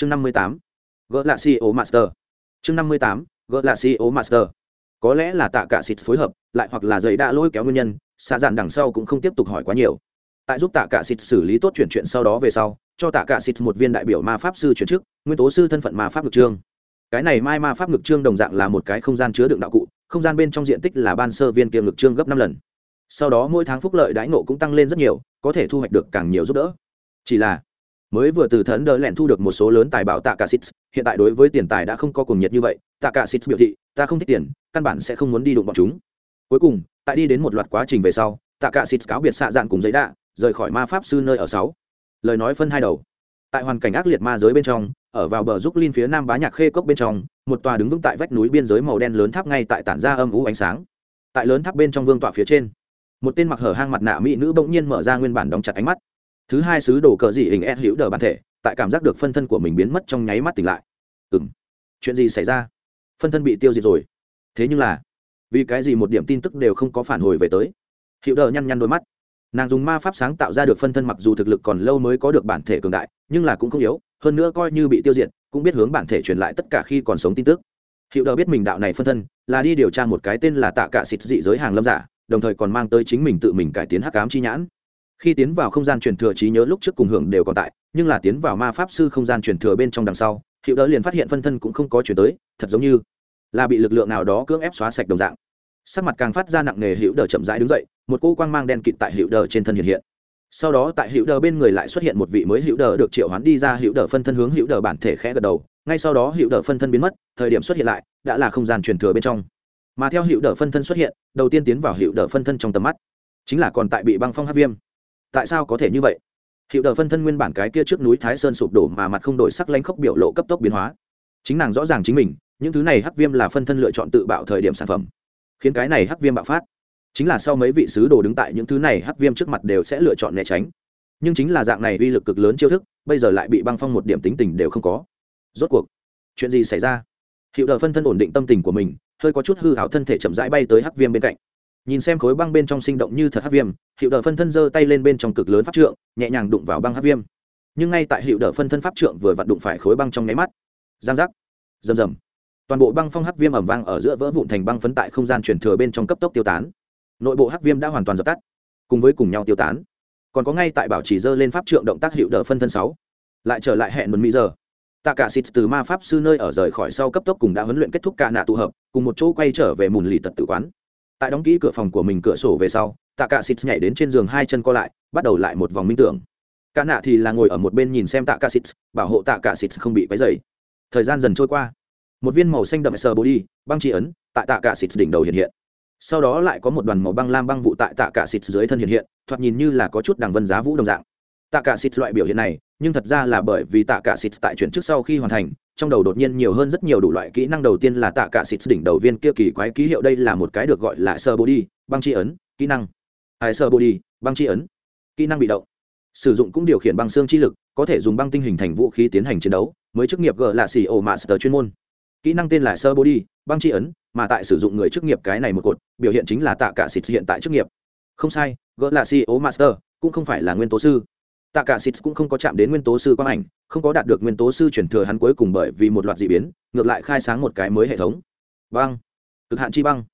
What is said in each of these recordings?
chương năm mươi tám gỡ lạ ceo master. Chương năm mươi tám gỡ lạ ceo master. Có lẽ là tạ cả xịt phối hợp, lại hoặc là giấy đã lôi kéo nguyên nhân, xạ dạn đằng sau cũng không tiếp tục hỏi quá nhiều. Tại giúp tạ cả xịt xử lý tốt chuyển chuyện sau đó về sau, cho tạ cả xịt một viên đại biểu ma pháp sư chuyển chức, nguyên tố sư thân phận ma pháp ngực trương. Cái này mai ma pháp ngực trương đồng dạng là một cái không gian chứa đựng đạo cụ, không gian bên trong diện tích là ban sơ viên kia ngực trương gấp năm lần. Sau đó mỗi tháng phúc lợi đãi ngộ cũng tăng lên rất nhiều, có thể thu hoạch được càng nhiều giúp đỡ. Chỉ là mới vừa từ thần đỡ lẹn thu được một số lớn tài bảo tạ cả xít hiện tại đối với tiền tài đã không có cùng nhiệt như vậy tạ cả xít biểu thị, ta không thích tiền, căn bản sẽ không muốn đi đụng bọn chúng. Cuối cùng, tại đi đến một loạt quá trình về sau tạ cả xít cáo biệt xạ dạn cùng giấy đạ, rời khỏi ma pháp sư nơi ở sáu. Lời nói phân hai đầu. Tại hoàn cảnh ác liệt ma giới bên trong, ở vào bờ giúp linh phía nam bá nhạc khê cốc bên trong, một tòa đứng vững tại vách núi biên giới màu đen lớn tháp ngay tại tản ra âm u ánh sáng. Tại lớn tháp bên trong vương tọa phía trên, một tên mặc hở hang mặt nạ mỹ nữ bỗng nhiên mở ra nguyên bản đóng chặt ánh mắt thứ hai sứ đồ cờ dị hình ed hữu đờ bản thể, tại cảm giác được phân thân của mình biến mất trong nháy mắt tỉnh lại. Ừ m chuyện gì xảy ra? Phân thân bị tiêu diệt rồi. Thế nhưng là, vì cái gì một điểm tin tức đều không có phản hồi về tới? Hữu đờ nhăn nhăn đôi mắt. Nàng dùng ma pháp sáng tạo ra được phân thân mặc dù thực lực còn lâu mới có được bản thể cường đại, nhưng là cũng không yếu, hơn nữa coi như bị tiêu diệt, cũng biết hướng bản thể truyền lại tất cả khi còn sống tin tức. Hiệu đờ biết mình đạo này phân thân, là đi điều tra một cái tên là tạ cả xịt dị giới hàng lâm giả, đồng thời còn mang tới chính mình tự mình cải tiến hắc ám chi nhãn khi tiến vào không gian truyền thừa trí nhớ lúc trước cùng hưởng đều còn tại nhưng là tiến vào ma pháp sư không gian truyền thừa bên trong đằng sau hiệu đỡ liền phát hiện phân thân cũng không có chuyển tới thật giống như là bị lực lượng nào đó cưỡng ép xóa sạch đồng dạng sắc mặt càng phát ra nặng nề hiệu đờ chậm rãi đứng dậy một cô quang mang đen kịt tại hiệu đờ trên thân hiện hiện sau đó tại hiệu đờ bên người lại xuất hiện một vị mới hiệu đờ được triệu hoán đi ra hiệu đờ phân thân hướng hiệu đờ bản thể khẽ gật đầu ngay sau đó hiệu đờ phân thân biến mất thời điểm xuất hiện lại đã là không gian truyền thừa bên trong mà theo hiệu đờ phân thân xuất hiện đầu tiên tiến vào hiệu đờ phân thân trong tầm mắt chính là còn tại bị băng phong hát viêm tại sao có thể như vậy? Hiệu đờ phân thân nguyên bản cái kia trước núi thái sơn sụp đổ mà mặt không đổi sắc lanh khốc biểu lộ cấp tốc biến hóa. Chính nàng rõ ràng chính mình, những thứ này hắc viêm là phân thân lựa chọn tự bạo thời điểm sản phẩm. Khiến cái này hắc viêm bạo phát. Chính là sau mấy vị sứ đồ đứng tại những thứ này hắc viêm trước mặt đều sẽ lựa chọn né tránh. Nhưng chính là dạng này uy lực cực lớn chiêu thức, bây giờ lại bị băng phong một điểm tính tình đều không có. Rốt cuộc, chuyện gì xảy ra? Hiệu đờ phân thân ổn định tâm tình của mình, hơi có chút hư hảo thân thể chậm rãi bay tới hắc viêm bên cạnh nhìn xem khối băng bên trong sinh động như thật hát viêm hiệu đờ phân thân giơ tay lên bên trong cực lớn pháp trượng, nhẹ nhàng đụng vào băng hát viêm. Nhưng ngay tại hiệu đờ phân thân pháp trượng vừa vặn đụng phải khối băng trong nháy mắt, giang giác, rầm rầm. Toàn bộ băng phong hắc viêm ẩm vang ở giữa vỡ vụn thành băng phấn tại không gian truyền thừa bên trong cấp tốc tiêu tán. Nội bộ hắc viêm đã hoàn toàn dập tắt, cùng với cùng nhau tiêu tán. Còn có ngay tại bảo trì dơ lên pháp trượng động tác hiệu đờ phân thân sáu, lại trở lại hẹn một mỹ giờ. Tạ cả xịt từ ma pháp sư nơi ở rời khỏi sau cấp tốc cùng đã huấn luyện kết thúc cả nạ tụ hợp, cùng một chỗ quay trở về mùn lì tật tự quán tại đóng kỹ cửa phòng của mình cửa sổ về sau, tạ cả xịt nhảy đến trên giường hai chân co lại, bắt đầu lại một vòng minh tưởng. Cả nạ thì là ngồi ở một bên nhìn xem tạ cả xịt, bảo hộ tạ cả xịt không bị váy dày thời gian dần trôi qua. Một viên màu xanh đậm sờ body, băng tri ấn, tại tạ cả xịt đỉnh đầu hiện hiện. Sau đó lại có một đoàn màu băng lam băng vụ tại tạ cả xịt dưới thân hiện hiện, thoạt nhìn như là có chút đằng vân giá vũ đồng dạng. Tạ cả xịt loại biểu hiện này, nhưng thật ra là bởi vì tạ cả xịt tại chuyển trước sau khi hoàn thành trong đầu đột nhiên nhiều hơn rất nhiều đủ loại kỹ năng. Đầu tiên là tạ cả xịt đỉnh đầu viên kia kỳ quái ký hiệu, đây là một cái được gọi là sơ body, băng chi ấn, kỹ năng. Ai sơ body, băng chi ấn, kỹ năng bị động. Sử dụng cũng điều khiển băng xương chi lực, có thể dùng băng tinh hình thành vũ khí tiến hành chiến đấu, mới chức nghiệp g là xì ổ master chuyên môn. Kỹ năng tên là sơ body, băng chi ấn, mà tại sử dụng người chức nghiệp cái này một cột, biểu hiện chính là tạ cả xịt hiện tại chức nghiệp. Không sai g là xì ổ master cũng không phải là nguyên tố sư tạ cả xịt cũng không có chạm đến nguyên tố sư quang ảnh, không có đạt được nguyên tố sư chuyển thừa hắn cuối cùng bởi vì một loạt d ị biến, ngược lại khai sáng một cái mới hệ thống. Băng. Cực hạn chi băng.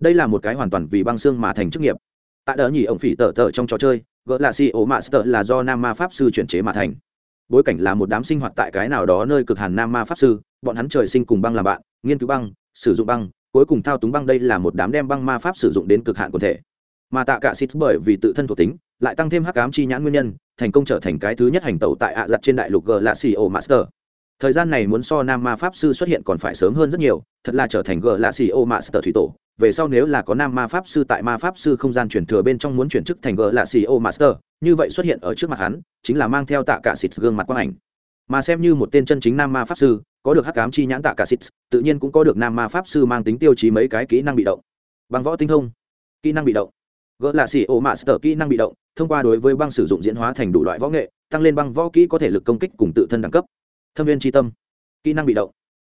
Đây là một cái hoàn toàn vì băng xương mà thành chức nghiệp. Tại đỡ nhỉ ổng phỉ tờ tờ trong trò chơi, gỡ là si ố master là do nam ma pháp sư chuyển chế mà thành. Bối cảnh là một đám sinh hoạt tại cái nào đó nơi cực hàn nam ma pháp sư, bọn hắn trời sinh cùng băng làm bạn, nghiên cứu băng, sử dụng băng, cuối cùng thao túng băng đây là một đám đem băng ma pháp sử dụng đến cực hạn quần thể. Mà tạ cả Sith bởi vì tự thân thuộc tính, lại tăng thêm hắc ám chi nhãn nguyên nhân thành công trở thành cái thứ nhất hành tẩu tại ạ giặt trên đại lục g là xì ô master. Thời gian này muốn so nam ma pháp sư xuất hiện còn phải sớm hơn rất nhiều, thật là trở thành g là xì ô master thủy tổ. Về sau nếu là có nam ma pháp sư tại ma pháp sư không gian chuyển thừa bên trong muốn chuyển chức thành g là xì ô master, như vậy xuất hiện ở trước mặt hắn, chính là mang theo tạ cả xịt gương mặt quang ảnh. Mà xem như một tên chân chính nam ma pháp sư, có được hắc ám chi nhãn tạ cả xịt, tự nhiên cũng có được nam ma pháp sư mang tính tiêu chí mấy cái kỹ năng bị động. Bằng võ tinh thông. Kỹ năng bị động gỡ là xì ô master kỹ năng bị động, thông qua đối với băng sử dụng diễn hóa thành đủ loại võ nghệ, tăng lên băng võ kỹ có thể lực công kích cùng tự thân đẳng cấp. Thâm viên tri tâm, kỹ năng bị động.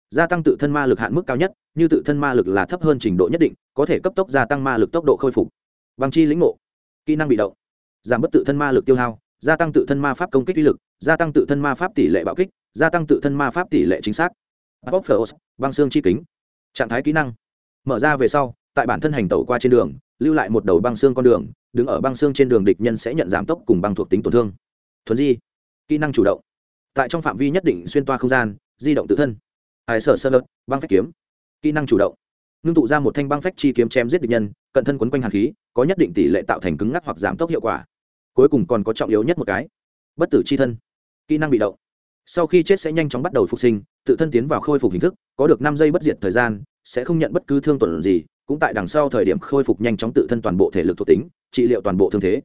Gia tăng tự thân ma lực hạn mức cao nhất, như tự thân ma lực là thấp hơn trình độ nhất định, có thể cấp tốc gia tăng ma lực tốc độ khôi phục. Băng chi lĩnh ngộ, kỹ năng bị động. Giảm bớt tự thân ma lực tiêu hao, gia tăng tự thân ma pháp công kích uy lực, gia tăng tự thân ma pháp tỷ lệ bạo kích, gia tăng tự thân ma pháp tỷ lệ chính xác. Bóc phở băng xương chi kính. Trạng thái kỹ năng. Mở ra về sau, tại bản thân hành tẩu qua trên đường lưu lại một đầu băng xương con đường, đứng ở băng xương trên đường địch nhân sẽ nhận giảm tốc cùng băng thuộc tính tổn thương. Thuần di, kỹ năng chủ động. Tại trong phạm vi nhất định xuyên toa không gian, di động tự thân. Hải sở sơ lợt, băng phách kiếm. Kỹ năng chủ động. Ngưng tụ ra một thanh băng phách chi kiếm chém giết địch nhân, cận thân quấn quanh hàn khí, có nhất định tỷ lệ tạo thành cứng ngắc hoặc giảm tốc hiệu quả. Cuối cùng còn có trọng yếu nhất một cái. Bất tử c h i thân. Kỹ năng bị động. Sau khi chết sẽ nhanh chóng bắt đầu phục sinh, tự thân tiến vào khôi phục hình thức, có được năm giây bất diệt thời gian, sẽ không nhận bất cứ thương tổn gì cũng tại đằng sau thời điểm khôi phục nhanh chóng tự thân toàn bộ thể lực thuộc tính, trị liệu toàn bộ thương thế.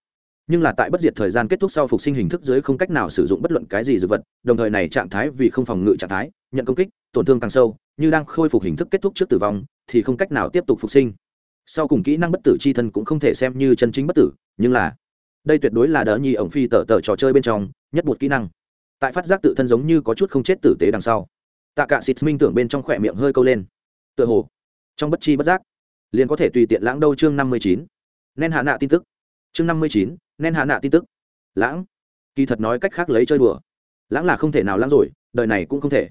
Nhưng là tại bất diệt thời gian kết thúc sau phục sinh hình thức dưới không cách nào sử dụng bất luận cái gì dược vật, đồng thời này trạng thái vì không phòng ngự trạng thái, nhận công kích, tổn thương càng sâu, như đang khôi phục hình thức kết thúc trước tử vong, thì không cách nào tiếp tục phục sinh. Sau cùng kỹ năng bất tử c h i thân cũng không thể xem như chân chính bất tử, nhưng là đây tuyệt đối là đỡ nhi ổng phi tờ tờ trò chơi bên trong nhất một kỹ năng. Tại phát giác tự thân giống như có chút không chết tử tế đằng sau, tạ cả xịt minh tưởng bên trong khỏe miệng hơi câu lên. Tựa hồ, trong bất chi bất giác liền có thể tùy tiện lãng đâu chương năm mươi chín. Nên hạ nạ tin tức. Chương năm mươi chín nên hạ nạ tin tức. Lãng. Kỳ thật nói cách khác lấy chơi đùa. Lãng là không thể nào lãng rồi, đời này cũng không thể.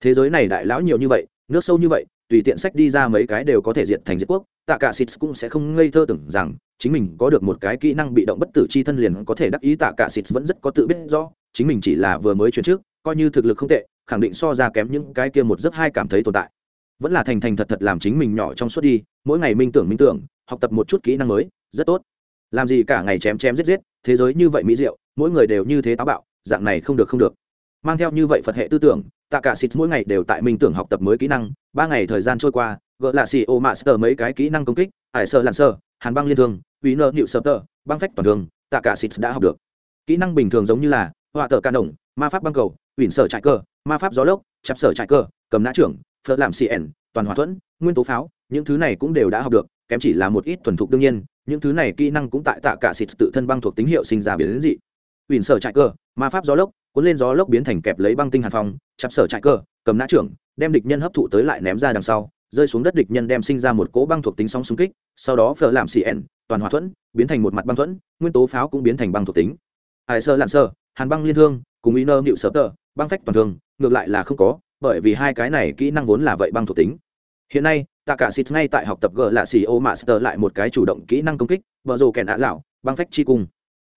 Thế giới này đại lão nhiều như vậy, nước sâu như vậy, tùy tiện sách đi ra mấy cái đều có thể diệt thành diệt quốc, tạ cả xịt cũng sẽ không ngây thơ tưởng rằng, chính mình có được một cái kỹ năng bị động bất tử chi thân liền có thể đắc ý, tạ cả xịt vẫn rất có tự biết rõ, chính mình chỉ là vừa mới chuyển trước, coi như thực lực không tệ, khẳng định so ra kém những cái kia một giấc hai cảm thấy tồn tại vẫn là thành thành thật thật làm chính mình nhỏ trong suốt đi, mỗi ngày minh tưởng minh tưởng, học tập một chút kỹ năng mới, rất tốt. Làm gì cả ngày chém chém giết giết, thế giới như vậy mỹ diệu, mỗi người đều như thế táo bạo, dạng này không được không được. Mang theo như vậy phật hệ tư tưởng, tạ cả xịt mỗi ngày đều tại minh tưởng học tập mới kỹ năng, ba ngày thời gian trôi qua gỡ là xì ô master mấy cái kỹ năng công kích ải sơ lặn sơ, hàn băng liên thương, uy nợ nịu sơ tơ, băng phách toàn thương, tạ cả xịt đã học được. Kỹ năng bình thường giống như là, họa tờ ca đồng ma pháp băng cầu ủy sở trại cơ, ma pháp gió lốc, chạp sở trại cơ, cầm nã trưởng phật làm cn toàn hòa thuẫn, nguyên tố pháo, những thứ này cũng đều đã học được, kém chỉ là một ít thuần thục đương nhiên, những thứ này kỹ năng cũng tại tạ cả xịt tự thân băng thuộc tính hiệu sinh ra biến đến dị. Ủy sở trại cơ, ma pháp gió lốc, cuốn lên gió lốc biến thành kẹp lấy băng tinh hàn phong, chắp sở trại cơ, cầm nã trưởng, đem địch nhân hấp thụ tới lại ném ra đằng sau, rơi xuống đất địch nhân đem sinh ra một cỗ băng thuộc tính sóng xung kích, sau đó phở làm cn toàn hòa thuẫn, biến thành một mặt băng thuẫn, nguyên tố pháo cũng biến thành băng thuộc tính. Hải sơ lặn sơ, hàn băng liên thương, cùng ý nơ nịu sở tờ băng phách toàn thương, ngược lại là không có bởi vì hai cái này kỹ năng vốn là vậy băng thuộc tính. Hiện nay tạ cả xịt ngay tại học tập g là xì ô master lại một cái chủ động kỹ năng công kích vợ rồ kèn ạ lão băng phách chi cung.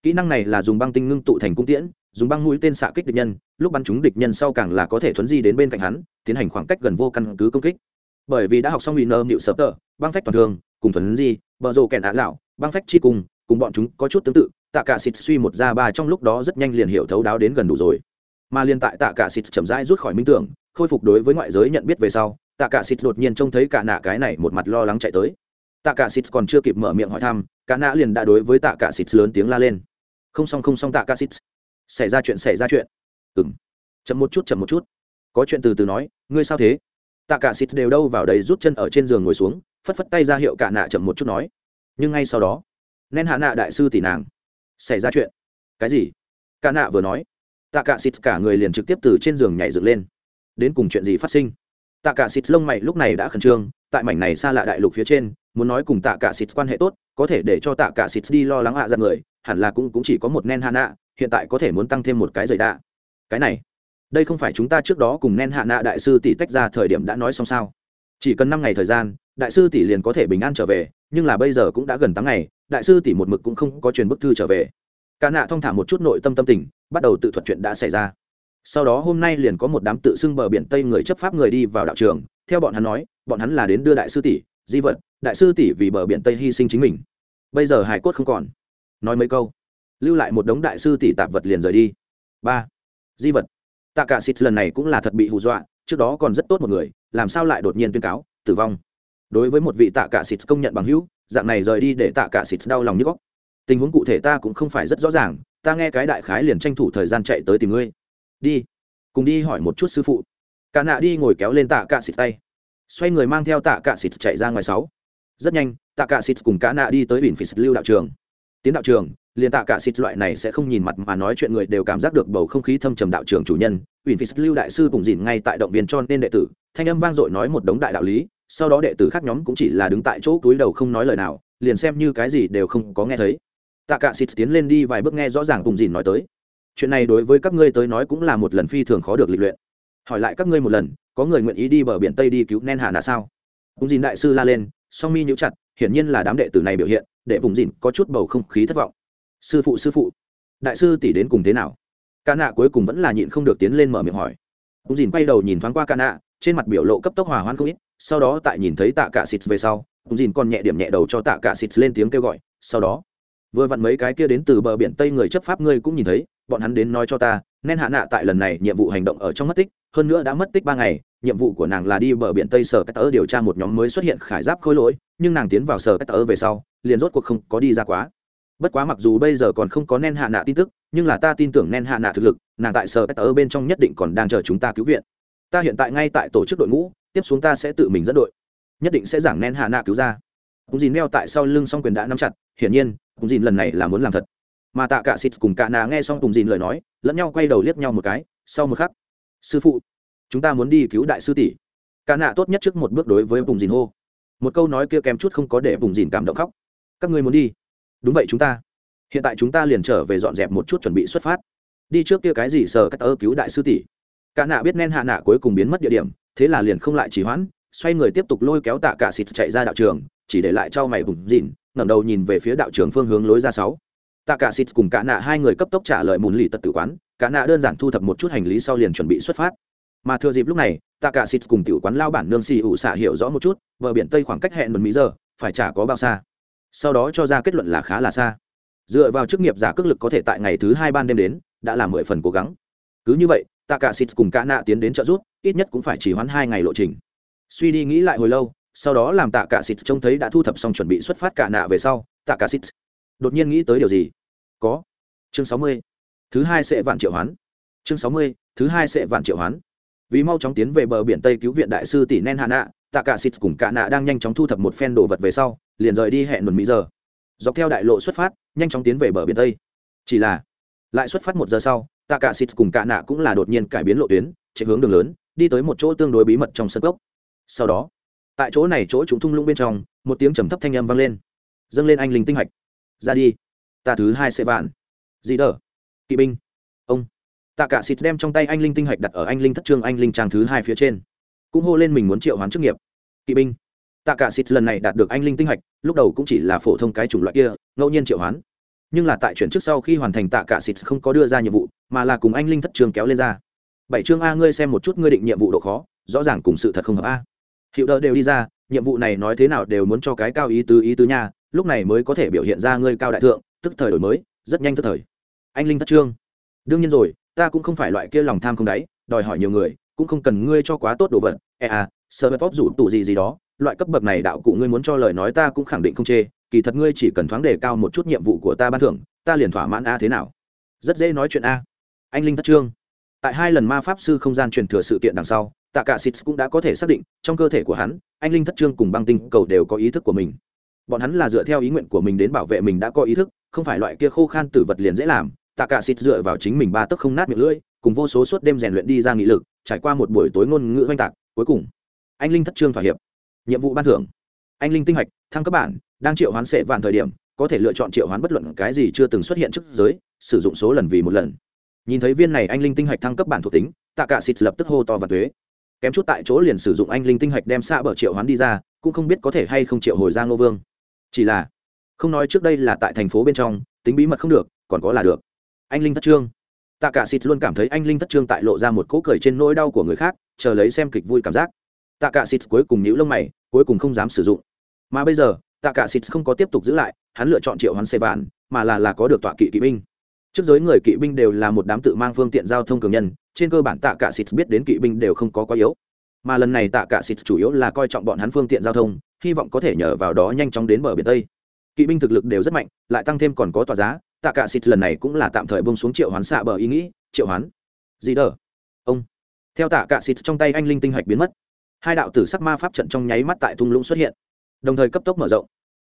Kỹ năng này là dùng băng tinh ngưng tụ thành cung tiễn, dùng băng mũi tên xạ kích địch nhân, lúc bắn trúng địch nhân sau càng là có thể thuấn di đến bên cạnh hắn, tiến hành khoảng cách gần vô căn cứ công kích. Bởi vì đã học xong bị nơ nịu sở tờ băng phách toàn thường cùng thuấn di vợ rồ kèn ạ lão băng phách chi cung, cùng bọn chúng có chút tương tự tạ cả xịt suy một ra ba trong lúc đó rất nhanh liền hiểu thấu đáo đến gần đủ rồi. Mà liên tại tạ cả xịt chậm rãi rút khỏi minh tưởng khôi phục đối với ngoại giới nhận biết về sau, tạ cả xịt đột nhiên trông thấy cả nạ cái này một mặt lo lắng chạy tới. Tạ cả xịt còn chưa kịp mở miệng hỏi thăm, cả nạ liền đã đối với tạ cả xịt lớn tiếng la lên. Không xong không xong, tạ cả xịt xảy ra chuyện, xảy ra chuyện. Ừng chậm một chút, chậm một chút. Có chuyện từ từ nói, ngươi sao thế? Tạ cả xịt đều đâu vào đấy rút chân ở trên giường ngồi xuống, phất phất tay ra hiệu cả nạ chậm một chút nói. Nhưng ngay sau đó nên hạ nạ đại sư tỷ nàng. Xảy ra chuyện. Cái gì? Cả nạ vừa nói. Tạ cả xịt cả người liền trực tiếp từ trên giường nhảy dựng lên đến cùng chuyện gì phát sinh. Tạ cả xịt lông mày lúc này đã khẩn trương, tại mảnh này xa lạ đại lục phía trên, muốn nói cùng tạ cả xịt quan hệ tốt, có thể để cho tạ cả xịt đi lo lắng hạ ra người, hẳn là cũng cũng chỉ có một nen hạ nạ, hiện tại có thể muốn tăng thêm một cái giày đạ. Cái này, đây không phải chúng ta trước đó cùng nen hạ nạ đại sư tỷ tách ra thời điểm đã nói xong sao? Chỉ cần năm ngày thời gian, đại sư tỷ liền có thể bình an trở về, nhưng là bây giờ cũng đã gần tám ngày, đại sư tỷ một mực cũng không có truyền bức thư trở về. Cả nạ thong thả một chút nội tâm tâm tình, bắt đầu tự thuật chuyện đã xảy ra sau đó hôm nay liền có một đám tự xưng bờ biển tây người chấp pháp người đi vào đạo trường. Theo bọn hắn nói, bọn hắn là đến đưa đại sư tỷ, di vật, đại sư tỷ vì bờ biển tây hy sinh chính mình. Bây giờ hải cốt không còn. Nói mấy câu, lưu lại một đống đại sư tỷ tạp vật liền rời đi. Ba, di vật. Tạ cả xịt lần này cũng là thật bị hù dọa, trước đó còn rất tốt một người, làm sao lại đột nhiên tuyên cáo, tử vong. Đối với một vị tạ cả xịt công nhận bằng hữu, dạng này rời đi để tạ cả xịt đau lòng như góc. Tình huống cụ thể ta cũng không phải rất rõ ràng, ta nghe cái đại khái liền tranh thủ thời gian chạy tới tìm ngươi đi, cùng đi hỏi một chút sư phụ. Cả nạ đi ngồi kéo lên tạ cạ xịt tay. Xoay người mang theo tạ cạ xịt chạy ra ngoài sáu. Rất nhanh, tạ cạ xịt cùng cả nạ đi tới biển phỉ lưu đạo trường. Tiến đạo trường, liền tạ cả xịt loại này sẽ không nhìn mặt mà nói chuyện người đều cảm giác được bầu không khí thâm trầm đạo trường chủ nhân. Ủy phỉ lưu đại sư cùng dìn ngay tại động viên cho nên đệ tử, thanh âm vang dội nói một đống đại đạo lý, sau đó đệ tử khác nhóm cũng chỉ là đứng tại chỗ túi đầu không nói lời nào, liền xem như cái gì đều không có nghe thấy. Tạ cả xịt tiến lên đi vài bước nghe rõ ràng cùng dìn nói tới chuyện này đối với các ngươi tới nói cũng là một lần phi thường khó được lịch luyện. Hỏi lại các ngươi một lần, có người nguyện ý đi bờ biển tây đi cứu nen hà nà sao? Cũng dìn đại sư la lên, song mi nhíu chặt, hiển nhiên là đám đệ tử này biểu hiện, để vùng dìn có chút bầu không khí thất vọng. Sư phụ sư phụ, đại sư tỷ đến cùng thế nào? Ca nạ cuối cùng vẫn là nhịn không được tiến lên mở miệng hỏi. Cũng dìn quay đầu nhìn thoáng qua ca nạ, trên mặt biểu lộ cấp tốc hòa hoan không ít, sau đó tại nhìn thấy tạ cả xịt về sau cũng dìn còn nhẹ điểm nhẹ đầu cho tạ cả xịt lên tiếng kêu gọi, sau đó vừa vặn mấy cái kia đến từ bờ biển tây người chấp pháp ngươi cũng nhìn thấy, bọn hắn đến nói cho ta, nên hạ nạ tại lần này nhiệm vụ hành động ở trong mất tích, hơn nữa đã mất tích ba ngày, nhiệm vụ của nàng là đi bờ biển tây sở cách tớ điều tra một nhóm mới xuất hiện khải giáp khôi lỗi, nhưng nàng tiến vào sở cách tớ về sau, liền rốt cuộc không có đi ra quá. Bất quá mặc dù bây giờ còn không có nên hạ nạ tin tức, nhưng là ta tin tưởng nên hạ nạ thực lực, nàng tại sở cách tớ bên trong nhất định còn đang chờ chúng ta cứu viện. Ta hiện tại ngay tại tổ chức đội ngũ, tiếp xuống ta sẽ tự mình dẫn đội, nhất định sẽ giảng nên hạ nạ cứu ra. Cũng gì neo tại sau lưng song quyền đã nắm chặt, hiển nhiên Cùng dìn lần này là muốn làm thật. Mà tạ cả xịt cùng cả nà nghe xong cùng dìn lời nói, lẫn nhau quay đầu liếc nhau một cái, sau một khắc, sư phụ, chúng ta muốn đi cứu đại sư tỷ. Cả nà tốt nhất trước một bước đối với cùng dìn hô. Một câu nói kia kém chút không có để vùng dìn cảm động khóc. Các ngươi muốn đi? Đúng vậy chúng ta. Hiện tại chúng ta liền trở về dọn dẹp một chút chuẩn bị xuất phát. Đi trước kia cái gì sờ cách ơ cứu đại sư tỷ? Cả nạ biết nên hạ nạ cuối cùng biến mất địa điểm, thế là liền không lại chỉ hoãn, xoay người tiếp tục lôi kéo tạ cả xịt chạy ra đạo trường, chỉ để lại cho mày vùng dìn ngẩng đầu nhìn về phía đạo trưởng phương hướng lối ra sáu. Tạ cả xịt cùng cả nạ hai người cấp tốc trả lời mùn lì tật tử quán, cả nạ đơn giản thu thập một chút hành lý sau liền chuẩn bị xuất phát. Mà thừa dịp lúc này tạ cả xịt cùng tiểu quán lao bản nương xì ủ xả hiểu rõ một chút, bờ biển tây khoảng cách hẹn một mỹ giờ, phải trả có bao xa. Sau đó cho ra kết luận là khá là xa. Dựa vào chức nghiệp giả cước lực có thể tại ngày thứ hai ban đêm đến, đã là mười phần cố gắng. Cứ như vậy tạ cả xịt cùng cả nạ tiến đến trợ rút ít nhất cũng phải chỉ hoãn hai ngày lộ trình. Suy đi nghĩ lại hồi lâu sau đó làm tạ cả xịt trông thấy đã thu thập xong chuẩn bị xuất phát cả nạ về sau, tạ cả xịt đột nhiên nghĩ tới điều gì? Có. Chương sáu mươi. Thứ hai sẽ vạn triệu hoán. Chương sáu mươi, thứ hai sẽ vạn triệu hoán. Vì mau chóng tiến về bờ biển tây cứu viện đại sư tỷ nen hạ nạ, tạ cả xịt cùng cả nạ đang nhanh chóng thu thập một phen đồ vật về sau, liền rời đi hẹn một mỹ giờ. Dọc theo đại lộ xuất phát, nhanh chóng tiến về bờ biển tây. Chỉ là, lại xuất phát một giờ sau, tạ cả xịt cùng cả nạ cũng là đột nhiên cải biến lộ tuyến, chạy hướng đường lớn, đi tới một chỗ tương đối bí mật trong sân cốc. Sau đó tại chỗ này chỗ chúng thung lũng bên trong, một tiếng trầm thấp thanh âm vang lên. Dâng lên anh linh tinh hạch. Ra đi. Ta thứ hai sẽ vạn. Dị đờ. Kỵ binh. Ông. Tạ cả xịt đem trong tay anh linh tinh hạch đặt ở anh linh thất trương, anh linh trang thứ hai phía trên. Cũng hô lên mình muốn triệu hoán chức nghiệp. Kỵ binh. Tạ cả xịt lần này đạt được anh linh tinh hạch, lúc đầu cũng chỉ là phổ thông cái chủng loại kia, ngẫu nhiên triệu hoán. Nhưng là tại chuyển trước sau khi hoàn thành, tạ cả xịt không có đưa ra nhiệm vụ, mà là cùng anh linh thất trương kéo lên ra. Bảy chương a, ngươi xem một chút ngươi định nhiệm vụ độ khó, rõ ràng cùng sự thật không hợp a hiệu đỡ đều đi ra, nhiệm vụ này nói thế nào đều muốn cho cái cao ý tứ ý tứ nha, lúc này mới có thể biểu hiện ra ngươi cao đại thượng, tức thời đổi mới, rất nhanh tức thời. Anh linh thất trương. Đương nhiên rồi, ta cũng không phải loại kia lòng tham không đáy, đòi hỏi nhiều người, cũng không cần ngươi cho quá tốt đồ vật. E à sơ vật pop rủ tủ gì gì đó, loại cấp bậc này đạo cụ ngươi muốn cho lời nói ta cũng khẳng định không chê, kỳ thật ngươi chỉ cần thoáng đề cao một chút nhiệm vụ của ta ban thưởng, ta liền thỏa mãn a thế nào. Rất dễ nói chuyện a. Anh linh thất trương tại hai lần ma pháp sư không gian truyền thừa sự kiện đằng sau tạ cả xịt cũng đã có thể xác định, trong cơ thể của hắn, anh linh thất trương cùng băng tinh cầu đều có ý thức của mình. Bọn hắn là dựa theo ý nguyện của mình đến bảo vệ mình đã có ý thức, không phải loại kia khô khan tử vật liền dễ làm. Tạ cả xịt dựa vào chính mình ba tấc không nát miệng lưỡi, cùng vô số suốt đêm rèn luyện đi ra nghị lực, trải qua một buổi tối ngôn ngữ oanh tạc, cuối cùng, anh linh thất trương thỏa hiệp. Nhiệm vụ ban thưởng. Anh linh tinh hạch thăng cấp bản, đang triệu hoán sệ vạn thời điểm, có thể lựa chọn triệu hoán bất luận cái gì chưa từng xuất hiện trước giới, sử dụng số lần vì một lần nhìn thấy viên này anh linh tinh hạch thăng cấp bản thuộc tính, tạ cả xịt lập tức hô to và thuế. Kém chút tại chỗ liền sử dụng anh linh tinh hạch đem xa bờ triệu hoán đi ra, cũng không biết có thể hay không triệu hồi ra ngô vương. Chỉ là, không nói trước đây là tại thành phố bên trong, tính bí mật không được, còn có là được. Anh linh thất trương. Tạ cả xịt luôn cảm thấy anh linh thất trương tại lộ ra một cỗ cười trên nỗi đau của người khác, chờ lấy xem kịch vui cảm giác. Tạ cả xịt cuối cùng nhíu lông mày, cuối cùng không dám sử dụng. Mà bây giờ, tạ cả xịt không có tiếp tục giữ lại, hắn lựa chọn triệu hoán xe vạn, mà là là có được tọa kỵ kỵ binh trước giới người kỵ binh đều là một đám tự mang phương tiện giao thông cường nhân, trên cơ bản tạ cả xịt biết đến kỵ binh đều không có quá yếu. Mà lần này tạ cả xịt chủ yếu là coi trọng bọn hắn phương tiện giao thông, hy vọng có thể nhờ vào đó nhanh chóng đến bờ biển tây. Kỵ binh thực lực đều rất mạnh, lại tăng thêm còn có tòa giá, tạ cả xịt lần này cũng là tạm thời bông xuống triệu hoán xạ bờ ý nghĩ, triệu hoán. Gì đờ? Ông. Theo tạ cả xịt trong tay anh linh tinh hạch biến mất, hai đạo tử sắc ma pháp trận trong nháy mắt tại thung lũng xuất hiện, đồng thời cấp tốc mở rộng.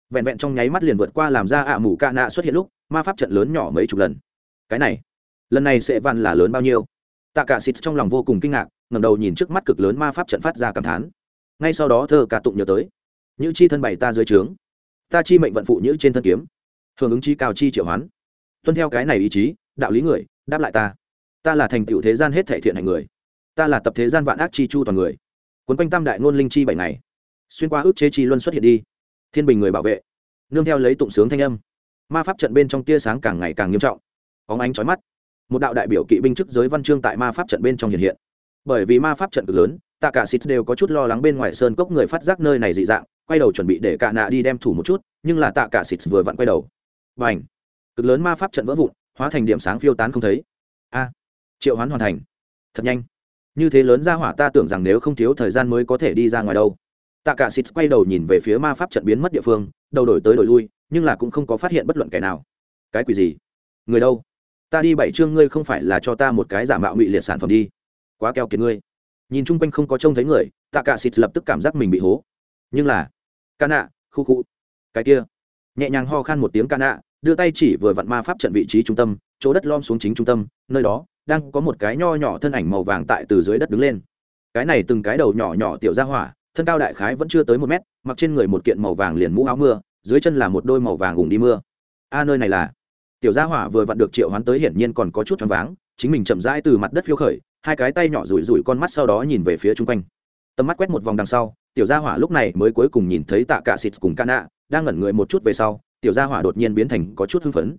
Vẹn vẹn trong nháy mắt liền vượt qua làm ra ạ mù ca nạ xuất hiện lúc, ma pháp trận lớn nhỏ mấy chục lần cái này, lần này sẽ vạn là lớn bao nhiêu? Tạ cả xịt trong lòng vô cùng kinh ngạc, ngẩng đầu nhìn trước mắt cực lớn ma pháp trận phát ra cảm thán. Ngay sau đó thơ cả tụng nhớ tới những chi thân bày ta dưới trướng, ta chi mệnh vận phụ nhữ trên thân kiếm, hưởng ứng chi cao chi triệu hoán. Tuân theo cái này ý chí, đạo lý người, đáp lại ta. Ta là thành tựu thế gian hết thể thiện hành người. Ta là tập thế gian vạn ác chi chu toàn người. Quấn quanh tam đại ngôn linh chi bảy ngày, xuyên qua ước chế chi luân xuất hiện đi. Thiên bình người bảo vệ, nương theo lấy tụng sướng thanh âm. Ma pháp trận bên trong tia sáng càng ngày càng nghiêm trọng óng ánh trói mắt. Một đạo đại biểu kỵ binh chức giới văn chương tại ma pháp trận bên trong hiện hiện. Bởi vì ma pháp trận cực lớn, tạ cả xịt đều có chút lo lắng bên ngoài sơn cốc người phát giác nơi này dị dạng, quay đầu chuẩn bị để cả nạ đi đem thủ một chút, nhưng là tạ cả xịt vừa vặn quay đầu. Và ảnh cực lớn ma pháp trận vỡ vụn, hóa thành điểm sáng phiêu tán không thấy. A! Triệu hoán hoàn thành. Thật nhanh. Như thế lớn ra hỏa ta tưởng rằng nếu không thiếu thời gian mới có thể đi ra ngoài đâu. Tạ cả xịt quay đầu nhìn về phía ma pháp trận biến mất địa phương, đầu đổi tới đổi lui, nhưng là cũng không có phát hiện bất luận kẻ nào. Cái quỷ gì? Người đâu? Ta đi bảy chương ngươi không phải là cho ta một cái giả mạo ngụy liệt sản phẩm đi. Quá keo kiệt ngươi. Nhìn chung quanh không có trông thấy người, tạ cả xịt lập tức cảm giác mình bị hố. Nhưng là, ca nạ, khu khu. Cái kia. Nhẹ nhàng ho khan một tiếng ca nạ, đưa tay chỉ vừa vặn ma pháp trận vị trí trung tâm, chỗ đất lom xuống chính trung tâm, nơi đó, đang có một cái nho nhỏ thân ảnh màu vàng tại từ dưới đất đứng lên. Cái này từng cái đầu nhỏ nhỏ tiểu ra hỏa, thân cao đại khái vẫn chưa tới một mét, mặc trên người một kiện màu vàng liền mũ áo mưa, dưới chân là một đôi màu vàng ủng đi mưa. A, nơi này là tiểu gia hỏa vừa vặn được triệu hoán tới hiển nhiên còn có chút choáng váng, chính mình chậm rãi từ mặt đất phiêu khởi, hai cái tay nhỏ rủi rủi con mắt sau đó nhìn về phía chung quanh. Tầm mắt quét một vòng đằng sau, tiểu gia hỏa lúc này mới cuối cùng nhìn thấy tạ cả xịt cùng ca nạ đang ngẩn người một chút về sau, tiểu gia hỏa đột nhiên biến thành có chút hưng phấn.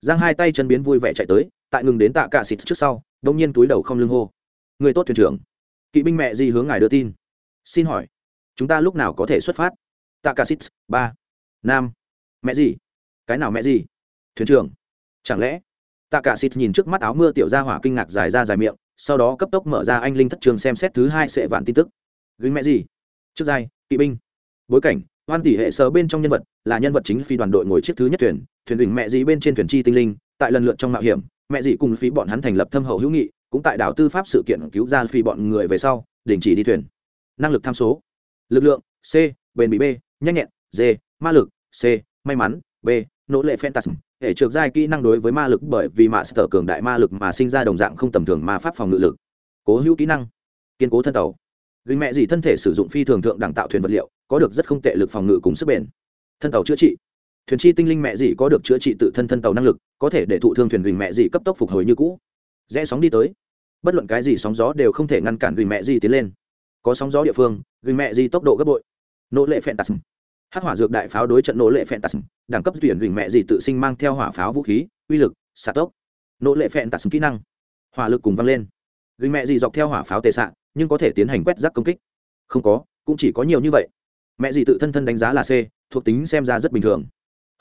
Giang hai tay chân biến vui vẻ chạy tới, tại ngừng đến tạ cả xịt trước sau, đông nhiên túi đầu không lưng hô. Người tốt thuyền trưởng, kỵ binh mẹ gì hướng ngài đưa tin. Xin hỏi, chúng ta lúc nào có thể xuất phát? Tạ cả xịt, ba, nam, mẹ gì? Cái nào mẹ gì? Thuyền trưởng chẳng lẽ? Tạ cả xịt nhìn trước mắt áo mưa tiểu gia hỏa kinh ngạc dài ra dài miệng, sau đó cấp tốc mở ra anh linh thất trường xem xét thứ hai sệ vạn tin tức. Gánh mẹ gì? Trước giai, kỵ binh. Bối cảnh, hoan tỷ hệ sơ bên trong nhân vật, là nhân vật chính phi đoàn đội ngồi chiếc thứ nhất thuyền thuyền đỉnh mẹ gì bên trên thuyền chi tinh linh, tại lần lượt trong mạo hiểm, mẹ gì cùng phí bọn hắn thành lập thâm hậu hữu nghị, cũng tại đảo tư pháp sự kiện cứu ra phi bọn người về sau, đình chỉ đi thuyền. Năng lực tham số. Lực lượng, c, bền bỉ b, nhanh nhẹn, d, ma lực, c, may mắn, b nỗ lệ phantasm, hệ trượt giai kỹ năng đối với ma lực bởi vì mạ sở cường đại ma lực mà sinh ra đồng dạng không tầm thường ma pháp phòng ngự lực. Cố hữu kỹ năng, kiên cố thân tàu. Gửi mẹ gì thân thể sử dụng phi thường thượng đẳng tạo thuyền vật liệu, có được rất không tệ lực phòng ngự cùng sức bền. Thân tàu chữa trị. Thuyền chi tinh linh mẹ dị có được chữa trị tự thân thân tàu năng lực, có thể để thụ thương thuyền gửi mẹ dị cấp tốc phục hồi như cũ. Rẽ sóng đi tới. Bất luận cái gì sóng gió đều không thể ngăn cản gửi mẹ dị tiến lên. Có sóng gió địa phương, gửi mẹ dị tốc độ gấp bội. Nỗ lệ phẹn tạt hát hỏa dược đại pháo đối trận nỗ lệ phẹn tasm đẳng cấp tuyển gừng mẹ gì tự sinh mang theo hỏa pháo vũ khí, uy lực, xạ tốc. Nỗ lệ phẹn tasm kỹ năng. Hỏa lực cùng văng lên. Gừng mẹ gì dọc theo hỏa pháo tệ xạ, nhưng có thể tiến hành quét rác công kích. Không có, cũng chỉ có nhiều như vậy. Mẹ dì tự thân thân đánh giá là c, thuộc tính xem ra rất bình thường.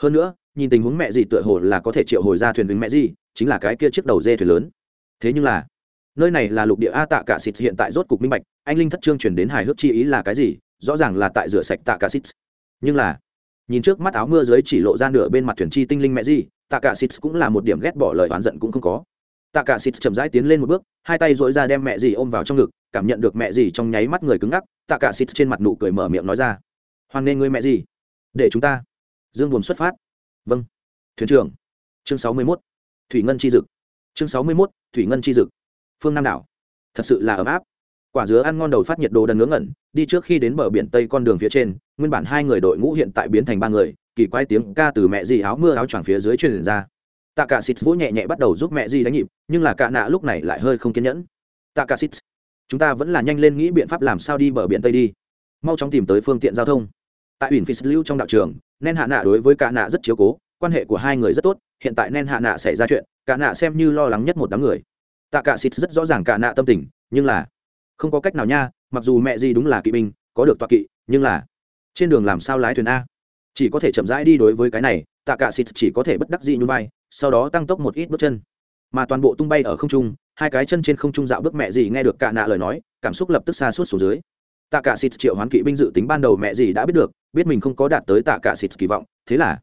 Hơn nữa, nhìn tình huống mẹ dì tựa hồ là có thể triệu hồi ra thuyền với mẹ dì chính là cái kia chiếc đầu dê thuyền lớn. Thế nhưng là, nơi này là lục địa a tạ cả xịt hiện tại rốt cục minh bạch, anh linh thất trương chuyển đến hài hước chi ý là cái gì? Rõ ràng là tại rửa sạch tạ cả xịt nhưng là nhìn trước mắt áo mưa dưới chỉ lộ ra nửa bên mặt thuyền chi tinh linh mẹ gì tạ cả xịt cũng là một điểm ghét bỏ lời oán giận cũng không có. Tạ cả xịt chậm rãi tiến lên một bước hai tay dội ra đem mẹ gì ôm vào trong ngực cảm nhận được mẹ gì trong nháy mắt người cứng ngắc tạ cả xịt trên mặt nụ cười mở miệng nói ra. Hoan nên người mẹ gì, để chúng ta. Dương buồn xuất phát. Vâng. Thuyền trưởng. Chương sáu mươi 61. thủy ngân chi dực. Chương sáu mươi 61. thủy ngân chi dực. Phương nam đảo. Thật sự là ấm áp. Quả dứa ăn ngon đầu phát nhiệt đồ đần ngớ ngẩn đi trước khi đến bờ biển tây con đường phía trên nguyên bản hai người đội ngũ hiện tại biến thành ba người, kỳ quái tiếng ca từ mẹ dì áo mưa áo choàng phía dưới truyền ra. Tạ cả xịt vỗ nhẹ nhẹ bắt đầu giúp mẹ dì đánh nhịp, nhưng là cả nạ lúc này lại hơi không kiên nhẫn. Tạ cả xịt chúng ta vẫn là nhanh lên nghĩ biện pháp làm sao đi bờ biển tây đi. Mau chóng tìm tới phương tiện giao thông. Tại ủy phi lưu trong đạo trường, nen hạ nạ đối với cả nạ rất chiếu cố, quan hệ của hai người rất tốt, hiện tại nen hạ nạ xảy ra chuyện, cả nạ xem như lo lắng nhất một đám người. Tạ cả xịt rất rõ ràng cả nạ tâm tình, nhưng là, không có cách nào nha, mặc dù mẹ gì đúng là kỵ binh, có được toa kỵ, nhưng là trên đường làm sao lái thuyền a? Chỉ có thể chậm rãi đi đối với cái này, tạ cả xịt chỉ có thể bất đắc dĩ như bay sau đó tăng tốc một ít bước chân. Mà toàn bộ tung bay ở không trung, hai cái chân trên không trung dạo bước mẹ gì nghe được cả nạ lời nói, cảm xúc lập tức xa suốt xuống dưới. Tạ cả xịt triệu hoán kỵ binh dự tính ban đầu mẹ gì đã biết được, biết mình không có đạt tới tạ cả xịt kỳ vọng, thế là,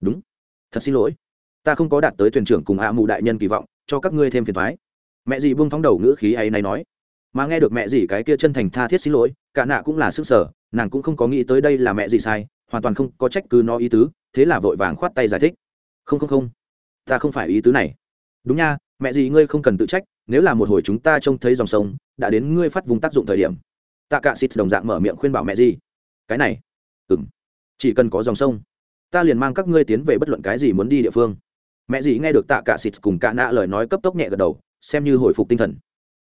đúng, thật xin lỗi. Ta không có đạt tới thuyền trưởng cùng hạ mù đại nhân kỳ vọng, cho các ngươi thêm phiền thoái. Mẹ gì buông thóng đầu ngữ khí ấy này nói. Mà nghe được mẹ gì cái kia chân thành tha thiết xin lỗi, cả nạ cũng là sức sở nàng cũng không có nghĩ tới đây là mẹ gì sai, hoàn toàn không có trách cứ nó ý tứ, thế là vội vàng khoát tay giải thích. Không không không. Ta không phải ý tứ này. Đúng nha, mẹ gì ngươi không cần tự trách, nếu là một hồi chúng ta trông thấy dòng sông, đã đến ngươi phát vùng tác dụng thời điểm. Tạ cả xịt đồng dạng mở miệng khuyên bảo mẹ gì. Cái này. Ừ m chỉ cần có dòng sông, ta liền mang các ngươi tiến về bất luận cái gì muốn đi địa phương. Mẹ dì nghe được tạ cả xịt cùng cả nạ lời nói cấp tốc nhẹ gật đầu, xem như hồi phục tinh thần.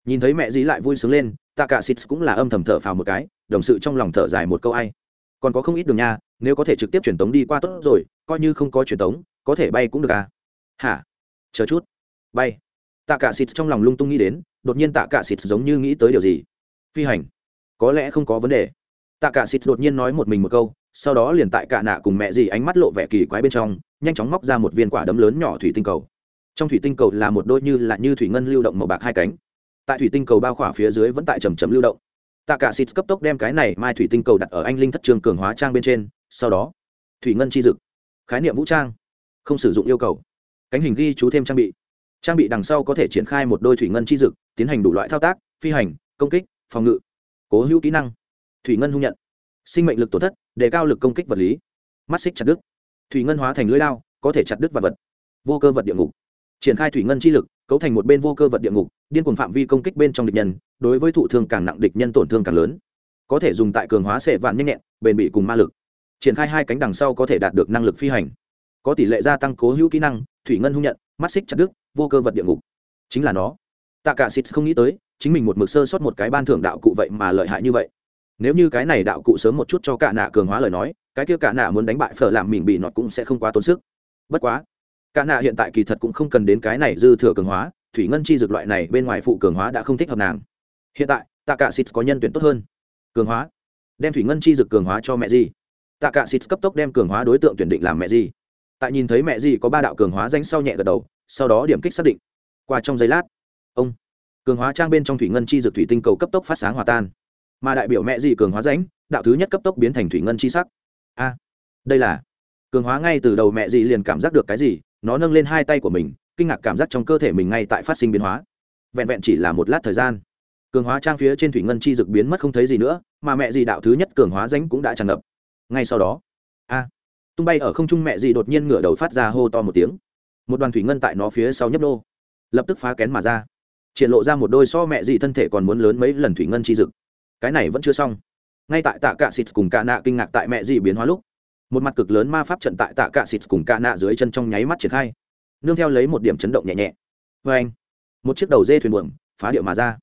Nhìn thấy mẹ dì lại vui sướng lên tạ cả xịt cũng là âm thầm thở phào một cái, đồng sự trong lòng thở dài một câu ai. Còn có không ít đường nha, nếu có thể trực tiếp truyền tống đi qua tốt rồi, coi như không có truyền tống, có thể bay cũng được à? Hả? Chờ chút. Bay. Tạ cả xịt trong lòng lung tung nghĩ đến, đột nhiên tạ cả xịt giống như nghĩ tới điều gì? Phi hành. Có lẽ không có vấn đề. Tạ cả xịt đột nhiên nói một mình một câu, sau đó liền tại cả nạ cùng mẹ dì ánh mắt lộ vẻ kỳ quái bên trong, nhanh chóng móc ra một viên quả đấm lớn nhỏ thủy tinh cầu. Trong thủy tinh cầu là một đôi như là như thủy ngân lưu động màu bạc hai cánh tại thủy tinh cầu bao khỏa phía dưới vẫn tại chầm chầm lưu động. Tạ cả xịt cấp tốc đem cái này mai thủy tinh cầu đặt ở anh linh thất trường cường hóa trang bên trên, sau đó, thủy ngân chi dực, khái niệm vũ trang, không sử dụng yêu cầu. Cánh hình ghi chú thêm trang bị. Trang bị đằng sau có thể triển khai một đôi thủy ngân chi dực, tiến hành đủ loại thao tác, phi hành, công kích, phòng ngự, cố hữu kỹ năng. Thủy ngân hung nhận. Sinh mệnh lực tổn thất, đề cao lực công kích vật lý. Mắt xích chặt đứt. Thủy ngân hóa thành lưỡi lao có thể chặt đứt vật vật. Vô cơ vật địa ngục. Triển khai thủy ngân chi lực cấu thành một bên vô cơ vật địa ngục, điên cuồng phạm vi công kích bên trong địch nhân, đối với thụ thương càng nặng địch nhân tổn thương càng lớn. Có thể dùng tại cường hóa sệ vạn nhanh nhẹn, bền bỉ cùng ma lực. Triển khai hai cánh đằng sau có thể đạt được năng lực phi hành. Có tỷ lệ gia tăng cố hữu kỹ năng, thủy ngân hung nhận, mắt xích chặt đứt, vô cơ vật địa ngục. Chính là nó. Tạ cả xịt không nghĩ tới, chính mình một mực sơ sót một cái ban thưởng đạo cụ vậy mà lợi hại như vậy. Nếu như cái này đạo cụ sớm một chút cho cả nạ cường hóa lời nói, cái kia cả nạ muốn đánh bại phở làm mình bị nọt cũng sẽ không quá tốn sức. Bất quá cả nạ hiện tại kỳ thật cũng không cần đến cái này dư thừa cường hóa, thủy ngân chi dược loại này bên ngoài phụ cường hóa đã không thích hợp nàng. Hiện tại tạ cả Sịt có nhân tuyển tốt hơn. Cường hóa. Đem thủy ngân chi dược cường hóa cho mẹ gì? Tạ cả Sịt cấp tốc đem cường hóa đối tượng tuyển định làm mẹ gì? Tại nhìn thấy mẹ gì có ba đạo cường hóa danh sau nhẹ gật đầu, sau đó điểm kích xác định. Qua trong giây lát, ông, cường hóa trang bên trong thủy ngân chi dược thủy tinh cầu cấp tốc phát sáng hòa tan. Mà đại biểu mẹ gì cường hóa rãnh, đạo thứ nhất cấp tốc biến thành thủy ngân chi sắc. A, đây là, cường hóa ngay từ đầu mẹ gì liền cảm giác được cái gì? Nó nâng lên hai tay của mình, kinh ngạc cảm giác trong cơ thể mình ngay tại phát sinh biến hóa. Vẹn vẹn chỉ là một lát thời gian, cường hóa trang phía trên thủy ngân chi dực biến mất không thấy gì nữa, mà mẹ dì đạo thứ nhất cường hóa danh cũng đã tràn ngập. Ngay sau đó, a, tung bay ở không trung mẹ dì đột nhiên ngửa đầu phát ra hô to một tiếng. Một đoàn thủy ngân tại nó phía sau nhấp nô, lập tức phá kén mà ra, triển lộ ra một đôi so mẹ dì thân thể còn muốn lớn mấy lần thủy ngân chi dực cái này vẫn chưa xong. Ngay tại tạ cạ xịt cùng cạ nạ kinh ngạc tại mẹ dì biến hóa lúc một mặt cực lớn ma pháp trận tại tạ cạ xịt cùng cạ nạ dưới chân trong nháy mắt triển khai. Nương theo lấy một điểm chấn động nhẹ nhẹ. Vê anh, một chiếc đầu dê thuyền buồm phá điệu mà ra.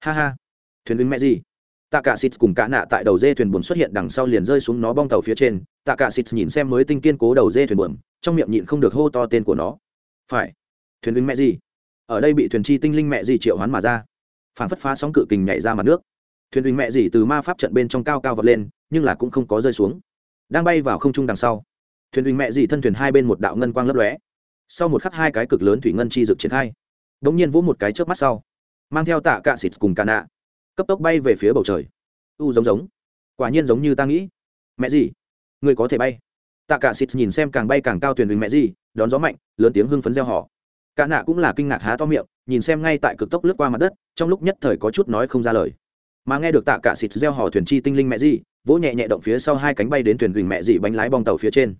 Ha ha. Thuyền đứng mẹ gì? Tạ cả xịt cùng cả nạ tại đầu dê thuyền buồm xuất hiện đằng sau liền rơi xuống nó bong tàu phía trên. Tạ cả xịt nhìn xem mới tinh kiên cố đầu dê thuyền buồm, trong miệng nhịn không được hô to tên của nó. Phải. Thuyền đứng mẹ gì? Ở đây bị thuyền chi tinh linh mẹ gì triệu hoán mà ra. Phản phất phá sóng cự kình nhảy ra mặt nước. Thuyền đứng mẹ gì từ ma pháp trận bên trong cao cao vọt lên, nhưng là cũng không có rơi xuống đang bay vào không trung đằng sau. Thuyền huỳnh mẹ gì thân thuyền hai bên một đạo ngân quang lấp lóe. Sau một khắc hai cái cực lớn thủy ngân chi dực triển khai. Đ ỗ n g nhiên vỗ một cái trước mắt sau, mang theo tạ cạ xịt cùng cà nạ, cấp tốc bay về phía bầu trời. U giống giống. Quả nhiên giống như ta nghĩ. Mẹ gì người có thể bay. Tạ cạ xịt nhìn xem càng bay càng cao thuyền huỳnh mẹ gì đón gió mạnh, lớn tiếng hưng phấn gieo họ cà nạ cũng là kinh ngạc há to miệng, nhìn xem ngay tại cực tốc lướt qua mặt đất, trong lúc nhất thời có chút nói không ra lời mà nghe được tạ cả xịt gieo hò thuyền chi tinh linh mẹ gì vỗ nhẹ nhẹ động phía sau hai cánh bay đến thuyền huỳnh mẹ gì bánh lái bong tàu phía trên.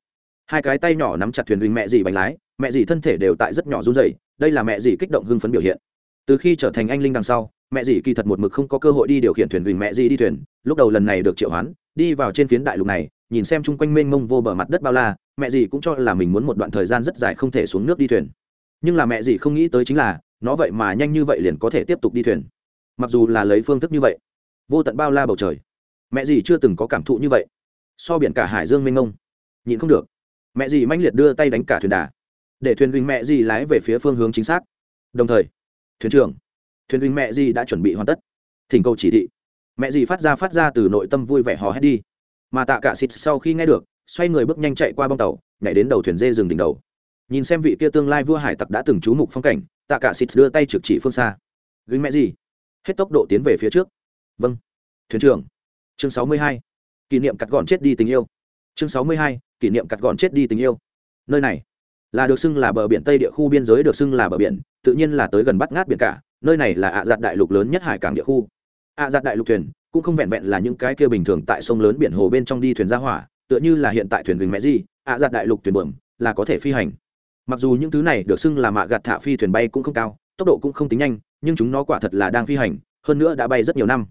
Hai cái tay nhỏ nắm chặt thuyền huỳnh mẹ gì bánh lái, mẹ gì thân thể đều tại rất nhỏ run rẩy, đây là mẹ gì kích động hưng phấn biểu hiện. Từ khi trở thành anh linh đằng sau, mẹ dì kỳ thật một mực không có cơ hội đi điều khiển thuyền huỳnh mẹ dì đi thuyền, lúc đầu lần này được triệu hoán, đi vào trên phiến đại lục này, nhìn xem chung quanh mênh mông vô bờ mặt đất bao la, mẹ dì cũng cho là mình muốn một đoạn thời gian rất dài không thể xuống nước đi thuyền. Nhưng là mẹ dì không nghĩ tới chính là, nó vậy mà nhanh như vậy liền có thể tiếp tục đi thuyền. Mặc dù là lấy phương thức như vậy vô tận bao la bầu trời. Mẹ gì chưa từng có cảm thụ như vậy? So biển cả hải dương mênh mông. Nhịn không được. Mẹ gì manh liệt đưa tay đánh cả thuyền đà. Để thuyền huynh mẹ gì lái về phía phương hướng chính xác. Đồng thời, thuyền trưởng, thuyền huynh mẹ gì đã chuẩn bị hoàn tất. Thỉnh cầu chỉ thị. Mẹ gì phát ra phát ra từ nội tâm vui vẻ hò hét đi. Mà tạ cả xịt sau khi nghe được, xoay người bước nhanh chạy qua bong tàu, nhảy đến đầu thuyền dê rừng đỉnh đầu. Nhìn xem vị kia tương lai vua hải tặc đã từng trú mục phong cảnh, tạ cả xịt đưa tay trực chỉ phương xa. Gánh mẹ gì? Hết tốc độ tiến về phía trước vâng. Thuyền trưởng. Chương sáu mươi hai. Kỷ niệm cắt gọn chết đi tình yêu. Chương sáu mươi hai. Kỷ niệm cắt gọn chết đi tình yêu. Nơi này là được xưng là bờ biển tây địa khu biên giới, được xưng là bờ biển, tự nhiên là tới gần bắt ngát biển cả. Nơi này là ạ à giặt đại lục lớn nhất hải cảng địa khu. Ạ à giặt đại lục thuyền cũng không vẹn vẹn là những cái kia bình thường tại sông lớn biển hồ bên trong đi thuyền ra hỏa, tựa như là hiện tại thuyền gừng mẹ gì, ạ à giặt đại lục thuyền bờm là có thể phi hành. Mặc dù những thứ này được xưng là mạ gạt thả phi thuyền bay cũng không cao, tốc độ cũng không tính nhanh, nhưng chúng nó quả thật là đang phi hành, hơn nữa đã bay rất nhiều năm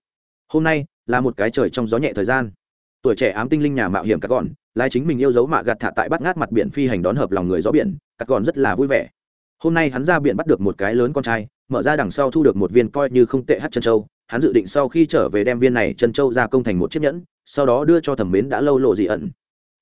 hôm nay là một cái trời trong gió nhẹ thời gian. Tuổi trẻ ám tinh linh nhà mạo hiểm các gòn lái chính mình yêu dấu mạ gạt thả tại bắt ngát mặt biển phi hành đón hợp lòng người gió biển các gòn rất là vui vẻ. Hôm nay hắn ra biển bắt được một cái lớn con trai, mở ra đằng sau thu được một viên coi như không tệ hát chân châu. Hắn dự định sau khi trở về đem viên này chân châu ra công thành một chiếc nhẫn, sau đó đưa cho thẩm mến đã lâu lộ dị ẩn.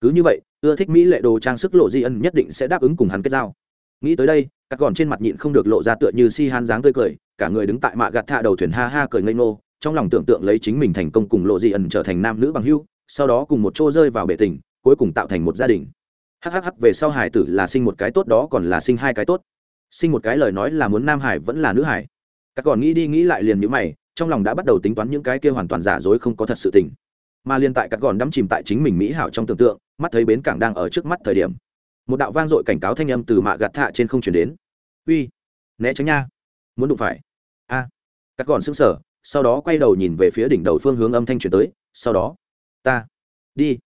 Cứ như vậy, ưa thích mỹ lệ đồ trang sức lộ dị ẩn nhất định sẽ đáp ứng cùng hắn kết giao. Nghĩ tới đây các gòn trên mặt nhịn không được lộ ra tựa như si han dáng tươi cười, cả người đứng tại mạ gạt thạ đầu thuyền ha ha cười ngây ngô trong lòng tưởng tượng lấy chính mình thành công cùng lộ dị ẩn trở thành nam nữ bằng hưu sau đó cùng một chỗ rơi vào bể tình, cuối cùng tạo thành một gia đình. Hhh về sau hải tử là sinh một cái tốt đó còn là sinh hai cái tốt. Sinh một cái lời nói là muốn nam hải vẫn là nữ hải. Các còn nghĩ đi nghĩ lại liền như mày, trong lòng đã bắt đầu tính toán những cái kia hoàn toàn giả dối không có thật sự tình. Mà liên tại các gòn đắm chìm tại chính mình mỹ hảo trong tưởng tượng, mắt thấy bến cảng đang ở trước mắt thời điểm, một đạo vang dội cảnh cáo thanh âm từ mạ gạt thạ trên không chuyển đến. Uy, né tránh nha, muốn đụng phải. A à. các gòn sững sờ sau đó quay đầu nhìn về phía đỉnh đầu phương hướng âm thanh chuyển tới, sau đó, ta đi.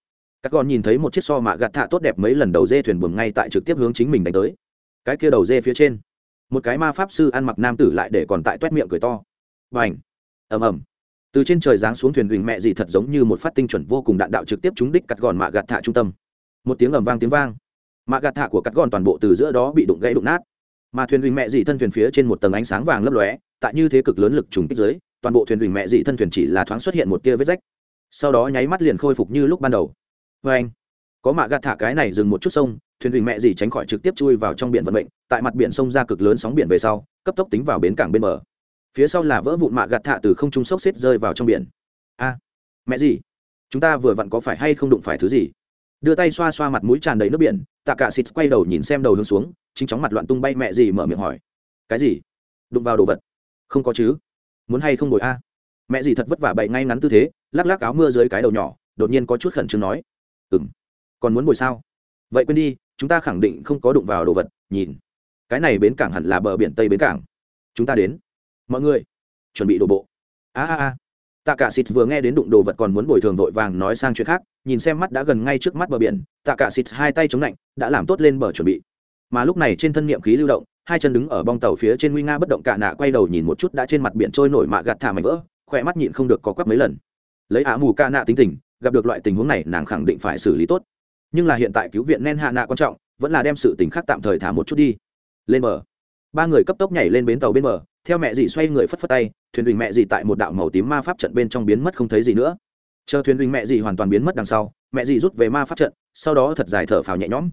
Các con nhìn thấy một chiếc so mạ gạt thạ tốt đẹp mấy lần đầu dê thuyền buồm ngay tại trực tiếp hướng chính mình đánh tới. Cái kia đầu dê phía trên, một cái ma pháp sư ăn mặc nam tử lại để còn tại toét miệng cười to. Và ảnh ầm ầm. Từ trên trời giáng xuống thuyền huỳnh mẹ gì thật giống như một phát tinh chuẩn vô cùng đạn đạo trực tiếp trúng đích cắt gòn mạ gạt thạ trung tâm. Một tiếng ầm vang tiếng vang. Mạ gạt thạ của cắt gòn toàn bộ từ giữa đó bị đụng gãy đụng nát. Mà thuyền huỳnh mẹ gì thân thuyền phía trên một tầng ánh sáng vàng lấp lóe, tại như thế cực lớn lực trùng kích dưới toàn bộ thuyền huỳnh mẹ dị thân thuyền chỉ là thoáng xuất hiện một tia vết rách. Sau đó nháy mắt liền khôi phục như lúc ban đầu. Vê anh, có mạ gạt thả cái này dừng một chút sông, thuyền huỳnh mẹ gì tránh khỏi trực tiếp chui vào trong biển vận mệnh, tại mặt biển sông ra cực lớn sóng biển về sau, cấp tốc tính vào bến cảng bên bờ. Phía sau là vỡ vụn mạ gạt thả từ không trung sốc xếp rơi vào trong biển. A, mẹ gì chúng ta vừa vặn có phải hay không đụng phải thứ gì? Đưa tay xoa xoa mặt mũi tràn đầy nước biển, tạ cả xịt quay đầu nhìn xem đầu hướng xuống, chính chóng mặt loạn tung bay mẹ gì mở miệng hỏi. Cái gì? Đụng vào đồ vật. Không có chứ muốn hay không ngồi a? Mẹ gì thật vất vả bậy ngay ngắn tư thế, lắc lắc áo mưa dưới cái đầu nhỏ, đột nhiên có chút khẩn trương nói. Ừ m còn muốn bồi sao? Vậy quên đi, chúng ta khẳng định không có đụng vào đồ vật, nhìn. Cái này bến cảng hẳn là bờ biển tây bến cảng. Chúng ta đến. Mọi người, chuẩn bị đổ bộ. A a a. Tạ cả xịt vừa nghe đến đụng đồ vật còn muốn bồi thường vội vàng nói sang chuyện khác, nhìn xem mắt đã gần ngay trước mắt bờ biển tạ cả xịt hai tay chống lạnh đã làm tốt lên bờ chuẩn bị. Mà lúc này trên thân niệm khí lưu động hai chân đứng ở bong tàu phía trên nguy nga bất động cả nạ quay đầu nhìn một chút đã trên mặt biển trôi nổi mạ gạt thả mảnh vỡ, khỏe mắt nhịn không được có quắp mấy lần. Lấy ả mù ca nạ tính tình, gặp được loại tình huống này nàng khẳng định phải xử lý tốt. Nhưng là hiện tại cứu viện nen hạ nạ quan trọng, vẫn là đem sự tình khác tạm thời thả một chút đi. Lên bờ. Ba người cấp tốc nhảy lên bến tàu bên bờ, theo mẹ dì xoay người phất phất tay, thuyền huỳnh mẹ dì tại một đạo màu tím ma pháp trận bên trong biến mất không thấy gì nữa. Chờ thuyền huỳnh mẹ dì hoàn toàn biến mất đằng sau, mẹ dì rút về ma pháp trận, sau đó thật dài thở phào nhẹ nhõm.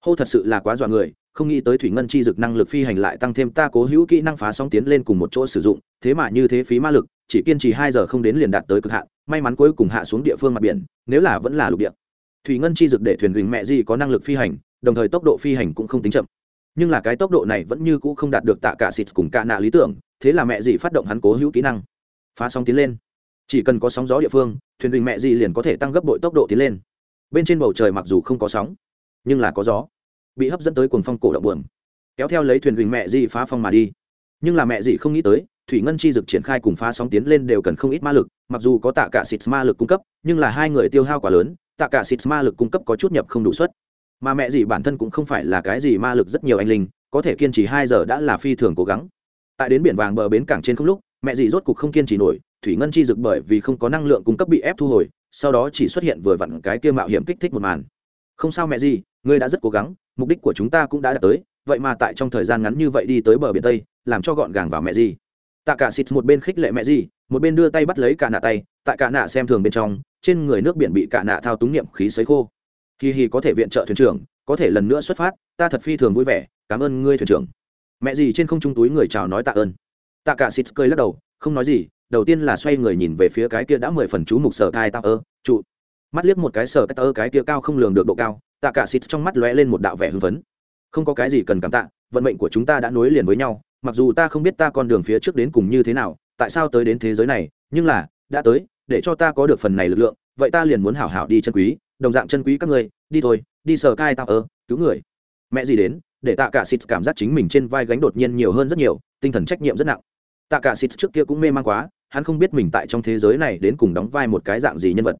Hô thật sự là quá dọa người không nghĩ tới thủy ngân chi dực năng lực phi hành lại tăng thêm ta cố hữu kỹ năng phá sóng tiến lên cùng một chỗ sử dụng, thế mà như thế phí ma lực, chỉ kiên trì hai giờ không đến liền đạt tới cực hạn, may mắn cuối cùng hạ xuống địa phương mặt biển, nếu là vẫn là lục địa. Thủy ngân chi dực để thuyền huỳnh mẹ di có năng lực phi hành, đồng thời tốc độ phi hành cũng không tính chậm. Nhưng là cái tốc độ này vẫn như cũ không đạt được tạ cả xịt cùng cả nạ lý tưởng, thế là mẹ gì phát động hắn cố hữu kỹ năng. Phá sóng tiến lên. Chỉ cần có sóng gió địa phương, thuyền huỳnh mẹ gì liền có thể tăng gấp bội tốc độ tiến lên. Bên trên bầu trời mặc dù không có sóng, nhưng là có gió bị hấp dẫn tới cuồng phong cổ động buồm. Kéo theo lấy thuyền huỳnh mẹ dị phá phong mà đi. Nhưng là mẹ dị không nghĩ tới, thủy ngân chi dực triển khai cùng phá sóng tiến lên đều cần không ít ma lực, mặc dù có tạ cả xịt ma lực cung cấp, nhưng là hai người tiêu hao quá lớn, tạ cả xịt ma lực cung cấp có chút nhập không đủ suất. Mà mẹ dị bản thân cũng không phải là cái gì ma lực rất nhiều anh linh, có thể kiên trì hai giờ đã là phi thường cố gắng. Tại đến biển vàng bờ bến cảng trên không lúc, mẹ dị rốt cục không kiên trì nổi, thủy ngân chi dực bởi vì không có năng lượng cung cấp bị ép thu hồi, sau đó chỉ xuất hiện vừa vặn cái kia mạo hiểm kích thích một màn. Không sao mẹ gì ngươi đã rất cố gắng mục đích của chúng ta cũng đã đạt tới, vậy mà tại trong thời gian ngắn như vậy đi tới bờ biển tây, làm cho gọn gàng vào mẹ gì? Tạ cả xịt một bên khích lệ mẹ gì, một bên đưa tay bắt lấy cả nạ tay, tại cả nạ xem thường bên trong, trên người nước biển bị cả nạ thao túng niệm khí sấy khô. Hì hì có thể viện trợ thuyền trưởng, có thể lần nữa xuất phát, ta thật phi thường vui vẻ, cảm ơn ngươi thuyền trưởng. Mẹ gì trên không trung túi người chào nói tạ ơn. Tạ cả xịt cười lắc đầu, không nói gì, đầu tiên là xoay người nhìn về phía cái kia đã mười phần chú mục sở thai tạ ơ, trụ. Mắt liếc một cái sở cái tơ cái kia cao không lường được độ cao tạ cả xịt trong mắt lóe lên một đạo vẻ hưng phấn. Không có cái gì cần cảm tạ, vận mệnh của chúng ta đã nối liền với nhau, mặc dù ta không biết ta con đường phía trước đến cùng như thế nào, tại sao tới đến thế giới này, nhưng là, đã tới, để cho ta có được phần này lực lượng, vậy ta liền muốn hảo hảo đi chân quý, đồng dạng chân quý các ngươi, đi thôi, đi sờ cai tạo ơ, cứu người. Mẹ gì đến, để tạ cả xịt cảm giác chính mình trên vai gánh đột nhiên nhiều hơn rất nhiều, tinh thần trách nhiệm rất nặng. Tạ cả xịt trước kia cũng mê man quá, hắn không biết mình tại trong thế giới này đến cùng đóng vai một cái dạng gì nhân vật.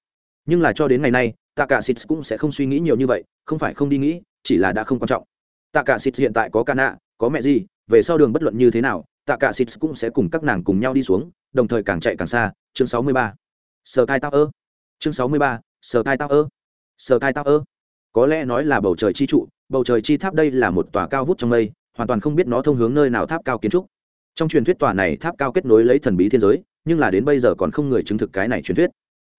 Nhưng là cho đến ngày nay tạ cả xịt cũng sẽ không suy nghĩ nhiều như vậy, không phải không đi nghĩ, chỉ là đã không quan trọng. Tạ cả xịt hiện tại có ca nạ có mẹ gì, về sau đường bất luận như thế nào tạ cả xịt cũng sẽ cùng các nàng cùng nhau đi xuống, đồng thời càng chạy càng xa. Chương 63. sờ cai tao ơ. Chương 63. sờ cai tao ơ. Sờ cai tao ơ. Có lẽ nói là bầu trời chi trụ, bầu trời chi tháp đây là một tòa cao vút trong mây, hoàn toàn không biết nó thông hướng nơi nào tháp cao kiến trúc. Trong truyền thuyết tòa này tháp cao kết nối lấy thần bí thiên giới, nhưng là đến bây giờ còn không người chứng thực cái này truyền thuyết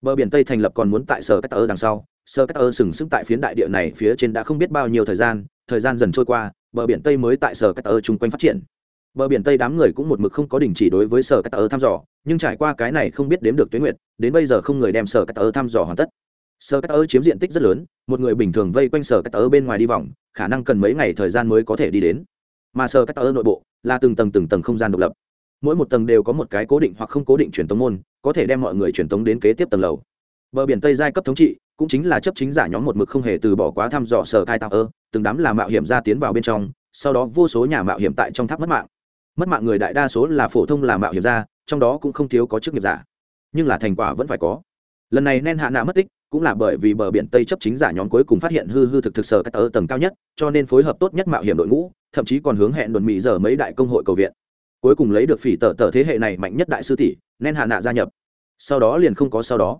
bờ biển tây thành lập còn muốn tại sở cách tơ đằng sau. Sở cách tơ sừng sững tại phiến đại địa này phía trên đã không biết bao nhiêu thời gian thời gian dần trôi qua, bờ biển tây mới tại sở cách tơ chung quanh phát triển. Bờ biển tây đám người cũng một mực không có đình chỉ đối với sở cách tơ thăm dò, nhưng trải qua cái này không biết đếm được tuyến nguyện đến bây giờ không người đem sở cách tơ thăm dò hoàn tất. Sở cách tơ chiếm diện tích rất lớn, một người bình thường vây quanh sở cách tơ bên ngoài đi vòng, khả năng cần mấy ngày thời gian mới có thể đi đến. Mà sở cách tơ nội bộ là từng tầng từng tầng không gian độc lập mỗi một tầng đều có một cái cố định hoặc không cố định truyền tống môn, có thể đem mọi người truyền tống đến kế tiếp tầng lầu. Bờ biển tây giai cấp thống trị, cũng chính là chấp chính giả nhóm một mực không hề từ bỏ quá thăm dò sở thai tạo ơ, từng đám là mạo hiểm ra tiến vào bên trong, sau đó vô số nhà mạo hiểm tại trong tháp mất mạng. Mất mạng người đại đa số là phổ thông là mạo hiểm ra, trong đó cũng không thiếu có chức nghiệp giả. Nhưng là thành quả vẫn phải có. Lần này nên hạ nạ mất tích, cũng là bởi vì bờ biển tây chấp chính giả nhóm cuối cùng phát hiện hư hư thực thực sở các tờ tầng cao nhất, cho nên phối hợp tốt nhất mạo hiểm đội ngũ, thậm chí còn hướng hẹn đồn mỹ giờ mấy đại công hội cầu viện cuối cùng lấy được phỉ tờ tờ thế hệ này mạnh nhất đại sư tỷ nên hạ nạ gia nhập. Sau đó liền không có sau đó.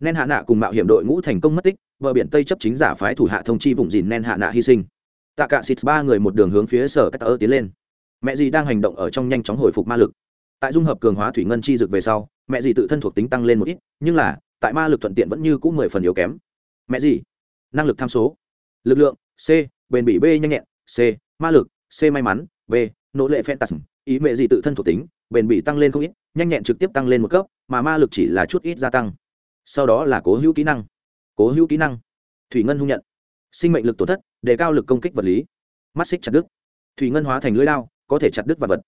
Nên hạ nạ cùng mạo hiểm đội ngũ thành công mất tích, bờ biển tây chấp chính giả phái thủ hạ thông chi vùng dìn nên hạ nạ hy sinh. Tạ cả xịt ba người một đường hướng phía sở các tờ tiến lên. Mẹ dì đang hành động ở trong nhanh chóng hồi phục ma lực. Tại dung hợp cường hóa thủy ngân chi dực về sau, mẹ dì tự thân thuộc tính tăng lên một ít, nhưng là, tại ma lực thuận tiện vẫn như cũ mười phần yếu kém. Mẹ dì, năng lực tham số. Lực lượng, c, bền bỉ b nhanh nhẹn, c, ma lực, c may mắn b nỗ lệ phantasm ý mẹ gì tự thân thuộc tính, bền bỉ tăng lên không ít, nhanh nhẹn trực tiếp tăng lên một cấp, mà ma lực chỉ là chút ít gia tăng. Sau đó là cố hữu kỹ năng. Cố hữu kỹ năng. Thủy ngân hung nhận. Sinh mệnh lực tổn thất, đề cao lực công kích vật lý. Mắt xích chặt đứt. Thủy ngân hóa thành lưới lao có thể chặt đứt vật vật.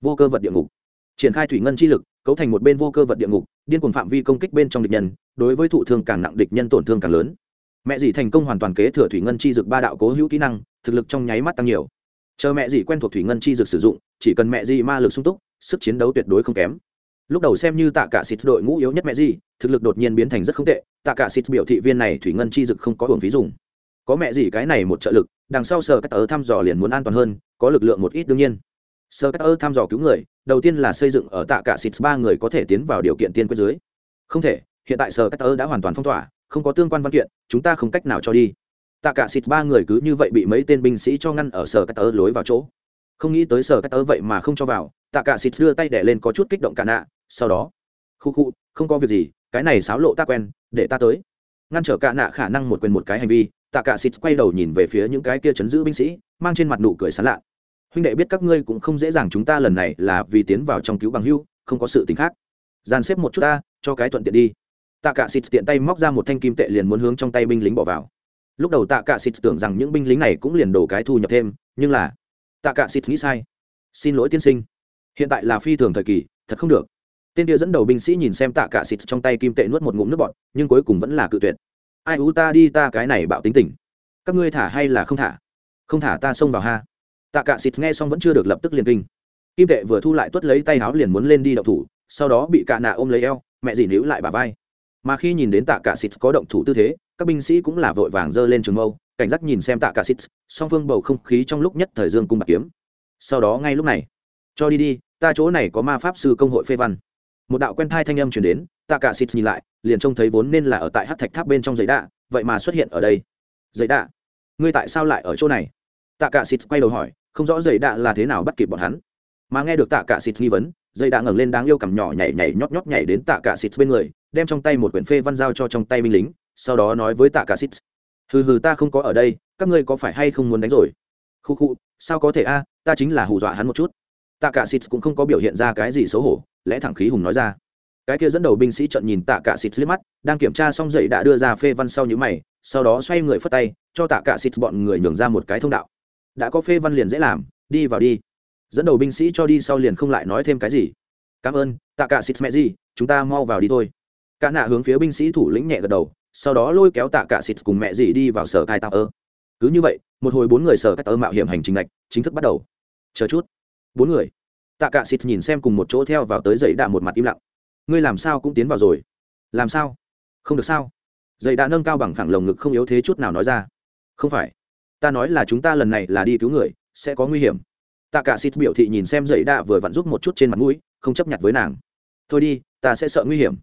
Vô cơ vật địa ngục. Triển khai thủy ngân chi lực, cấu thành một bên vô cơ vật địa ngục, điên cuồng phạm vi công kích bên trong địch nhân, đối với thụ thương càng nặng địch nhân tổn thương càng lớn. Mẹ dì thành công hoàn toàn kế thừa thủy ngân chi dực ba đạo cố hữu kỹ năng, thực lực trong nháy mắt tăng nhiều chờ mẹ dì quen thuộc thủy ngân chi dược sử dụng, chỉ cần mẹ dì ma lực sung túc, sức chiến đấu tuyệt đối không kém. Lúc đầu xem như tạ cả xịt đội ngũ yếu nhất mẹ dì thực lực đột nhiên biến thành rất không tệ, tạ cả xịt biểu thị viên này thủy ngân chi dực không có hưởng phí dùng. Có mẹ dì cái này một trợ lực, đằng sau sở các tờ thăm dò liền muốn an toàn hơn, có lực lượng một ít đương nhiên. Sờ các tờ thăm dò cứu người, đầu tiên là xây dựng ở tạ cả xịt ba người có thể tiến vào điều kiện tiên quyết dưới. Không thể, hiện tại sở các tờ đã hoàn toàn phong tỏa, không có tương quan văn kiện, chúng ta không cách nào cho đi tạ cả xịt ba người cứ như vậy bị mấy tên binh sĩ cho ngăn ở sở cát tớ lối vào chỗ. Không nghĩ tới sở cát tớ vậy mà không cho vào, tạ cả xịt đưa tay đẻ lên có chút kích động cả nạ, sau đó, khu khu, không có việc gì, cái này xáo lộ ta quen, để ta tới. Ngăn trở cả nạ khả năng một quyền một cái hành vi, tạ cả xịt quay đầu nhìn về phía những cái kia chấn giữ binh sĩ, mang trên mặt nụ cười sán lạ. Huynh đệ biết các ngươi cũng không dễ dàng chúng ta lần này là vì tiến vào trong cứu bằng hưu, không có sự tính khác. Dàn xếp một chút ta, cho cái thuận tiện đi. Tạ cả xịt tiện tay móc ra một thanh kim tệ liền muốn hướng trong tay binh lính bỏ vào lúc đầu tạ cả xịt tưởng rằng những binh lính này cũng liền đổ cái thu nhập thêm, nhưng là tạ cả xịt nghĩ sai. Xin lỗi tiên sinh. Hiện tại là phi thường thời kỳ, thật không được. Tên kia dẫn đầu binh sĩ nhìn xem tạ cả xịt trong tay kim tệ nuốt một ngụm nước bọt, nhưng cuối cùng vẫn là cự tuyệt. Ai ú ta đi ta cái này bạo tính tình. Các ngươi thả hay là không thả? Không thả ta xông vào ha. Tạ cả xịt nghe xong vẫn chưa được lập tức liền kinh. Kim tệ vừa thu lại tuất lấy tay áo liền muốn lên đi đậu thủ, sau đó bị cạ nạ ôm lấy eo, mẹ dì níu lại bà vai. Mà khi nhìn đến tạ cả xịt có động thủ tư thế các binh sĩ cũng là vội vàng giơ lên trường mâu, cảnh giác nhìn xem tạ cả xít, song phương bầu không khí trong lúc nhất thời dương cung bạc kiếm. Sau đó ngay lúc này, cho đi đi, ta chỗ này có ma pháp sư công hội phê văn. Một đạo quen thai thanh âm truyền đến, tạ cả xít nhìn lại, liền trông thấy vốn nên là ở tại hát thạch tháp bên trong giấy đạ, vậy mà xuất hiện ở đây. Giấy đạ? Ngươi tại sao lại ở chỗ này? Tạ cả xít quay đầu hỏi, không rõ giấy đạ là thế nào bắt kịp bọn hắn. Mà nghe được tạ cả xít nghi vấn dây đã ngẩng lên đáng yêu cầm nhỏ nhảy nhảy nhót nhót nhảy đến tạ cả xịt bên người, đem trong tay một quyển phê văn giao cho trong tay binh lính sau đó nói với tạ cả xít, hừ hừ, ta không có ở đây, các ngươi có phải hay không muốn đánh rồi? Khu khu, sao có thể a, ta chính là hù dọa hắn một chút. Tạ cả xít cũng không có biểu hiện ra cái gì xấu hổ, lẽ thẳng khí hùng nói ra. Cái kia dẫn đầu binh sĩ trận nhìn tạ cả xịt liếc mắt, đang kiểm tra xong dậy đã đưa ra phê văn sau những mày, sau đó xoay người phất tay, cho tạ cả xịt bọn người nhường ra một cái thông đạo. Đã có phê văn liền dễ làm, đi vào đi. Dẫn đầu binh sĩ cho đi sau liền không lại nói thêm cái gì. Cảm ơn, tạ cả xịt mẹ gì, chúng ta mau vào đi thôi. Cả nạ hướng phía binh sĩ thủ lĩnh nhẹ gật đầu sau đó lôi kéo tạ cả xịt cùng mẹ dì đi vào sở cai tạo ơ. Cứ như vậy, một hồi bốn người sở cai tạo mạo hiểm hành trình lệch chính thức bắt đầu. Chờ chút. Bốn người. Tạ cả xịt nhìn xem cùng một chỗ theo vào tới dậy đạ một mặt im lặng. Ngươi làm sao cũng tiến vào rồi. Làm sao? Không được sao? Dậy đạ nâng cao bằng phẳng lồng ngực không yếu thế chút nào nói ra. Không phải. Ta nói là chúng ta lần này là đi cứu người, sẽ có nguy hiểm. Tạ cả xịt biểu thị nhìn xem dậy đạ vừa vặn giúp một chút trên mặt mũi, không chấp nhận với nàng. Thôi đi, ta sẽ sợ nguy hiểm.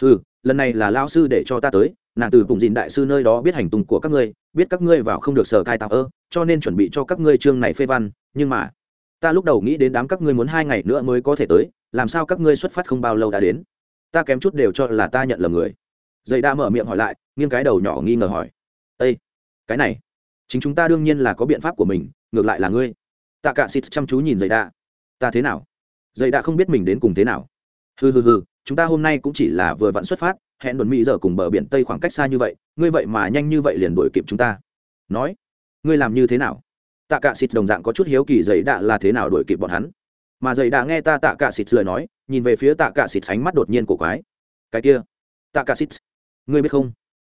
Ừ lần này là lao sư để cho ta tới nàng từ cùng dìn đại sư nơi đó biết hành tung của các ngươi biết các ngươi vào không được sở cai tạo ơ cho nên chuẩn bị cho các ngươi chương này phê văn nhưng mà ta lúc đầu nghĩ đến đám các ngươi muốn hai ngày nữa mới có thể tới làm sao các ngươi xuất phát không bao lâu đã đến? Ta kém chút đều cho là ta nhận lầm người. Dây đã mở miệng hỏi lại nghiêng cái đầu nhỏ nghi ngờ hỏi. Ây cái này chính chúng ta đương nhiên là có biện pháp của mình ngược lại là ngươi. Tạ cả xịt chăm chú nhìn dây đã, ta thế nào? Dây đã không biết mình đến cùng thế nào. Hừ hừ hừ chúng ta hôm nay cũng chỉ là vừa vặn xuất phát hẹn đồn mỹ giờ cùng bờ biển tây khoảng cách xa như vậy, ngươi vậy mà nhanh như vậy liền đuổi kịp chúng ta. Nói, ngươi làm như thế nào? Tạ cả xịt đồng dạng có chút hiếu kỳ dây đạ là thế nào đuổi kịp bọn hắn. Mà dây đạ nghe ta tạ cả xịt lời nói, nhìn về phía tạ cả xịt ánh mắt đột nhiên của quái. Cái kia, tạ cả xịt ngươi biết không?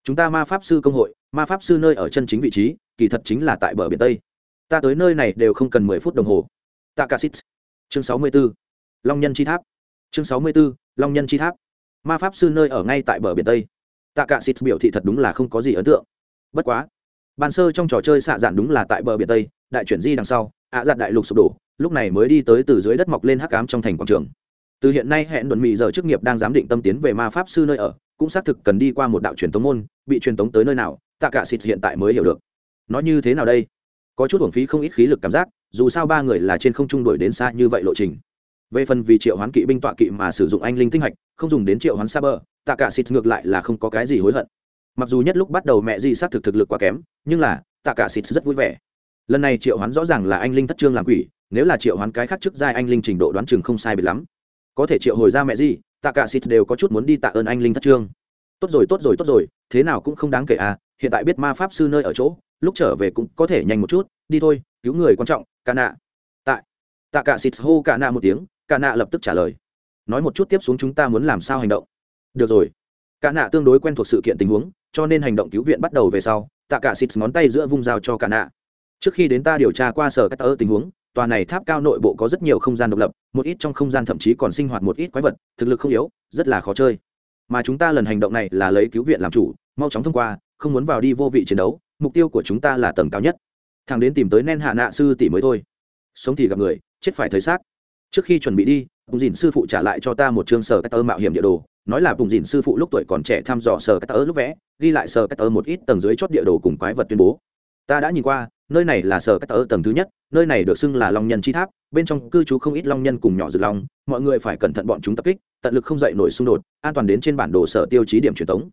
Chúng ta ma pháp sư công hội, ma pháp sư nơi ở chân chính vị trí, kỳ thật chính là tại bờ biển tây. Ta tới nơi này đều không cần mười phút đồng hồ. Tạ cả xịt chương sáu mươi b ố long nhân chi tháp. Chương sáu mươi b ố long nhân chi tháp ma pháp sư nơi ở ngay tại bờ biển tây. Tạ cả xịt biểu thị thật đúng là không có gì ấn tượng. Bất quá ban sơ trong trò chơi xạ dạn đúng là tại bờ biển tây, đại chuyển di đằng sau, ạ à dạn đại lục sụp đổ, lúc này mới đi tới từ dưới đất mọc lên hắc cám trong thành quảng trường. Từ hiện nay hẹn đồn mỹ giờ chức nghiệp đang giám định tâm tiến về ma pháp sư nơi ở, cũng xác thực cần đi qua một đạo truyền tống môn, bị truyền tống tới nơi nào tạ cả xịt hiện tại mới hiểu được. Nói như thế nào đây? Có chút hưởng phí không ít khí lực cảm giác, dù sao ba người là trên không trung đuổi đến xa như vậy lộ trình về phần vì triệu hoán kỵ binh tọa kỵ mà sử dụng anh linh tinh hạch, không dùng đến triệu hoán xa bờ tạ cả xịt ngược lại là không có cái gì hối hận. Mặc dù nhất lúc bắt đầu mẹ di xác thực thực lực quá kém, nhưng là, tạ cả xịt rất vui vẻ. Lần này triệu hoán rõ ràng là anh linh thất trương làm quỷ, nếu là triệu hoán cái khác trước giai anh linh trình độ đoán chừng không sai biệt lắm. Có thể triệu hồi ra mẹ gì, tạ cả xịt đều có chút muốn đi tạ ơn anh linh thất trương. Tốt rồi tốt rồi tốt rồi, thế nào cũng không đáng kể à hiện tại biết ma pháp sư nơi ở chỗ, lúc trở về cũng có thể nhanh một chút, đi thôi, cứu người quan trọng ca nạ. Tại, tạ cả xịt hô ca nạ một tiếng Cả nạ lập tức trả lời. Nói một chút tiếp xuống chúng ta muốn làm sao hành động. Được rồi. Cả nạ tương đối quen thuộc sự kiện tình huống, cho nên hành động cứu viện bắt đầu về sau, tạ cả xịt ngón tay giữa vung dao cho cả nạ. Trước khi đến ta điều tra qua sở các tờ tình huống, tòa này tháp cao nội bộ có rất nhiều không gian độc lập, một ít trong không gian thậm chí còn sinh hoạt một ít quái vật, thực lực không yếu, rất là khó chơi. Mà chúng ta lần hành động này là lấy cứu viện làm chủ, mau chóng thông qua, không muốn vào đi vô vị chiến đấu, mục tiêu của chúng ta là tầng cao nhất. Thằng đến tìm tới nen hạ nạ sư tỷ mới thôi. Sống thì gặp người, chết phải thấy xác trước khi chuẩn bị đi vùng dìn sư phụ trả lại cho ta một chương sở cách tơ mạo hiểm địa đồ. Nói là vùng dìn sư phụ lúc tuổi còn trẻ thăm dò sở cách tơ lúc vẽ, ghi lại sở cách tơ một ít tầng dưới chót địa đồ cùng quái vật tuyên bố. Ta đã nhìn qua, nơi này là sở cách tơ tầng thứ nhất, nơi này được xưng là long nhân chi tháp, bên trong cư trú không ít long nhân cùng nhỏ rực long, mọi người phải cẩn thận bọn chúng tập kích, tận lực không dậy nổi xung đột, an toàn đến trên bản đồ sở tiêu chí điểm truyền thống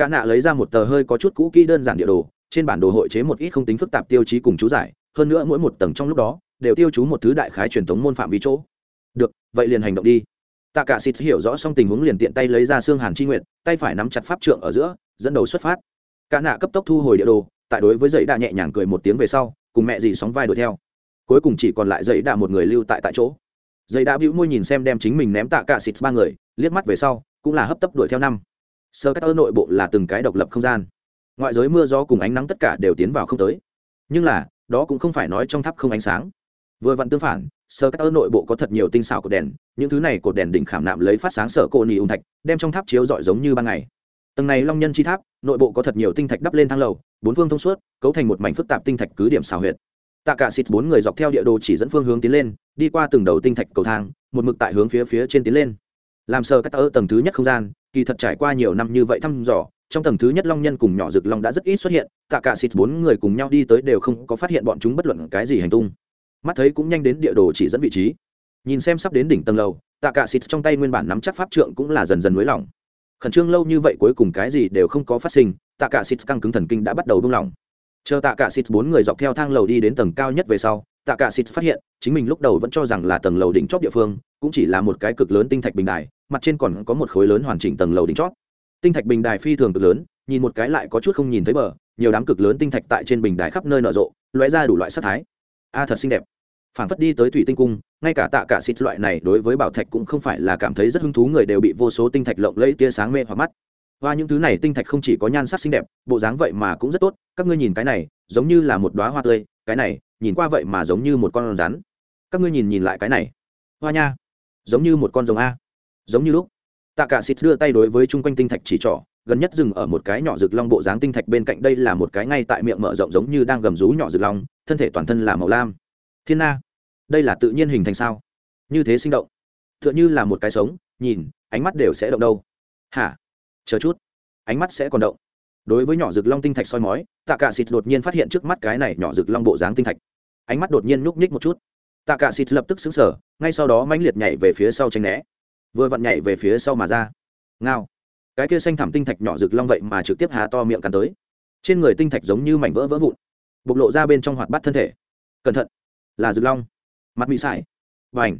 cả nạ lấy ra một tờ hơi có chút cũ kỹ đơn giản địa đồ, trên bản đồ hội chế một ít không tính phức tạp tiêu chí cùng chú giải, hơn nữa mỗi một tầng trong lúc đó, đều tiêu chú một thứ đại khái truyền thống môn phạm vi chỗ vậy liền hành động đi. Tạ cả xịt hiểu rõ xong tình huống liền tiện tay lấy ra xương hàn chi nguyện tay phải nắm chặt pháp trượng ở giữa, dẫn đầu xuất phát. Cả nạ cấp tốc thu hồi địa đồ, tại đối với dãy đạ nhẹ nhàng cười một tiếng về sau, cùng mẹ dì sóng vai đuổi theo. Cuối cùng chỉ còn lại dãy đạ một người lưu tại tại chỗ. Dãy đã bĩu môi nhìn xem đem chính mình ném tạ cả xịt ba người, liếc mắt về sau, cũng là hấp tấp đuổi theo năm. Sơ các ơ nội bộ là từng cái độc lập không gian. Ngoại giới mưa gió cùng ánh nắng tất cả đều tiến vào không tới. Nhưng là, đó cũng không phải nói trong tháp không ánh sáng. Vừa vặn tương phản sơ cách ơ nội bộ có thật nhiều tinh xảo cột đèn, những thứ này cột đèn đỉnh khảm nạm lấy phát sáng sở cộ nỉ ung thạch, đem trong tháp chiếu rọi giống như ban ngày. Tầng này long nhân chi tháp, nội bộ có thật nhiều tinh thạch đắp lên thang lầu, bốn phương thông suốt, cấu thành một mảnh phức tạp tinh thạch cứ điểm xào huyệt. Tạ cả xịt bốn người dọc theo địa đồ chỉ dẫn phương hướng tiến lên, đi qua từng đầu tinh thạch cầu thang, một mực tại hướng phía phía trên tiến lên. Làm sơ cách ơ tầng thứ nhất không gian, kỳ thật trải qua nhiều năm như vậy thăm dò, trong tầng thứ nhất long nhân cùng nhỏ rực long đã rất ít xuất hiện, tạ cả xịt bốn người cùng nhau đi tới đều không có phát hiện bọn chúng bất luận cái gì hành tung mắt thấy cũng nhanh đến địa đồ chỉ dẫn vị trí. Nhìn xem sắp đến đỉnh tầng lầu tạ cả xịt trong tay nguyên bản nắm chắc pháp trượng cũng là dần dần nới lỏng. Khẩn trương lâu như vậy cuối cùng cái gì đều không có phát sinh tạ cả xịt căng cứng thần kinh đã bắt đầu buông lỏng. Chờ tạ cả xịt bốn người dọc theo thang lầu đi đến tầng cao nhất về sau tạ cả xịt phát hiện, chính mình lúc đầu vẫn cho rằng là tầng lầu đỉnh chót địa phương, cũng chỉ là một cái cực lớn tinh thạch bình đài, mặt trên còn có một khối lớn hoàn chỉnh tầng lầu đỉnh chót tinh thạch bình đài phi thường cực lớn, nhìn một cái lại có chút không nhìn thấy bờ, nhiều đám cực lớn tinh thạch tại trên bình đài khắp nơi nở rộ, lóe ra đủ loại sắc thái a thật xinh đẹp. Phản phất đi tới thủy tinh cung, ngay cả tạ cả xịt loại này đối với bảo thạch cũng không phải là cảm thấy rất hứng thú, người đều bị vô số tinh thạch lộng lẫy tia sáng mê hoặc mắt. Và những thứ này tinh thạch không chỉ có nhan sắc xinh đẹp, bộ dáng vậy mà cũng rất tốt, các ngươi nhìn cái này, giống như là một đoá hoa tươi, cái này, nhìn qua vậy mà giống như một con rắn. Các ngươi nhìn nhìn lại cái này. Hoa nha, giống như một con rồng a. Giống như lúc, tạ cả xịt đưa tay đối với chung quanh tinh thạch chỉ trỏ, gần nhất dừng ở một cái nhỏ rực long bộ dáng tinh thạch bên cạnh, đây là một cái ngay tại miệng mở rộng giống như đang gầm rú nhỏ rực long thân thể toàn thân là màu lam. Thiên na, đây là tự nhiên hình thành sao? Như thế sinh động. T h ư ợ n h ư là một cái sống, nhìn, ánh mắt đều sẽ động đâu. Hả? Chờ chút. Ánh mắt sẽ còn động. Đối với nhỏ rực long tinh thạch soi mói tạ cả xịt đột nhiên phát hiện trước mắt cái này nhỏ rực long bộ dáng tinh thạch. Ánh mắt đột nhiên nhúc nhích một chút. Tạ cả xịt lập tức xứng sở ngay sau đó mãnh liệt nhảy về phía sau tranh né. Vừa vặn nhảy về phía sau mà ra. Ngao. Cái kia xanh thảm tinh thạch nhỏ rực long vậy mà trực tiếp há to miệng cắn tới. Trên người tinh thạch giống như mảnh vỡ vỡ vụn bộc lộ ra bên trong hoạt bát thân thể. Cẩn thận. Là rực long. Mặt bị sải. Và ảnh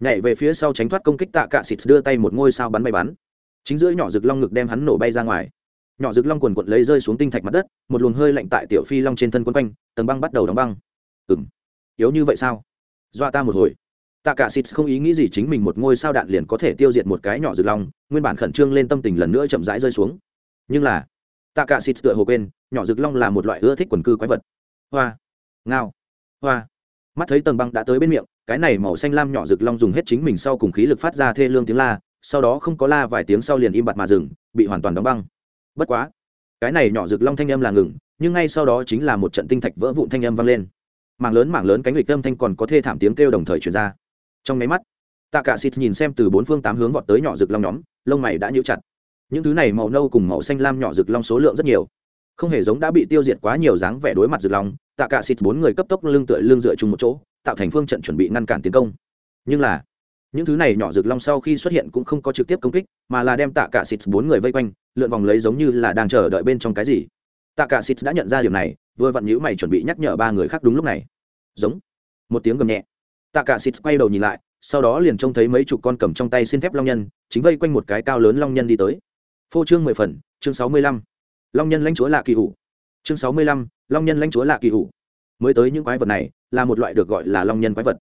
nhảy về phía sau tránh thoát công kích tạ cạ xịt đưa tay một ngôi sao bắn bay bắn. Chính giữa nhỏ rực long ngực đem hắn nổ bay ra ngoài. Nhỏ rực long quần quận lấy rơi xuống tinh thạch mặt đất, một luồng hơi lạnh tại tiểu phi long trên thân quân quanh, tầng băng bắt đầu đóng băng. Ừng yếu như vậy sao? Dọa ta một hồi. Tạ cả xịt không ý nghĩ gì chính mình một ngôi sao đạn liền có thể tiêu diệt một cái nhỏ rực long, nguyên bản khẩn trương lên tâm tình lần nữa chậm rãi rơi xuống. Nhưng là, tạ cả xịt tựa hồ quên, nhỏ rực long là một loại ưa thích quần cư quái vật hoa. Ngao. Hoa. Mắt thấy tầng băng đã tới bên miệng, cái này màu xanh lam nhỏ rực long dùng hết chính mình sau cùng khí lực phát ra thê lương tiếng la, sau đó không có la vài tiếng sau liền im bặt mà dừng, bị hoàn toàn đóng băng. Bất quá, cái này nhỏ rực long thanh âm là ngừng, nhưng ngay sau đó chính là một trận tinh thạch vỡ vụn thanh âm vang lên. Mảng lớn mảng lớn cánh lịch âm thanh còn có thê thảm tiếng kêu đồng thời truyền ra. Trong máy mắt tạ cả xịt nhìn xem từ bốn phương tám hướng vọt tới nhỏ rực long nhóm, lông mày đã nhíu chặt. Những thứ này màu nâu cùng màu xanh lam nhỏ rực long số lượng rất nhiều không hề giống đã bị tiêu diệt quá nhiều dáng vẻ đối mặt rực long, tạ cả xịt bốn người cấp tốc lưng tựa lưng dựa chung một chỗ, tạo thành phương trận chuẩn bị ngăn cản tiến công. Nhưng là, những thứ này nhỏ rực long sau khi xuất hiện cũng không có trực tiếp công kích, mà là đem tạ cả xịt bốn người vây quanh, lượn vòng lấy giống như là đang chờ đợi bên trong cái gì. Tạ cả xịt đã nhận ra điều này, vừa vặn nhữ mày chuẩn bị nhắc nhở ba người khác đúng lúc này. Giống, một tiếng gầm nhẹ. Tạ cả xịt quay đầu nhìn lại, sau đó liền trông thấy mấy chục con cầm trong tay xin thép long nhân, chính vây quanh một cái cao lớn long nhân đi tới. Phô trương mười phần, chương sáu mươi lăm long nhân lãnh chúa lạ kỳ hủ. Chương sáu mươi lăm, long nhân lãnh chúa lạ kỳ hủ. Mới tới những quái vật này, là một loại được gọi là long nhân quái vật.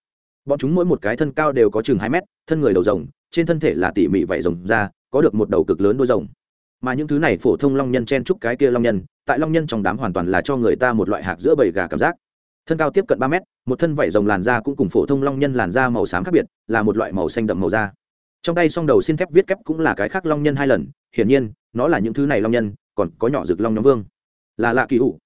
Bọn chúng mỗi một cái thân cao đều có chừng hai mét, thân người đầu rồng, trên thân thể là tỉ mỉ vảy rồng ra có được một đầu cực lớn đôi rồng. Mà những thứ này phổ thông long nhân chen chúc cái kia long nhân, tại long nhân trong đám hoàn toàn là cho người ta một loại hạc giữa bầy gà cảm giác. Thân cao tiếp cận ba mét, một thân vảy rồng làn da cũng cùng phổ thông long nhân làn da màu xám khác biệt, là một loại màu xanh đậm màu da. Trong tay song đầu xin thép viết kép cũng là cái khác long nhân hai lần, hiển nhiên, nó là những thứ này long nhân còn có nhỏ rực long nhóm vương. Là lạ kỳ ủ.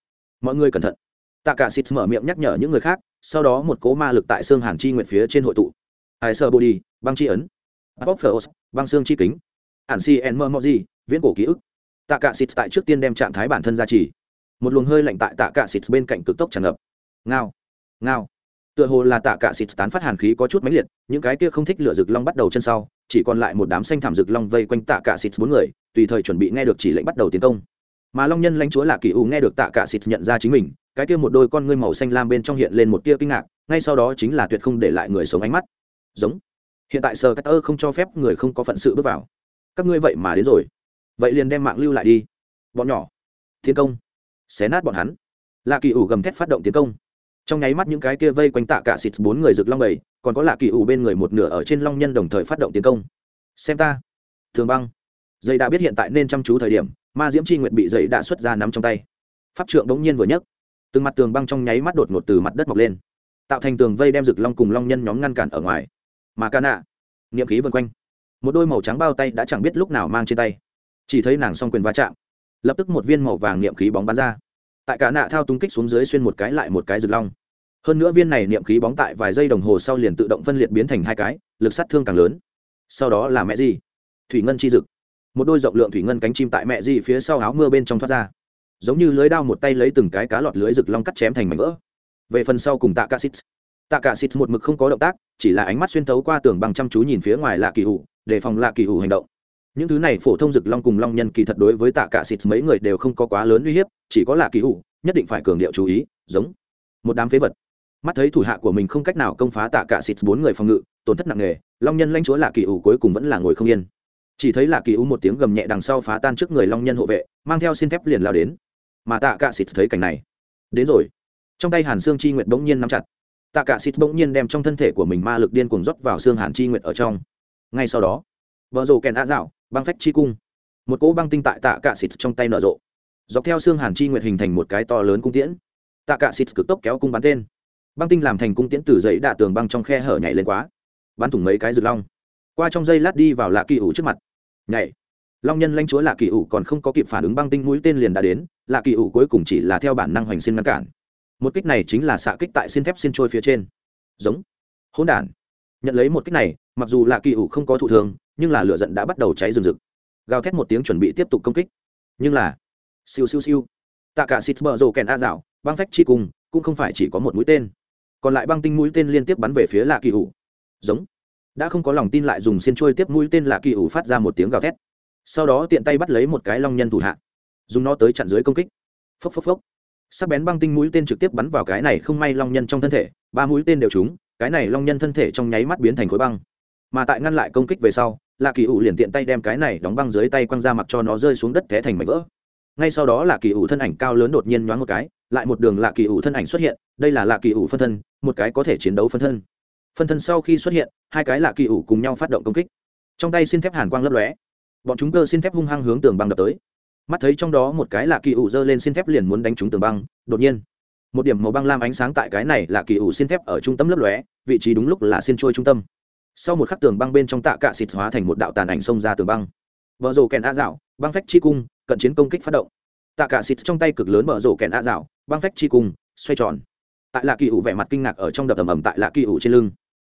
Mọi người cẩn thận. Tạ cả xịt mở miệng nhắc nhở những người khác, sau đó một cố ma lực tại xương hàn chi nguyện phía trên hội tụ. Ai sơ body băng chi ấn. Bóc băng xương chi kính. Ản si en mơ mò gì, viễn cổ ký ức. Tạ cả xịt tại trước tiên đem trạng thái bản thân ra chỉ một luồng hơi lạnh tại tạ cả xịt bên cạnh cực tốc tràn ngập. Ngao ngao tựa hồ là tạ cả xịt tán phát hàn khí có chút mãnh liệt, những cái kia không thích lửa rực long bắt đầu chân sau, chỉ còn lại một đám xanh thảm rực long vây quanh tạ cả xịt bốn người, tùy thời chuẩn bị nghe được chỉ lệnh bắt đầu tiến công. Mà long nhân lãnh chúa lạ kỳ u nghe được tạ cả xịt nhận ra chính mình, cái kia một đôi con ngươi màu xanh lam bên trong hiện lên một tia kinh ngạc, ngay sau đó chính là tuyệt không để lại người sống ánh mắt. Giống. Hiện tại sơ cát ơ không cho phép người không có phận sự bước vào. Các ngươi vậy mà đến rồi. Vậy liền đem mạng lưu lại đi. Bọn nhỏ. Tiến công. Xé nát bọn hắn. Lạ kỳ ủ gầm thét phát động tiến công trong nháy mắt những cái kia vây quanh tạ cả xịt bốn người rực long bầy, còn có lạ kỳ ủ bên người một nửa ở trên long nhân đồng thời phát động tiến công. Xem ta. Thường băng. Dây đã biết hiện tại nên chăm chú thời điểm, ma diễm c h i nguyện bị dậy đã xuất ra nắm trong tay. Pháp trượng đống nhiên vừa nhấc. Từng mặt tường băng trong nháy mắt đột ngột từ mặt đất mọc lên. Tạo thành tường vây đem rực long cùng long nhân nhóm ngăn cản ở ngoài. Mà ca nạ. Niệm khí vân quanh. Một đôi màu trắng bao tay đã chẳng biết lúc nào mang trên tay. Chỉ thấy nàng s o n g quyền va chạm. Lập tức một viên màu vàng niệm khí bóng bắn ra tại cả nạ thao túng kích xuống dưới xuyên một cái lại một cái rực long. Hơn nữa viên này niệm khí bóng tại vài giây đồng hồ sau liền tự động phân liệt biến thành hai cái, lực sát thương càng lớn. Sau đó là mẹ gì? Thủy ngân chi dực một đôi rộng lượng thủy ngân cánh chim tại mẹ gì phía sau áo mưa bên trong thoát ra. Giống như lưới đao một tay lấy từng cái cá lọt lưới rực long cắt chém thành mảnh vỡ. Về phần sau cùng tạ ca xít tạ cả xít một mực không có động tác, chỉ là ánh mắt xuyên thấu qua tường bằng chăm chú nhìn phía ngoài lạ kỳ hủ để phòng lạ kỳ hủ hành động những thứ này phổ thông rực long cùng long nhân kỳ thật đối với tạ cả xịt mấy người đều không có quá lớn uy hiếp, chỉ có là kỳ hủ, nhất định phải cường điệu chú ý, giống một đám phế vật. Mắt thấy thủ hạ của mình không cách nào công phá tạ cả xịt bốn người phòng ngự, tổn thất nặng nề, long nhân lanh chúa lạ kỳ hủ cuối cùng vẫn là ngồi không yên. Chỉ thấy lạ kỳ hủ một tiếng gầm nhẹ đằng sau phá tan trước người long nhân hộ vệ, mang theo xin thép liền lao đến. Mà tạ cả xịt thấy cảnh này, đến rồi. Trong tay hàn xương chi nguyệt bỗng nhiên nắm chặt. Tạ cả xịt bỗng nhiên đem trong thân thể của mình ma lực điên cuồng rót vào xương hàn chi nguyệt ở trong. Ngay sau đó, vợ rồ kèn a dạo băng phách chi cung. Một cỗ băng tinh tại tạ cạ xịt trong tay nở rộ. Dọc theo xương hàn chi nguyệt hình thành một cái to lớn cung tiễn. Tạ cạ xịt cực tốc kéo cung bắn tên. Băng tinh làm thành cung tiễn từ giấy đạ tường băng trong khe hở nhảy lên quá. Bắn thủng mấy cái rực long. Qua trong dây lát đi vào lạ kỳ ủ trước mặt. Nhảy. Long nhân lanh chúa lạ kỳ ủ còn không có kịp phản ứng băng tinh mũi tên liền đã đến, lạ kỳ ủ cuối cùng chỉ là theo bản năng hoành xin ngăn cản. Một kích này chính là xạ kích tại xin thép xin trôi phía trên. Giống. Hỗn đản. Nhận lấy một kích này, mặc dù lạ kỳ ủ không có thụ thường nhưng là lửa giận đã bắt đầu cháy rừng rực. Gào thét một tiếng chuẩn bị tiếp tục công kích. Nhưng là, siêu siêu siêu. Tạ cả xịt bờ rồ kèn a dạo, băng phách chi cùng, cũng không phải chỉ có một mũi tên. Còn lại băng tinh mũi tên liên tiếp bắn về phía lạ kỳ ủ giống. Đã không có lòng tin lại dùng xiên trôi tiếp mũi tên lạ kỳ ủ phát ra một tiếng gào thét. Sau đó tiện tay bắt lấy một cái long nhân thủ hạ. Dùng nó tới chặn dưới công kích. Phốc phốc phốc. Sắc bén băng tinh mũi tên trực tiếp bắn vào cái này không may long nhân trong thân thể. Ba mũi tên đều trúng, cái này long nhân thân thể trong nháy mắt biến thành khối băng mà tại ngăn lại công kích về sau, lạ kỳ ủ liền tiện tay đem cái này đóng băng dưới tay quăng ra mặc cho nó rơi xuống đất té thành mảnh vỡ. Ngay sau đó là kỳ ủ thân ảnh cao lớn đột nhiên nhoáng một cái, lại một đường lạ kỳ ủ thân ảnh xuất hiện, đây là lạ kỳ ủ phân thân, một cái có thể chiến đấu phân thân. Phân thân sau khi xuất hiện, hai cái lạ kỳ ủ cùng nhau phát động công kích. Trong tay xin thép hàn quang lấp lóe. Bọn chúng cơ xin thép hung hăng hướng tường băng đập tới. Mắt thấy trong đó một cái lạ kỳ ủ giơ lên xin thép liền muốn đánh trúng tường băng, đột nhiên, một điểm màu băng lam ánh sáng tại cái này là kỳ ủ xin thép ở trung tâm lấp lóe, vị trí đúng lúc là xin trôi trung tâm sau một khắc tường băng bên trong tạ cạ xịt hóa thành một đạo tàn ảnh xông ra tường băng. Vợ rổ kèn a dạo, băng phách chi cung, cận chiến công kích phát động. Tạ cạ xịt trong tay cực lớn vợ rổ kèn a dạo, băng phách chi cung, xoay tròn. Tại lạ kỳ ủ vẻ mặt kinh ngạc ở trong đập ầm ầm tại lạ kỳ ủ trên lưng.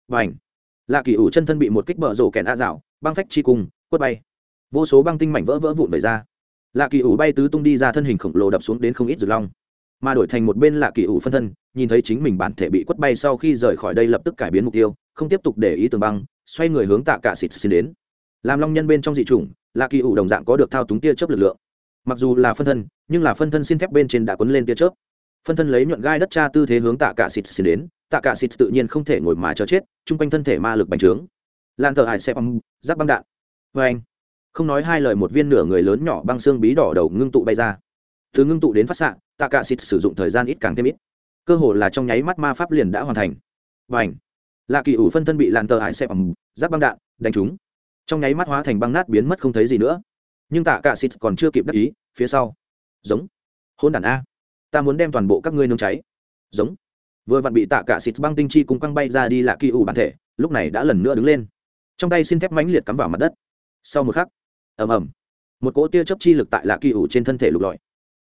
Và ảnh lạ kỳ ủ chân thân bị một kích bờ rổ kèn a dạo, băng phách chi cung, quất bay. Vô số băng tinh mảnh vỡ vỡ vụn về ra. Lạ kỳ ủ bay tứ tung đi ra thân hình khổng lồ đập xuống đến không ít rực long. Mà đổi thành một bên lạ kỳ ủ phân thân, nhìn thấy chính mình bản thể bị quất bay sau khi rời khỏi đây lập tức cải biến mục tiêu không tiếp tục để ý tường băng, xoay người hướng tạ cả xịt xin đến. Làm long nhân bên trong dị chủng là kỳ ủ đồng dạng có được thao túng tia chớp lực lượng. Mặc dù là phân thân, nhưng là phân thân xin thép bên trên đã quấn lên tia chớp. Phân thân lấy nhuận gai đất cha tư thế hướng tạ cả xịt xin đến, tạ cả xịt tự nhiên không thể ngồi mà cho chết, chung quanh thân thể ma lực bành trướng. Lan thờ hải xe băng giáp băng đạn. Vê anh, không nói hai lời một viên nửa người lớn nhỏ băng xương bí đỏ đầu ngưng tụ bay ra. Từ ngưng tụ đến phát xạ, tạ cả xịt sử dụng thời gian ít càng thêm ít. Cơ hồ là trong nháy mắt ma pháp liền đã hoàn thành. Và ảnh lạ kỳ ủ phân thân bị lan tờ hải xẹp băng giáp băng đạn, đánh trúng. Trong nháy mắt hóa thành băng nát biến mất không thấy gì nữa. Nhưng tạ cả xịt còn chưa kịp đắc ý, phía sau. Giống. Hôn đản a. Ta muốn đem toàn bộ các ngươi nương cháy. Giống. Vừa vặn bị tạ cả xịt băng tinh chi cùng quăng bay ra đi lạ kỳ ủ bản thể, lúc này đã lần nữa đứng lên. Trong tay xin thép mãnh liệt cắm vào mặt đất. Sau một khắc, ầm ầm, một cỗ tia chấp chi lực tại lạ kỳ ủ trên thân thể lục lọi.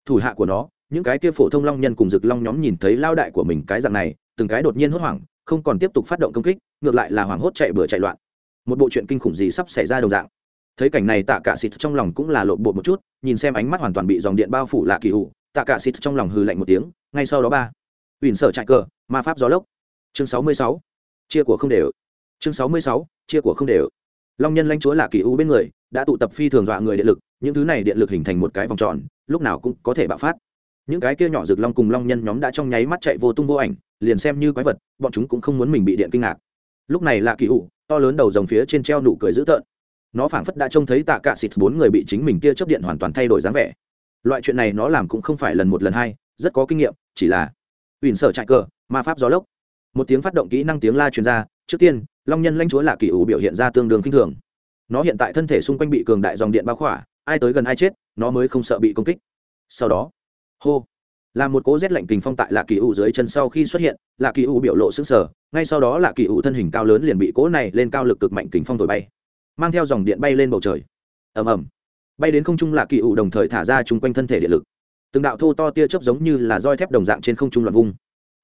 Thủ hạ của nó, những cái kia phổ thông long nhân cùng rực long nhóm nhìn thấy lao đại của mình cái dạng này, từng cái đột nhiên hốt hoảng không còn tiếp tục phát động công kích, ngược lại là hoảng hốt chạy bừa chạy loạn. Một bộ chuyện kinh khủng gì sắp xảy ra đồng dạng. Thấy cảnh này, tạ cả xịt trong lòng cũng là lộn bộ một chút, nhìn xem ánh mắt hoàn toàn bị dòng điện bao phủ lạ kỳ hụ tạ cả xịt trong lòng hừ lạnh một tiếng, ngay sau đó ba. Ủy sở chạy cờ, ma pháp gió lốc. Chương sáu mươi sáu. Chia của không đều. Chương sáu mươi sáu, chia của không đều. Long nhân lãnh chúa lạ kỳ u bên người, đã tụ tập phi thường dọa người điện lực, những thứ này điện lực hình thành một cái vòng tròn, lúc nào cũng có thể bạo phát những cái kia nhỏ rực long cùng long nhân nhóm đã trong nháy mắt chạy vô tung vô ảnh, liền xem như quái vật, bọn chúng cũng không muốn mình bị điện kinh ngạc. Lúc này là kỳ ủ to lớn đầu dòng phía trên treo nụ cười dữ tợn. Nó phảng phất đã trông thấy tạ cả xịt bốn người bị chính mình kia chấp điện hoàn toàn thay đổi dáng vẻ. Loại chuyện này nó làm cũng không phải lần một lần hai, rất có kinh nghiệm, chỉ là ủyển sở chạy cờ, ma pháp gió lốc. Một tiếng phát động kỹ năng tiếng la truyền ra, trước tiên, long nhân lãnh chúa là kỳ ủ biểu hiện ra tương đương kinh thường. Nó hiện tại thân thể xung quanh bị cường đại dòng điện bao khỏa, ai tới gần ai chết, nó mới không sợ bị công kích. Sau đó hô. Là một cố rét lạnh kình phong tại lạ kỳ ủ dưới chân sau khi xuất hiện, lạ kỳ ủ biểu lộ xứng sở ngay sau đó lạ kỳ ủ thân hình cao lớn liền bị cố này lên cao lực cực mạnh kình phong thổi bay, mang theo dòng điện bay lên bầu trời. Ầm ầm. Bay đến không trung lạ kỳ ủ đồng thời thả ra chung quanh thân thể điện lực. Từng đạo thô to tia chớp giống như là roi thép đồng dạng trên không trung loạn vung,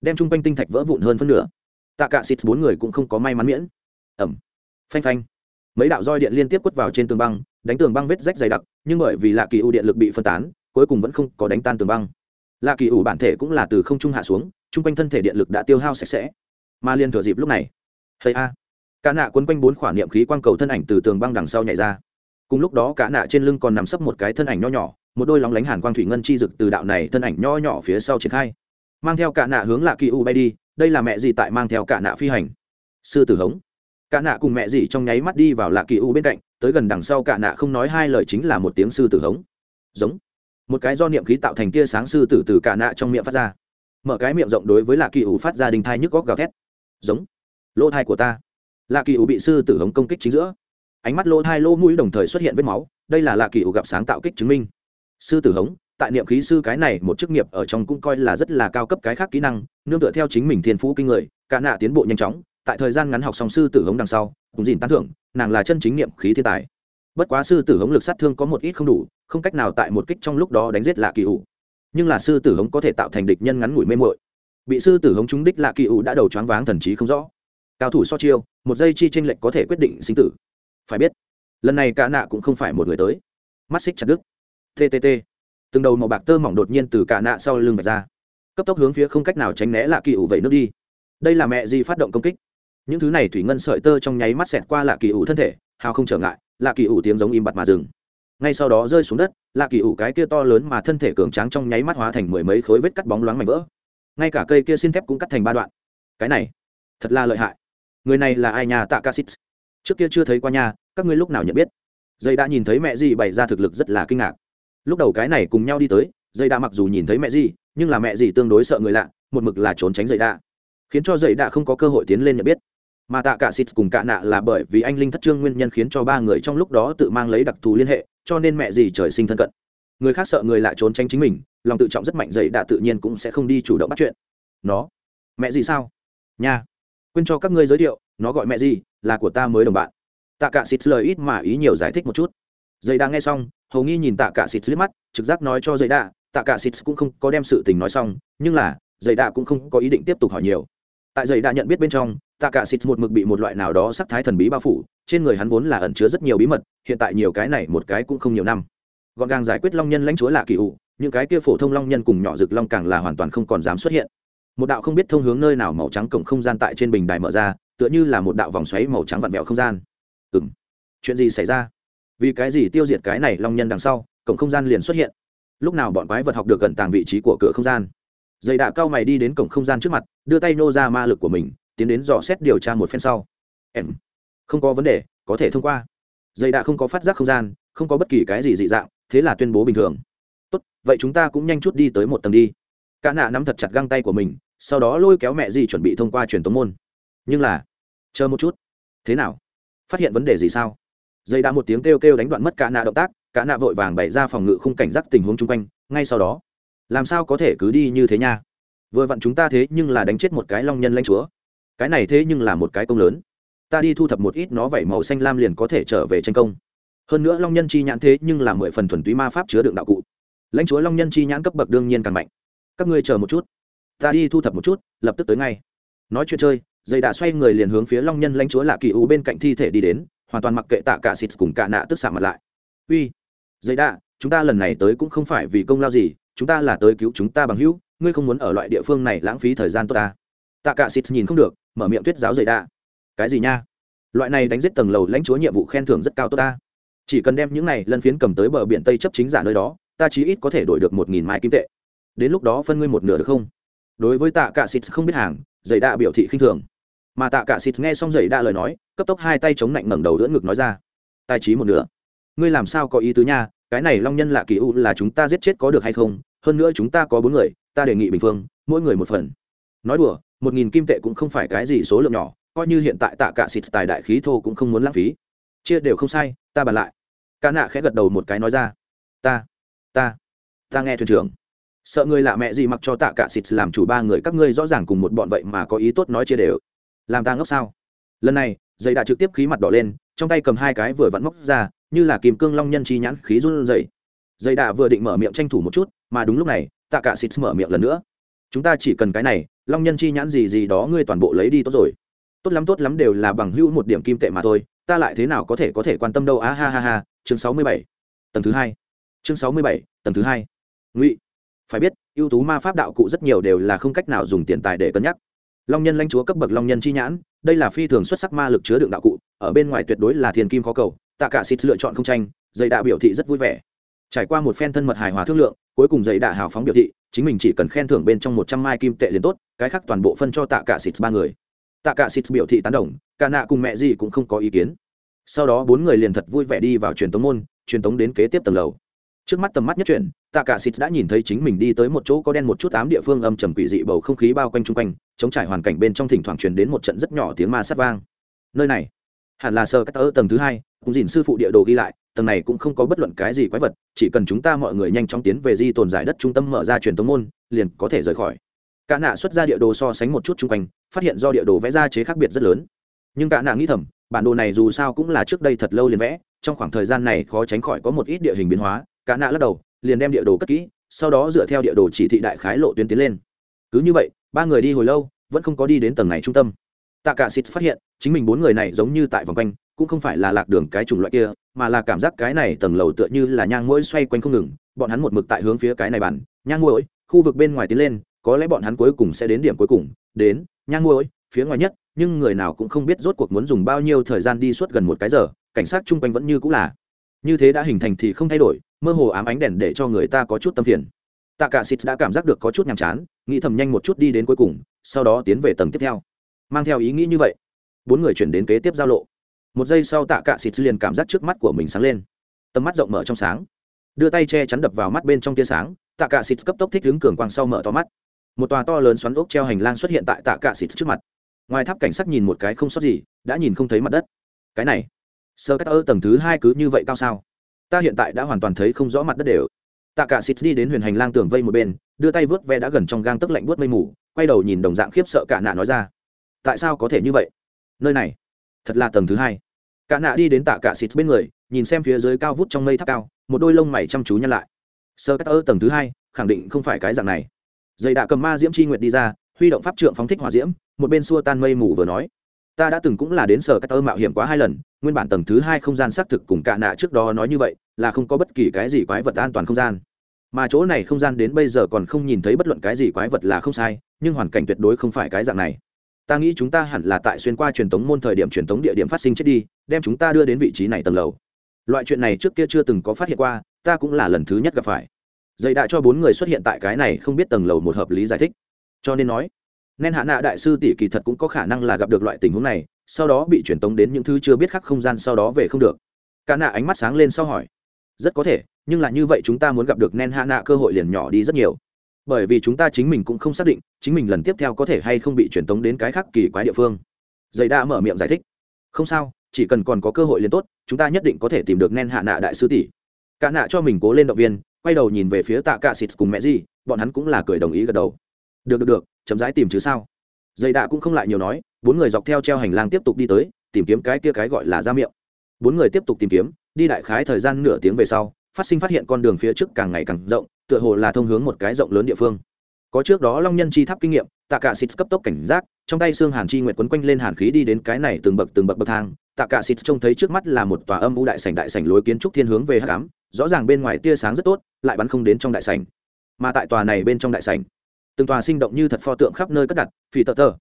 đem chung quanh tinh thạch vỡ vụn hơn phân nửa. Tạ cả xịt bốn người cũng không có may mắn miễn. Ẩm phanh phanh. Mấy đạo roi điện liên tiếp quất vào trên tường băng, đánh tường băng vết rách dày đặc, nhưng bởi vì lạ kỳ ủ điện lực bị phân tán cuối cùng vẫn không có đánh tan tường băng. Lạ kỳ ủ bản thể cũng là từ không trung hạ xuống, chung quanh thân thể điện lực đã tiêu hao sạch sẽ. Mà liên thừa dịp lúc này hay a. Cả nạ quấn quanh bốn khoản niệm khí quang cầu thân ảnh từ tường băng đằng sau nhảy ra. Cùng lúc đó cả nạ trên lưng còn nằm sấp một cái thân ảnh nho nhỏ, một đôi lóng lánh hàn quang thủy ngân chi dực từ đạo này thân ảnh nho nhỏ phía sau triển khai. Mang theo cả nạ hướng lạ kỳ u bay đi, đây là mẹ gì tại mang theo cả nạ phi hành? Sư tử hống. Cả nạ cùng mẹ gì trong nháy mắt đi vào lạ kỳ u bên cạnh, tới gần đằng sau cả nạ không nói hai lời chính là một tiếng sư tử hống. Giống một cái do niệm khí tạo thành tia sáng sư tử từ cả nạ trong miệng phát ra. Mở cái miệng rộng đối với lạ kỳ ủ phát ra đình thai nhức góc gào thét. Giống. Lỗ thai của ta. Lạ kỳ ủ bị sư tử hống công kích chính giữa. Ánh mắt lỗ thai lỗ mũi đồng thời xuất hiện vết máu. Đây là lạ kỳ ủ gặp sáng tạo kích chứng minh. Sư tử hống, tại niệm khí sư cái này một chức nghiệp ở trong cũng coi là rất là cao cấp cái khác kỹ năng, nương tựa theo chính mình thiên phú kinh người, cả nạ tiến bộ nhanh chóng, tại thời gian ngắn học song sư tử hống đằng sau cùng dìn tán thưởng, nàng là chân chính niệm khí thiên tài bất quá sư tử hống lực sát thương có một ít không đủ, không cách nào tại một kích trong lúc đó đánh giết lạ kỳ ủ. Nhưng là sư tử hống có thể tạo thành địch nhân ngắn ngủi mê mội bị sư tử hống trúng đích lạ kỳ ủ đã đầu choáng váng thần trí không rõ. Cao thủ so chiêu, một giây chi tranh lệch có thể quyết định sinh tử. Phải biết, lần này cả nạ cũng không phải một người tới. Mắt xích chặt đứt. Ttt từng đầu màu bạc tơ mỏng đột nhiên từ cả nạ sau lưng vạch ra. Cấp tốc hướng phía không cách nào tránh né lạ kỳ ủ vậy nước đi. Đây là mẹ gì phát động công kích? Những thứ này thủy ngân sợi tơ trong nháy mắt xẹt qua lạ kỳ ủ thân thể, hào không trở ngại lạ kỳ ủ tiếng giống im bặt mà dừng. Ngay sau đó rơi xuống đất, lạ kỳ ủ cái kia to lớn mà thân thể cường tráng trong nháy mắt hóa thành mười mấy khối vết cắt bóng loáng mảnh vỡ. Ngay cả cây kia xin thép cũng cắt thành ba đoạn. Cái này, thật là lợi hại. Người này là ai nhà tạ ca xít trước kia chưa thấy qua nhà các ngươi lúc nào nhận biết? Dây đã nhìn thấy mẹ gì bày ra thực lực rất là kinh ngạc. Lúc đầu cái này cùng nhau đi tới, dây đã mặc dù nhìn thấy mẹ gì, nhưng là mẹ gì tương đối sợ người lạ, một mực là trốn tránh dây đã. Khiến cho dây đã không có cơ hội tiến lên nhận biết mà tạ cả xịt cùng cả nạ là bởi vì anh linh thất trương nguyên nhân khiến cho ba người trong lúc đó tự mang lấy đặc thù liên hệ, cho nên mẹ gì trời sinh thân cận. Người khác sợ người lại trốn tránh chính mình, lòng tự trọng rất mạnh dậy đã tự nhiên cũng sẽ không đi chủ động bắt chuyện. Nó, mẹ gì sao? Nha, quên cho các ngươi giới thiệu, nó gọi mẹ gì, là của ta mới đồng bạn. Tạ cả xịt lời ít mà ý nhiều giải thích một chút. Dây đã nghe xong, hầu nghi nhìn tạ cả xịt liếc mắt, trực giác nói cho dây đã, tạ cả xịt cũng không có đem sự tình nói xong, nhưng là dây đã cũng không có ý định tiếp tục hỏi nhiều tại giày đã nhận biết bên trong tạ cả xịt một mực bị một loại nào đó sắc thái thần bí bao phủ, trên người hắn vốn là ẩn chứa rất nhiều bí mật, hiện tại nhiều cái này một cái cũng không nhiều năm. Gọn gàng giải quyết long nhân lãnh chúa là kỳ ủ, những cái kia phổ thông long nhân cùng nhỏ rực long càng là hoàn toàn không còn dám xuất hiện. Một đạo không biết thông hướng nơi nào màu trắng cổng không gian tại trên bình đài mở ra, tựa như là một đạo vòng xoáy màu trắng vặn vẹo không gian. Ừ m chuyện gì xảy ra? Vì cái gì tiêu diệt cái này long nhân đằng sau, cổng không gian liền xuất hiện? Lúc nào bọn quái vật học được gần tàng vị trí của cửa không gian? Dày đạ cao mày đi đến cổng không gian trước mặt, đưa tay nô ra ma lực của mình, tiến đến dò xét điều tra một phen sau. Em, không có vấn đề, có thể thông qua. Dày đạ không có phát giác không gian, không có bất kỳ cái gì dị dạng, thế là tuyên bố bình thường. Tốt, vậy chúng ta cũng nhanh chút đi tới một tầng đi. Cả nạ nắm thật chặt găng tay của mình, sau đó lôi kéo mẹ gì chuẩn bị thông qua truyền tống môn. Nhưng là, chờ một chút. Thế nào? Phát hiện vấn đề gì sao? Dây đã một tiếng kêu kêu đánh đoạn mất cả nạ động tác, cả nạ vội vàng bày ra phòng ngự khung cảnh giác tình huống chung quanh, ngay sau đó làm sao có thể cứ đi như thế nha? Vừa vặn chúng ta thế nhưng là đánh chết một cái long nhân lanh chúa. Cái này thế nhưng là một cái công lớn. Ta đi thu thập một ít nó vẩy màu xanh lam liền có thể trở về tranh công. Hơn nữa long nhân chi nhãn thế nhưng là mười phần thuần túy ma pháp chứa đựng đạo cụ. Lãnh chúa long nhân chi nhãn cấp bậc đương nhiên càng mạnh. Các ngươi chờ một chút. Ta đi thu thập một chút, lập tức tới ngay. Nói chuyện chơi, dây đã xoay người liền hướng phía long nhân lãnh chúa lạ kỳ u bên cạnh thi thể đi đến, hoàn toàn mặc kệ tạ cả xịt cùng cả nạ tức xạ mặt lại. Uy, dây đã chúng ta lần này tới cũng không phải vì công lao gì chúng ta là tới cứu chúng ta bằng hữu, ngươi không muốn ở loại địa phương này lãng phí thời gian tốt ta. Tạ cả xịt nhìn không được, mở miệng tuyết giáo dày đa. Cái gì nha? Loại này đánh giết tầng lầu lãnh chúa nhiệm vụ khen thưởng rất cao tốt ta. Chỉ cần đem những này lân phiến cầm tới bờ biển tây chấp chính giả nơi đó, ta chí ít có thể đổi được một nghìn mai kim tệ. Đến lúc đó phân ngươi một nửa được không? Đối với tạ cả xịt không biết hàng dày đa biểu thị khinh thường. Mà tạ cả xịt nghe xong dày đa lời nói, cấp tốc hai tay chống lạnh ngẩng đầu đỡ ngực nói ra, tài trí một nửa. Ngươi làm sao có ý tứ nha? Cái này long nhân lạ kỳ u là chúng ta giết chết có được hay không? Hơn nữa chúng ta có bốn người, ta đề nghị bình phương, mỗi người một phần. Nói đùa, một nghìn kim tệ cũng không phải cái gì số lượng nhỏ, coi như hiện tại tạ cả xịt tài đại khí thô cũng không muốn lãng phí. Chia đều không sai, ta bàn lại. Ca nạ khẽ gật đầu một cái nói ra. Ta ta ta nghe thuyền trưởng. Sợ người lạ mẹ gì mặc cho tạ cả xịt làm chủ ba người các ngươi rõ ràng cùng một bọn vậy mà có ý tốt nói chia đều. Làm ta ngốc sao? Lần này, dây đã trực tiếp khí mặt đỏ lên, trong tay cầm hai cái vừa vặn móc ra, như là kìm cương long nhân chi nhãn khí run rẩy dây đạ vừa định mở miệng tranh thủ một chút, mà đúng lúc này tạ cả xịt mở miệng lần nữa. Chúng ta chỉ cần cái này, long nhân chi nhãn gì gì đó ngươi toàn bộ lấy đi tốt rồi. Tốt lắm tốt lắm đều là bằng hữu một điểm kim tệ mà thôi, ta lại thế nào có thể có thể quan tâm đâu, á ha ha ha, chương sáu mươi bảy, tầng thứ hai. Chương sáu mươi bảy, tầng thứ hai. Ngụy, phải biết, ưu tú ma pháp đạo cụ rất nhiều đều là không cách nào dùng tiền tài để cân nhắc. Long nhân lãnh chúa cấp bậc long nhân chi nhãn, đây là phi thường xuất sắc ma lực chứa đựng đạo cụ, ở bên ngoài tuyệt đối là thiền kim khó cầu tạ cả xịt lựa chọn không tranh, dây đạ biểu thị rất vui vẻ trải qua một phen thân mật hài hòa thương lượng, cuối cùng dây đạ hào phóng biểu thị, chính mình chỉ cần khen thưởng bên trong một trăm mai kim tệ liền tốt, cái khác toàn bộ phân cho tạ cả xịt ba người. Tạ cả xịt biểu thị tán đồng, cả nạ cùng mẹ gì cũng không có ý kiến. Sau đó bốn người liền thật vui vẻ đi vào truyền tống môn, truyền tống đến kế tiếp tầng lầu. Trước mắt tầm mắt nhất chuyển, tạ cả xịt đã nhìn thấy chính mình đi tới một chỗ có đen một chút ám địa phương âm trầm quỷ dị bầu không khí bao quanh chung quanh, chống trải hoàn cảnh bên trong thỉnh thoảng truyền đến một trận rất nhỏ tiếng ma sát vang. Nơi này, hẳn là sơ cát tơ tầng thứ hai, cũng dìn sư phụ địa đồ ghi lại tầng này cũng không có bất luận cái gì quái vật, chỉ cần chúng ta mọi người nhanh chóng tiến về di tồn giải đất trung tâm mở ra truyền tống môn, liền có thể rời khỏi. Cả nạ xuất ra địa đồ so sánh một chút chung quanh, phát hiện do địa đồ vẽ ra chế khác biệt rất lớn. Nhưng cả nạ nghĩ thầm, bản đồ này dù sao cũng là trước đây thật lâu liền vẽ, trong khoảng thời gian này khó tránh khỏi có một ít địa hình biến hóa, cả nạ lắc đầu, liền đem địa đồ cất kỹ, sau đó dựa theo địa đồ chỉ thị đại khái lộ tuyến tiến lên. Cứ như vậy, ba người đi hồi lâu, vẫn không có đi đến tầng này trung tâm. Tạ cả xịt phát hiện, chính mình bốn người này giống như tại vòng quanh cũng không phải là lạc đường cái chủng loại kia mà là cảm giác cái này tầng lầu tựa như là nhang mũi xoay quanh không ngừng bọn hắn một mực tại hướng phía cái này bản nhang mũi, khu vực bên ngoài tiến lên có lẽ bọn hắn cuối cùng sẽ đến điểm cuối cùng đến nhang mũi, phía ngoài nhất nhưng người nào cũng không biết rốt cuộc muốn dùng bao nhiêu thời gian đi suốt gần một cái giờ cảnh sát chung quanh vẫn như cũng là. Như thế đã hình thành thì không thay đổi mơ hồ ám ánh đèn để cho người ta có chút tâm phiền. Tạ cả xịt đã cảm giác được có chút nhàm chán nghĩ thầm nhanh một chút đi đến cuối cùng sau đó tiến về tầng tiếp theo. Mang theo ý nghĩ như vậy bốn người chuyển đến kế tiếp giao lộ một giây sau tạ cả xịt liền cảm giác trước mắt của mình sáng lên. Tầm mắt rộng mở trong sáng. Đưa tay che chắn đập vào mắt bên trong tia sáng, tạ cả xịt cấp tốc thích hướng cường quang sau mở to mắt. Một tòa to lớn xoắn ốc treo hành lang xuất hiện tại tạ cả xịt trước mặt. Ngoài tháp cảnh sát nhìn một cái không sót gì, đã nhìn không thấy mặt đất. Cái này sơ cắt ơ tầng thứ hai cứ như vậy cao sao? Ta hiện tại đã hoàn toàn thấy không rõ mặt đất đều. Tạ cả xịt đi đến huyền hành lang tường vây một bên, đưa tay vớt ve đã gần trong gang tức lạnh vớt mây mù, quay đầu nhìn đồng dạng khiếp sợ cả nạ nói ra, tại sao có thể như vậy? Nơi này thật là tầng thứ hai. Cả nạ đi đến tạ cả xịt bên người, nhìn xem phía dưới cao vút trong mây tháp cao, một đôi lông mày chăm chú nhăn lại. Sơ cắt ơ tầng thứ hai, khẳng định không phải cái dạng này. Dây đạ cầm ma diễm chi nguyệt đi ra, huy động pháp trượng phóng thích hỏa diễm, một bên xua tan mây mù vừa nói. Ta đã từng cũng là đến sở cắt ơ mạo hiểm quá hai lần, nguyên bản tầng thứ hai không gian xác thực cùng cả nạ trước đó nói như vậy, là không có bất kỳ cái gì quái vật an toàn không gian. Mà chỗ này không gian đến bây giờ còn không nhìn thấy bất luận cái gì quái vật là không sai, nhưng hoàn cảnh tuyệt đối không phải cái dạng này ta nghĩ chúng ta hẳn là tại xuyên qua truyền thống môn thời điểm truyền thống địa điểm phát sinh chết đi, đem chúng ta đưa đến vị trí này tầng lầu. Loại chuyện này trước kia chưa từng có phát hiện qua, ta cũng là lần thứ nhất gặp phải. Dây đã cho bốn người xuất hiện tại cái này không biết tầng lầu một hợp lý giải thích. Cho nên nói, nên hạ nạ đại sư tỷ kỳ thật cũng có khả năng là gặp được loại tình huống này, sau đó bị truyền tống đến những thứ chưa biết khác không gian sau đó về không được. Cả nạ ánh mắt sáng lên sau hỏi, rất có thể, nhưng là như vậy chúng ta muốn gặp được nên hạ nạ cơ hội liền nhỏ đi rất nhiều bởi vì chúng ta chính mình cũng không xác định chính mình lần tiếp theo có thể hay không bị truyền tống đến cái khác kỳ quái địa phương. Dây đã mở miệng giải thích. Không sao, chỉ cần còn có cơ hội liền tốt, chúng ta nhất định có thể tìm được nen hạ nạ đại sư tỷ. Cả nạ cho mình cố lên động viên, quay đầu nhìn về phía tạ cạ xịt cùng mẹ gì, bọn hắn cũng là cười đồng ý gật đầu. Được được được, chấm dãi tìm chứ sao? Dây đạ cũng không lại nhiều nói, bốn người dọc theo treo hành lang tiếp tục đi tới, tìm kiếm cái kia cái gọi là ra miệng. Bốn người tiếp tục tìm kiếm, đi đại khái thời gian nửa tiếng về sau, phát sinh phát hiện con đường phía trước càng ngày càng rộng tựa hồ là thông hướng một cái rộng lớn địa phương. Có trước đó long nhân chi tháp kinh nghiệm tạ cả xịt cấp tốc cảnh giác, trong tay xương hàn chi nguyệt quấn quanh lên hàn khí đi đến cái này từng bậc từng bậc bậc thang. Tạ cả xịt trông thấy trước mắt là một tòa âm u đại sảnh đại sảnh lối kiến trúc thiên hướng về hắc ám, rõ ràng bên ngoài tia sáng rất tốt, lại bắn không đến trong đại sảnh. Mà tại tòa này bên trong đại sảnh, từng tòa sinh động như thật pho tượng khắp nơi cất đặt, phi tờ tờ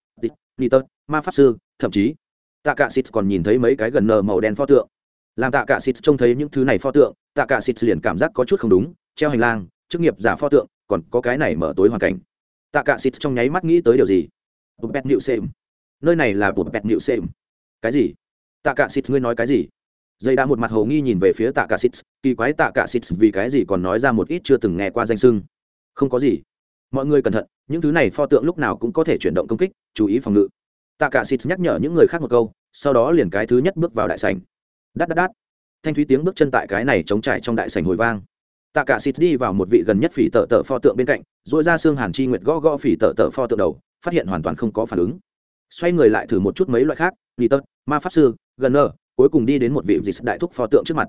ni tơ, ma pháp sư, thậm chí tạ cả xịt còn nhìn thấy mấy cái gần nờ màu đen pho tượng. Làm tạ cả xịt trông thấy những thứ này pho tượng tạ cả xịt liền cảm giác có chút không đúng, treo hành lang chức nghiệp giả pho tượng, còn có cái này mở tối hoàn cảnh. Tạ cạ xịt trong nháy mắt nghĩ tới điều gì? Bụt bẹt nịu xem nơi này là bụt bẹt nịu xem cái gì? Tạ cạ xịt ngươi nói cái gì? Dây đã một mặt hồ nghi nhìn về phía tạ cạ xịt kỳ quái tạ cạ xịt vì cái gì còn nói ra một ít chưa từng nghe qua danh sưng không có gì. Mọi người cẩn thận, những thứ này pho tượng lúc nào cũng có thể chuyển động công kích, chú ý phòng ngự. Tạ cả xịt nhắc nhở những người khác một câu, sau đó liền cái thứ nhất bước vào đại sảnh. Đắt đắt đắt thanh thúy tiếng bước chân tại cái này chống trải trong đại sảnh hồi vang tạ cả xịt đi vào một vị gần nhất phỉ tợ tợ pho tượng bên cạnh dội ra xương hàn chi nguyệt gõ gõ phỉ tợ tợ pho tượng đầu, phát hiện hoàn toàn không có phản ứng. Xoay người lại thử một chút mấy loại khác lì tật, ma pháp sư, gần nơ cuối cùng đi đến một vị dịch đại thúc pho tượng trước mặt.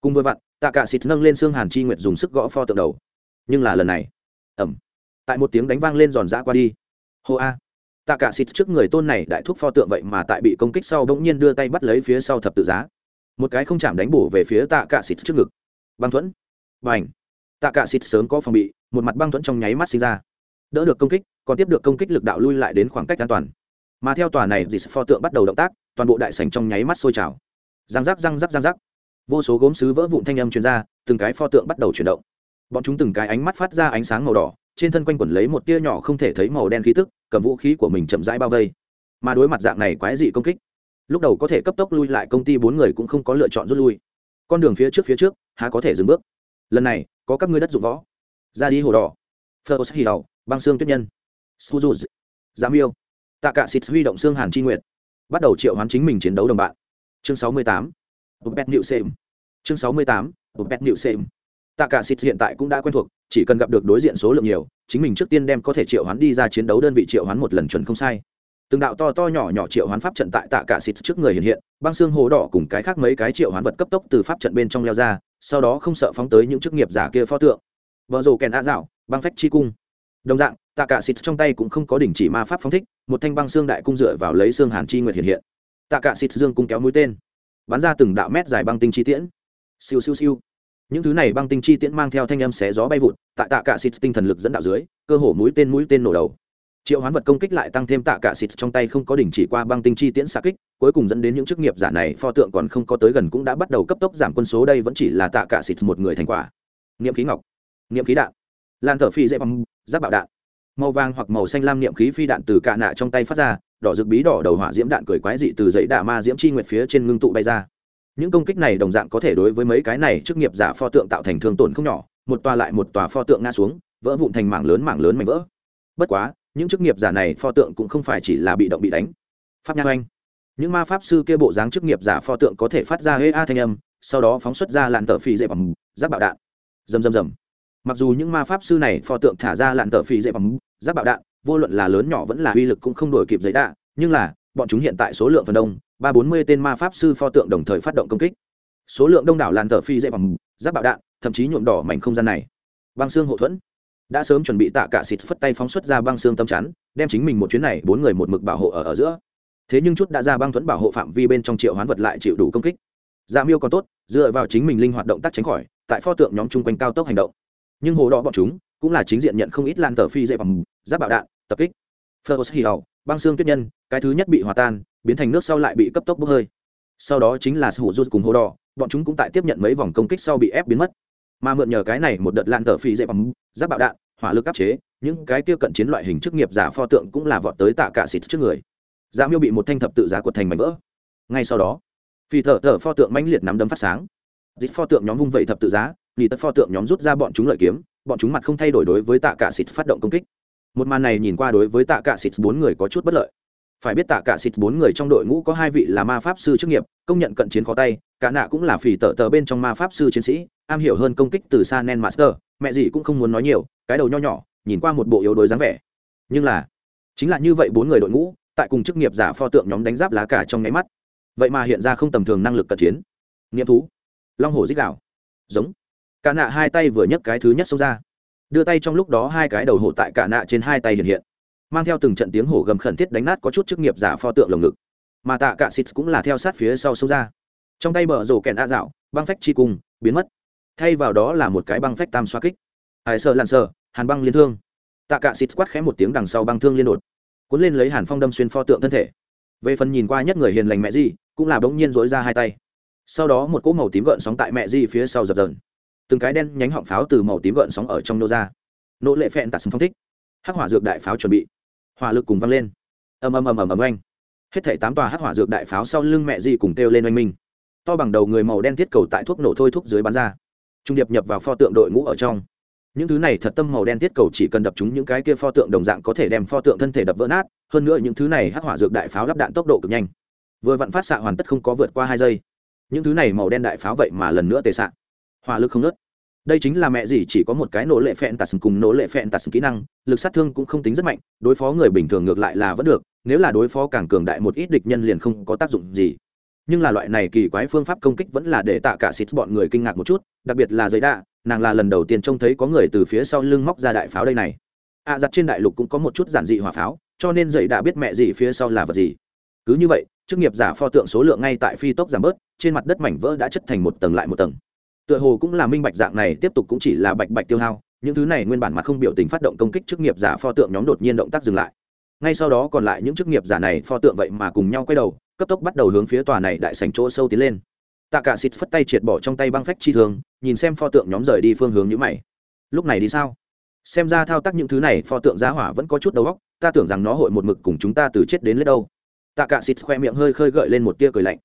Cùng với vặn, tạ cả xịt nâng lên xương hàn chi nguyệt dùng sức gõ pho tượng đầu. Nhưng là lần này ẩm tại một tiếng đánh vang lên giòn giã qua đi. Hô a. Tạ cả xịt trước người tôn này đại thúc pho tượng vậy mà tại bị công kích sau bỗng nhiên đưa tay bắt lấy phía sau thập tự giá. Một cái không chạm đánh bổ về phía tạ cả xịt trước ngực. Băng thuẫn bành tạ cả xịt sớm có phòng bị, một mặt băng thuẫn trong nháy mắt sinh ra. Đỡ được công kích, còn tiếp được công kích lực đạo lui lại đến khoảng cách an toàn. Mà theo tòa này, dì pho tượng bắt đầu động tác, toàn bộ đại sảnh trong nháy mắt sôi trào. Răng rắc răng rắc răng rắc. Vô số gốm sứ vỡ vụn thanh âm truyền ra, từng cái pho tượng bắt đầu chuyển động. Bọn chúng từng cái ánh mắt phát ra ánh sáng màu đỏ, trên thân quanh quẩn lấy một tia nhỏ không thể thấy màu đen khí tức, cầm vũ khí của mình chậm rãi bao vây. Mà đối mặt dạng này quái dị công kích, lúc đầu có thể cấp tốc lui lại công ty bốn người cũng không có lựa chọn rút lui. Con đường phía trước phía trước, há có thể dừng bước? Lần này, có các ngươi đất dụng võ. Ra đi hồ đỏ. Phơ hì đầu băng xương tuyết nhân. Suzuz giám dạ yêu tạ cả xịt huy động xương hàn chi nguyệt. Bắt đầu triệu hoán chính mình chiến đấu đồng bạn. Chương 68 mươi tám. Bupet nịu xem chương 68 mươi tám. Bupet nịu xem tạ cả xịt hiện tại cũng đã quen thuộc, chỉ cần gặp được đối diện số lượng nhiều, chính mình trước tiên đem có thể triệu hoán đi ra chiến đấu đơn vị triệu hoán một lần chuẩn không sai. Từng đạo to to nhỏ nhỏ triệu hoán pháp trận tại tạ cả xịt trước người hiện hiện, băng xương hồ đỏ cùng cái khác mấy cái triệu hoán vật cấp tốc từ pháp trận bên trong leo ra sau đó không sợ phóng tới những chức nghiệp giả kia pho tượng. Vợ rồ kèn a dạo, băng phách chi cung. Đồng dạng, tạ cả xịt trong tay cũng không có đỉnh chỉ ma pháp phóng thích, một thanh băng xương đại cung dựa vào lấy xương hàn chi nguyệt hiện hiện. Tạ cả xịt dương cung kéo mũi tên, bắn ra từng đạo mét dài băng tinh chi tiễn. Siêu siêu siêu. Những thứ này băng tinh chi tiễn mang theo thanh âm xé gió bay vụt, tại tạ cả xịt tinh thần lực dẫn đạo dưới, cơ hồ mũi tên mũi tên nổ đầu triệu hoán vật công kích lại tăng thêm tạ cả xịt trong tay không có đỉnh chỉ qua băng tinh chi tiễn xạ kích, cuối cùng dẫn đến những chức nghiệp giả này pho tượng còn không có tới gần cũng đã bắt đầu cấp tốc giảm quân số đây vẫn chỉ là tạ cả xịt một người thành quả. Niệm khí ngọc, niệm khí đạn, lan thở phi dễ bằng giáp bạo đạn. Màu vàng hoặc màu xanh lam niệm khí phi đạn từ cạ nạ trong tay phát ra, đỏ rực bí đỏ đầu hỏa diễm đạn cười quái dị từ dãy đạ ma diễm chi nguyệt phía trên ngưng tụ bay ra. Những công kích này đồng dạng có thể đối với mấy cái này chức nghiệp giả pho tượng tạo thành thương tổn không nhỏ, một tòa lại một tòa pho tượng ngã xuống, vỡ vụn thành mảng lớn mảng lớn mảnh vỡ. Bất quá những chức nghiệp giả này pho tượng cũng không phải chỉ là bị động bị đánh. Pháp nhang oanh những ma pháp sư kia bộ dáng chức nghiệp giả pho tượng có thể phát ra hê a thanh âm, sau đó phóng xuất ra làn tờ phi dễ bằng giáp bạo đạn. Rầm rầm rầm. Mặc dù những ma pháp sư này pho tượng thả ra làn tờ phi dễ bằng giáp bạo đạn, vô luận là lớn nhỏ vẫn là uy lực cũng không đổi kịp giấy đạn, nhưng là, bọn chúng hiện tại số lượng phần đông, ba bốn mươi tên ma pháp sư pho tượng đồng thời phát động công kích. Số lượng đông đảo làn tờ phi dễ bằng giáp bạo đạn, thậm chí nhuộm đỏ mảnh không gian này. Băng xương hậu thuẫn đã sớm chuẩn bị tạ cả xịt phất tay phóng xuất ra băng xương tâm chắn đem chính mình một chuyến này bốn người một mực bảo hộ ở ở giữa thế nhưng chút đã ra băng thuẫn bảo hộ phạm vi bên trong triệu hoán vật lại chịu đủ công kích dạ miêu còn tốt dựa vào chính mình linh hoạt động tác tránh khỏi tại pho tượng nhóm chung quanh cao tốc hành động nhưng hồ đỏ bọn chúng cũng là chính diện nhận không ít lan tờ phi dễ bằng giáp bạo đạn tập kích Phlos Hiểu, băng xương tuyết nhân, cái thứ nhất bị hòa tan, biến thành nước sau lại bị cấp tốc bốc hơi. Sau đó chính là Sủ Rút cùng Hồ Đỏ, bọn chúng cũng tại tiếp nhận mấy vòng công kích sau bị ép biến mất. Mà mượn nhờ cái này một đợt lan tở phi dễ bằng giáp bạo đạn, hỏa lực áp chế, những cái kia cận chiến loại hình chức nghiệp giả pho tượng cũng là vọt tới tạ cả xịt trước người. Giá Miêu bị một thanh thập tự giá quật thành mảnh vỡ. Ngay sau đó, phi thở thở pho tượng mãnh liệt nắm đấm phát sáng. Dịch pho tượng nhóm vung vậy thập tự giá, nghỉ tất pho tượng nhóm rút ra bọn chúng lợi kiếm, bọn chúng mặt không thay đổi đối với tạ cả xịt phát động công kích một màn này nhìn qua đối với tạ cả xịt bốn người có chút bất lợi phải biết tạ cả xịt bốn người trong đội ngũ có hai vị là ma pháp sư chức nghiệp công nhận cận chiến khó tay cả nạ cũng là phỉ tở tờ bên trong ma pháp sư chiến sĩ am hiểu hơn công kích từ xa nen master mẹ gì cũng không muốn nói nhiều, cái đầu nho nhỏ, nhìn qua một bộ yếu đuối dáng vẻ. Nhưng là, chính là như vậy bốn người đội ngũ, tại cùng chức nghiệp giả pho tượng nhóm đánh giáp lá cả trong nháy mắt. Vậy mà hiện ra không tầm thường năng lực cận chiến. Nghiệm thú. Long hổ dích đạo. Giống. Cả nạ hai tay vừa nhấc cái thứ nhất xông ra. Đưa tay trong lúc đó hai cái đầu hổ tại cả nạ trên hai tay hiện hiện. Mang theo từng trận tiếng hổ gầm khẩn thiết đánh nát có chút chức nghiệp giả pho tượng lồng ngực. Mà tạ cả xịt cũng là theo sát phía sau xông ra. Trong tay bờ rổ kèn a dạo, băng phách chi cùng, biến mất thay vào đó là một cái băng phách tam xoa kích. Hải sợ lặn sợ, hàn băng liên thương. Tạ cả xịt quát khẽ một tiếng đằng sau băng thương liên đột. Cuốn lên lấy hàn phong đâm xuyên pho tượng thân thể. Về phần nhìn qua nhất người hiền lành mẹ gì cũng là bỗng nhiên dối ra hai tay. Sau đó một cỗ màu tím gợn sóng tại mẹ di phía sau dập dờn. Từng cái đen nhánh họng pháo từ màu tím gợn sóng ở trong nô ra. Nỗ lệ phẹn tạt phong thích. Hắc hỏa dược đại pháo chuẩn bị. Hỏa lực cùng văng lên. Ầm ầm ầm ầm ầm oanh. Hết thảy tám tòa hắc hỏa dược đại pháo sau lưng mẹ di cùng kêu lên oanh minh. To bằng đầu người màu đen thiết cầu tại thuốc nổ thôi thuốc dưới bắn ra trung điệp nhập vào pho tượng đội ngũ ở trong. Những thứ này thật tâm màu đen tiết cầu chỉ cần đập chúng những cái kia pho tượng đồng dạng có thể đem pho tượng thân thể đập vỡ nát, hơn nữa những thứ này hắc hỏa dược đại pháo lắp đạn tốc độ cực nhanh. Vừa vặn phát xạ hoàn tất không có vượt qua hai giây. Những thứ này màu đen đại pháo vậy mà lần nữa tề xạ. Hỏa lực không nớt đây chính là mẹ gì chỉ có một cái nỗ lệ phẹn tạt cùng nỗ lệ phẹn tạt kỹ năng, lực sát thương cũng không tính rất mạnh, đối phó người bình thường ngược lại là vẫn được, nếu là đối phó càng cường đại một ít địch nhân liền không có tác dụng gì nhưng là loại này kỳ quái phương pháp công kích vẫn là để tạ cả xịt bọn người kinh ngạc một chút đặc biệt là giấy đạ nàng là lần đầu tiên trông thấy có người từ phía sau lưng móc ra đại pháo đây này. Ạ à, giặt trên đại lục cũng có một chút giản dị hỏa pháo cho nên giấy đạ biết mẹ gì phía sau là vật gì. Cứ như vậy chức nghiệp giả pho tượng số lượng ngay tại phi tốc giảm bớt trên mặt đất mảnh vỡ đã chất thành một tầng lại một tầng. Tựa hồ cũng là minh bạch dạng này tiếp tục cũng chỉ là bạch bạch tiêu hao những thứ này nguyên bản mặt không biểu tình phát động công kích chức nghiệp giả pho tượng nhóm đột nhiên động tác dừng lại. Ngay sau đó còn lại những chức nghiệp giả này pho tượng vậy mà cùng nhau quay đầu cấp tốc bắt đầu hướng phía tòa này đại sảnh chỗ sâu tiến lên. Tạ cả xịt phất tay triệt bỏ trong tay băng phách chi thường nhìn xem pho tượng nhóm rời đi phương hướng như mày. Lúc này đi sao? Xem ra thao tác những thứ này, pho tượng giá hỏa vẫn có chút đầu óc, ta tưởng rằng nó hội một mực cùng chúng ta từ chết đến lết đâu. Tạ cả xịt khoe miệng hơi khơi gợi lên một tia cười lạnh.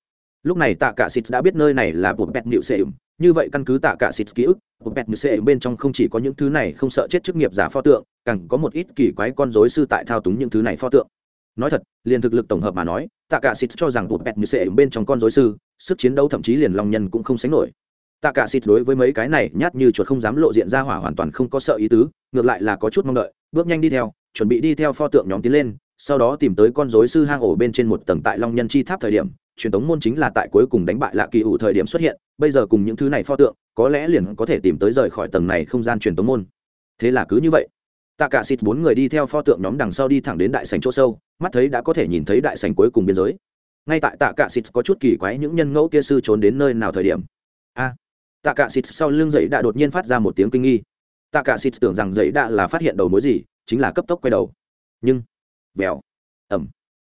Lúc này tạ cả xịt đã biết nơi này là bột bẹt nịu xệ như vậy căn cứ tạ cả xịt ký ức bột bẹt nịu xệ bên trong không chỉ có những thứ này không sợ chết chức nghiệp giả pho tượng, càng có một ít kỳ quái con rối sư tại thao túng những thứ này pho tượng nói thật, liền thực lực tổng hợp mà nói tạ cả xịt cho rằng bụt bẹt như sệ bên trong con rối sư, sức chiến đấu thậm chí liền long nhân cũng không sánh nổi. Tạ cả xịt đối với mấy cái này nhát như chuột không dám lộ diện ra hỏa hoàn toàn không có sợ ý tứ, ngược lại là có chút mong đợi, bước nhanh đi theo, chuẩn bị đi theo pho tượng nhóm tiến lên, sau đó tìm tới con rối sư hang ổ bên trên một tầng tại long nhân chi tháp thời điểm, truyền tống môn chính là tại cuối cùng đánh bại lạ kỳ ủ thời điểm xuất hiện, bây giờ cùng những thứ này pho tượng, có lẽ liền có thể tìm tới rời khỏi tầng này không gian truyền tống môn. Thế là cứ như vậy tạ cả xịt bốn người đi theo pho tượng nhóm đằng sau đi thẳng đến đại sành chỗ sâu, mắt thấy đã có thể nhìn thấy đại sành cuối cùng biên giới. Ngay tại tạ cả xịt có chút kỳ quái những nhân ngẫu kia sư trốn đến nơi nào thời điểm. A! Tạ cả xịt sau lưng dậy đã đột nhiên phát ra một tiếng kinh nghi. Tạ cả xịt tưởng rằng dậy đã là phát hiện đầu mối gì, chính là cấp tốc quay đầu. Nhưng, vèo ẩm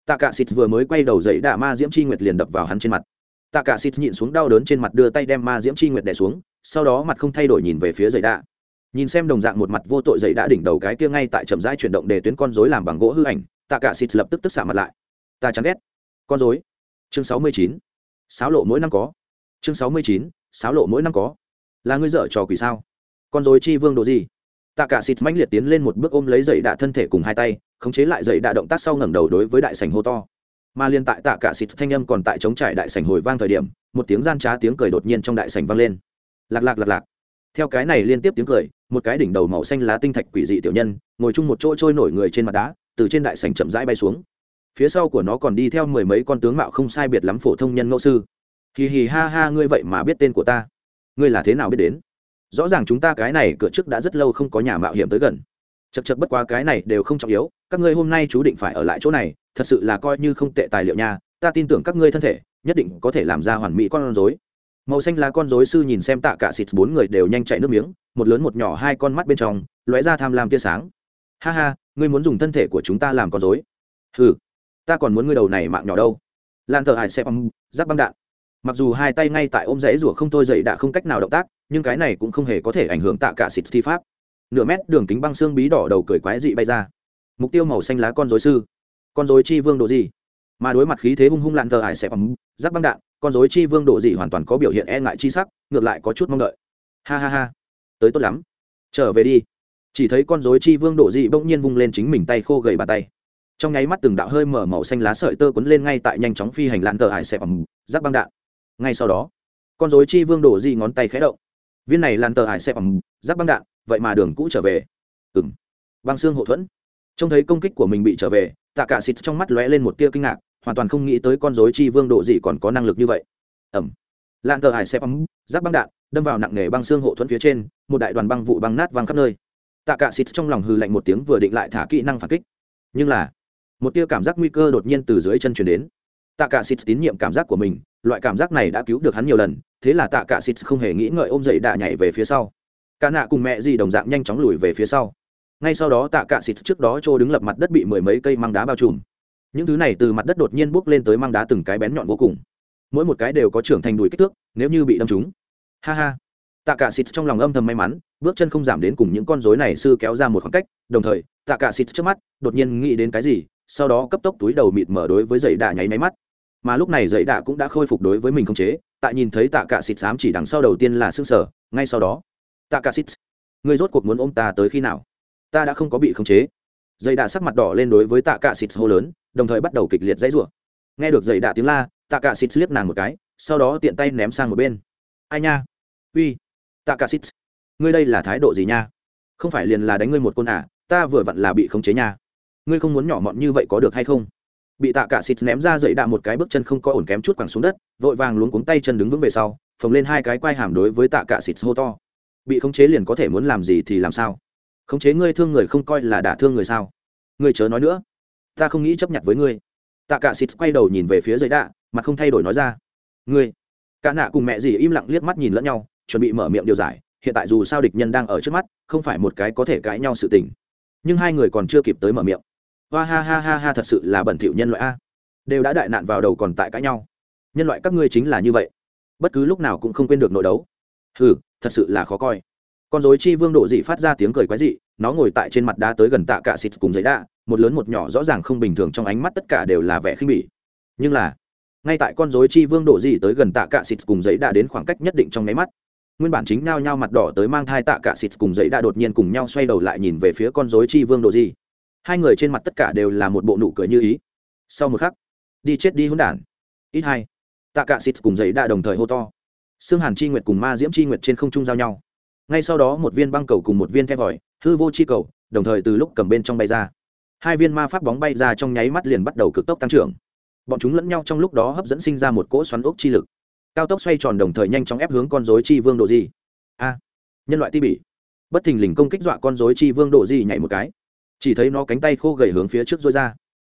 tạ cả xịt vừa mới quay đầu dậy đã ma diễm chi nguyệt liền đập vào hắn trên mặt. Tạ cả xịt nhịn xuống đau đớn trên mặt đưa tay đem ma diễm chi nguyệt đè xuống, sau đó mặt không thay đổi nhìn về phía dậy đã nhìn xem đồng dạng một mặt vô tội dậy đã đỉnh đầu cái kia ngay tại chậm rãi chuyển động để tuyến con rối làm bằng gỗ hư ảnh, tạ cả xịt lập tức tức xả mặt lại. Ta chán ghét. Con rối. Chương sáu mươi chín. Sáo lộ mỗi năm có. Chương sáu mươi chín. Sáo lộ mỗi năm có. Là ngươi dở trò quỷ sao? Con rối chi vương đồ gì? Tạ cả xịt mãnh liệt tiến lên một bước ôm lấy dậy đạ thân thể cùng hai tay, khống chế lại dậy đạ động tác sau ngẩng đầu đối với đại sảnh hô to. Mà liên tại tạ cả xịt thanh âm còn tại chống trải đại sảnh hồi vang thời điểm, một tiếng gian trá tiếng cười đột nhiên trong đại sảnh vang lên. Lạc lạc lạc lạc. Theo cái này liên tiếp tiếng cười một cái đỉnh đầu màu xanh lá tinh thạch quỷ dị tiểu nhân, ngồi chung một chỗ trôi nổi người trên mặt đá, từ trên đại sảnh chậm rãi bay xuống. Phía sau của nó còn đi theo mười mấy con tướng mạo không sai biệt lắm phổ thông nhân ngẫu sư. Hì hì ha ha, ngươi vậy mà biết tên của ta. Ngươi là thế nào biết đến? Rõ ràng chúng ta cái này cửa trước đã rất lâu không có nhà mạo hiểm tới gần. Chật chật bất quá cái này đều không trọng yếu, các ngươi hôm nay chú định phải ở lại chỗ này, thật sự là coi như không tệ tài liệu nha, ta tin tưởng các ngươi thân thể, nhất định có thể làm ra hoàn mỹ con rối màu xanh lá con rối sư nhìn xem tạ cả xịt bốn người đều nhanh chạy nước miếng một lớn một nhỏ hai con mắt bên trong lóe ra tham lam tia sáng. Ha ha ngươi muốn dùng thân thể của chúng ta làm con rối? Hừ ta còn muốn ngươi đầu này mạng nhỏ đâu. Lan thờ hải xe băng giáp băng đạn. Mặc dù hai tay ngay tại ôm rẫy rủa không thôi dậy đã không cách nào động tác nhưng cái này cũng không hề có thể ảnh hưởng tạ cả xịt thi pháp. Nửa mét đường kính băng xương bí đỏ đầu cười quái dị bay ra. Mục tiêu màu xanh lá con rối sư. Con rối chi vương đồ gì? Mà đối mặt khí thế hung hung lạn thờ hải sẽ băng, giáp băng đạn con dối chi vương độ dị hoàn toàn có biểu hiện e ngại chi sắc, ngược lại có chút mong đợi. Ha ha ha. Tới tốt lắm. Trở về đi. Chỉ thấy con dối chi vương độ dị bỗng nhiên vung lên chính mình tay khô gầy bàn tay. Trong nháy mắt từng đạo hơi mở màu xanh lá sợi tơ quấn lên ngay tại nhanh chóng phi hành lạn tờ hải xẹp ẩm rác băng đạn. Ngay sau đó, con dối chi vương đổ dị ngón tay khẽ động. Viên này lạn tờ hải xẹp ẩm rác băng đạn, vậy mà đường cũ trở về. Ừng băng xương hậu thuẫn. Trông thấy công kích của mình bị trở về, tạ cả xịt trong mắt lóe lên một tia kinh ngạc hoàn toàn không nghĩ tới con dối chi vương độ dị còn có năng lực như vậy. Ẩm. Lạng tờ hải xe ấm rác băng đạn, đâm vào nặng nề băng xương hộ thuẫn phía trên, một đại đoàn băng vụ băng nát văng khắp nơi. Tạ cả xịt trong lòng hư lạnh một tiếng vừa định lại thả kỹ năng phản kích. Nhưng là, một tia cảm giác nguy cơ đột nhiên từ dưới chân chuyển đến. Tạ cả xịt tín nhiệm cảm giác của mình, loại cảm giác này đã cứu được hắn nhiều lần, thế là tạ cả xịt không hề nghĩ ngợi ôm dậy đạ nhảy về phía sau. Cả nạ cùng mẹ dì đồng dạng nhanh chóng lùi về phía sau. Ngay sau đó tạ cả xịt trước đó trô đứng lập mặt đất bị mười mấy cây măng đá bao trùm những thứ này từ mặt đất đột nhiên bốc lên tới mang đá từng cái bén nhọn vô cùng. Mỗi một cái đều có trưởng thành đùi kích thước, nếu như bị đâm trúng. Ha ha. Tạ cả xịt trong lòng âm thầm may mắn, bước chân không giảm đến cùng những con rối này sư kéo ra một khoảng cách, đồng thời tạ cả xịt trước mắt, đột nhiên nghĩ đến cái gì, sau đó cấp tốc túi đầu mịt mở đối với dậy đạ nháy máy mắt. Mà lúc này dậy đạ cũng đã khôi phục đối với mình không chế, tại nhìn thấy tạ cả xịt dám chỉ đằng sau đầu tiên là xương sở ngay sau đó tạ cả xịt người rốt cuộc muốn ôm ta tới khi nào? Ta đã không có bị khống chế dậy đạ sắc mặt đỏ lên đối với tạ cả xịt hô lớn, đồng thời bắt đầu kịch liệt dãy rủa. Nghe được dậy đạ tiếng la, tạ cả xịt liếc nàng một cái, sau đó tiện tay ném sang một bên. Ai nha? Uy, tạ cả xịt, ngươi đây là thái độ gì nha? Không phải liền là đánh ngươi một côn à ta vừa vặn là bị khống chế nha. Ngươi không muốn nhỏ mọn như vậy có được hay không? Bị tạ cả xịt ném ra dậy đạ một cái bước chân không có ổn kém chút quẳng xuống đất, vội vàng luống cuống tay chân đứng vững về sau, phồng lên hai cái quai hàm đối với tạ cả xịt hô to. Bị khống chế liền có thể muốn làm gì thì làm sao? Khống chế ngươi thương người không coi là đả thương người sao? Ngươi chớ nói nữa. Ta không nghĩ chấp nhận với ngươi. Tạ cả xịt quay đầu nhìn về phía dây đạ mặt không thay đổi nói ra. Ngươi. Cả nạ cùng mẹ dì im lặng liếc mắt nhìn lẫn nhau, chuẩn bị mở miệng điều giải. Hiện tại dù sao địch nhân đang ở trước mắt, không phải một cái có thể cãi nhau sự tình. Nhưng hai người còn chưa kịp tới mở miệng. Hoa ha ha ha ha, thật sự là bẩn thỉu nhân loại a. Đều đã đại nạn vào đầu còn tại cãi nhau. Nhân loại các ngươi chính là như vậy. Bất cứ lúc nào cũng không quên được nội đấu. Hừ, thật sự là khó coi con dối chi vương độ dị phát ra tiếng cười quái dị, nó ngồi tại trên mặt đá tới gần tạ cả xịt cùng giấy đa, một lớn một nhỏ rõ ràng không bình thường trong ánh mắt tất cả đều là vẻ khinh bỉ. Nhưng là, ngay tại con dối chi vương độ dị tới gần tạ cả xịt cùng giấy đa đến khoảng cách nhất định trong nháy mắt, nguyên bản chính nao nhao mặt đỏ tới mang thai tạ cả xịt cùng giấy đa đột nhiên cùng nhau xoay đầu lại nhìn về phía con dối chi vương độ dị. Hai người trên mặt tất cả đều là một bộ nụ cười như ý. Sau một khắc, đi chết đi hỗn đản. Ít hai, tạ cả xịt cùng giấy đa đồng thời hô to. Xương hàn chi nguyệt cùng ma diễm chi nguyệt trên không trung giao nhau ngay sau đó một viên băng cầu cùng một viên thép vòi, hư vô chi cầu, đồng thời từ lúc cầm bên trong bay ra. Hai viên ma pháp bóng bay ra trong nháy mắt liền bắt đầu cực tốc tăng trưởng. Bọn chúng lẫn nhau trong lúc đó hấp dẫn sinh ra một cỗ xoắn ốc chi lực. Cao tốc xoay tròn đồng thời nhanh chóng ép hướng con dối chi vương độ di a, nhân loại ti bỉ. Bất thình lình công kích dọa con dối chi vương độ di nhảy một cái. Chỉ thấy nó cánh tay khô gầy hướng phía trước dối ra.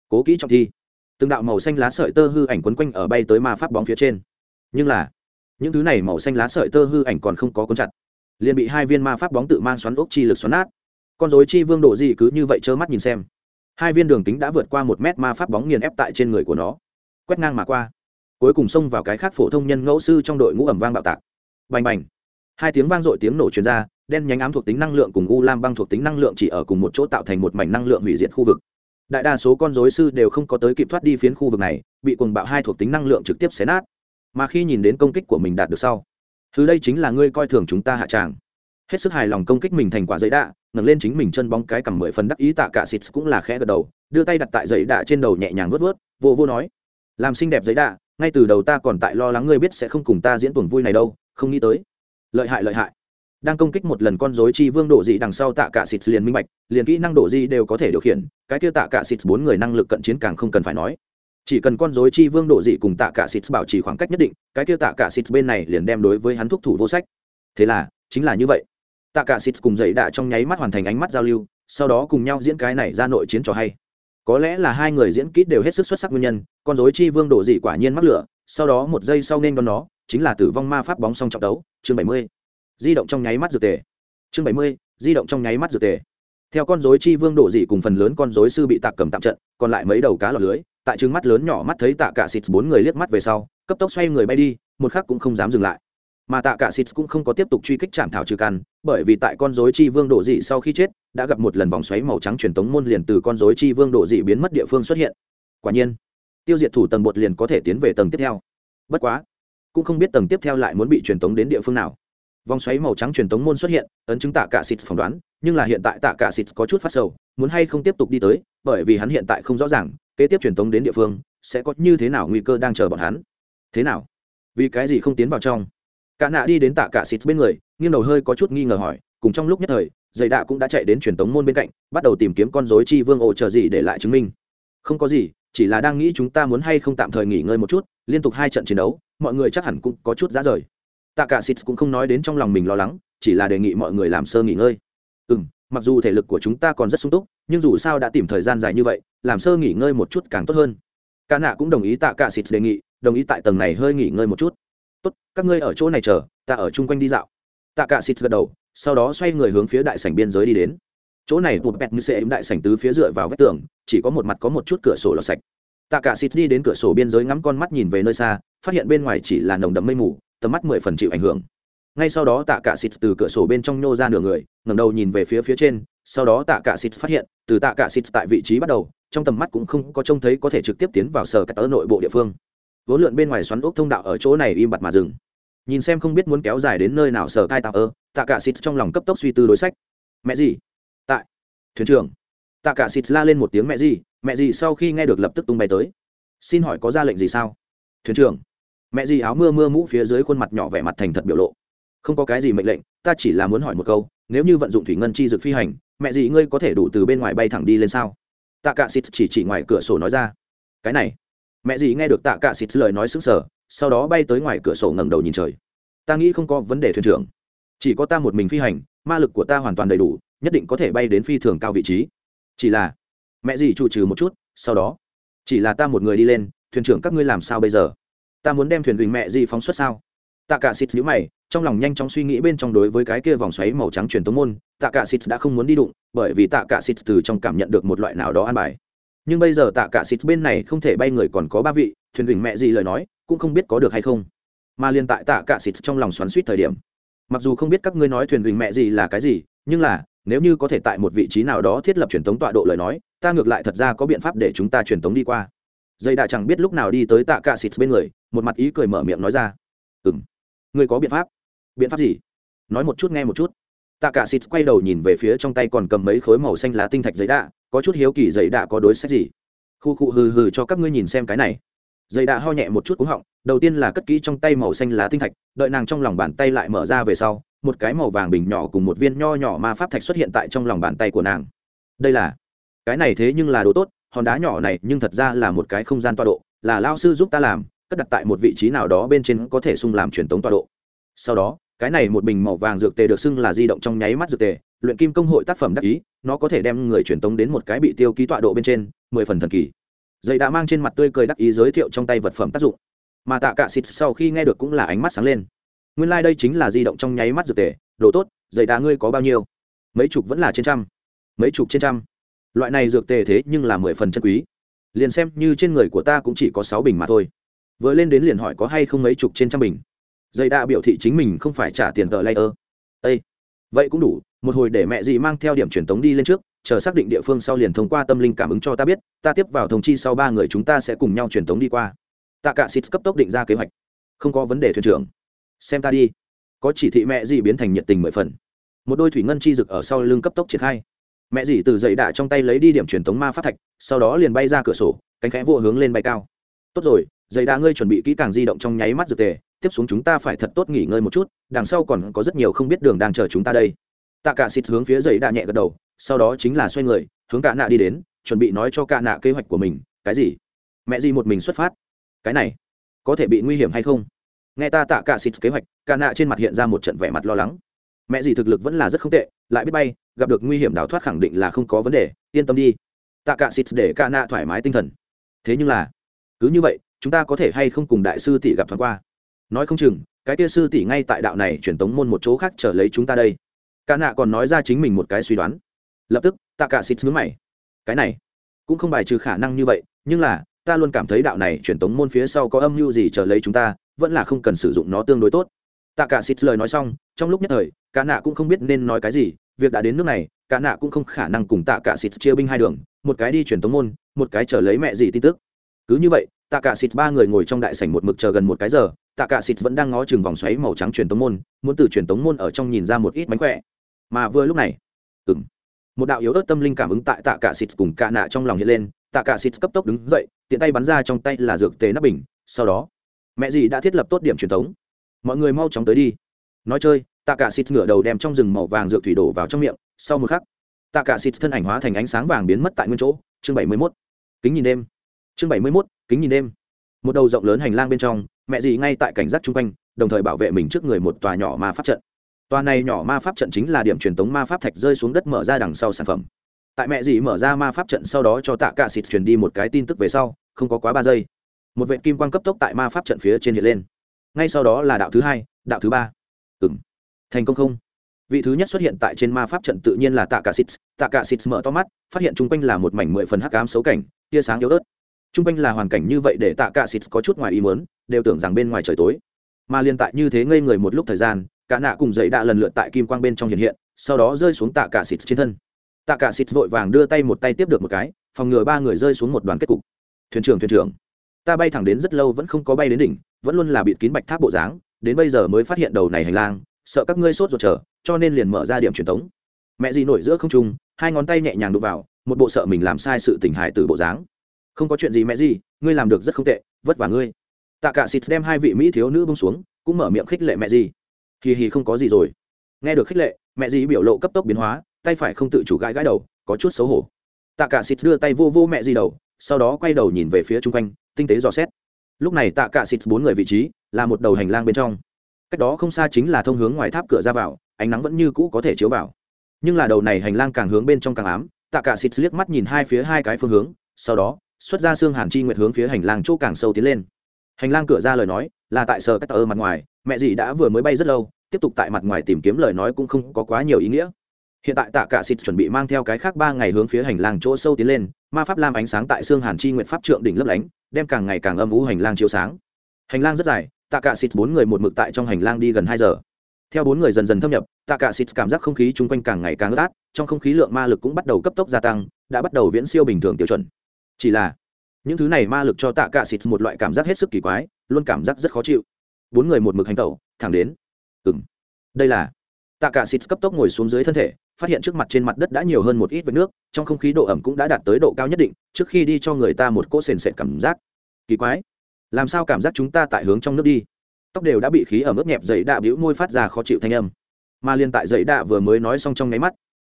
Cố kỹ trọng thi. Từng đạo màu xanh lá sợi tơ hư ảnh quấn quanh ở bay tới ma pháp bóng phía trên. Nhưng là, những thứ này màu xanh lá sợi tơ hư ảnh còn không có cuốn chặt liền bị hai viên ma pháp bóng tự mang xoắn ốc chi lực xoắn nát. Con dối chi vương độ gì cứ như vậy trơ mắt nhìn xem. Hai viên đường tính đã vượt qua một mét ma pháp bóng nghiền ép tại trên người của nó. Quét ngang mà qua. Cuối cùng xông vào cái khác phổ thông nhân ngẫu sư trong đội ngũ ẩm vang bạo tạc. Bành bành. Hai tiếng vang dội tiếng nổ chuyên r a đen nhánh ám thuộc tính năng lượng cùng u lam băng thuộc tính năng lượng chỉ ở cùng một chỗ tạo thành một mảnh năng lượng hủy diệt khu vực. Đại đa số con dối sư đều không có tới kịp thoát đi phiến khu vực này, bị quần bạo hai thuộc tính năng lượng trực tiếp xé nát. Mà khi nhìn đến công kích của mình đạt được sau thứ đây chính là ngươi coi thường chúng ta hạ tràng. Hết sức hài lòng công kích mình thành quả giấy đạ, ngẩng lên chính mình chân bóng cái cầm mười phần đắc ý tạ cả xịt cũng là khẽ gật đầu, đưa tay đặt tại giấy đạ trên đầu nhẹ nhàng vớt vớt vô vô nói, làm xinh đẹp giấy đạ, ngay từ đầu ta còn tại lo lắng ngươi biết sẽ không cùng ta diễn tuồng vui này đâu, không nghĩ tới. Lợi hại lợi hại. Đang công kích một lần con rối chi vương độ dị đằng sau tạ cả xịt liền minh bạch, liền kỹ năng độ dị đều có thể điều khiển, cái kia tạ cả xịt bốn người năng lực cận chiến càng không cần phải nói chỉ cần con dối chi vương độ dị cùng tạ cả xịt bảo trì khoảng cách nhất định, cái kia tạ cả xịt bên này liền đem đối với hắn thúc thủ vô sách. Thế là, chính là như vậy. Tạ cả xịt cùng dậy đạ trong nháy mắt hoàn thành ánh mắt giao lưu, sau đó cùng nhau diễn cái này ra nội chiến trò hay. Có lẽ là hai người diễn kỹ đều hết sức xuất sắc nguyên nhân, con dối chi vương độ dị quả nhiên mắc lửa, sau đó một giây sau nên đón nó, chính là tử vong ma pháp bóng song trọng đấu, chương bảy mươi. Di động trong nháy mắt dược tề. Chương bảy mươi, di động trong nháy mắt dược tề. Theo con dối chi vương đổ dị cùng phần lớn con dối sư bị tạc cầm tạm trận, còn lại mấy đầu cá lọt lưới tại trừng mắt lớn nhỏ mắt thấy tạ cả xịt bốn người liếc mắt về sau, cấp tốc xoay người bay đi, một khắc cũng không dám dừng lại. Mà tạ cả xịt cũng không có tiếp tục truy kích chạm thảo trừ căn, bởi vì tại con rối chi vương độ dị sau khi chết, đã gặp một lần vòng xoáy màu trắng truyền tống môn liền từ con rối chi vương độ dị biến mất địa phương xuất hiện. Quả nhiên, tiêu diệt thủ tầng bột liền có thể tiến về tầng tiếp theo. Bất quá, cũng không biết tầng tiếp theo lại muốn bị truyền tống đến địa phương nào. Vòng xoáy màu trắng truyền tống môn xuất hiện, ấn chứng tạ cả xịt phỏng đoán, nhưng là hiện tại tạ cả xịt có chút phát sầu, muốn hay không tiếp tục đi tới, bởi vì hắn hiện tại không rõ ràng kế tiếp truyền tống đến địa phương, sẽ có như thế nào nguy cơ đang chờ bọn hắn? Thế nào? Vì cái gì không tiến vào trong? Cả nạ đi đến tạ cả xịt bên người, nghiêng đầu hơi có chút nghi ngờ hỏi, cùng trong lúc nhất thời, dày đạ cũng đã chạy đến truyền tống môn bên cạnh, bắt đầu tìm kiếm con dối chi vương ổ chờ gì để lại chứng minh. Không có gì, chỉ là đang nghĩ chúng ta muốn hay không tạm thời nghỉ ngơi một chút, liên tục hai trận chiến đấu, mọi người chắc hẳn cũng có chút giá rời. Tạ cả xịt cũng không nói đến trong lòng mình lo lắng, chỉ là đề nghị mọi người làm sơ nghỉ ngơi. Ừ m mặc dù thể lực của chúng ta còn rất sung túc, nhưng dù sao đã tìm thời gian dài như vậy, làm sơ nghỉ ngơi một chút càng tốt hơn. Ca nạ cũng đồng ý tạ cả xịt đề nghị, đồng ý tại tầng này hơi nghỉ ngơi một chút. Tốt, các ngươi ở chỗ này chờ, ta ở chung quanh đi dạo. Tạ cả xịt gật đầu, sau đó xoay người hướng phía đại sảnh biên giới đi đến. Chỗ này bụt bẹt như xe đại sảnh tứ phía dựa vào vách tường, chỉ có một mặt có một chút cửa sổ lọt sạch. Tạ cả xịt đi đến cửa sổ biên giới ngắm con mắt nhìn về nơi xa, phát hiện bên ngoài chỉ là nồng đậm mây mù, tầm mắt mười phần chịu ảnh hưởng ngay sau đó tạ cả xịt từ cửa sổ bên trong nhô ra nửa người, ngẩng đầu nhìn về phía phía trên, sau đó tạ cả xịt phát hiện, từ tạ cả xịt tại vị trí bắt đầu, trong tầm mắt cũng không có trông thấy có thể trực tiếp tiến vào sở cả tớ nội bộ địa phương. Vốn lượn bên ngoài xoắn ốc thông đạo ở chỗ này im bặt mà dừng. Nhìn xem không biết muốn kéo dài đến nơi nào sở cai tạo ơ, tạ cả xịt trong lòng cấp tốc suy tư đối sách. Mẹ gì? Tại. Thuyền trưởng. Tạ cả xịt la lên một tiếng mẹ gì mẹ gì sau khi nghe được lập tức tung bay tới. Xin hỏi có ra lệnh gì sao? Thuyền trưởng. Mẹ gì áo mưa mưa mũ phía dưới khuôn mặt nhỏ vẻ mặt thành thật biểu lộ không có cái gì mệnh lệnh, ta chỉ là muốn hỏi một câu, nếu như vận dụng thủy ngân chi dực phi hành, mẹ gì ngươi có thể đủ từ bên ngoài bay thẳng đi lên sao? Tạ cả xịt chỉ chỉ ngoài cửa sổ nói ra. Cái này, mẹ gì nghe được tạ cả xịt lời nói xứng sờ, sau đó bay tới ngoài cửa sổ ngẩng đầu nhìn trời. Ta nghĩ không có vấn đề thuyền trưởng. Chỉ có ta một mình phi hành, ma lực của ta hoàn toàn đầy đủ, nhất định có thể bay đến phi thường cao vị trí. Chỉ là, mẹ gì chủ trừ một chút, sau đó, chỉ là ta một người đi lên, thuyền trưởng các ngươi làm sao bây giờ? Ta muốn đem thuyền huỳnh mẹ gì phóng xuất sao? Tạ cả xịt nhíu mày trong lòng nhanh chóng suy nghĩ bên trong đối với cái kia vòng xoáy màu trắng truyền tống môn tạ cả xịt đã không muốn đi đụng, bởi vì tạ cả xịt từ trong cảm nhận được một loại nào đó an bài. Nhưng bây giờ tạ cả xịt bên này không thể bay người còn có ba vị, thuyền huỳnh mẹ gì lời nói, cũng không biết có được hay không. Mà liên tại tạ cả xịt trong lòng xoắn suýt thời điểm, mặc dù không biết các ngươi nói thuyền huỳnh mẹ gì là cái gì, nhưng là, nếu như có thể tại một vị trí nào đó thiết lập truyền tống tọa độ lời nói, ta ngược lại thật ra có biện pháp để chúng ta truyền tống đi qua. Dây đã chẳng biết lúc nào đi tới tạ cả xịt bên người, một mặt ý cười mở miệng nói ra. Ừm, ngươi có biện pháp biện pháp gì? Nói một chút, nghe một chút. Tạ cả xịt quay đầu nhìn về phía trong tay còn cầm mấy khối màu xanh lá tinh thạch giấy đạ, có chút hiếu kỳ giấy đạ có đối sách gì? Khu cụ hừ hừ cho các ngươi nhìn xem cái này. Giấy đạ ho nhẹ một chút cúng họng, đầu tiên là cất kỹ trong tay màu xanh lá tinh thạch, đợi nàng trong lòng bàn tay lại mở ra về sau, một cái màu vàng bình nhỏ cùng một viên nho nhỏ ma pháp thạch xuất hiện tại trong lòng bàn tay của nàng. Đây là, cái này thế nhưng là đồ tốt, hòn đá nhỏ này nhưng thật ra là một cái không gian tọa độ, là lao sư giúp ta làm, cất đặt tại một vị trí nào đó bên trên có thể sung làm truyền tống tọa độ sau đó, cái này một bình màu vàng dược tề được xưng là di động trong nháy mắt dược tề, luyện kim công hội tác phẩm đắc ý, nó có thể đem người truyền tống đến một cái bị tiêu ký tọa độ bên trên, mười phần thần kỳ. Dây đã mang trên mặt tươi cười đắc ý giới thiệu trong tay vật phẩm tác dụng. Mà tạ cả xịt sau khi nghe được cũng là ánh mắt sáng lên. Nguyên lai、like、đây chính là di động trong nháy mắt dược tề, đồ tốt, dây đá ngươi có bao nhiêu? Mấy chục vẫn là trên trăm. Mấy chục trên trăm. Loại này dược tề thế nhưng là mười phần chân quý. Liền xem như trên người của ta cũng chỉ có sáu bình mà thôi. Vừa lên đến liền hỏi có hay không mấy chục trên trăm bình dây đã biểu thị chính mình không phải trả tiền tờ layer. ây vậy cũng đủ, một hồi để mẹ gì mang theo điểm truyền tống đi lên trước, chờ xác định địa phương sau liền thông qua tâm linh cảm ứng cho ta biết, ta tiếp vào thông chi sau ba người chúng ta sẽ cùng nhau truyền tống đi qua. Tạ cả xịt cấp tốc định ra kế hoạch. Không có vấn đề thuyền trưởng. Xem ta đi. Có chỉ thị mẹ gì biến thành nhiệt tình mười phần. Một đôi thủy ngân chi rực ở sau lưng cấp tốc triển khai. Mẹ dì từ dậy đạ trong tay lấy đi điểm truyền tống ma phát thạch, sau đó liền bay ra cửa sổ, cánh khẽ vô hướng lên bay cao. Tốt rồi, dậy đạ ngươi chuẩn bị kỹ càng di động trong nháy mắt dược tề tiếp xuống chúng ta phải thật tốt nghỉ ngơi một chút, đằng sau còn có rất nhiều không biết đường đang chờ chúng ta đây. Tạ cả xịt hướng phía dậy đạ nhẹ gật đầu, sau đó chính là xoay người, hướng cả nạ đi đến, chuẩn bị nói cho cả nạ kế hoạch của mình, cái gì? Mẹ gì một mình xuất phát? Cái này có thể bị nguy hiểm hay không? Nghe ta tạ cả xịt kế hoạch, cả nạ trên mặt hiện ra một trận vẻ mặt lo lắng. Mẹ gì thực lực vẫn là rất không tệ, lại biết bay, gặp được nguy hiểm đào thoát khẳng định là không có vấn đề, yên tâm đi. Tạ cả xịt để cả nạ thoải mái tinh thần. Thế nhưng là, cứ như vậy, chúng ta có thể hay không cùng đại sư tỷ gặp thoáng qua? Nói không chừng, cái kia sư tỷ ngay tại đạo này truyền tống môn một chỗ khác trở lấy chúng ta đây. Cả nạ còn nói ra chính mình một cái suy đoán. Lập tức, tạ cả xịt ngứa mày. Cái này, cũng không bài trừ khả năng như vậy, nhưng là, ta luôn cảm thấy đạo này truyền tống môn phía sau có âm mưu gì trở lấy chúng ta, vẫn là không cần sử dụng nó tương đối tốt. Tạ cả xịt lời nói xong, trong lúc nhất thời, cả nạ cũng không biết nên nói cái gì, việc đã đến nước này, cả nạ cũng không khả năng cùng tạ cả xịt chia binh hai đường, một cái đi truyền tống môn, một cái chờ lấy mẹ gì tin tức. Cứ như vậy, tạ cả xịt ba người ngồi trong đại sảnh một mực chờ gần một cái giờ tạ cả xịt vẫn đang ngó chừng vòng xoáy màu trắng truyền tống môn muốn từ truyền tống môn ở trong nhìn ra một ít mánh khỏe. Mà vừa lúc này ừng một đạo yếu ớt tâm linh cảm ứng tại tạ cả xịt cùng cả nạ trong lòng hiện lên. Tạ cả xịt cấp tốc đứng dậy tiện tay bắn ra trong tay là dược tề nắp bình sau đó mẹ gì đã thiết lập tốt điểm truyền tống. Mọi người mau chóng tới đi. Nói chơi tạ cả xịt ngửa đầu đem trong rừng màu vàng dược thủy đổ vào trong miệng sau một khắc tạ cả xịt thân ảnh hóa thành ánh sáng vàng biến mất tại nguyên chỗ. Chương bảy mươi 71. kính nhìn đêm. Chương bảy mươi 71, kính nhìn đêm. Một đầu rộng lớn hành lang bên trong mẹ dì ngay tại cảnh giác chung quanh, đồng thời bảo vệ mình trước người một tòa nhỏ ma pháp trận. Tòa này nhỏ ma pháp trận chính là điểm truyền tống ma pháp thạch rơi xuống đất mở ra đằng sau sản phẩm. Tại mẹ dì mở ra ma pháp trận sau đó cho tạ cả xịt truyền đi một cái tin tức về sau, không có quá ba giây. Một vệ kim quang cấp tốc tại ma pháp trận phía trên hiện lên. Ngay sau đó là đạo thứ hai, đạo thứ ba. Ừng thành công không? Vị thứ nhất xuất hiện tại trên ma pháp trận tự nhiên là tạ cả xịt. Tạ cả xịt mở to mắt, phát hiện chung quanh là một mảnh mười phần hắc ám xấu cảnh, tia sáng yếu ớt. Chung quanh là hoàn cảnh như vậy để tạ cả xịt có chút ngoài ý muốn đều tưởng rằng bên ngoài trời tối. Mà liên tại như thế ngây người một lúc thời gian, cả nạ cùng dậy đã lần lượt tại kim quang bên trong hiện hiện, sau đó rơi xuống tạ cả xịt trên thân. Tạ cả xịt vội vàng đưa tay một tay tiếp được một cái, phòng ngừa ba người rơi xuống một đoàn kết cục. Thuyền trưởng thuyền trưởng, ta bay thẳng đến rất lâu vẫn không có bay đến đỉnh, vẫn luôn là bịt kín bạch tháp bộ dáng, đến bây giờ mới phát hiện đầu này hành lang, sợ các ngươi sốt ruột chờ cho nên liền mở ra điểm truyền thống mẹ gì nổi giữa không trung, hai ngón tay nhẹ nhàng đụng vào, một bộ sợ mình làm sai sự tình hại từ bộ dáng. Không có chuyện gì mẹ gì, ngươi làm được rất không tệ, vất vả ngươi tạ cả xịt đem hai vị mỹ thiếu nữ bông xuống, cũng mở miệng khích lệ mẹ gì hì hì không có gì rồi. Nghe được khích lệ, mẹ gì biểu lộ cấp tốc biến hóa, tay phải không tự chủ gãi gãi đầu, có chút xấu hổ. Tạ cả xịt đưa tay vô vô mẹ gì đầu, sau đó quay đầu nhìn về phía chung quanh, tinh tế dò xét. Lúc này tạ cả xịt bốn người vị trí, là một đầu hành lang bên trong. Cách đó không xa chính là thông hướng ngoài tháp cửa ra vào, ánh nắng vẫn như cũ có thể chiếu vào. Nhưng là đầu này hành lang càng hướng bên trong càng ám, tạ cả xịt liếc mắt nhìn hai phía hai cái phương hướng, sau đó, xuất ra xương hàn chi nguyệt hướng phía hành lang chỗ càng sâu tiến lên hành lang cửa ra lời nói, là tại sở cách tờ mặt ngoài, mẹ dì đã vừa mới bay rất lâu, tiếp tục tại mặt ngoài tìm kiếm lời nói cũng không có quá nhiều ý nghĩa. Hiện tại tạ cả xịt chuẩn bị mang theo cái khác ba ngày hướng phía hành lang chỗ sâu tiến lên, ma pháp lam ánh sáng tại xương hàn chi nguyện pháp trượng đỉnh lấp lánh, đem càng ngày càng âm ú hành lang chiếu sáng. Hành lang rất dài, tạ cả xịt bốn người một mực tại trong hành lang đi gần hai giờ. Theo bốn người dần dần thâm nhập, tạ cả xịt cảm giác không khí chung quanh càng ngày càng ướt át, trong không khí lượng ma lực cũng bắt đầu cấp tốc gia tăng, đã bắt đầu viễn siêu bình thường tiêu chuẩn. Chỉ là những thứ này ma lực cho tạ cạ xịt một loại cảm giác hết sức kỳ quái, luôn cảm giác rất khó chịu. Bốn người một mực hành tẩu, thẳng đến. Ừng đây là. Tạ cạ xịt cấp tốc ngồi xuống dưới thân thể, phát hiện trước mặt trên mặt đất đã nhiều hơn một ít vết nước, trong không khí độ ẩm cũng đã đạt tới độ cao nhất định, trước khi đi cho người ta một cỗ sền sệt cảm giác. Kỳ quái. Làm sao cảm giác chúng ta tại hướng trong nước đi? Tóc đều đã bị khí ở mức nhẹp dậy đạ bĩu môi phát ra khó chịu thanh âm. Mà liên tại dậy đạ vừa mới nói xong trong nháy mắt.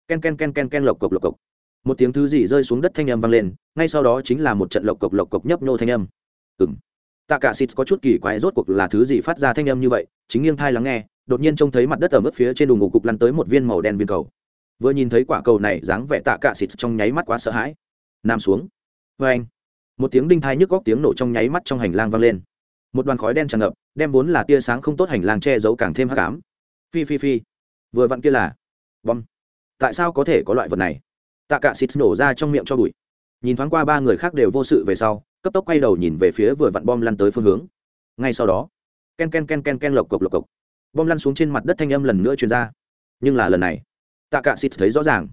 Ken ken ken ken ken, lộc cộc lộc cộc một tiếng thứ gì rơi xuống đất thanh âm vang lên, ngay sau đó chính là một trận lộc cộc lộc cộc nhấp nô thanh âm. Ừng tạ cả xịt có chút kỳ quái rốt cuộc là thứ gì phát ra thanh âm như vậy, chính nghiêng thai lắng nghe, đột nhiên trông thấy mặt đất ở mức phía trên đùm ngủ cục lăn tới một viên màu đen viên cầu. Vừa nhìn thấy quả cầu này, dáng vẻ tạ cả xịt trong nháy mắt quá sợ hãi. Nằm xuống. Vê anh. Một tiếng đinh thai nhức góc tiếng nổ trong nháy mắt trong hành lang vang lên. Một đoàn khói đen tràn ngập, đem vốn là tia sáng không tốt hành lang che giấu càng thêm hắc ám. Phi phi phi. Vừa vặn kia là. Bom. Tại sao có thể có loại vật này? Tạ cả xịt nổ ra trong miệng cho bụi. Nhìn thoáng qua ba người khác đều vô sự về sau, cấp tốc quay đầu nhìn về phía vừa vặn bom lăn tới phương hướng. Ngay sau đó, ken ken ken ken ken lộc cộc lộc cộc. Bom lăn xuống trên mặt đất thanh âm lần nữa truyền ra. Nhưng là lần này, tạ cả xịt thấy rõ ràng.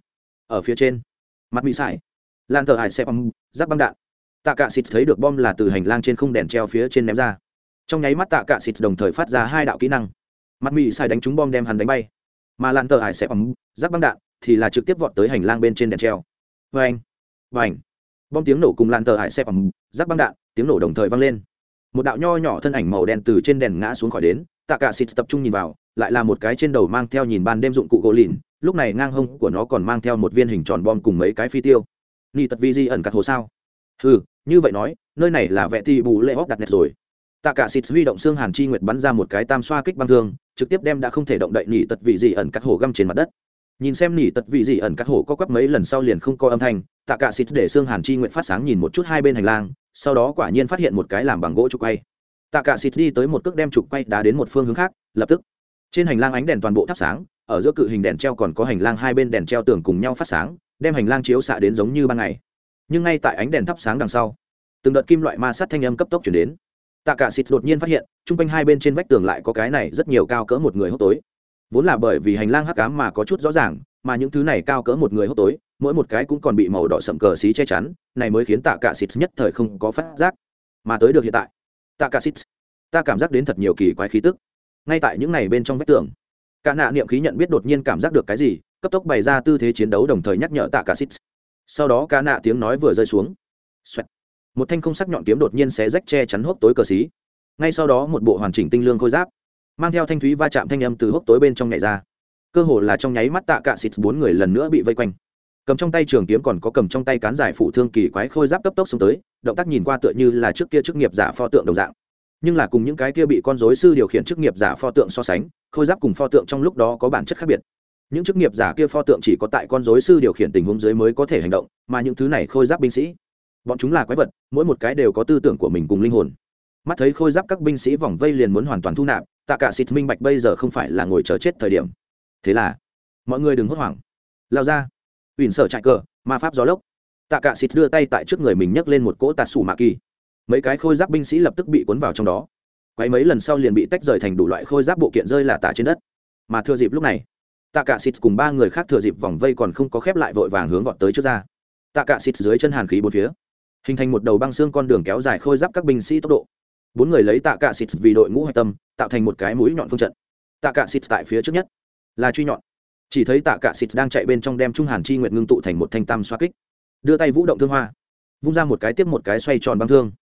Ở phía trên, mặt bị sải lan thờ hải xe bom giáp băng đạn. Tạ cả xịt thấy được bom là từ hành lang trên không đèn treo phía trên ném ra. Trong nháy mắt tạ cả xịt đồng thời phát ra hai đạo kỹ năng. Mặt mỹ sai đánh trúng bom đem hắn đánh bay. Mà lan tờ hải sẽ ấm giáp băng đạn thì là trực tiếp vọt tới hành lang bên trên đèn treo. Vê anh và bom tiếng nổ cùng lan tờ hải xe bằng giáp băng đạn, tiếng nổ đồng thời vang lên. Một đạo nho nhỏ thân ảnh màu đen từ trên đèn ngã xuống khỏi đến, tạ cả xịt tập trung nhìn vào, lại là một cái trên đầu mang theo nhìn ban đêm dụng cụ gỗ lìn, lúc này ngang hông của nó còn mang theo một viên hình tròn bom cùng mấy cái phi tiêu. Ni tật vi di ẩn cắt hồ sao? Ừ như vậy nói, nơi này là vẽ ti bù lệ hóc đặt nét rồi. Tạ cả xịt huy động xương hàn chi nguyệt bắn ra một cái tam xoa kích băng thương, trực tiếp đem đã không thể động đậy nỉ tật vị gì ẩn cắt hổ găm trên mặt đất nhìn xem nỉ tật vị dị ẩn các hổ có quắp mấy lần sau liền không có âm thanh, tạ cả xịt để xương hàn chi nguyện phát sáng nhìn một chút hai bên hành lang, sau đó quả nhiên phát hiện một cái làm bằng gỗ trục quay. Tạ cả xịt đi tới một cước đem trục quay đá đến một phương hướng khác, lập tức. Trên hành lang ánh đèn toàn bộ thắp sáng, ở giữa cự hình đèn treo còn có hành lang hai bên đèn treo tường cùng nhau phát sáng, đem hành lang chiếu xạ đến giống như ban ngày. Nhưng ngay tại ánh đèn thắp sáng đằng sau, từng đợt kim loại ma sát thanh âm cấp tốc chuyển đến. Tạ cả xịt đột nhiên phát hiện, chung quanh hai bên trên vách tường lại có cái này rất nhiều cao cỡ một người hốc tối vốn là bởi vì hành lang hắc ám mà có chút rõ ràng, mà những thứ này cao cỡ một người hốc tối, mỗi một cái cũng còn bị màu đỏ sậm cờ xí che chắn, này mới khiến tạ cả xịt nhất thời không có phát giác. Mà tới được hiện tại, tạ cả xịt ta cảm giác đến thật nhiều kỳ quái khí tức. Ngay tại những này bên trong vách tường, cả nạ niệm khí nhận biết đột nhiên cảm giác được cái gì, cấp tốc bày ra tư thế chiến đấu đồng thời nhắc nhở tạ cả xịt sau đó cả nạ tiếng nói vừa rơi xuống. Xoẹt. Một thanh không sắc nhọn kiếm đột nhiên xé rách che chắn hốc tối cờ xí. Ngay sau đó một bộ hoàn chỉnh tinh lương khôi giáp mang theo thanh thúy va chạm thanh âm từ hốc tối bên trong nhảy ra. Cơ hồ là trong nháy mắt tạ cạ xịt bốn người lần nữa bị vây quanh. Cầm trong tay trường kiếm còn có cầm trong tay cán giải phụ thương kỳ quái khôi giáp cấp tốc xuống tới, động tác nhìn qua tựa như là trước kia chức nghiệp giả pho tượng đồng dạng. Nhưng là cùng những cái kia bị con dối sư điều khiển chức nghiệp giả pho tượng so sánh, khôi giáp cùng pho tượng trong lúc đó có bản chất khác biệt. Những chức nghiệp giả kia pho tượng chỉ có tại con dối sư điều khiển tình huống dưới mới có thể hành động, mà những thứ này khôi giáp binh sĩ, bọn chúng là quái vật, mỗi một cái đều có tư tưởng của mình cùng linh hồn. Mắt thấy khôi giáp các binh sĩ vòng vây liền muốn hoàn toàn thu nạp tạ cả xịt minh bạch bây giờ không phải là ngồi chờ chết thời điểm. Thế là, mọi người đừng hốt hoảng. Lao ra. Ủyển sở chạy cờ, ma pháp gió lốc. Tạ cả xịt đưa tay tại trước người mình nhấc lên một cỗ tạt sủ mạ kỳ. Mấy cái khôi giáp binh sĩ lập tức bị cuốn vào trong đó. Quấy mấy lần sau liền bị tách rời thành đủ loại khôi giáp bộ kiện rơi là tả trên đất. Mà thừa dịp lúc này, tạ cả xịt cùng ba người khác thừa dịp vòng vây còn không có khép lại vội vàng hướng vọt tới trước ra. Tạ cả xịt dưới chân hàn khí bốn phía, hình thành một đầu băng xương con đường kéo dài khôi giáp các binh sĩ tốc độ bốn người lấy tạ cạ xịt vì đội ngũ hạch tâm, tạo thành một cái mũi nhọn phương trận. Tạ cạ xịt tại phía trước nhất, là truy nhọn. Chỉ thấy tạ cạ xịt đang chạy bên trong đem trung hàn chi nguyện ngưng tụ thành một thanh tam xoa kích. Đưa tay vũ động thương hoa, vung ra một cái tiếp một cái xoay tròn băng thương.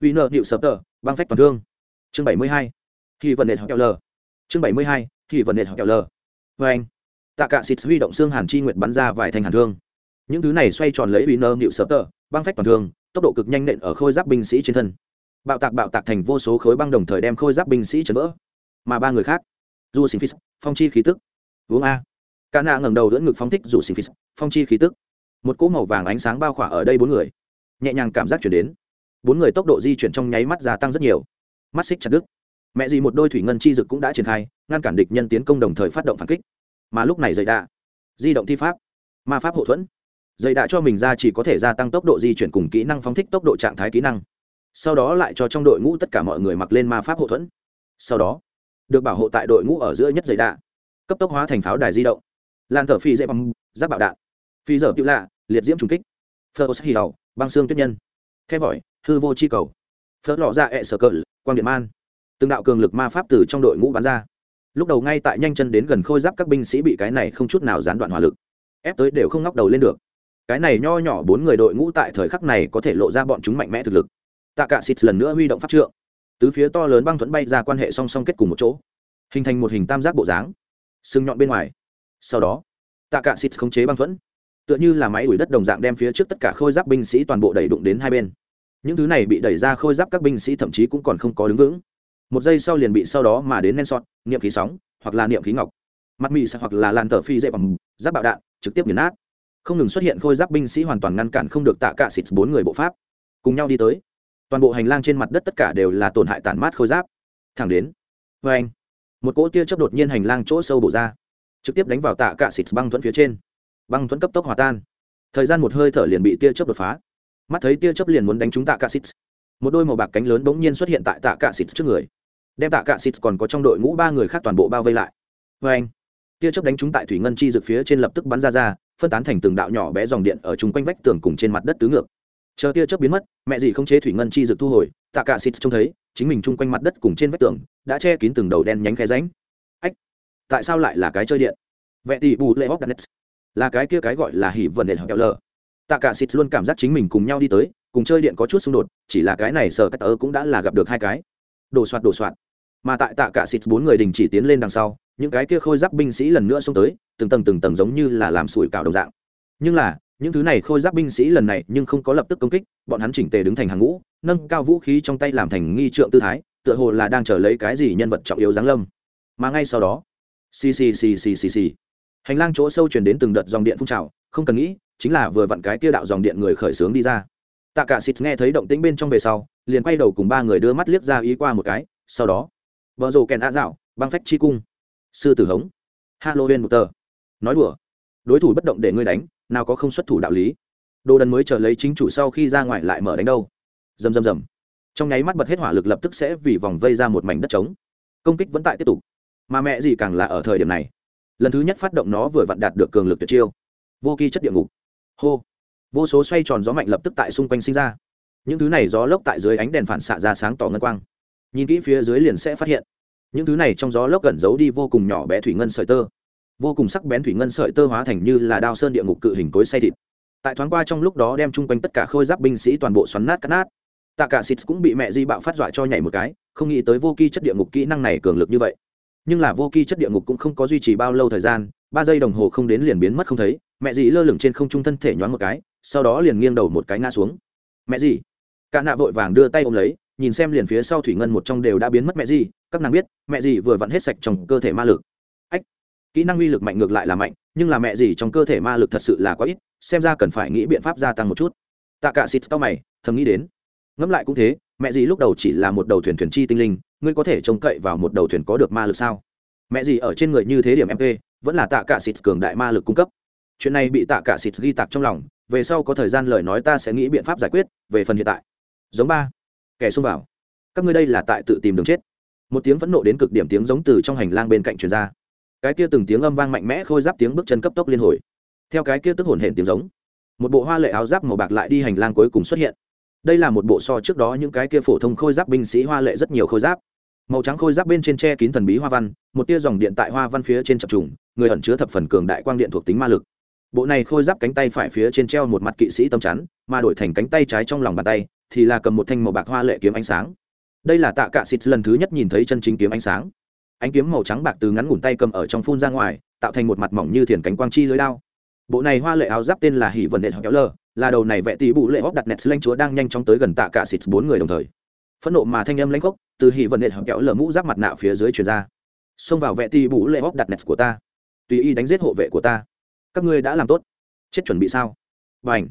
Uy nợ hiệu sập tờ, băng phách toàn thương. Chương bảy mươi hai khi vận nện học kẹo chương bảy mươi hai khi vận nện học kẹo vê anh, tạ cạ xịt huy động xương hàn chi nguyện bắn ra vài thanh hàn thương. Những thứ này xoay tròn lấy uy nợ hiệu sập tờ, băng phách toàn thương, tốc độ cực nhanh nện ở khôi giáp binh sĩ trên thân bạo tạc bạo tạc thành vô số khối băng đồng thời đem khôi giáp binh sĩ chấn vỡ. Mà ba người khác du sinh phí phong chi khí tức. Uống a. Ca nạ ngẩng đầu đỡ ngực phóng thích du sinh phí phong chi khí tức. Một cỗ màu vàng ánh sáng bao khỏa ở đây bốn người. Nhẹ nhàng cảm giác chuyển đến. Bốn người tốc độ di chuyển trong nháy mắt gia tăng rất nhiều. Mắt xích chặt đứt. Mẹ gì một đôi thủy ngân chi dực cũng đã triển khai, ngăn cản địch nhân tiến công đồng thời phát động phản kích. Mà lúc này dày đạ, di động thi pháp, ma pháp hậu thuẫn. Dây đạ cho mình ra chỉ có thể gia tăng tốc độ di chuyển cùng kỹ năng phóng thích tốc độ trạng thái kỹ năng sau đó lại cho trong đội ngũ tất cả mọi người mặc lên ma pháp hộ thuẫn. Sau đó, được bảo hộ tại đội ngũ ở giữa nhất dày đạ, cấp tốc hóa thành pháo đài di động. Lan thở phi dễ bằng giáp bạo đạn. Phi dở tiêu lạ, liệt diễm trùng kích. Phơ hì hầu băng xương tuyết nhân. Khe vỏi hư vô chi cầu. Phơ lọ ra ẹ sở cờ, quang điện man. Từng đạo cường lực ma pháp từ trong đội ngũ bắn ra. Lúc đầu ngay tại nhanh chân đến gần khôi giáp các binh sĩ bị cái này không chút nào gián đoạn hỏa lực, ép tới đều không ngóc đầu lên được. Cái này nho nhỏ bốn người đội ngũ tại thời khắc này có thể lộ ra bọn chúng mạnh mẽ thực lực tạ cả xịt lần nữa huy động pháp trượng. Tứ phía to lớn băng thuẫn bay ra quan hệ song song kết cùng một chỗ, hình thành một hình tam giác bộ dáng, sừng nhọn bên ngoài. Sau đó, tạ cả xịt khống chế băng thuẫn, tựa như là máy đuổi đất đồng dạng đem phía trước tất cả khôi giáp binh sĩ toàn bộ đẩy đụng đến hai bên. Những thứ này bị đẩy ra khôi giáp các binh sĩ thậm chí cũng còn không có đứng vững. Một giây sau liền bị sau đó mà đến nen sọt niệm khí sóng, hoặc là niệm khí ngọc. Mặt mị hoặc là làn tờ phi dễ bằng giáp bạo đạn, trực tiếp nghiền nát. Không ngừng xuất hiện khôi giáp binh sĩ hoàn toàn ngăn cản không được tạ cả xịt bốn người bộ pháp. Cùng nhau đi tới toàn bộ hành lang trên mặt đất tất cả đều là tổn hại tàn mát khôi giáp. Thẳng đến vê anh, một cỗ tia chớp đột nhiên hành lang chỗ sâu bổ ra, trực tiếp đánh vào tạ cạ xịt băng thuẫn phía trên. Băng thuẫn cấp tốc hòa tan. Thời gian một hơi thở liền bị tia chớp đột phá. Mắt thấy tia chớp liền muốn đánh trúng tạ cạ xịt. Một đôi màu bạc cánh lớn bỗng nhiên xuất hiện tại tạ cạ xịt trước người. Đem tạ cạ xịt còn có trong đội ngũ ba người khác toàn bộ bao vây lại. Vê anh, tia chớp đánh trúng tại thủy ngân chi dược phía trên lập tức bắn ra ra, phân tán thành từng đạo nhỏ bé dòng điện ở chung quanh vách tường cùng trên mặt đất tứ ngược chờ tia chớp biến mất, mẹ gì không chế thủy ngân chi dực thu hồi, tạ cả xịt trông thấy, chính mình chung quanh mặt đất cùng trên vách tường, đã che kín từng đầu đen nhánh khe ránh ách, tại sao lại là cái chơi điện? Vẹ tỷ bù lệ hóc đặt là cái kia cái gọi là hỉ vần điện kẹo lờ. Tạ cả xịt luôn cảm giác chính mình cùng nhau đi tới, cùng chơi điện có chút xung đột, chỉ là cái này sở cách tớ cũng đã là gặp được hai cái. Đồ soạt đồ soạt. Mà tại tạ cả xịt bốn người đình chỉ tiến lên đằng sau, những cái kia khôi giáp binh sĩ lần nữa xông tới, từng tầng từng tầng giống như là làm sủi cảo đồng dạng. Nhưng là những thứ này khôi giáp binh sĩ lần này nhưng không có lập tức công kích, bọn hắn chỉnh tề đứng thành hàng ngũ, nâng cao vũ khí trong tay làm thành nghi trượng tư thái, tựa hồ là đang chờ lấy cái gì nhân vật trọng yếu giáng lâm. Mà ngay sau đó, xì xì xì xì xì xì. Hành lang chỗ sâu chuyển đến từng đợt dòng điện phun trào, không cần nghĩ, chính là vừa vặn cái kia đạo dòng điện người khởi xướng đi ra. Tạ cả xịt nghe thấy động tĩnh bên trong về sau, liền quay đầu cùng ba người đưa mắt liếc ra ý qua một cái, sau đó vợ rồ kèn a dạo, băng phách chi cung. Sư tử hống. Halloween một tờ nói đùa. Đối thủ bất động để ngươi đánh nào có không xuất thủ đạo lý. Đồ đần mới chờ lấy chính chủ sau khi ra ngoài lại mở đánh đâu. Rầm rầm rầm. Trong nháy mắt bật hết hỏa lực lập tức sẽ vì vòng vây ra một mảnh đất trống. Công kích vẫn tại tiếp tục. Mà mẹ gì càng là ở thời điểm này. Lần thứ nhất phát động nó vừa vặn đạt được cường lực tuyệt chiêu. Vô kỳ chất địa ngục. Hô. Vô số xoay tròn gió mạnh lập tức tại xung quanh sinh ra. Những thứ này gió lốc tại dưới ánh đèn phản xạ ra sáng tỏ ngân quang. Nhìn kỹ phía dưới liền sẽ phát hiện. Những thứ này trong gió lốc gần giấu đi vô cùng nhỏ bé thủy ngân sợi tơ vô cùng sắc bén thủy ngân sợi tơ hóa thành như là đao sơn địa ngục cự hình cối say thịt. Tại thoáng qua trong lúc đó đem chung quanh tất cả khôi giáp binh sĩ toàn bộ xoắn nát cắt nát. Tạ cả xịt cũng bị mẹ di bạo phát dọa cho nhảy một cái, không nghĩ tới vô kỳ chất địa ngục kỹ năng này cường lực như vậy. Nhưng là vô kỳ chất địa ngục cũng không có duy trì bao lâu thời gian, ba giây đồng hồ không đến liền biến mất không thấy, mẹ dì lơ lửng trên không trung thân thể nhoáng một cái, sau đó liền nghiêng đầu một cái ngã xuống. Mẹ dì cả nạ vội vàng đưa tay ôm lấy, nhìn xem liền phía sau thủy ngân một trong đều đã biến mất mẹ dì các nàng biết, mẹ dì vừa vặn hết sạch trong cơ thể ma lực kỹ năng uy lực mạnh ngược lại là mạnh, nhưng là mẹ gì trong cơ thể ma lực thật sự là quá ít, xem ra cần phải nghĩ biện pháp gia tăng một chút. Tạ cả xịt tao mày, thầm nghĩ đến. Ngẫm lại cũng thế, mẹ gì lúc đầu chỉ là một đầu thuyền thuyền chi tinh linh, ngươi có thể trông cậy vào một đầu thuyền có được ma lực sao? Mẹ gì ở trên người như thế điểm mp vẫn là tạ cả xịt cường đại ma lực cung cấp. Chuyện này bị tạ cả xịt ghi tạc trong lòng, về sau có thời gian lời nói ta sẽ nghĩ biện pháp giải quyết, về phần hiện tại. Giống ba. Kẻ xông vào. Các ngươi đây là tại tự tìm đường chết. Một tiếng phẫn nộ đến cực điểm tiếng giống từ trong hành lang bên cạnh truyền ra cái kia từng tiếng âm vang mạnh mẽ khôi giáp tiếng bước chân cấp tốc liên hồi. Theo cái kia tức hồn hển tiếng giống, một bộ hoa lệ áo giáp màu bạc lại đi hành lang cuối cùng xuất hiện. Đây là một bộ so trước đó những cái kia phổ thông khôi giáp binh sĩ hoa lệ rất nhiều khôi giáp. Màu trắng khôi giáp bên trên tre kín thần bí hoa văn, một tia dòng điện tại hoa văn phía trên chập trùng, người ẩn chứa thập phần cường đại quang điện thuộc tính ma lực. Bộ này khôi giáp cánh tay phải phía trên treo một mặt kỵ sĩ tâm chắn, mà đổi thành cánh tay trái trong lòng bàn tay, thì là cầm một thanh màu bạc hoa lệ kiếm ánh sáng. Đây là tạ cạ xịt lần thứ nhất nhìn thấy chân chính kiếm ánh sáng ánh kiếm màu trắng bạc từ ngắn ngủn tay cầm ở trong phun ra ngoài, tạo thành một mặt mỏng như thiền cánh quang chi lưới đao. bộ này hoa lệ áo giáp tên là hỉ vần hoặc kéo lơ, là đầu này vẽ tỷ bụ lệ hóc đặt nẹt lanh chúa đang nhanh chóng tới gần tạ cả xịt bốn người đồng thời. Phẫn nộ mà thanh âm lãnh khốc từ hỉ vần hoặc kéo lơ mũ giáp mặt nạ phía dưới truyền ra. Xông vào vẽ tỷ bụ lệ hóc đặt nẹt của ta. Tùy y đánh giết hộ vệ của ta. Các ngươi đã làm tốt. Chết chuẩn bị sao? Và ảnh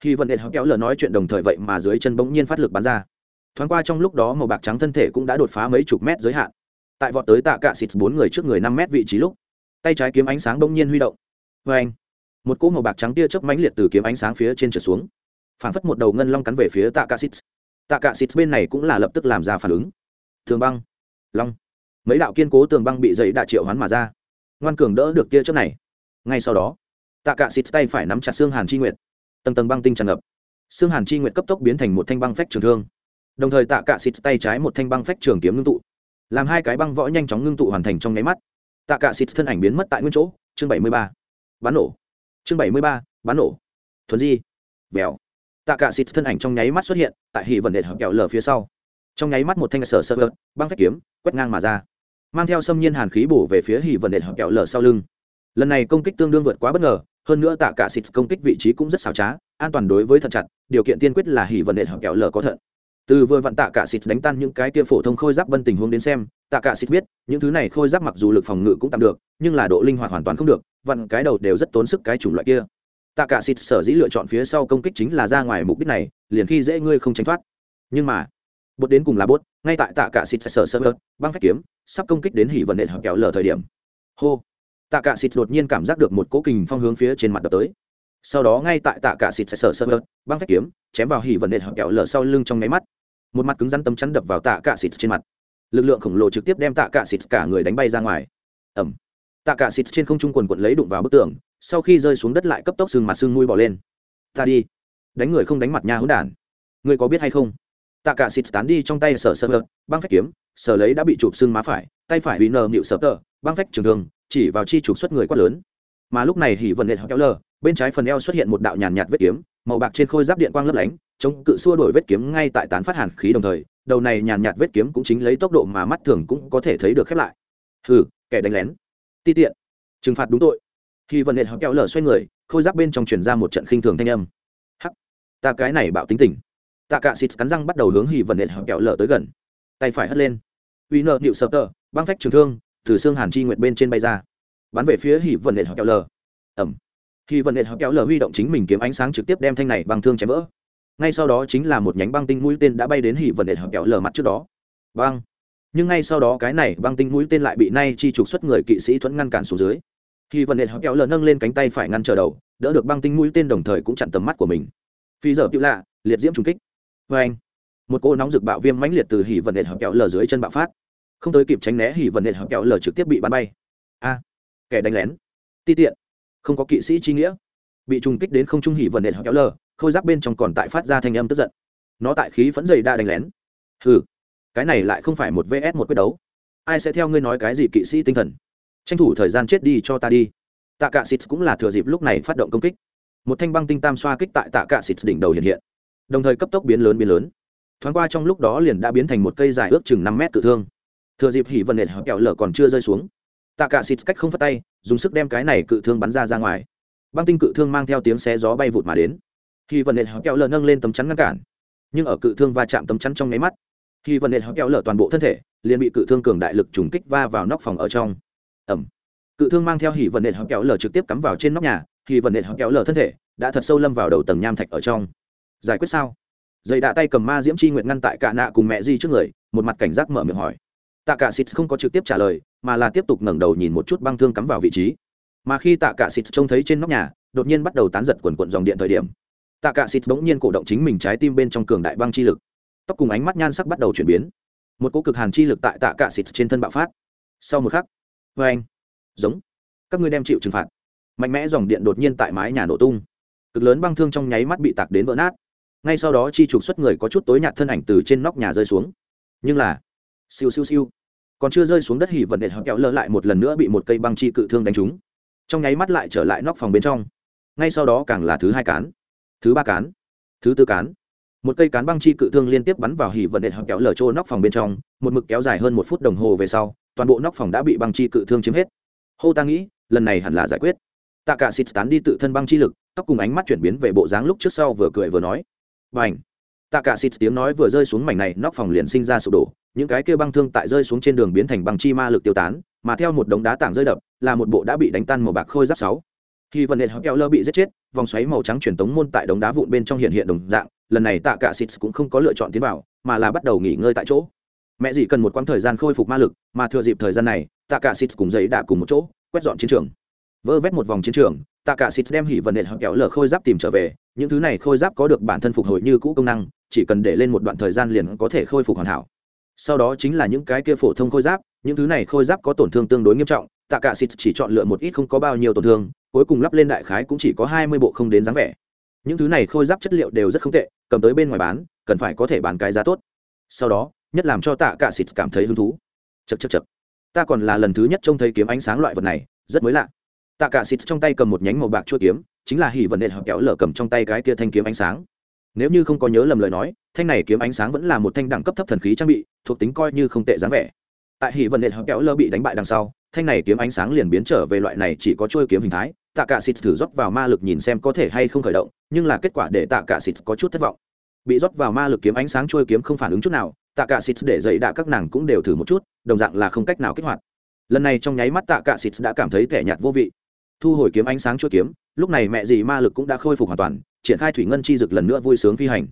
khi vần đệm kéo lơ nói chuyện đồng thời vậy mà dưới chân bỗng nhiên phát lực bắn ra. Thoáng qua trong lúc đó màu bạc trắng thân thể cũng đã đột phá mấy chục mét giới hạn tại vọt tới tạ cạ xịt bốn người trước người năm mét vị trí lúc, tay trái kiếm ánh sáng bỗng nhiên huy động. Vê anh, một cỗ màu bạc trắng tia chớp mãnh liệt từ kiếm ánh sáng phía trên trở xuống phản phất một đầu ngân long cắn về phía tạ cạ xịt. Tạ cạ xịt bên này cũng là lập tức làm ra phản ứng. Thường băng, long, mấy đạo kiên cố tường băng bị dày đạ triệu hoán mà ra. Ngoan cường đỡ được tia chớp này. Ngay sau đó, tạ cạ xịt tay phải nắm chặt xương hàn chi nguyệt, tầng tầng băng tinh tràn ngập. Xương hàn chi nguyệt cấp tốc biến thành một thanh băng phách trường thương. Đồng thời tạ cạ xịt tay trái một thanh băng phách trường kiếm ngưng tụ làm hai cái băng võ nhanh chóng ngưng tụ hoàn thành trong nháy mắt. Tạ cạ xịt thân ảnh biến mất tại nguyên chỗ, chương bảy mươi ba. Bắn nổ. Chương bảy mươi ba, bắn nổ. Thuần di. Vèo. Tạ cạ xịt thân ảnh trong nháy mắt xuất hiện, tại hỉ vần đệ hợp kẹo lở phía sau. Trong nháy mắt một thanh sở sơ vợt băng phách kiếm, quét ngang mà ra. Mang theo xâm nhiên hàn khí bổ về phía hỉ vần đệ hợp kẹo lở sau lưng. Lần này công kích tương đương vượt quá bất ngờ, hơn nữa tạ cả xịt công kích vị trí cũng rất xảo trá, an toàn đối với thận chặt, điều kiện tiên quyết là hỉ vần đệ hợp kẹo lở có thận từ vừa vặn tạ cả xịt đánh tan những cái kia phổ thông khôi giáp bân tình huống đến xem, tạ cả xịt biết, những thứ này khôi giáp mặc dù lực phòng ngự cũng tạm được, nhưng là độ linh hoạt hoàn toàn không được, vặn cái đầu đều rất tốn sức cái chủng loại kia. Tạ cả xịt sở dĩ lựa chọn phía sau công kích chính là ra ngoài mục đích này, liền khi dễ ngươi không tránh thoát. Nhưng mà, bột đến cùng là bốt ngay tại tạ cả xịt sở sơ băng phép kiếm, sắp công kích đến hỉ vận nện hợp kéo lờ thời điểm. Hô! Tạ cả xịt đột nhiên cảm giác được một cỗ kình phong hướng phía trên mặt đập tới. Sau đó ngay tại tạ cả xịt sở sơ băng phép kiếm, chém vào hỉ vận nện hợp kéo lờ sau lưng trong nháy mắt một mặt cứng rắn tấm chắn đập vào tạ cả xịt trên mặt. Lực lượng khổng lồ trực tiếp đem tạ cả xịt cả người đánh bay ra ngoài. Ẩm tạ cả xịt trên không trung quần quận lấy đụng vào bức tường, sau khi rơi xuống đất lại cấp tốc sưng mặt sưng mũi bỏ lên. Ta đi. Đánh người không đánh mặt nha hỗn đản. Ngươi có biết hay không? Tạ cả xịt tán đi trong tay sở sơ băng phách kiếm, sở lấy đã bị chụp sưng má phải, tay phải bị nờ nịu sở tờ, băng phách trường thường chỉ vào chi trục xuất người quát lớn. Mà lúc này hỉ vần nện kéo lờ, bên trái phần eo xuất hiện một đạo nhàn nhạt vết kiếm, màu bạc trên khôi giáp điện quang lấp lánh chống cự xua đổi vết kiếm ngay tại tán phát hàn khí đồng thời, đầu này nhàn nhạt vết kiếm cũng chính lấy tốc độ mà mắt thường cũng có thể thấy được khép lại. Hừ, kẻ đánh lén. Ti tiện. Trừng phạt đúng tội. Khi vận nện kéo lở xoay người, khôi giáp bên trong truyền ra một trận khinh thường thanh âm. Hắc, ta cái này bạo tính tình. Tạ cạ xịt cắn răng bắt đầu hướng hỉ vận nện kéo lở tới gần. Tay phải hất lên. Uy nợ nịu sập tờ, băng phách trường thương, từ xương hàn chi nguyệt bên trên bay ra. Bắn về phía hỉ vận nện kéo lở. Ẩm khi vận nện kéo lở huy động chính mình kiếm ánh sáng trực tiếp đem thanh này băng thương chém vỡ ngay sau đó chính là một nhánh băng tinh mũi tên đã bay đến hỉ vận nện kéo lờ mặt trước đó. Băng nhưng ngay sau đó cái này băng tinh mũi tên lại bị nay chi trục xuất người kỵ sĩ thuẫn ngăn cản xuống dưới. Khi vận nện kéo lờ nâng lên cánh tay phải ngăn trở đầu, đỡ được băng tinh mũi tên đồng thời cũng chặn tầm mắt của mình. Phi giờ tiêu lạ, liệt diễm trùng kích. Vê anh một cô nóng rực bạo viêm mãnh liệt từ hỉ vận nện kéo lờ dưới chân bạo phát. Không tới kịp tránh né, hỉ vận nện kéo lờ trực tiếp bị bắn bay. A. Kẻ đánh lén. Ti tiện. Không có kỵ sĩ chi nghĩa. Bị trùng kích đến không trung hỉ vận nện kéo lờ khôi giáp bên trong còn tại phát ra thanh âm tức giận. Nó tại khí phẫn dày đa đánh lén. Hừ, cái này lại không phải một vs một quyết đấu. Ai sẽ theo ngươi nói cái gì kỵ sĩ tinh thần? Tranh thủ thời gian chết đi cho ta đi. Tạ cạ xịt cũng là thừa dịp lúc này phát động công kích. Một thanh băng tinh tam xoa kích tại tạ cạ xịt đỉnh đầu hiện hiện. Đồng thời cấp tốc biến lớn biến lớn. Thoáng qua trong lúc đó liền đã biến thành một cây dài ước chừng năm mét tự thương. Thừa dịp hỉ vần nện kẹo lở còn chưa rơi xuống. Tạ cạ xịt cách không phát tay, dùng sức đem cái này cự thương bắn ra ra ngoài. Băng tinh cự thương mang theo tiếng xé gió bay vụt mà đến. Khi vận nện kẹo lở nâng lên tấm chắn ngăn cản. Nhưng ở cự thương va chạm tấm chắn trong nháy mắt, khi vận nện kẹo lở toàn bộ thân thể, liền bị cự thương cường đại lực trùng kích va vào nóc phòng ở trong. Ẩm cự thương mang theo hỉ vận nện kẹo lở trực tiếp cắm vào trên nóc nhà khi vận nện kẹo lở thân thể đã thật sâu lâm vào đầu tầng nham thạch ở trong. Giải quyết sao? Dây đạ tay cầm ma diễm chi nguyện ngăn tại cả nạ cùng mẹ di trước người, một mặt cảnh giác mở miệng hỏi. Tạ cả xịt không có trực tiếp trả lời, mà là tiếp tục ngẩng đầu nhìn một chút băng thương cắm vào vị trí. Mà khi tạ cả xịt trông thấy trên nóc nhà, đột nhiên bắt đầu tán giật quần quận dòng điện thời điểm tạ cả xịt bỗng nhiên cổ động chính mình trái tim bên trong cường đại băng chi lực. Tóc cùng ánh mắt nhan sắc bắt đầu chuyển biến. Một cỗ cực hàn chi lực tại tạ cả xịt trên thân bạo phát. Sau một khắc vê anh, giống, các ngươi đem chịu trừng phạt. Mạnh mẽ dòng điện đột nhiên tại mái nhà nổ tung. Cực lớn băng thương trong nháy mắt bị tạc đến vỡ nát. Ngay sau đó chi trục xuất người có chút tối nhạt thân ảnh từ trên nóc nhà rơi xuống. Nhưng là, siêu siêu siêu, còn chưa rơi xuống đất hỉ vật đệ họ kẹo lơ lại một lần nữa bị một cây băng chi cự thương đánh trúng. Trong nháy mắt lại trở lại nóc phòng bên trong. Ngay sau đó càng là thứ hai cán thứ ba cán, thứ tư cán. Một cây cán băng chi cự thương liên tiếp bắn vào hỉ vận đệ hoặc kéo lở trô nóc phòng bên trong, một mực kéo dài hơn một phút đồng hồ về sau, toàn bộ nóc phòng đã bị băng chi cự thương chiếm hết. Hô ta nghĩ, lần này hẳn là giải quyết. Tạ cả xịt tán đi tự thân băng chi lực, tóc cùng ánh mắt chuyển biến về bộ dáng lúc trước sau vừa cười vừa nói. Và ảnh tạ cả xịt tiếng nói vừa rơi xuống mảnh này, nóc phòng liền sinh ra sụp đổ. Những cái kia băng thương tại rơi xuống trên đường biến thành băng chi ma lực tiêu tán, mà theo một đống đá tảng rơi đập, là một bộ đã bị đánh tan màu bạc khôi giáp sáu. Khi vận đệ hoặc kéo lơ bị giết chết vòng xoáy màu trắng truyền tống môn tại đống đá vụn bên trong hiện hiện đồng dạng, lần này tạ cả xịt cũng không có lựa chọn tiến vào, mà là bắt đầu nghỉ ngơi tại chỗ. Mẹ dì cần một quãng thời gian khôi phục ma lực, mà thừa dịp thời gian này, tạ cả xịt cùng giấy đã cùng một chỗ, quét dọn chiến trường. Vơ vét một vòng chiến trường, tạ cả xịt đem hỉ vận nện kéo lở khôi giáp tìm trở về, những thứ này khôi giáp có được bản thân phục hồi như cũ công năng, chỉ cần để lên một đoạn thời gian liền có thể khôi phục hoàn hảo. Sau đó chính là những cái kia phổ thông khôi giáp, những thứ này khôi giáp có tổn thương tương đối nghiêm trọng, tạ cả xịt chỉ chọn lựa một ít không có bao nhiêu tổn thương cuối cùng lắp lên đại khái cũng chỉ có hai mươi bộ không đến dáng vẻ. Những thứ này khôi giáp chất liệu đều rất không tệ, cầm tới bên ngoài bán, cần phải có thể bán cái giá tốt. Sau đó, nhất làm cho tạ cả xịt cảm thấy hứng thú. Chật chật chật ta còn là lần thứ nhất trông thấy kiếm ánh sáng loại vật này, rất mới lạ. Tạ cả xịt trong tay cầm một nhánh màu bạc chua kiếm, chính là hỉ vận nện hợp kéo lở cầm trong tay cái kia thanh kiếm ánh sáng. Nếu như không có nhớ lầm lời nói, thanh này kiếm ánh sáng vẫn là một thanh đẳng cấp thấp thần khí trang bị, thuộc tính coi như không tệ dáng vẻ. Tại hỉ vận nện hợp kéo lơ bị đánh bại đằng sau, thanh này kiếm ánh sáng liền biến trở về loại này chỉ có chuôi kiếm hình thái tạ cả xịt thử rót vào ma lực nhìn xem có thể hay không khởi động, nhưng là kết quả để tạ cả xịt có chút thất vọng. Bị rót vào ma lực kiếm ánh sáng trôi kiếm không phản ứng chút nào, tạ cả xịt để dậy đạ các nàng cũng đều thử một chút, đồng dạng là không cách nào kích hoạt. Lần này trong nháy mắt tạ cả xịt đã cảm thấy tẻ nhạt vô vị. Thu hồi kiếm ánh sáng chuôi kiếm, lúc này mẹ dì ma lực cũng đã khôi phục hoàn toàn, triển khai thủy ngân chi dực lần nữa vui sướng phi hành.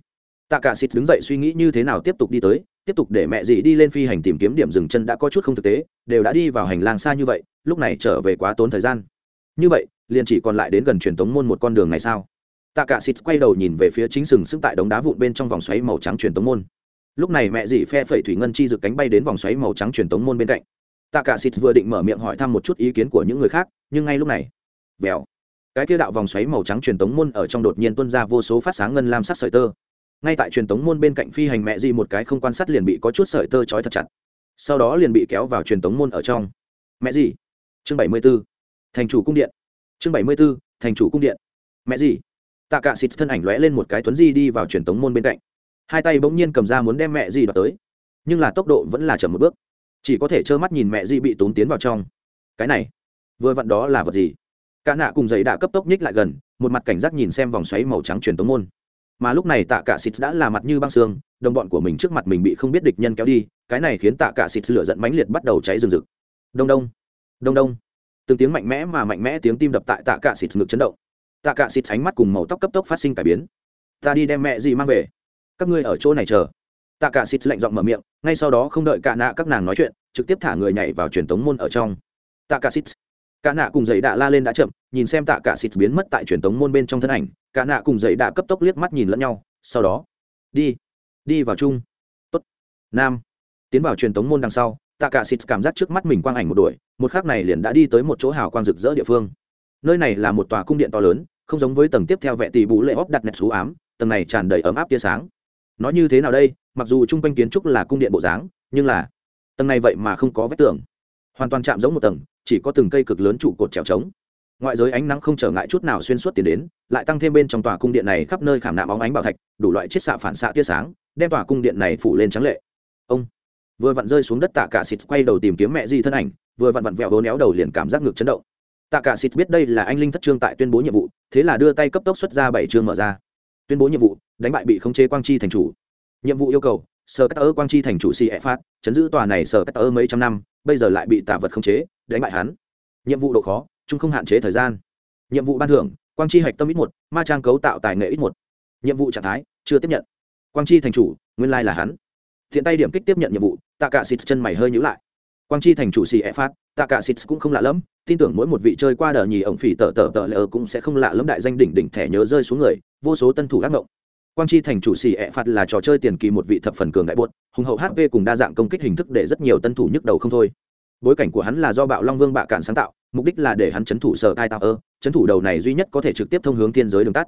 Tạ cả xịt đứng dậy suy nghĩ như thế nào tiếp tục đi tới, tiếp tục để mẹ dì đi lên phi hành tìm kiếm điểm dừng chân đã có chút không thực tế, đều đã đi vào hành lang xa như vậy, lúc này trở về quá tốn thời gian. Như vậy liền chỉ còn lại đến gần truyền tống môn một con đường này sao? Tạ cả xịt quay đầu nhìn về phía chính sừng sững tại đống đá vụn bên trong vòng xoáy màu trắng truyền tống môn. Lúc này mẹ dì phe phẩy thủy ngân chi rực cánh bay đến vòng xoáy màu trắng truyền tống môn bên cạnh. Tạ cả xịt vừa định mở miệng hỏi thăm một chút ý kiến của những người khác, nhưng ngay lúc này, vèo. Cái kia đạo vòng xoáy màu trắng truyền tống môn ở trong đột nhiên tuôn ra vô số phát sáng ngân lam sắc sợi tơ. Ngay tại truyền tống môn bên cạnh phi hành mẹ dì một cái không quan sát liền bị có chút sợi tơ trói thật chặt. Sau đó liền bị kéo vào truyền tống môn ở trong. Mẹ dì, chương bảy mươi b thành chủ cung điện chương bảy mươi b ố thành chủ cung điện. Mẹ gì? Tạ cạ xịt thân ảnh lóe lên một cái tuấn di đi vào truyền tống môn bên cạnh. Hai tay bỗng nhiên cầm ra muốn đem mẹ di đoạt tới. Nhưng là tốc độ vẫn là chậm một bước. Chỉ có thể trơ mắt nhìn mẹ di bị tốn tiến vào trong. Cái này, vừa vặn đó là vật gì? Cả nạ cùng giấy đã cấp tốc nhích lại gần, một mặt cảnh giác nhìn xem vòng xoáy màu trắng truyền tống môn. Mà lúc này tạ cả xịt đã là mặt như băng xương, đồng bọn của mình trước mặt mình bị không biết địch nhân kéo đi, cái này khiến tạ cả xịt lửa giận mãnh liệt bắt đầu cháy rừng rực. Đông đông đông đông từng tiếng mạnh mẽ mà mạnh mẽ tiếng tim đập tại tạ cả xịt ngực chấn động. Tạ cả xịt ánh mắt cùng màu tóc cấp tốc phát sinh cải biến. Ta đi đem mẹ gì mang về? Các ngươi ở chỗ này chờ. Tạ cả xịt lạnh giọng mở miệng, ngay sau đó không đợi cả nạ các nàng nói chuyện, trực tiếp thả người nhảy vào truyền tống môn ở trong. Tạ cả xịt cả nạ cùng giấy đạ la lên đã chậm, nhìn xem tạ cả xịt biến mất tại truyền tống môn bên trong thân ảnh cả nạ cùng giấy đạ cấp tốc liếc mắt nhìn lẫn nhau, sau đó, đi đi vào chung. Tốt, nam. Tiến vào truyền tống môn đằng sau tạ cả xịt cảm giác trước mắt mình quang ảnh một đuổi, một khắc này liền đã đi tới một chỗ hào quang rực rỡ địa phương. Nơi này là một tòa cung điện to lớn, không giống với tầng tiếp theo vẽ tỷ bù lệ óc đặt nẹt xú ám, tầng này tràn đầy ấm áp tia sáng. Nói như thế nào đây? Mặc dù chung quanh kiến trúc là cung điện bộ dáng, nhưng là tầng này vậy mà không có vách tường. Hoàn toàn chạm giống một tầng, chỉ có từng cây cực lớn trụ cột trèo trống. Ngoại giới ánh nắng không trở ngại chút nào xuyên suốt tiền đến, lại tăng thêm bên trong tòa cung điện này khắp nơi khảm nạm óng ánh bảo thạch, đủ loại chiết xạ phản xạ tia sáng, đem tòa cung điện này phủ lên trắng lệ. Ông! Vừa vặn rơi xuống đất tạ cả xịt quay đầu tìm kiếm mẹ di thân ảnh, vừa vặn vặn vẹo vốn éo đầu liền cảm giác ngược chấn động. Tạ cả xịt biết đây là anh linh thất trương tại tuyên bố nhiệm vụ, thế là đưa tay cấp tốc xuất ra bảy chương mở ra. Tuyên bố nhiệm vụ, đánh bại bị khống chế quang chi thành chủ. Nhiệm vụ yêu cầu, sở cắt ơ quang chi thành chủ si e phát, chấn giữ tòa này sở cắt ơ mấy trăm năm, bây giờ lại bị tạ vật khống chế, đánh bại hắn. Nhiệm vụ độ khó chúng không hạn chế thời gian. Nhiệm vụ ban thưởng, quang chi hạch tâm ít một, ma trang cấu tạo tài nghệ ít một. Nhiệm vụ trạng thái, chưa tiếp nhận. Quang chi thành chủ, nguyên lai là hắn thiện tay điểm kích tiếp nhận nhiệm vụ tạ cả xịt chân mày hơi nhữ lại. Quang chi thành chủ xì e phát tạ cả xịt cũng không lạ lẫm, tin tưởng mỗi một vị chơi qua đờ nhì ổng phỉ tờ tờ tờ lờ cũng sẽ không lạ lẫm đại danh đỉnh đỉnh thẻ nhớ rơi xuống người, vô số tân thủ ác mộng quang chi thành chủ xì e phát là trò chơi tiền kỳ một vị thập phần cường đại buốt hùng hậu hp cùng đa dạng công kích hình thức để rất nhiều tân thủ nhức đầu không thôi. Bối cảnh của hắn là do bạo long vương bạ cạn sáng tạo, mục đích là để hắn chấn thủ sở cai tạo ơ, chấn thủ đầu này duy nhất có thể trực tiếp thông hướng thiên giới đường tắt.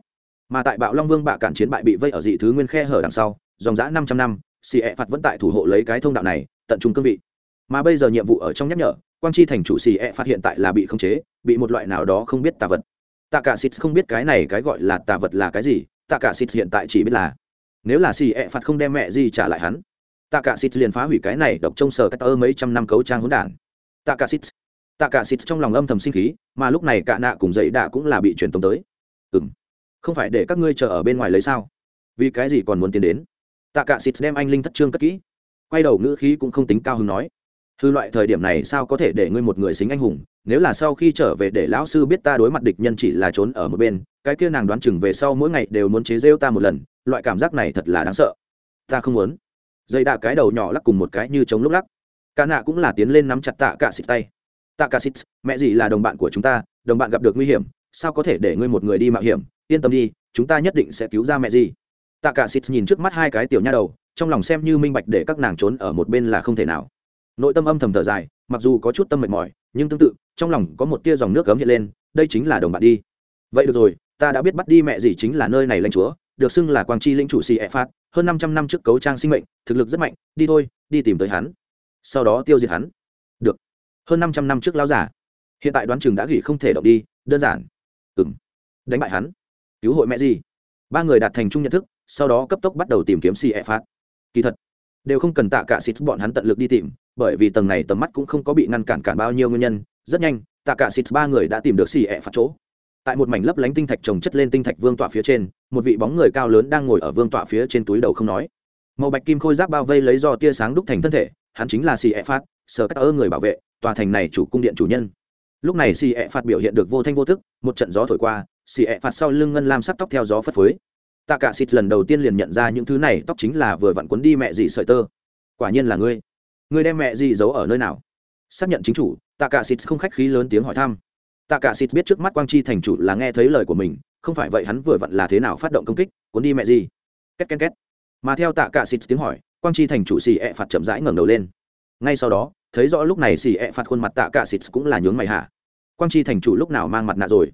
Mà tại bạo long vương bạ cạn chiến bại bị vây ở dị thứ nguyên khe hở đằng sau, dòng giã năm trăm năm xì ẹ phạt vẫn tại thủ hộ lấy cái thông đạo này, tận trung cương vị. Mà bây giờ nhiệm vụ ở trong nhắc nhở, quang chi thành chủ xì ẹ phát hiện tại là bị khống chế, bị một loại nào đó không biết tà vật. Tạ cả xịt không biết cái này cái gọi là tà vật là cái gì, tạ cả xịt hiện tại chỉ biết là, nếu là xì ẹ phạt không đem mẹ gì trả lại hắn, tạ cả xịt liền phá hủy cái này độc trong sở cách tơ mấy trăm năm cấu trang hỗn đản. Tạ cả xịt tạ cả xịt trong lòng âm thầm sinh khí, mà lúc này cả nạ cùng dậy đạ cũng là bị truyền tống tới. Ừm, không phải để các ngươi chờ ở bên ngoài lấy sao? Vì cái gì còn muốn tiến đến? Tạ cả xịt đem anh linh thất trương cất kỹ. Quay đầu ngữ khí cũng không tính cao hứng nói hư loại thời điểm này sao có thể để ngươi một người xính anh hùng? Nếu là sau khi trở về để lão sư biết ta đối mặt địch nhân chỉ là trốn ở một bên, cái kia nàng đoán chừng về sau mỗi ngày đều muốn chế rêu ta một lần, loại cảm giác này thật là đáng sợ. Ta không muốn. Dây đạ cái đầu nhỏ lắc cùng một cái như chống lúc lắc. Ca nạ cũng là tiến lên nắm chặt tạ cả xịt tay. Tạ cả xịt mẹ gì là đồng bạn của chúng ta, đồng bạn gặp được nguy hiểm, sao có thể để ngươi một người đi mạo hiểm? Yên tâm đi, chúng ta nhất định sẽ cứu ra mẹ gì tạ cả xịt nhìn trước mắt hai cái tiểu nha đầu trong lòng xem như minh bạch để các nàng trốn ở một bên là không thể nào. Nội tâm âm thầm thở dài mặc dù có chút tâm mệt mỏi nhưng tương tự trong lòng có một tia dòng nước cấm hiện lên đây chính là đồng bạn đi. Vậy được rồi ta đã biết bắt đi mẹ gì chính là nơi này lãnh chúa được xưng là quang chi linh chủ sĩ e phát hơn năm trăm năm trước cấu trang sinh mệnh thực lực rất mạnh đi thôi đi tìm tới hắn. Sau đó tiêu diệt hắn. Được. Hơn năm trăm năm trước lão giả hiện tại đoán chừng đã gỉ không thể động đi đơn giản. Ừm, đánh bại hắn. Cứu hội mẹ gì? Ba người đạt thành chung nhận thức sau đó cấp tốc bắt đầu tìm kiếm cf e phát. Kỳ thật, đều không cần tạ cả xịt bọn hắn tận lực đi tìm, bởi vì tầng này tầm mắt cũng không có bị ngăn cản cản bao nhiêu nguyên nhân. Rất nhanh, tạ cả xịt ba người đã tìm được xì ẹ e phạt chỗ. Tại một mảnh lấp lánh tinh thạch trồng chất lên tinh thạch vương tọa phía trên, một vị bóng người cao lớn đang ngồi ở vương tọa phía trên túi đầu không nói. Màu bạch kim khôi giáp bao vây lấy do tia sáng đúc thành thân thể, hắn chính là xì ẹ e phạt sở các ơ người bảo vệ, tòa thành này chủ cung điện chủ nhân. Lúc này xì ẹ phạt biểu hiện được vô thanh vô thức một trận gió thổi qua xì ẹ phạt sau lưng ngân lam sắc tóc theo gió phất phới tạ cả xịt lần đầu tiên liền nhận ra những thứ này, tóc chính là vừa vặn cuốn đi mẹ gì sợi tơ. Quả nhiên là ngươi. Ngươi đem mẹ gì giấu ở nơi nào? Xác nhận chính chủ, tạ cả xịt không khách khí lớn tiếng hỏi thăm. Tạ cả xịt biết trước mắt quang chi thành chủ là nghe thấy lời của mình, không phải vậy hắn vừa vặn là thế nào phát động công kích, cuốn đi mẹ gì két két két. Mà theo tạ cả xịt tiếng hỏi, quang chi thành chủ xì ẹ phạt chậm rãi ngẩng đầu lên. Ngay sau đó, thấy rõ lúc này xì ẹ phạt khuôn mặt tạ cả xịt cũng là nhướng mày hả? Quang chi thành chủ lúc nào mang mặt nạ rồi?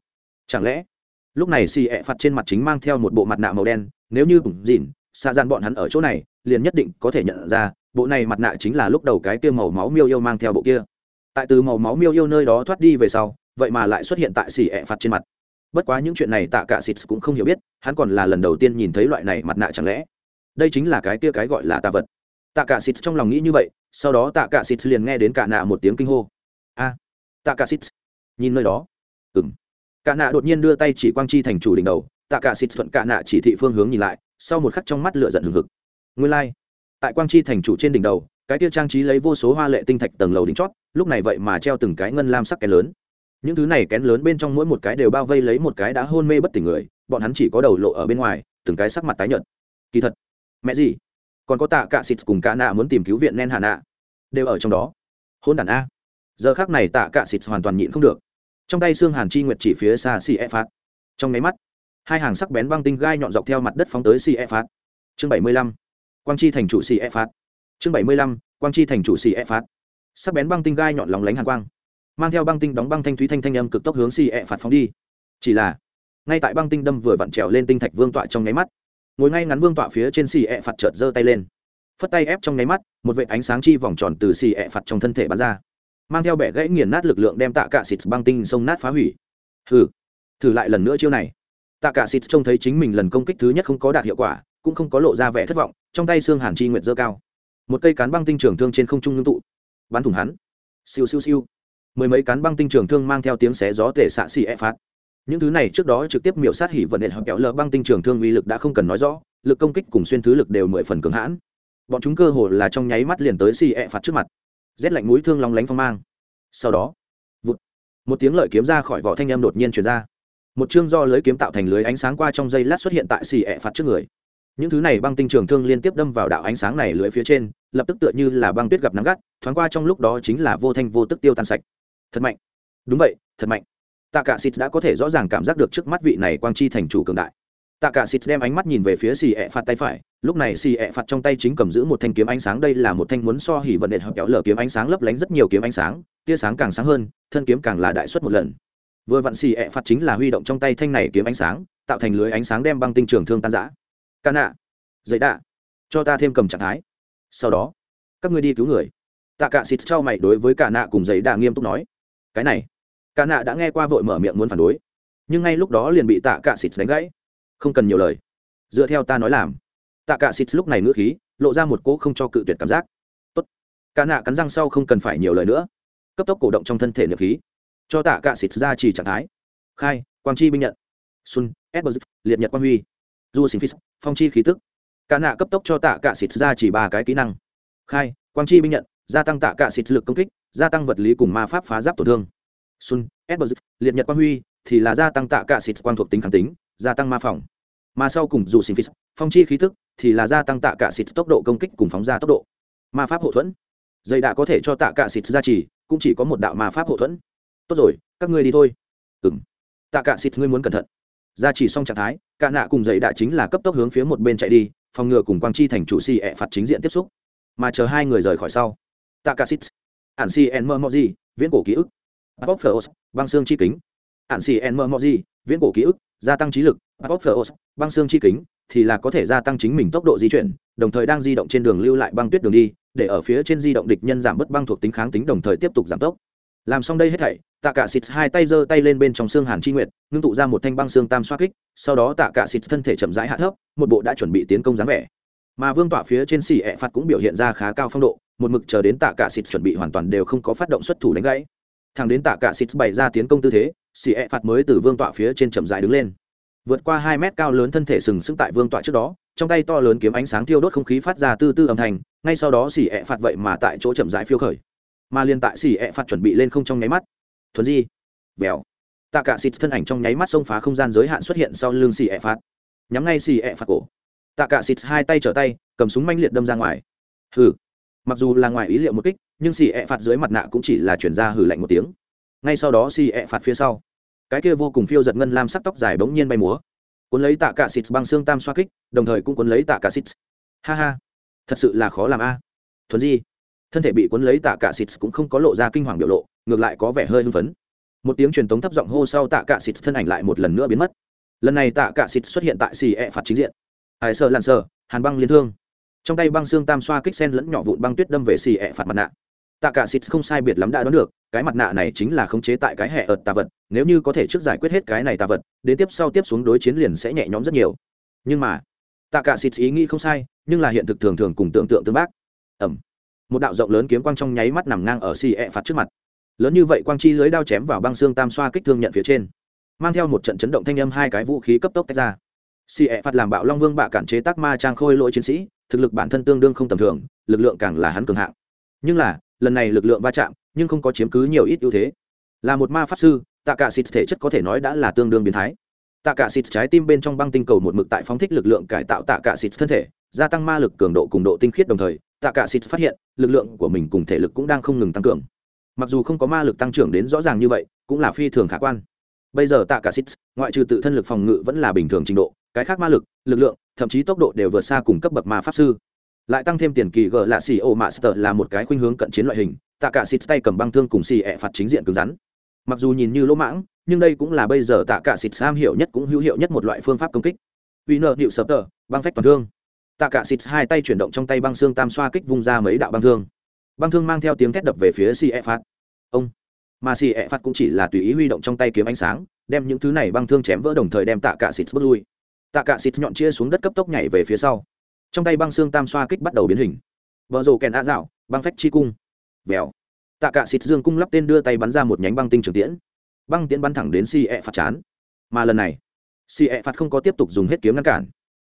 Chẳng lẽ lúc này xì ẹ phạt trên mặt chính mang theo một bộ mặt nạ màu đen, nếu như bụng dìn xa gian bọn hắn ở chỗ này, liền nhất định có thể nhận ra, bộ này mặt nạ chính là lúc đầu cái kia màu máu miêu yêu mang theo bộ kia. Tại từ màu máu miêu yêu nơi đó thoát đi về sau, vậy mà lại xuất hiện tại xì ẹ phạt trên mặt. Bất quá những chuyện này tạ cả xịt cũng không hiểu biết, hắn còn là lần đầu tiên nhìn thấy loại này mặt nạ chẳng lẽ. Đây chính là cái kia cái gọi là tạ vật. Tạ cả xịt trong lòng nghĩ như vậy, sau đó tạ cả xịt liền nghe đến cả nạ một tiếng kinh hô. A, tạ cả xịt. Nhìn nơi đó. Ừng cả nạ đột nhiên đưa tay chỉ quang chi thành chủ đỉnh đầu, tạ cả xịt thuận cả nạ chỉ thị phương hướng nhìn lại, sau một khắc trong mắt lửa giận hừng hực. Nguyên lai、like. tại quang chi thành chủ trên đỉnh đầu, cái tiêu trang trí lấy vô số hoa lệ tinh thạch tầng lầu đỉnh chót, lúc này vậy mà treo từng cái ngân lam sắc kén lớn. Những thứ này kén lớn bên trong mỗi một cái đều bao vây lấy một cái đã hôn mê bất tỉnh người, bọn hắn chỉ có đầu lộ ở bên ngoài, từng cái sắc mặt tái nhợt. Kỳ thật, mẹ gì? Còn có tạ cả xịt cùng cả nạ muốn tìm cứu viện nen hà nạ, đều ở trong đó. Hôn đàn a. Giờ khác này tạ cả xịt hoàn toàn nhịn không được trong tay xương hàn chi nguyệt chỉ phía xa si e phát. Trong máy mắt, hai hàng sắc bén băng tinh gai nhọn dọc theo mặt đất phóng tới si e phát. Chương bảy mươi lăm, quang chi thành chủ si e phát. Chương bảy mươi lăm, quang chi thành chủ si e phát. Sắc bén băng tinh gai nhọn lóng lánh hàn quang, mang theo băng tinh đóng băng thanh thúy thanh thanh âm cực tốc hướng si e phạt phóng đi. Chỉ là, ngay tại băng tinh đâm vừa vặn trèo lên tinh thạch vương tọa trong nháy mắt, ngồi ngay ngắn vương tọa phía trên xì e phạt chợt giơ tay lên, phất tay ép trong nháy mắt, một vệ ánh sáng chi vòng tròn từ xì e phạt trong thân thể bắn ra mang theo bẻ gãy nghiền nát lực lượng đem tạ cạ xịt băng tinh sông nát phá hủy. Thử thử lại lần nữa chiêu này. Tạ cạ xịt trông thấy chính mình lần công kích thứ nhất không có đạt hiệu quả, cũng không có lộ ra vẻ thất vọng, trong tay xương hàn chi nguyện dơ cao. Một cây cán băng tinh trường thương trên không trung ngưng tụ. Bắn thủng hắn. Siêu siêu siêu. Mười mấy cán băng tinh trường thương mang theo tiếng xé gió tể xạ xì e phát những thứ này trước đó trực tiếp miểu sát hỉ vận nện hoặc kéo lỡ băng tinh trường thương uy lực đã không cần nói rõ, lực công kích cùng xuyên thứ lực đều mười phần cường hãn. Bọn chúng cơ hồ là trong nháy mắt liền tới xì e phạt trước mặt rét lạnh mũi thương long lánh phong mang. Sau đó vụt, một tiếng lợi kiếm ra khỏi vỏ thanh em đột nhiên truyền ra. Một chương do lưới kiếm tạo thành lưới ánh sáng qua trong dây lát xuất hiện tại xì ẹ phạt trước người. Những thứ này băng tinh trường thương liên tiếp đâm vào đạo ánh sáng này lưới phía trên lập tức tựa như là băng tuyết gặp nắng gắt thoáng qua trong lúc đó chính là vô thanh vô tức tiêu tan sạch. Thật mạnh. Đúng vậy thật mạnh. Tạ cả xịt đã có thể rõ ràng cảm giác được trước mắt vị này quang chi thành chủ cường đại tạ cả xịt đem ánh mắt nhìn về phía xì ẹ phạt tay phải. Lúc này xì ẹ phạt trong tay chính cầm giữ một thanh kiếm ánh sáng. Đây là một thanh muốn so hỉ vận đệm hợp kéo lở kiếm ánh sáng, lấp lánh rất nhiều kiếm ánh sáng. Tia sáng càng sáng hơn, thân kiếm càng là đại suất một lần. Vừa vặn xì ẹ phạt chính là huy động trong tay thanh này kiếm ánh sáng, tạo thành lưới ánh sáng đem băng tinh trường thương tan giã ca nạ, dậy đạ, cho ta thêm cầm trạng thái. Sau đó, các ngươi đi cứu người. Tạ cả xịt trao mày đối với cả nạ cùng giấy đạ nghiêm túc nói. Cái này cả nạ đã nghe qua vội mở miệng muốn phản đối. Nhưng ngay lúc đó liền bị tạ cả xịt đánh gãy không cần nhiều lời. Dựa theo ta nói làm. Tạ cả xịt lúc này ngữ khí lộ ra một cỗ không cho cự tuyệt cảm giác. Tốt. Cả nạ cắn răng sau không cần phải nhiều lời nữa. Cấp tốc cổ động trong thân thể niệm khí. Cho tạ cả xịt ra chỉ trạng thái. Khai quang chi binh nhận. Sun, edward liệt nhật quang huy. Du sinh phis phong chi khí tức. Cả nạ cấp tốc cho tạ cả xịt ra chỉ ba cái kỹ năng. Khai quang chi binh nhận gia tăng tạ cả xịt lực công kích gia tăng vật lý cùng ma pháp phá giáp tổn thương. Sun edward liệt nhật quang huy thì là gia tăng tạ cả xịt quang thuộc tính kháng tính gia tăng ma phòng. Mà sau cùng dù xin phí phong chi khí tức thì là gia tăng tạ cả xịt tốc độ công kích cùng phóng ra tốc độ. Ma pháp hậu thuẫn. Dây đã có thể cho tạ cả xịt ra chỉ cũng chỉ có một đạo ma pháp hậu thuẫn. Tốt rồi các ngươi đi thôi. Ừng tạ cả xịt ngươi muốn cẩn thận. Ra chỉ xong trạng thái cả nạ cùng dây đã chính là cấp tốc hướng phía một bên chạy đi phòng ngừa cùng quang chi thành chủ si ẹ phạt chính diện tiếp xúc. Mà chờ hai người rời khỏi sau tạ cả xịt ản si en mơ mọ gì viễn cổ ký ức. Bóc phở băng xương chi kính. Ản si En mơ mo gì, viễn cổ ký ức, gia tăng trí lực. apophos băng xương chi kính, thì là có thể gia tăng chính mình tốc độ di chuyển, đồng thời đang di động trên đường lưu lại băng tuyết đường đi, để ở phía trên di động địch nhân giảm bớt băng thuộc tính kháng tính đồng thời tiếp tục giảm tốc. Làm xong đây hết thảy, Tạ Cả Xịt hai tay giơ tay lên bên trong xương Hàn Chi Nguyệt, ngưng tụ ra một thanh băng xương tam xoa kích, sau đó Tạ Cả Xịt thân thể chậm rãi hạ thấp, một bộ đã chuẩn bị tiến công dáng vẻ. Mà Vương tọa phía trên xỉ ẹ phạt cũng biểu hiện ra khá cao phong độ, một mực chờ đến Tạ Cả Xịt chuẩn bị hoàn toàn đều không có phát động xuất thủ đánh gãy thằng đến tạ cả xịt bày ra tiến công tư thế xì ẹ phạt mới từ vương tọa phía trên chậm dài đứng lên. Vượt qua hai mét cao lớn thân thể sừng sững tại vương tọa trước đó, trong tay to lớn kiếm ánh sáng thiêu đốt không khí phát ra tư tư âm thanh, ngay sau đó xì ẹ phạt vậy mà tại chỗ chậm dài phiêu khởi. Mà liên tại xì ẹ phạt chuẩn bị lên không trong nháy mắt, thuần di vèo tạ cả xịt thân ảnh trong nháy mắt xông phá không gian giới hạn xuất hiện sau lưng xì ẹ phạt. Nhắm ngay xì ẹ phạt cổ, tạ cả xịt hai tay trở tay, cầm súng manh liệt đâm ra ngoài. Hừ, mặc dù là ngoài ý liệu một kích, nhưng xì ẹ phạt dưới mặt nạ cũng chỉ là chuyển ra hừ lạnh một tiếng ngay sau đó xì ẹ phạt phía sau. Cái kia vô cùng phiêu giật ngân lam sắc tóc dài bỗng nhiên bay múa. Cuốn lấy tạ cả xịt băng xương tam xoa kích, đồng thời cũng cuốn lấy tạ cả xịt. Ha ha, thật sự là khó làm a. Thuần di, thân thể bị cuốn lấy tạ cả xịt cũng không có lộ ra kinh hoàng biểu lộ, ngược lại có vẻ hơi hưng phấn. Một tiếng truyền tống thấp giọng hô sau tạ cả xịt thân ảnh lại một lần nữa biến mất. Lần này tạ cả xịt xuất hiện tại xì ẹ phạt chính diện. Hải sợ lặn sợ hàn băng liên thương. Trong tay băng xương tam xoa kích sen lẫn nhỏ vụn băng tuyết đâm về xì ẹ phạt mặt nạ tạ cả xịt không sai biệt lắm đã đoán được, cái mặt nạ này chính là khống chế tại cái hệ ợt tà vật, nếu như có thể trước giải quyết hết cái này tà vật, đến tiếp sau tiếp xuống đối chiến liền sẽ nhẹ nhõm rất nhiều. Nhưng mà, tạ cả xịt ý nghĩ không sai, nhưng là hiện thực thường thường cùng tưởng tượng tương bác. Ẩm. Một đạo rộng lớn kiếm quang trong nháy mắt nằm ngang ở xì ẹ phạt trước mặt. Lớn như vậy quang chi lưới đao chém vào băng xương tam xoa kích thương nhận phía trên. Mang theo một trận chấn động thanh âm hai cái vũ khí cấp tốc tách ra. Xì ẹ phạt làm bạo long vương bạ cản chế tác ma trang khôi lỗi chiến sĩ, thực lực bản thân tương đương không tầm thường, lực lượng càng là hắn cường hạng. Nhưng là lần này lực lượng va chạm, nhưng không có chiếm cứ nhiều ít ưu thế. Là một ma pháp sư, tạ cả xịt thể chất có thể nói đã là tương đương biến thái. Tạ cả xịt trái tim bên trong băng tinh cầu một mực tại phóng thích lực lượng cải tạo tạ cả xịt thân thể, gia tăng ma lực cường độ cùng độ tinh khiết đồng thời, tạ cả xịt phát hiện, lực lượng của mình cùng thể lực cũng đang không ngừng tăng cường. Mặc dù không có ma lực tăng trưởng đến rõ ràng như vậy, cũng là phi thường khả quan. Bây giờ tạ cả xịt, ngoại trừ tự thân lực phòng ngự vẫn là bình thường trình độ, cái khác ma lực lực lượng, thậm chí tốc độ đều vượt xa cùng cấp bậc ma pháp sư lại tăng thêm tiền kỳ gờ lạ xì ô master là một cái khuynh hướng cận chiến loại hình, tạ cả xịt tay cầm băng thương cùng xì ẹ phạt chính diện cứng rắn. Mặc dù nhìn như lỗ mãng, nhưng đây cũng là bây giờ tạ cả xịt am hiểu nhất cũng hữu hiệu nhất một loại phương pháp công kích. Vì nợ hiệu sập tờ, băng phách toàn thương. Tạ cả xịt hai tay chuyển động trong tay băng xương tam xoa kích vung ra mấy đạo băng thương. Băng thương mang theo tiếng thét đập về phía xì ẹ phạt. Ông. Mà xì ẹ phạt cũng chỉ là tùy ý huy động trong tay kiếm ánh sáng, đem những thứ này băng thương chém vỡ đồng thời đem tạ cả xịt bước lui. Tạ cả xịt nhọn chia xuống đất cấp tốc nhảy về phía sau trong tay băng xương tam xoa kích bắt đầu biến hình. Vợ rồ kèn a dạo, băng phách chi cung. Vèo. Tạ cả xịt dương cung lắp tên đưa tay bắn ra một nhánh băng tinh trường tiễn. Băng tiễn bắn thẳng đến si e phạt chán. Mà lần này, si e phạt không có tiếp tục dùng hết kiếm ngăn cản,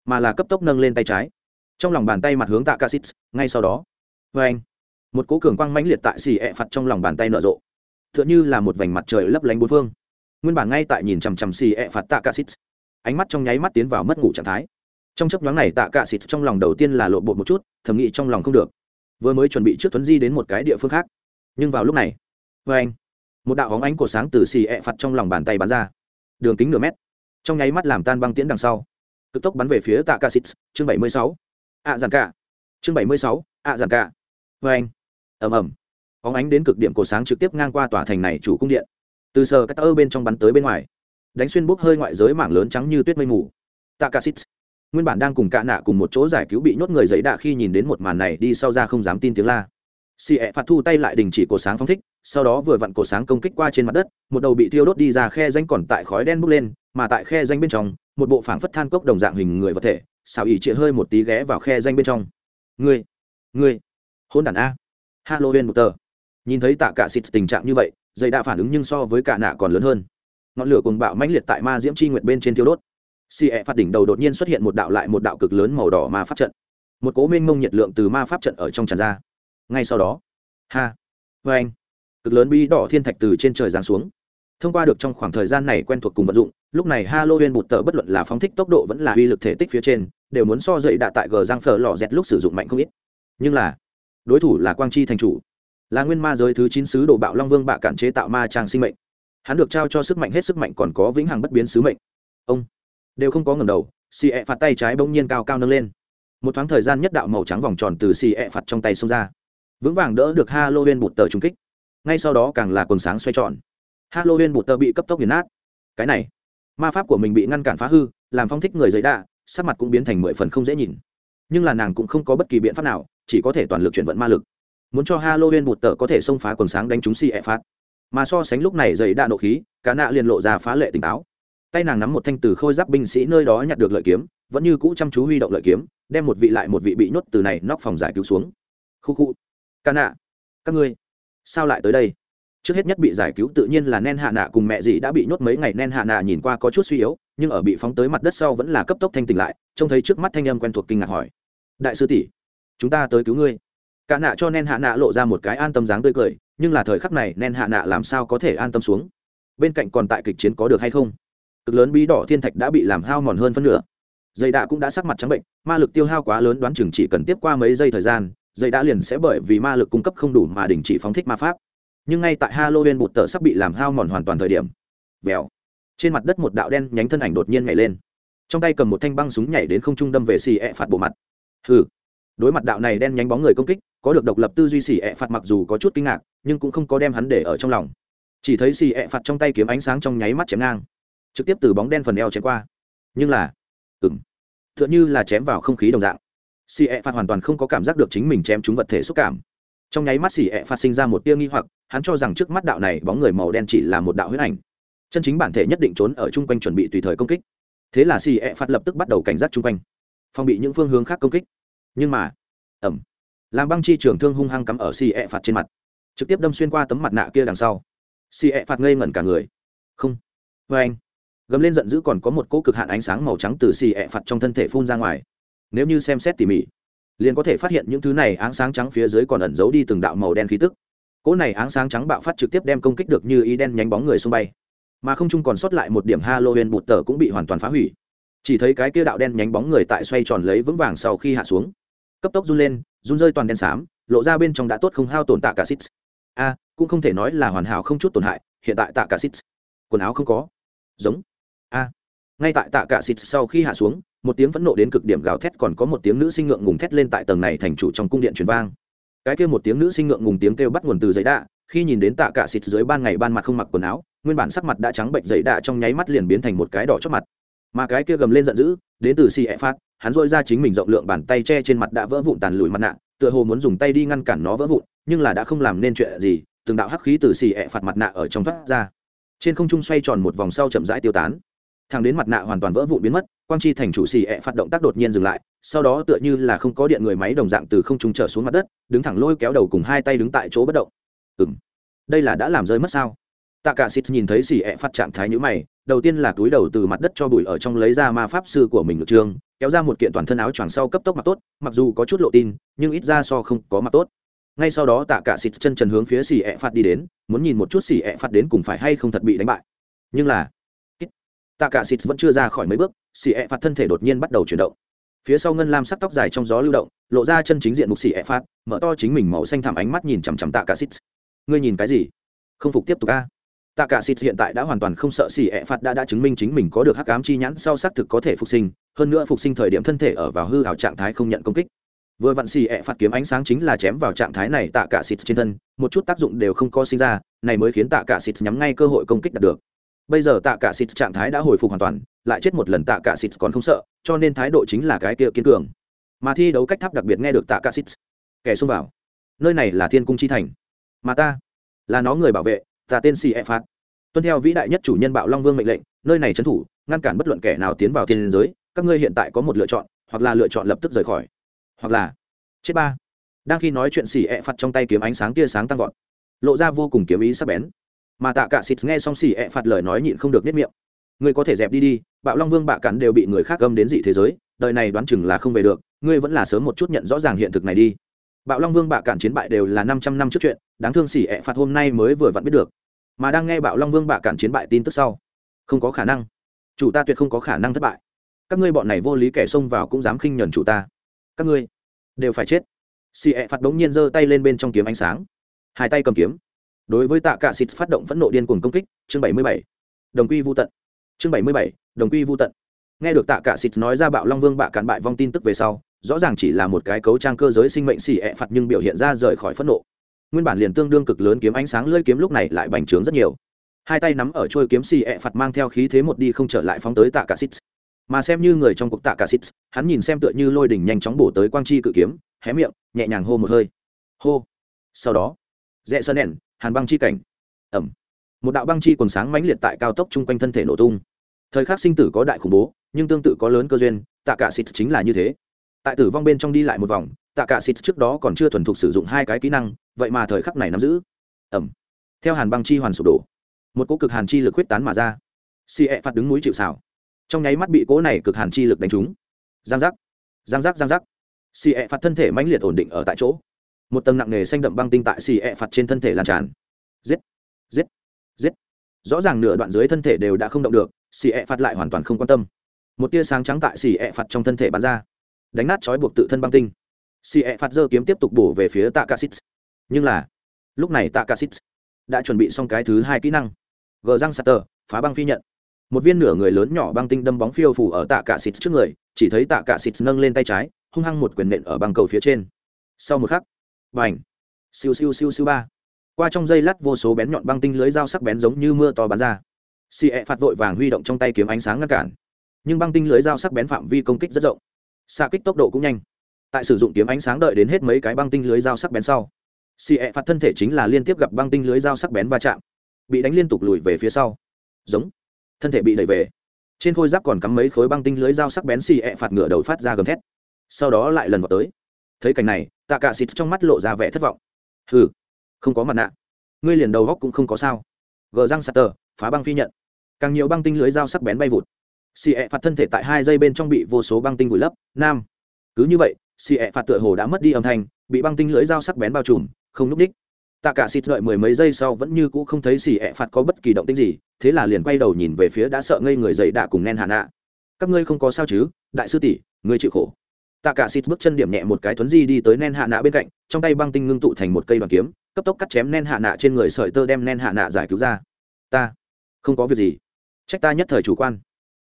mà là cấp tốc nâng lên tay trái. Trong lòng bàn tay mặt hướng tạ cả xịt, ngay sau đó. Vê anh, một cố cường quang mãnh liệt tại si e phạt trong lòng bàn tay nở rộ. Tựa như là một vành mặt trời lấp lánh bốn phương. Nguyên bản ngay tại nhìn chằm chằm si e phạt tạ cả xịt, ánh mắt trong nháy mắt tiến vào mất ngủ trạng thái trong chấp nhoáng này tạ cả xịt trong lòng đầu tiên là lộ bột một chút, thầm nghĩ trong lòng không được. Vừa mới chuẩn bị trước tuấn di đến một cái địa phương khác. Nhưng vào lúc này vê anh, một đạo hóng ánh cổ sáng từ xì ẹ、e、phặt trong lòng bàn tay bắn ra. Đường kính nửa mét. Trong nháy mắt làm tan băng tiễn đằng sau. Cực tốc bắn về phía tạ cả xịt, chương bảy mươi sáu. Ạ giàn cả chương bảy mươi sáu, ạ giàn cả vê vâng anh. Ầm ầm. Hóng ánh đến cực điểm cổ sáng trực tiếp ngang qua tòa thành này chủ cung điện. Từ sờ các tơ bên trong bắn tới bên ngoài. Đánh xuyên bốc hơi ngoại giới mảng lớn trắng như tuyết mây mù. Tạ cả xịt nguyên bản đang cùng cạ nạ cùng một chỗ giải cứu bị nhốt người giấy đạ khi nhìn đến một màn này đi sau ra không dám tin tiếng la. Xì ẹ phạt thu tay lại đình chỉ cổ sáng phóng thích sau đó vừa vặn cổ sáng công kích qua trên mặt đất một đầu bị thiêu đốt đi ra khe danh còn tại khói đen bốc lên mà tại khe danh bên trong một bộ phảng phất than cốc đồng dạng hình người vật thể xào ỉ chĩa hơi một tí ghé vào khe danh bên trong. Người, người, hôn đản a. Halloween một tờ. Nhìn thấy tạ cả xịt tình trạng như vậy dây đã phản ứng nhưng so với cả nạ còn lớn hơn. Ngọn lửa cùng bạo mãnh liệt tại ma diễm chi nguyệt bên trên thiêu đốt xì ẹ phạt đỉnh đầu đột nhiên xuất hiện một đạo lại một đạo cực lớn màu đỏ ma pháp trận. Một cố mênh mông nhiệt lượng từ ma pháp trận ở trong tràn ra. Ngay sau đó, ha vê anh, cực lớn bi đỏ thiên thạch từ trên trời giáng xuống. Thông qua được trong khoảng thời gian này quen thuộc cùng vận dụng, lúc này halloween bụt tờ bất luận là phóng thích tốc độ vẫn là uy lực thể tích phía trên, đều muốn so dậy đạ tại gờ giang phở lò dẹt lúc sử dụng mạnh không ít. Nhưng là, đối thủ là quang chi thành chủ, là nguyên ma giới thứ chín sứ đồ bạo long vương bạ cản chế tạo ma trang sinh mệnh. Hắn được trao cho sức mạnh hết sức mạnh còn có vĩnh hằng bất biến sứ mệnh. Ông đều không có ngầm đầu, xì ẹ phạt tay trái bỗng nhiên cao cao nâng lên. Một thoáng thời gian nhất đạo màu trắng vòng tròn từ xì ẹ phạt trong tay xông ra. Vững vàng đỡ được halloween bụt tờ trung kích. Ngay sau đó càng là quần sáng xoay tròn. Halloween bụt tờ bị cấp tốc nghiền nát. Cái này, ma pháp của mình bị ngăn cản phá hư, làm phong thích người giấy đạ, sắc mặt cũng biến thành mười phần không dễ nhìn. Nhưng là nàng cũng không có bất kỳ biện pháp nào, chỉ có thể toàn lực chuyển vận ma lực. Muốn cho halloween bụt tờ có thể xông phá quần sáng đánh trúng xì ẹ phạt. Mà so sánh lúc này giấy đạ nộ khí cá nạ liền lộ ra phá lệ tỉnh táo tay nàng nắm một thanh từ khôi giáp binh sĩ nơi đó nhặt được lợi kiếm, vẫn như cũ chăm chú huy động lợi kiếm, đem một vị lại một vị bị nhốt từ này nóc phòng giải cứu xuống. Khu khu. Ca nạ. Các ngươi. Sao lại tới đây? Trước hết nhất bị giải cứu tự nhiên là nen hạ nạ cùng mẹ dì đã bị nhốt mấy ngày. Nen hạ nạ nhìn qua có chút suy yếu, nhưng ở bị phóng tới mặt đất sau vẫn là cấp tốc thanh tỉnh lại, trông thấy trước mắt thanh âm quen thuộc kinh ngạc hỏi. Đại sư tỷ, chúng ta tới cứu ngươi. Cả nạ cho nen hạ nạ lộ ra một cái an tâm dáng tươi cười, nhưng là thời khắc này nen hạ nạ làm sao có thể an tâm xuống? Bên cạnh còn tại kịch chiến có được hay không? Cực lớn bí đỏ thiên thạch đã bị làm hao mòn hơn phân nửa. Dây đạ cũng đã sắc mặt trắng bệnh, ma lực tiêu hao quá lớn đoán chừng chỉ cần tiếp qua mấy giây thời gian, dây đã liền sẽ bởi vì ma lực cung cấp không đủ mà đình chỉ phóng thích ma pháp. Nhưng ngay tại halloween bụt tờ sắp bị làm hao mòn hoàn toàn thời điểm, vèo, trên mặt đất một đạo đen nhánh thân ảnh đột nhiên nhảy lên. Trong tay cầm một thanh băng súng nhảy đến không trung đâm về xì ẹ phạt bộ mặt. Hừ, đối mặt đạo này đen nhánh bóng người công kích, có được độc lập tư duy xì ẹ phạt mặc dù có chút kinh ngạc, nhưng cũng không có đem hắn để ở trong lòng. Chỉ thấy xì ẹ phạt trong tay kiếm ánh sáng trong nháy mắt chém ngang trực tiếp từ bóng đen phần eo chém qua. Nhưng là ừng t h ư ợ n như là chém vào không khí đồng dạng. Xì ẹ phạt hoàn toàn không có cảm giác được chính mình chém trúng vật thể xúc cảm. Trong nháy mắt xì ẹ phạt sinh ra một tia nghi hoặc, hắn cho rằng trước mắt đạo này bóng người màu đen chỉ là một đạo huyết ảnh. Chân chính bản thể nhất định trốn ở chung quanh chuẩn bị tùy thời công kích. Thế là xì ẹ phạt lập tức bắt đầu cảnh giác chung quanh, phòng bị những phương hướng khác công kích. Nhưng mà ẩm làm băng chi trường thương hung hăng cắm ở xì ẹ phạt trên mặt, trực tiếp đâm xuyên qua tấm mặt nạ kia đằng sau. Xì ẹ phạt ngây ngẩn cả người. Không. Vê anh gầm lên giận dữ còn có một cỗ cực hạn ánh sáng màu trắng từ xì ẹ phặt trong thân thể phun ra ngoài. Nếu như xem xét tỉ mỉ, liền có thể phát hiện những thứ này áng sáng trắng phía dưới còn ẩn giấu đi từng đạo màu đen khí tức. Cỗ này áng sáng trắng bạo phát trực tiếp đem công kích được như ý đen nhánh bóng người xung bay. Mà không chung còn sót lại một điểm halloween bụt tờ cũng bị hoàn toàn phá hủy. Chỉ thấy cái kia đạo đen nhánh bóng người tại xoay tròn lấy vững vàng sau khi hạ xuống. Cấp tốc run lên, run rơi toàn đen xám, lộ ra bên trong đã tốt không hao tổn tạ cả xít a, cũng không thể nói là hoàn hảo không chút tổn hại, hiện tại tạ cả xít quần áo không có. Giống a. Ngay tại tạ cả xịt sau khi hạ xuống, một tiếng phẫn nộ đến cực điểm gào thét còn có một tiếng nữ sinh ngượng ngùng thét lên tại tầng này thành chủ trong cung điện truyền vang. Cái kia một tiếng nữ sinh ngượng ngùng tiếng kêu bắt nguồn từ giấy đạ, khi nhìn đến tạ cả xịt dưới ban ngày ban mặt không mặc quần áo, nguyên bản sắc mặt đã trắng bệnh giấy đạ trong nháy mắt liền biến thành một cái đỏ chót mặt. Mà cái kia gầm lên giận dữ, đến từ si e phát, hắn dội ra chính mình rộng lượng bàn tay che trên mặt đã vỡ vụn tàn lùi mặt nạ, tựa hồ muốn dùng tay đi ngăn cản nó vỡ vụn, nhưng là đã không làm nên chuyện gì, từng đạo hắc khí từ xì ẹ phạt mặt nạ ở trong thoát ra. Trên không trung xoay tròn một vòng sau chậm rãi tiêu tán thằng đến mặt nạ hoàn toàn vỡ vụn biến mất, quang chi thành chủ xì ẹ phát động tác đột nhiên dừng lại, sau đó tựa như là không có điện người máy đồng dạng từ không trung trở xuống mặt đất, đứng thẳng lôi kéo đầu cùng hai tay đứng tại chỗ bất động. Ừng đây là đã làm rơi mất sao? Tạ cả xịt nhìn thấy xì ẹ phát trạng thái nhữ mày, đầu tiên là túi đầu từ mặt đất cho bụi ở trong lấy ra ma pháp sư của mình ngược trường, kéo ra một kiện toàn thân áo choàng sau cấp tốc mặc tốt, mặc dù có chút lộ tin, nhưng ít ra so không có mặc tốt. Ngay sau đó tạ cả xịt chân trần hướng phía xì ẹ phát đi đến, muốn nhìn một chút xì ẹ phát đến cùng phải hay không thật bị đánh bại. Nhưng là tạ cả xịt vẫn chưa ra khỏi mấy bước xì ẹ Phạt thân thể đột nhiên bắt đầu chuyển động. Phía sau ngân lam sắc tóc dài trong gió lưu động lộ ra chân chính diện mục xì ẹ Phạt, mở to chính mình màu xanh thẳm ánh mắt nhìn chằm chằm tạ cả xịt ngươi nhìn cái gì? Không phục tiếp tục a. Tạ cả xịt hiện tại đã hoàn toàn không sợ xỉ ẹ phạt đã đã chứng minh chính mình có được hắc ám chi nhãn sau xác thực có thể phục sinh hơn nữa phục sinh thời điểm thân thể ở vào hư ảo trạng thái không nhận công kích. Vừa vặn xỉ ẹ phạt kiếm ánh sáng chính là chém vào trạng thái này tạ cả xịt trên thân một chút tác dụng đều không có sinh ra này mới khiến tạ cả xịt nhắm ngay cơ hội công kích đạt được bây giờ tạ cả xịt trạng thái đã hồi phục hoàn toàn, lại chết một lần tạ cả xịt còn không sợ, cho nên thái độ chính là cái kia kiên cường. Mà thi đấu cách tháp đặc biệt nghe được tạ cả xịt. Kẻ xông vào. Nơi này là thiên cung chi thành. Mà ta là nó người bảo vệ, ta tên si e phạt. Tuân theo vĩ đại nhất chủ nhân bạo long vương mệnh lệnh, nơi này trấn thủ, ngăn cản bất luận kẻ nào tiến vào thiên giới, các ngươi hiện tại có một lựa chọn, hoặc là lựa chọn lập tức rời khỏi, hoặc là chết ba. Đang khi nói chuyện xì e phạt trong tay kiếm ánh sáng tia sáng tăng vọt, lộ ra vô cùng kiếm ý sắc bén mà tạ cả xịt nghe xong xì e phạt lời nói nhịn không được nếp miệng. Ngươi có thể dẹp đi đi, bạo long vương bạ cắn đều bị người khác gâm đến dị thế giới, đời này đoán chừng là không về được, ngươi vẫn là sớm một chút nhận rõ ràng hiện thực này đi. Bạo long vương bạ cản chiến bại đều là năm trăm năm trước chuyện, đáng thương xỉ ẹ phạt hôm nay mới vừa vặn biết được. Mà đang nghe bạo long vương bạ cản chiến bại tin tức sau, không có khả năng. Chủ ta tuyệt không có khả năng thất bại. Các ngươi bọn này vô lý kẻ xông vào cũng dám khinh nhẫn chủ ta. Các ngươi đều phải chết. Xỉ ẹ phạt đống nhiên giơ tay lên bên trong kiếm ánh sáng. Hai tay cầm kiếm đối với tạ cạ xịt phát động phẫn nộ điên cuồng công kích, chương bảy mươi bảy. Đồng quy vô tận. Chương bảy mươi bảy, đồng quy vô tận. Nghe được tạ cạ xịt nói ra bạo long vương bạ cản bại vong tin tức về sau, rõ ràng chỉ là một cái cấu trang cơ giới sinh mệnh xì ẹ phạt nhưng biểu hiện ra rời khỏi phẫn nộ. Nguyên bản liền tương đương cực lớn kiếm ánh sáng lưỡi kiếm lúc này lại bành trướng rất nhiều. Hai tay nắm ở trôi kiếm xì ẹ phạt mang theo khí thế một đi không trở lại phóng tới tạ cả xịt. Mà xem như người trong cuộc tạ cả xịt, hắn nhìn xem tựa như lôi đỉnh nhanh chóng bổ tới quang chi cự kiếm, hé miệng, nhẹ nhàng hô một hơi. Hô. Sau đó rẽ sơn đèn, hàn băng chi cảnh. Ẩm. Một đạo băng chi quần sáng mãnh liệt tại cao tốc chung quanh thân thể nổ tung. Thời khắc sinh tử có đại khủng bố, nhưng tương tự có lớn cơ duyên, tạ cả xịt chính là như thế. Tại tử vong bên trong đi lại một vòng, tạ cả xịt trước đó còn chưa thuần thục sử dụng hai cái kỹ năng, vậy mà thời khắc này nắm giữ. Ẩm. Theo hàn băng chi hoàn sụp đổ, một cỗ cực hàn chi lực huyết tán mà ra. Xì ẹ e phạt đứng núi chịu xào trong nháy mắt bị cỗ này cực hàn chi lực đánh trúng. Giang giác. Giang giác giang giác. Xì ẹ e phạt thân thể mãnh liệt ổn định ở tại chỗ một tầng nặng nề xanh đậm băng tinh tại xì ẹ phạt trên thân thể lan tràn. Giết giết giết. Rõ ràng nửa đoạn dưới thân thể đều đã không động được, xì ẹ phạt lại hoàn toàn không quan tâm. Một tia sáng trắng tại xì ẹ phạt trong thân thể bắn ra. Đánh nát trói buộc tự thân băng tinh. Xì ẹ phạt giơ kiếm tiếp tục bổ về phía tạ ca xít nhưng là, lúc này tạ ca xít đã chuẩn bị xong cái thứ hai kỹ năng. Gờ răng sạt tờ, phá băng phi nhận. Một viên nửa người lớn nhỏ băng tinh đâm bóng phiêu phủ ở tạ cả xịt trước người, chỉ thấy tạ cả xịt nâng lên tay trái, hung hăng một quyền nện ở băng cầu phía trên. Sau một khắc và ảnh. Siêu siêu siêu siêu ba. Qua trong dây lát vô số bén nhọn băng tinh lưới dao sắc bén giống như mưa to bắn ra. Xì ẹ phạt vội vàng huy động trong tay kiếm ánh sáng ngăn cản. Nhưng băng tinh lưới dao sắc bén phạm vi công kích rất rộng. Xa kích tốc độ cũng nhanh. Tại sử dụng kiếm ánh sáng đợi đến hết mấy cái băng tinh lưới dao sắc bén sau, xì ẹ phạt thân thể chính là liên tiếp gặp băng tinh lưới dao sắc bén va chạm. Bị đánh liên tục lùi về phía sau. Giống. Thân thể bị đẩy về. Trên khôi giáp còn cắm mấy khối băng tinh lưới dao sắc bén xì ẹ phạt ngựa đầu phát ra gầm thét. Sau đó lại lần vào tới. Thấy cảnh này tạ cả xịt trong mắt lộ ra vẻ thất vọng. Hừ, không có mặt nạ. Ngươi liền đầu góc cũng không có sao. Gờ răng sạt tờ, phá băng phi nhận. Càng nhiều băng tinh lưới dao sắc bén bay vụt. Xì ẹ phạt thân thể tại hai giây bên trong bị vô số băng tinh vùi lấp. Nam. Cứ như vậy, xì ẹ phạt tựa hồ đã mất đi âm thanh, bị băng tinh lưới dao sắc bén bao trùm, không núp ních. tạ cả xịt đợi mười mấy giây sau vẫn như cũ không thấy xì ẹ phạt có bất kỳ động tĩnh gì, thế là liền quay đầu nhìn về phía đã sợ ngây người dậy đạ cùng nen hạ nạ. Các ngươi không có sao chứ, đại sư tỷ, ngươi chịu khổ tạ cả xịt bước chân điểm nhẹ một cái thuấn di đi tới nen hạ nạ bên cạnh, trong tay băng tinh ngưng tụ thành một cây đoàn kiếm, cấp tốc cắt chém nen hạ nạ trên người sợi tơ đem nen hạ nạ giải cứu ra. Ta không có việc gì. Trách ta nhất thời chủ quan.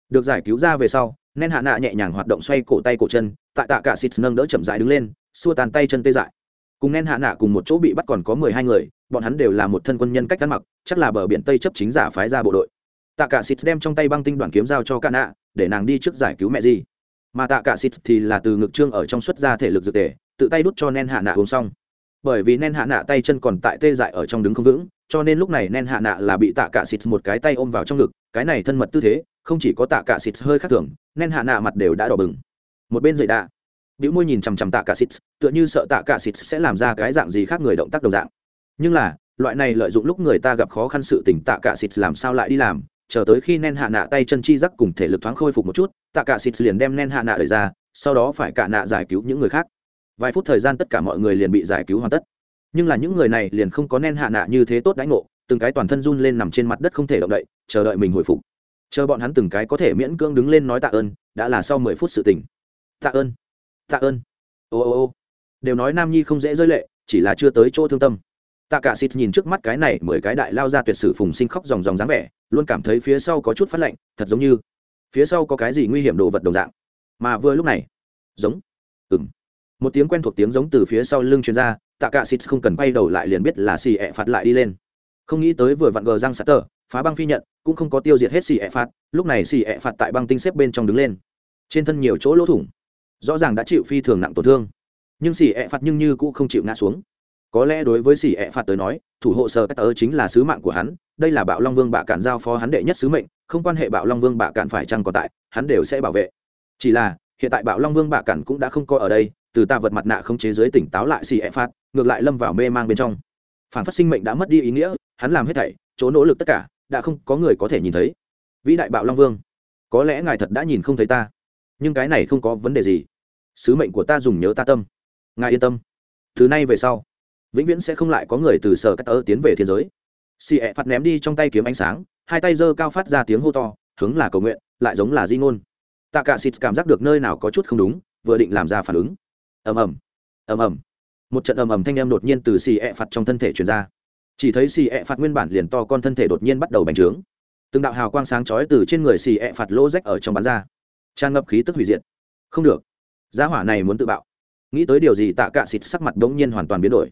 Được giải cứu ra về sau, nen hạ nạ nhẹ nhàng hoạt động xoay cổ tay cổ chân, tại tạ cả xịt nâng đỡ chậm rãi đứng lên, xua tàn tay chân tê dại. Cùng nen hạ nạ cùng một chỗ bị bắt còn có mười hai người, bọn hắn đều là một thân quân nhân cách ăn mặc, chắc là bờ biển tây chấp chính giả phái ra bộ đội. Tạ cả xịt đem trong tay băng tinh đoàn kiếm giao cho ca nạ, để nàng đi trước giải cứu mẹ gì mà tạ cả xịt thì là từ ngực trương ở trong xuất ra thể lực dược tề, tự tay đút cho nen hạ nạ uống xong. Bởi vì nen hạ nạ tay chân còn tại tê dại ở trong đứng không vững, cho nên lúc này nen hạ nạ là bị tạ cả xịt một cái tay ôm vào trong ngực, cái này thân mật tư thế, không chỉ có tạ cả xịt hơi khác thường, nen hạ nạ mặt đều đã đỏ bừng. Một bên dậy đạ Biểu môi nhìn chằm chằm tạ cả xịt, tựa như sợ tạ cả xịt sẽ làm ra cái dạng gì khác người động tác đồng dạng. Nhưng là, loại này lợi dụng lúc người ta gặp khó khăn sự tỉnh tạ cả xịt làm sao lại đi làm, chờ tới khi nen hạ nạ tay chân chi giác cùng thể lực thoáng khôi phục một chút tạ cả xịt liền đem nen hạ nạ đẩy ra, sau đó phải cả nạ giải cứu những người khác. Vài phút thời gian tất cả mọi người liền bị giải cứu hoàn tất. Nhưng là những người này liền không có nen hạ nạ như thế tốt đãi ngộ, từng cái toàn thân run lên nằm trên mặt đất không thể động đậy, chờ đợi mình hồi phục. Chờ bọn hắn từng cái có thể miễn cưỡng đứng lên nói tạ ơn, đã là sau mười phút sự tỉnh tạ ơn tạ ơn. Ô ô ô. Đều nói nam nhi không dễ rơi lệ, chỉ là chưa tới chỗ thương tâm. Tạ cả xịt nhìn trước mắt cái này mười cái đại lao ra tuyệt sử phùng sinh khóc dòng dòng dáng vẻ, luôn cảm thấy phía sau có chút phát lạnh, thật giống như phía sau có cái gì nguy hiểm đồ vật đồng dạng. Mà vừa lúc này, giống ừng một tiếng quen thuộc tiếng giống từ phía sau lưng truyền ra, tạ cả xịt không cần quay đầu lại liền biết là xì ẹ phạt lại đi lên. Không nghĩ tới vừa vặn gờ răng sạt tờ phá băng phi nhận, cũng không có tiêu diệt hết xì ẹ phạt, lúc này xì ẹ phạt tại băng tinh xếp bên trong đứng lên. Trên thân nhiều chỗ lỗ thủng, rõ ràng đã chịu phi thường nặng tổn thương. Nhưng xì ẹ phạt nhưng như cũng không chịu ngã xuống có lẽ đối với sỉ ẹ phạt tới nói, thủ hộ sở cách tớ chính là sứ mạng của hắn, đây là bạo long vương bạ cản giao phó hắn đệ nhất sứ mệnh, không quan hệ bạo long vương bạ cản phải chăng còn tại, hắn đều sẽ bảo vệ. Chỉ là, hiện tại bạo long vương bạ cản cũng đã không coi ở đây, từ ta vật mặt nạ không chế giới tỉnh táo lại sỉ ẹ phạt, ngược lại lâm vào mê mang bên trong. Phản phát sinh mệnh đã mất đi ý nghĩa, hắn làm hết thảy, chỗ nỗ lực tất cả, đã không có người có thể nhìn thấy. Vĩ đại bạo long vương, có lẽ ngài thật đã nhìn không thấy ta, nhưng cái này không có vấn đề gì. Sứ mệnh của ta dùng nhớ ta tâm. Ngài yên tâm. Từ nay về sau vĩnh viễn sẽ không lại có người từ sở cắt tơ tiến về thiên giới. Xì ẹ phạt ném đi trong tay kiếm ánh sáng, hai tay giơ cao phát ra tiếng hô to, hướng là cầu nguyện, lại giống là di ngôn. Tạ cả xịt cảm giác được nơi nào có chút không đúng, vừa định làm ra phản ứng. Ầm ầm ầm ầm. Một trận ầm ầm thanh em đột nhiên từ xì ẹ phạt trong thân thể truyền ra. Chỉ thấy xì ẹ phạt nguyên bản liền to con thân thể đột nhiên bắt đầu bành trướng. Từng đạo hào quang sáng chói từ trên người xì ẹ phạt lỗ rách ở trong bán ra. Tràn ngập khí tức hủy diệt. Không được. Giá hỏa này muốn tự bạo. Nghĩ tới điều gì tạ cả xịt sắc mặt bỗng nhiên hoàn toàn biến đổi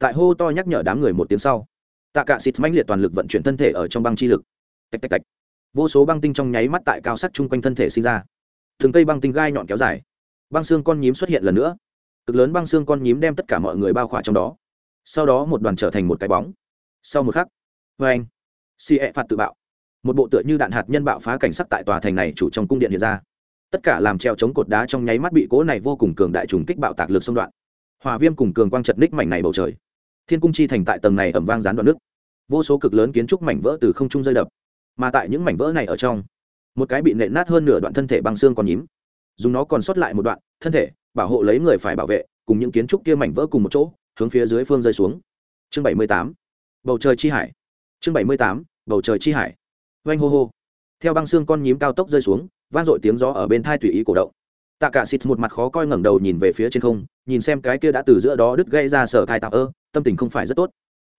tại hô to nhắc nhở đám người một tiếng sau, tạ cả xịt mãnh liệt toàn lực vận chuyển thân thể ở trong băng chi lực. Tạch tạch tạch. Vô số băng tinh trong nháy mắt tại cao sắt chung quanh thân thể sinh ra. Thường cây băng tinh gai nhọn kéo dài. Băng xương con nhím xuất hiện lần nữa. Cực lớn băng xương con nhím đem tất cả mọi người bao khỏa trong đó. Sau đó một đoàn trở thành một cái bóng. Sau một khắc vê anh si e phạt tự bạo. Một bộ tựa như đạn hạt nhân bạo phá cảnh sắc tại tòa thành này chủ trong cung điện hiện ra. Tất cả làm treo chống cột đá trong nháy mắt bị cố này vô cùng cường đại trùng kích bạo tạc lực xung đoạn. Hòa viêm cùng cường quang chật ních mảnh này bầu trời thiên cung chi thành tại tầng này ẩm vang gián đoạn nước. Vô số cực lớn kiến trúc mảnh vỡ từ không trung rơi đập. Mà tại những mảnh vỡ này ở trong, một cái bị nện nát hơn nửa đoạn thân thể băng xương còn nhím. Dùng nó còn sót lại một đoạn, thân thể, bảo hộ lấy người phải bảo vệ, cùng những kiến trúc kia mảnh vỡ cùng một chỗ, hướng phía dưới phương rơi xuống. Chương bảy mươi tám, bầu trời chi hải. Chương bảy mươi tám, bầu trời chi hải. Oanh hô hô. Theo băng xương con nhím cao tốc rơi xuống, vang dội tiếng gió ở bên thai tùy ý cổ động. Tạ cả xịt một mặt khó coi ngẩng đầu nhìn về phía trên không, nhìn xem cái kia đã từ giữa đó đứt gây ra sở cai tạo ơ tâm tình không phải rất tốt.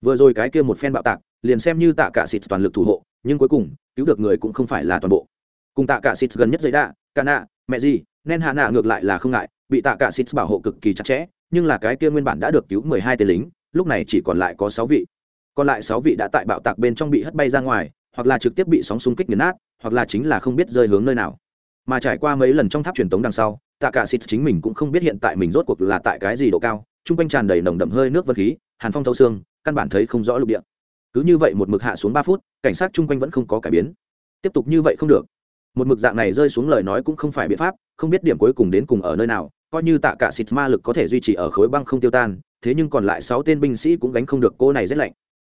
Vừa rồi cái kia một phen bạo tạc, liền xem như tạ cả xịt toàn lực thủ hộ, nhưng cuối cùng, cứu được người cũng không phải là toàn bộ. Cùng tạ cả xịt gần nhất giấy đạ, cả nạ, mẹ gì nên hạ nạ ngược lại là không ngại, bị tạ cả xịt bảo hộ cực kỳ chặt chẽ, nhưng là cái kia nguyên bản đã được cứu mười hai tên lính, lúc này chỉ còn lại có sáu vị. Còn lại sáu vị đã tại bạo tạc bên trong bị hất bay ra ngoài, hoặc là trực tiếp bị sóng xung kích nghiền nát, hoặc là chính là không biết rơi hướng nơi nào. Mà trải qua mấy lần trong tháp truyền tống đằng sau tạ cả xịt chính mình cũng không biết hiện tại mình rốt cuộc là tại cái gì độ cao, chung quanh tràn đầy nồng đậm hơi nước vân khí, hàn phong thâu xương, căn bản thấy không rõ lục địa. Cứ như vậy một mực hạ xuống ba phút, cảnh sát chung quanh vẫn không có cải biến. Tiếp tục như vậy không được. Một mực dạng này rơi xuống lời nói cũng không phải biện pháp, không biết điểm cuối cùng đến cùng ở nơi nào, coi như tạ cả xịt ma lực có thể duy trì ở khối băng không tiêu tan, thế nhưng còn lại sáu tên binh sĩ cũng gánh không được cô này rét lạnh.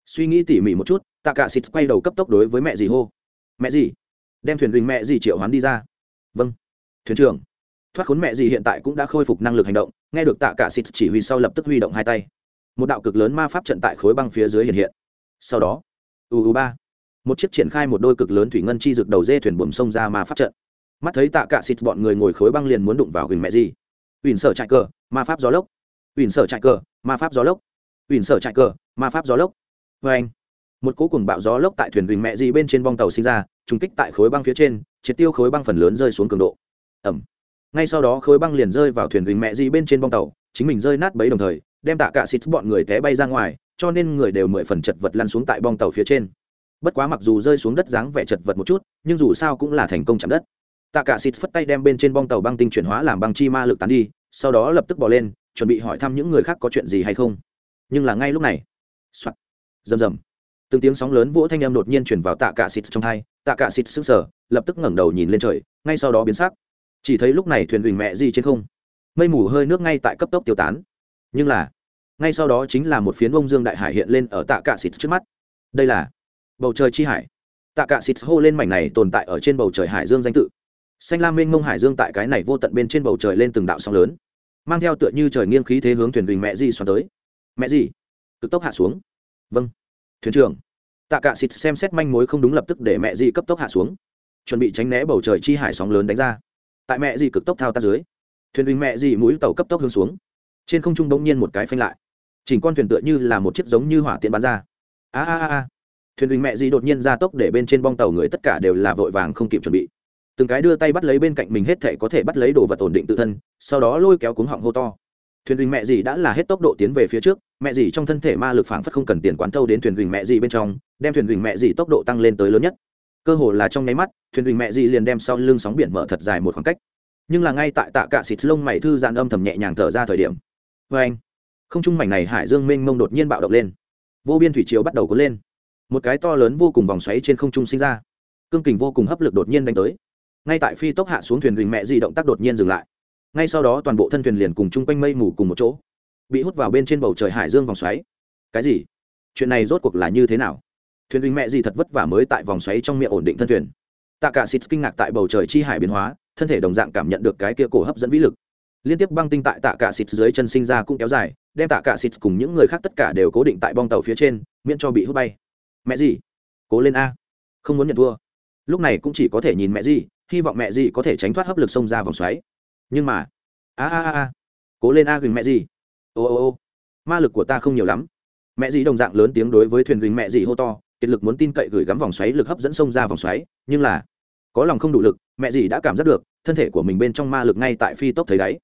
Suy nghĩ tỉ mỉ một chút, tạ cả xịt quay đầu cấp tốc đối với mẹ dì hô. Mẹ dì. Đem thuyền huỳnh mẹ dì triệu hoán đi ra. Vâng. Thuyền trưởng thoát khốn mẹ gì hiện tại cũng đã khôi phục năng lực hành động, nghe được tạ cả xịt chỉ huy sau lập tức huy động hai tay. Một đạo cực lớn ma pháp trận tại khối băng phía dưới hiện hiện. Sau đó uu ba, một chiếc triển khai một đôi cực lớn thủy ngân chi rực đầu dê thuyền buồm sông ra ma pháp trận. Mắt thấy tạ cả xịt bọn người ngồi khối băng liền muốn đụng vào huỳnh mẹ gì. Huỳnh sở trại cờ, ma pháp gió lốc. Huỳnh sở trại cờ, ma pháp gió lốc. Huỳnh sở trại cờ, ma pháp gió lốc. Vê anh, một cú cùng bạo gió lốc tại thuyền huỳnh mẹ gì bên trên bong tàu sinh ra, trùng kích tại khối băng phía trên, triệt tiêu khối băng phần lớn rơi xuống cường độ. Ẩm ngay sau đó khối băng liền rơi vào thuyền huỳnh mẹ gì bên trên bong tàu, chính mình rơi nát bấy đồng thời, đem tạ cả xịt bọn người té bay ra ngoài, cho nên người đều mười phần chật vật lăn xuống tại bong tàu phía trên. Bất quá mặc dù rơi xuống đất dáng vẻ chật vật một chút, nhưng dù sao cũng là thành công chạm đất. Tạ cả xịt phất tay đem bên trên bong tàu băng tinh chuyển hóa làm băng chi ma lực tán đi, sau đó lập tức bỏ lên, chuẩn bị hỏi thăm những người khác có chuyện gì hay không. Nhưng là ngay lúc này, soạt, rầm rầm. Từng tiếng sóng lớn vỗ thanh âm đột nhiên chuyển vào tạ cả xịt trong thai tạ cả xịt sững sờ, lập tức ngẩng đầu nhìn lên trời, ngay sau đó biến sắc chỉ thấy lúc này thuyền huỳnh mẹ gì trên không. Mây mù hơi nước ngay tại cấp tốc tiêu tán. Nhưng là, ngay sau đó chính là một phiến bông dương đại hải hiện lên ở tạ cạ xịt trước mắt. Đây là bầu trời chi hải. Tạ cạ xịt hô lên mảnh này tồn tại ở trên bầu trời hải dương danh tự. Xanh lam mênh mông hải dương tại cái này vô tận bên trên bầu trời lên từng đạo sóng lớn, mang theo tựa như trời nghiêng khí thế hướng thuyền huỳnh mẹ di xoắn tới. Mẹ di cực tốc hạ xuống. Vâng thuyền trưởng. Tạ cạ xịt xem xét manh mối không đúng lập tức để mẹ di cấp tốc hạ xuống, chuẩn bị tránh né bầu trời chi hải sóng lớn đánh ra tại mẹ gì cực tốc thao tác dưới, thuyền huỳnh mẹ gì mũi tàu cấp tốc hướng xuống. Trên không trung bỗng nhiên một cái phanh lại. Chỉnh con thuyền tựa như là một chiếc giống như hỏa tiện bắn ra. A a a thuyền huỳnh mẹ gì đột nhiên ra tốc để bên trên bong tàu người tất cả đều là vội vàng không kịp chuẩn bị. Từng cái đưa tay bắt lấy bên cạnh mình hết thể có thể bắt lấy đồ vật ổn định tự thân, sau đó lôi kéo cuống họng hô to. Thuyền huỳnh mẹ dì đã là hết tốc độ tiến về phía trước, mẹ dì trong thân thể ma lực phảng phất không cần tiền quán thâu đến thuyền huỳnh mẹ dì bên trong, đem thuyền huỳnh mẹ dì tốc độ tăng lên tới lớn nhất cơ hồ là trong nháy mắt, thuyền huỳnh mẹ dị liền đem sau lưng sóng biển mở thật dài một khoảng cách. Nhưng là ngay tại tạ cạ xịt lông mày thư giãn âm thầm nhẹ nhàng thở ra thời điểm. Vê anh, không trung mảnh này hải dương mênh mông đột nhiên bạo động lên. Vô biên thủy chiếu bắt đầu cuốn lên. Một cái to lớn vô cùng vòng xoáy trên không trung sinh ra. Cương kình vô cùng hấp lực đột nhiên đánh tới. Ngay tại phi tốc hạ xuống thuyền huỳnh mẹ di động tác đột nhiên dừng lại. Ngay sau đó toàn bộ thân thuyền liền cùng chung quanh mây mù cùng một chỗ, bị hút vào bên trên bầu trời hải dương vòng xoáy. Cái gì? Chuyện này rốt cuộc là như thế nào? Thuyền huynh mẹ gì thật vất vả mới tại vòng xoáy trong miệng ổn định thân thuyền. Tạ cả xịt kinh ngạc tại bầu trời chi hải biến hóa, thân thể đồng dạng cảm nhận được cái kia cổ hấp dẫn vĩ lực. Liên tiếp băng tinh tại tạ cả xịt dưới chân sinh ra cũng kéo dài, đem tạ cả xịt cùng những người khác tất cả đều cố định tại bong tàu phía trên, miễn cho bị hút bay. Mẹ gì? Cố lên a. Không muốn nhận thua. Lúc này cũng chỉ có thể nhìn mẹ gì, hy vọng mẹ gì có thể tránh thoát hấp lực xông ra vòng xoáy. Nhưng mà a a a. Cố lên a gừng mẹ gì. Ô ô ô. Ma lực của ta không nhiều lắm. Mẹ gì đồng dạng lớn tiếng đối với thuyền gừng mẹ gì hô to kiệt lực muốn tin cậy gửi gắm vòng xoáy lực hấp dẫn xông ra vòng xoáy, nhưng là có lòng không đủ lực, mẹ gì đã cảm giác được, thân thể của mình bên trong ma lực ngay tại phi tốc thấy đáy.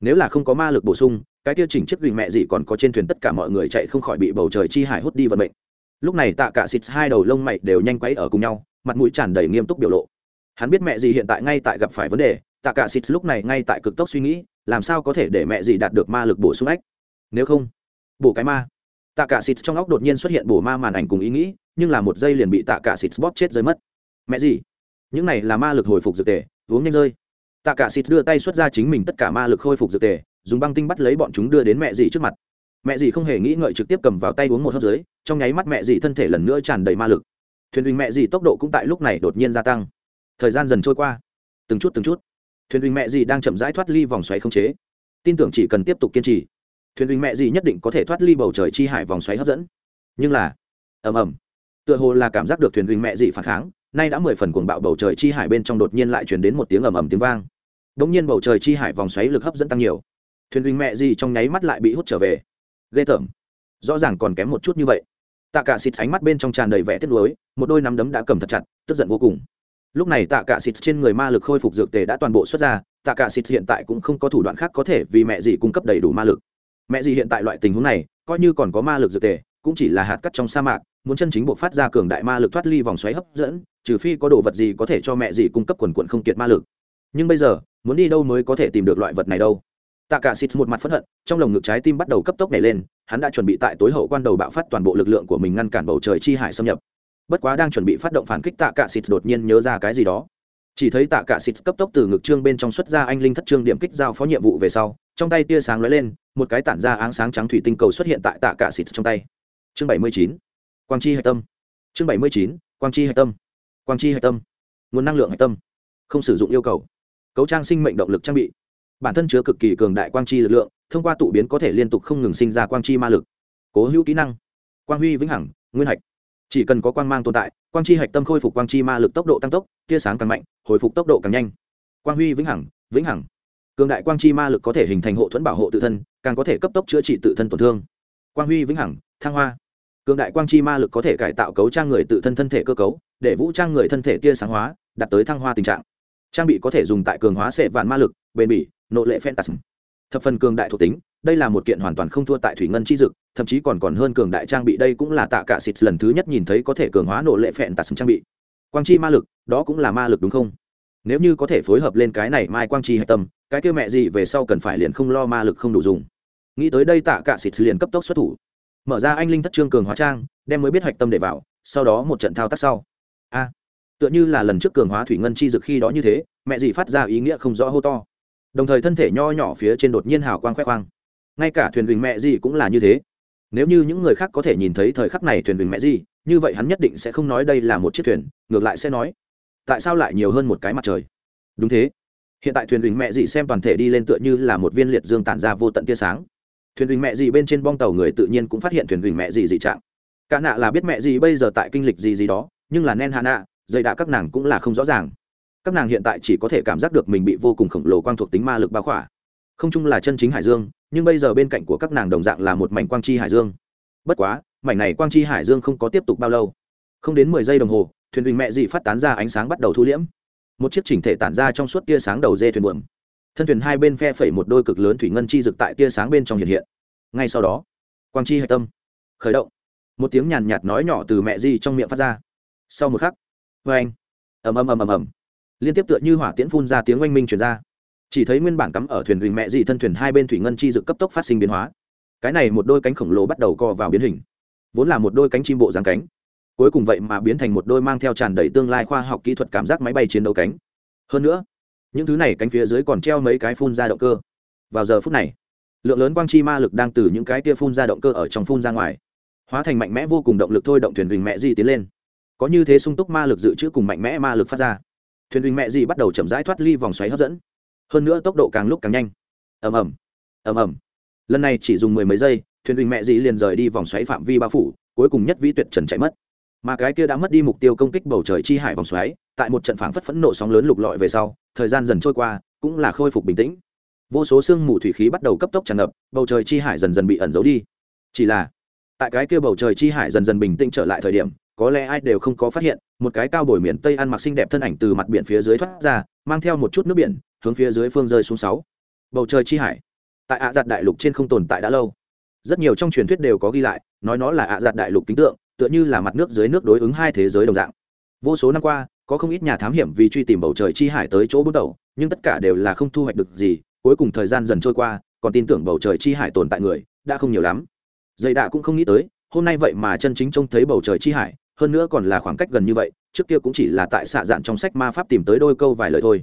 Nếu là không có ma lực bổ sung, cái tiêu chỉnh chiếc gửi mẹ gì còn có trên thuyền tất cả mọi người chạy không khỏi bị bầu trời chi hải hút đi vận mệnh. Lúc này tạ cả xịt hai đầu lông mày đều nhanh quấy ở cùng nhau, mặt mũi tràn đầy nghiêm túc biểu lộ. Hắn biết mẹ gì hiện tại ngay tại gặp phải vấn đề, tạ cả xịt lúc này ngay tại cực tốc suy nghĩ, làm sao có thể để mẹ gì đạt được ma lực bổ sung ách? Nếu không, bổ cái ma tạ cả xịt trong óc đột nhiên xuất hiện bổ ma màn ảnh cùng ý nghĩ, nhưng là một giây liền bị tạ cả xịt bóp chết rơi mất. Mẹ gì? Những này là ma lực hồi phục dược tề, uống nhanh rơi. Tạ cả xịt đưa tay xuất ra chính mình tất cả ma lực hồi phục dược tề, dùng băng tinh bắt lấy bọn chúng đưa đến mẹ dì trước mặt. Mẹ dì không hề nghĩ ngợi trực tiếp cầm vào tay uống một hớp dưới, trong nháy mắt mẹ dì thân thể lần nữa tràn đầy ma lực. Thuyền huynh mẹ dì tốc độ cũng tại lúc này đột nhiên gia tăng. Thời gian dần trôi qua. Từng chút từng chút. Thuyền huynh mẹ dì đang chậm rãi thoát ly vòng xoáy không chế. Tin tưởng chỉ cần tiếp tục kiên trì thuyền huynh mẹ gì nhất định có thể thoát ly bầu trời chi hải vòng xoáy hấp dẫn. Nhưng là, ầm ầm, tựa hồ là cảm giác được thuyền huynh mẹ gì phản kháng, nay đã mười phần cuồng bạo bầu trời chi hải bên trong đột nhiên lại truyền đến một tiếng ầm ầm tiếng vang. Đống nhiên bầu trời chi hải vòng xoáy lực hấp dẫn tăng nhiều. Thuyền huynh mẹ gì trong nháy mắt lại bị hút trở về. Ghê tởm. Rõ ràng còn kém một chút như vậy. Tạ cả xịt ánh mắt bên trong tràn đầy vẻ tiếc nuối, một đôi nắm đấm đã cầm thật chặt, tức giận vô cùng. Lúc này tạ cả xịt trên người ma lực khôi phục dược tề đã toàn bộ xuất ra, tạ cả xịt hiện tại cũng không có thủ đoạn khác có thể vì mẹ gì cung cấp đầy đủ ma lực mẹ gì hiện tại loại tình huống này, coi như còn có ma lực dược tề, cũng chỉ là hạt cắt trong sa mạc, muốn chân chính buộc phát ra cường đại ma lực thoát ly vòng xoáy hấp dẫn, trừ phi có đồ vật gì có thể cho mẹ gì cung cấp quần quận không kiệt ma lực. Nhưng bây giờ, muốn đi đâu mới có thể tìm được loại vật này đâu? Tạ cả xịt một mặt phẫn hận, trong lồng ngực trái tim bắt đầu cấp tốc nhảy lên, hắn đã chuẩn bị tại tối hậu quan đầu bạo phát toàn bộ lực lượng của mình ngăn cản bầu trời chi hải xâm nhập. Bất quá đang chuẩn bị phát động phản kích tạ cả xịt đột nhiên nhớ ra cái gì đó. Chỉ thấy tạ cả xịt cấp tốc từ ngực trương bên trong xuất ra anh linh thất trương điểm kích giao phó nhiệm vụ về sau trong tay tia sáng lóe lên, một cái tản ra áng sáng trắng thủy tinh cầu xuất hiện tại tạ cả xịt trong tay. Chương bảy mươi chín, quang chi hạch tâm. Chương bảy mươi chín, quang chi hạch tâm. Quang chi hạch tâm. Nguồn năng lượng hạch tâm. Không sử dụng yêu cầu. Cấu trang sinh mệnh động lực trang bị. Bản thân chứa cực kỳ cường đại quang chi lực lượng, thông qua tụ biến có thể liên tục không ngừng sinh ra quang chi ma lực. Cố hữu kỹ năng. Quang huy vĩnh hằng, nguyên hạch. Chỉ cần có quang mang tồn tại, quang chi hạch tâm khôi phục quang chi ma lực tốc độ tăng tốc, tia sáng càng mạnh, hồi phục tốc độ càng nhanh. Quang huy vĩnh hằng vĩnh hằng cường đại quang chi ma lực có thể hình thành hộ thuẫn bảo hộ tự thân, càng có thể cấp tốc chữa trị tự thân tổn thương. Quang huy vĩnh hằng, thăng hoa. Cường đại quang chi ma lực có thể cải tạo cấu trang người tự thân thân thể cơ cấu, để vũ trang người thân thể tia sáng hóa, đạt tới thăng hoa tình trạng. Trang bị có thể dùng tại cường hóa sệ vạn ma lực, bền bỉ, nộ lệ phantasm thập phần cường đại thuộc tính, đây là một kiện hoàn toàn không thua tại thủy ngân chi dực, thậm chí còn còn hơn cường đại trang bị, đây cũng là tạ cả xịt lần thứ nhất nhìn thấy có thể cường hóa nộ lệ phẹn tạt trang bị. Quang chi ma lực, đó cũng là ma lực đúng không? Nếu như có thể phối hợp lên cái này mai quang chi hạch tâm, cái kia mẹ gì về sau cần phải liền không lo ma lực không đủ dùng. Nghĩ tới đây tạ cả xịt liền cấp tốc xuất thủ. Mở ra anh linh thất trương cường hóa trang, đem mới biết hạch tâm để vào, sau đó một trận thao tác sau. A, tựa như là lần trước cường hóa thủy ngân chi dực khi đó như thế, mẹ gì phát ra ý nghĩa không rõ hô to. Đồng thời thân thể nho nhỏ phía trên đột nhiên hào quang khoe khoang. Ngay cả thuyền bình mẹ gì cũng là như thế. Nếu như những người khác có thể nhìn thấy thời khắc này thuyền bình mẹ gì, như vậy hắn nhất định sẽ không nói đây là một chiếc thuyền, ngược lại sẽ nói tại sao lại nhiều hơn một cái mặt trời? Đúng thế. Hiện tại thuyền huỳnh mẹ gì xem toàn thể đi lên tựa như là một viên liệt dương tản ra vô tận tia sáng. Thuyền huỳnh mẹ gì bên trên bong tàu người tự nhiên cũng phát hiện thuyền huỳnh mẹ gì dị trạng. Cả nạ là biết mẹ gì bây giờ tại kinh lịch gì gì đó, nhưng là nen hạ nạ, dây đạ các nàng cũng là không rõ ràng. Các nàng hiện tại chỉ có thể cảm giác được mình bị vô cùng khổng lồ quang thuộc tính ma lực bao khỏa. Không chung là chân chính hải dương, nhưng bây giờ bên cạnh của các nàng đồng dạng là một mảnh quang chi hải dương. Bất quá, mảnh này quang chi hải dương không có tiếp tục bao lâu. Không đến mười giây đồng hồ thuyền huỳnh mẹ dị phát tán ra ánh sáng bắt đầu thu liễm. Một chiếc chỉnh thể tản ra trong suốt tia sáng đầu dê thuyền buồm. Thân thuyền hai bên phe phẩy một đôi cực lớn thủy ngân chi rực tại tia sáng bên trong hiện hiện. Ngay sau đó, quang chi hạch tâm khởi động. Một tiếng nhàn nhạt nói nhỏ từ mẹ di trong miệng phát ra. Sau một khắc vê anh ầm ầm ầm ầm ầm. Liên tiếp tựa như hỏa tiễn phun ra tiếng oanh minh chuyển ra. Chỉ thấy nguyên bản cắm ở thuyền huỳnh mẹ dị thân thuyền hai bên thủy ngân chi dực cấp tốc phát sinh biến hóa. Cái này một đôi cánh khổng lồ bắt đầu co vào biến hình. Vốn là một đôi cánh chim bộ dáng cánh cuối cùng vậy mà biến thành một đôi mang theo tràn đầy tương lai khoa học kỹ thuật cảm giác máy bay chiến đấu cánh. Hơn nữa, những thứ này cánh phía dưới còn treo mấy cái phun ra động cơ. Vào giờ phút này, lượng lớn quang chi ma lực đang từ những cái tia phun ra động cơ ở trong phun ra ngoài, hóa thành mạnh mẽ vô cùng động lực thôi động thuyền huỳnh mẹ di tiến lên. Có như thế sung túc ma lực dự trữ cùng mạnh mẽ ma lực phát ra, thuyền huỳnh mẹ di bắt đầu chậm rãi thoát ly vòng xoáy hấp dẫn. Hơn nữa tốc độ càng lúc càng nhanh. Ầm ầm ầm ầm. Lần này chỉ dùng mười mấy giây, thuyền huỳnh mẹ di liền rời đi vòng xoáy phạm vi bao phủ, cuối cùng nhất vĩ tuyệt trần chạy mất mà cái kia đã mất đi mục tiêu công kích bầu trời chi hải vòng xoáy, tại một trận phảng phất phẫn nộ sóng lớn lục lọi về sau, thời gian dần trôi qua, cũng là khôi phục bình tĩnh. Vô số sương mù thủy khí bắt đầu cấp tốc tràn ngập, bầu trời chi hải dần dần bị ẩn giấu đi. Chỉ là, tại cái kia bầu trời chi hải dần dần bình tĩnh trở lại thời điểm, có lẽ ai đều không có phát hiện, một cái cao bồi miền tây ăn mặc xinh đẹp thân ảnh từ mặt biển phía dưới thoát ra, mang theo một chút nước biển, hướng phía dưới phương rơi xuống sáu. Bầu trời chi hải. Tại ạ giặt đại lục trên không tồn tại đã lâu. Rất nhiều trong truyền thuyết đều có ghi lại, nói nó là ạ giặt đại lục kính tượng tựa như là mặt nước dưới nước đối ứng hai thế giới đồng dạng. Vô số năm qua, có không ít nhà thám hiểm vì truy tìm bầu trời chi hải tới chỗ bước đầu, nhưng tất cả đều là không thu hoạch được gì, cuối cùng thời gian dần trôi qua, còn tin tưởng bầu trời chi hải tồn tại người, đã không nhiều lắm. Dây đạ cũng không nghĩ tới, hôm nay vậy mà chân chính trông thấy bầu trời chi hải, hơn nữa còn là khoảng cách gần như vậy, trước kia cũng chỉ là tại xạ dạn trong sách ma pháp tìm tới đôi câu vài lời thôi.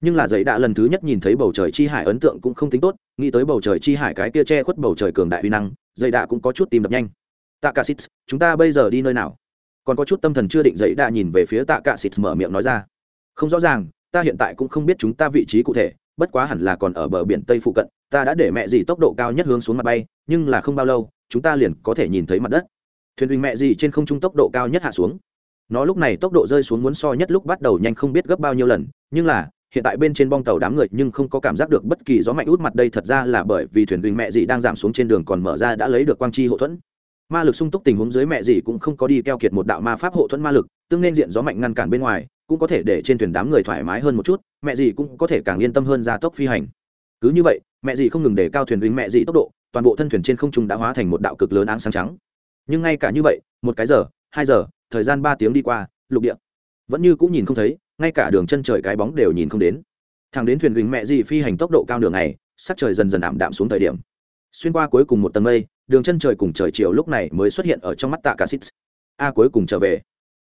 Nhưng là giấy đã lần thứ nhất nhìn thấy bầu trời chi hải ấn tượng cũng không tính tốt, nghĩ tới bầu trời chi hải cái kia che khuất bầu trời cường đại uy năng, dây đạ cũng có chút tìm đập nhanh tạ cả xít chúng ta bây giờ đi nơi nào? Còn có chút tâm thần chưa định dậy đã nhìn về phía tạ cả xít mở miệng nói ra. Không rõ ràng, ta hiện tại cũng không biết chúng ta vị trí cụ thể, bất quá hẳn là còn ở bờ biển tây phụ cận, ta đã để mẹ gì tốc độ cao nhất hướng xuống mặt bay, nhưng là không bao lâu, chúng ta liền có thể nhìn thấy mặt đất. Thuyền huỳnh mẹ gì trên không trung tốc độ cao nhất hạ xuống. Nó lúc này tốc độ rơi xuống muốn so nhất lúc bắt đầu nhanh không biết gấp bao nhiêu lần, nhưng là, hiện tại bên trên bong tàu đám người nhưng không có cảm giác được bất kỳ gió mạnh út mặt đây thật ra là bởi vì thuyền huỳnh mẹ dì đang giảm xuống trên đường còn mở ra đã lấy được quang chi hậu thuẫn ma lực sung túc tình huống dưới mẹ gì cũng không có đi keo kiệt một đạo ma pháp hộ thuẫn ma lực, tương nên diện gió mạnh ngăn cản bên ngoài, cũng có thể để trên thuyền đám người thoải mái hơn một chút, mẹ gì cũng có thể càng yên tâm hơn ra tốc phi hành. Cứ như vậy, mẹ gì không ngừng để cao thuyền vinh mẹ gì tốc độ, toàn bộ thân thuyền trên không trung đã hóa thành một đạo cực lớn áng sáng trắng. Nhưng ngay cả như vậy, một cái giờ, hai giờ, thời gian ba tiếng đi qua, lục địa vẫn như cũng nhìn không thấy, ngay cả đường chân trời cái bóng đều nhìn không đến. Thằng đến thuyền huỳnh mẹ gì phi hành tốc độ cao đường này sắc trời dần dần ảm đạm xuống thời điểm. Xuyên qua cuối cùng một tầng mây đường chân trời cùng trời chiều lúc này mới xuất hiện ở trong mắt tạ cả xít a cuối cùng trở về.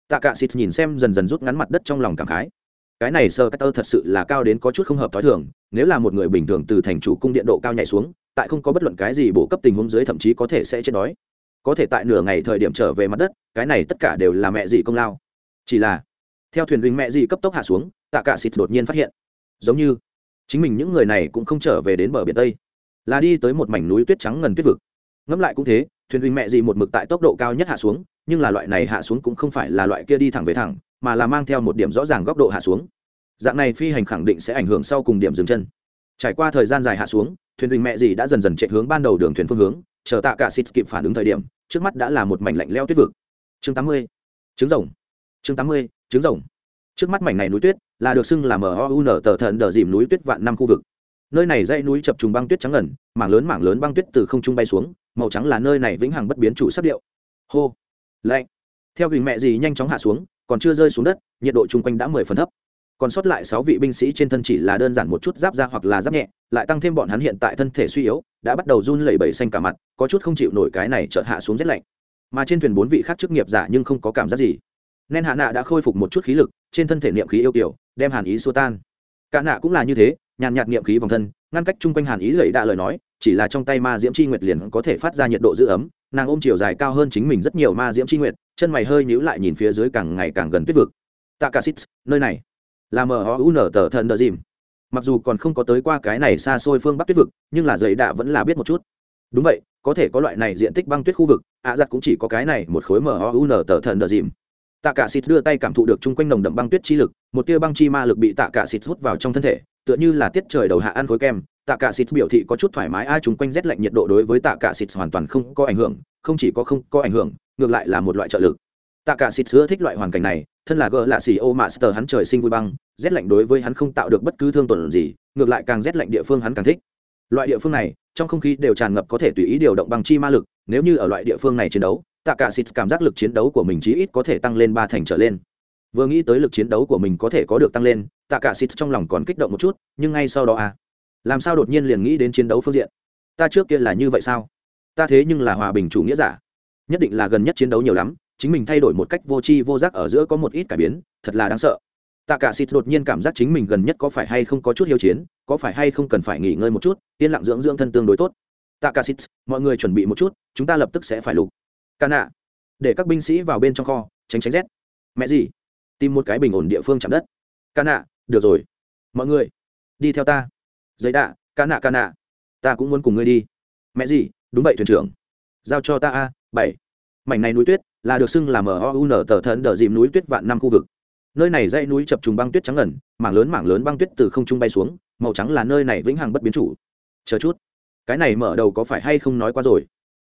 Tạ cả xít nhìn xem dần dần rút ngắn mặt đất trong lòng cảm khái. Cái này sơ cát tơ thật sự là cao đến có chút không hợp t h o i thường, nếu là một người bình thường từ thành chủ cung điện độ cao nhảy xuống, tại không có bất luận cái gì bổ cấp tình huống dưới thậm chí có thể sẽ chết đói. Có thể tại nửa ngày thời điểm trở về mặt đất, cái này tất cả đều là mẹ dị công lao. Chỉ là, theo thuyền huynh mẹ dị cấp tốc hạ xuống, tạ cả xịt đột nhiên phát hiện, giống như, chính mình những người này cũng không trở về đến bờ biển tây, là đi tới một mảnh núi tuyết trắng ngần tuyết vực ngẫm lại cũng thế, thuyền huynh mẹ gì một mực tại tốc độ cao nhất hạ xuống, nhưng là loại này hạ xuống cũng không phải là loại kia đi thẳng về thẳng, mà là mang theo một điểm rõ ràng góc độ hạ xuống dạng này phi hành khẳng định sẽ ảnh hưởng sau cùng điểm dừng chân trải qua thời gian dài hạ xuống, thuyền huynh mẹ gì đã dần dần chạy hướng ban đầu đường thuyền phương hướng, chờ tạ cả xịt kịp phản ứng thời điểm, trước mắt đã là một mảnh lạnh leo tuyết vực chương 80. trứng rồng chương 80. trứng rồng trước mắt mảnh này núi tuyết là được xưng là mhun tờ thần đờ dìm núi tuyết vạn năm khu vực nơi này dãy núi chập trùng băng tuyết trắng ngần, mảng lớn mảng lớn băng tuyết từ không trung bay xuống màu trắng là nơi này vĩnh hằng bất biến chủ sắc điệu. Hô. Lạnh. Theo gừng mẹ gì nhanh chóng hạ xuống, còn chưa rơi xuống đất, nhiệt độ chung quanh đã mười phần thấp. Còn sót lại sáu vị binh sĩ trên thân chỉ là đơn giản một chút giáp da hoặc là giáp nhẹ, lại tăng thêm bọn hắn hiện tại thân thể suy yếu, đã bắt đầu run lẩy bẩy xanh cả mặt, có chút không chịu nổi cái này chợt hạ xuống rét lạnh. Mà trên thuyền bốn vị khác chức nghiệp giả nhưng không có cảm giác gì. Nên hạ nạ đã khôi phục một chút khí lực, trên thân thể niệm khí yêu kiểu đem hàn ý xua tan. Cả nạ cũng là như thế, nhàn nhạt niệm khí vòng thân, ngăn cách chung quanh hàn ý lẩy đạ lời nói chỉ là trong tay ma diễm c h i nguyệt liền có thể phát ra nhiệt độ giữ ấm, nàng ôm chiều dài cao hơn chính mình rất nhiều ma diễm c h i nguyệt, chân mày hơi nhíu lại nhìn phía dưới càng ngày càng gần tuyết vực. Tạ cả nơi này. Là mờ ho u nở tờ thần đờ dìm. Mặc dù còn không có tới qua cái này xa xôi phương bắc tuyết vực, nhưng là dày đạ vẫn là biết một chút. Đúng vậy, có thể có loại này diện tích băng tuyết khu vực, ạ giặt cũng chỉ có cái này một khối mờ ho u nở tờ thần đờ dìm. Tạ cả xịt đưa tay cảm thụ được chung quanh nồng đậm băng tuyết chi lực, một tia băng chi ma lực bị tạ cả xịt hút vào trong thân thể, tựa như là tiết trời đầu hạ ăn khối kem tạ cả xịt biểu thị có chút thoải mái, ai chung quanh rét lạnh nhiệt độ đối với tạ cả xịt hoàn toàn không có ảnh hưởng, không chỉ có không có ảnh hưởng, ngược lại là một loại trợ lực. Tạ cả xịt ưa thích loại hoàn cảnh này, thân là gỡ lạ xì ô master hắn trời sinh vui băng, rét lạnh đối với hắn không tạo được bất cứ thương tổn gì, ngược lại càng rét lạnh địa phương hắn càng thích. Loại địa phương này, trong không khí đều tràn ngập có thể tùy ý điều động băng chi ma lực, nếu như ở loại địa phương này chiến đấu, tạ cả xịt cảm giác lực chiến đấu của mình chí ít có thể tăng lên ba thành trở lên. Vừa nghĩ tới lực chiến đấu của mình có thể có được tăng lên, tạ cả xịt trong lòng còn kích động một chút, nhưng ngay sau đó à làm sao đột nhiên liền nghĩ đến chiến đấu phương diện? Ta trước kia là như vậy sao? Ta thế nhưng là hòa bình chủ nghĩa giả. Nhất định là gần nhất chiến đấu nhiều lắm, chính mình thay đổi một cách vô tri vô giác ở giữa có một ít cải biến, thật là đáng sợ. Tạ cả xịt đột nhiên cảm giác chính mình gần nhất có phải hay không có chút hiếu chiến, có phải hay không cần phải nghỉ ngơi một chút, yên lặng dưỡng dưỡng thân tương đối tốt. Tạ cả xịt mọi người chuẩn bị một chút, chúng ta lập tức sẽ phải lục. Ca nạ, để các binh sĩ vào bên trong kho, tránh tránh rét. Mẹ gì? Tìm một cái bình ổn địa phương chạm đất. Ca nạ, được rồi. Mọi người, đi theo ta giấy đạ, ca nạ ca nạ. Ta cũng muốn cùng ngươi đi. Mẹ gì? Đúng vậy, thuyền trưởng. Giao cho ta a, bảy. Mảnh này núi tuyết là được xưng là mun tờ thần đờ dìm núi tuyết vạn năm khu vực. Nơi này dãy núi chập trùng băng tuyết trắng ngần, mảng lớn mảng lớn băng tuyết từ không trung bay xuống, màu trắng là nơi này vĩnh hằng bất biến chủ. Chờ chút. Cái này mở đầu có phải hay không nói qua rồi?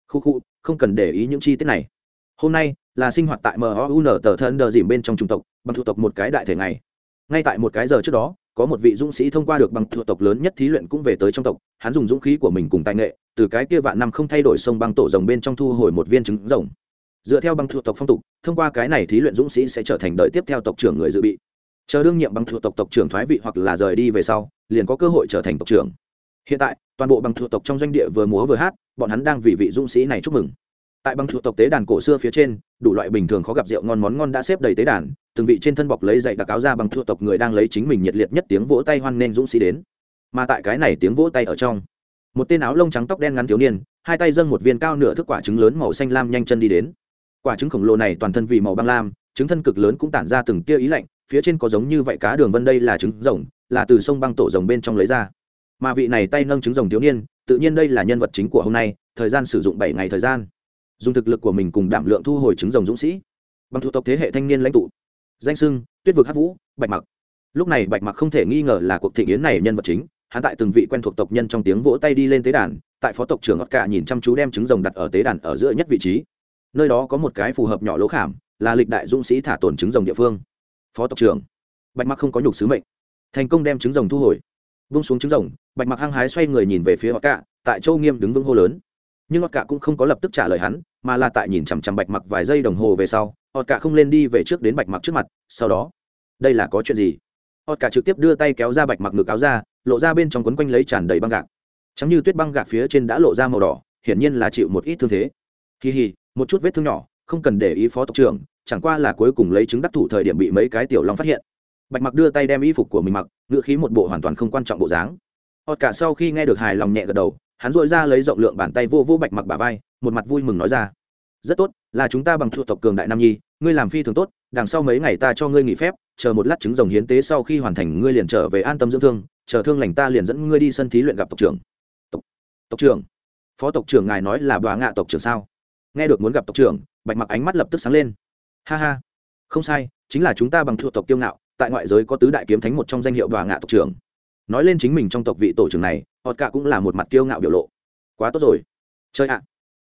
Khu khu, không cần để ý những chi tiết này. Hôm nay là sinh hoạt tại mun tờ thần đờ dìm bên trong trung tộc, bằng thủ tộc một cái đại thể này ngay tại một cái giờ trước đó, có một vị dũng sĩ thông qua được bằng thuộc tộc lớn nhất thí luyện cũng về tới trong tộc. Hắn dùng dũng khí của mình cùng tài nghệ, từ cái kia vạn năm không thay đổi sông băng tổ rồng bên trong thu hồi một viên trứng rồng. Dựa theo băng thuộc tộc phong tục, thông qua cái này thí luyện dũng sĩ sẽ trở thành đợi tiếp theo tộc trưởng người dự bị. Chờ đương nhiệm bằng thuộc tộc tộc trưởng thoái vị hoặc là rời đi về sau, liền có cơ hội trở thành tộc trưởng. Hiện tại, toàn bộ bằng thuộc tộc trong doanh địa vừa múa vừa hát, bọn hắn đang vì vị dũng sĩ này chúc mừng. Tại băng thuộc tộc tế đàn cổ xưa phía trên, đủ loại bình thường khó gặp rượu ngon món ngon đã xếp đầy tế đàn từng vị trên thân bọc lấy dạy đặc áo ra bằng thủ tộc người đang lấy chính mình nhiệt liệt nhất tiếng vỗ tay hoan nghênh dũng sĩ đến. Mà tại cái này tiếng vỗ tay ở trong, một tên áo lông trắng tóc đen ngắn thiếu niên, hai tay dâng một viên cao nửa thức quả trứng lớn màu xanh lam nhanh chân đi đến. Quả trứng khổng lồ này toàn thân vì màu băng lam, trứng thân cực lớn cũng tản ra từng tia ý lạnh, phía trên có giống như vậy cá đường vân đây là trứng rồng, là từ sông băng tổ rồng bên trong lấy ra. Mà vị này tay nâng trứng rồng thiếu niên, tự nhiên đây là nhân vật chính của hôm nay, thời gian sử dụng bảy ngày thời gian. Dùng thực lực của mình cùng đảm lượng thu hồi trứng rồng dũng sĩ. Bằng thủ tộc thế hệ thanh niên lãnh tụ danh sưng, tuyết vực hát vũ, bạch mặc. Lúc này bạch mặc không thể nghi ngờ là cuộc thị yến này nhân vật chính, hắn tại từng vị quen thuộc tộc nhân trong tiếng vỗ tay đi lên tế đàn, tại phó tộc trưởng ngọt cả nhìn chăm chú đem trứng rồng đặt ở tế đàn ở giữa nhất vị trí. Nơi đó có một cái phù hợp nhỏ lỗ khảm, là lịch đại dũng sĩ thả tổn trứng rồng địa phương. Phó tộc trưởng, bạch mặc không có nhục sứ mệnh. Thành công đem trứng rồng thu hồi. Vung xuống trứng rồng, bạch mặc hăng hái xoay người nhìn về phía ngọt cả tại châu nghiêm đứng vững hô lớn. Nhưng ngọt cả cũng không có lập tức trả lời hắn, mà là tại nhìn chằm chằm bạch mặc vài giây đồng hồ về sau ọt cả không lên đi về trước đến bạch mặc trước mặt, sau đó, đây là có chuyện gì? Ọt cả trực tiếp đưa tay kéo ra bạch mặc ngực áo ra, lộ ra bên trong quấn quanh lấy tràn đầy băng gạc. Chẳng như tuyết băng gạc phía trên đã lộ ra màu đỏ, hiển nhiên là chịu một ít thương thế. Kỳ hì, một chút vết thương nhỏ, không cần để ý phó tộc trưởng, chẳng qua là cuối cùng lấy chứng đắc thủ thời điểm bị mấy cái tiểu long phát hiện. Bạch mặc đưa tay đem y phục của mình mặc, ngựa khí một bộ hoàn toàn không quan trọng bộ dáng. Ọt cả sau khi nghe được hài lòng nhẹ gật đầu, hắn dội ra lấy rộng lượng bàn tay vô vô bạch mặc bà vai, một mặt vui mừng nói ra rất tốt là chúng ta bằng thuộc tộc cường đại nam nhi ngươi làm phi thường tốt đằng sau mấy ngày ta cho ngươi nghỉ phép chờ một lát trứng rồng hiến tế sau khi hoàn thành ngươi liền trở về an tâm dưỡng thương chờ thương lành ta liền dẫn ngươi đi sân thí luyện gặp tộc trưởng. Tộc, tộc trưởng? Phó tộc trưởng ngài nói là bà ngạ tộc trưởng sao? Nghe được muốn gặp tộc trưởng bạch mặc ánh mắt lập tức sáng lên. Ha ha không sai chính là chúng ta bằng thuộc tộc kiêu ngạo tại ngoại giới có tứ đại kiếm thánh một trong danh hiệu bà ngạ tộc trưởng. Nói lên chính mình trong tộc vị tổ trưởng này họ cả cũng là một mặt kiêu ngạo biểu lộ. Quá tốt rồi. Chơi ạ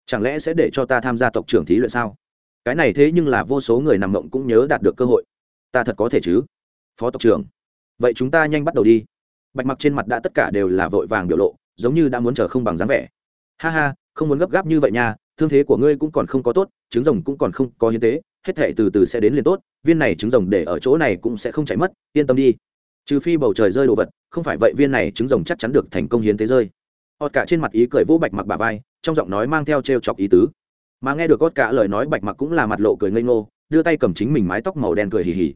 chẳng lẽ sẽ để cho ta tham gia tộc trưởng thí luyện sao? Cái này thế nhưng là vô số người nằm mộng cũng nhớ đạt được cơ hội. Ta thật có thể chứ? Phó tộc trưởng, vậy chúng ta nhanh bắt đầu đi. Bạch mặc trên mặt đã tất cả đều là vội vàng biểu lộ, giống như đã muốn chờ không bằng dáng vẻ. Ha ha, không muốn gấp gáp như vậy nha, thương thế của ngươi cũng còn không có tốt, trứng rồng cũng còn không có hiến tế, hết thể từ từ sẽ đến liền tốt, viên này trứng rồng để ở chỗ này cũng sẽ không chảy mất, yên tâm đi. Trừ phi bầu trời rơi đồ vật, không phải vậy viên này trứng rồng chắc chắn được thành công hiến tế rơi. Họ cả trên mặt ý cười vỗ bạch mặc bà vai trong giọng nói mang theo t chọc ý tứ. Mà nghe được cốt cả lời nói bạch mặc cũng là mặt lộ cười ngây ngô, đưa tay cầm chính mình mái tóc màu đen cười hì hì.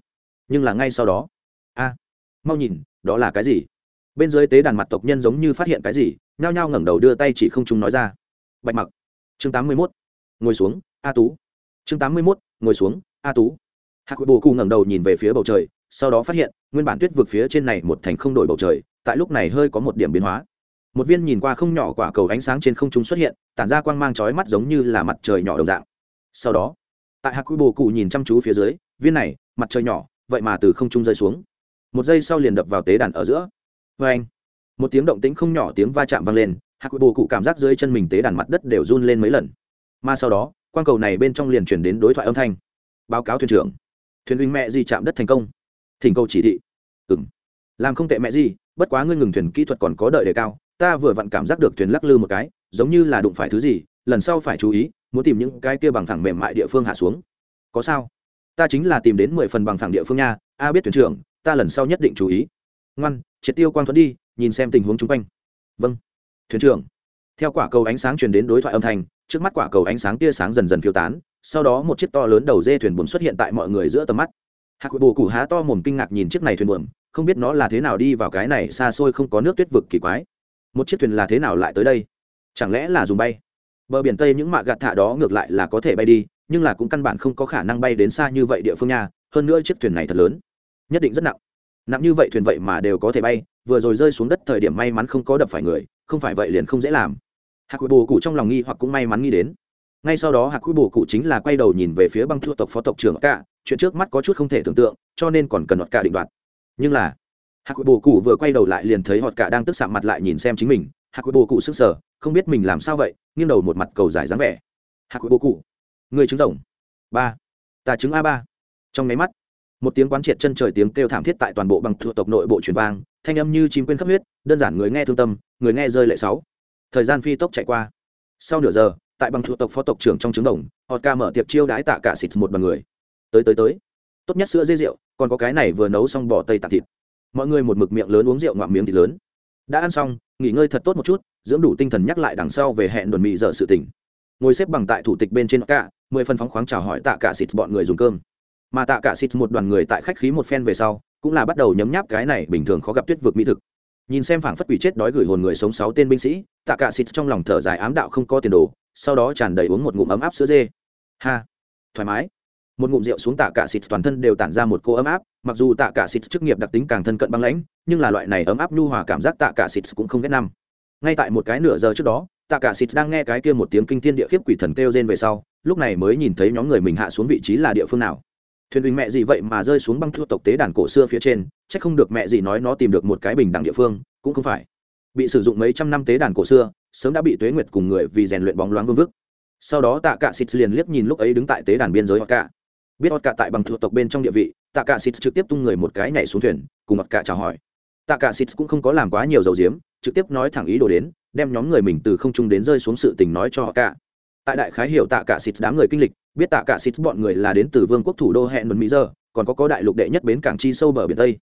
Nhưng là ngay sau đó, a, mau nhìn, đó là cái gì? Bên dưới tế đàn mặt tộc nhân giống như phát hiện cái gì, nhao nhao ngẩng đầu đưa tay chỉ không chúng nói ra. Bạch mặc, chương tám mươi mốt, ngồi xuống, a tú. Chương tám mươi mốt, ngồi xuống, a tú. Hạc bồ cụ ngẩng đầu nhìn về phía bầu trời, sau đó phát hiện, nguyên bản tuyết vực phía trên này một thành không đổi bầu trời, tại lúc này hơi có một điểm biến hóa một viên nhìn qua không nhỏ quả cầu ánh sáng trên không trung xuất hiện, tản ra quang mang chói mắt giống như là mặt trời nhỏ đồng dạng. Sau đó, tại hạc bồ cụ nhìn chăm chú phía dưới, viên này, mặt trời nhỏ, vậy mà từ không trung rơi xuống. Một giây sau liền đập vào tế đàn ở giữa. Vê anh, một tiếng động tĩnh không nhỏ tiếng va chạm vang lên, hạc bồ cụ cảm giác dưới chân mình tế đàn mặt đất đều run lên mấy lần. Mà sau đó, quang cầu này bên trong liền chuyển đến đối thoại âm thanh. Báo cáo thuyền trưởng, thuyền huynh mẹ gì chạm đất thành công? Thỉnh cầu chỉ thị. Ừ m làm không tệ mẹ gì, bất quá ngươi ngừng thuyền kỹ thuật còn có đợi đề cao ta vừa vặn cảm giác được thuyền lắc lư một cái, giống như là đụng phải thứ gì, lần sau phải chú ý, muốn tìm những cái kia bằng thẳng mềm mại địa phương hạ xuống. Có sao? Ta chính là tìm đến mười phần bằng thẳng địa phương nha, a biết thuyền trưởng, ta lần sau nhất định chú ý. Ngoan, triệt tiêu quang thuẫn đi, nhìn xem tình huống chung quanh. Vâng. Thuyền trưởng. Theo quả cầu ánh sáng truyền đến đối thoại âm thanh, trước mắt quả cầu ánh sáng tia sáng dần dần phiêu tán, sau đó một chiếc to lớn đầu dê thuyền buồm xuất hiện tại mọi người giữa tầm mắt. Hạc bồ cụ há to mồm kinh ngạc nhìn chiếc này thuyền buồm, không biết nó là thế nào đi vào cái này xa xôi không có nước tuyết vực kỳ quái một chiếc thuyền là thế nào lại tới đây? Chẳng lẽ là dùng bay? Bờ biển tây những mạ gạt thả đó ngược lại là có thể bay đi, nhưng là cũng căn bản không có khả năng bay đến xa như vậy địa phương nha, hơn nữa chiếc thuyền này thật lớn. Nhất định rất nặng. Nặng như vậy thuyền vậy mà đều có thể bay, vừa rồi rơi xuống đất thời điểm may mắn không có đập phải người, không phải vậy liền không dễ làm. Hạc quy bồ cụ trong lòng nghi hoặc cũng may mắn nghĩ đến. Ngay sau đó hạc quy bồ cụ chính là quay đầu nhìn về phía băng thua tộc phó tộc trưởng cả chuyện trước mắt có chút không thể tưởng tượng, cho nên còn cần đoạt cả định đoạt. Nhưng là hạc quy bồ cụ vừa quay đầu lại liền thấy họt cả đang tức sạm mặt lại nhìn xem chính mình. Hạc quy bồ cụ sức sở không biết mình làm sao vậy, nghiêng đầu một mặt cầu giải dáng vẻ. Hạc quy bồ cụ người trứng rồng. Ba. Ta trứng a ba. Trong máy mắt, một tiếng quán triệt chân trời tiếng kêu thảm thiết tại toàn bộ bằng thuộc tộc nội bộ truyền vang, thanh âm như chim quên khắp huyết, đơn giản người nghe thương tâm, người nghe rơi lệ sáu. Thời gian phi tốc chạy qua. Sau nửa giờ, tại bằng thuộc tộc phó tộc trưởng trong trứng đồng họ ca mở tiệc chiêu đãi tạ cả xịt một bằng người. Tới tới tới. Tốt nhất sữa dê rượu, còn có cái này vừa nấu xong bỏ tây tạ thịt mọi người một mực miệng lớn uống rượu ngoạm miếng thịt lớn. Đã ăn xong, nghỉ ngơi thật tốt một chút, dưỡng đủ tinh thần nhắc lại đằng sau về hẹn đồn mị dở sự tỉnh ngồi xếp bằng tại thủ tịch bên trên cả, mười phần phóng khoáng chào hỏi tạ cả xịt bọn người dùng cơm. Mà tạ cả xịt một đoàn người tại khách khí một phen về sau, cũng là bắt đầu nhấm nháp cái này bình thường khó gặp tuyết vực mỹ thực. Nhìn xem phảng phất quỷ chết đói gửi hồn người sống sáu tên binh sĩ, tạ cả xịt trong lòng thở dài ám đạo không có tiền đồ, sau đó tràn đầy uống một ngụm ấm áp sữa dê. Ha, thoải mái một ngụm rượu xuống tạ cả xịt toàn thân đều tản ra một cô ấm áp, mặc dù tạ cả xịt chức nghiệp đặc tính càng thân cận băng lãnh, nhưng là loại này ấm áp nhu hòa cảm giác tạ cả xịt cũng không ghét năm. Ngay tại một cái nửa giờ trước đó, tạ cả xịt đang nghe cái kia một tiếng kinh thiên địa khiếp quỷ thần kêu rên về sau, lúc này mới nhìn thấy nhóm người mình hạ xuống vị trí là địa phương nào. Thuyền bình mẹ gì vậy mà rơi xuống băng thua tộc tế đàn cổ xưa phía trên, chắc không được mẹ gì nói nó tìm được một cái bình đẳng địa phương, cũng không phải. Bị sử dụng mấy trăm năm tế đàn cổ xưa, sớm đã bị tuế nguyệt cùng người vì rèn luyện bóng loáng vương vức. Sau đó tạ cả xịt liền liếc nhìn lúc ấy đứng tại tế đàn biên giới hoặc cả biết ọt cả tại bằng thuộc tộc bên trong địa vị tạ cả xịt trực tiếp tung người một cái nhảy xuống thuyền, cùng ọt cả chào hỏi. Tạ cả xịt cũng không có làm quá nhiều dầu diếm trực tiếp nói thẳng ý đồ đến, đem nhóm người mình từ không trung đến rơi xuống sự tình nói cho họ cả tại đại khái hiểu tạ cả xịt đám người kinh lịch, biết tạ cả xịt bọn người là đến từ vương quốc thủ đô hẹn một mỹ giờ còn có có đại lục đệ nhất bến cảng chi sâu bờ biển tây.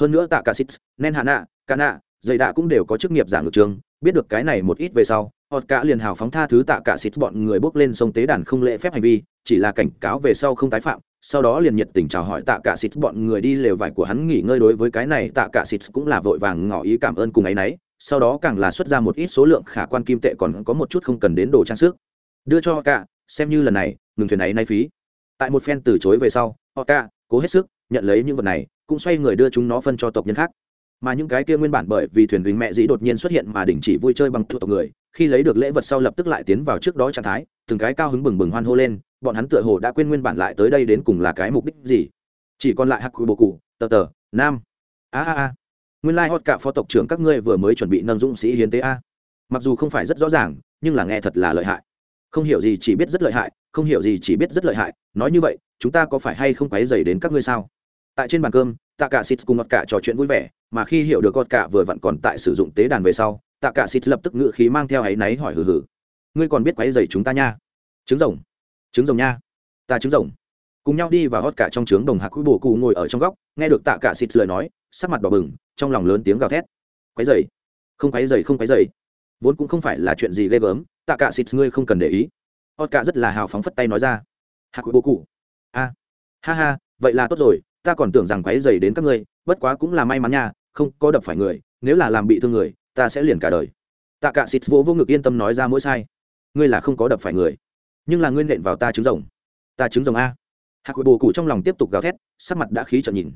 Hơn nữa tạ cả xịt nen hạ nạ ca nạ dày đạ cũng đều có chức nghiệp giảng ngược trường, biết được cái này một ít về sau họ cả liền hào phóng tha thứ tạ cả xịt bọn người bước lên sông tế đàn không lễ phép hành vi, chỉ là cảnh cáo về sau không tái phạm, sau đó liền nhiệt tình chào hỏi tạ cả xịt bọn người đi lều vải của hắn nghỉ ngơi đối với cái này tạ cả xịt cũng là vội vàng ngỏ ý cảm ơn cùng ấy nấy, sau đó càng là xuất ra một ít số lượng khả quan kim tệ còn có một chút không cần đến đồ trang sức. Đưa cho họ cả, xem như lần này, ngừng thuyền ấy nay phí. Tại một phen từ chối về sau họ cả, cố hết sức, nhận lấy những vật này, cũng xoay người đưa chúng nó phân cho tộc nhân khác mà những cái kia nguyên bản bởi vì thuyền gính mẹ dĩ đột nhiên xuất hiện mà đình chỉ vui chơi bằng thuộc tộc người, khi lấy được lễ vật sau lập tức lại tiến vào trước đó trạng thái, từng cái cao hứng bừng bừng hoan hô lên, bọn hắn tựa hồ đã quên nguyên bản lại tới đây đến cùng là cái mục đích gì. Chỉ còn lại hắc quy bồ cụ, tờ tờ, nam. A a a. Nguyên lai、like、hot cả phó tộc trưởng các ngươi vừa mới chuẩn bị nâng dũng sĩ hiến tế a. Mặc dù không phải rất rõ ràng, nhưng là nghe thật là lợi hại. Không hiểu gì chỉ biết rất lợi hại, không hiểu gì chỉ biết rất lợi hại. Nói như vậy, chúng ta có phải hay không quáy dày đến các ngươi sao? Tại trên bàn cơm tạ cả xịt cùng ngọt cả trò chuyện vui vẻ, mà khi hiểu được ngọt cả vừa vặn còn tại sử dụng tế đàn về sau tạ cả xịt lập tức ngự khí mang theo áy náy hỏi hừ hừ. Ngươi còn biết quấy dày chúng ta nha. Trứng rồng. Trứng rồng nha. Ta trứng rồng. Cùng nhau đi và hót cả trong trướng đồng hạc quý bồ cụ ngồi ở trong góc, nghe được tạ cả xịt lời nói, sắc mặt đỏ bừng, trong lòng lớn tiếng gào thét. Quấy dày không quấy dày không quấy dày vốn cũng không phải là chuyện gì ghê gớm tạ cả xịt ngươi không cần để ý. Hót cả rất là hào phóng phất tay nói ra. Hạc quý bồ cụ. A. Ha ha, vậy là tốt rồi ta còn tưởng rằng quáy dày đến các ngươi, bất quá cũng là may mắn nha, không có đập phải người, nếu là làm bị thương người, ta sẽ liền cả đời. Tạ cả xịt vô vô ngực yên tâm nói ra mỗi sai. Ngươi là không có đập phải người, nhưng là ngươi nện vào ta trứng rồng. Ta trứng rồng a. Hạc bồ cụ trong lòng tiếp tục gào thét, sắc mặt đã khí trợn nhìn.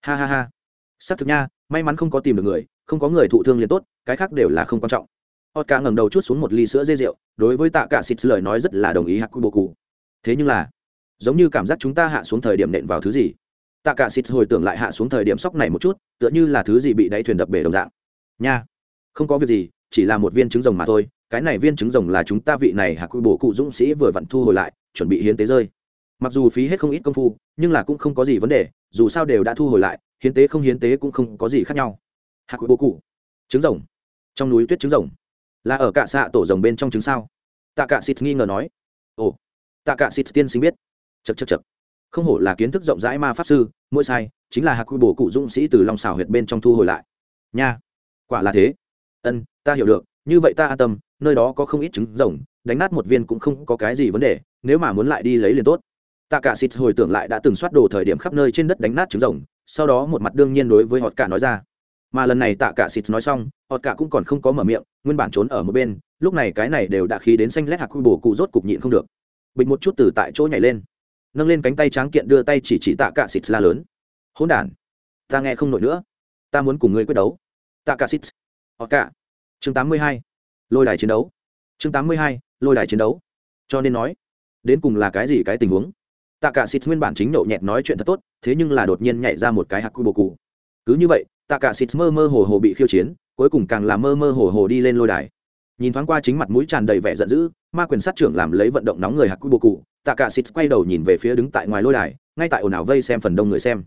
Ha ha ha. Xác thực nha, may mắn không có tìm được người, không có người thụ thương liền tốt, cái khác đều là không quan trọng. Hot cả ngẩng đầu chút xuống một ly sữa dê rượu, đối với tạ cả xịt lời nói rất là đồng ý hạc bồ cụ thế nhưng là, giống như cảm giác chúng ta hạ xuống thời điểm nện vào thứ gì? Tạ cả xịt hồi tưởng lại hạ xuống thời điểm sóc này một chút, tựa như là thứ gì bị đáy thuyền đập bể đồng dạng. Nha, không có việc gì, chỉ là một viên trứng rồng mà thôi, cái này viên trứng rồng là chúng ta vị này hạ quy bổ cụ dũng sĩ vừa vặn thu hồi lại, chuẩn bị hiến tế rơi. Mặc dù phí hết không ít công phu, nhưng là cũng không có gì vấn đề, dù sao đều đã thu hồi lại, hiến tế không hiến tế cũng không có gì khác nhau. Hạ quy bổ cụ, trứng rồng. Trong núi tuyết trứng rồng. Là ở cả xạ tổ rồng bên trong trứng sao? Tạ cả xịt nghi ngờ nói. Ồ, tạ cả xịt tiên sinh biết. Chật chật chật không hổ là kiến thức rộng rãi ma pháp sư, mỗi sai, chính là hạc quy bổ cụ dũng sĩ từ lòng xảo huyệt bên trong thu hồi lại. Nha, quả là thế. Ân, ta hiểu được, như vậy ta an tâm, nơi đó có không ít trứng rồng, đánh nát một viên cũng không có cái gì vấn đề, nếu mà muốn lại đi lấy liền tốt. Tạ cả xịt hồi tưởng lại đã từng soát đồ thời điểm khắp nơi trên đất đánh nát trứng rồng, sau đó một mặt đương nhiên đối với họ cả nói ra. Mà lần này tạ cả xịt nói xong họ cả cũng còn không có mở miệng, nguyên bản trốn ở một bên, lúc này cái này đều đã khí đến xanh lét hạc quy bổ cụ rốt cục nhịn không được. Bịch một chút từ tại chỗ nhảy lên nâng lên cánh tay tráng kiện đưa tay chỉ chỉ tạ cả xịt la lớn. Hỗn đản, ta nghe không nổi nữa. Ta muốn cùng ngươi quyết đấu. Tạ cả xịt, họ cả. Chương 82 lôi đài chiến đấu. Chương tám mươi hai, lôi đài chiến đấu. Cho nên nói, đến cùng là cái gì cái tình huống? Tạ cả xịt nguyên bản chính nhậu nhẹt nói chuyện thật tốt, thế nhưng là đột nhiên nhảy ra một cái hạc quy bồ cụ. Cứ như vậy, tạ cả xịt mơ mơ hồ hồ bị khiêu chiến, cuối cùng càng là mơ mơ hồ hồ đi lên lôi đài. Nhìn thoáng qua chính mặt mũi tràn đầy vẻ giận dữ ma quyền sát trưởng làm lấy vận động nóng người hạc quy bồ cụ, tạ cả xịt quay đầu nhìn về phía đứng tại ngoài lôi đài, ngay tại ồn ào vây xem phần đông người xem.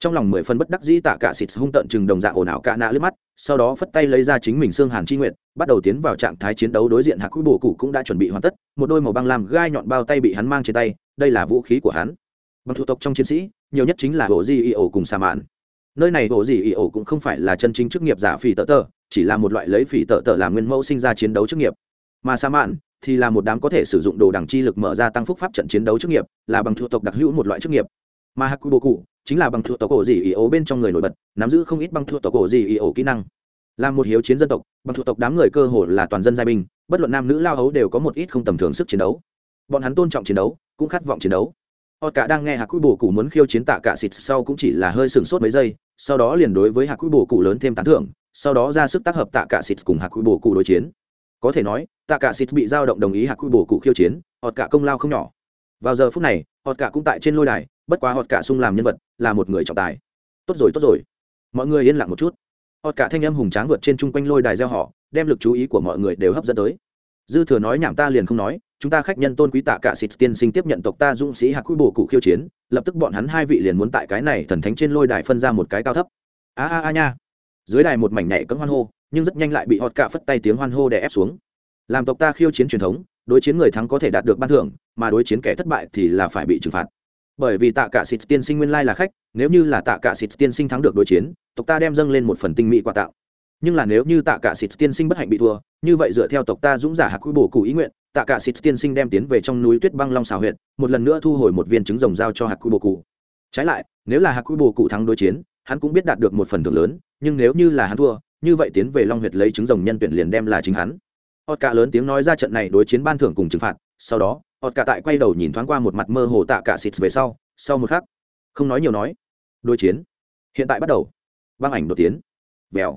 Trong lòng mười phân bất đắc dĩ tạ cả xịt hung tận chừng đồng dạng ồn ào cả nạ lướt mắt, sau đó phất tay lấy ra chính mình xương hàn chi nguyện bắt đầu tiến vào trạng thái chiến đấu đối diện hạc quy bồ cụ cũng đã chuẩn bị hoàn tất, một đôi màu băng làm gai nhọn bao tay bị hắn mang trên tay, đây là vũ khí của hắn. Bằng thủ tộc trong chiến sĩ, nhiều nhất chính là ổ di y ổ cùng sa mạn. Nơi này ổ di y ổ cũng không phải là chân chính chức nghiệp giả phỉ tờ tờ chỉ là một loại lấy phỉ tờ tờ làm nguyên mẫu sinh ra chiến đấu chức nghiệp. Mà sa mạn thì là một đám có thể sử dụng đồ đẳng chi lực mở ra tăng phúc pháp trận chiến đấu chức nghiệp, là bằng thủ tộc đặc hữu một loại chức nghiệp. Mà haku bô cụ chính là bằng thuộc tộc cổ gì ý ố bên trong người nổi bật, nắm giữ không ít bằng thuộc tộc cổ gì ý ố kỹ năng. Là một hiếu chiến dân tộc, bằng thuộc tộc đám người cơ hồ là toàn dân giai binh, bất luận nam nữ lao hấu đều có một ít không tầm thường sức chiến đấu. Bọn hắn tôn trọng chiến đấu, cũng khát vọng chiến đấu. Họ cả đang nghe hạc quy bổ cụ muốn khiêu chiến tạ cả xịt sau cũng chỉ là hơi sừng sốt mấy giây, sau đó liền đối với hạc quy bổ cụ lớn thêm tán thưởng, sau đó ra sức tác hợp tạ cả xịt cùng hạc quy bổ cụ đối chiến có thể nói, tạ cả xịt bị giao động đồng ý hạc quy bổ cụ khiêu chiến họt cả công lao không nhỏ. Vào giờ phút này họt cả cũng tại trên lôi đài, bất quá họt cả sung làm nhân vật, là một người trọng tài. Tốt rồi tốt rồi. Mọi người yên lặng một chút. Họt cả thanh âm hùng tráng vượt trên chung quanh lôi đài gieo họ, đem lực chú ý của mọi người đều hấp dẫn tới. Dư thừa nói nhảm ta liền không nói, chúng ta khách nhân tôn quý tạ cả xịt tiên sinh tiếp nhận tộc ta dũng sĩ hạc quy bổ cụ khiêu chiến, lập tức bọn hắn hai vị liền muốn tại cái này thần thánh trên lôi đài phân ra một cái cao thấp. A a a nha. Dưới đài một mảnh nhảy cấm hoan hô nhưng rất nhanh lại bị họt cả phất tay tiếng hoan hô đè ép xuống. Làm tộc ta khiêu chiến truyền thống, đối chiến người thắng có thể đạt được ban thưởng, mà đối chiến kẻ thất bại thì là phải bị trừng phạt. Bởi vì tạ cả xịt tiên sinh nguyên lai là khách, nếu như là tạ cả xịt tiên sinh thắng được đối chiến, tộc ta đem dâng lên một phần tinh mỹ quà tạo. nhưng là nếu như tạ cả xịt tiên sinh bất hạnh bị thua, như vậy dựa theo tộc ta dũng giả hạc quy bổ cụ ý nguyện, tạ cả xịt tiên sinh đem tiến về trong núi tuyết băng long xào huyện một lần nữa thu hồi một viên trứng rồng giao cho hạc quy bổ cụ trái lại, nếu là hạc quy bổ cụ thắng đối chiến, hắn cũng biết đạt được một phần thưởng lớn, nhưng nếu như là hắn thua như vậy tiến về long huyệt lấy trứng rồng nhân tuyển liền đem là chính hắn. Hot cả lớn tiếng nói ra trận này đối chiến ban thưởng cùng trừng phạt, sau đó hot cả tại quay đầu nhìn thoáng qua một mặt mơ hồ tạ cả xịt về sau sau một khắc, không nói nhiều nói, đối chiến, hiện tại bắt đầu, băng ảnh đột tiến, vèo.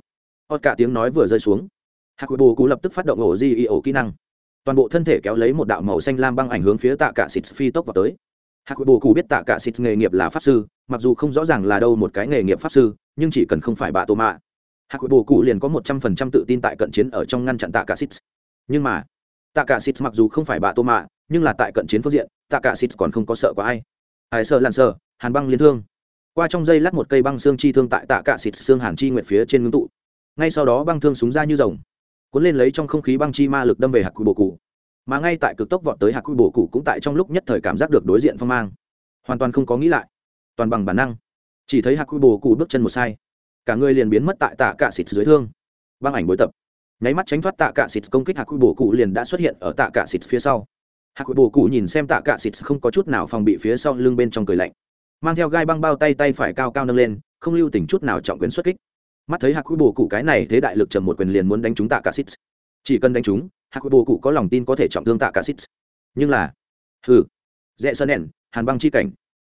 Hot cả tiếng nói vừa rơi xuống hạc quỷ bù cú lập tức phát động ổ di ổ kỹ năng. Toàn bộ thân thể kéo lấy một đạo màu xanh lam băng ảnh hướng phía tạ cả xịt phi tốc vào tới. Hạc quỷ bù cú biết tạ cả xịt nghề nghiệp là pháp sư, mặc dù không rõ ràng là đâu một cái nghề nghiệp pháp sư, nhưng chỉ cần không phải bạ tô mạ hạc bồ cụ liền có một trăm phần trăm tự tin tại cận chiến ở trong ngăn chặn tạ cả xịt nhưng mà, tạ cả xịt mặc dù không phải bà tô mạ, nhưng là tại cận chiến phương diện, tạ cả xịt còn không có sợ có ai. Ai sợ lặn sợ, hàn băng liên thương. Qua trong dây lát một cây băng xương chi thương tại tạ cả xịt xương hàn chi nguyệt phía trên ngưng tụ. Ngay sau đó băng thương súng ra như rồng, cuốn lên lấy trong không khí băng chi ma lực đâm về hạc quy bồ cụ. Mà ngay tại cực tốc vọt tới hạc quy bồ cụ cũng tại trong lúc nhất thời cảm giác được đối diện phong mang. Hoàn toàn không có nghĩ lại, toàn bằng bản năng. Chỉ thấy hạc quy bồ cụ bước chân một sai cả người liền biến mất tại tạ cạ xịt dưới thương. Băng ảnh bối tập. Nháy mắt tránh thoát tạ cạ xịt công kích hạc quy bồ cụ liền đã xuất hiện ở tạ cạ xịt phía sau. Hạc quy bồ cụ nhìn xem tạ cạ xịt không có chút nào phòng bị phía sau lưng bên trong cười lạnh. Mang theo gai băng bao tay tay phải cao cao nâng lên, không lưu tình chút nào trọng quyền xuất kích. Mắt thấy hạc quy bồ cụ cái này thế đại lực trầm một quyền liền muốn đánh chúng tạ cả xịt. Chỉ cần đánh chúng hạc quy bồ cụ có lòng tin có thể trọng thương tạ cả xịt. Nhưng là, hừ dễ sơn đèn, hàn băng chi cảnh.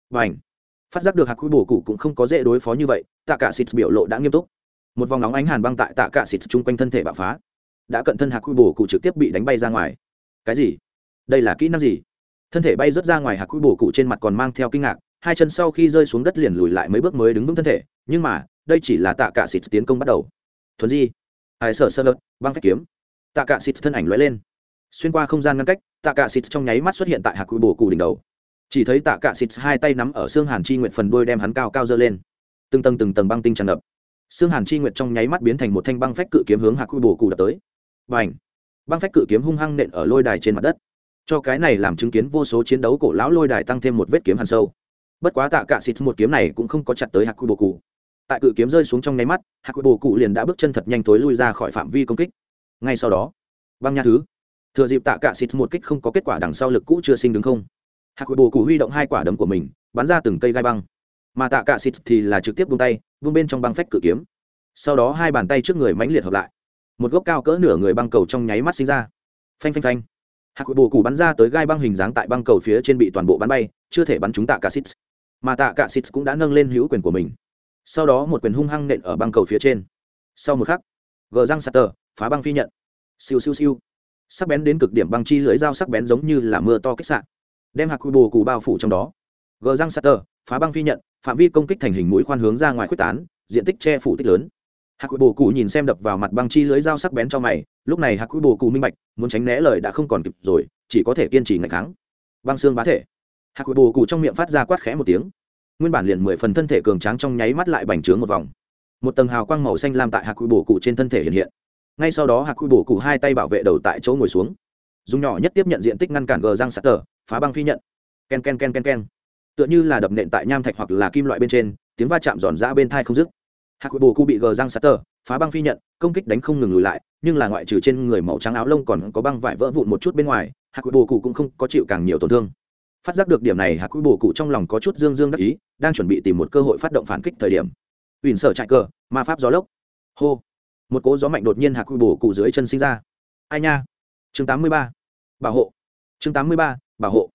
Và ảnh phát giác được hạc quy bổ cụ cũng không có dễ đối phó như vậy, tạ cả xịt biểu lộ đã nghiêm túc. Một vòng nóng ánh hàn băng tại tạ cả xịt chung quanh thân thể bạo phá. Đã cận thân hạc quy bổ cụ trực tiếp bị đánh bay ra ngoài. Cái gì? Đây là kỹ năng gì? Thân thể bay rớt ra ngoài hạc quy bổ cụ trên mặt còn mang theo kinh ngạc, hai chân sau khi rơi xuống đất liền lùi lại mấy bước mới đứng vững thân thể, nhưng mà, đây chỉ là tạ cả xịt tiến công bắt đầu. Thuần di ai sở sơ lợt, băng phách kiếm. Tạ cả xịt thân ảnh lóe lên. Xuyên qua không gian ngăn cách, tạ cả xịt trong nháy mắt xuất hiện tại hạc quy bổ cụ đỉnh đầu chỉ thấy tạ cả xịt hai tay nắm ở xương hàn chi nguyện phần đuôi đem hắn cao cao dơ lên. Từng tầng từng tầng băng tinh tràn ngập. Xương hàn chi nguyện trong nháy mắt biến thành một thanh băng phách cự kiếm hướng hạc quy Bồ cụ đập tới. Và ảnh băng phách cự kiếm hung hăng nện ở lôi đài trên mặt đất. Cho cái này làm chứng kiến vô số chiến đấu cổ lão lôi đài tăng thêm một vết kiếm hàn sâu. Bất quá tạ cả xịt một kiếm này cũng không có chặt tới hạc quy Bồ cụ. Tại cự kiếm rơi xuống trong nháy mắt, hạc bồ cụ liền đã bước chân thật nhanh tối lui ra khỏi phạm vi công kích. Ngay sau đó, băng nha thứ, thừa dịp tạ cả xịt một kích không có kết quả đằng sau lực cũ chưa sinh đứng không hạc bồ cụ huy động hai quả đấm của mình, bắn ra từng cây gai băng. Mà tạ cả xịt thì là trực tiếp vung tay, vung bên trong băng phách cự kiếm. Sau đó hai bàn tay trước người mãnh liệt hợp lại. Một gốc cao cỡ nửa người băng cầu trong nháy mắt sinh ra. Phanh phanh phanh. Hạc bồ cụ bắn ra tới gai băng hình dáng tại băng cầu phía trên bị toàn bộ bắn bay, chưa thể bắn trúng tạ cả xịt. Mà tạ cả xịt cũng đã nâng lên hữu quyền của mình. Sau đó một quyền hung hăng nện ở băng cầu phía trên. Sau một khắc gờ răng sạt tờ phá băng phi nhận. Siêu siêu siêu. Sắc bén đến cực điểm băng chi lưới dao sắc bén giống như là mưa to kích sạn đem hạc quy bồ cụ bao phủ trong đó. Gờ răng sắt tờ, phá băng phi nhận, phạm vi công kích thành hình mũi khoan hướng ra ngoài quyết tán, diện tích che phủ tích lớn. Hạc quy bồ cụ nhìn xem đập vào mặt băng chi lưới dao sắc bén cho mày, lúc này hạc quy bồ cụ minh bạch, muốn tránh né lời đã không còn kịp rồi, chỉ có thể kiên trì ngày kháng. Băng xương bá thể. Hạc quy bồ cụ trong miệng phát ra quát khẽ một tiếng. Nguyên bản liền mười phần thân thể cường tráng trong nháy mắt lại bành trướng một vòng. Một tầng hào quang màu xanh lam tại hạc quy bồ cụ trên thân thể hiện hiện. Ngay sau đó hạc quy bổ cụ hai tay bảo vệ đầu tại chỗ ngồi xuống. Dùng nhỏ nhất tiếp nhận diện tích ngăn cản gờ răng sạt tờ phá băng phi nhận. K e n k e n k e n k e n k e n tựa như là đập nện tại nham thạch hoặc là kim loại bên trên, tiếng va chạm giòn ra bên thai không dứt. Hạc quy cụ bị gờ răng sạt tờ, phá băng phi nhận, công kích đánh không ngừng lùi lại, nhưng là ngoại trừ trên người màu trắng áo lông còn có băng vải vỡ vụn một chút bên ngoài, hạc quy cụ cũng không có chịu càng nhiều tổn thương. Phát giác được điểm này, hạc quy cụ trong lòng có chút dương dương đắc ý, đang chuẩn bị tìm một cơ hội phát động phản kích thời điểm. Ủy sở trại cờ, ma pháp gió lốc. Hô. Một cỗ gió mạnh đột nhiên hạc quy cụ dưới chân sinh ra. Ai nha? Chương tám mươi ba. Bảo hộ chương tám mươi ba, bảo hộ.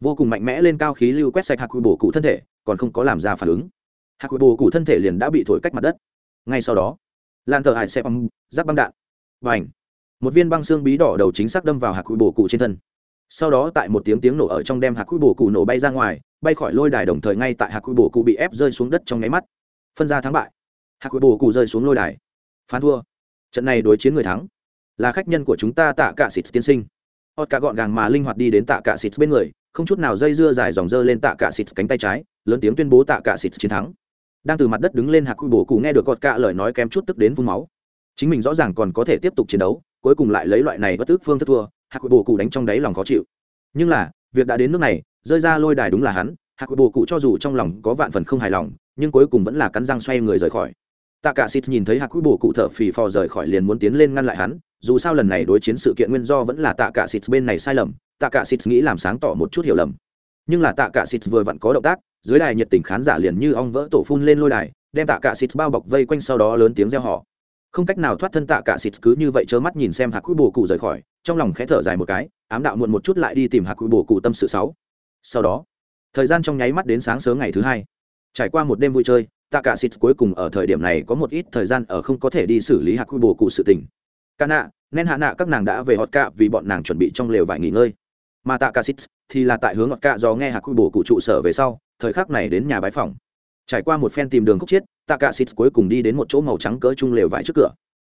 Vô cùng mạnh mẽ lên cao khí lưu quét sạch hạc quy bổ cụ thân thể, còn không có làm ra phản ứng. Hạc quy bổ cụ thân thể liền đã bị thổi cách mặt đất. Ngay sau đó lan thờ hải xe băng, giáp băng đạn. Và ảnh một viên băng xương bí đỏ đầu chính xác đâm vào hạc quy bổ cụ trên thân. Sau đó tại một tiếng tiếng nổ ở trong đem hạc quy bổ cụ nổ bay ra ngoài, bay khỏi lôi đài đồng thời ngay tại hạc quy bổ cụ bị ép rơi xuống đất trong nháy mắt. Phân ra thắng bại. Hạc quy bổ cụ rơi xuống lôi đài. Phán thua. Trận này đối chiến người thắng là khách nhân của chúng ta tạ cả xịt tiên sinh hot cả gọn gàng mà linh hoạt đi đến tạ cả xịt bên người, không chút nào dây dưa dài dòng dơ lên tạ cả xịt cánh tay trái, lớn tiếng tuyên bố tạ cả xịt chiến thắng. Đang từ mặt đất đứng lên hạc quy bổ cụ nghe được gọt cả lời nói kém chút tức đến vung máu. Chính mình rõ ràng còn có thể tiếp tục chiến đấu, cuối cùng lại lấy loại này bất tức phương thất thua, hạc quy bổ cụ đánh trong đáy lòng khó chịu. Nhưng là, việc đã đến nước này, rơi ra lôi đài đúng là hắn, hạc quy bổ cụ cho dù trong lòng có vạn phần không hài lòng, nhưng cuối cùng vẫn là cắn răng xoay người rời khỏi tạ cả xịt nhìn thấy hạc quy bổ cụ thở phì phò rời khỏi liền muốn tiến lên ngăn lại hắn, dù sao lần này đối chiến sự kiện nguyên do vẫn là tạ cả xịt bên này sai lầm, tạ cả xịt nghĩ làm sáng tỏ một chút hiểu lầm. Nhưng là tạ cả xịt vừa vặn có động tác, dưới đài nhiệt tình khán giả liền như ong vỡ tổ phun lên lôi đài, đem tạ cả xịt bao bọc vây quanh sau đó lớn tiếng reo hò. Không cách nào thoát thân tạ cả xịt cứ như vậy chớ mắt nhìn xem hạc quy bổ cụ rời khỏi, trong lòng khẽ thở dài một cái, ám đạo muộn một chút lại đi tìm hạc quy bổ cụ tâm sự sáu. Sau đó, thời gian trong nháy mắt đến sáng sớm ngày thứ hai. Trải qua một đêm vui chơi tạ cả xịt cuối cùng ở thời điểm này có một ít thời gian ở không có thể đi xử lý hạc quy bổ cụ sự tình. Ca nạ nên hạ nạ, các nàng đã về hot cạ vì bọn nàng chuẩn bị trong lều vải nghỉ ngơi. Mà tạ cả xịt thì là tại hướng hot cạ do nghe hạc quy bổ cụ trụ sở về sau, thời khắc này đến nhà bái phòng. Trải qua một phen tìm đường khúc chiết tạ cả xịt cuối cùng đi đến một chỗ màu trắng cỡ trung lều vải trước cửa.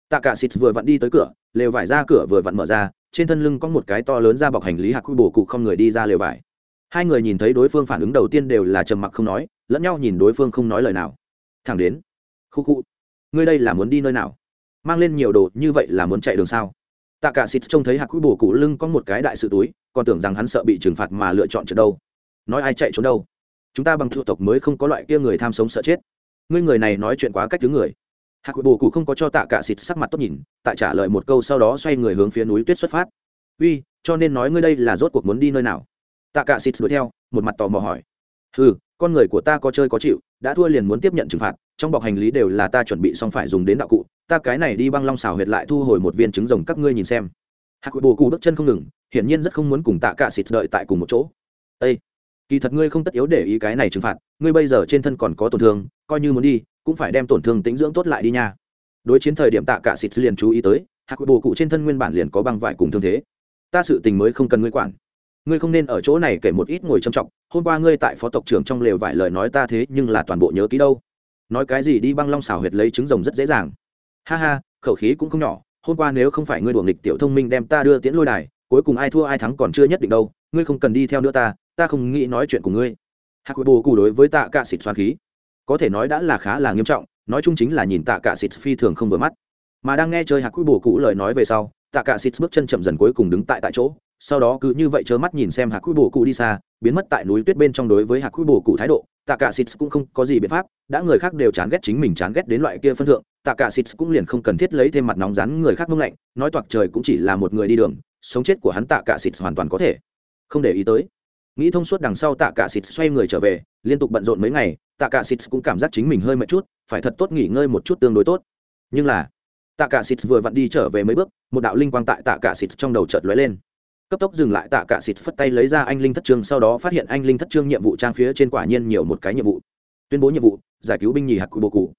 Tạ cả xịt vừa vặn đi tới cửa, lều vải ra cửa vừa vặn mở ra, trên thân lưng có một cái to lớn ra bọc hành lý hạc quy bổ cụ không người đi ra lều vải. Hai người nhìn thấy đối phương phản ứng đầu tiên đều là trầm mặc không nói, lẫn nhau nhìn đối phương không nói lời nào thẳng đến. Khu khu. Ngươi đây là muốn đi nơi nào? Mang lên nhiều đồ như vậy là muốn chạy đường sao? Tạ cả xịt trông thấy hạc quý bổ cụ lưng có một cái đại sự túi, còn tưởng rằng hắn sợ bị trừng phạt mà lựa chọn trượt đâu. Nói ai chạy trốn đâu? Chúng ta bằng thủ tộc mới không có loại kia người tham sống sợ chết. Ngươi người này nói chuyện quá cách thứ người. Hạc bồ cụ không có cho tạ cả xịt sắc mặt tốt nhìn, tại trả lời một câu sau đó xoay người hướng phía núi tuyết xuất phát. Uy, cho nên nói ngươi đây là rốt cuộc muốn đi nơi nào? Tạ cả xịt đuổi theo, một mặt tò mò hỏi. Ừ con người của ta có chơi có chịu, đã thua liền muốn tiếp nhận trừng phạt, trong bọc hành lý đều là ta chuẩn bị xong phải dùng đến đạo cụ, ta cái này đi băng long xào huyệt lại thu hồi một viên trứng rồng các ngươi nhìn xem. Hạc bồ cụ bước chân không ngừng, hiển nhiên rất không muốn cùng tạ cả xịt đợi tại cùng một chỗ. Ây kỳ thật ngươi không tất yếu để ý cái này trừng phạt, ngươi bây giờ trên thân còn có tổn thương, coi như muốn đi, cũng phải đem tổn thương tính dưỡng tốt lại đi nha. Đối chiến thời điểm tạ cả xịt liền chú ý tới hạc bồ cụ trên thân nguyên bản liền có băng vải cùng thương thế. Ta sự tình mới không cần ngươi quản ngươi không nên ở chỗ này kể một ít ngồi trầm trọng, hôm qua ngươi tại phó tộc trưởng trong lều vải lời nói ta thế nhưng là toàn bộ nhớ kỹ đâu. Nói cái gì đi băng long xào huyệt lấy trứng rồng rất dễ dàng. Ha ha, khẩu khí cũng không nhỏ, hôm qua nếu không phải ngươi đuổi nghịch tiểu thông minh đem ta đưa tiễn lôi đài, cuối cùng ai thua ai thắng còn chưa nhất định đâu, ngươi không cần đi theo nữa ta ta không nghĩ nói chuyện của ngươi. Hạc bồ cù đối với tạ cạ xịt xoan khí, có thể nói đã là khá là nghiêm trọng, nói chung chính là nhìn tạ cạ xịt phi thường không vừa mắt. Mà đang nghe chơi hạc bồ cụ lời nói về sau, tạ cạ xịt bước chân chậm dần cuối cùng đứng tại tại chỗ sau đó cứ như vậy chớ mắt nhìn xem hạc Quy bồ cụ đi xa, biến mất tại núi tuyết bên trong đối với hạc Quy bồ cụ thái độ. Tạ cả xịt cũng không có gì biện pháp, đã người khác đều chán ghét chính mình, chán ghét đến loại kia phân thượng. Tạ cả xịt cũng liền không cần thiết lấy thêm mặt nóng rắn người khác mông lạnh, nói toạc trời cũng chỉ là một người đi đường, sống chết của hắn tạ cả xịt hoàn toàn có thể không để ý tới. Nghĩ thông suốt đằng sau tạ cả xịt xoay người trở về, liên tục bận rộn mấy ngày tạ cả xịt cũng cảm giác chính mình hơi mệt chút, phải thật tốt nghỉ ngơi một chút tương đối tốt. Nhưng là tạ cả xịt vừa vặn đi trở về mấy bước, một đạo linh quang tại tạ cả xịt trong đầu chợt lóe lên cấp tốc dừng lại tạ cả xịt phất tay lấy ra anh linh thất trương, sau đó phát hiện anh linh thất trương nhiệm vụ trang phía trên quả nhiên nhiều một cái nhiệm vụ. Tuyên bố nhiệm vụ, giải cứu binh nhì hạt quy bồ cụ.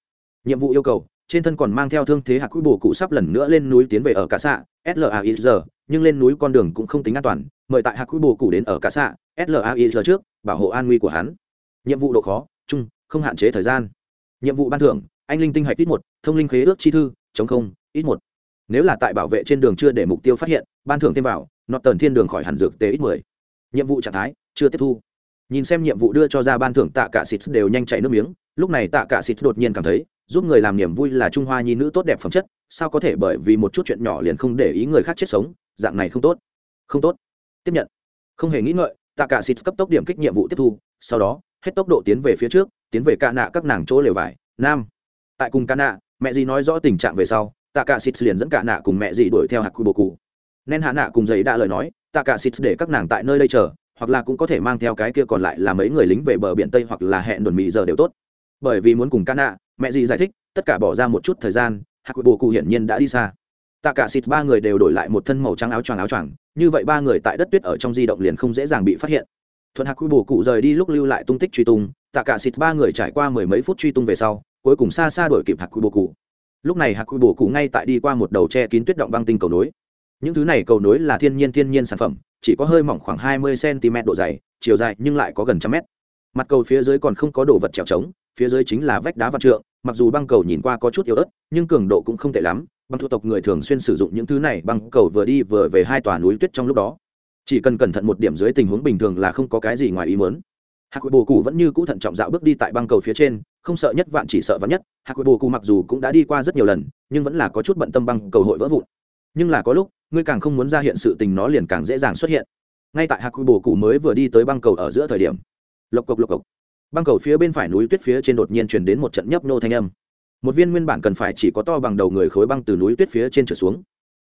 Nhiệm vụ yêu cầu, trên thân còn mang theo thương thế hạt quy bồ cụ sắp lần nữa lên núi tiến về ở cả xạ slaiz nhưng lên núi con đường cũng không tính an toàn, mời tại hạt quy bồ cụ đến ở cả xạ slaiz trước, bảo hộ an nguy của hắn. Nhiệm vụ độ khó, chung, không hạn chế thời gian. Nhiệm vụ ban thưởng, anh linh tinh hạch ít một, thông linh khế ước chi thư, chống không, ít một. Nếu là tại bảo vệ trên đường chưa để mục tiêu phát hiện, ban thưởng thêm vào nọt tần thiên đường khỏi hẳn dược tế ít mười. Nhiệm vụ trạng thái, chưa tiếp thu. Nhìn xem nhiệm vụ đưa cho ra ban thưởng tạ cả xịt đều nhanh chảy nước miếng, lúc này tạ cả xịt đột nhiên cảm thấy, giúp người làm niềm vui là trung hoa nhi nữ tốt đẹp phẩm chất, sao có thể bởi vì một chút chuyện nhỏ liền không để ý người khác chết sống, dạng này không tốt. Không tốt. Tiếp nhận. Không hề nghĩ ngợi, tạ cả xịt cấp tốc điểm kích nhiệm vụ tiếp thu, sau đó, hết tốc độ tiến về phía trước, tiến về ca nạ các nàng chỗ lều vải, nam. Tại cùng ca nạ mẹ gì nói rõ tình trạng về sau, tạ cả xịt liền dẫn cả nạ cùng mẹ gì đuổi theo hạc quy bồ cụ nên hạ nạ cùng giấy đã lời nói, tạ cả xịt để các nàng tại nơi đây chờ, hoặc là cũng có thể mang theo cái kia còn lại là mấy người lính về bờ biển tây hoặc là hẹn đồn mỹ giờ đều tốt. Bởi vì muốn cùng ca nạ mẹ gì giải thích, tất cả bỏ ra một chút thời gian hạt bồ cụ hiển nhiên đã đi xa. Tạ cả xịt ba người đều đổi lại một thân màu trắng áo choàng áo choàng, như vậy ba người tại đất tuyết ở trong di động liền không dễ dàng bị phát hiện. Thuận hạc bồ cụ rời đi lúc lưu lại tung tích truy tung, tạ cả xịt ba người trải qua mười mấy phút truy tung về sau, cuối cùng xa xa đuổi kịp hạc bồ cụ. Lúc này hạc bồ cụ ngay tại đi qua một đầu che kín tuyết động băng tinh cầu nối những thứ này cầu nối là thiên nhiên thiên nhiên sản phẩm, chỉ có hơi mỏng khoảng hai mươi cm độ dày, chiều dài nhưng lại có gần trăm mét. Mặt cầu phía dưới còn không có đồ vật trèo trống, phía dưới chính là vách đá vạn trượng, mặc dù băng cầu nhìn qua có chút yếu ớt, nhưng cường độ cũng không tệ lắm, băng thu tộc người thường xuyên sử dụng những thứ này băng cầu vừa đi vừa về hai tòa núi tuyết trong lúc đó. Chỉ cần cẩn thận một điểm dưới tình huống bình thường là không có cái gì ngoài ý muốn. Hạc bồ cụ vẫn như cũ thận trọng dạo bước đi tại băng cầu phía trên, không sợ nhất vạn chỉ sợ vạn nhất. Hạc bồ cụ mặc dù cũng đã đi qua rất nhiều lần, nhưng vẫn là có chút bận tâm băng cầu hội vỡ vụn nhưng là có lúc, ngươi càng không muốn ra hiện sự tình nó liền càng dễ dàng xuất hiện. Ngay tại hạc bồ cụ mới vừa đi tới băng cầu ở giữa thời điểm, lộc cộc lộc cộc, băng cầu phía bên phải núi tuyết phía trên đột nhiên chuyển đến một trận nhấp nô thanh âm. Một viên nguyên bản cần phải chỉ có to bằng đầu người khối băng từ núi tuyết phía trên trở xuống.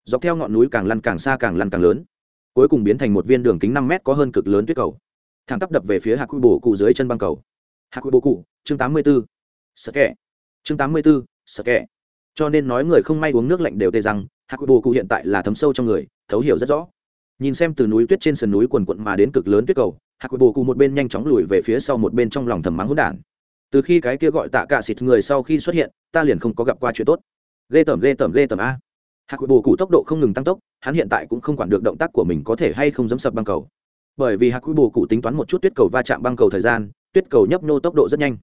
Dọc theo ngọn núi càng lăn càng xa càng lăn càng lớn, cuối cùng biến thành một viên đường kính năm mét có hơn cực lớn tuyết cầu, thẳng tắp đập về phía hạc quy bồ cụ dưới chân băng cầu. Hạc quy bồ cụ, chương tám mươi b ố sợ kẹ chương tám mươi b ố sợ kẹ cho nên nói người không may uống nước lạnh đều tê rằng hạc quy cụ hiện tại là thấm sâu trong người, thấu hiểu rất rõ. Nhìn xem từ núi tuyết trên sườn núi quần quận mà đến cực lớn tuyết cầu, hạc quy cụ một bên nhanh chóng lùi về phía sau một bên trong lòng thầm mắng hỗn đản. Từ khi cái kia gọi tạ cả xịt người sau khi xuất hiện, ta liền không có gặp qua chuyện tốt. Ghê tởm ghê tởm ghê tởm a. Hạc bồ cụ tốc độ không ngừng tăng tốc, hắn hiện tại cũng không quản được động tác của mình có thể hay không dấm sập băng cầu. Bởi vì hạc bồ cụ tính toán một chút tuyết cầu va chạm băng cầu thời gian, tuyết cầu nhấp nhô tốc độ rất nhanh.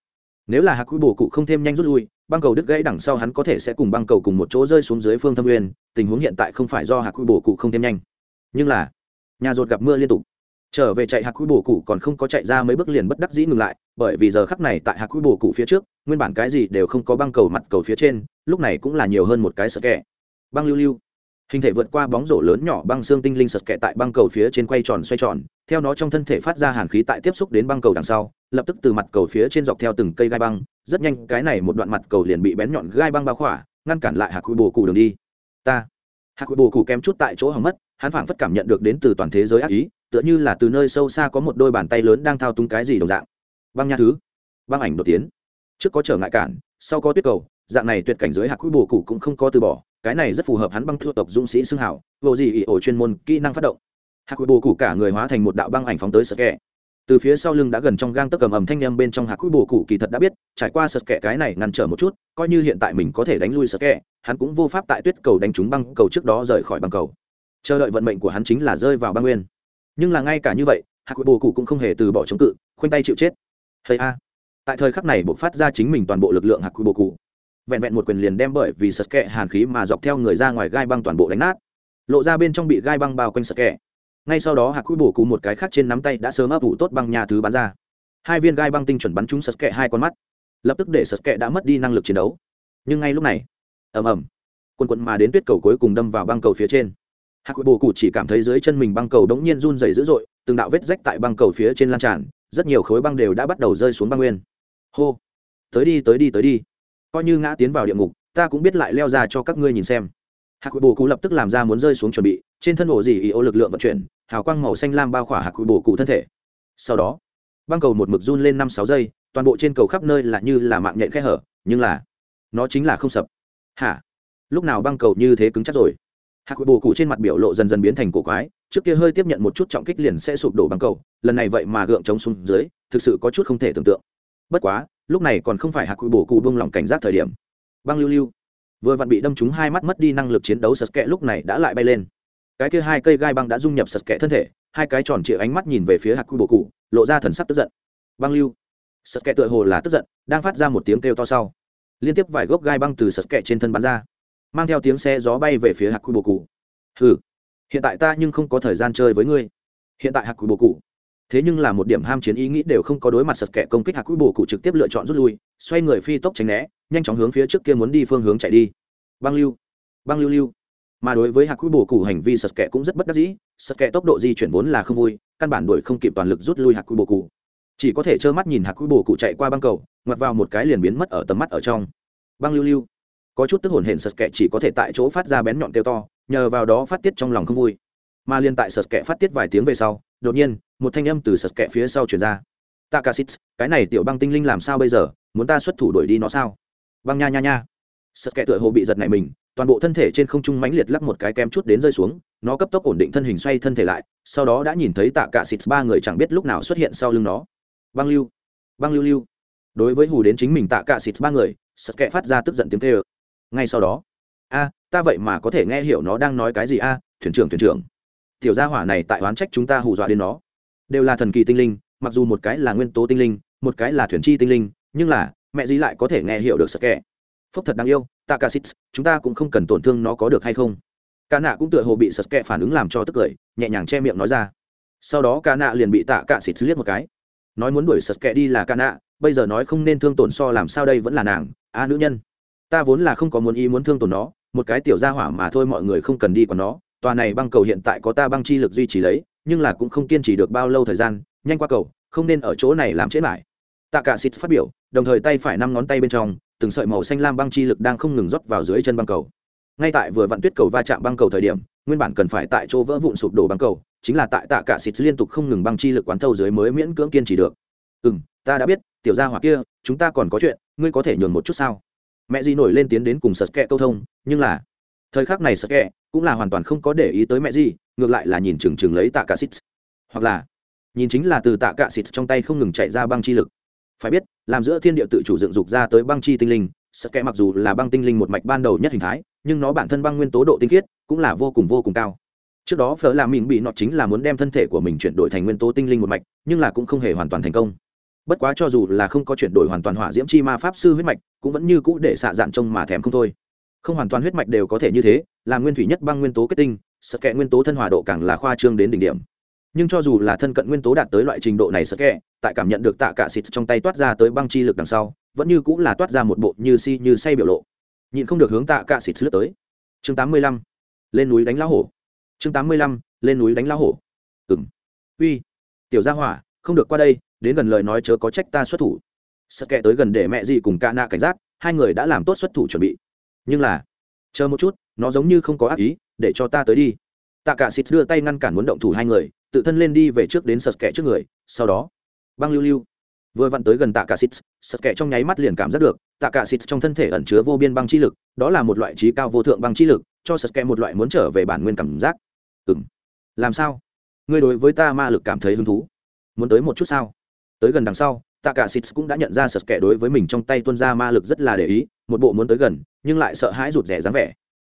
Nếu là hạc bồ cụ không thêm nhanh rút lui băng cầu đứt gãy đằng sau hắn có thể sẽ cùng băng cầu cùng một chỗ rơi xuống dưới phương thâm nguyên, tình huống hiện tại không phải do hạc bồ cụ không thêm nhanh. Nhưng là, nhà rột gặp mưa liên tục. Trở về chạy hạc quy bổ cụ còn không có chạy ra mấy bước liền bất đắc dĩ ngừng lại, bởi vì giờ khắc này tại hạc quy bổ cụ phía trước, nguyên bản cái gì đều không có băng cầu mặt cầu phía trên, lúc này cũng là nhiều hơn một cái sợ kẹ. Băng lưu lưu. Hình thể vượt qua bóng rổ lớn nhỏ băng xương tinh linh sật kẹ tại băng cầu phía trên quay tròn xoay tròn, theo nó trong thân thể phát ra hàn khí tại tiếp xúc đến băng cầu đằng sau, lập tức từ mặt cầu phía trên dọc theo từng cây gai băng rất nhanh, cái này một đoạn mặt cầu liền bị bén nhọn gai băng bao khỏa, ngăn cản lại hạc quy bồ cụ đường đi. Ta. Hạc quy bồ cụ kém chút tại chỗ hỏng mất, hắn phảng phất cảm nhận được đến từ toàn thế giới ác ý, tựa như là từ nơi sâu xa có một đôi bàn tay lớn đang thao túng cái gì đồng dạng. Băng nha thứ. Băng ảnh đột tiến. Trước có trở ngại cản, sau có tuyết cầu, dạng này tuyệt cảnh giới hạc quy bồ cụ cũng không có từ bỏ, cái này rất phù hợp hắn băng thua tộc dũng sĩ xưng hảo, vô gì ỷ ổ chuyên môn kỹ năng phát động. Hạc quy bồ cụ cả người hóa thành một đạo băng ảnh phóng tới sợ kẹ từ phía sau lưng đã gần trong gang tấc cầm ầm thanh â m bên trong hạc quý bồ cụ kỳ thật đã biết, trải qua sật kẹ cái này ngăn trở một chút, coi như hiện tại mình có thể đánh lui sật kẹ hắn cũng vô pháp tại tuyết cầu đánh trúng băng cầu trước đó rời khỏi băng cầu. Chờ đợi vận mệnh của hắn chính là rơi vào băng nguyên. Nhưng là ngay cả như vậy, hạc bồ cụ cũng không hề từ bỏ chống cự, khoanh tay chịu chết. Hay a. Tại thời khắc này buộc phát ra chính mình toàn bộ lực lượng hạc bồ cụ. Vẹn vẹn một quyền liền đem bởi vì sật kẹ hàn khí mà dọc theo người ra ngoài gai băng toàn bộ đánh nát. Lộ ra bên trong bị gai băng bao quanh sật kẹ ngay sau đó hạc bồ cụ một cái khác trên nắm tay đã sớm ấp ủ tốt băng nhà thứ bắn ra. Hai viên gai băng tinh chuẩn bắn trúng sật kẹ hai con mắt. Lập tức để sật kẹ đã mất đi năng lực chiến đấu. Nhưng ngay lúc này, ầm ầm, quần quần mà đến tuyết cầu cuối cùng đâm vào băng cầu phía trên. Hạc bồ cụ chỉ cảm thấy dưới chân mình băng cầu đống nhiên run dày dữ dội, từng đạo vết rách tại băng cầu phía trên lan tràn, rất nhiều khối băng đều đã bắt đầu rơi xuống băng nguyên. Hô, tới đi tới đi tới đi. Coi như ngã tiến vào địa ngục, ta cũng biết lại leo ra cho các ngươi nhìn xem. Hạc bồ cụ lập tức làm ra muốn rơi xuống chuẩn bị, trên thân ổ dỉ ý ô lực lượng vận chuyển hào quang màu xanh lam bao khỏa hạc bổ cụ thân thể. Sau đó, băng cầu một mực run lên năm sáu giây, toàn bộ trên cầu khắp nơi là như là mạng nhện khe hở, nhưng là nó chính là không sập. Hả? Lúc nào băng cầu như thế cứng chắc rồi? Hạc bổ cụ trên mặt biểu lộ dần dần biến thành cổ quái, trước kia hơi tiếp nhận một chút trọng kích liền sẽ sụp đổ băng cầu, lần này vậy mà gượng chống xuống dưới, thực sự có chút không thể tưởng tượng. Bất quá, lúc này còn không phải hạc bổ cụ bông lòng cảnh giác thời điểm. Băng lưu lưu. Vừa vặn bị đâm trúng hai mắt mất đi năng lực chiến đấu, sật kẹ lúc này đã lại bay lên cái kia hai cây gai băng đã dung nhập sật kẹ thân thể, hai cái tròn trịa ánh mắt nhìn về phía hạc bồ cụ lộ ra thần sắc tức giận. Băng lưu. Sật kẹ tựa hồ là tức giận, đang phát ra một tiếng kêu to sau. Liên tiếp vài gốc gai băng từ sật kẹ trên thân bắn ra, mang theo tiếng xe gió bay về phía hạc quy bồ cụ hừ, hiện tại ta nhưng không có thời gian chơi với ngươi. Hiện tại hạc quy bồ cụ thế nhưng là một điểm ham chiến ý nghĩ đều không có đối mặt sật kẻ công kích hạc quy bồ cụ trực tiếp lựa chọn rút lui, xoay người phi tốc tránh né, nhanh chóng hướng phía trước kia muốn đi phương hướng chạy đi. Băng lưu. Băng lưu lưu mà đối với hạc quy bồ cụ hành vi sật kệ cũng rất bất đắc dĩ, sật kệ tốc độ di chuyển vốn là không vui, căn bản đuổi không kịp toàn lực rút lui hạc quy bồ cụ chỉ có thể trơ mắt nhìn hạc quy bồ cụ chạy qua băng cầu, ngoặt vào một cái liền biến mất ở tầm mắt ở trong. Băng lưu lưu. Có chút tức hồn hển sật kệ chỉ có thể tại chỗ phát ra bén nhọn kêu to, nhờ vào đó phát tiết trong lòng không vui. Mà liên tại sật kệ phát tiết vài tiếng về sau, đột nhiên, một thanh âm từ sật kệ phía sau chuyển ra. Takasits, cái này tiểu băng tinh linh làm sao bây giờ? Muốn ta xuất thủ đuổi đi nó sao? Băng nha nha nha. Sật kệ tựa hồ bị giật này mình toàn bộ thân thể trên không trung mãnh liệt lắc một cái kem chút đến rơi xuống, nó cấp tốc ổn định thân hình xoay thân thể lại, sau đó đã nhìn thấy tạ cả xịt ba người chẳng biết lúc nào xuất hiện sau lưng nó. Băng lưu băng lưu lưu. Đối với hù đến chính mình tạ cả xịt ba người sật kệ phát ra tức giận tiếng kêu. Ngay sau đó, a, ta vậy mà có thể nghe hiểu nó đang nói cái gì a, thuyền trưởng thuyền trưởng. Tiểu gia hỏa này tại oán trách chúng ta hù dọa đến nó. Đều là thần kỳ tinh linh, mặc dù một cái là nguyên tố tinh linh, một cái là thuyền chi tinh linh, nhưng là, mẹ gì lại có thể nghe hiểu được sật Kệ? phúc thật đáng yêu Takasits, chúng ta cũng không cần tổn thương nó có được hay không. Ca nạ cũng tựa hồ bị sật kẹ phản ứng làm cho tức cười nhẹ nhàng che miệng nói ra. Sau đó ca nạ liền bị tạ ca xít liếc một cái. Nói muốn đuổi sật kẹ đi là ca nạ bây giờ nói không nên thương tổn so làm sao đây vẫn là nàng a nữ nhân. Ta vốn là không có muốn ý muốn thương tổn nó một cái tiểu gia hỏa mà thôi mọi người không cần đi còn nó tòa này băng cầu hiện tại có ta băng chi lực duy trì lấy nhưng là cũng không kiên trì được bao lâu thời gian nhanh qua cầu không nên ở chỗ này làm chết lại tạ cả xịt phát biểu đồng thời tay phải năm ngón tay bên trong từng sợi màu xanh lam băng chi lực đang không ngừng rót vào dưới chân băng cầu. Ngay tại vừa vặn tuyết cầu va chạm băng cầu thời điểm nguyên bản cần phải tại chỗ vỡ vụn sụp đổ băng cầu chính là tại tạ cả xịt liên tục không ngừng băng chi lực quán thâu dưới mới miễn cưỡng kiên trì được. Ừ ta đã biết tiểu gia hỏa kia chúng ta còn có chuyện ngươi có thể nhường một chút sao? Mẹ Di nổi lên tiến đến cùng sật kẹ câu thông nhưng là thời khắc này sật kẹ cũng là hoàn toàn không có để ý tới mẹ Di, ngược lại là nhìn chừng chừng lấy tạ cả xịt. Hoặc là nhìn chính là từ tạ cả xịt trong tay không ngừng chạy ra băng chi lực phải biết, làm giữa thiên địa tự chủ dựng dục ra tới băng chi tinh linh, sợ kẽ mặc dù là băng tinh linh một mạch ban đầu nhất hình thái, nhưng nó bản thân băng nguyên tố độ tinh khiết cũng là vô cùng vô cùng cao. Trước đó phở là mình bị nọ chính là muốn đem thân thể của mình chuyển đổi thành nguyên tố tinh linh một mạch, nhưng là cũng không hề hoàn toàn thành công. Bất quá cho dù là không có chuyển đổi hoàn toàn hỏa diễm chi ma pháp sư huyết mạch, cũng vẫn như cũ để xạ dạn trông mà thèm không thôi. Không hoàn toàn huyết mạch đều có thể như thế, là nguyên thủy nhất băng nguyên tố kết tinh, sợ kẽ nguyên tố thân hòa độ càng là khoa trương đến đỉnh điểm nhưng cho dù là thân cận nguyên tố đạt tới loại trình độ này sợ kẹ tại cảm nhận được tạ cả xịt trong tay toát ra tới băng chi lực đằng sau, vẫn như cũng là toát ra một bộ như si như say biểu lộ. Nhịn không được hướng tạ cả xịt lướt tới. Chương 85. lên núi đánh lão hổ. Chương 85. lên núi đánh lão hổ. Ừm. Uy, tiểu gia hỏa, không được qua đây, đến gần lời nói chớ có trách ta xuất thủ. Sợ kệ tới gần để mẹ gì cùng ca nạ cảnh giác, hai người đã làm tốt xuất thủ chuẩn bị. Nhưng là, chờ một chút, nó giống như không có ác ý, để cho ta tới đi tạ cả xịt đưa tay ngăn cản muốn động thủ hai người, tự thân lên đi về trước đến sật kẻ trước người, sau đó, băng lưu lưu. Vừa vặn tới gần tạ cả xịt sật kẻ trong nháy mắt liền cảm giác được, tạ cả xịt trong thân thể ẩn chứa vô biên băng chi lực, đó là một loại trí cao vô thượng băng chi lực, cho sật kẻ một loại muốn trở về bản nguyên cảm giác. Ừng làm sao? Ngươi đối với ta ma lực cảm thấy hứng thú. Muốn tới một chút sao? Tới gần đằng sau, tạ cả xịt cũng đã nhận ra sật kẻ đối với mình trong tay tuân ra ma lực rất là để ý, một bộ muốn tới gần, nhưng lại sợ hãi rụt rẻ dáng vẻ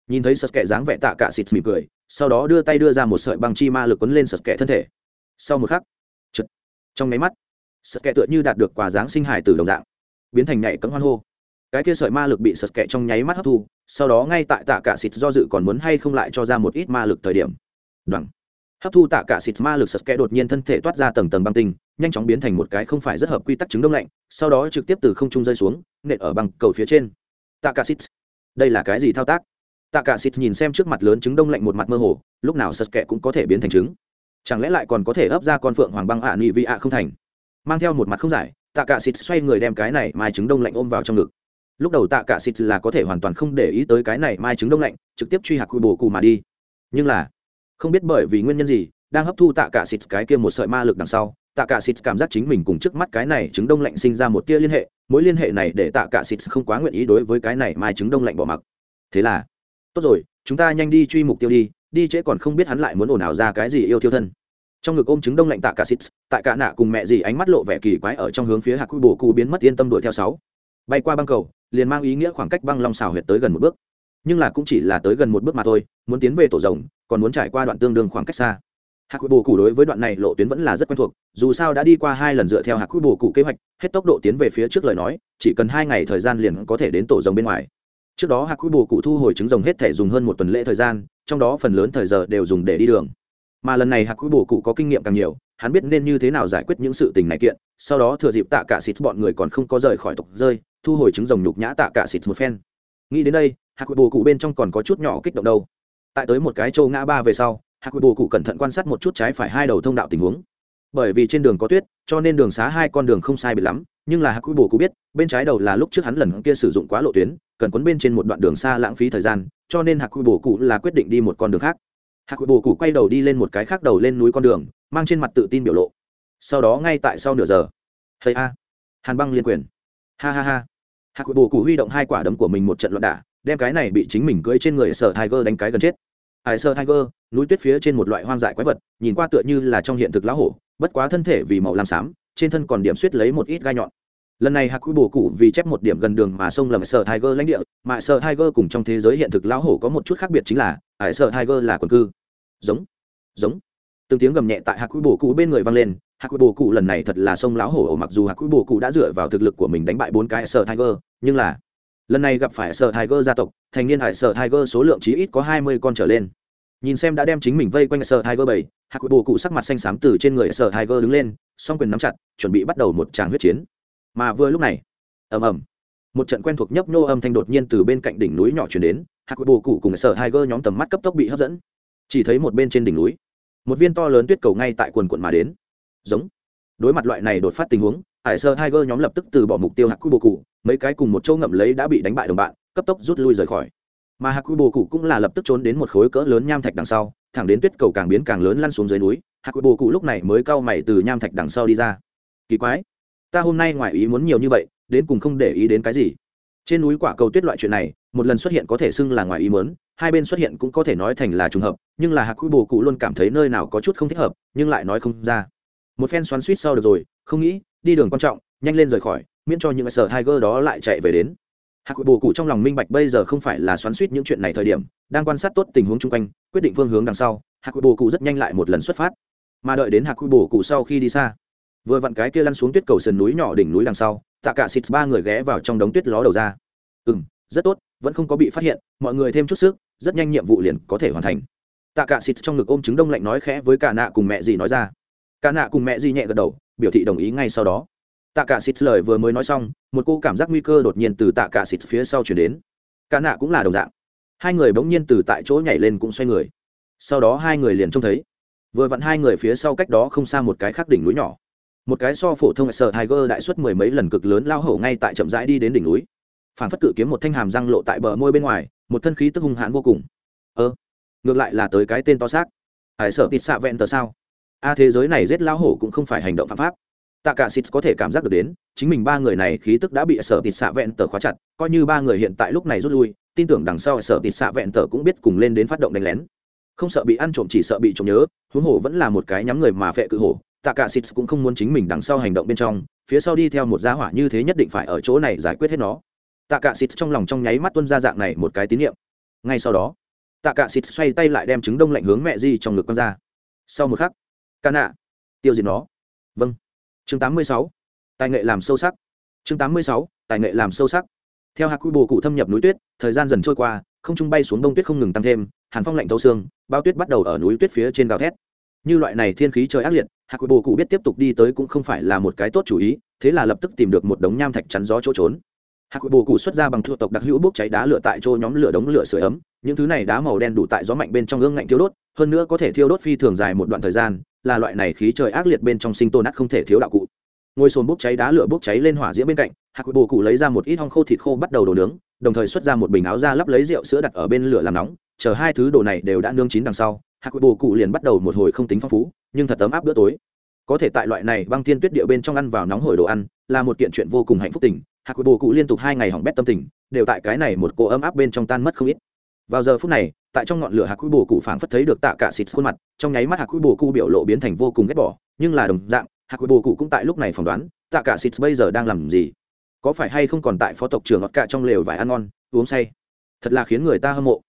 nhìn thấy sật kẹ dáng vẻ tạ cả xịt mỉm cười, sau đó đưa tay đưa ra một sợi băng chi ma lực quấn lên sật kẹ thân thể. Sau một khắc chật trong máy mắt sật kẹ tựa như đạt được quà dáng sinh hài từ đồng dạng, biến thành nhảy cấm hoan hô. Cái kia sợi ma lực bị sật kẹ trong nháy mắt hấp thu, sau đó ngay tại tạ cả xịt do dự còn muốn hay không lại cho ra một ít ma lực thời điểm. Đoằng hấp thu tạ cả xịt ma lực sật kẽ đột nhiên thân thể toát ra tầng tầng băng tinh, nhanh chóng biến thành một cái không phải rất hợp quy tắc chứng đông lạnh, sau đó trực tiếp từ không trung rơi xuống, nện ở bằng cầu phía trên. Tạ cả xịt. Đây là cái gì thao tác? Tạ cả xịt nhìn xem trước mặt lớn trứng đông lạnh một mặt mơ hồ, lúc nào sật kẹ cũng có thể biến thành trứng. Chẳng lẽ lại còn có thể ấp ra con phượng hoàng băng ạ nị vị ạ không thành? Mang theo một mặt không giải, tạ cả xịt xoay người đem cái này mai trứng đông lạnh ôm vào trong ngực. Lúc đầu tạ cả xịt là có thể hoàn toàn không để ý tới cái này mai trứng đông lạnh, trực tiếp truy hạc quy bồ cù mà đi. Nhưng là, không biết bởi vì nguyên nhân gì, đang hấp thu tạ cả xịt cái kia một sợi ma lực đằng sau, tạ cả xịt cảm giác chính mình cùng trước mắt cái này trứng đông lạnh sinh ra một tia liên hệ, mối liên hệ này để tạ cả xịt không quá nguyện ý đối với cái này mai trứng đông lạnh bỏ mặc. Thế là tốt rồi, chúng ta nhanh đi truy mục tiêu đi đi trễ còn không biết hắn lại muốn ồn ào ra cái gì yêu thiêu thân. Trong ngực ôm trứng đông lạnh tạ cả xít tại cả nạ cùng mẹ gì ánh mắt lộ vẻ kỳ quái ở trong hướng phía hạc quy bổ cụ biến mất yên tâm đuổi theo sáu. Bay qua băng cầu, liền mang ý nghĩa khoảng cách băng long xào huyệt tới gần một bước. Nhưng là cũng chỉ là tới gần một bước mà thôi, muốn tiến về tổ rồng, còn muốn trải qua đoạn tương đương khoảng cách xa. Hạc quy bồ cụ đối với đoạn này lộ tuyến vẫn là rất quen thuộc, dù sao đã đi qua hai lần dựa theo hạc quy bồ cụ kế hoạch, hết tốc độ tiến về phía trước lời nói, chỉ cần hai ngày thời gian liền có thể đến tổ rồng bên ngoài trước đó hạc quy bồ cụ thu hồi trứng rồng hết thể dùng hơn một tuần lễ thời gian, trong đó phần lớn thời giờ đều dùng để đi đường. Mà lần này hạc quy bồ cụ có kinh nghiệm càng nhiều, hắn biết nên như thế nào giải quyết những sự tình này kiện, sau đó thừa dịp tạ cả xịt bọn người còn không có rời khỏi tộc rơi, thu hồi trứng rồng nhục nhã tạ cả xịt một phen. Nghĩ đến đây, hạc quy bồ cụ bên trong còn có chút nhỏ kích động đâu. Tại tới một cái châu ngã ba về sau, hạc bồ cụ cẩn thận quan sát một chút trái phải hai đầu thông đạo tình huống bởi vì trên đường có tuyết, cho nên đường xá hai con đường không sai biệt lắm, nhưng là hắc quy bồ cũng biết, bên trái đầu là lúc trước hắn lần kia sử dụng quá lộ tuyến, cần quấn bên trên một đoạn đường xa lãng phí thời gian, cho nên hạc bồ cụ là quyết định đi một con đường khác. Hạc bồ cụ quay đầu đi lên một cái khác đầu lên núi con đường, mang trên mặt tự tin biểu lộ. Sau đó ngay tại sau nửa giờ. Hay a, hàn băng liên quyền. Ha ha ha. Hạc bồ cụ huy động hai quả đấm của mình một trận loạn đả, đem cái này bị chính mình cưỡi trên người sở tiger đánh cái gần chết. Ải sơ tiger, núi tuyết phía trên một loại hoang dại quái vật, nhìn qua tựa như là trong hiện thực lão hổ, bất quá thân thể vì màu làm xám, trên thân còn điểm suýt lấy một ít gai nhọn. Lần này hạc quy bổ cụ vì chép một điểm gần đường mà sông lầm sở tiger lãnh địa, mà sở tiger cùng trong thế giới hiện thực lão hổ có một chút khác biệt chính là Ải sở tiger là quần cư. Giống giống. Từng tiếng gầm nhẹ tại hạc quy bồ cụ bên người vang lên hạc quy bồ cụ lần này thật là sông lão hổ, mặc dù hạc quy bồ cụ đã dựa vào thực lực của mình đánh bại bốn cái sở tiger, nhưng là lần này gặp phải sở tiger gia tộc, thành niên hải sở tiger số lượng chí ít có hai mươi con trở lên. Nhìn xem đã đem chính mình vây quanh sở tiger bảy, hạc quy bồ cụ sắc mặt xanh xám từ trên người sở tiger đứng lên, song quyền nắm chặt, chuẩn bị bắt đầu một tràng huyết chiến. Mà vừa lúc này, ầm ầm, một trận quen thuộc nhấp nhô âm thanh đột nhiên từ bên cạnh đỉnh núi nhỏ chuyển đến, hạc quy bồ cụ cùng sở tiger nhóm tầm mắt cấp tốc bị hấp dẫn. Chỉ thấy một bên trên đỉnh núi, một viên to lớn tuyết cầu ngay tại quần quận mà đến. Giống, đối mặt loại này đột phát tình huống hải sơ tiger nhóm lập tức từ bỏ mục tiêu hạc quy bồ cụ mấy cái cùng một châu ngậm lấy đã bị đánh bại đồng bạn, cấp tốc rút lui rời khỏi. Mà hạc quy bồ cụ cũng là lập tức trốn đến một khối cỡ lớn nham thạch đằng sau, thẳng đến tuyết cầu càng biến càng lớn lăn xuống dưới núi hạc quy bồ cụ lúc này mới cau mày từ nham thạch đằng sau đi ra. Kỳ quái, ta hôm nay ngoài ý muốn nhiều như vậy, đến cùng không để ý đến cái gì? Trên núi quả cầu tuyết loại chuyện này, một lần xuất hiện có thể xưng là ngoài ý muốn, hai bên xuất hiện cũng có thể nói thành là trùng hợp, nhưng là hạc quy bồ cụ luôn cảm thấy nơi nào có chút không thích hợp, nhưng lại nói không ra. Một phen xoắn suýt sau được rồi, không nghĩ đi đường quan trọng, nhanh lên rời khỏi, miễn cho những sở tiger đó lại chạy về đến. Hạc bồ cụ trong lòng minh bạch bây giờ không phải là xoắn suýt những chuyện này thời điểm, đang quan sát tốt tình huống chung quanh, quyết định phương hướng đằng sau, hạc bồ cụ rất nhanh lại một lần xuất phát. Mà đợi đến hạc bồ cụ sau khi đi xa, vừa vặn cái kia lăn xuống tuyết cầu sườn núi nhỏ đỉnh núi đằng sau, tạ cả xịt ba người ghé vào trong đống tuyết ló đầu ra. Ừ m rất tốt, vẫn không có bị phát hiện, mọi người thêm chút sức, rất nhanh nhiệm vụ liền có thể hoàn thành. Tạ cả xịt trong ngực ôm trứng đông lạnh nói khẽ với cả nạ cùng mẹ gì nói ra. Cả nạ cùng mẹ gì nhẹ gật đầu biểu thị đồng ý ngay sau đó. Tạ cả xịt lời vừa mới nói xong, một cô cảm giác nguy cơ đột nhiên từ tạ cả xịt phía sau chuyển đến. Cả nạ cũng là đồng dạng. Hai người bỗng nhiên từ tại chỗ nhảy lên cũng xoay người. Sau đó hai người liền trông thấy. Vừa vặn hai người phía sau cách đó không xa một cái khác đỉnh núi nhỏ. Một cái so phổ thông sở tiger đại suất mười mấy lần cực lớn lao hổ ngay tại chậm rãi đi đến đỉnh núi. Phản phất cự kiếm một thanh hàm răng lộ tại bờ môi bên ngoài, một thân khí tức hung hãn vô cùng. Ơ, ngược lại là tới cái tên to xác. Hải sở tịt xạ vẹn tờ sao? A thế giới này giết lao hổ cũng không phải hành động phạm pháp. Tạ cả xịt có thể cảm giác được đến, chính mình ba người này khí tức đã bị sở tịt xạ vẹn tờ khóa chặt, coi như ba người hiện tại lúc này rút lui, tin tưởng đằng sau sở tịt xạ vẹn tờ cũng biết cùng lên đến phát động đánh lén. Không sợ bị ăn trộm, chỉ sợ bị trộm nhớ, huống hổ vẫn là một cái nhắm người mà phệ cự hổ tạ cả xịt cũng không muốn chính mình đằng sau hành động bên trong, phía sau đi theo một gia hỏa như thế nhất định phải ở chỗ này giải quyết hết nó. Tạ cả xịt trong lòng trong nháy mắt tuân ra dạng này một cái tín nhiệm ngay sau đó tạ cả xịt xoay tay lại đem trứng đông lạnh hướng mẹ di trong ngực con ra. Sau một khắc ca nạ. Tiêu diệt nó. Vâng. Chương 86. tài nghệ làm sâu sắc. Chương 86. tài nghệ làm sâu sắc. Theo hạc quy bồ cụ thâm nhập núi tuyết, thời gian dần trôi qua, không trung bay xuống đông tuyết không ngừng tăng thêm, hàn phong lạnh thấu xương, bao tuyết bắt đầu ở núi tuyết phía trên gào thét. Như loại này thiên khí trời ác liệt, hạc quy bồ cụ biết tiếp tục đi tới cũng không phải là một cái tốt chủ ý, thế là lập tức tìm được một đống nham thạch chắn gió chỗ trốn. Hạc quy bồ cụ xuất ra bằng thua tộc đặc hữu bốc cháy đá lửa tại chỗ nhóm lửa đống lửa sửa ấm, những thứ này đá màu đen đủ tại gió mạnh bên trong ương ngạnh thiêu đốt, hơn nữa có thể thiêu đốt phi thường dài một đoạn thời gian là loại này khí trời ác liệt bên trong sinh tồn nát không thể thiếu đạo cụ. Ngồi sồn bốc cháy đá lửa bốc cháy lên hỏa diễm bên cạnh, hạc quy bồ cụ lấy ra một ít hong khô thịt khô bắt đầu đổ nướng, đồng thời xuất ra một bình áo ra lắp lấy rượu sữa đặt ở bên lửa làm nóng, chờ hai thứ đồ này đều đã nương chín đằng sau, hạc quy bồ cụ liền bắt đầu một hồi không tính phong phú, nhưng thật ấm áp bữa tối. Có thể tại loại này băng thiên tuyết địa bên trong ăn vào nóng hổi đồ ăn, là một kiện chuyện vô cùng hạnh phúc tình, hạc quy bồ cụ liên tục hai ngày hỏng bét tâm tình, đều tại cái này một cô ấm áp bên trong tan mất không ít vào giờ phút này, tại trong ngọn lửa hạc quy bồ cụ phảng phất thấy được tạ cả xịt khuôn mặt, trong nháy mắt hạc quy bồ cụ biểu lộ biến thành vô cùng ghét bỏ, nhưng là đồng dạng, hạc quy bồ cụ cũng tại lúc này phỏng đoán, tạ cả xịt bây giờ đang làm gì? Có phải hay không còn tại phó tộc trưởng ngọt cả trong lều vải ăn ngon, uống say? Thật là khiến người ta hâm mộ.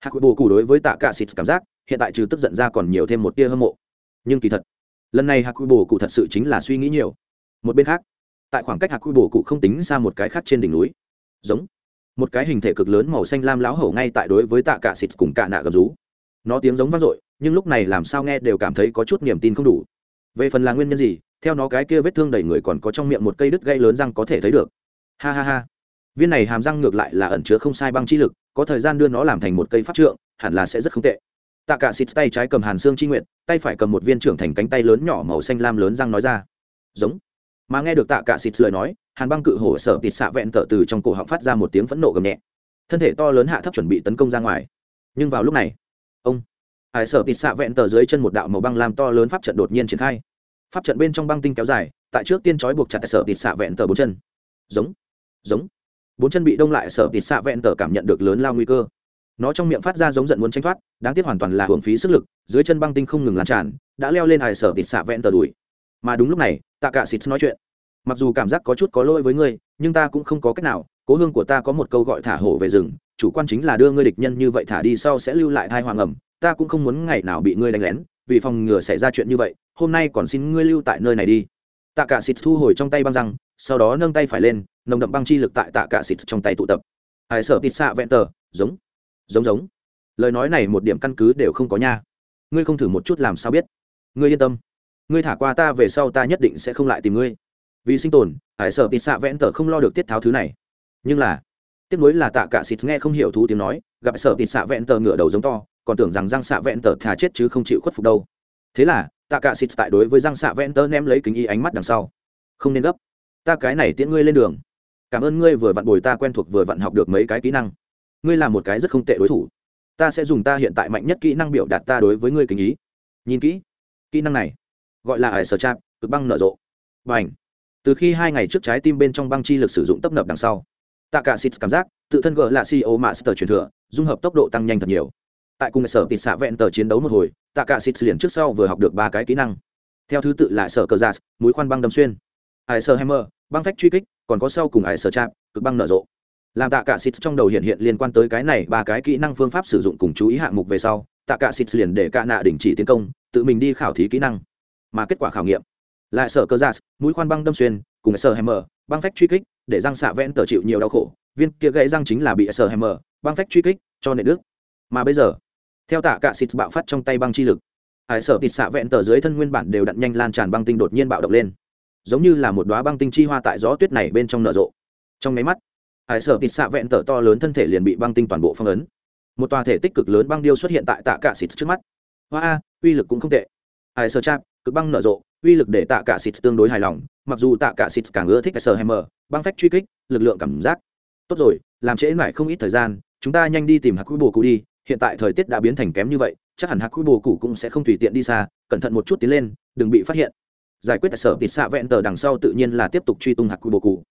Hạc quy bồ cụ đối với tạ cả xịt cảm giác, hiện tại trừ tức giận ra còn nhiều thêm một tia hâm mộ. Nhưng kỳ thật, lần này hạc quy bồ cụ thật sự chính là suy nghĩ nhiều. Một bên khác, tại khoảng cách hạc quy bồ cụ không tính xa một cái khác trên đỉnh núi. Giống một cái hình thể cực lớn màu xanh lam láo hổ ngay tại đối với tạ cả xịt cùng cả nạ gầm rú. Nó tiếng giống vang dội, nhưng lúc này làm sao nghe đều cảm thấy có chút niềm tin không đủ. Về phần là nguyên nhân gì, theo nó cái kia vết thương đầy người còn có trong miệng một cây đứt gây lớn răng có thể thấy được. Ha ha ha. Viên này hàm răng ngược lại là ẩn chứa không sai băng chi lực, có thời gian đưa nó làm thành một cây pháp trượng, hẳn là sẽ rất không tệ. Tạ cả xịt tay trái cầm hàn xương chi nguyện tay phải cầm một viên trưởng thành cánh tay lớn nhỏ màu xanh lam lớn răng nói ra. Giống mà nghe được tạ cả xịt lời nói, hàn băng cự hổ sở tịt xạ vẹn tở từ trong cổ họng phát ra một tiếng phẫn nộ gầm nhẹ. Thân thể to lớn hạ thấp chuẩn bị tấn công ra ngoài. Nhưng vào lúc này, ông hải sở tịt xạ vẹn tở dưới chân một đạo màu băng làm to lớn pháp trận đột nhiên triển khai. Pháp trận bên trong băng tinh kéo dài, tại trước tiên trói buộc chặt sở tịt xạ vẹn tở bốn chân. Giống giống. Bốn chân bị đông lại sở tịt xạ vẹn tở cảm nhận được lớn lao nguy cơ. Nó trong miệng phát ra giống giận muốn tranh thoát, đáng tiếc hoàn toàn là hưởng phí sức lực, dưới chân băng tinh không ngừng lan tràn, đã leo lên hải sở tịt xạ vẹn tở đùi mà đúng lúc này, tạ cả xịt nói chuyện. Mặc dù cảm giác có chút có lỗi với ngươi, nhưng ta cũng không có cách nào, cố hương của ta có một câu gọi thả hổ về rừng, chủ quan chính là đưa ngươi địch nhân như vậy thả đi sau sẽ lưu lại thai hoàng ẩm, ta cũng không muốn ngày nào bị ngươi đánh lén, vì phòng ngừa xảy ra chuyện như vậy, hôm nay còn xin ngươi lưu tại nơi này đi. Tạ cả xịt thu hồi trong tay băng răng, sau đó nâng tay phải lên, nồng đậm băng chi lực tại tạ cả xịt trong tay tụ tập. Hải sở tịt xạ vẹn tờ, giống giống giống. Lời nói này một điểm căn cứ đều không có nha. Ngươi không thử một chút làm sao biết. Ngươi yên tâm ngươi thả qua ta về sau ta nhất định sẽ không lại tìm ngươi. Vì sinh tồn hải sợ tịt xạ vẹn tờ không lo được tiết tháo thứ này. Nhưng là, tiếc nuối là tạ cả xịt nghe không hiểu thú tiếng nói, gặp sợ tịt xạ vẹn tờ ngửa đầu giống to, còn tưởng rằng răng xạ vẹn tờ thà chết chứ không chịu khuất phục đâu. Thế là, tạ cả xịt tại đối với răng xạ vẹn tờ ném lấy kính y ánh mắt đằng sau. Không nên gấp. Ta cái này tiễn ngươi lên đường. Cảm ơn ngươi vừa vặn bồi ta quen thuộc vừa vặn học được mấy cái kỹ năng. Ngươi là một cái rất không tệ đối thủ. Ta sẽ dùng ta hiện tại mạnh nhất kỹ năng biểu đạt ta đối với ngươi kính ý. Nhìn kỹ. Kỹ năng này gọi là ải sở trap cực băng nở rộ và ảnh từ khi hai ngày trước trái tim bên trong băng chi lực sử dụng tấp nập đằng sau tạ cả xịt cảm giác tự thân gỡ là CEO Master truyền thừa, dung hợp tốc độ tăng nhanh thật nhiều. Tại cùng sở tịt xạ vẹn tờ chiến đấu một hồi, Tạ cả xịt liền trước sau vừa học được ba cái kỹ năng. Theo thứ tự là sở cờ giả mũi khoan băng đâm xuyên, ải sở hammer, băng phách truy kích, còn có sau cùng ải sở chạm, cực băng nở rộ. Làm Tạ cả xịt trong đầu hiện hiện liên quan tới cái này ba cái kỹ năng phương pháp sử dụng cùng chú ý hạng mục về sau, Tạ cả xịt liền để cả nạ đình chỉ tiến công, tự mình đi khảo thí kỹ năng. Mà kết quả khảo nghiệm. Lại sở cơ giạt, mũi khoan băng đâm xuyên, cùng sở hammer, băng phách truy kích, để răng xạ vẹn tờ chịu nhiều đau khổ, viên kia gãy răng chính là bị sở hèm mờ băng phách truy kích cho nệ đức. Mà bây giờ theo tạ cạ xịt bạo phát trong tay băng chi lực hải sở thịt xạ vẹn tờ dưới thân nguyên bản đều đặn nhanh lan tràn băng tinh đột nhiên bạo động lên. Giống như là một đoá băng tinh chi hoa tại gió tuyết này bên trong nở rộ. Trong máy mắt hải sở thịt xạ vẹn tờ to lớn thân thể liền bị băng tinh toàn bộ phong ấn. Một tòa thể tích cực lớn băng điêu xuất hiện tại tạ cạ xịt trước mắt. Hoa a uy lực cũng không tệ. Hải sở chạm cực băng nở rộ, uy lực để tạ cả xịt tương đối hài lòng, mặc dù tạ cả xịt càng ưa thích sờ hammer, băng phách truy kích, lực lượng cảm giác. Tốt rồi, làm trễ mãi không ít thời gian, chúng ta nhanh đi tìm hạc quy bồ cụ đi, hiện tại thời tiết đã biến thành kém như vậy, chắc hẳn hạc quy bồ cụ cũng sẽ không tùy tiện đi xa, cẩn thận một chút tiến lên, đừng bị phát hiện. Giải quyết sở tịt xạ vẹn tờ đằng sau tự nhiên là tiếp tục truy tung hạc quy bồ cụ.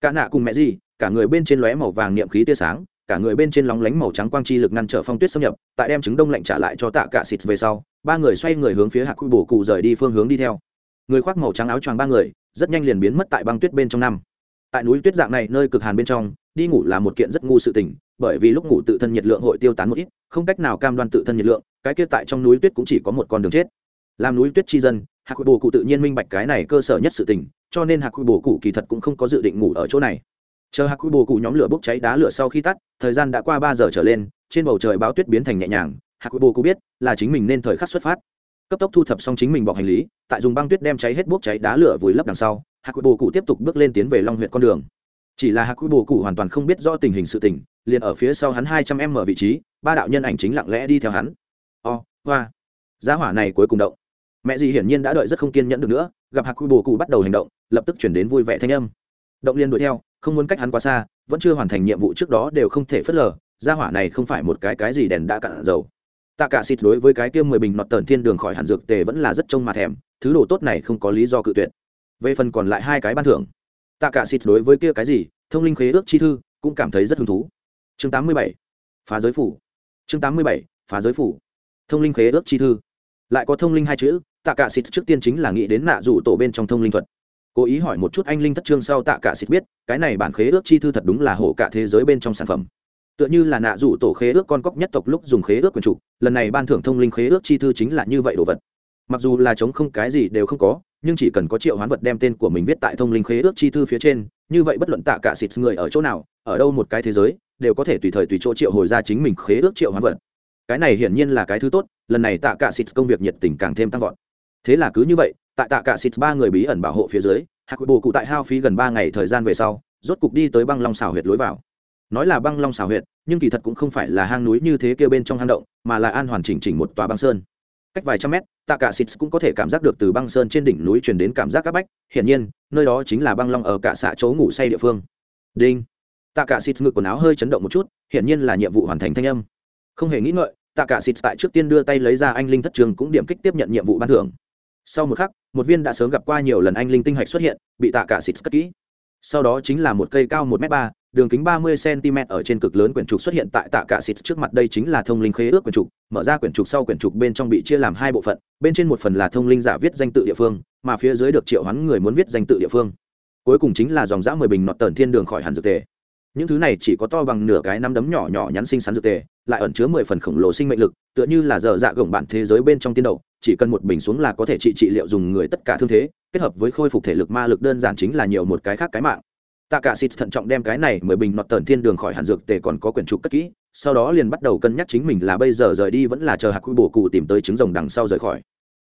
Cả nạ cùng mẹ gì, cả người bên trên lóe màu vàng niệm khí tia sáng, cả người bên trên lóng lánh màu trắng quang chi lực ngăn trở phong tuyết xâm nhập, tại đem trứng đông lạnh trả lại cho tạ cả xịt về sau ba người xoay người hướng phía hạc quy Bổ cụ rời đi phương hướng đi theo. Người khoác màu trắng áo choàng ba người, rất nhanh liền biến mất tại băng tuyết bên trong năm. Tại núi tuyết dạng này nơi cực hàn bên trong, đi ngủ là một kiện rất ngu sự tình, bởi vì lúc ngủ tự thân nhiệt lượng hội tiêu tán một ít, không cách nào cam đoan tự thân nhiệt lượng, cái kia tại trong núi tuyết cũng chỉ có một con đường chết. Làm núi tuyết chi dân, hạc quy Bổ cụ tự nhiên minh bạch cái này cơ sở nhất sự tình, cho nên hạc quy Bổ cụ kỳ thật cũng không có dự định ngủ ở chỗ này. Chờ hạc quy bồ cụ nhóm lửa bốc cháy đá lửa sau khi tắt, thời gian đã qua ba giờ trở lên, trên bầu trời báo tuyết biến thành nhẹ nhàng hạc quy bồ cô biết là chính mình nên thời khắc xuất phát. Cấp tốc thu thập xong chính mình bọc hành lý tại dùng băng tuyết đem cháy hết bốc cháy đá lửa vùi lấp đằng sau hạc quy bồ cụ tiếp tục bước lên tiến về long huyện con đường. Chỉ là hạc quy bồ cụ hoàn toàn không biết rõ tình hình sự tình liền ở phía sau hắn hai trăm em mở vị trí ba đạo nhân ảnh chính lặng lẽ đi theo hắn. O、oh, hoa、wow. giá hỏa này cuối cùng động. Mẹ dì hiển nhiên đã đợi rất không kiên nhẫn được nữa gặp hạc quy bồ cụ bắt đầu hành động lập tức chuyển đến vui vẻ thanh âm. Động liên đuổi theo không muốn cách hắn quá xa vẫn chưa hoàn thành nhiệm vụ trước đó đều không thể phớt lờ gia hỏa này không phải một cái cái gì đèn đã cạn dầu tạ cả xịt đối với cái kia mười bình nọt tờn thiên đường khỏi hẳn dược tề vẫn là rất trông mà thèm, thứ đồ tốt này không có lý do cự tuyệt. Về phần còn lại hai cái ban thưởng. Tạ cả xịt đối với kia cái gì, thông linh khế ước chi thư, cũng cảm thấy rất hứng thú. Chương 87. phá giới phủ. Chương 87. phá giới phủ. Thông linh khế ước chi thư. Lại có thông linh hai chữ, tạ cả xịt trước tiên chính là nghĩ đến nạ rủ tổ bên trong thông linh thuật. Cố ý hỏi một chút anh linh thất trương sau tạ cả xịt biết, cái này bản khế ước chi thư thật đúng là hổ cả thế giới bên trong sản phẩm tựa như là nạ rủ tổ khế ước con cóc nhất tộc lúc dùng khế ước quyền chủ, lần này ban thưởng thông linh khế ước chi thư chính là như vậy đồ vật. Mặc dù là chống không cái gì đều không có, nhưng chỉ cần có triệu hoán vật đem tên của mình viết tại thông linh khế ước chi thư phía trên, như vậy bất luận tạ cả xịt người ở chỗ nào, ở đâu một cái thế giới, đều có thể tùy thời tùy chỗ triệu hồi ra chính mình khế ước triệu hoán vật. Cái này hiển nhiên là cái thứ tốt, lần này tạ cả xịt công việc nhiệt tình càng thêm tăng vọt. Thế là cứ như vậy, tại tạ cả xịt ba người bí ẩn bảo hộ phía dưới, hạc bồ cụ tại hao phí gần ba ngày thời gian về sau, rốt cục đi tới băng long xào huyệt lối vào nói là băng long xào huyệt, nhưng kỳ thật cũng không phải là hang núi như thế kia bên trong hang động, mà là an hoàn chỉnh chỉnh một tòa băng sơn. Cách vài trăm mét, tạ cả xịt cũng có thể cảm giác được từ băng sơn trên đỉnh núi truyền đến cảm giác áp bách. Hiển nhiên, nơi đó chính là băng long ở cả xạ chỗ ngủ say địa phương. Đinh. Tạ cả xịt ngực quần áo hơi chấn động một chút, hiển nhiên là nhiệm vụ hoàn thành thanh âm. Không hề nghĩ ngợi, tạ cả xịt tại trước tiên đưa tay lấy ra anh linh thất trường cũng điểm kích tiếp nhận nhiệm vụ ban thưởng. Sau một khắc, một viên đã sớm gặp qua nhiều lần anh linh tinh hạch xuất hiện, bị tạ cả xịt cất kỹ. Sau đó chính là một cây cao một m ba đường kính ba mươi cm ở trên cực lớn quyển trục xuất hiện tại tạ cả Xít trước mặt đây chính là thông linh khế ước quyển trục, mở ra quyển trục sau quyển trục bên trong bị chia làm hai bộ phận, bên trên một phần là thông linh giả viết danh tự địa phương, mà phía dưới được triệu hoán người muốn viết danh tự địa phương. Cuối cùng chính là dòng dã mười bình nọt tẩn thiên đường khỏi hẳn dược tề. Những thứ này chỉ có to bằng nửa cái nắm đấm nhỏ nhỏ nhắn xinh xắn dược tề, lại ẩn chứa mười phần khổng lồ sinh mệnh lực, tựa như là dở dạ gồng bản thế giới bên trong tiên đậu chỉ cần một bình xuống là có thể trị trị liệu dùng người tất cả thương thế, kết hợp với khôi phục thể lực ma lực đơn giản chính là nhiều một cái khác cái mạng tạ cả xịt thận trọng đem cái này mười bình nọt tần thiên đường khỏi hàn dược tề còn có quyển trục cất kỹ, sau đó liền bắt đầu cân nhắc chính mình là bây giờ rời đi vẫn là chờ hạc quy bổ cụ tìm tới trứng rồng đằng sau rời khỏi.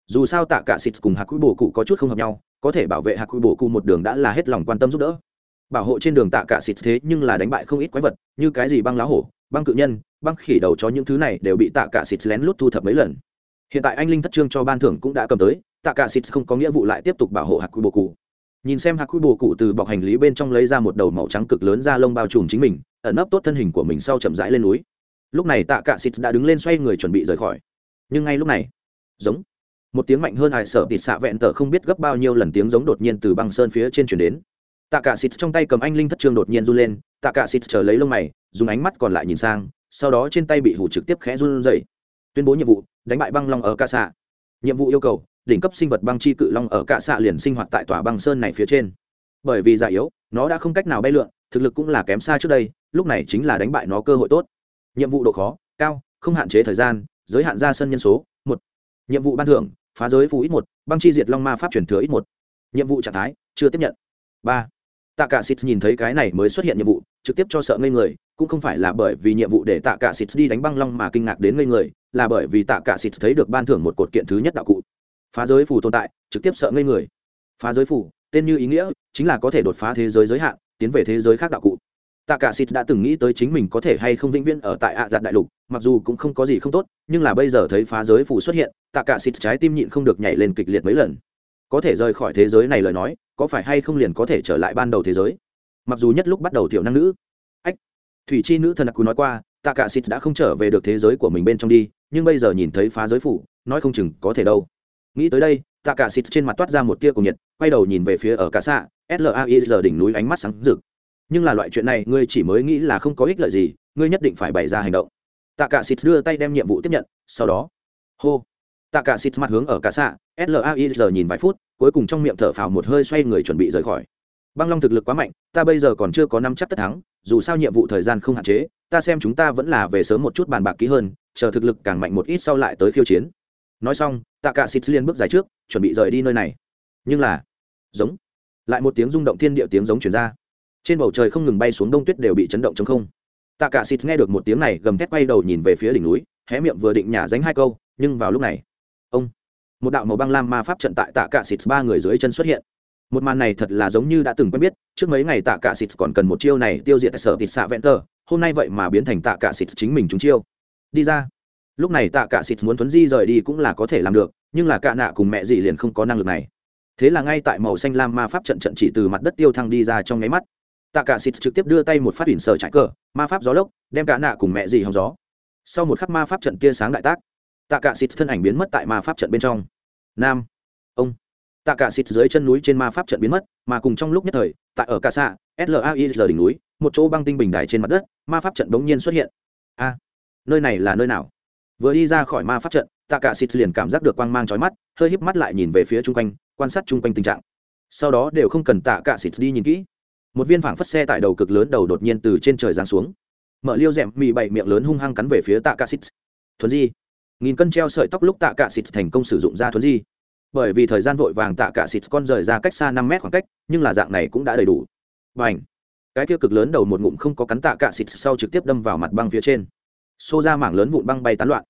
Dù sao tạ cả xịt cùng hạc quy bổ cụ có chút không hợp nhau, có thể bảo vệ hạc quy bổ cụ một đường đã là hết lòng quan tâm giúp đỡ. Bảo hộ trên đường tạ cả xịt thế nhưng là đánh bại không ít quái vật, như cái gì băng lá hổ, băng cự nhân, băng khỉ đầu cho những thứ này đều bị tạ cả xịt lén lút thu thập mấy lần. Hiện tại anh linh thất trương cho ban thưởng cũng đã cầm tới tạ cả xịt không có nghĩa vụ lại tiếp tục bảo hộ hạc quy bổ cụ nhìn xem hạc quy bồ cụ từ bọc hành lý bên trong lấy ra một đầu màu trắng cực lớn da lông bao trùm chính mình, ẩn nấp tốt thân hình của mình sau chậm rãi lên núi. Lúc này tạ cạ xịt đã đứng lên xoay người chuẩn bị rời khỏi. Nhưng ngay lúc này, giống, một tiếng mạnh hơn hải sợ tịt xạ vẹn tờ không biết gấp bao nhiêu lần tiếng giống đột nhiên từ băng sơn phía trên chuyển đến. Tạ cạ xịt trong tay cầm anh linh thất trương đột nhiên run lên, tạ cạ xịt chờ lấy lông mày, dùng ánh mắt còn lại nhìn sang, sau đó trên tay bị hủ trực tiếp khẽ run rẩy. Tuyên bố nhiệm vụ, đánh bại băng long ở ca xạ nhiệm vụ yêu cầu đỉnh cấp sinh vật băng chi cự long ở cạ xạ liền sinh hoạt tại tòa băng sơn này phía trên. Bởi vì già yếu, nó đã không cách nào bay lượn, thực lực cũng là kém xa trước đây, lúc này chính là đánh bại nó cơ hội tốt. Nhiệm vụ độ khó, cao, không hạn chế thời gian, giới hạn ra sân nhân số, một. Nhiệm vụ ban thưởng, phá giới phù ít một, băng chi diệt long ma pháp truyền thừa ít một. Nhiệm vụ trạng thái, chưa tiếp nhận. Ba. Tạ cả xịt nhìn thấy cái này mới xuất hiện nhiệm vụ, trực tiếp cho sợ ngây người, cũng không phải là bởi vì nhiệm vụ để tạ cả xịt đi đánh băng long mà kinh ngạc đến ngây người, là bởi vì tạ cả xịt thấy được ban thưởng một cột kiện thứ nhất đạo cụ phá giới phủ tồn tại trực tiếp sợ ngây người. Phá giới phủ, tên như ý nghĩa chính là có thể đột phá thế giới giới hạn tiến về thế giới khác đạo cụ. Tạ cả xịt đã từng nghĩ tới chính mình có thể hay không vĩnh viễn ở tại ạ à giặt đại lục mặc dù cũng không có gì không tốt nhưng là bây giờ thấy phá giới phủ xuất hiện tạ cả xịt trái tim nhịn không được nhảy lên kịch liệt mấy lần. Có thể rời khỏi thế giới này lời nói có phải hay không liền có thể trở lại ban đầu thế giới? Mặc dù nhất lúc bắt đầu thiểu năng nữ. Ách thủy chi nữ thần cú nói qua tạ cả xịt đã không trở về được thế giới của mình bên trong đi nhưng bây giờ nhìn thấy phá giới phủ nói không chừng có thể đâu nghĩ tới đây, tạ cả xịt trên mặt toát ra một tia cùng nhiệt, quay đầu nhìn về phía ở cả xạ slai giờ đỉnh núi ánh mắt sáng rực. Nhưng là loại chuyện này, ngươi chỉ mới nghĩ là không có ích lợi gì, ngươi nhất định phải bày ra hành động. Tạ cả xịt đưa tay đem nhiệm vụ tiếp nhận, sau đó, hô. Tạ cả xịt mặt hướng ở cả xạ slai giờ nhìn vài phút, cuối cùng trong miệng thở phào một hơi xoay người chuẩn bị rời khỏi. Băng long thực lực quá mạnh, ta bây giờ còn chưa có năm chắc tất thắng, dù sao nhiệm vụ thời gian không hạn chế, ta xem chúng ta vẫn là về sớm một chút bàn bạc kỹ hơn, chờ thực lực càng mạnh một ít sau lại tới khiêu chiến nói xong, tạ cả xịt liền bước dài trước, chuẩn bị rời đi nơi này. Nhưng là, giống, lại một tiếng rung động thiên địa tiếng giống chuyển ra. Trên bầu trời không ngừng bay xuống đông tuyết đều bị chấn động trong không. Tạ cả xịt nghe được một tiếng này, gầm thét quay đầu nhìn về phía đỉnh núi, hé miệng vừa định nhả dánh hai câu, nhưng vào lúc này, ông, một đạo màu băng lam ma pháp trận tại tạ cả xịt ba người dưới chân xuất hiện. Một màn này thật là giống như đã từng quen biết, trước mấy ngày tạ cả xịt còn cần một chiêu này tiêu diệt sở thịt xạ vẹn tờ, hôm nay vậy mà biến thành tạ cả xịt chính mình chúng chiêu. Đi ra lúc này tạ cả xịt muốn thuấn di rời đi cũng là có thể làm được, nhưng là cạ nạ cùng mẹ dì liền không có năng lực này. Thế là ngay tại màu xanh lam ma pháp trận trận chỉ từ mặt đất tiêu thăng đi ra trong nháy mắt. Tạ cả xịt trực tiếp đưa tay một phát đỉnh sở trải cờ, ma pháp gió lốc, đem cạ nạ cùng mẹ dì hòng gió. Sau một khắc ma pháp trận tia sáng đại tác, tạ cả xịt thân ảnh biến mất tại ma pháp trận bên trong. Nam, ông. Tạ cả xịt dưới chân núi trên ma pháp trận biến mất, mà cùng trong lúc nhất thời, tại ở cả xạ slai đỉnh núi, một chỗ băng tinh bình đài trên mặt đất, ma pháp trận bỗng nhiên xuất hiện. A, nơi này là nơi nào? Vừa đi ra khỏi ma pháp trận tạ cả xịt liền cảm giác được quang mang chói mắt hơi híp mắt lại nhìn về phía chung quanh quan sát chung quanh tình trạng. Sau đó đều không cần tạ cả xịt đi nhìn kỹ. Một viên phảng phất xe tải đầu cực lớn đầu đột nhiên từ trên trời giáng xuống. Mở liêu rèm mì bảy miệng lớn hung hăng cắn về phía tạ cả xịt. Thuần di. Nghìn cân treo sợi tóc lúc tạ cả xịt thành công sử dụng ra thuần di. Bởi vì thời gian vội vàng tạ cả xịt con rời ra cách xa năm mét khoảng cách nhưng là dạng này cũng đã đầy đủ. Bành, cái kia cực lớn đầu một ngụm không có cắn tạ cả xịt sau trực tiếp đâm vào mặt băng phía trên xô ra mảng lớn vụn băng bay tán loạn.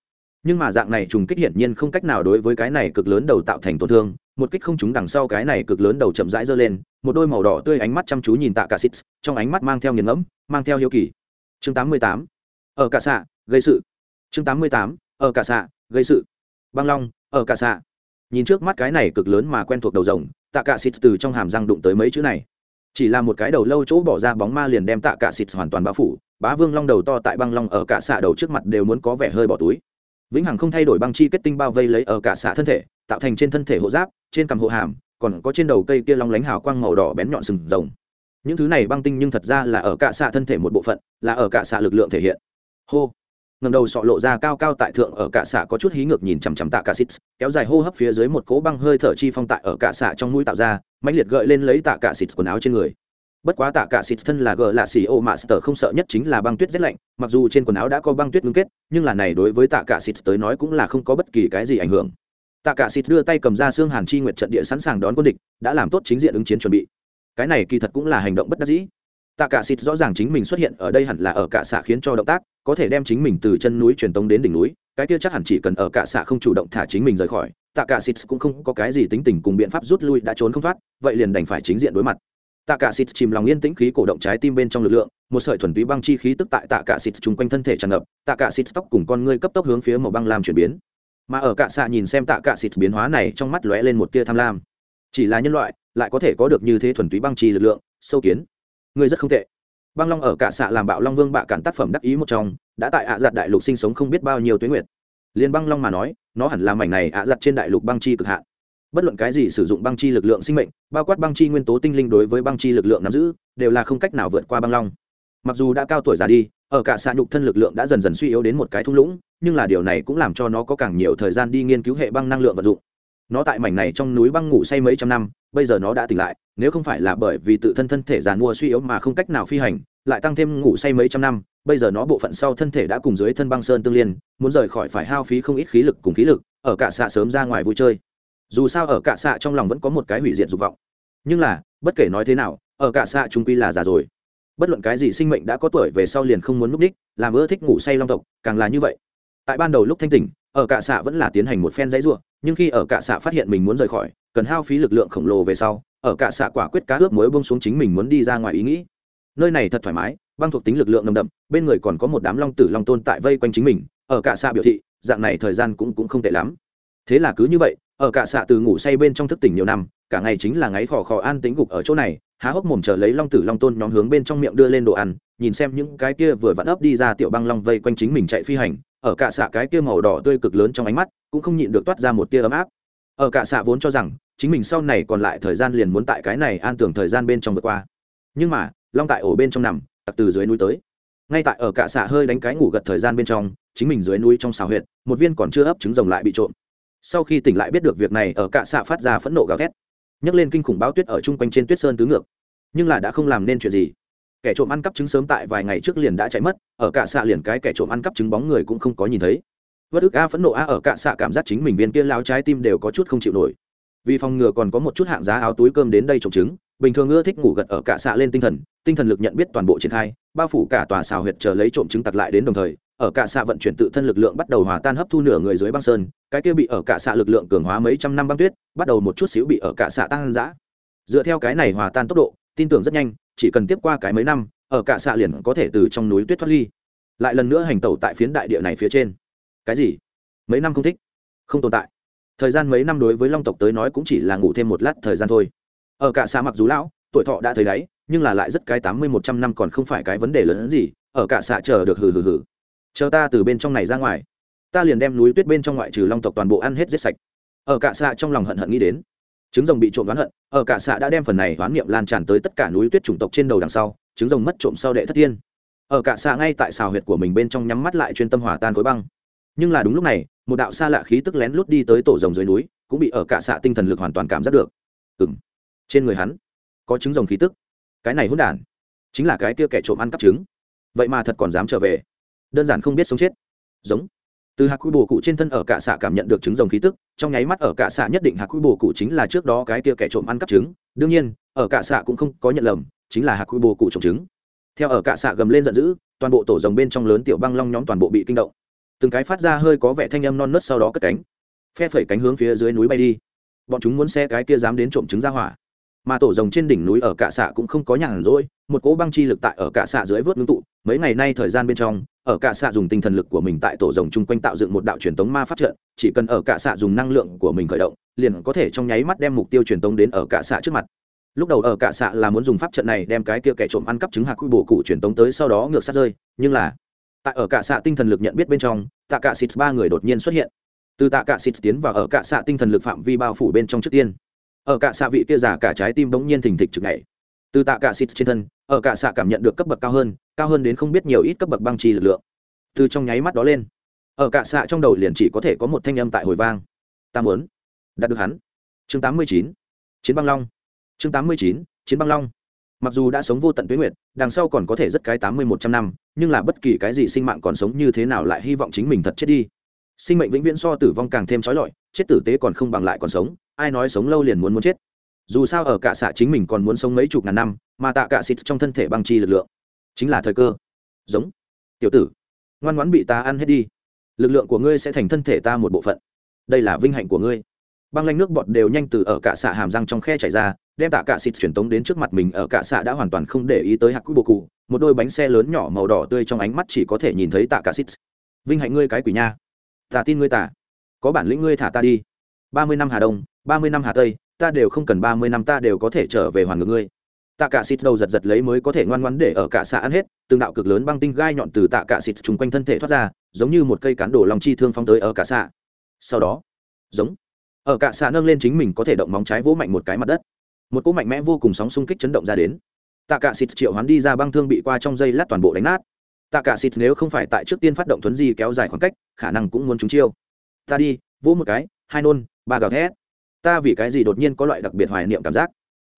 Nhưng mà dạng này trùng kích hiển nhiên không cách nào đối với cái này cực lớn đầu tạo thành tổn thương, một kích không trúng đằng sau cái này cực lớn đầu chậm rãi giơ lên, một đôi màu đỏ tươi ánh mắt chăm chú nhìn tạ cả xít trong ánh mắt mang theo nghiền ngẫm, mang theo hiếu kỳ. Chương 88. ở cả xạ, gây sự. Chương 88. ở cả xạ, gây sự. Băng long, ở cả xạ. Nhìn trước mắt cái này cực lớn mà quen thuộc đầu rồng tạ cả xít từ trong hàm răng đụng tới mấy chữ này chỉ là một cái đầu lâu chỗ bỏ ra bóng ma liền đem tạ cả xịt hoàn toàn bao phủ, bá vương long đầu to tại băng long ở cả xạ đầu trước mặt đều muốn có vẻ hơi bỏ túi. Vĩnh hằng không thay đổi băng chi kết tinh bao vây lấy ở cả xạ thân thể, tạo thành trên thân thể hộ giáp, trên cằm hộ hàm, còn có trên đầu cây kia long lánh hào quang màu đỏ bén nhọn sừng rồng. Những thứ này băng tinh nhưng thật ra là ở cả xạ thân thể một bộ phận, là ở cả xạ lực lượng thể hiện. Hô. Ngầm đầu sọ lộ ra cao cao tại thượng ở cả xạ có chút hí ngược nhìn chằm chằm tạ cả xít kéo dài hô hấp phía dưới một cỗ băng hơi thở chi phong tại ở cả xạ trong mũi tạo ra mạnh liệt gợi lên lấy tạ cả xịt quần áo trên người. Bất quá tạ cả xịt thân là gờ lạ xì ô master không sợ nhất chính là băng tuyết rét lạnh, mặc dù trên quần áo đã có băng tuyết ngưng kết, nhưng là này đối với tạ cả xịt tới nói cũng là không có bất kỳ cái gì ảnh hưởng. Tạ cả xịt đưa tay cầm ra xương hàn chi nguyệt trận địa sẵn sàng đón quân địch, đã làm tốt chính diện ứng chiến chuẩn bị. Cái này kỳ thật cũng là hành động bất đắc dĩ. Tạ cả xịt rõ ràng chính mình xuất hiện ở đây hẳn là ở cả xạ khiến cho động tác, có thể đem chính mình từ chân núi truyền tống đến đỉnh núi, cái kia chắc hẳn chỉ cần ở cả xạ không chủ động thả chính mình rời khỏi tạ cả xịt cũng không có cái gì tính tình cùng biện pháp rút lui đã trốn không thoát, vậy liền đành phải chính diện đối mặt. Tạ cả xịt chìm lòng yên tĩnh khí cổ động trái tim bên trong lực lượng, một sợi thuần túy băng chi khí tức tại tạ cả xịt chung quanh thân thể tràn ngập tạ cả xịt tóc cùng con ngươi cấp tốc hướng phía màu băng làm chuyển biến. Mà ở cả xạ nhìn xem tạ cả xịt biến hóa này, trong mắt lóe lên một tia tham lam. Chỉ là nhân loại, lại có thể có được như thế thuần túy băng chi lực lượng, sâu kiến. Ngươi rất không tệ. Băng long ở cả xạ làm bạo long vương bạ cản tác phẩm đắc ý một trong, đã tại ạ giặt đại lục sinh sống không biết bao nhiêu tuyến nguyệt. Liên băng long mà nói nó hẳn là mảnh này ạ giặt trên đại lục băng chi cực hạn. Bất luận cái gì sử dụng băng chi lực lượng sinh mệnh, bao quát băng chi nguyên tố tinh linh đối với băng chi lực lượng nắm giữ, đều là không cách nào vượt qua băng long. Mặc dù đã cao tuổi già đi, ở cả xạ nhục thân lực lượng đã dần dần suy yếu đến một cái thung lũng, nhưng là điều này cũng làm cho nó có càng nhiều thời gian đi nghiên cứu hệ băng năng lượng vật dụng nó tại mảnh này trong núi băng ngủ say mấy trăm năm, bây giờ nó đã tỉnh lại, nếu không phải là bởi vì tự thân thân thể già mua suy yếu mà không cách nào phi hành, lại tăng thêm ngủ say mấy trăm năm, bây giờ nó bộ phận sau thân thể đã cùng dưới thân băng sơn tương liên, muốn rời khỏi phải hao phí không ít khí lực cùng khí lực, ở cả xạ sớm ra ngoài vui chơi. Dù sao ở cả xạ trong lòng vẫn có một cái hủy diệt dục vọng. Nhưng là, bất kể nói thế nào, ở cả xạ chúng quy là già rồi. Bất luận cái gì sinh mệnh đã có tuổi về sau liền không muốn núp đích, làm ưa thích ngủ say long tộc, càng là như vậy. Tại ban đầu lúc thanh tỉnh ở cạ xạ vẫn là tiến hành một phen dãy ruộng nhưng khi ở cạ xạ phát hiện mình muốn rời khỏi, cần hao phí lực lượng khổng lồ về sau, ở cạ xạ quả quyết cá ướp mới bông xuống chính mình muốn đi ra ngoài ý nghĩ. Nơi này thật thoải mái, băng thuộc tính lực lượng nồng đậm, bên người còn có một đám long tử long tôn tại vây quanh chính mình, ở cạ xạ biểu thị, dạng này thời gian cũng cũng không tệ lắm. Thế là cứ như vậy, ở cạ xạ từ ngủ say bên trong thức tỉnh nhiều năm, cả ngày chính là ngáy khò khò an tính gục ở chỗ này, há hốc mồm chờ lấy long tử long tôn nhóm hướng bên trong miệng đưa lên đồ ăn, nhìn xem những cái kia vừa vặn ấp đi ra tiểu băng long vây quanh chính mình chạy phi hành ở cả xạ cái kia màu đỏ tươi cực lớn trong ánh mắt, cũng không nhịn được toát ra một tia ấm áp. Ở cả xạ vốn cho rằng, chính mình sau này còn lại thời gian liền muốn tại cái này an tưởng thời gian bên trong vượt qua. Nhưng mà, long tại ổ bên trong nằm, tặc từ dưới núi tới. Ngay tại ở cả xạ hơi đánh cái ngủ gật thời gian bên trong, chính mình dưới núi trong xào huyệt, một viên còn chưa ấp trứng rồng lại bị trộm. Sau khi tỉnh lại biết được việc này, ở cả xạ phát ra phẫn nộ gào thét. Nhấc lên kinh khủng báo tuyết ở chung quanh trên tuyết sơn tứ ngược. Nhưng là đã không làm nên chuyện gì kẻ trộm ăn cắp trứng sớm tại vài ngày trước liền đã chạy mất, ở cả xạ liền cái kẻ trộm ăn cắp trứng bóng người cũng không có nhìn thấy. Vất ức a phẫn nộ a ở cả xạ cảm giác chính mình viên kia lao trái tim đều có chút không chịu nổi. Vì phòng ngừa còn có một chút hạng giá áo túi cơm đến đây trộm trứng, bình thường ưa thích ngủ gật ở cả xạ lên tinh thần tinh thần lực nhận biết toàn bộ triển khai, bao phủ cả tòa xào huyệt chờ lấy trộm trứng tặc lại đến đồng thời, ở cả xạ vận chuyển tự thân lực lượng bắt đầu hòa tan hấp thu nửa người dưới băng sơn, cái kia bị ở cả xạ lực lượng cường hóa mấy trăm năm băng tuyết, bắt đầu một chút xíu bị ở cả xạ tăng dã. Dựa theo cái này hòa tan tốc độ, tin tưởng rất nhanh chỉ cần tiếp qua cái mấy năm, ở cả xạ liền có thể từ trong núi tuyết thoát ly. Lại lần nữa hành tẩu tại phiến đại địa này phía trên. Cái gì? Mấy năm không thích? Không tồn tại. Thời gian mấy năm đối với long tộc tới nói cũng chỉ là ngủ thêm một lát thời gian thôi. Ở cả xạ mặc dù lão, tuổi thọ đã thấy đáy, nhưng là lại rất cái tám mươi một trăm năm còn không phải cái vấn đề lớn hơn gì, ở cả xạ chờ được hừ hừ hừ. Chờ ta từ bên trong này ra ngoài, ta liền đem núi tuyết bên trong ngoại trừ long tộc toàn bộ ăn hết giết sạch. Ở cả xạ trong lòng hận hận nghĩ đến trứng rồng bị trộm oán hận, ở cả xạ đã đem phần này oán niệm lan tràn tới tất cả núi tuyết chủng tộc trên đầu đằng sau, trứng rồng mất trộm sau đệ thất tiên. Ở cả xạ ngay tại xào huyệt của mình bên trong nhắm mắt lại chuyên tâm hỏa tan khối băng. Nhưng là đúng lúc này, một đạo xa lạ khí tức lén lút đi tới tổ rồng dưới núi, cũng bị ở cả xạ tinh thần lực hoàn toàn cảm giác được. Ừ m trên người hắn có trứng rồng khí tức. Cái này hôn đản, chính là cái kia kẻ trộm ăn cắp trứng. Vậy mà thật còn dám trở về. Đơn giản không biết sống chết. Giống từ hạc quy bồ cụ trên thân ở cả xạ cảm nhận được trứng rồng khí tức, trong nháy mắt ở cả xạ nhất định hạc quy bồ cụ chính là trước đó cái kia kẻ trộm ăn cắp trứng. Đương nhiên, ở cả xạ cũng không có nhận lầm, chính là hạc quy bồ cụ trồng trứng. Theo ở cả xạ gầm lên giận dữ, toàn bộ tổ rồng bên trong lớn tiểu băng long nhóm toàn bộ bị kinh động. Từng cái phát ra hơi có vẻ thanh âm non nớt sau đó cất cánh, phe phẩy cánh hướng phía dưới núi bay đi. Bọn chúng muốn xe cái kia dám đến trộm trứng ra hỏa mà tổ rồng trên đỉnh núi ở cả xạ cũng không có nhàn rỗi, một cỗ băng chi lực tại ở cả xạ dưới vớt ngưng tụ, mấy ngày nay thời gian bên trong, ở cả xạ dùng tinh thần lực của mình tại tổ rồng chung quanh tạo dựng một đạo truyền tống ma pháp trận, chỉ cần ở cả xạ dùng năng lượng của mình khởi động, liền có thể trong nháy mắt đem mục tiêu truyền tống đến ở cả xạ trước mặt. Lúc đầu ở cả xạ là muốn dùng pháp trận này đem cái kia kẻ trộm ăn cắp trứng hạt quy bổ cụ truyền tống tới sau đó ngược sát rơi, nhưng là, tại ở cả xạ tinh thần lực nhận biết bên trong, tạ cả xịt ba người đột nhiên xuất hiện. Từ tạ cả xịt tiến vào ở cả xạ tinh thần lực phạm vi bao phủ bên trong trước tiên ở cả xạ vị kia giả cả trái tim bỗng nhiên thình thịch trực này từ tạ cả xịt trên thân, ở cả xạ cảm nhận được cấp bậc cao hơn cao hơn đến không biết nhiều ít cấp bậc băng chi lực lượng. Từ trong nháy mắt đó lên, ở cả xạ trong đầu liền chỉ có thể có một thanh âm tại hồi vang. Ta muốn đạt được hắn. Chương 89. chiến băng long. Chương 89. chiến băng long. Mặc dù đã sống vô tận tuyết nguyệt, đằng sau còn có thể rất cái tám mươi một trăm năm, nhưng là bất kỳ cái gì sinh mạng còn sống như thế nào lại hy vọng chính mình thật chết đi. Sinh mệnh vĩnh viễn so tử vong càng thêm trói lọi, chết tử tế còn không bằng lại còn sống ai nói sống lâu liền muốn muốn chết. Dù sao ở cả xạ chính mình còn muốn sống mấy chục ngàn năm, mà tạ cả xịt trong thân thể băng chi lực lượng. Chính là thời cơ. Giống. Tiểu tử, ngoan ngoãn bị ta ăn hết đi. Lực lượng của ngươi sẽ thành thân thể ta một bộ phận. Đây là vinh hạnh của ngươi. Băng lanh nước bọt đều nhanh từ ở cả xạ hàm răng trong khe chảy ra, đem tạ cả xịt truyền tống đến trước mặt mình, ở cả xạ đã hoàn toàn không để ý tới hạc bồ cụ, một đôi bánh xe lớn nhỏ màu đỏ tươi trong ánh mắt chỉ có thể nhìn thấy tạ cả xịt. Vinh hạnh ngươi cái quỷ nha. Ta tin ngươi tả. Có bản lĩnh ngươi thả ta đi. Ba mươi năm hà đông ba mươi năm hà tây, ta đều không cần ba mươi năm ta đều có thể trở về hoàn ngược ngươi. Tạ cả xịt đầu giật giật lấy mới có thể ngoan ngoãn để ở cả xã ăn hết, từng đạo cực lớn băng tinh gai nhọn từ tạ cả xịt trung quanh thân thể thoát ra, giống như một cây cán đổ lòng chi thương phóng tới ở cả xã. sau đó, giống, ở cả xã nâng lên chính mình có thể động móng trái vỗ mạnh một cái mặt đất. Một cỗ mạnh mẽ vô cùng sóng xung kích chấn động ra đến. Tạ cả xịt triệu hoán đi ra băng thương bị qua trong dây lát toàn bộ đánh nát. Tạ cả xịt nếu không phải tại trước tiên phát động thuấn di kéo dài khoảng cách, khả năng cũng muốn trúng chiêu. Ta đi, vỗ một cái, hai nôn, ba gào thét ta vì cái gì đột nhiên có loại đặc biệt hoài niệm cảm giác?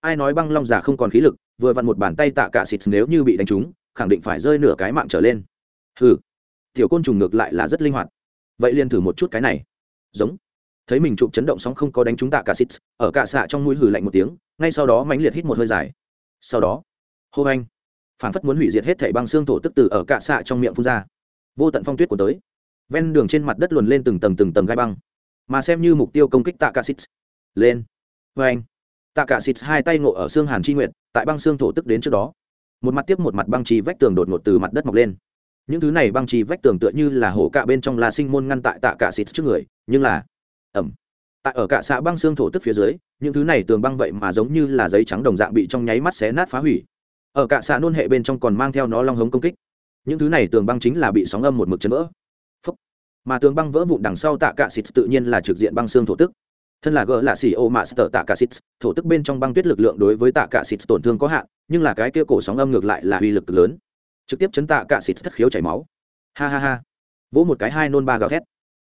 Ai nói băng long giả không còn khí lực, vừa vặn một bàn tay tạ cả xịt nếu như bị đánh trúng, khẳng định phải rơi nửa cái mạng trở lên. Hừ. Tiểu côn trùng ngược lại là rất linh hoạt. Vậy liền thử một chút cái này. Giống. Thấy mình chụp chấn động sóng không có đánh trúng tạ cả xịt, ở cả xạ trong mũi hừ lạnh một tiếng, ngay sau đó mãnh liệt hít một hơi dài. Sau đó, hô anh phản phất muốn hủy diệt hết thảy băng xương thổ tức từ ở cả xạ trong miệng phun ra. Vô tận phong tuyết của tới. Ven đường trên mặt đất luồn lên từng tầng từng tầng gai băng. Mà xem như mục tiêu công kích tạ cả xịt lên. Vê anh tạ cả xịt hai tay ngộ ở xương hàn chi nguyện tại băng xương thổ tức đến trước đó. Một mặt tiếp một mặt băng chi vách tường đột ngột từ mặt đất mọc lên. Những thứ này băng chi vách tường tựa như là hổ cạ bên trong là sinh môn ngăn tại tạ cả xịt trước người, nhưng là, ẩm, tại ở cả xã băng xương thổ tức phía dưới, những thứ này tường băng vậy mà giống như là giấy trắng đồng dạng bị trong nháy mắt xé nát phá hủy. Ở cả xã nôn hệ bên trong còn mang theo nó long hống công kích. Những thứ này tường băng chính là bị sóng âm một mực chấn vỡ. Phúc. mà tường băng vỡ vụn đằng sau tạ cả xịt tự nhiên là trực diện băng xương thổ tức thân là gỡ là xì ô mạ sờ tạ cả xịt, thổ tức bên trong băng tuyết lực lượng đối với tạ cả xịt tổn thương có hạn, nhưng là cái kia cổ sóng âm ngược lại là uy lực lớn. Trực tiếp chấn tạ cả xịt thất khiếu chảy máu. Ha ha ha. Vỗ một cái hai nôn ba gào thét.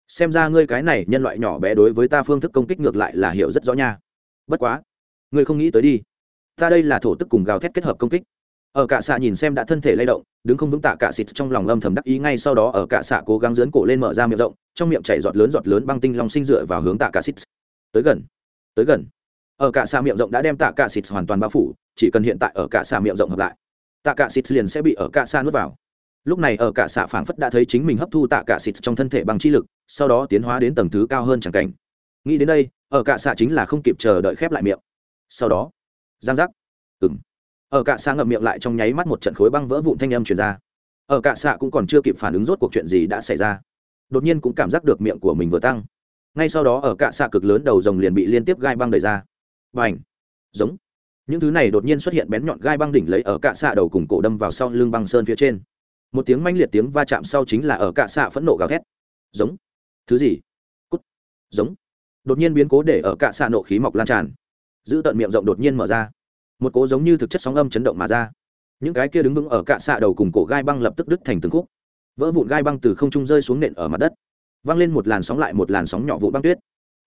Xem ra ngươi cái này nhân loại nhỏ bé đối với ta phương thức công kích ngược lại là hiểu rất rõ nha. Bất quá, ngươi không nghĩ tới đi. Ta đây là thổ tức cùng gào thét kết hợp công kích. Ở cả xạ nhìn xem đã thân thể lay động, đứng không vững tạ cả xịt trong lòng âm thầm đắc ý ngay sau đó ở cả xạ cố gắng dướn cổ lên mở ra miệng rộng, trong miệng chảy giọt lớn giọt lớn băng tinh long sinh dựa vào hướng tạ cả xịt tới gần tới gần. Ở cả xà miệng rộng đã đem tạ cả xịt hoàn toàn bao phủ, chỉ cần hiện tại ở cả xà miệng rộng hợp lại, tạ cả xịt liền sẽ bị ở cả xạ nuốt vào. Lúc này ở cả xạ phảng phất đã thấy chính mình hấp thu tạ cả xịt trong thân thể bằng chi lực, sau đó tiến hóa đến tầng thứ cao hơn chẳng cảnh. Nghĩ đến đây, ở cả xạ chính là không kịp chờ đợi khép lại miệng. Sau đó, giang giác. Ừng ở cả xạ ngậm miệng lại trong nháy mắt một trận khối băng vỡ vụn thanh âm truyền ra. Ở cả xạ cũng còn chưa kịp phản ứng rốt cuộc chuyện gì đã xảy ra. Đột nhiên cũng cảm giác được miệng của mình vừa tăng ngay sau đó ở cạ xạ cực lớn đầu rồng liền bị liên tiếp gai băng đẩy ra. Và ảnh giống! Những thứ này đột nhiên xuất hiện bén nhọn gai băng đỉnh lấy ở cạ xạ đầu cùng cổ đâm vào sau lưng băng sơn phía trên. Một tiếng manh liệt tiếng va chạm sau chính là ở cạ xạ phẫn nộ gào thét. Giống! Thứ gì? Cút! Giống! Đột nhiên biến cố để ở cạ xạ nộ khí mọc lan tràn. Giữ tận miệng rộng đột nhiên mở ra. Một cố giống như thực chất sóng âm chấn động mà ra. Những cái kia đứng vững ở cạ xạ đầu cùng cổ gai băng lập tức đứt thành từng khúc. Vỡ vụn gai băng từ không trung rơi xuống nện ở mặt đất văng lên một làn sóng lại một làn sóng nhỏ vụ băng tuyết.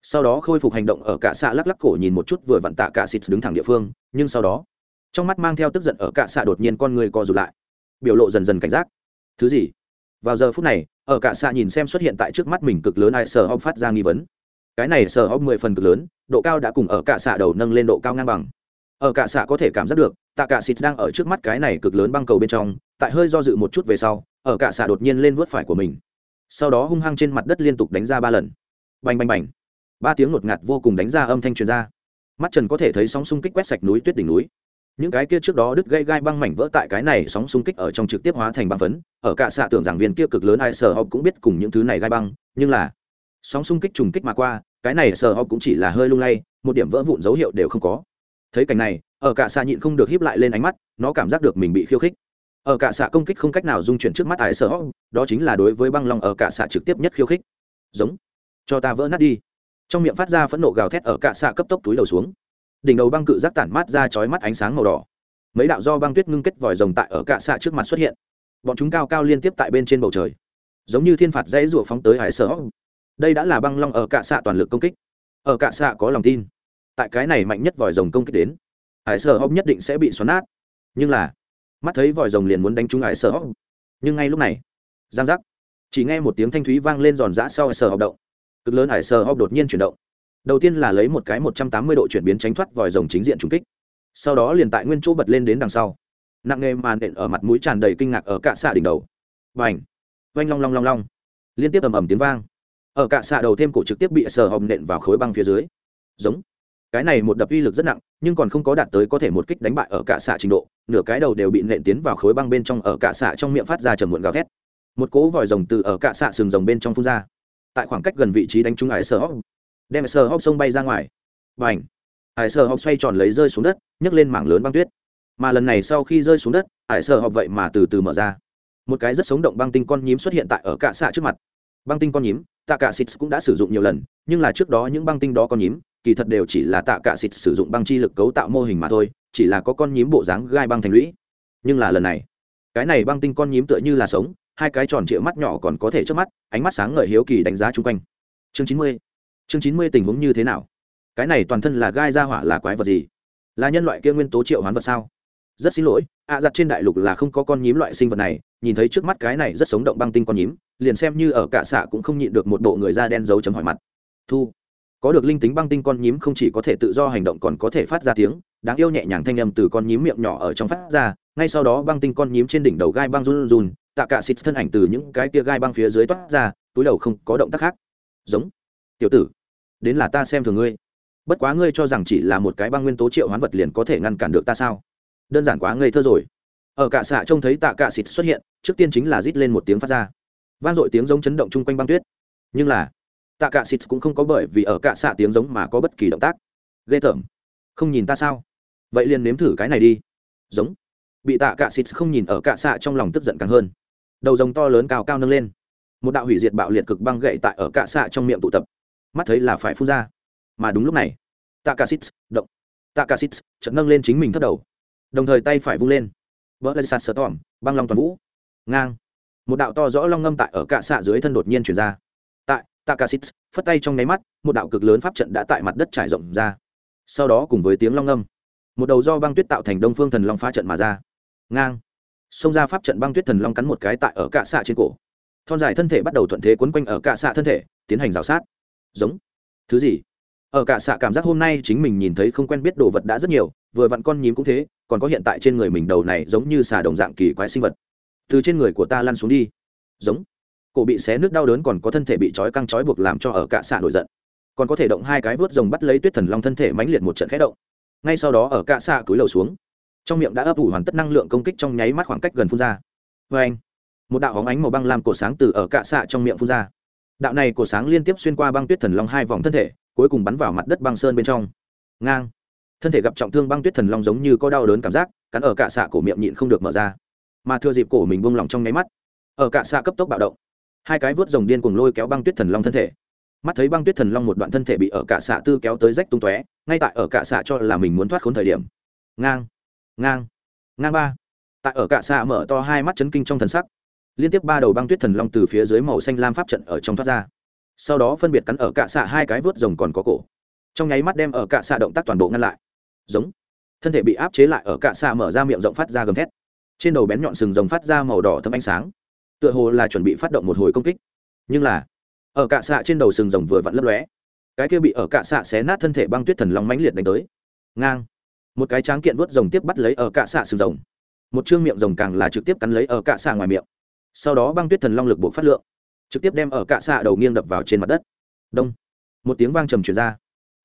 Sau đó khôi phục hành động ở cạ xạ lắc lắc cổ nhìn một chút vừa vặn tạ cạ xịt đứng thẳng địa phương, nhưng sau đó, trong mắt mang theo tức giận ở cạ xạ đột nhiên con người co rụt lại, biểu lộ dần dần cảnh giác. Thứ gì? Vào giờ phút này, ở cả xạ nhìn xem xuất hiện tại trước mắt mình cực lớn ai sở hóc phát ra nghi vấn. Cái này sở hóc mười phần cực lớn, độ cao đã cùng ở cả xạ đầu nâng lên độ cao ngang bằng. Ở cả xạ có thể cảm giác được, tạ cả xịt đang ở trước mắt cái này cực lớn băng cầu bên trong, tại hơi do dự một chút về sau, ở cả xạ đột nhiên lên vớt phải của mình sau đó hung hăng trên mặt đất liên tục đánh ra ba lần. Bành bành bành. Ba tiếng ngột ngạt vô cùng đánh ra âm thanh truyền ra. Mắt trần có thể thấy sóng xung kích quét sạch núi tuyết đỉnh núi. Những cái kia trước đó đứt gây gai băng mảnh vỡ tại cái này sóng xung kích ở trong trực tiếp hóa thành băng phấn, ở cả xạ tưởng giảng viên kia cực lớn ai sở học cũng biết cùng những thứ này gai băng, nhưng là sóng xung kích trùng kích mà qua, cái này sở học cũng chỉ là hơi lung lay, một điểm vỡ vụn dấu hiệu đều không có. Thấy cảnh này, ở cả xạ nhịn không được híp lại lên ánh mắt, nó cảm giác được mình bị khiêu khích ở cả xạ công kích không cách nào dung chuyển trước mắt ải sở đó chính là đối với băng long ở cả xạ trực tiếp nhất khiêu khích. Giống. Cho ta vỡ nát đi. Trong miệng phát ra phẫn nộ gào thét ở cả xạ cấp tốc túi đầu xuống. Đỉnh đầu băng cự giác tản mát ra chói mắt ánh sáng màu đỏ. Mấy đạo do băng tuyết ngưng kết vòi rồng tại ở cả xạ trước mặt xuất hiện. Bọn chúng cao cao liên tiếp tại bên trên bầu trời. Giống như thiên phạt dãy rủa phóng tới hải sở đây đã là băng long ở cả xạ toàn lực công kích. Ở cả xạ có lòng tin. Tại cái này mạnh nhất vòi rồng công kích đến hải sở hóc nhất định sẽ bị xoắn nát. Nhưng là mắt thấy vòi rồng liền muốn đánh trúng hải sở hóc nhưng ngay lúc này, giang giác, chỉ nghe một tiếng thanh thúy vang lên giòn giã sau hải sở hóc động. Cực lớn hải sở hóc đột nhiên chuyển động. Đầu tiên là lấy một cái một trăm tám mươi độ chuyển biến tránh thoát vòi rồng chính diện trúng kích. Sau đó liền tại nguyên chỗ bật lên đến đằng sau. Nặng nghề màn nện ở mặt mũi tràn đầy kinh ngạc ở cạ xạ đỉnh đầu. Và ảnh oanh long long long long. Liên tiếp ầm ầm tiếng vang. Ở cạ xạ đầu thêm cổ trực tiếp bị sờ hồng nện vào khối băng phía dưới. Giống! Cái này một đập uy lực rất nặng, nhưng còn không có đạt tới có thể một kích đánh bại ở cả xạ trình độ, nửa cái đầu đều bị nện tiến vào khối băng bên trong ở cả xạ trong miệng phát ra trầm muộn gào thét. Một cỗ vòi rồng từ ở cả xạ sừng rồng bên trong phun ra. Tại khoảng cách gần vị trí đánh trúng ải sơ hóc đem sơ hóc sông bay ra ngoài. Và ảnh ải sơ hóc xoay tròn lấy rơi xuống đất, nhấc lên mảng lớn băng tuyết. Mà lần này sau khi rơi xuống đất ải sơ hóc vậy mà từ từ mở ra. Một cái rất sống động băng tinh con nhím xuất hiện tại ở cả xạ trước mặt. Băng tinh con nhím tạ cả xịt cũng đã sử dụng nhiều lần, nhưng là trước đó những băng tinh đó con nhím kỳ thật đều chỉ là tạ cả xịt sử dụng băng chi lực cấu tạo mô hình mà thôi chỉ là có con nhím bộ dáng gai băng thành lũy. Nhưng là lần này cái này băng tinh con nhím tựa như là sống hai cái tròn trịa mắt nhỏ còn có thể trước mắt ánh mắt sáng ngời hiếu kỳ đánh giá chung quanh. Chương chín mươi chương chín mươi tình huống như thế nào? Cái này toàn thân là gai ra hỏa là quái vật gì? Là nhân loại kia nguyên tố triệu hoán vật sao? Rất xin lỗi ạ à, giặt trên đại lục là không có con nhím loại sinh vật này nhìn thấy trước mắt cái này rất sống động băng tinh con nhím liền xem như ở cả xạ cũng không nhịn được một bộ người da đen dấu chấm hỏi mặt. Thu có được linh tính băng tinh con nhím không chỉ có thể tự do hành động còn có thể phát ra tiếng, đáng yêu nhẹ nhàng thanh âm từ con nhím miệng nhỏ ở trong phát ra, ngay sau đó băng tinh con nhím trên đỉnh đầu gai băng run run, tạ cả xịt thân ảnh từ những cái tia gai băng phía dưới toát ra, túi đầu không có động tác khác. Giống. Tiểu tử, đến là ta xem thường ngươi. Bất quá ngươi cho rằng chỉ là một cái băng nguyên tố triệu hoán vật liền có thể ngăn cản được ta sao? Đơn giản quá, ngây thơ rồi. Ở cả xạ trông thấy tạ cả xịt xuất hiện, trước tiên chính là rít lên một tiếng phát ra. Vang dội tiếng giống chấn động chung quanh băng tuyết. Nhưng là tạ cả xịt cũng không có bởi vì ở cả xạ tiếng giống mà có bất kỳ động tác. Ghê tởm. Không nhìn ta sao? Vậy liền nếm thử cái này đi. Giống. Bị tạ cả xịt không nhìn ở cả xạ trong lòng tức giận càng hơn. Đầu rồng to lớn cao cao nâng lên. Một đạo hủy diệt bạo liệt cực băng gậy tại ở cả xạ trong miệng tụ tập. Mắt thấy là phải phun ra. Mà đúng lúc này, tạ cả xịt động. Tạ cả xịt chợt nâng lên chính mình thất đầu. Đồng thời tay phải vung lên. Vỡ lên sạt sờ tỏm băng long toàn vũ. Ngang. Một đạo to rõ long ngâm tại ở cạ xạ dưới thân đột nhiên chuyển ra takasit phất tay trong nháy mắt, một đạo cực lớn pháp trận đã tại mặt đất trải rộng ra. Sau đó cùng với tiếng long ngâm một đầu do băng tuyết tạo thành đông phương thần long phá trận mà ra. Ngang. Xông ra pháp trận băng tuyết thần long cắn một cái tại ở cạ xạ trên cổ. Thon dài thân thể bắt đầu thuận thế quấn quanh ở cạ xạ thân thể, tiến hành rào sát. Giống. Thứ gì? Ở cạ xạ cảm giác hôm nay chính mình nhìn thấy không quen biết đồ vật đã rất nhiều, vừa vặn con nhím cũng thế, còn có hiện tại trên người mình đầu này giống như xà đồng dạng kỳ quái sinh vật. Từ trên người của ta lăn xuống đi. Giống cổ bị xé nước đau đớn còn có thân thể bị trói căng trói buộc làm cho ở cạ xạ nổi giận. Còn có thể động hai cái vớt rồng bắt lấy tuyết thần long thân thể mãnh liệt một trận khẽ động. Ngay sau đó ở cạ xạ cúi lầu xuống, trong miệng đã ấp ủ hoàn tất năng lượng công kích trong nháy mắt khoảng cách gần phun ra. Vê anh, một đạo hóng ánh màu băng làm cổ sáng từ ở cạ xạ trong miệng phun ra. Đạo này cổ sáng liên tiếp xuyên qua băng tuyết thần long hai vòng thân thể, cuối cùng bắn vào mặt đất băng sơn bên trong. Ngang. Thân thể gặp trọng thương băng tuyết thần long giống như có đau đớn cảm giác, cắn ở cạ xạ cổ miệng nhịn không được mở ra. Mà thừa dịp cổ mình buông lỏng trong nháy mắt, ở cạ xạ cấp tốc bạo động hai cái vớt rồng điên cuồng lôi kéo băng tuyết thần long thân thể. Mắt thấy băng tuyết thần long một đoạn thân thể bị ở cạ xạ tư kéo tới rách tung tóe, ngay tại ở cạ xạ cho là mình muốn thoát khốn thời điểm. Ngang ngang ngang ba. Tại ở cạ xạ mở to hai mắt chấn kinh trong thần sắc. Liên tiếp ba đầu băng tuyết thần long từ phía dưới màu xanh lam pháp trận ở trong thoát ra. Sau đó phân biệt cắn ở cạ xạ hai cái vớt rồng còn có cổ. Trong nháy mắt đem ở cạ xạ động tác toàn bộ ngăn lại. Giống. Thân thể bị áp chế lại ở cạ xạ mở ra miệng rộng phát ra gầm thét. Trên đầu bén nhọn sừng rồng phát ra màu đỏ thâm ánh sáng tựa hồ là chuẩn bị phát động một hồi công kích. Nhưng là, ở cạ xạ trên đầu sừng rồng vừa vặn lấp lóe. Cái kia bị ở cạ xạ xé nát thân thể băng tuyết thần long mãnh liệt đánh tới. Ngang. Một cái tráng kiện vớt rồng tiếp bắt lấy ở cạ xạ sừng rồng. Một chương miệng rồng càng là trực tiếp cắn lấy ở cạ xạ ngoài miệng. Sau đó băng tuyết thần long lực buộc phát lượng, trực tiếp đem ở cạ xạ đầu nghiêng đập vào trên mặt đất. Đông. Một tiếng vang trầm truyền ra.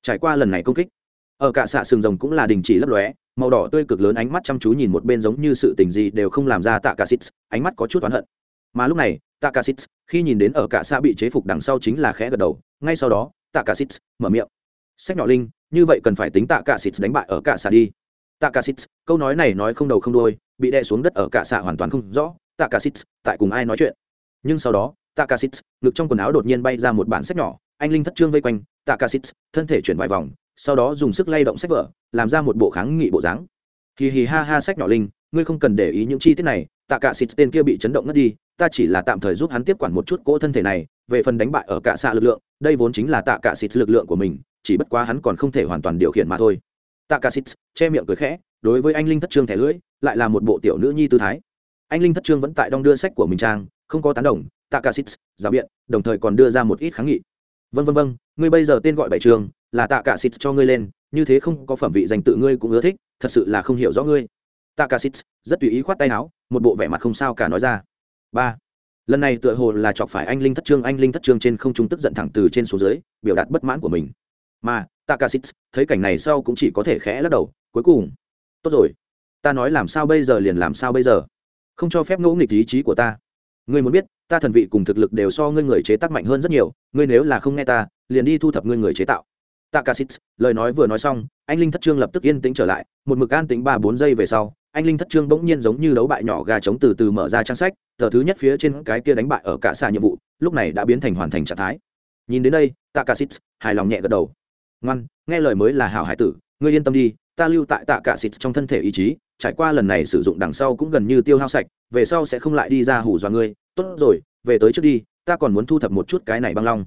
Trải qua lần này công kích, ở cạ xạ sừng rồng cũng là đình chỉ lấp lóe, màu đỏ tươi cực lớn ánh mắt chăm chú nhìn một bên giống như sự tình gì đều không làm ra tạ cả xít, ánh mắt có chút oán hận mà lúc này tạ cả khi nhìn đến ở cả xa bị chế phục đằng sau chính là khẽ gật đầu, ngay sau đó tạ cả mở miệng. Sách nhỏ linh, như vậy cần phải tính tạ cả đánh bại ở cả xa đi. Tạ cả câu nói này nói không đầu không đuôi, bị đè xuống đất ở cả xa hoàn toàn không rõ tạ cả tại cùng ai nói chuyện. Nhưng sau đó tạ cả ngực trong quần áo đột nhiên bay ra một bản sách nhỏ, anh linh thất trương vây quanh tạ cả thân thể chuyển vài vòng, sau đó dùng sức lay động sách vở, làm ra một bộ kháng nghị bộ dáng. Hì hì ha ha sách nhỏ linh, ngươi không cần để ý những chi tiết này tạ cả xịt tên kia bị chấn động ngất đi, ta chỉ là tạm thời giúp hắn tiếp quản một chút cỗ thân thể này, về phần đánh bại ở cả xạ lực lượng, đây vốn chính là tạ cả xịt lực lượng của mình, chỉ bất quá hắn còn không thể hoàn toàn điều khiển mà thôi. Tạ cả xịt che miệng cười khẽ, đối với anh linh thất trương thẻ lưỡi, lại là một bộ tiểu nữ nhi tư thái. Anh linh thất trương vẫn tại đong đưa sách của mình trang, không có tán đồng, tạ cả xịt giáo biện, đồng thời còn đưa ra một ít kháng nghị. Vân vân vân ngươi bây giờ tên gọi bảy trường, là tạ cả xịt cho ngươi lên, như thế không có phẩm vị danh tự ngươi cũng ưa thích, thật sự là không hiểu rõ ngươi. Takasits rất tùy ý khoát tay áo, một bộ vẻ mặt không sao cả nói ra. Ba. Lần này tựa hồ là chọc phải anh linh thất trương, anh linh thất trương trên không trung tức giận thẳng từ trên xuống dưới, biểu đạt bất mãn của mình. Mà takasit thấy cảnh này sau cũng chỉ có thể khẽ lắc đầu, cuối cùng. Tốt rồi. Ta nói làm sao bây giờ liền làm sao bây giờ? Không cho phép ngẫu nghịch ý chí của ta. Ngươi muốn biết, ta thần vị cùng thực lực đều so ngươi người chế tác mạnh hơn rất nhiều, ngươi nếu là không nghe ta, liền đi thu thập ngươi người chế tạo. Takasit lời nói vừa nói xong, anh linh thất trương lập tức yên tĩnh trở lại, một mực an tĩnh ba bốn giây về sau anh linh thất trương bỗng nhiên giống như đấu bại nhỏ gà trống từ từ mở ra trang sách, tờ thứ nhất phía trên cái kia đánh bại ở cả xa nhiệm vụ, lúc này đã biến thành hoàn thành trạng thái. Nhìn đến đây tạ cả xít hài lòng nhẹ gật đầu. Ngoan, nghe lời mới là hảo hải tử, ngươi yên tâm đi, ta lưu tại tạ cả xít trong thân thể ý chí, trải qua lần này sử dụng đằng sau cũng gần như tiêu hao sạch, về sau sẽ không lại đi ra hủ dọa ngươi. Tốt rồi, về tới trước đi, ta còn muốn thu thập một chút cái này băng long.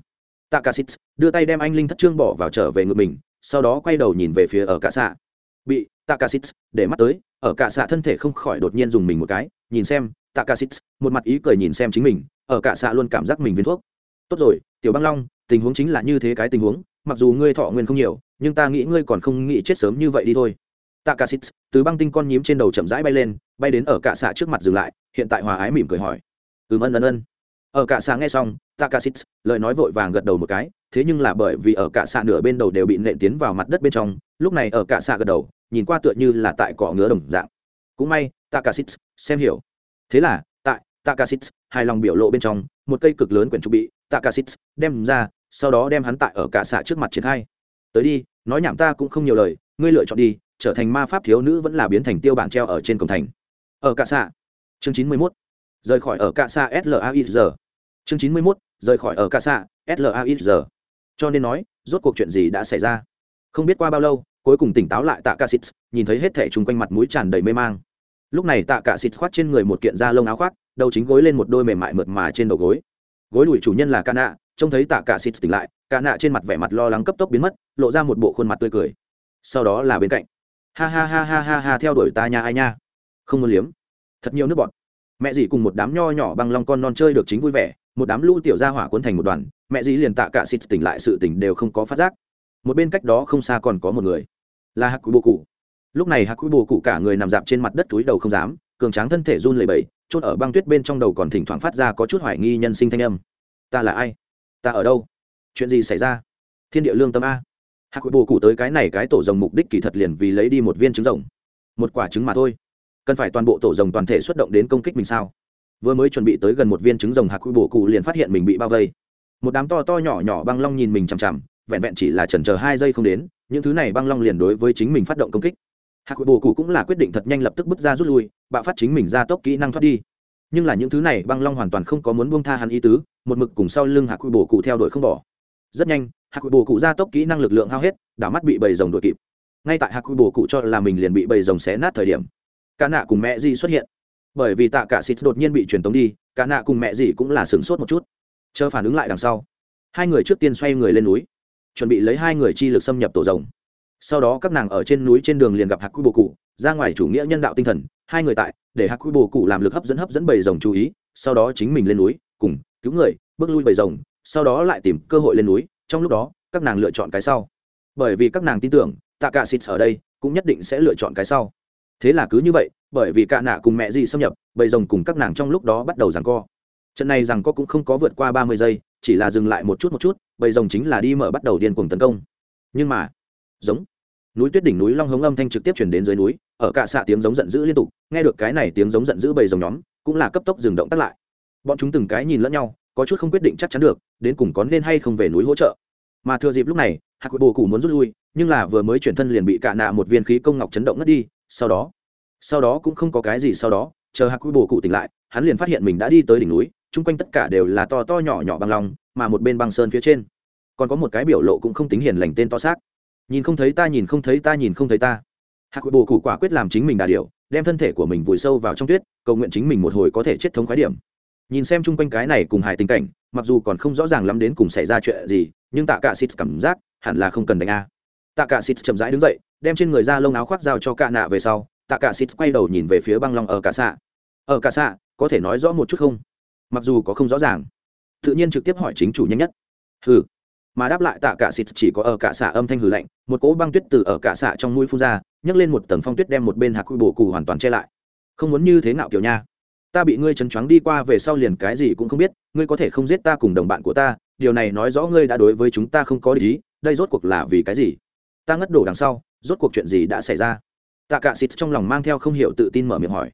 Tạ cả xít đưa tay đem anh linh thất trương bỏ vào trở về ngực mình, sau đó quay đầu nhìn về phía ở cả xạ bị tạ để mắt tới, ở cả xạ thân thể không khỏi đột nhiên dùng mình một cái, nhìn xem tạ một mặt ý cười nhìn xem chính mình, ở cả xạ luôn cảm giác mình viên thuốc. Tốt rồi, tiểu băng long, tình huống chính là như thế cái tình huống, mặc dù ngươi thọ nguyên không nhiều, nhưng ta nghĩ ngươi còn không nghĩ chết sớm như vậy đi thôi. Tạ từ băng tinh con nhím trên đầu chậm rãi bay lên, bay đến ở cả xạ trước mặt dừng lại, hiện tại hòa ái mỉm cười hỏi. Ừm ân ân ân. Ở cả xạ nghe xong tạ cả lời nói vội vàng gật đầu một cái, thế nhưng là bởi vì ở cả xạ nửa bên đầu đều bị nện tiến vào mặt đất bên trong, lúc này ở cả xạ gật đầu, nhìn qua tựa như là tại cỏ ngứa đồng dạng. Cũng may takasit xem hiểu. Thế là, tại takasit hài lòng biểu lộ bên trong, một cây cực lớn quyển trục bị takasit đem ra, sau đó đem hắn tại ở cả xạ trước mặt triển khai. Tới đi, nói nhảm ta cũng không nhiều lời, ngươi lựa chọn đi, trở thành ma pháp thiếu nữ vẫn là biến thành tiêu bản treo ở trên cổng thành. Ở cả xạ, chương chín mươi mốt. Rời khỏi ở cả xạ slaizr chương chín mươi mốt, rời khỏi ở ca xạ slaizr cho nên nói, rốt cuộc chuyện gì đã xảy ra? Không biết qua bao lâu, cuối cùng tỉnh táo lại tạ cả xịt, nhìn thấy hết thẻ chung quanh mặt mũi tràn đầy mê mang. Lúc này tạ cả xịt khoác trên người một kiện da lông áo khoác, đầu chính gối lên một đôi mềm mại mượt mà trên đầu gối. Gối đùi chủ nhân là ca nạ trông thấy tạ cả xịt tỉnh lại ca nạ trên mặt vẻ mặt lo lắng cấp tốc biến mất, lộ ra một bộ khuôn mặt tươi cười. Sau đó là bên cạnh. Ha ha ha ha ha ha, theo đuổi ta nha ai nha. Không muốn liếm. Thật nhiều nước bọt. Mẹ dì cùng một đám nho nhỏ bằng lòng con non chơi được chính vui vẻ một đám lưu tiểu gia hỏa cuốn thành một đoàn, mẹ dì liền tạ cả xịt tỉnh lại sự tỉnh đều không có phát giác. Một bên cách đó không xa còn có một người, là hạc quý bồ cụ. Lúc này hạc quý bồ cụ cả người nằm dạp trên mặt đất túi đầu không dám, cường tráng thân thể run lẩy bẩy, chốt ở băng tuyết bên trong đầu còn thỉnh thoảng phát ra có chút hoài nghi nhân sinh thanh âm. Ta là ai? Ta ở đâu? Chuyện gì xảy ra? Thiên địa lương tâm a. Hạc quý bồ cụ tới cái này cái tổ rồng mục đích kỳ thật liền vì lấy đi một viên trứng rồng, một quả trứng mà thôi. Cần phải toàn bộ tổ rồng toàn thể xuất động đến công kích mình sao? Vừa mới chuẩn bị tới gần một viên trứng rồng hạc quy bổ cụ liền phát hiện mình bị bao vây. Một đám to to nhỏ nhỏ băng long nhìn mình chằm chằm, vẹn vẹn chỉ là chần chờ hai giây không đến, những thứ này băng long liền đối với chính mình phát động công kích. Hạc bồ cụ cũng là quyết định thật nhanh lập tức bước ra rút lui, bạo phát chính mình ra tốc kỹ năng thoát đi. Nhưng là những thứ này băng long hoàn toàn không có muốn buông tha hắn ý tứ, một mực cùng sau lưng hạc bồ cụ theo đuổi không bỏ. Rất nhanh hạc bồ cụ ra tốc kỹ năng lực lượng hao hết, đảo mắt bị bầy rồng đuổi kịp. Ngay tại hạc bồ cụ cho là mình liền bị bầy rồng xé nát thời điểm, cả nạ cùng mẹ di xuất hiện bởi vì tạ cả xịt đột nhiên bị truyền tống đi, cả nạ cùng mẹ dì cũng là sửng sốt một chút. Chờ phản ứng lại đằng sau, hai người trước tiên xoay người lên núi, chuẩn bị lấy hai người chi lực xâm nhập tổ rồng. Sau đó các nàng ở trên núi trên đường liền gặp hạc quy bồ cụ, ra ngoài chủ nghĩa nhân đạo tinh thần, hai người tại, để hạc quy bồ cụ làm lực hấp dẫn hấp dẫn bầy rồng chú ý, sau đó chính mình lên núi, cùng, cứu người, bước lui bầy rồng, sau đó lại tìm cơ hội lên núi, trong lúc đó, các nàng lựa chọn cái sau. Bởi vì các nàng tin tưởng, tạ cả xịt ở đây cũng nhất định sẽ lựa chọn cái sau thế là cứ như vậy, bởi vì cả nạ cùng mẹ dì xâm nhập, bầy rồng cùng các nàng trong lúc đó bắt đầu giằng co. Trận này rằng co cũng không có vượt qua ba mươi giây, chỉ là dừng lại một chút một chút, bầy rồng chính là đi mở bắt đầu điên cuồng tấn công. Nhưng mà, giống, núi tuyết đỉnh núi long hống âm thanh trực tiếp chuyển đến dưới núi, ở cả xạ tiếng giống giận dữ liên tục, nghe được cái này tiếng giống giận dữ bầy rồng nhóm, cũng là cấp tốc dừng động tắt lại. Bọn chúng từng cái nhìn lẫn nhau, có chút không quyết định chắc chắn được, đến cùng có nên hay không về núi hỗ trợ. Mà thừa dịp lúc này, hạc bồ cụ muốn rút lui, nhưng là vừa mới chuyển thân liền bị cạ nạ một viên khí công ngọc chấn động ngất đi sau đó sau đó cũng không có cái gì sau đó, chờ hạc bồ cụ tỉnh lại, hắn liền phát hiện mình đã đi tới đỉnh núi, chung quanh tất cả đều là to to nhỏ nhỏ băng long, mà một bên băng sơn phía trên còn có một cái biểu lộ cũng không tính hiền lành tên to xác. Nhìn không thấy ta, nhìn không thấy ta, nhìn không thấy ta. Hạc bồ cụ quả quyết làm chính mình đà điều đem thân thể của mình vùi sâu vào trong tuyết, cầu nguyện chính mình một hồi có thể chết thống khái điểm. Nhìn xem chung quanh cái này cùng hài tình cảnh, mặc dù còn không rõ ràng lắm đến cùng xảy ra chuyện gì, nhưng tạ cả xịt cảm giác hẳn là không cần đánh a tạ cả xịt chậm rãi đứng dậy đem trên người ra lông áo khoác giao cho Cả nạ về sau tạ cả xịt quay đầu nhìn về phía băng long ở cả xạ ở cả xạ có thể nói rõ một chút không? Mặc dù có không rõ ràng. Tự nhiên trực tiếp hỏi chính chủ nhanh nhất. Hừ, mà đáp lại tạ cả xịt chỉ có ở cả xạ âm thanh hừ lạnh một cỗ băng tuyết từ ở cả xạ trong mũi phun ra nhấc lên một tầng phong tuyết đem một bên hạc quy bổ cù hoàn toàn che lại. Không muốn như thế nào kiểu nha. Ta bị ngươi chấn choáng đi qua về sau liền cái gì cũng không biết ngươi có thể không giết ta cùng đồng bạn của ta điều này nói rõ ngươi đã đối với chúng ta không có ý. đây rốt cuộc là vì cái gì? Ta ngất đổ đằng sau, rốt cuộc chuyện gì đã xảy ra? Tạ cả xịt trong lòng mang theo không hiểu tự tin mở miệng hỏi.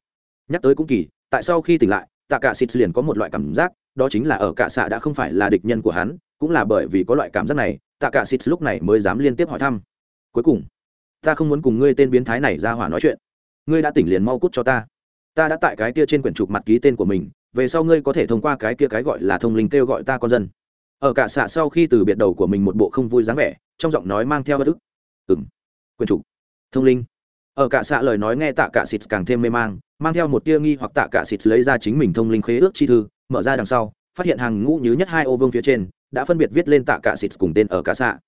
Nhắc tới cũng kỳ, tại sau khi tỉnh lại, tạ cả xịt liền có một loại cảm giác, đó chính là ở cả xạ đã không phải là địch nhân của hắn, cũng là bởi vì có loại cảm giác này, tạ cả xịt lúc này mới dám liên tiếp hỏi thăm. Cuối cùng, ta không muốn cùng ngươi tên biến thái này ra hỏa nói chuyện. Ngươi đã tỉnh liền mau cút cho ta. Ta đã tại cái kia trên quyển trục mặt ký tên của mình, về sau ngươi có thể thông qua cái kia cái gọi là thông linh kêu gọi ta con dân. Ở cả xạ sau khi từ biệt đầu của mình một bộ không vui dáng vẻ, trong giọng nói mang theo bất ức ừng quyền chủ. Thông linh. Ở cả xạ lời nói nghe tạ cả xịt càng thêm mê mang mang theo một tia nghi hoặc tạ cả xịt lấy ra chính mình thông linh khế ước chi thư, mở ra đằng sau, phát hiện hàng ngũ nhứ nhất hai ô vương phía trên, đã phân biệt viết lên tạ cả xịt cùng tên ở cả xạ.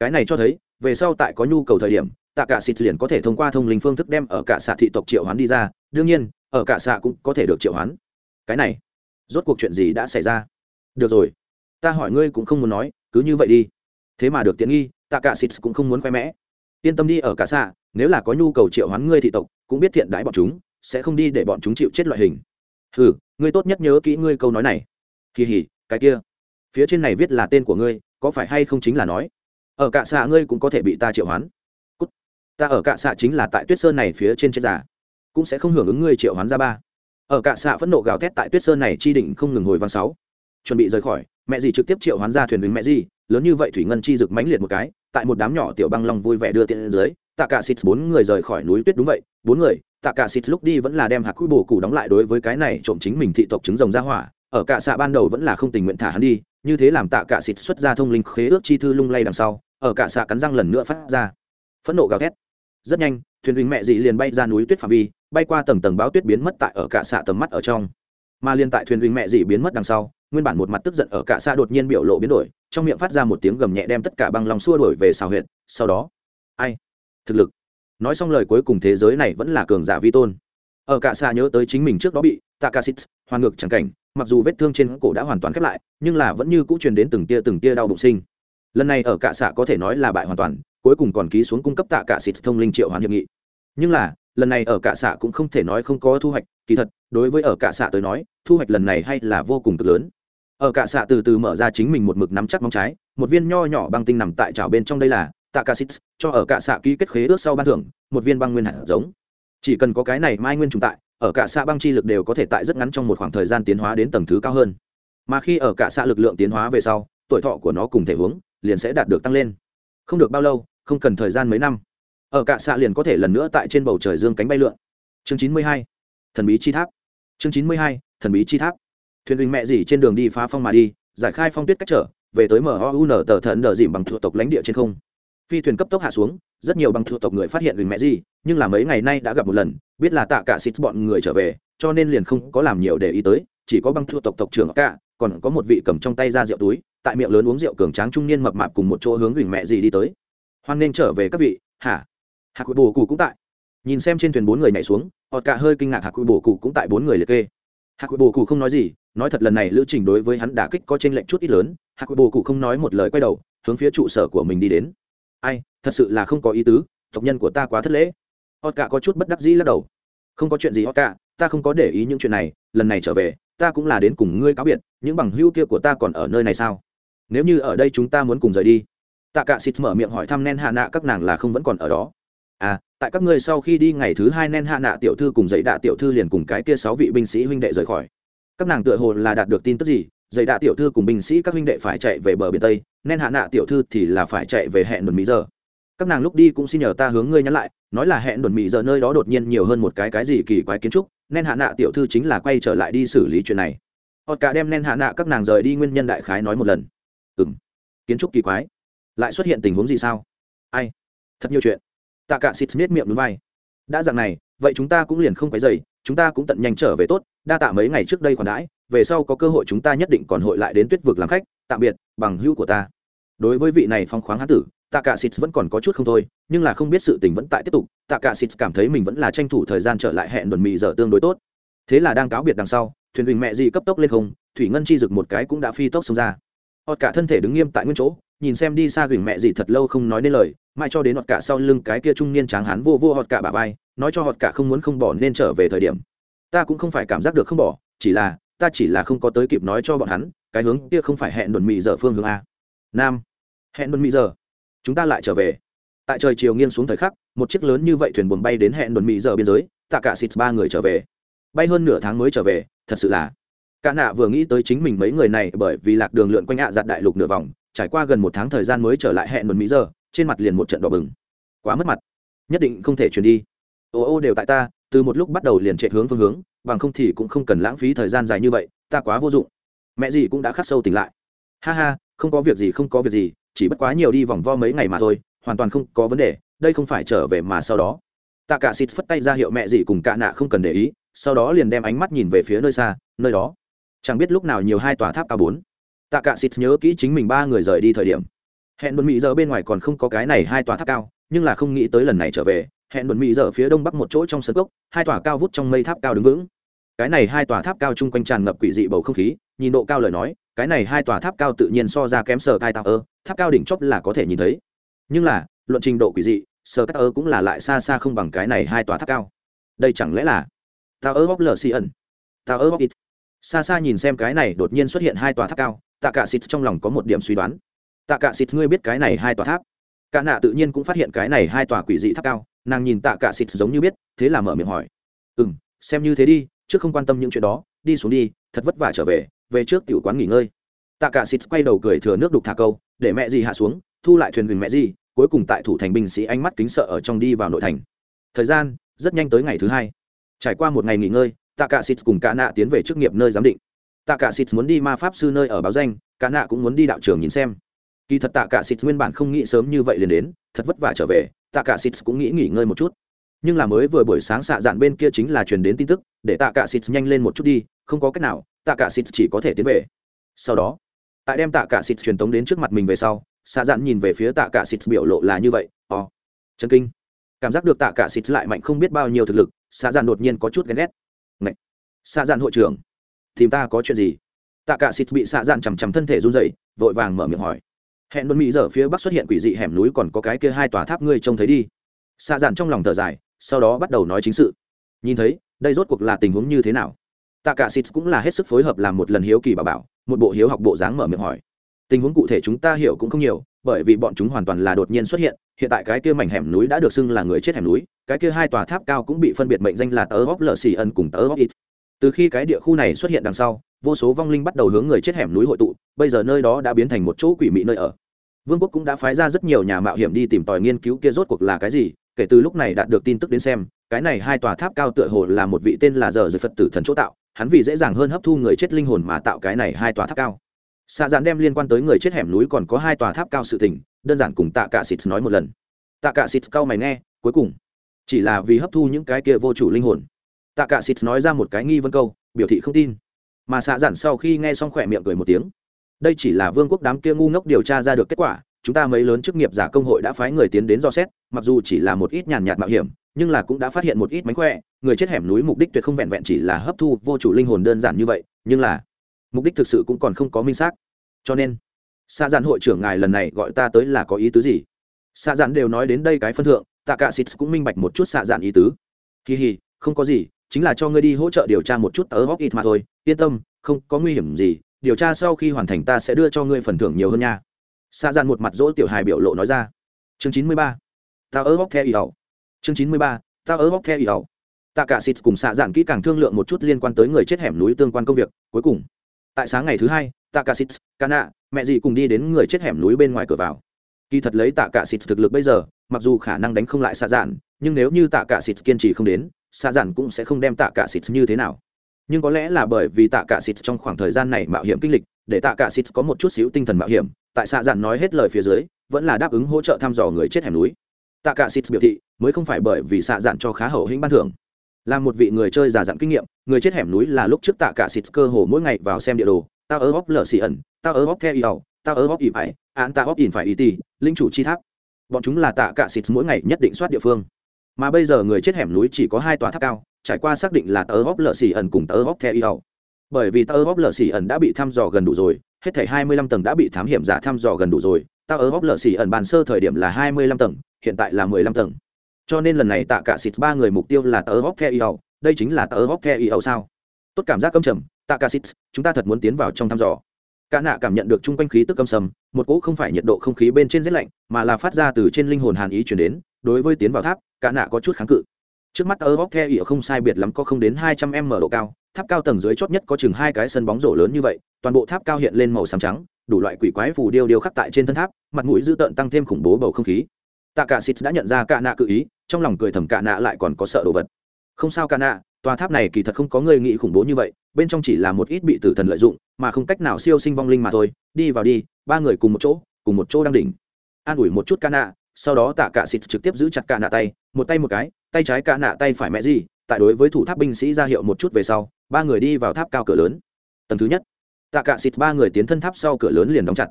Cái này cho thấy, về sau tại có nhu cầu thời điểm, tạ cả xịt liền có thể thông qua thông linh phương thức đem ở cả xạ thị tộc triệu hoán đi ra, đương nhiên, ở cả xạ cũng có thể được triệu hoán. Cái này, rốt cuộc chuyện gì đã xảy ra? Được rồi. Ta hỏi ngươi cũng không muốn nói, cứ như vậy đi. Thế mà được tiện nghi, tạ cả xịt cũng không muốn khoe mẽ yên tâm đi ở cả xạ, nếu là có nhu cầu triệu hoán ngươi thị tộc, cũng biết thiện đãi bọn chúng, sẽ không đi để bọn chúng chịu chết loại hình. Hừ, ngươi tốt nhất nhớ kỹ ngươi câu nói này. Kỳ hỉ, cái kia. Phía trên này viết là tên của ngươi, có phải hay không chính là nói? Ở cạ xạ ngươi cũng có thể bị ta triệu hoán. Cút. ta ở cạ xạ chính là tại tuyết sơn này phía trên trên giả. Cũng sẽ không hưởng ứng ngươi triệu hoán ra ba. Ở cạ xạ phẫn nộ gào thét tại tuyết sơn này chi định không ngừng hồi vang sáu. Chuẩn bị rời khỏi, mẹ gì trực tiếp triệu hoán ra thuyền đứng mẹ gì, lớn như vậy thủy ngân chi rực mãnh liệt một cái tại một đám nhỏ tiểu băng long vui vẻ đưa tiền dưới tạ cả xịt bốn người rời khỏi núi tuyết đúng vậy, bốn người tạ cả xịt lúc đi vẫn là đem hạt quy bổ củ đóng lại đối với cái này trộm chính mình thị tộc trứng rồng ra hỏa, ở cả xạ ban đầu vẫn là không tình nguyện thả hắn đi, như thế làm tạ cả xịt xuất ra thông linh khế ước chi thư lung lay đằng sau, ở cả xạ cắn răng lần nữa phát ra. Phẫn nộ gào thét. Rất nhanh, thuyền huynh mẹ dị liền bay ra núi tuyết phạm vi, bay qua tầng tầng báo tuyết biến mất tại ở cả xạ tầm mắt ở trong. Mà liên tại thuyền huynh mẹ dị biến mất đằng sau nguyên bản một mặt tức giận ở cả xa đột nhiên biểu lộ biến đổi, trong miệng phát ra một tiếng gầm nhẹ đem tất cả băng lòng xua đổi về xào huyện sau đó, ai? Thực lực. Nói xong lời cuối cùng thế giới này vẫn là cường giả vi tôn. Ở cả xa nhớ tới chính mình trước đó bị takasit hoàn ngược chẳng cảnh, mặc dù vết thương trên cổ đã hoàn toàn khép lại, nhưng là vẫn như cũ truyền đến từng tia từng tia đau bụng sinh. Lần này ở cả xạ có thể nói là bại hoàn toàn, cuối cùng còn ký xuống cung cấp tạ cả xịt thông linh triệu hoàn hiệp nghị. Nhưng là, lần này ở cả xạ cũng không thể nói không có thu hoạch, kỳ thật, đối với ở cả xạ tới nói, thu hoạch lần này hay là vô cùng cực lớn ở cả xạ từ từ mở ra chính mình một mực nắm chắc móng trái, một viên nho nhỏ băng tinh nằm tại chảo bên trong đây là tạ cho ở cả xạ ký kết khế ước sau ban thưởng, một viên băng nguyên hạt giống. Chỉ cần có cái này mai nguyên trùng tại, ở cả xạ băng chi lực đều có thể tại rất ngắn trong một khoảng thời gian tiến hóa đến tầng thứ cao hơn. Mà khi ở cả xạ lực lượng tiến hóa về sau, tuổi thọ của nó cùng thể hướng liền sẽ đạt được tăng lên. Không được bao lâu, không cần thời gian mấy năm, ở cả xạ liền có thể lần nữa tại trên bầu trời dương cánh bay lượn. Chương chín mươi hai, thần bí chi tháp. Chương chín mươi hai, thần bí chi tháp thuyền huynh mẹ gì trên đường đi phá phong mà đi, giải khai phong tuyết cách trở, về tới mhun tờ thần đờ dìm bằng thuộc tộc lãnh địa trên không. Phi thuyền cấp tốc hạ xuống, rất nhiều bằng thuộc tộc người phát hiện huỳnh mẹ gì nhưng là mấy ngày nay đã gặp một lần, biết là tạ cả xịt bọn người trở về, cho nên liền không có làm nhiều để ý tới, chỉ có băng thuộc tộc tộc trưởng cả còn có một vị cầm trong tay ra rượu túi, tại miệng lớn uống rượu cường tráng trung niên mập mạp cùng một chỗ hướng huỳnh mẹ gì đi tới. Hoan nên trở về các vị, hả? Hạc quỷ bồ cụ cũng tại. Nhìn xem trên thuyền bốn người nhảy xuống họ cả hơi kinh ngạc hạc quỷ bồ cụ cũng tại bốn người liệt kê. Hạc quỷ bồ cụ không nói gì nói thật lần này lữ trình đối với hắn đả kích có trên lệnh chút ít lớn, hạc quy bồ cụ không nói một lời quay đầu, hướng phía trụ sở của mình đi đến. Ai, thật sự là không có ý tứ, tộc nhân của ta quá thất lễ. Họ cả có chút bất đắc dĩ lắc đầu. Không có chuyện gì họ cả ta không có để ý những chuyện này, lần này trở về, ta cũng là đến cùng ngươi cáo biệt, những bằng hữu kia của ta còn ở nơi này sao? Nếu như ở đây chúng ta muốn cùng rời đi. Tạ cả xịt mở miệng hỏi thăm nen hạ nạ các nàng là không vẫn còn ở đó. À tại các ngươi sau khi đi ngày thứ hai nen hạ nạ tiểu thư cùng dạy đạ tiểu thư liền cùng cái kia sáu vị binh sĩ huynh đệ rời khỏi các nàng tựa hồ là đạt được tin tức gì dày đạ tiểu thư cùng binh sĩ các huynh đệ phải chạy về bờ biển tây, nên hạ nạ tiểu thư thì là phải chạy về hẹn đồn mỹ giờ. Các nàng lúc đi cũng xin nhờ ta hướng ngươi nhắn lại, nói là hẹn đồn mỹ giờ nơi đó đột nhiên nhiều hơn một cái cái gì kỳ quái kiến trúc, nên hạ nạ tiểu thư chính là quay trở lại đi xử lý chuyện này. Họ cả đem nên hạ nạ các nàng rời đi nguyên nhân đại khái nói một lần. Ừ m kiến trúc kỳ quái. Lại xuất hiện tình huống gì sao? Ai? Thật nhiều chuyện. Tạ cả xịt miết miệng núi vai. Đã dạng này, vậy chúng ta cũng liền không phải dày chúng ta cũng tận nhanh trở về tốt, đa tạ mấy ngày trước đây còn đãi, về sau có cơ hội chúng ta nhất định còn hội lại đến tuyết vực làm khách, tạm biệt, bằng hữu của ta. Đối với vị này phong khoáng hán tử tạ cả xịt vẫn còn có chút không thôi, nhưng là không biết sự tình vẫn tại tiếp tục tạ cả xịt cảm thấy mình vẫn là tranh thủ thời gian trở lại hẹn đồn mì giờ tương đối tốt. Thế là đang cáo biệt đằng sau, thuyền huỳnh mẹ gì cấp tốc lên không, thủy ngân chi rực một cái cũng đã phi tốc xông ra. Họ cả thân thể đứng nghiêm tại nguyên chỗ, nhìn xem đi xa huỳnh mẹ gì thật lâu không nói nên lời mai cho đến họ cả sau lưng cái kia trung niên tráng hán vô vô họ cả bà vai nói cho họ cả không muốn không bỏ nên trở về thời điểm. Ta cũng không phải cảm giác được không bỏ, chỉ là, ta chỉ là không có tới kịp nói cho bọn hắn, cái hướng kia không phải hẹn đồn mị giờ phương hướng a. Nam. Hẹn đồn mị giờ. Chúng ta lại trở về. Tại trời chiều nghiêng xuống thời khắc, một chiếc lớn như vậy thuyền buồn bay đến hẹn đồn mỹ giờ biên giới, tạ cả xịt ba người trở về. Bay hơn nửa tháng mới trở về, thật sự là. Cả nạ vừa nghĩ tới chính mình mấy người này bởi vì lạc đường lượn quanh ạ giặt đại lục nửa vòng, trải qua gần một tháng thời gian mới trở lại hẹn đồn mỹ giờ, trên mặt liền một trận đỏ bừng. Quá mất mặt. Nhất định không thể chuyển đi ô ô đều tại ta, từ một lúc bắt đầu liền chạy hướng phương hướng, bằng không thì cũng không cần lãng phí thời gian dài như vậy, ta quá vô dụng. Mẹ gì cũng đã khắc sâu tỉnh lại. Ha ha, không có việc gì, không có việc gì, chỉ bất quá nhiều đi vòng vo mấy ngày mà thôi, hoàn toàn không có vấn đề, đây không phải trở về mà sau đó. Tạ cả xịt phất tay ra hiệu mẹ gì cùng cạ nạ không cần để ý, sau đó liền đem ánh mắt nhìn về phía nơi xa, nơi đó. Chẳng biết lúc nào nhiều hai tòa tháp cao bốn. Tạ cả xịt nhớ kỹ chính mình ba người rời đi thời điểm. Hẹn đồn mỹ giờ bên ngoài còn không có cái này hai tòa tháp cao, nhưng là không nghĩ tới lần này trở về hẹn bẩn mỹ giờ phía đông bắc một chỗ trong sân cốc, hai tòa cao vút trong mây tháp cao đứng vững. Cái này hai tòa tháp cao chung quanh tràn ngập quỷ dị bầu không khí, nhìn độ cao lời nói, cái này hai tòa tháp cao tự nhiên so ra kém sở cai tạo ơ, tháp cao đỉnh chóp là có thể nhìn thấy. Nhưng là, luận trình độ quỷ dị sở cai ơ cũng là lại xa xa không bằng cái này hai tòa tháp cao. Đây chẳng lẽ là tạo ơ bóc lờ xì ẩn? Tạo ơ bóc ít xa xa nhìn xem cái này đột nhiên xuất hiện hai tòa tháp cao, tạ cả xịt trong lòng có một điểm suy đoán. Tạ cả xịt, ngươi biết cái này hai tòa tháp? Cả nạ tự nhiên cũng phát hiện cái này hai tòa quỷ dị tháp cao nàng nhìn tạ cả xịt giống như biết, thế là mở miệng hỏi. Ừ m xem như thế đi, trước không quan tâm những chuyện đó, đi xuống đi, thật vất vả trở về về trước tiểu quán nghỉ ngơi. Tạ cả xịt quay đầu cười thừa nước đục thả câu, để mẹ gì hạ xuống, thu lại thuyền huỳnh mẹ gì, cuối cùng tại thủ thành binh sĩ ánh mắt kính sợ ở trong đi vào nội thành. Thời gian, rất nhanh tới ngày thứ hai. Trải qua một ngày nghỉ ngơi, tạ cả xịt cùng cả nạ tiến về chức nghiệp nơi giám định. Tạ cả xịt muốn đi ma pháp sư nơi ở báo danh, cả nạ cũng muốn đi đạo trường nhìn xem kỳ thật tạ cả xịt nguyên bản không nghĩ sớm như vậy liền đến, thật vất vả trở về, tạ cả xịt cũng nghĩ nghỉ ngơi một chút. Nhưng là mới vừa buổi sáng xạ dạn bên kia chính là truyền đến tin tức, để tạ cả xịt nhanh lên một chút đi, không có cách nào, tạ cả xịt chỉ có thể tiến về. Sau đó, tại đem tạ cả xịt truyền tống đến trước mặt mình về sau, xạ dạn nhìn về phía tạ cả xịt biểu lộ là như vậy ò chân kinh. Cảm giác được tạ cả xịt lại mạnh không biết bao nhiêu thực lực, xạ dạn đột nhiên có chút ghen ghét. Ngậy! xạ dạn hội trưởng, tìm ta có chuyện gì? Tạ cả xịt bị xạ dạn chằm chằm thân thể run rẩy, vội vàng mở miệng hỏi hẹn đồn mỹ giờ phía bắc xuất hiện quỷ dị hẻm núi còn có cái kia hai tòa tháp ngươi trông thấy đi. Xạ dạn trong lòng thở dài, sau đó bắt đầu nói chính sự. Nhìn thấy, đây rốt cuộc là tình huống như thế nào? Tạ cả xịt cũng là hết sức phối hợp làm một lần hiếu kỳ bà bảo, một bộ hiếu học bộ dáng mở miệng hỏi. Tình huống cụ thể chúng ta hiểu cũng không nhiều, bởi vì bọn chúng hoàn toàn là đột nhiên xuất hiện hiện tại cái kia mảnh hẻm núi đã được xưng là người chết hẻm núi, cái kia hai tòa tháp cao cũng bị phân biệt mệnh danh là tớ góc lờ xì ân cùng tớ góc ít. Từ khi cái địa khu này xuất hiện đằng sau, vô số vong linh bắt đầu hướng người chết hẻm núi hội tụ bây giờ nơi đó đã biến thành một chỗ quỷ mị nơi ở. Vương quốc cũng đã phái ra rất nhiều nhà mạo hiểm đi tìm tòi nghiên cứu kia rốt cuộc là cái gì, kể từ lúc này đạt được tin tức đến xem, cái này hai tòa tháp cao tựa hồ là một vị tên là giờ giới phật tử thần chỗ tạo, hắn vì dễ dàng hơn hấp thu người chết linh hồn mà tạo cái này hai tòa tháp cao. Xạ dạn đem liên quan tới người chết hẻm núi còn có hai tòa tháp cao sự tình, đơn giản cùng tạ cả xịt nói một lần. Tạ cả xịt cao mày nghe, cuối cùng, chỉ là vì hấp thu những cái kia vô chủ linh hồn. Tạ cả xịt nói ra một cái nghi vấn câu, biểu thị không tin. Mà xạ dạn sau khi nghe xong khỏe miệng cười một tiếng đây chỉ là vương quốc đám kia ngu ngốc điều tra ra được kết quả, chúng ta mấy lớn chức nghiệp giả công hội đã phái người tiến đến do xét, mặc dù chỉ là một ít nhàn nhạt mạo hiểm, nhưng là cũng đã phát hiện một ít mánh khỏe, người chết hẻm núi mục đích tuyệt không vẹn vẹn chỉ là hấp thu vô chủ linh hồn đơn giản như vậy, nhưng là mục đích thực sự cũng còn không có minh xác. Cho nên xa dàn hội trưởng ngài lần này gọi ta tới là có ý tứ gì? Xa dàn đều nói đến đây cái phân thượng, tạ cả xịt cũng minh bạch một chút xa dàn ý tứ. Kỳ hì, không có gì, chính là cho ngươi đi hỗ trợ điều tra một chút tớ góc ít mà thôi, yên tâm, không có nguy hiểm gì điều tra sau khi hoàn thành ta sẽ đưa cho ngươi phần thưởng nhiều hơn nha. Xa dàn một mặt dỗ tiểu hài biểu lộ nói ra. Chương chín mươi ba. Ta ớ bóc theo ý ẩu chương chín mươi ba. Ta ớ bóc theo ý ẩu tạ cả xịt cùng xạ dạn kỹ càng thương lượng một chút liên quan tới người chết hẻm núi tương quan công việc, cuối cùng. Tại sáng ngày thứ hai, tạ cả xịt cana mẹ gì cùng đi đến người chết hẻm núi bên ngoài cửa vào. Kỳ thật lấy tạ cả xịt thực lực bây giờ, mặc dù khả năng đánh không lại xạ dạn nhưng nếu như tạ cả xịt kiên trì không đến xạ dạn cũng sẽ không đem tạ cả xịt như thế nào nhưng có lẽ là bởi vì tạ cả xịt trong khoảng thời gian này mạo hiểm kinh lịch, để tạ cả xịt có một chút xíu tinh thần mạo hiểm, tại xạ dạn nói hết lời phía dưới, vẫn là đáp ứng hỗ trợ thăm dò người chết hẻm núi. Tạ cả xịt biểu thị, mới không phải bởi vì xạ dạn cho khá hậu hĩnh ban thưởng. Là một vị người chơi già dặn kinh nghiệm, người chết hẻm núi là lúc trước tạ cả xịt cơ hồ mỗi ngày vào xem địa đồ. Tao ớ góc lở xì ẩn, tao ớ góc theo y ẩu tao ớ bóp ỉ phải, án tao bóp ỉn phải ý tì, linh chủ chi tháp. Bọn chúng là tạ cả xịt mỗi ngày nhất định soát địa phương mà bây giờ người chết hẻm núi chỉ có hai tòa tháp cao, trải qua xác định là tờ góp lợ lở ẩn cùng tờ góp theo y hầu bởi vì tờ góp lợ lở ẩn đã bị thăm dò gần đủ rồi, hết thảy hai mươi lăm tầng đã bị thám hiểm giả thăm dò gần đủ rồi tao ở lợ xỉ ẩn bàn sơ thời điểm là hai mươi lăm tầng, hiện tại là mười lăm tầng. Cho nên lần này tạ cả xịt ba người mục tiêu là tờ góp theo yêu đây chính là tờ góp theo yêu sao? Tốt cảm giác câm trầm, tạ cả xịt, chúng ta thật muốn tiến vào trong thăm dò. Cả nạ cảm nhận được chung quanh khí tức câm sầm, một cỗ không phải nhiệt độ không khí bên trên rét lạnh, mà là phát ra từ trên linh hồn hàn ý chuyển đến, đối với tiến vào tháp cả nạ có chút kháng cự. Trước mắt ở góc theo ỉa không sai biệt lắm có không đến hai trăm m độ cao, tháp cao tầng dưới chót nhất có chừng hai cái sân bóng rổ lớn như vậy, toàn bộ tháp cao hiện lên màu xám trắng, đủ loại quỷ quái phù điêu điêu khắc tại trên thân tháp, mặt mũi dữ tợn tăng thêm khủng bố bầu không khí. Tạ cả xịt đã nhận ra cả nạ cự ý, trong lòng cười thầm cả nạ lại còn có sợ đồ vật. Không sao cả nạ, tòa tháp này kỳ thật không có người nghĩ khủng bố như vậy, bên trong chỉ là một ít bị tử thần lợi dụng, mà không cách nào siêu sinh vong linh mà thôi. Đi vào đi, ba người cùng một chỗ, cùng một chỗ đang đỉnh. An ủi một chút cả nạ sau đó tạ cả xịt trực tiếp giữ chặt cả nạ tay, một tay một cái, tay trái cả nạ tay phải mẹ gì, tại đối với thủ tháp binh sĩ ra hiệu một chút về sau, ba người đi vào tháp cao cửa lớn. Tầng thứ nhất, tạ cả xịt ba người tiến thân tháp sau cửa lớn liền đóng chặt.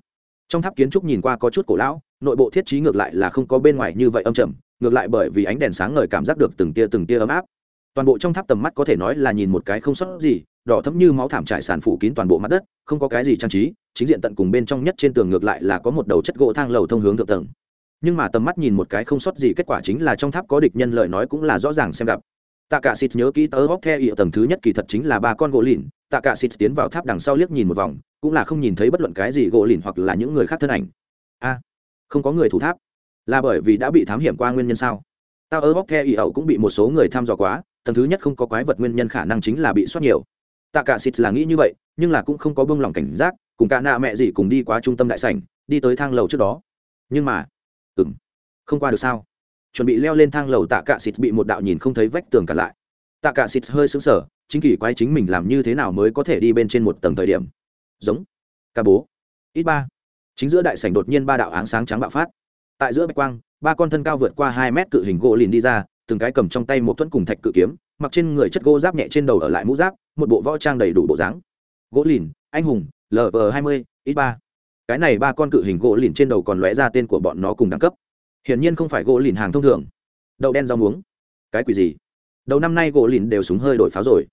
Trong tháp kiến trúc nhìn qua có chút cổ lão, nội bộ thiết trí ngược lại là không có bên ngoài như vậy âm trầm, ngược lại bởi vì ánh đèn sáng ngời cảm giác được từng tia từng tia ấm áp. Toàn bộ trong tháp tầm mắt có thể nói là nhìn một cái không sót gì, đỏ thấm như máu thảm trải sàn phủ kín toàn bộ mặt đất, không có cái gì trang trí, chính diện tận cùng bên trong nhất trên tường ngược lại là có một đầu chất gỗ thang lầu thông hướng thượng tầng nhưng mà tầm mắt nhìn một cái không sót gì kết quả chính là trong tháp có địch nhân lời nói cũng là rõ ràng xem gặp. Tạ cả xịt nhớ kỹ tớ bóc the ỉa tầng thứ nhất kỳ thật chính là ba con gỗ lìn. Tạ cả xịt tiến vào tháp đằng sau liếc nhìn một vòng, cũng là không nhìn thấy bất luận cái gì gỗ lìn hoặc là những người khác thân ảnh. A, không có người thủ tháp. Là bởi vì đã bị thám hiểm qua nguyên nhân sao? Tao ớ bóc the ỉ ẩu cũng bị một số người thăm dò quá, tầng thứ nhất không có quái vật nguyên nhân khả năng chính là bị soát nhiều. Tạ cả xịt là nghĩ như vậy, nhưng là cũng không có bông lòng cảnh giác, cùng cả nạ mẹ gì cùng đi qua trung tâm đại sảnh, đi tới thang lầu trước đó. Nhưng mà ừng không qua được sao? Chuẩn bị leo lên thang lầu tạ cả xịt bị một đạo nhìn không thấy vách tường cả lại. Tạ cả xịt hơi sững sờ, chính kỳ quái chính mình làm như thế nào mới có thể đi bên trên một tầng thời điểm. Giống. Ca bố. Ít ba. Chính giữa đại sảnh đột nhiên ba đạo áng sáng trắng bạo phát. Tại giữa bạch quang, ba con thân cao vượt qua hai mét cự hình gỗ liền đi ra, từng cái cầm trong tay một thuẫn cùng thạch cự kiếm, mặc trên người chất gỗ giáp nhẹ trên đầu ở lại mũ giáp, một bộ võ trang đầy đủ bộ dáng. Gỗ lìn anh hùng lv hai mươi, ít ba cái này ba con cự hình gỗ lìn trên đầu còn lóe ra tên của bọn nó cùng đẳng cấp. Hiển nhiên không phải gỗ lìn hàng thông thường. Đậu đen rau muống. Cái quỷ gì? Đầu năm nay gỗ lìn đều súng hơi đổi pháo rồi.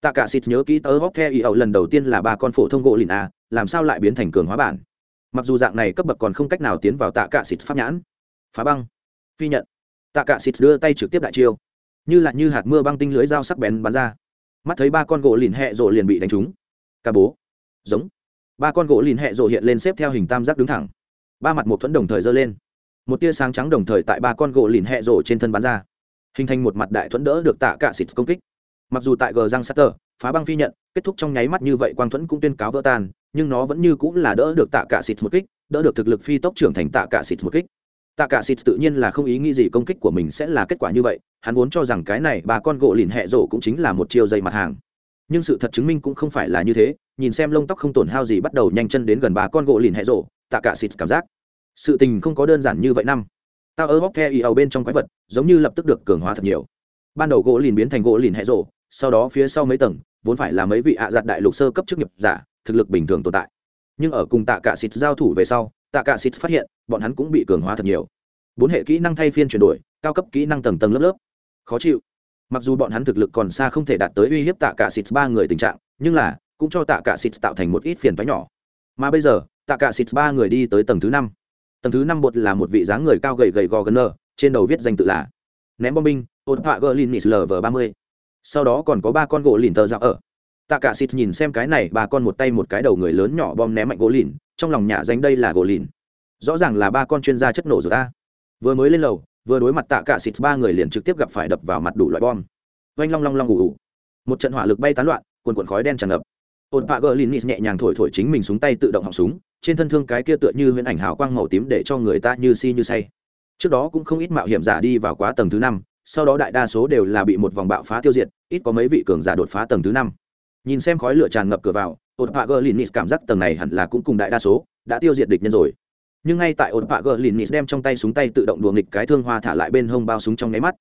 Tạ cả xịt nhớ kỹ tớ hóc theo ý ẩu lần đầu tiên là ba con phổ thông gỗ lìn a, làm sao lại biến thành cường hóa bản? Mặc dù dạng này cấp bậc còn không cách nào tiến vào tạ cả xịt pháp nhãn. Phá băng. Phi nhận. Tạ cả xịt đưa tay trực tiếp đại chiêu. Như là như hạt mưa băng tinh lưới dao sắc bén bắn ra. Mắt thấy ba con gỗ lìn hẹ rộ liền bị đánh trúng. Ca bố. Giống ba con gỗ lìn hẹ rộ hiện lên xếp theo hình tam giác đứng thẳng. Ba mặt một thuẫn đồng thời giơ lên. Một tia sáng trắng đồng thời tại ba con gỗ lìn hẹ rộ trên thân bắn ra, hình thành một mặt đại thuẫn đỡ được tạ cả xịt công kích. Mặc dù tại gờ răng sắt tờ phá băng phi nhận, kết thúc trong nháy mắt như vậy quang thuẫn cũng tuyên cáo vỡ tan, nhưng nó vẫn như cũng là đỡ được tạ cả xịt một kích, đỡ được thực lực phi tốc trưởng thành tạ cả xịt một kích. Tạ cả xịt tự nhiên là không ý nghĩ gì công kích của mình sẽ là kết quả như vậy, hắn vốn cho rằng cái này ba con gỗ lìn hẹ rổ cũng chính là một chiêu dây mặt hàng nhưng sự thật chứng minh cũng không phải là như thế, nhìn xem lông tóc không tổn hao gì bắt đầu nhanh chân đến gần ba con gỗ lìn hẹ rộ, tạ cả xịt cảm giác. Sự tình không có đơn giản như vậy năm. Tao ơ bóc the y ầu bên trong quái vật, giống như lập tức được cường hóa thật nhiều. Ban đầu gỗ lìn biến thành gỗ lìn hẹ rộ, sau đó phía sau mấy tầng, vốn phải là mấy vị ạ giặt đại lục sơ cấp chức nghiệp giả, thực lực bình thường tồn tại. Nhưng ở cùng tạ cả xịt giao thủ về sau, tạ cả xịt phát hiện, bọn hắn cũng bị cường hóa thật nhiều. Bốn hệ kỹ năng thay phiên chuyển đổi, cao cấp kỹ năng tầng tầng lớp lớp. Khó chịu mặc dù bọn hắn thực lực còn xa không thể đạt tới uy hiếp tạ cả xịt ba người tình trạng, nhưng là, cũng cho tạ cả xịt tạo thành một ít phiền toái nhỏ. Mà bây giờ, tạ cả xịt ba người đi tới tầng thứ năm. Tầng thứ năm bột là một vị dáng người cao gầy gầy gò gần nơ trên đầu viết danh tự là ném bom binh, ôn họa gờ lin lv ba mươi. Sau đó còn có ba con gỗ lìn tờ dạo ở. Tạ cả xịt nhìn xem cái này, ba con một tay một cái đầu người lớn nhỏ bom ném mạnh gỗ lìn, trong lòng nhà danh đây là gỗ lìn. Rõ ràng là ba con chuyên gia chất nổ rồi ta vừa mới lên lầu vừa đối mặt tạ cả xịt, ba người liền trực tiếp gặp phải đập vào mặt đủ loại bom. Oanh long long long ủ ủ một trận hỏa lực bay tán loạn, cuồn cuộn khói đen tràn ngập. Ổn pạ gờ lìn nịt nhẹ nhàng thổi thổi chính mình xuống tay tự động họng súng, trên thân thương cái kia tựa như huyễn ảnh hào quang màu tím để cho người ta như si như say. Trước đó cũng không ít mạo hiểm giả đi vào quá tầng thứ năm, sau đó đại đa số đều là bị một vòng bạo phá tiêu diệt, ít có mấy vị cường giả đột phá tầng thứ năm. Nhìn xem khói lửa tràn ngập cửa vào ổn pạ gờ lìn nịt cảm giác tầng này hẳn là cũng cùng đại đa số đã tiêu diệt địch nhân rồi nhưng ngay tại ổn pạ gờ lìn nịt đem trong tay súng tay tự động đùa nghịch cái thương hoa thả lại bên hông bao súng trong nháy mắt.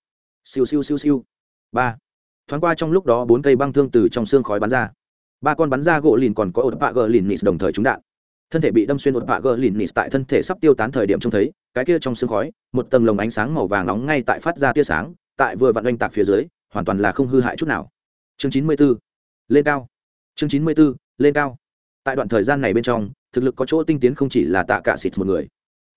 Siêu siêu siêu siêu. Ba. Thoáng qua trong lúc đó bốn cây băng thương từ trong xương khói bắn ra. Ba con bắn ra gỗ lìn còn có ổn pạ gờ lìn nịt đồng thời trúng đạn. Thân thể bị đâm xuyên ổn pạ gờ lìn nịt tại thân thể sắp tiêu tán thời điểm trông thấy, cái kia trong xương khói, một tầng lồng ánh sáng màu vàng nóng ngay tại phát ra tia sáng, tại vừa vặn oanh tạc phía dưới, hoàn toàn là không hư hại chút nào. Chương chín mươi 94. lên cao. Chương chín mươi 94. lên cao. Tại đoạn thời gian này bên trong thực lực có chỗ tinh tiến không chỉ là tạ cả xịt một người.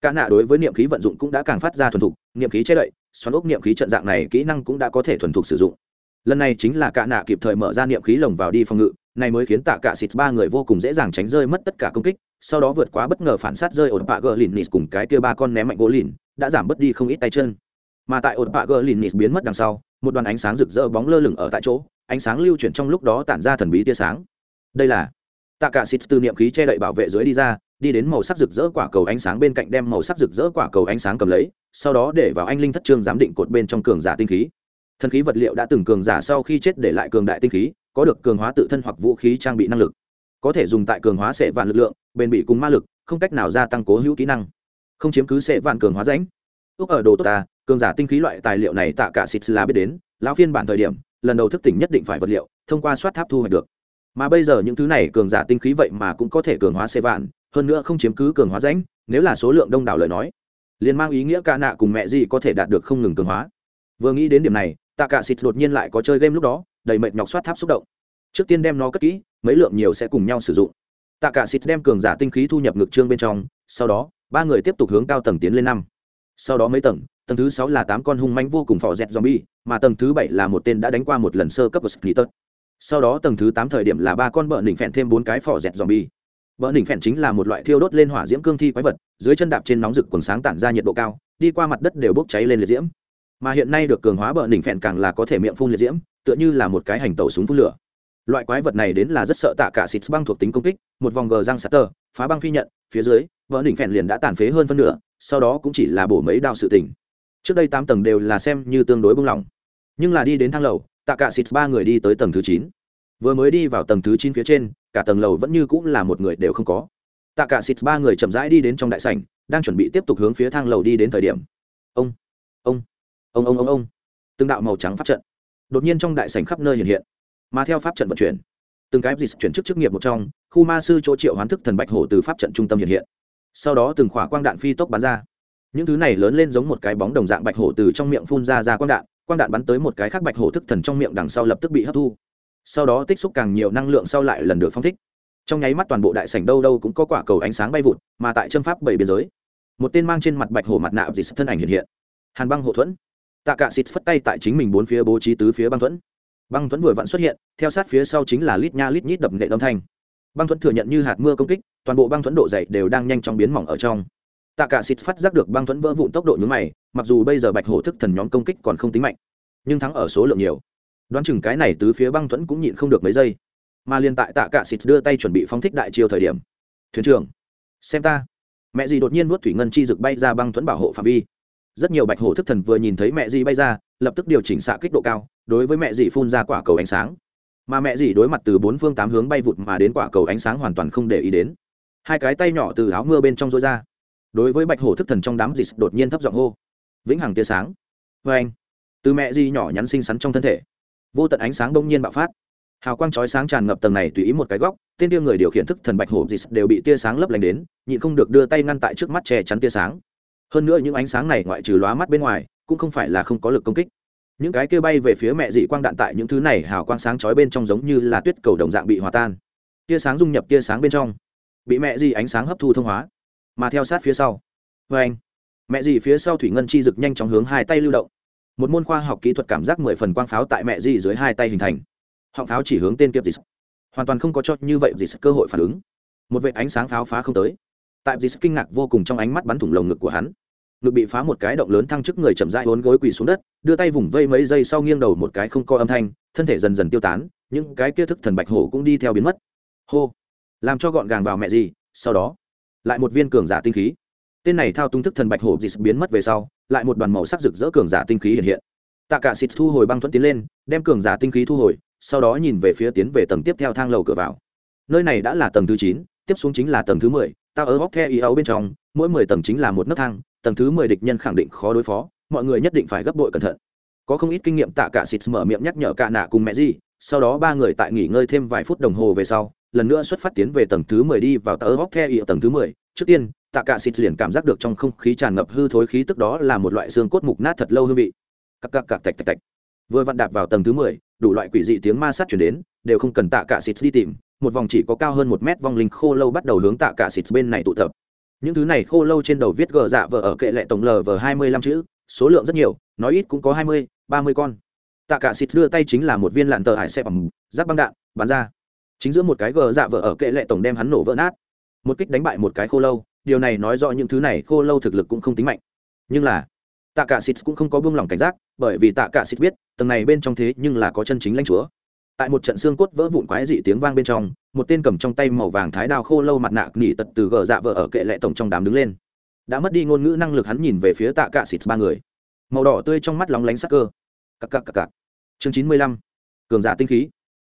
Cả nạ đối với niệm khí vận dụng cũng đã càng phát ra thuần thục, niệm khí che đậy, xoắn ốc niệm khí trận dạng này kỹ năng cũng đã có thể thuần thục sử dụng. Lần này chính là cả nạ kịp thời mở ra niệm khí lồng vào đi phòng ngự, này mới khiến tạ cả xịt ba người vô cùng dễ dàng tránh rơi mất tất cả công kích, sau đó vượt quá bất ngờ phản sát rơi ổn bạ gờ lìn nịt cùng cái kia ba con ném mạnh gỗ lìn, đã giảm bớt đi không ít tay chân. Mà tại ổn bạ gờ lìn nịt biến mất đằng sau, một đoàn ánh sáng rực rỡ bóng lơ lửng ở tại chỗ, ánh sáng lưu chuyển trong lúc đó tản ra thần bí tia sáng. Đây là tạ cả xịt từ niệm khí che đậy bảo vệ dưới đi ra, đi đến màu sắc rực rỡ quả cầu ánh sáng bên cạnh đem màu sắc rực rỡ quả cầu ánh sáng cầm lấy, sau đó để vào anh linh thất trương giám định cột bên trong cường giả tinh khí. Thần khí vật liệu đã từng cường giả sau khi chết để lại cường đại tinh khí, có được cường hóa tự thân hoặc vũ khí trang bị năng lực. Có thể dùng tại cường hóa sệ vạn lực lượng, bền bị cùng ma lực, không cách nào gia tăng cố hữu kỹ năng. Không chiếm cứ sệ vạn cường hóa rãnh. Ước ở đồ tốt ta, cường giả tinh khí loại tài liệu này tạ cả xịt là biết đến, lão phiên bản thời điểm, lần đầu thức tỉnh nhất định phải vật liệu, thông qua soát tháp thu hoạch được mà bây giờ những thứ này cường giả tinh khí vậy mà cũng có thể cường hóa xe vạn, hơn nữa không chiếm cứ cường hóa rãnh, nếu là số lượng đông đảo lời nói, liền mang ý nghĩa ca nạ cùng mẹ gì có thể đạt được không ngừng cường hóa. Vừa nghĩ đến điểm này tạ cả xịt đột nhiên lại có chơi game lúc đó, đầy mệt nhọc soát tháp xúc động. Trước tiên đem nó cất kỹ, mấy lượng nhiều sẽ cùng nhau sử dụng. Tạ cả xịt đem cường giả tinh khí thu nhập ngực trương bên trong, sau đó, ba người tiếp tục hướng cao tầng tiến lên năm. Sau đó mấy tầng tầng thứ sáu là tám con hung manh vô cùng phò dẹt zombie, mà tầng thứ bảy là một tên đã đánh qua một lần sơ cấp của Splitter sau đó tầng thứ tám thời điểm là ba con bợ đỉnh phèn thêm bốn cái phò dẹt zombie. Bợ đỉnh phèn chính là một loại thiêu đốt lên hỏa diễm cương thi quái vật, dưới chân đạp trên nóng rực quần sáng tản ra nhiệt độ cao, đi qua mặt đất đều bốc cháy lên liệt diễm. Mà hiện nay được cường hóa bợ đỉnh phèn càng là có thể miệng phun liệt diễm, tựa như là một cái hành tàu súng phun lửa. Loại quái vật này đến là rất sợ tạ cả xịt băng thuộc tính công kích, một vòng gờ răng sạt tơ phá băng phi nhận, phía dưới vỡ đỉnh phèn liền đã tàn phế hơn phân nửa, sau đó cũng chỉ là bổ mấy đao sự tình. Trước đây tám tầng đều là xem như tương đối bung lỏng nhưng là đi đến thang lầu tạ cả xịt ba người đi tới tầng thứ chín. Vừa mới đi vào tầng thứ chín phía trên, cả tầng lầu vẫn như cũng là một người đều không có. Tạ cả xịt ba người chậm rãi đi đến trong đại sảnh, đang chuẩn bị tiếp tục hướng phía thang lầu đi đến thời điểm. Ông ông ông ông ông ông. Từng đạo màu trắng pháp trận đột nhiên trong đại sảnh khắp nơi hiện hiện. Mà theo pháp trận vận chuyển, từng cái dịch chuyển chức chức nghiệp một trong, khu ma sư chỗ triệu hoán thức thần bạch hổ từ pháp trận trung tâm hiện hiện. Sau đó từng khỏa quang đạn phi tốc bắn ra. Những thứ này lớn lên giống một cái bóng đồng dạng bạch hổ từ trong miệng phun ra ra quang đạn quang đạn bắn tới một cái khác bạch hổ thức thần trong miệng đằng sau lập tức bị hấp thu. Sau đó tích xúc càng nhiều năng lượng sau lại lần được phong thích. Trong nháy mắt toàn bộ đại sảnh đâu đâu cũng có quả cầu ánh sáng bay vụt, mà tại chân pháp bảy biên giới, một tên mang trên mặt bạch hổ mặt nạ dịt thân ảnh hiện hiện. Hàn băng hộ thuẫn. Tạ cạ xịt phất tay tại chính mình bốn phía bố trí tứ phía băng thuẫn. Băng thuẫn vừa vặn xuất hiện, theo sát phía sau chính là lít nha lít nhít đập nệ âm thanh. Băng thuẫn thừa nhận như hạt mưa công kích, toàn bộ băng thuẫn độ dày đều đang nhanh chóng biến mỏng ở trong tạ cả xịt phát giác được băng thuẫn vỡ vụn tốc độ nhướng mày, mặc dù bây giờ bạch hổ thức thần nhóm công kích còn không tính mạnh, nhưng thắng ở số lượng nhiều. Đoán chừng cái này tứ phía băng thuẫn cũng nhịn không được mấy giây. Mà liền tại tạ cả xịt đưa tay chuẩn bị phóng thích đại chiêu thời điểm, thuyền trưởng, xem ta. Mẹ gì đột nhiên nuốt thủy ngân chi rực bay ra băng thuẫn bảo hộ phạm vi. Rất nhiều bạch hổ thức thần vừa nhìn thấy mẹ dì bay ra, lập tức điều chỉnh xạ kích độ cao, đối với mẹ dì phun ra quả cầu ánh sáng. Mà mẹ dì đối mặt từ bốn phương tám hướng bay vụt mà đến quả cầu ánh sáng hoàn toàn không để ý đến. Hai cái tay nhỏ từ áo mưa bên trong rối ra đối với bạch hổ thức thần trong đám dì đột nhiên thấp giọng hô. Vĩnh hằng tia sáng. Vê anh, từ mẹ di nhỏ nhắn xinh xắn trong thân thể, vô tận ánh sáng đông nhiên bạo phát. Hào quang chói sáng tràn ngập tầng này tùy ý một cái góc, tên tia người điều khiển thức thần bạch hổ dì đều bị tia sáng lấp lánh đến, nhịn không được đưa tay ngăn tại trước mắt che chắn tia sáng. Hơn nữa những ánh sáng này ngoại trừ lóa mắt bên ngoài, cũng không phải là không có lực công kích. Những cái kia bay về phía mẹ dị quang đạn tại những thứ này hào quang sáng chói bên trong giống như là tuyết cầu đồng dạng bị hòa tan. Tia sáng dung nhập tia sáng bên trong, bị mẹ dị ánh sáng hấp thu thông hóa mà theo sát phía sau. Vê anh, mẹ dì phía sau thủy ngân chi rực nhanh chóng hướng hai tay lưu động. Một môn khoa học kỹ thuật cảm giác mười phần quang pháo tại mẹ dì dưới hai tay hình thành. Họng pháo chỉ hướng tên kiếp dị hoàn toàn không có cho như vậy dị cơ hội phản ứng. Một vệ ánh sáng pháo phá không tới. Tại dì kinh ngạc vô cùng trong ánh mắt bắn thủng lồng ngực của hắn. Ngực bị phá một cái động lớn thăng chức người chậm rãi uốn gối quỳ xuống đất, đưa tay vùng vây mấy giây sau nghiêng đầu một cái không có âm thanh, thân thể dần dần tiêu tán, những cái kia thức thần bạch hổ cũng đi theo biến mất. Hô, làm cho gọn gàng vào mẹ gì sau đó lại một viên cường giả tinh khí. Tên này thao tung thức thần bạch hổ dịt biến mất về sau, lại một đoàn màu sắc rực rỡ cường giả tinh khí hiện hiện. Tạ cả xịt thu hồi băng thuẫn tiến lên, đem cường giả tinh khí thu hồi, sau đó nhìn về phía tiến về tầng tiếp theo thang lầu cửa vào. Nơi này đã là tầng thứ chín, tiếp xuống chính là tầng thứ mười, tao ở góc the ý ấu bên trong, mỗi mười tầng chính là một nấc thang, tầng thứ mười địch nhân khẳng định khó đối phó, mọi người nhất định phải gấp bội cẩn thận. Có không ít kinh nghiệm, tạ cả xịt mở miệng nhắc nhở cả nạ cùng mẹ gì sau đó ba người tại nghỉ ngơi thêm vài phút đồng hồ về sau lần nữa xuất phát tiến về tầng thứ mười đi vào tờ góc the ý tầng thứ mười. Trước tiên tạ cả xịt liền cảm giác được trong không khí tràn ngập hư thối khí tức đó là một loại xương cốt mục nát thật lâu hương vị. Cặc cặc cặc tạch tạch tạch. Vừa vặn đạp vào tầng thứ mười, đủ loại quỷ dị tiếng ma sát chuyển đến, đều không cần tạ cả xịt đi tìm. Một vòng chỉ có cao hơn một mét vong linh khô lâu bắt đầu hướng tạ cả xịt bên này tụ tập. Những thứ này khô lâu trên đầu viết gờ dạ vờ ở kệ lệ tổng lv hai mươi lăm chữ, số lượng rất nhiều, nói ít cũng có hai mươi, ba mươi con. Tạ cả xịt đưa tay chính là một viên lạn tờ hải xe bằng rác băng đạn, bắn ra chính giữa một cái gờ dạ vợ ở kệ lệ tổng đem hắn nổ vỡ nát. Một kích đánh bại một cái khô lâu, điều này nói rõ những thứ này khô lâu thực lực cũng không tính mạnh. Nhưng là, tạ cả xịt cũng không có buông lỏng cảnh giác, bởi vì tạ cả xịt biết, tầng này bên trong thế nhưng là có chân chính lãnh chúa. Tại một trận xương cốt vỡ vụn quái dị tiếng vang bên trong, một tên cầm trong tay màu vàng thái đao khô lâu mặt nạ nỉ tật từ gờ dạ vợ ở kệ lệ tổng trong đám đứng lên. Đã mất đi ngôn ngữ năng lực hắn nhìn về phía tạ cả xịt ba người. Màu đỏ tươi trong mắt lóng lánh sắc cơ. Cặc cặc cặc cặc. Chương chín mươi lăm. Cường giả tinh khí.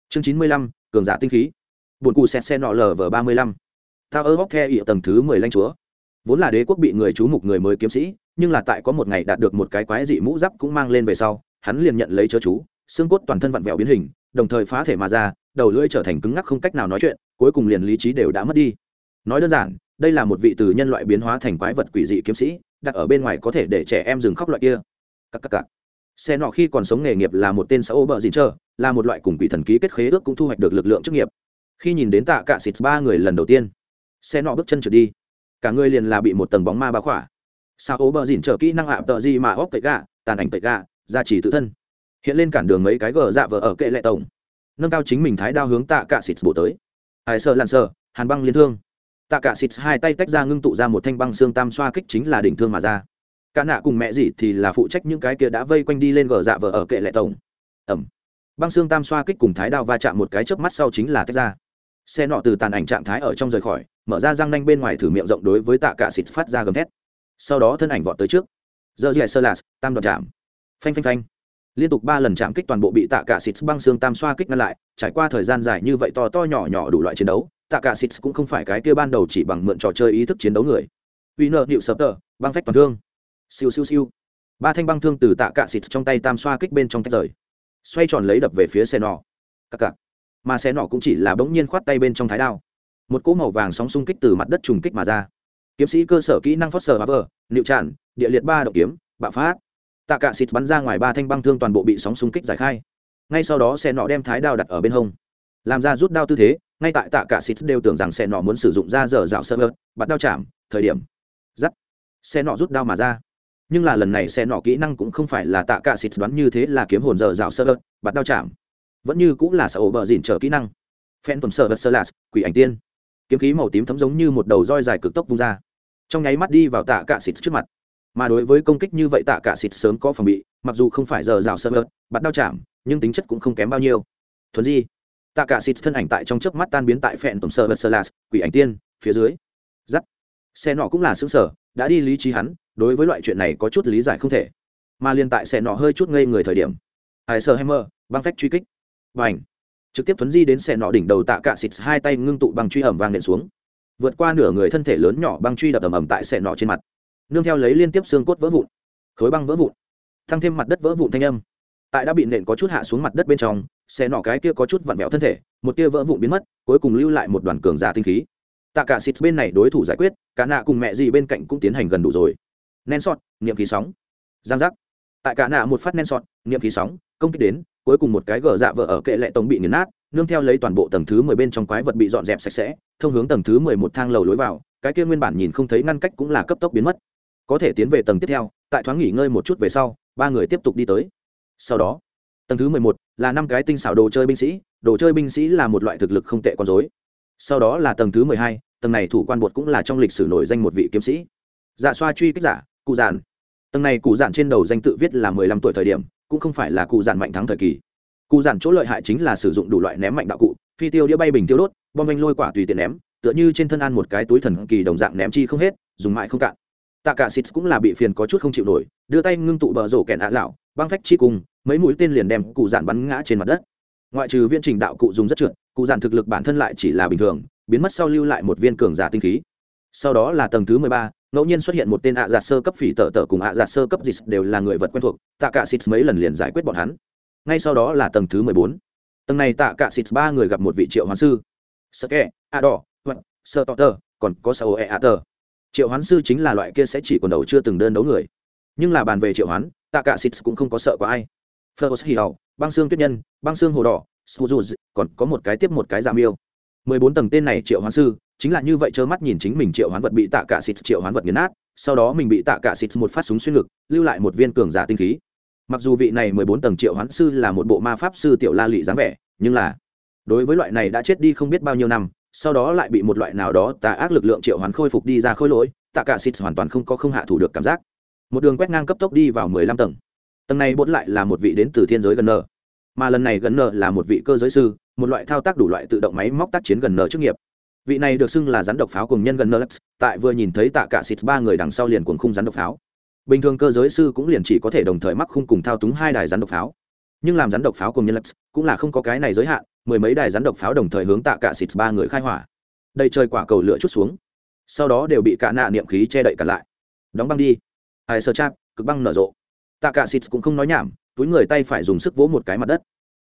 Chương chín mươi lăm cường giả tinh khí. Buồn cù xẹt xe nọ lờ vờ ba mươi lăm. Tao ơ góc the ỉa tầng thứ mười lanh chúa. Vốn là đế quốc bị người chú mục người mới kiếm sĩ, nhưng là tại có một ngày đạt được một cái quái dị mũ giáp cũng mang lên về sau, hắn liền nhận lấy chớ chú, xương cốt toàn thân vặn vẹo biến hình, đồng thời phá thể mà ra, đầu lưỡi trở thành cứng ngắc không cách nào nói chuyện, cuối cùng liền lý trí đều đã mất đi. Nói đơn giản, đây là một vị từ nhân loại biến hóa thành quái vật quỷ dị kiếm sĩ, đặt ở bên ngoài có thể để trẻ em dừng khóc loại kia. Cắc cắc cắc xe nọ khi còn sống nghề nghiệp là một tên xã ô bờ dìn trơ là một loại cùng quỷ thần ký kết khế ước cũng thu hoạch được lực lượng chức nghiệp. Khi nhìn đến tạ cả xịt ba người lần đầu tiên, xe nọ bước chân trượt đi. Cả người liền là bị một tầng bóng ma bao khỏa. Sao ô bờ dìn trơ kỹ năng ạ tợ gì mà óc tệ gà tàn ảnh tệ gà gia trì tự thân. Hiện lên cản đường mấy cái gờ dạ vờ ở kệ lệ tổng, nâng cao chính mình thái đao hướng tạ cả xịt bổ tới. Ai sợ lặn sợ hàn băng liên thương. Tạ cả xịt hai tay tách ra ngưng tụ ra một thanh băng xương tam xoa kích chính là đỉnh thương mà ra cả nạ cùng mẹ gì thì là phụ trách những cái kia đã vây quanh đi lên gờ dạ vờ ở kệ lệ tổng. Ẩm. Băng xương tam xoa kích cùng thái đao va chạm một cái chớp mắt sau chính là tách ra. Xe nọ từ tàn ảnh trạng thái ở trong rời khỏi, mở ra răng nanh bên ngoài thử miệng rộng đối với tạ cả xịt phát ra gầm thét. Sau đó thân ảnh vọt tới trước. Giờ dì sơ lạt tam đoạn chạm. Phanh phanh phanh. Liên tục ba lần chạm kích toàn bộ bị tạ cả xịt băng xương tam xoa kích ngăn lại, trải qua thời gian dài như vậy to to nhỏ nhỏ đủ loại chiến đấu, tạ cả xịt cũng không phải cái kia ban đầu chỉ bằng mượn trò chơi ý thức chiến đấu người. Uy nợ hiệu sập tờ, băng phách toàn thương siêu siêu siêu. Ba thanh băng thương từ tạ cả xịt trong tay tam xoa kích bên trong tách rời. Xoay tròn lấy đập về phía xe nọ. Cặc cặc. Mà xe nọ cũng chỉ là bỗng nhiên khoát tay bên trong thái đao. Một cỗ màu vàng sóng xung kích từ mặt đất trùng kích mà ra. Kiếm sĩ cơ sở kỹ năng foster haver nịu tràn địa liệt ba động kiếm, bạo phát. Tạ cả xịt bắn ra ngoài ba thanh băng thương toàn bộ bị sóng xung kích giải khai. Ngay sau đó xe nọ đem thái đao đặt ở bên hông. Làm ra rút đao tư thế, ngay tại tạ cả xịt đều tưởng rằng xe nọ muốn sử dụng ra dở dạo sơ vợt bắt đao chạm, thời điểm. Dắt xe nọ rút đao mà ra nhưng là lần này xe nọ kỹ năng cũng không phải là tạ cả xịt đoán như thế là kiếm hồn dở dạo sơ ớt, bạt đao chạm. Vẫn như cũng là sợ ổ bờ dìn trở kỹ năng. Phen tuần sơ vật sơ lạt, quỷ ảnh tiên. Kiếm khí màu tím thấm giống như một đầu roi dài cực tốc vung ra. Trong nháy mắt đi vào tạ cả xịt trước mặt. Mà đối với công kích như vậy tạ cả xịt sớm có phòng bị, mặc dù không phải dở dạo sơ ớt, bạt đao chạm, nhưng tính chất cũng không kém bao nhiêu. Thuần di, tạ cả xịt thân ảnh tại trong chớp mắt tan biến tại phen tổng sơ vật sơ lạt quỷ ảnh tiên, phía dưới. Giắt. Xe nọ cũng là xứng sở, đã đi lý trí hắn đối với loại chuyện này có chút lý giải không thể. Mà liên tại xe nọ hơi chút ngây người thời điểm hải sơ hammer băng phách truy kích. Và ảnh trực tiếp thuấn di đến xe nọ đỉnh đầu tạ cạ xịt, hai tay ngưng tụ băng truy ẩm vang nện xuống. Vượt qua nửa người thân thể lớn nhỏ băng truy đập ầm ầm tại xe nọ trên mặt. Nương theo lấy liên tiếp xương cốt vỡ vụn, khối băng vỡ vụn, tăng thêm mặt đất vỡ vụn thanh âm. Tại đã bị nện có chút hạ xuống mặt đất bên trong xe nọ cái kia có chút vặn vẹo thân thể, một tia vỡ vụn biến mất, cuối cùng lưu lại một đoàn cường giả tinh khí. Tạ cả xịt bên này đối thủ giải quyết, cả nạ cùng mẹ gì bên cạnh cũng tiến hành gần đủ rồi nén sọt, niệm khí sóng. Giang giác. Tại cả nạ một phát nén sọt, niệm khí sóng, công kích đến, cuối cùng một cái gờ dạ vợ ở kệ lệ tổng bị nghiền nát, nương theo lấy toàn bộ tầng thứ mười bên trong quái vật bị dọn dẹp sạch sẽ, thông hướng tầng thứ mười một thang lầu lối vào, cái kia nguyên bản nhìn không thấy ngăn cách cũng là cấp tốc biến mất. Có thể tiến về tầng tiếp theo, tại thoáng nghỉ ngơi một chút về sau, ba người tiếp tục đi tới. Sau đó, tầng thứ mười một là năm cái tinh xảo đồ chơi binh sĩ, đồ chơi binh sĩ là một loại thực lực không tệ con dối sau đó là tầng thứ mười hai, tầng này thủ quan bột cũng là trong lịch sử nổi danh một vị kiếm sĩ. Dạ xoa truy kích giả cụ giản. Tầng này cụ giản trên đầu danh tự viết là mười lăm tuổi thời điểm, cũng không phải là cụ giản mạnh thắng thời kỳ. Cụ giản chỗ lợi hại chính là sử dụng đủ loại ném mạnh đạo cụ, phi tiêu đĩa bay bình tiêu đốt, bom anh lôi quả tùy tiện ném, tựa như trên thân ăn một cái túi thần kỳ đồng dạng ném chi không hết, dùng mãi không cạn. Tạ cả xịt cũng là bị phiền có chút không chịu nổi, đưa tay ngưng tụ bờ rổ kẹn ạ lão băng phách chi cùng, mấy mũi tên liền đem cụ giản bắn ngã trên mặt đất. Ngoại trừ viên trình đạo cụ dùng rất trượt, cụ giản thực lực bản thân lại chỉ là bình thường, biến mất sau lưu lại một viên cường giả tinh khí. Sau đó là tầng thứ mười ba ngẫu nhiên xuất hiện một tên ạ giả sơ cấp phỉ tở tở cùng ạ giả sơ cấp dịch đều là người vật quen thuộc tạ cả xịt mấy lần liền giải quyết bọn hắn. Ngay sau đó là tầng thứ mười bốn. Tầng này tạ cả xịt ba người gặp một vị triệu hoán sư. Sơ kè a đỏ sơ tọ tơ còn có sao e a tơ triệu hoán sư chính là loại kia sẽ chỉ còn đầu chưa từng đơn đấu người. Nhưng là bàn về triệu hoán tạ cả xịt cũng không có sợ có ai. Phlos Hiểu, băng xương tuyết nhân, băng xương hồ đỏ, Suzuz, còn có một cái tiếp một cái giảm yêu. 14 tầng tên này triệu hoán sư, chính là như vậy trơ mắt nhìn chính mình triệu hoán vật bị tạ cả xịt triệu hoán vật nghiền nát, sau đó mình bị tạ cả xịt một phát súng xuyên ngực, lưu lại một viên cường giả tinh khí. Mặc dù vị này mười bốn tầng triệu hoán sư là một bộ ma pháp sư tiểu la lị dáng vẻ, nhưng là đối với loại này đã chết đi không biết bao nhiêu năm, sau đó lại bị một loại nào đó tà ác lực lượng triệu hoán khôi phục đi ra khôi lỗi, tạ cả xịt hoàn toàn không có không hạ thủ được cảm giác. Một đường quét ngang cấp tốc đi vào mười lăm tầng. Tầng này bỗn lại là một vị đến từ thiên giới gần nở mà lần này gần nở là một vị cơ giới sư, một loại thao tác đủ loại tự động máy móc tác chiến gần nở chức nghiệp vị này được xưng là rắn độc pháo cùng nhân gần nở tại vừa nhìn thấy tạ cả xịt ba người đằng sau liền cuồng khung rắn độc pháo. Bình thường cơ giới sư cũng liền chỉ có thể đồng thời mắc khung cùng thao túng hai đài rắn độc pháo. Nhưng làm rắn độc pháo cùng nhân lux cũng là không có cái này giới hạn, mười mấy đài rắn độc pháo đồng thời hướng tạ cả xịt ba người khai hỏa. Đây trời quả cầu lửa chút xuống. Sau đó đều bị cả nạ niệm khí che đậy cả lại. Đóng băng đi. Ai sơ chạp, cực băng nở rộ. Tạ cả xịt cũng không nói nhảm, túi người tay phải dùng sức vỗ một cái mặt đất.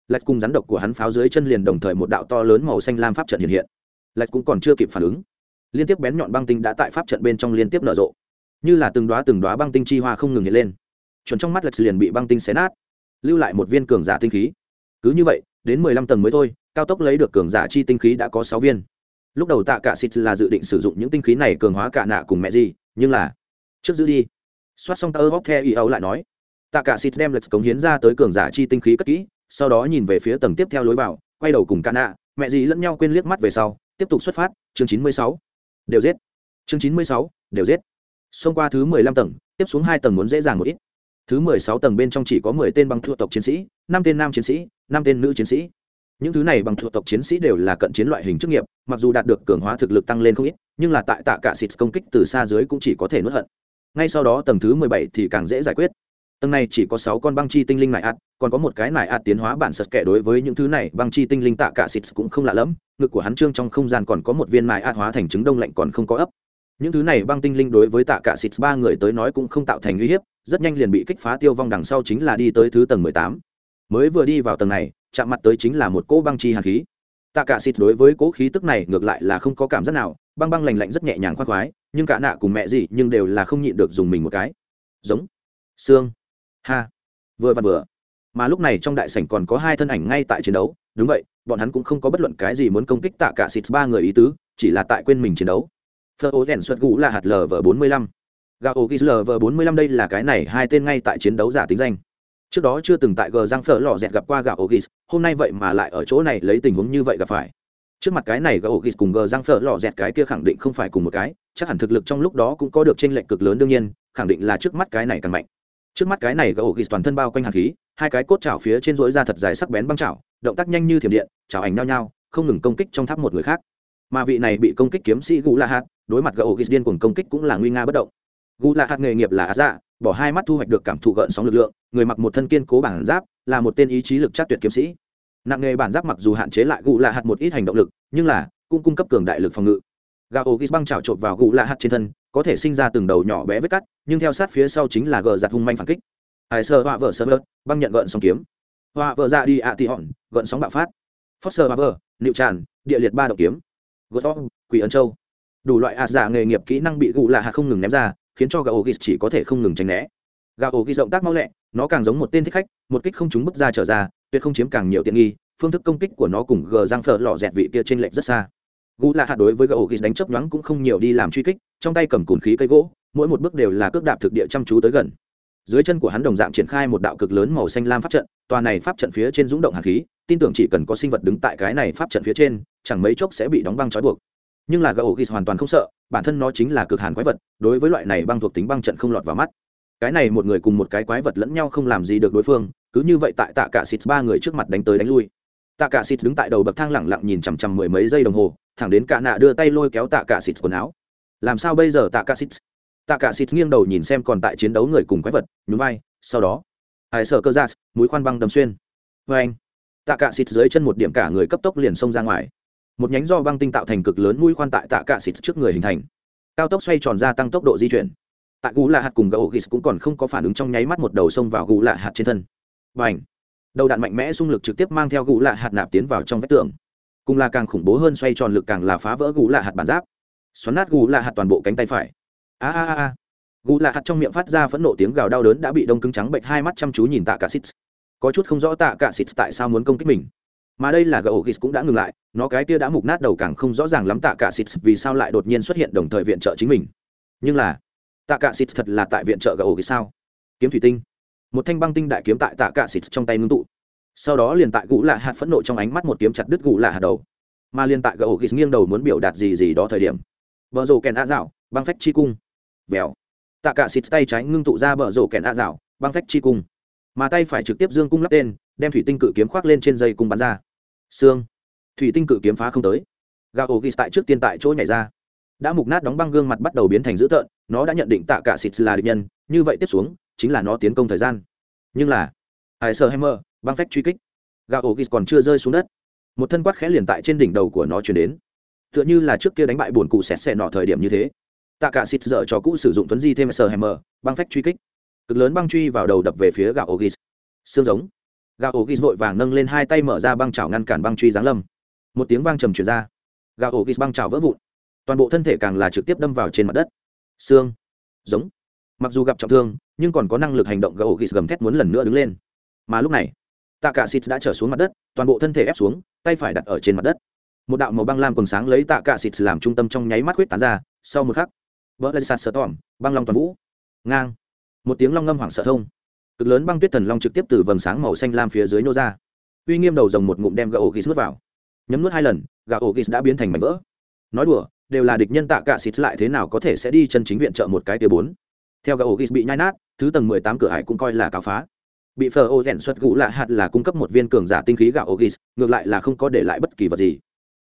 Lạch cùng rắn độc của hắn pháo dưới chân liền đồng thời một đạo to lớn màu xanh lam pháp trận hiện hiện lạch cũng còn chưa kịp phản ứng. Liên tiếp bén nhọn băng tinh đã tại pháp trận bên trong liên tiếp nở rộ. Như là từng đoá từng đoá băng tinh chi hoa không ngừng hiện lên. Chuẩn trong mắt lạch liền bị băng tinh xé nát, lưu lại một viên cường giả tinh khí. Cứ như vậy, đến mười lăm tầng mới thôi, cao tốc lấy được cường giả chi tinh khí đã có sáu viên. Lúc đầu tạ cả xịt là dự định sử dụng những tinh khí này cường hóa cả nạ cùng mẹ gì, nhưng là, trước giữ đi. Xoát xong tơ bóc theo ý ấu lại nói, tạ cả xịt đem lệch cống hiến ra tới cường giả chi tinh khí cất kỹ, sau đó nhìn về phía tầng tiếp theo lối vào, quay đầu cùng cả nạ, mẹ gì lẫn nhau quên liếc mắt về sau tiếp tục xuất phát, chương chín mươi sáu. Đều giết. Chương chín mươi sáu, đều giết. Xông qua thứ mười lăm tầng, tiếp xuống hai tầng muốn dễ dàng một ít. Thứ mười sáu tầng bên trong chỉ có mười tên băng thuộc tộc chiến sĩ, năm tên nam chiến sĩ, năm tên nữ chiến sĩ. Những thứ này bằng thuộc tộc chiến sĩ đều là cận chiến loại hình chức nghiệp, mặc dù đạt được cường hóa thực lực tăng lên không ít, nhưng là tại tạ cả xịt công kích từ xa dưới cũng chỉ có thể nuốt hận. Ngay sau đó tầng thứ mười bảy thì càng dễ giải quyết tầng này chỉ có sáu con băng chi tinh linh nải ạt, còn có một cái nải ạt tiến hóa bản sật kẻ đối với những thứ này, băng chi tinh linh tạ cả xịt cũng không lạ lẫm, ngực của hắn trương trong không gian còn có một viên nải ạt hóa thành trứng đông lạnh còn không có ấp. Những thứ này băng tinh linh đối với tạ cả xịt ba người tới nói cũng không tạo thành uy hiếp, rất nhanh liền bị kích phá tiêu vong đằng sau chính là đi tới thứ tầng mười tám. Mới vừa đi vào tầng này, chạm mặt tới chính là một cỗ băng chi hàn khí. Tạ cả xịt đối với cỗ khí tức này ngược lại là không có cảm giác nào, băng băng lạnh lạnh rất nhẹ nhàng khoan khoái, nhưng cả nạ cùng mẹ gì nhưng đều là không nhịn được dùng mình một cái. Giống. Xương ha, vừa và vừa. Mà lúc này trong đại sảnh còn có hai thân ảnh ngay tại chiến đấu. Đúng vậy, bọn hắn cũng không có bất luận cái gì muốn công kích tạ cả xịt ba người ý tứ, chỉ là tại quên mình chiến đấu. Thơ ô rèn xuất gũ là hạt lv bốn mươi lăm. Gạo gis lv bốn mươi lăm đây là cái này, hai tên ngay tại chiến đấu giả tính danh. Trước đó chưa từng tại gờ giang phở lò dẹt gặp qua gạo ogis hôm nay vậy mà lại ở chỗ này lấy tình huống như vậy gặp phải. Trước mặt cái này gạo ogis cùng gờ giang phở lò dẹt cái kia khẳng định không phải cùng một cái, chắc hẳn thực lực trong lúc đó cũng có được tranh lệch cực lớn đương nhiên, khẳng định là trước mắt cái này càng mạnh trước mắt cái này gỗ ogis toàn thân bao quanh hạt khí, hai cái cốt chảo phía trên rỗi ra thật dài sắc bén băng chảo, động tác nhanh như thiểm điện, chảo ảnh nhao nhao không ngừng công kích trong tháp một người khác. Mà vị này bị công kích kiếm sĩ gù la hạt, đối mặt gỗ ogis điên cuồng công kích cũng là nguy nga bất động. Gù la hạt nghề nghiệp là á dạ bỏ hai mắt thu hoạch được cảm thụ gợn sóng lực lượng, người mặc một thân kiên cố bản giáp, là một tên ý chí lực chắc tuyệt kiếm sĩ. Nặng nghề bản giáp mặc dù hạn chế lại gù la hạt một ít hành động lực, nhưng là cũng cung cấp cường đại lực phòng ngự. Gà ô ghi băng trào trộn vào gù la hạt trên thân có thể sinh ra từng đầu nhỏ bé vết cắt, nhưng theo sát phía sau chính là gờ giặt hung manh phản kích. Hải sơ họa vợ sơ vớt băng nhận gợn sóng kiếm. Họa vợ ra đi ạ tị hòn gợn sóng bạo phát. Foster sơ họa vợ, nịu tràn, địa liệt ba động kiếm. Gợt to quỷ ấn châu. Đủ loại ạt giả nghề nghiệp kỹ năng bị gù lạ hạt không ngừng ném ra, khiến cho gà ổ ghi chỉ có thể không ngừng tránh né. Gà ổ ghi động tác mau lẹ, nó càng giống một tên thích khách, một kích không trúng bước ra trở ra, tuyệt không chiếm càng nhiều tiện nghi, phương thức công kích của nó cùng gờ giang phở lò dẹt vị kia trên lệnh rất xa gu là hạt đối với gỗ ổ đánh chấp nhoáng cũng không nhiều đi làm truy kích, trong tay cầm cùn khí cây gỗ, mỗi một bước đều là cước đạp thực địa chăm chú tới gần. Dưới chân của hắn đồng dạng triển khai một đạo cực lớn màu xanh lam pháp trận, tòa này pháp trận phía trên rúng động hạt khí, tin tưởng chỉ cần có sinh vật đứng tại cái này pháp trận phía trên, chẳng mấy chốc sẽ bị đóng băng trói buộc. Nhưng là gỗ ổ hoàn toàn không sợ, bản thân nó chính là cực hàn quái vật, đối với loại này băng thuộc tính băng trận không lọt vào mắt. Cái này một người cùng một cái quái vật lẫn nhau không làm gì được đối phương, cứ như vậy tại tạ cả xịt ba người trước mặt đánh tới đánh lui tạ cả xịt đứng tại đầu bậc thang lẳng lặng nhìn chằm chằm mười mấy giây đồng hồ, thẳng đến cả nạ đưa tay lôi kéo tạ cả xịt quần áo. Làm sao bây giờ, tạ cả xịt tạ cả xịt nghiêng đầu nhìn xem còn tại chiến đấu người cùng quái vật, nhún vai, sau đó hải sở cơ ra mũi khoan băng đầm xuyên. Vê anh, tạ cả xịt dưới chân một điểm cả người cấp tốc liền xông ra ngoài. Một nhánh do băng tinh tạo thành cực lớn mũi khoan tại tạ cả xịt trước người hình thành. Cao tốc xoay tròn ra tăng tốc độ di chuyển. Tại gù lạ hạt cùng gấu ghis cũng còn không có phản ứng trong nháy mắt một đầu xông vào gù lạ hạt trên thân. Và anh đầu đạn mạnh mẽ xung lực trực tiếp mang theo gũ lạ hạt nạp tiến vào trong vách tường. Cùng là càng khủng bố hơn xoay tròn lực càng là phá vỡ gũ lạ hạt bản giáp. Xoắn nát gũ lạ hạt toàn bộ cánh tay phải. A a a a. Gù lạ hạt trong miệng phát ra phẫn nộ tiếng gào đau đớn đã bị đông cứng trắng bệnh hai mắt chăm chú nhìn tạ cả xít có chút không rõ tạ cả xít tại sao muốn công kích mình. Mà đây là gỗ ghis cũng đã ngừng lại, nó cái tia đã mục nát đầu càng không rõ ràng lắm tạ cả xít vì sao lại đột nhiên xuất hiện đồng thời viện trợ chính mình. Nhưng là, tạ cả xít thật là tại viện trợ gỗ ghis sao? Kiếm thủy tinh một thanh băng tinh đại kiếm tại tạ cạ xịt trong tay ngưng tụ. Sau đó liền tại gũ lạ hạt phẫn nộ trong ánh mắt một kiếm chặt đứt gũ lạ hạt đầu. Mà liền tại gỗ ghis nghiêng đầu muốn biểu đạt gì gì đó thời điểm vợ rổ kèn a dạo, băng phách chi cung. Vèo. Tạ cạ xịt tay trái ngưng tụ ra bờ rổ kèn a dạo, băng phách chi cung. Mà tay phải trực tiếp dương cung lắp tên, đem thủy tinh cự kiếm khoác lên trên dây cung bắn ra. Xương. Thủy tinh cự kiếm phá không tới. Gà ổ tại trước tiên tại chỗ nhảy ra. Đã mục nát đóng băng gương mặt bắt đầu biến thành dữ tợn, nó đã nhận định tạ cả xịt là địch nhân, như vậy tiếp xuống chính là nó tiến công thời gian. Nhưng là hải sơ hammer băng phách truy kích. Gà ổ ghis còn chưa rơi xuống đất. Một thân quát khẽ liền tại trên đỉnh đầu của nó chuyển đến. Tựa như là trước kia đánh bại bổn cụ xẹt xẻ nọ thời điểm như thế. Tạ cả xịt dở cho cũ sử dụng tuấn di thêm sờ hammer băng phách truy kích. Cực lớn băng truy vào đầu đập về phía gà ổ xương giống. Gà ổ vội vàng nâng lên hai tay mở ra băng chảo ngăn cản băng truy giáng lâm. Một tiếng vang trầm truyền ra. Gà ổ băng chảo vỡ vụn. Toàn bộ thân thể càng là trực tiếp đâm vào trên mặt đất. Xương. Giống mặc dù gặp trọng thương, nhưng còn có năng lực hành động gà ghis gầm thét muốn lần nữa đứng lên. Mà lúc này tạ cả xịt đã trở xuống mặt đất, toàn bộ thân thể ép xuống, tay phải đặt ở trên mặt đất. Một đạo màu băng lam còn sáng lấy tạ cả xịt làm trung tâm trong nháy mắt huyết tán ra, sau một khắc vỡ lên sạt sờ tỏm băng long toàn vũ. Ngang. Một tiếng long ngâm hoảng sợ thông. Cực lớn băng tuyết thần long trực tiếp từ vầng sáng màu xanh lam phía dưới nô ra. Uy nghiêm đầu rồng một ngụm đem gà ổ ghis nuốt vào. Nhấm nuốt hai lần, gà ổ ghis đã biến thành mảnh vỡ. Nói đùa, đều là địch nhân tạ cả xịt lại thế nào có thể sẽ đi chân chính viện trợ một cái tia bốn? Theo gà ổ ghis bị nhai nát, thứ tầng mười tám cửa hải cũng coi là cáo phá. Bị phờ ô rèn xuất gũ lạ hạt là cung cấp một viên cường giả tinh khí gạo ổ ghis ngược lại là không có để lại bất kỳ vật gì.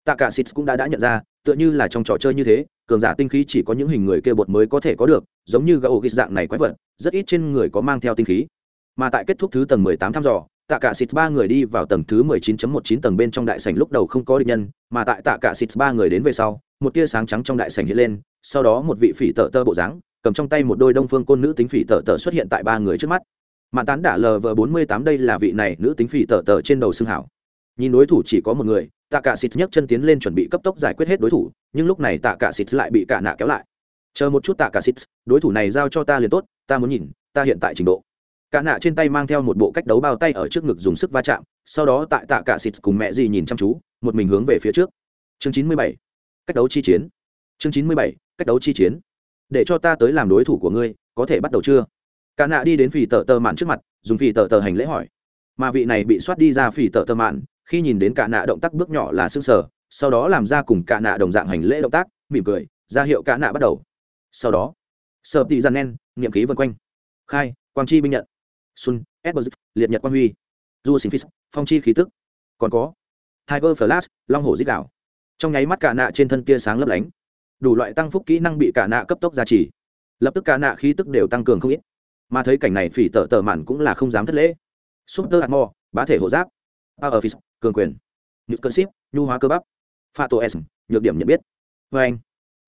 Tạ cả xịt cũng đã đã nhận ra, tựa như là trong trò chơi như thế, cường giả tinh khí chỉ có những hình người kia bột mới có thể có được, giống như gạo ổ ghis dạng này quái vật, rất ít trên người có mang theo tinh khí. Mà tại kết thúc thứ tầng mười tám thăm dò, tạ cả xịt ba người đi vào tầng thứ mười chín chấm một chín tầng bên trong đại sảnh lúc đầu không có địch nhân, mà tại tạ cả xịt ba người đến về sau, một tia sáng trắng trong đại sảnh hiện lên, sau đó một vị phỉ tợ tơ bộ dáng cầm trong tay một đôi đông phương côn nữ tính phỉ tờ tơ xuất hiện tại ba người trước mắt. Mạn tán đả lv bốn mươi tám đây là vị này nữ tính phỉ tờ tơ trên đầu xương hảo. Nhìn đối thủ chỉ có một người, tạ cả xịt nhấc chân tiến lên chuẩn bị cấp tốc giải quyết hết đối thủ, nhưng lúc này tạ cả xịt lại bị cả nạ kéo lại. Chờ một chút tạ cả xịt đối thủ này giao cho ta liền tốt, ta muốn nhìn, ta hiện tại trình độ. Cả nạ trên tay mang theo một bộ cách đấu bao tay ở trước ngực dùng sức va chạm, sau đó tại tạ cả xịt cùng mẹ gì nhìn chăm chú, một mình hướng về phía trước. Chương chín mươi bảy, cách đấu chi chiến. Chương chín mươi bảy, cách đấu chi chiến để cho ta tới làm đối thủ của ngươi có thể bắt đầu chưa? Cả nạ đi đến phì tờ tờ mạn trước mặt dùng phì tờ tờ hành lễ hỏi. Mà vị này bị soát đi ra phì tờ tờ mạn khi nhìn đến cả nạ động tác bước nhỏ là xương sở sau đó làm ra cùng cả nạ đồng dạng hành lễ động tác mỉm cười ra hiệu cả nạ bắt đầu. Sau đó sợ tị gian nen niệm khí vân quanh. Khai quang chi binh nhận. Sun, edward liệt nhật quang huy. Du sinh phis phong chi khí tức. Còn có tiger flash long hổ dích đảo trong nháy mắt cả nạ trên thân tia sáng lấp lánh đủ loại tăng phúc kỹ năng bị cả nạ cấp tốc gia trì. Lập tức cả nạ khí tức đều tăng cường không ít. Mà thấy cảnh này phỉ tợ tờ mạn cũng là không dám thất lễ. Super atmo, bá thể hộ giáp. Power phis cường quyền. Nhược cân ship, nhu hóa cơ bắp. Phato s nhược điểm nhận biết. Vê anh,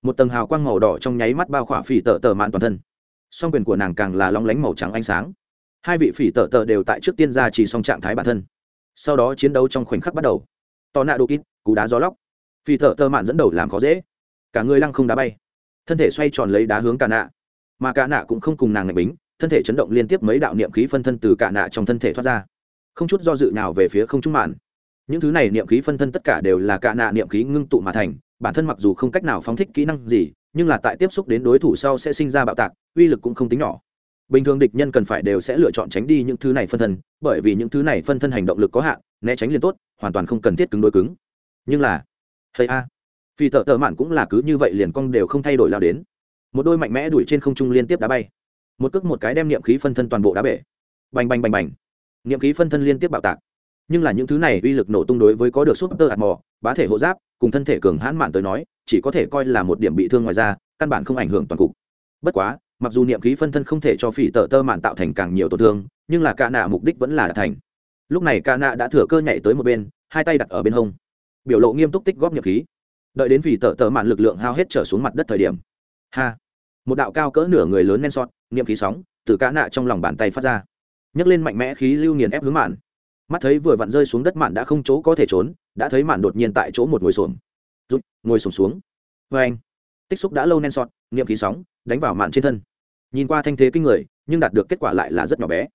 một tầng hào quang màu đỏ trong nháy mắt bao khỏa phỉ tợ tờ mạn toàn thân. Song quyền của nàng càng là long lánh màu trắng ánh sáng. Hai vị phỉ tợ tờ đều tại trước tiên gia trì song trạng thái bản thân. Sau đó chiến đấu trong khoảnh khắc bắt đầu. Tò nạ đô kít cú đá gió lóc phỉ tợ tờ mạn dẫn đầu làm khó dễ cả người lăng không đá bay. Thân thể xoay tròn lấy đá hướng cả nạ. Mà cả nạ cũng không cùng nàng ngạch bính, thân thể chấn động liên tiếp mấy đạo niệm khí phân thân từ cả nạ trong thân thể thoát ra. Không chút do dự nào về phía không trung mạn. Những thứ này niệm khí phân thân tất cả đều là cả nạ niệm khí ngưng tụ mà thành, bản thân mặc dù không cách nào phóng thích kỹ năng gì, nhưng là tại tiếp xúc đến đối thủ sau sẽ sinh ra bạo tạc, uy lực cũng không tính nhỏ. Bình thường địch nhân cần phải đều sẽ lựa chọn tránh đi những thứ này phân thân, bởi vì những thứ này phân thân hành động lực có hạn, né tránh liền tốt, hoàn toàn không cần thiết cứng đối cứng. Nhưng là hay a phi tợ tợ mạn cũng là cứ như vậy liền cong đều không thay đổi lao đến. Một đôi mạnh mẽ đuổi trên không trung liên tiếp đá bay. Một cước một cái đem niệm khí phân thân toàn bộ đá bể. Bành bành bành bành. Niệm khí phân thân liên tiếp bạo tạc. Nhưng là những thứ này uy lực nổ tung đối với có được súp tơ hạt mò, bá thể hộ giáp, cùng thân thể cường hãn mạn tới nói, chỉ có thể coi là một điểm bị thương ngoài ra căn bản không ảnh hưởng toàn cục. Bất quá, mặc dù niệm khí phân thân không thể cho phỉ tợ tơ mạn tạo thành càng nhiều tổn thương, nhưng là ca nạ mục đích vẫn là đã thành. Lúc này ca nạ đã thừa cơ nhảy tới một bên, hai tay đặt ở bên hông. Biểu lộ nghiêm túc tích góp niệm khí đợi đến vì tờ tơ mạn lực lượng hao hết trở xuống mặt đất thời điểm. Ha! Một đạo cao cỡ nửa người lớn nen sọt, niệm khí sóng, từ cá nạ trong lòng bàn tay phát ra. Nhấc lên mạnh mẽ khí lưu nghiền ép hướng mạn. Mắt thấy vừa vặn rơi xuống đất mạn đã không chỗ có thể trốn, đã thấy mạn đột nhiên tại chỗ một ngồi xổm. Rút ngồi xổm xuống. Vê anh tích xúc đã lâu nen sọt, niệm khí sóng, đánh vào mạn trên thân. Nhìn qua thanh thế kinh người, nhưng đạt được kết quả lại là rất nhỏ bé.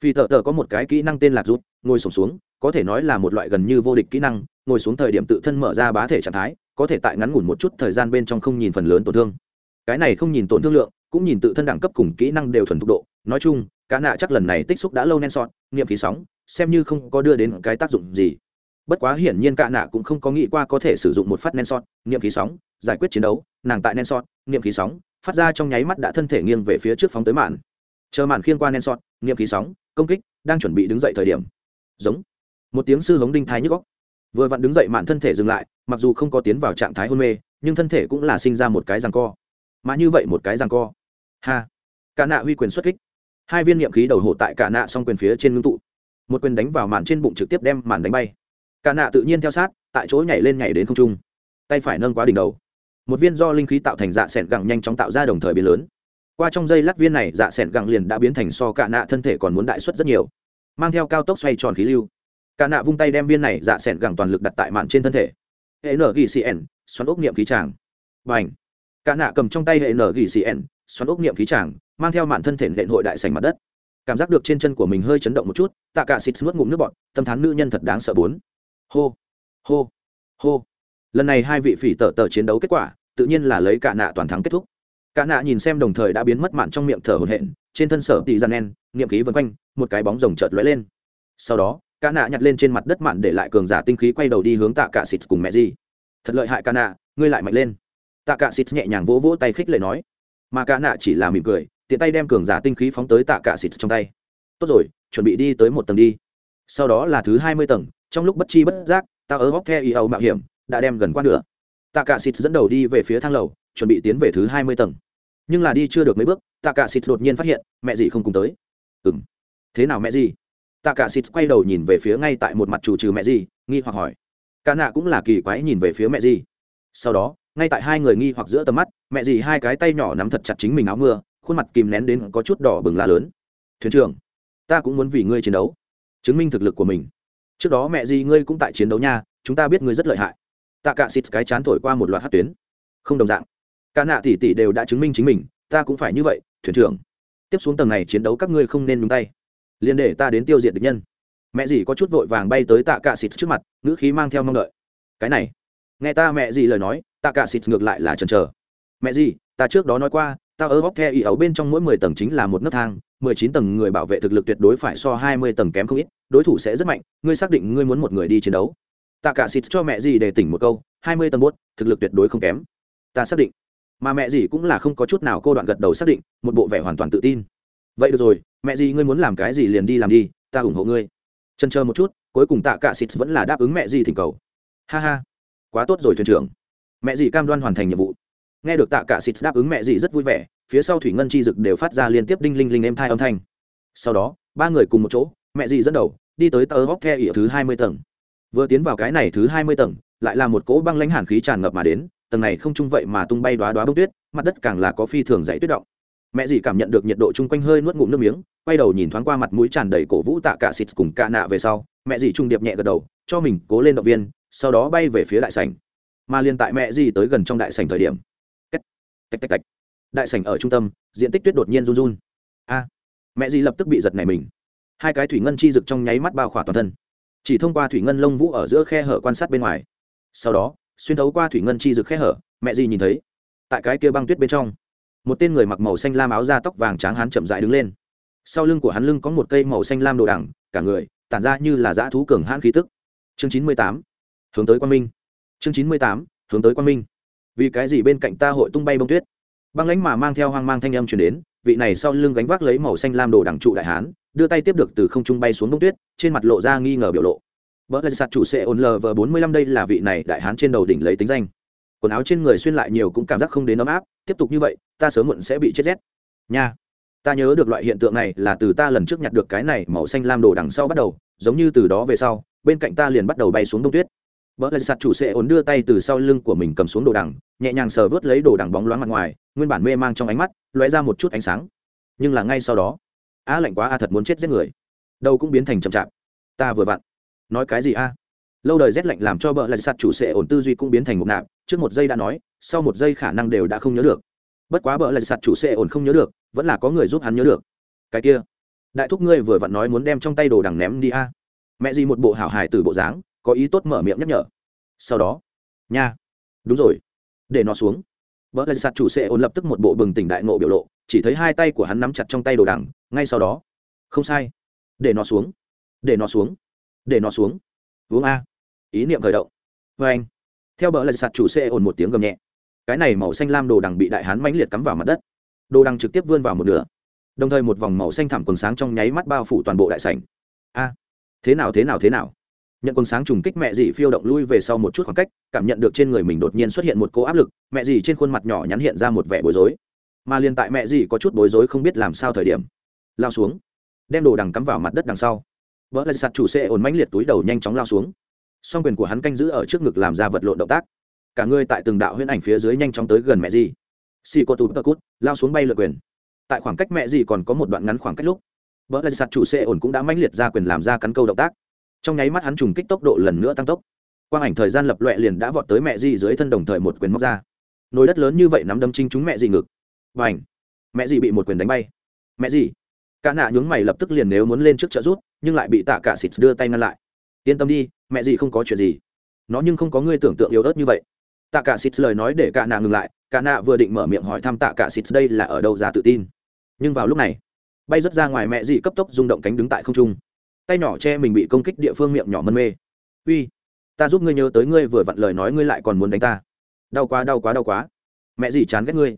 Phi tờ tờ có một cái kỹ năng tên lạc rút ngồi sổm xuống, có thể nói là một loại gần như vô địch kỹ năng, ngồi xuống thời điểm tự thân mở ra bá thể trạng thái có thể tại ngắn ngủn một chút thời gian bên trong không nhìn phần lớn tổn thương. Cái này không nhìn tổn thương lượng, cũng nhìn tự thân đẳng cấp cùng kỹ năng đều thuần thục độ. Nói chung cá nạ chắc lần này tích xúc đã lâu nen sọt nghiệm khí sóng, xem như không có đưa đến cái tác dụng gì. Bất quá hiển nhiên cả nạ cũng không có nghĩ qua có thể sử dụng một phát nen sọt nghiệm khí sóng, giải quyết chiến đấu. Nàng tại nen sọt nghiệm khí sóng, phát ra trong nháy mắt đã thân thể nghiêng về phía trước phóng tới mạn. Chờ mạn khiên qua nen sọt nghiệm khí sóng, công kích, đang chuẩn bị đứng dậy thời điểm. Giống. Một tiếng sư hống đinh thái nhức góc vừa vặn đứng dậy mạn thân thể dừng lại, mặc dù không có tiến vào trạng thái hôn mê, nhưng thân thể cũng là sinh ra một cái ràng co. Mà như vậy một cái ràng co. Ha. Cả nạ huy quyền xuất kích. Hai viên niệm khí đầu hộ tại cả nạ song quyền phía trên ngưng tụ. Một quyền đánh vào màn trên bụng trực tiếp đem màn đánh bay. Cả nạ tự nhiên theo sát, tại chỗ nhảy lên nhảy đến không trung. Tay phải nâng quá đỉnh đầu. Một viên do linh khí tạo thành dạ s ẻ n gẳng nhanh chóng tạo ra đồng thời biến lớn. Qua trong dây lát viên này dạ s ẻ n gẳng liền đã biến thành so cả nạ thân thể còn muốn đại xuất rất nhiều. Mang theo cao tốc xoay tròn khí lưu cả nạ vung tay đem viên này dạ s ẻ n gẳng toàn lực đặt tại mạn trên thân thể. Hệ nở ghi cn xoắn ốc niệm khí tràng. B à n h cả nạ cầm trong tay hệ nở ghi cn xoắn ốc niệm khí tràng, mang theo mạn thân thể nện hội đại sành mặt đất. Cảm giác được trên chân của mình hơi chấn động một chút, tạ cả xịt nuốt ngụm nước bọt, tâm thán nữ nhân thật đáng sợ bốn. Hô! Hô! Hô! Lần này hai vị phỉ tờ tờ chiến đấu kết quả, tự nhiên là lấy cả nạ toàn thắng kết thúc. Cả nạ nhìn xem đồng thời đã biến mất mạn trong miệng thở hổn hển, trên thân sở tỷ gian en niệm khí vân quanh, một cái bóng rồng chợt lóe lên. Sau đó cả nạ nhặt lên trên mặt đất mạn để lại cường giả tinh khí quay đầu đi hướng tạ cả xịt cùng mẹ gì thật lợi hại cả nạ, ngươi lại mạnh lên. Tạ cả xịt nhẹ nhàng vỗ vỗ tay khích lệ nói. Mà cả nạ chỉ là mỉm cười, tiện tay đem cường giả tinh khí phóng tới tạ cả xịt trong tay. Tốt rồi, chuẩn bị đi tới một tầng đi. Sau đó là thứ hai mươi tầng, trong lúc bất chi bất giác ta ở góc the y âu mạo hiểm đã đem gần qua nữa tạ cả xịt dẫn đầu đi về phía thang lầu, chuẩn bị tiến về thứ hai mươi tầng. Nhưng là đi chưa được mấy bước, tạ cả xịt đột nhiên phát hiện, mẹ gì không cùng tới. Ừm, thế nào mẹ gì tạ cả xịt quay đầu nhìn về phía ngay tại một mặt chủ trừ mẹ gì, nghi hoặc hỏi. Cả nạ cũng là kỳ quái nhìn về phía mẹ gì. Sau đó, ngay tại hai người nghi hoặc giữa tầm mắt, mẹ gì hai cái tay nhỏ nắm thật chặt chính mình áo mưa, khuôn mặt kìm nén đến có chút đỏ bừng la lớn. Thuyền trưởng, ta cũng muốn vì ngươi chiến đấu. Chứng minh thực lực của mình. Trước đó mẹ gì ngươi cũng tại chiến đấu nha, chúng ta biết ngươi rất lợi hại. Tạ cả xịt cái chán thổi qua một loạt hát tuyến. Không đồng dạng. Cả nạ tỷ tỷ đều đã chứng minh chính mình, ta cũng phải như vậy, thuyền trưởng. Tiếp xuống tầng này chiến đấu các ngươi không nên nhúng tay liền để ta đến tiêu diệt địch nhân. Mẹ gì có chút vội vàng bay tới tạ cạ xịt trước mặt, ngữ khí mang theo mong đợi. Cái này, nghe ta mẹ gì lời nói, tạ cạ xịt ngược lại là chần chờ. Mẹ gì ta trước đó nói qua ta ở bóc the ý ấu bên trong mỗi mười tầng chính là một nấc thang, mười chín tầng người bảo vệ thực lực tuyệt đối phải so hai mươi tầng kém không ít, đối thủ sẽ rất mạnh, ngươi xác định ngươi muốn một người đi chiến đấu. Tạ cả xịt cho mẹ gì để tỉnh một câu, hai mươi tầng bốt thực lực tuyệt đối không kém. Ta xác định. Mà mẹ gì cũng là không có chút nào cô đoạn gật đầu xác định, một bộ vẻ hoàn toàn tự tin vậy được rồi, mẹ gì ngươi muốn làm cái gì liền đi làm đi, ta ủng hộ ngươi. Chân chờ một chút, cuối cùng tạ cả xịt vẫn là đáp ứng mẹ gì thỉnh cầu. Ha ha, quá tốt rồi thuyền trưởng. Mẹ gì cam đoan hoàn thành nhiệm vụ. Nghe được tạ cả xịt đáp ứng mẹ gì rất vui vẻ, phía sau thủy ngân chi dực đều phát ra liên tiếp đinh linh linh êm thai âm thanh. Sau đó, ba người cùng một chỗ, mẹ gì dẫn đầu, đi tới tờ góc the ỉa thứ hai mươi tầng. Vừa tiến vào cái này thứ hai mươi tầng, lại là một cỗ băng lãnh hàn khí tràn ngập mà đến, tầng này không chung vậy mà tung bay đoá đoá bông tuyết, mặt đất càng là có phi thường dày tuyết động mẹ dì cảm nhận được nhiệt độ chung quanh hơi nuốt ngụm nước miếng, quay đầu nhìn thoáng qua mặt mũi tràn đầy cổ vũ tạ cả xịt cùng cả nạ về sau, mẹ dì trung điệp nhẹ gật đầu, cho mình cố lên động viên, sau đó bay về phía đại sảnh. Mà liên tại mẹ dì tới gần trong đại sảnh thời điểm Kết. tạch tạch tạch đại sảnh ở trung tâm, diện tích tuyết đột nhiên run run. A, mẹ dì lập tức bị giật này mình. Hai cái thủy ngân chi rực trong nháy mắt bao khỏa toàn thân. Chỉ thông qua thủy ngân lông vũ ở giữa khe hở quan sát bên ngoài. Sau đó, xuyên thấu qua thủy ngân chi rực khe hở, mẹ dì nhìn thấy, tại cái kia băng tuyết bên trong một tên người mặc màu xanh lam áo da tóc vàng trắng hắn chậm dại đứng lên. Sau lưng của hắn lưng có một cây màu xanh lam đồ đằng, cả người, tản ra như là dã thú cường hãn khí tức. Chương chín mươi tám, hướng tới quang minh. Chương chín mươi tám, hướng tới quang minh. Vì cái gì bên cạnh ta hội tung bay bông tuyết? Băng lãnh mà mang theo hoang mang thanh âm chuyển đến, vị này sau lưng gánh vác lấy màu xanh lam đồ đằng trụ đại hán, đưa tay tiếp được từ không trung bay xuống bông tuyết, trên mặt lộ ra nghi ngờ biểu lộ. Vợ là sạt chủ sẽ ổn lờ vờ bốn mươi lăm đây là vị này đại hán trên đầu đỉnh lấy tính danh quần áo trên người xuyên lại nhiều cũng cảm giác không đến ấm áp, tiếp tục như vậy, ta sớm muộn sẽ bị chết rét. Nha. Ta nhớ được loại hiện tượng này là từ ta lần trước nhặt được cái này màu xanh lam đồ đằng sau bắt đầu, giống như từ đó về sau, bên cạnh ta liền bắt đầu bay xuống đông tuyết. Vợ lại sạt chủ sẽ ổn đưa tay từ sau lưng của mình cầm xuống đồ đằng, nhẹ nhàng sờ vớt lấy đồ đằng bóng loáng mặt ngoài, nguyên bản mê mang trong ánh mắt, lóe ra một chút ánh sáng. Nhưng là ngay sau đó a lạnh quá a thật muốn chết giết người. Đâu cũng biến thành chậm chạp. Ta vừa vặn. Nói cái gì a? Lâu đời rét lạnh làm cho bợ lại sạt chủ sẽ ổn tư duy cũng biến thành một nạp, trước một giây đã nói, sau một giây khả năng đều đã không nhớ được. Bất quá bợ lại sạt chủ sẽ ổn không nhớ được, vẫn là có người giúp hắn nhớ được. Cái kia, đại thúc ngươi vừa vặn nói muốn đem trong tay đồ đằng ném đi a. Mẹ gì một bộ hảo hài từ bộ dáng, có ý tốt mở miệng nhắc nhở. Sau đó, nha, đúng rồi, để nó xuống. Vợ lại sạt chủ sẽ ổn lập tức một bộ bừng tỉnh đại ngộ biểu lộ, chỉ thấy hai tay của hắn nắm chặt trong tay đồ đằng, ngay sau đó, không sai, để nó xuống, để nó xuống, để nó xuống. Uống a ý niệm khởi động. Vê anh, theo bờ lại sạt chủ xe ồn một tiếng gầm nhẹ. Cái này màu xanh lam đồ đằng bị đại hán mãnh liệt cắm vào mặt đất. Đồ đằng trực tiếp vươn vào một nửa. Đồng thời một vòng màu xanh thẳm quần sáng trong nháy mắt bao phủ toàn bộ đại sảnh. A, thế nào thế nào thế nào? Nhận quần sáng trùng kích mẹ dì phiêu động lui về sau một chút khoảng cách, cảm nhận được trên người mình đột nhiên xuất hiện một cô áp lực, mẹ dì trên khuôn mặt nhỏ nhắn hiện ra một vẻ bối rối. Mà liền tại mẹ dì có chút bối rối không biết làm sao thời điểm, lao xuống, đem đồ đằng cắm vào mặt đất đằng sau. Vỡ lại sạt chủ xe ồn mãnh liệt túi đầu nhanh chóng lao xuống song quyền của hắn canh giữ ở trước ngực làm ra vật lộn động tác. Cả người tại từng đạo huyễn ảnh phía dưới nhanh chóng tới gần mẹ dì xì cô tụt tơ cút, lao xuống bay lượt quyền. Tại khoảng cách mẹ dì còn có một đoạn ngắn khoảng cách lúc vợ lại sạt chủ xe ổn cũng đã mãnh liệt ra quyền làm ra cắn câu động tác. Trong nháy mắt hắn trùng kích tốc độ lần nữa tăng tốc. Quang ảnh thời gian lập loẹ liền đã vọt tới mẹ dì dưới thân đồng thời một quyền móc ra. Nồi đất lớn như vậy nắm đâm chinh chúng mẹ dì ngực. Và ảnh mẹ dì bị một quyền đánh bay. Mẹ dì cả nạ nhướng mày lập tức liền nếu muốn lên trước trợ rút nhưng lại bị tạ cả xịt đưa tay ngăn lại. Yên tâm đi mẹ gì không có chuyện gì. Nó nhưng không có ngươi tưởng tượng yếu ớt như vậy. Tạ cả xịt lời nói để cả nạ ngừng lại. Cả nạ vừa định mở miệng hỏi thăm tạ cả xịt đây là ở đâu ra tự tin. Nhưng vào lúc này, bay rớt ra ngoài mẹ gì cấp tốc rung động cánh đứng tại không trung. Tay nhỏ che mình bị công kích địa phương miệng nhỏ mân mê. Uy, ta giúp ngươi nhớ tới ngươi vừa vặn lời nói ngươi lại còn muốn đánh ta. Đau quá đau quá đau quá. Mẹ gì chán ghét ngươi?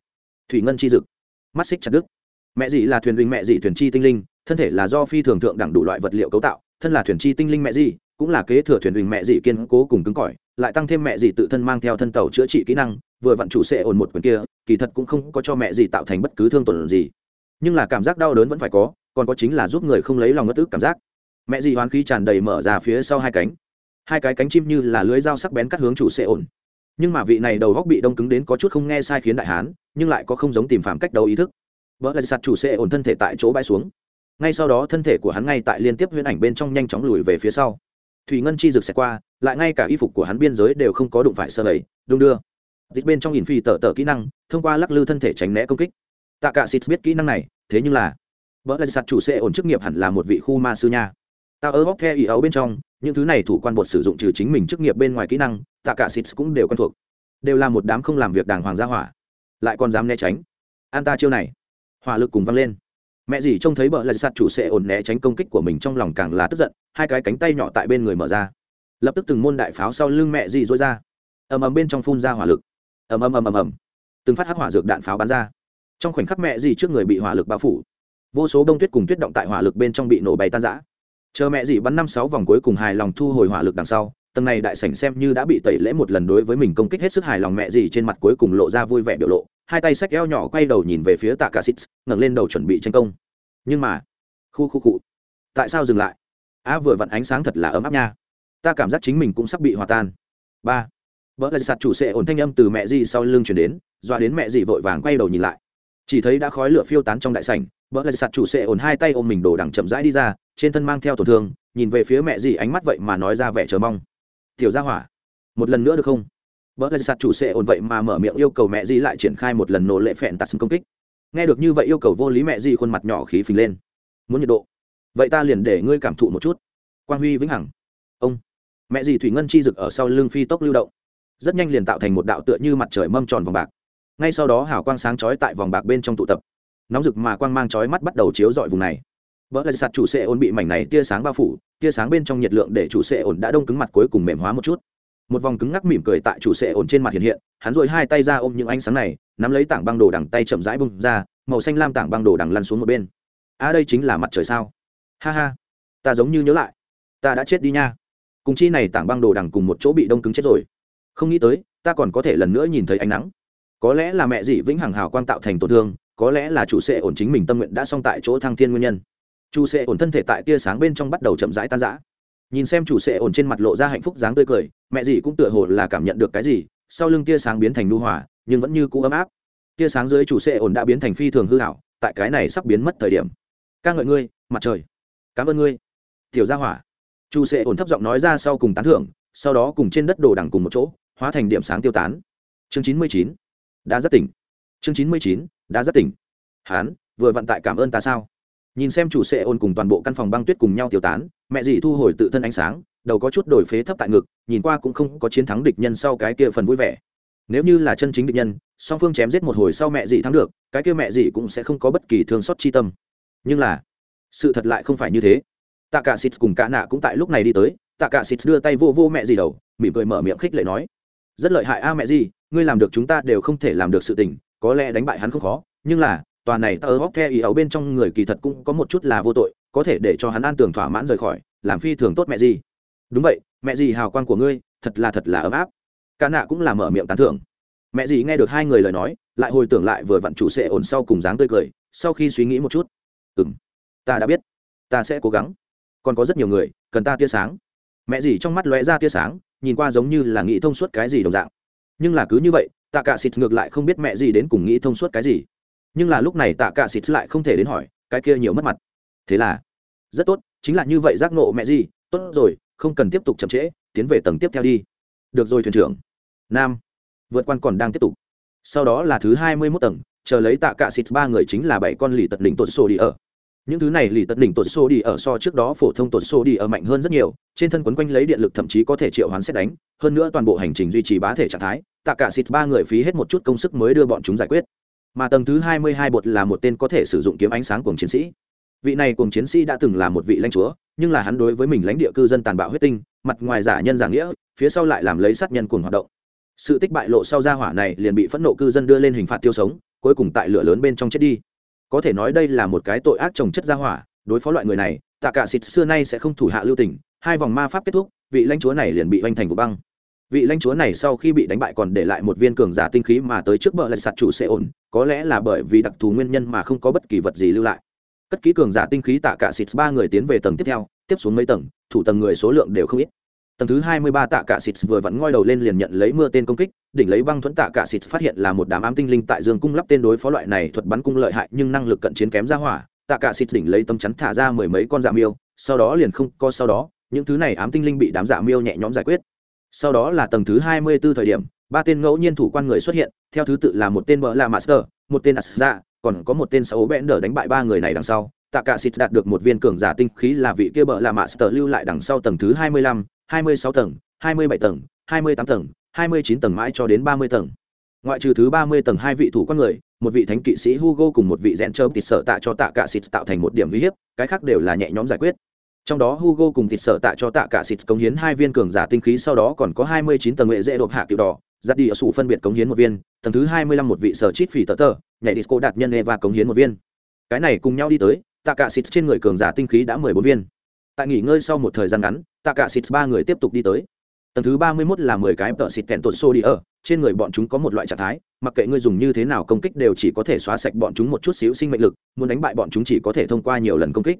Thủy ngân chi dực. Mắt xích chặt đức mẹ gì là thuyền huynh, mẹ gì thuyền chi tinh linh? Thân thể là do phi thường thượng đẳng đủ loại vật liệu cấu tạo, thân là thuyền chi tinh linh mẹ gì cũng là kế thừa thuyền linh mẹ dị kiên cố cùng cứng cỏi, lại tăng thêm mẹ dị tự thân mang theo thân tàu chữa trị kỹ năng, vừa vặn chủ sẽ ổn một quyền kia, kỳ thật cũng không có cho mẹ dị tạo thành bất cứ thương tổn gì. Nhưng là cảm giác đau đớn vẫn phải có, còn có chính là giúp người không lấy lòng ngất ức cảm giác. Mẹ dị hoán khí tràn đầy mở ra phía sau hai cánh. Hai cái cánh chim như là lưới dao sắc bén cắt hướng chủ sẽ ổn. Nhưng mà vị này đầu góc bị đông cứng đến có chút không nghe sai khiến đại hán, nhưng lại có không giống tìm phạm cách đấu ý thức. Vợ lại sạt chủ sẽ ổn thân thể tại chỗ bãi xuống. Ngay sau đó thân thể của hắn ngay tại liên tiếp huyễn ảnh bên trong nhanh chóng lùi về phía sau thủy ngân chi rực xẹt qua, lại ngay cả y phục của hắn biên giới đều không có đụng phải sơ ấy đung đưa. Dịch bên trong nhìn phi tờ tờ kỹ năng, thông qua lắc lư thân thể tránh né công kích. Tạ cả xịt biết kỹ năng này, thế nhưng là, vợ là sạt chủ sẽ ổn chức nghiệp hẳn là một vị khu ma sư nha. Tạ ơ bóc the ý ấu bên trong, những thứ này thủ quan bột sử dụng trừ chính mình chức nghiệp bên ngoài kỹ năng, tạ cả xịt cũng đều quen thuộc. Đều là một đám không làm việc đàng hoàng gia hỏa. Lại còn dám né tránh. An ta chiêu này, hỏa lực cùng văng lên. Mẹ gì trông thấy vợ lại sạt chủ sẽ ổn né tránh công kích của mình trong lòng càng là tức giận hai cái cánh tay nhỏ tại bên người mở ra. Lập tức từng môn đại pháo sau lưng mẹ dì dối ra. Ầm ầm bên trong phun ra hỏa lực. Ầm ầm ầm ầm ầm. Từng phát hắc hỏa dược đạn pháo bắn ra. Trong khoảnh khắc mẹ dì trước người bị hỏa lực bao phủ. Vô số đông tuyết cùng tuyết động tại hỏa lực bên trong bị nổ bay tan rã. Chờ mẹ dì bắn năm sáu vòng cuối cùng hài lòng thu hồi hỏa lực đằng sau, tầng này đại sảnh xem như đã bị tẩy lễ một lần đối với mình công kích hết sức hài lòng mẹ dì trên mặt cuối cùng lộ ra vui vẻ biểu lộ. Hai tay xách eo nhỏ quay đầu nhìn về phía tạ cả xít ngẩng lên đầu chuẩn bị tranh công. Nhưng mà, khu khu cụ tại sao dừng lại? A vừa vặn ánh sáng thật là ấm áp nha. Ta cảm giác chính mình cũng sắp bị hòa tan. Ba. Vợ lại sạt chủ sệ ổn thanh âm từ mẹ dì sau lưng chuyển đến, dọa đến mẹ dì vội vàng quay đầu nhìn lại. Chỉ thấy đã khói lửa phiêu tán trong đại sảnh vợ lại sạt chủ sệ ổn hai tay ôm mình đổ đằng chậm rãi đi ra, trên thân mang theo tổn thương, nhìn về phía mẹ dì ánh mắt vậy mà nói ra vẻ chờ mong. Tiểu gia hỏa, một lần nữa được không? Vợ lại sạt chủ sệ ổn vậy mà mở miệng yêu cầu mẹ dì lại triển khai một lần nổ lệ phẹn tạt xưng công kích. Nghe được như vậy yêu cầu vô lý mẹ dì khuôn mặt nhỏ khí phình lên. Muốn nhiệt độ? Vậy ta liền để ngươi cảm thụ một chút. Quang huy vĩnh hằng. Ông. Mẹ dì thủy ngân chi rực ở sau lưng phi tốc lưu động. Rất nhanh liền tạo thành một đạo tựa như mặt trời mâm tròn vòng bạc. Ngay sau đó hào quang sáng chói tại vòng bạc bên trong tụ tập. Nóng rực mà quang mang chói mắt bắt đầu chiếu dọi vùng này. Vỡ lại sạt chủ xe ổn bị mảnh này tia sáng bao phủ tia sáng bên trong nhiệt lượng để chủ xe ổn đã đông cứng mặt cuối cùng mềm hóa một chút. Một vòng cứng ngắc mỉm cười tại chủ xe ổn trên mặt hiện hiện hắn dội hai tay ra ôm những ánh sáng này nắm lấy tảng băng đồ đằng tay chậm rãi bung ra màu xanh lam tảng băng đồ đằng lăn xuống một bên. A à, đây chính là mặt trời sao? Ha ha. Ta giống như nhớ lại. Ta đã chết đi nha. Cùng chi này tảng băng đồ đằng cùng một chỗ bị đông cứng chết rồi. Không nghĩ tới, ta còn có thể lần nữa nhìn thấy ánh nắng. Có lẽ là mẹ dị vĩnh hằng hào quang tạo thành tổn thương, có lẽ là chủ sệ ổn chính mình tâm nguyện đã xong tại chỗ thăng thiên nguyên nhân. Chủ sệ ổn thân thể tại tia sáng bên trong bắt đầu chậm rãi tan rã. Nhìn xem chủ sệ ổn trên mặt lộ ra hạnh phúc dáng tươi cười, mẹ dì cũng tựa hồ là cảm nhận được cái gì, sau lưng tia sáng biến thành nu hòa, nhưng vẫn như cũ ấm áp. Tia sáng dưới chủ sệ ổn đã biến thành phi thường hư hảo tại cái này sắp biến mất thời điểm. Ca ngợi ngươi, mặt trời cảm ơn ngươi, tiểu gia hỏa. Chủ sệ ổn thấp giọng nói ra sau cùng tán thưởng, sau đó cùng trên đất đồ đằng cùng một chỗ, hóa thành điểm sáng tiêu tán. Chương chín mươi chín, đã rất tỉnh. Chương chín mươi chín, đã rất tỉnh. Hán, vừa vận tại cảm ơn ta sao? Nhìn xem chủ sệ ôn cùng toàn bộ căn phòng băng tuyết cùng nhau tiêu tán, mẹ dì thu hồi tự thân ánh sáng, đầu có chút đổi phế thấp tại ngực, nhìn qua cũng không có chiến thắng địch nhân sau cái kia phần vui vẻ. Nếu như là chân chính địch nhân, song phương chém giết một hồi sau mẹ dì thắng được, cái kia mẹ dì cũng sẽ không có bất kỳ thương xót chi tâm. Nhưng là sự thật lại không phải như thế. Tạ cả xịt cùng cả nạ cũng tại lúc này đi tới. Tạ cả xịt đưa tay vô vô mẹ dì đầu, mỉm cười mở miệng khích lệ nói, rất lợi hại a mẹ dì ngươi làm được chúng ta đều không thể làm được sự tình, có lẽ đánh bại hắn không khó, nhưng là, tòa này ta ở góc theo ý ấu bên trong người kỳ thật cũng có một chút là vô tội, có thể để cho hắn an tưởng thỏa mãn rời khỏi, làm phi thường tốt mẹ gì. Đúng vậy, mẹ gì hào quang của ngươi, thật là thật là ấm áp. Cả nạ cũng là mở miệng tán thưởng. Mẹ gì nghe được hai người lời nói, lại hồi tưởng lại vừa vặn chủ sẽ ổn sau cùng dáng tươi cười, sau khi suy nghĩ một chút ừ ta đã biết. Ta sẽ cố gắng. Còn có rất nhiều người, cần ta tia sáng. Mẹ gì trong mắt lóe ra tia sáng, nhìn qua giống như là nghĩ thông suốt cái gì đồng dạng. Nhưng là cứ như vậy, tạ cả xịt ngược lại không biết mẹ gì đến cùng nghĩ thông suốt cái gì. Nhưng là lúc này tạ cả xịt lại không thể đến hỏi, cái kia nhiều mất mặt. Thế là, rất tốt, chính là như vậy giác nộ mẹ gì, tốt rồi, không cần tiếp tục chậm trễ, tiến về tầng tiếp theo đi. Được rồi thuyền trưởng. Nam, vượt quan còn đang tiếp tục. Sau đó là thứ hai mươi 21 tầng, chờ lấy tạ cả xịt ba người chính là bảy con lì tật đỉnh tuột sổ đi ở những thứ này lì tật đỉnh tột xô đi ở so trước đó phổ thông tột xô đi ở mạnh hơn rất nhiều, trên thân quấn quanh lấy điện lực thậm chí có thể triệu hoán xét đánh, hơn nữa toàn bộ hành trình duy trì bá thể trạng thái, tạ cả xịt ba người phí hết một chút công sức mới đưa bọn chúng giải quyết. Mà tầng thứ hai mươi hai bột là một tên có thể sử dụng kiếm ánh sáng cùng chiến sĩ. Vị này cùng chiến sĩ đã từng là một vị lãnh chúa, nhưng là hắn đối với mình lãnh địa cư dân tàn bạo huyết tinh, mặt ngoài giả nhân giả nghĩa, phía sau lại làm lấy sát nhân cùng hoạt động. Sự tích bại lộ sau gia hỏa này liền bị phẫn nộ cư dân đưa lên hình phạt tiêu sống, cuối cùng tại lửa lớn bên trong chết đi có thể nói đây là một cái tội ác trồng chất gia hỏa, đối phó loại người này, tạ cả xịt xưa nay sẽ không thủ hạ lưu tình, hai vòng ma pháp kết thúc, vị lãnh chúa này liền bị vanh thành vụ băng. Vị lãnh chúa này sau khi bị đánh bại còn để lại một viên cường giả tinh khí mà tới trước bờ lại sạt chủ sẽ ổn có lẽ là bởi vì đặc thù nguyên nhân mà không có bất kỳ vật gì lưu lại. Cất kỹ cường giả tinh khí tạ cả xịt ba người tiến về tầng tiếp theo, tiếp xuống mấy tầng, thủ tầng người số lượng đều không ít tầng thứ hai mươi ba tạ cả xịt vừa vặn ngoi đầu lên liền nhận lấy mưa tên công kích đỉnh lấy băng thuẫn tạ cả xịt phát hiện là một đám ám tinh linh tại dương cung lắp tên đối phó loại này thuật bắn cung lợi hại nhưng năng lực cận chiến kém ra hỏa. Tạ cả xịt đỉnh lấy tấm chắn thả ra mười mấy con dạ miêu sau đó liền không co sau đó những thứ này ám tinh linh bị đám dạ miêu nhẹ nhõm giải quyết. Sau đó là tầng thứ hai mươi 24 thời điểm ba tên ngẫu nhiên thủ quan người xuất hiện theo thứ tự là một tên bờ là master một tên asda còn có một tên sáu bẽn đỡ đánh bại ba người này đằng sau. Tạ cả xịt đạt được một viên cường giả tinh khí là vị kia bờ là master lưu lại đằng sau tầng thứ hai mươi lăm, hai mươi sáu tầng, hai mươi bảy tầng, hai mươi tám tầng, hai mươi chín tầng mãi cho đến ba mươi tầng. Ngoại trừ thứ ba mươi tầng hai vị thủ quan người, một vị thánh kỵ sĩ hugo cùng một vị rẽn trơm tịt sợ tạ cho tạ cả xịt tạo thành một điểm uy hiếp, cái khác đều là nhẹ nhõm giải quyết. Trong đó hugo cùng thịt sợ tạ cho tạ cả xịt cống hiến hai viên cường giả tinh khí, sau đó còn có hai mươi chín tầng nghệ dễ đột hạ tiểu đỏ giặt đi ở sủ phân biệt cống hiến một viên, tầng thứ hai mươi lăm một vị sở chít phỉ tờ tờ, nhảy disco đạt nhân và cống hiến một viên. Cái này cùng nhau đi tới, tạ cả xịt trên người cường giả tinh khí đã mười bốn viên. Tại nghỉ ngơi sau một thời gian ngắn tạ cả xịt ba người tiếp tục đi tới. Tầng thứ ba mươi mốt là mười cái tợ xịt kèn tột xô đi ở. Trên người bọn chúng có một loại trạng thái, mặc kệ ngươi dùng như thế nào công kích đều chỉ có thể xóa sạch bọn chúng một chút xíu sinh mệnh lực, muốn đánh bại bọn chúng chỉ có thể thông qua nhiều lần công kích.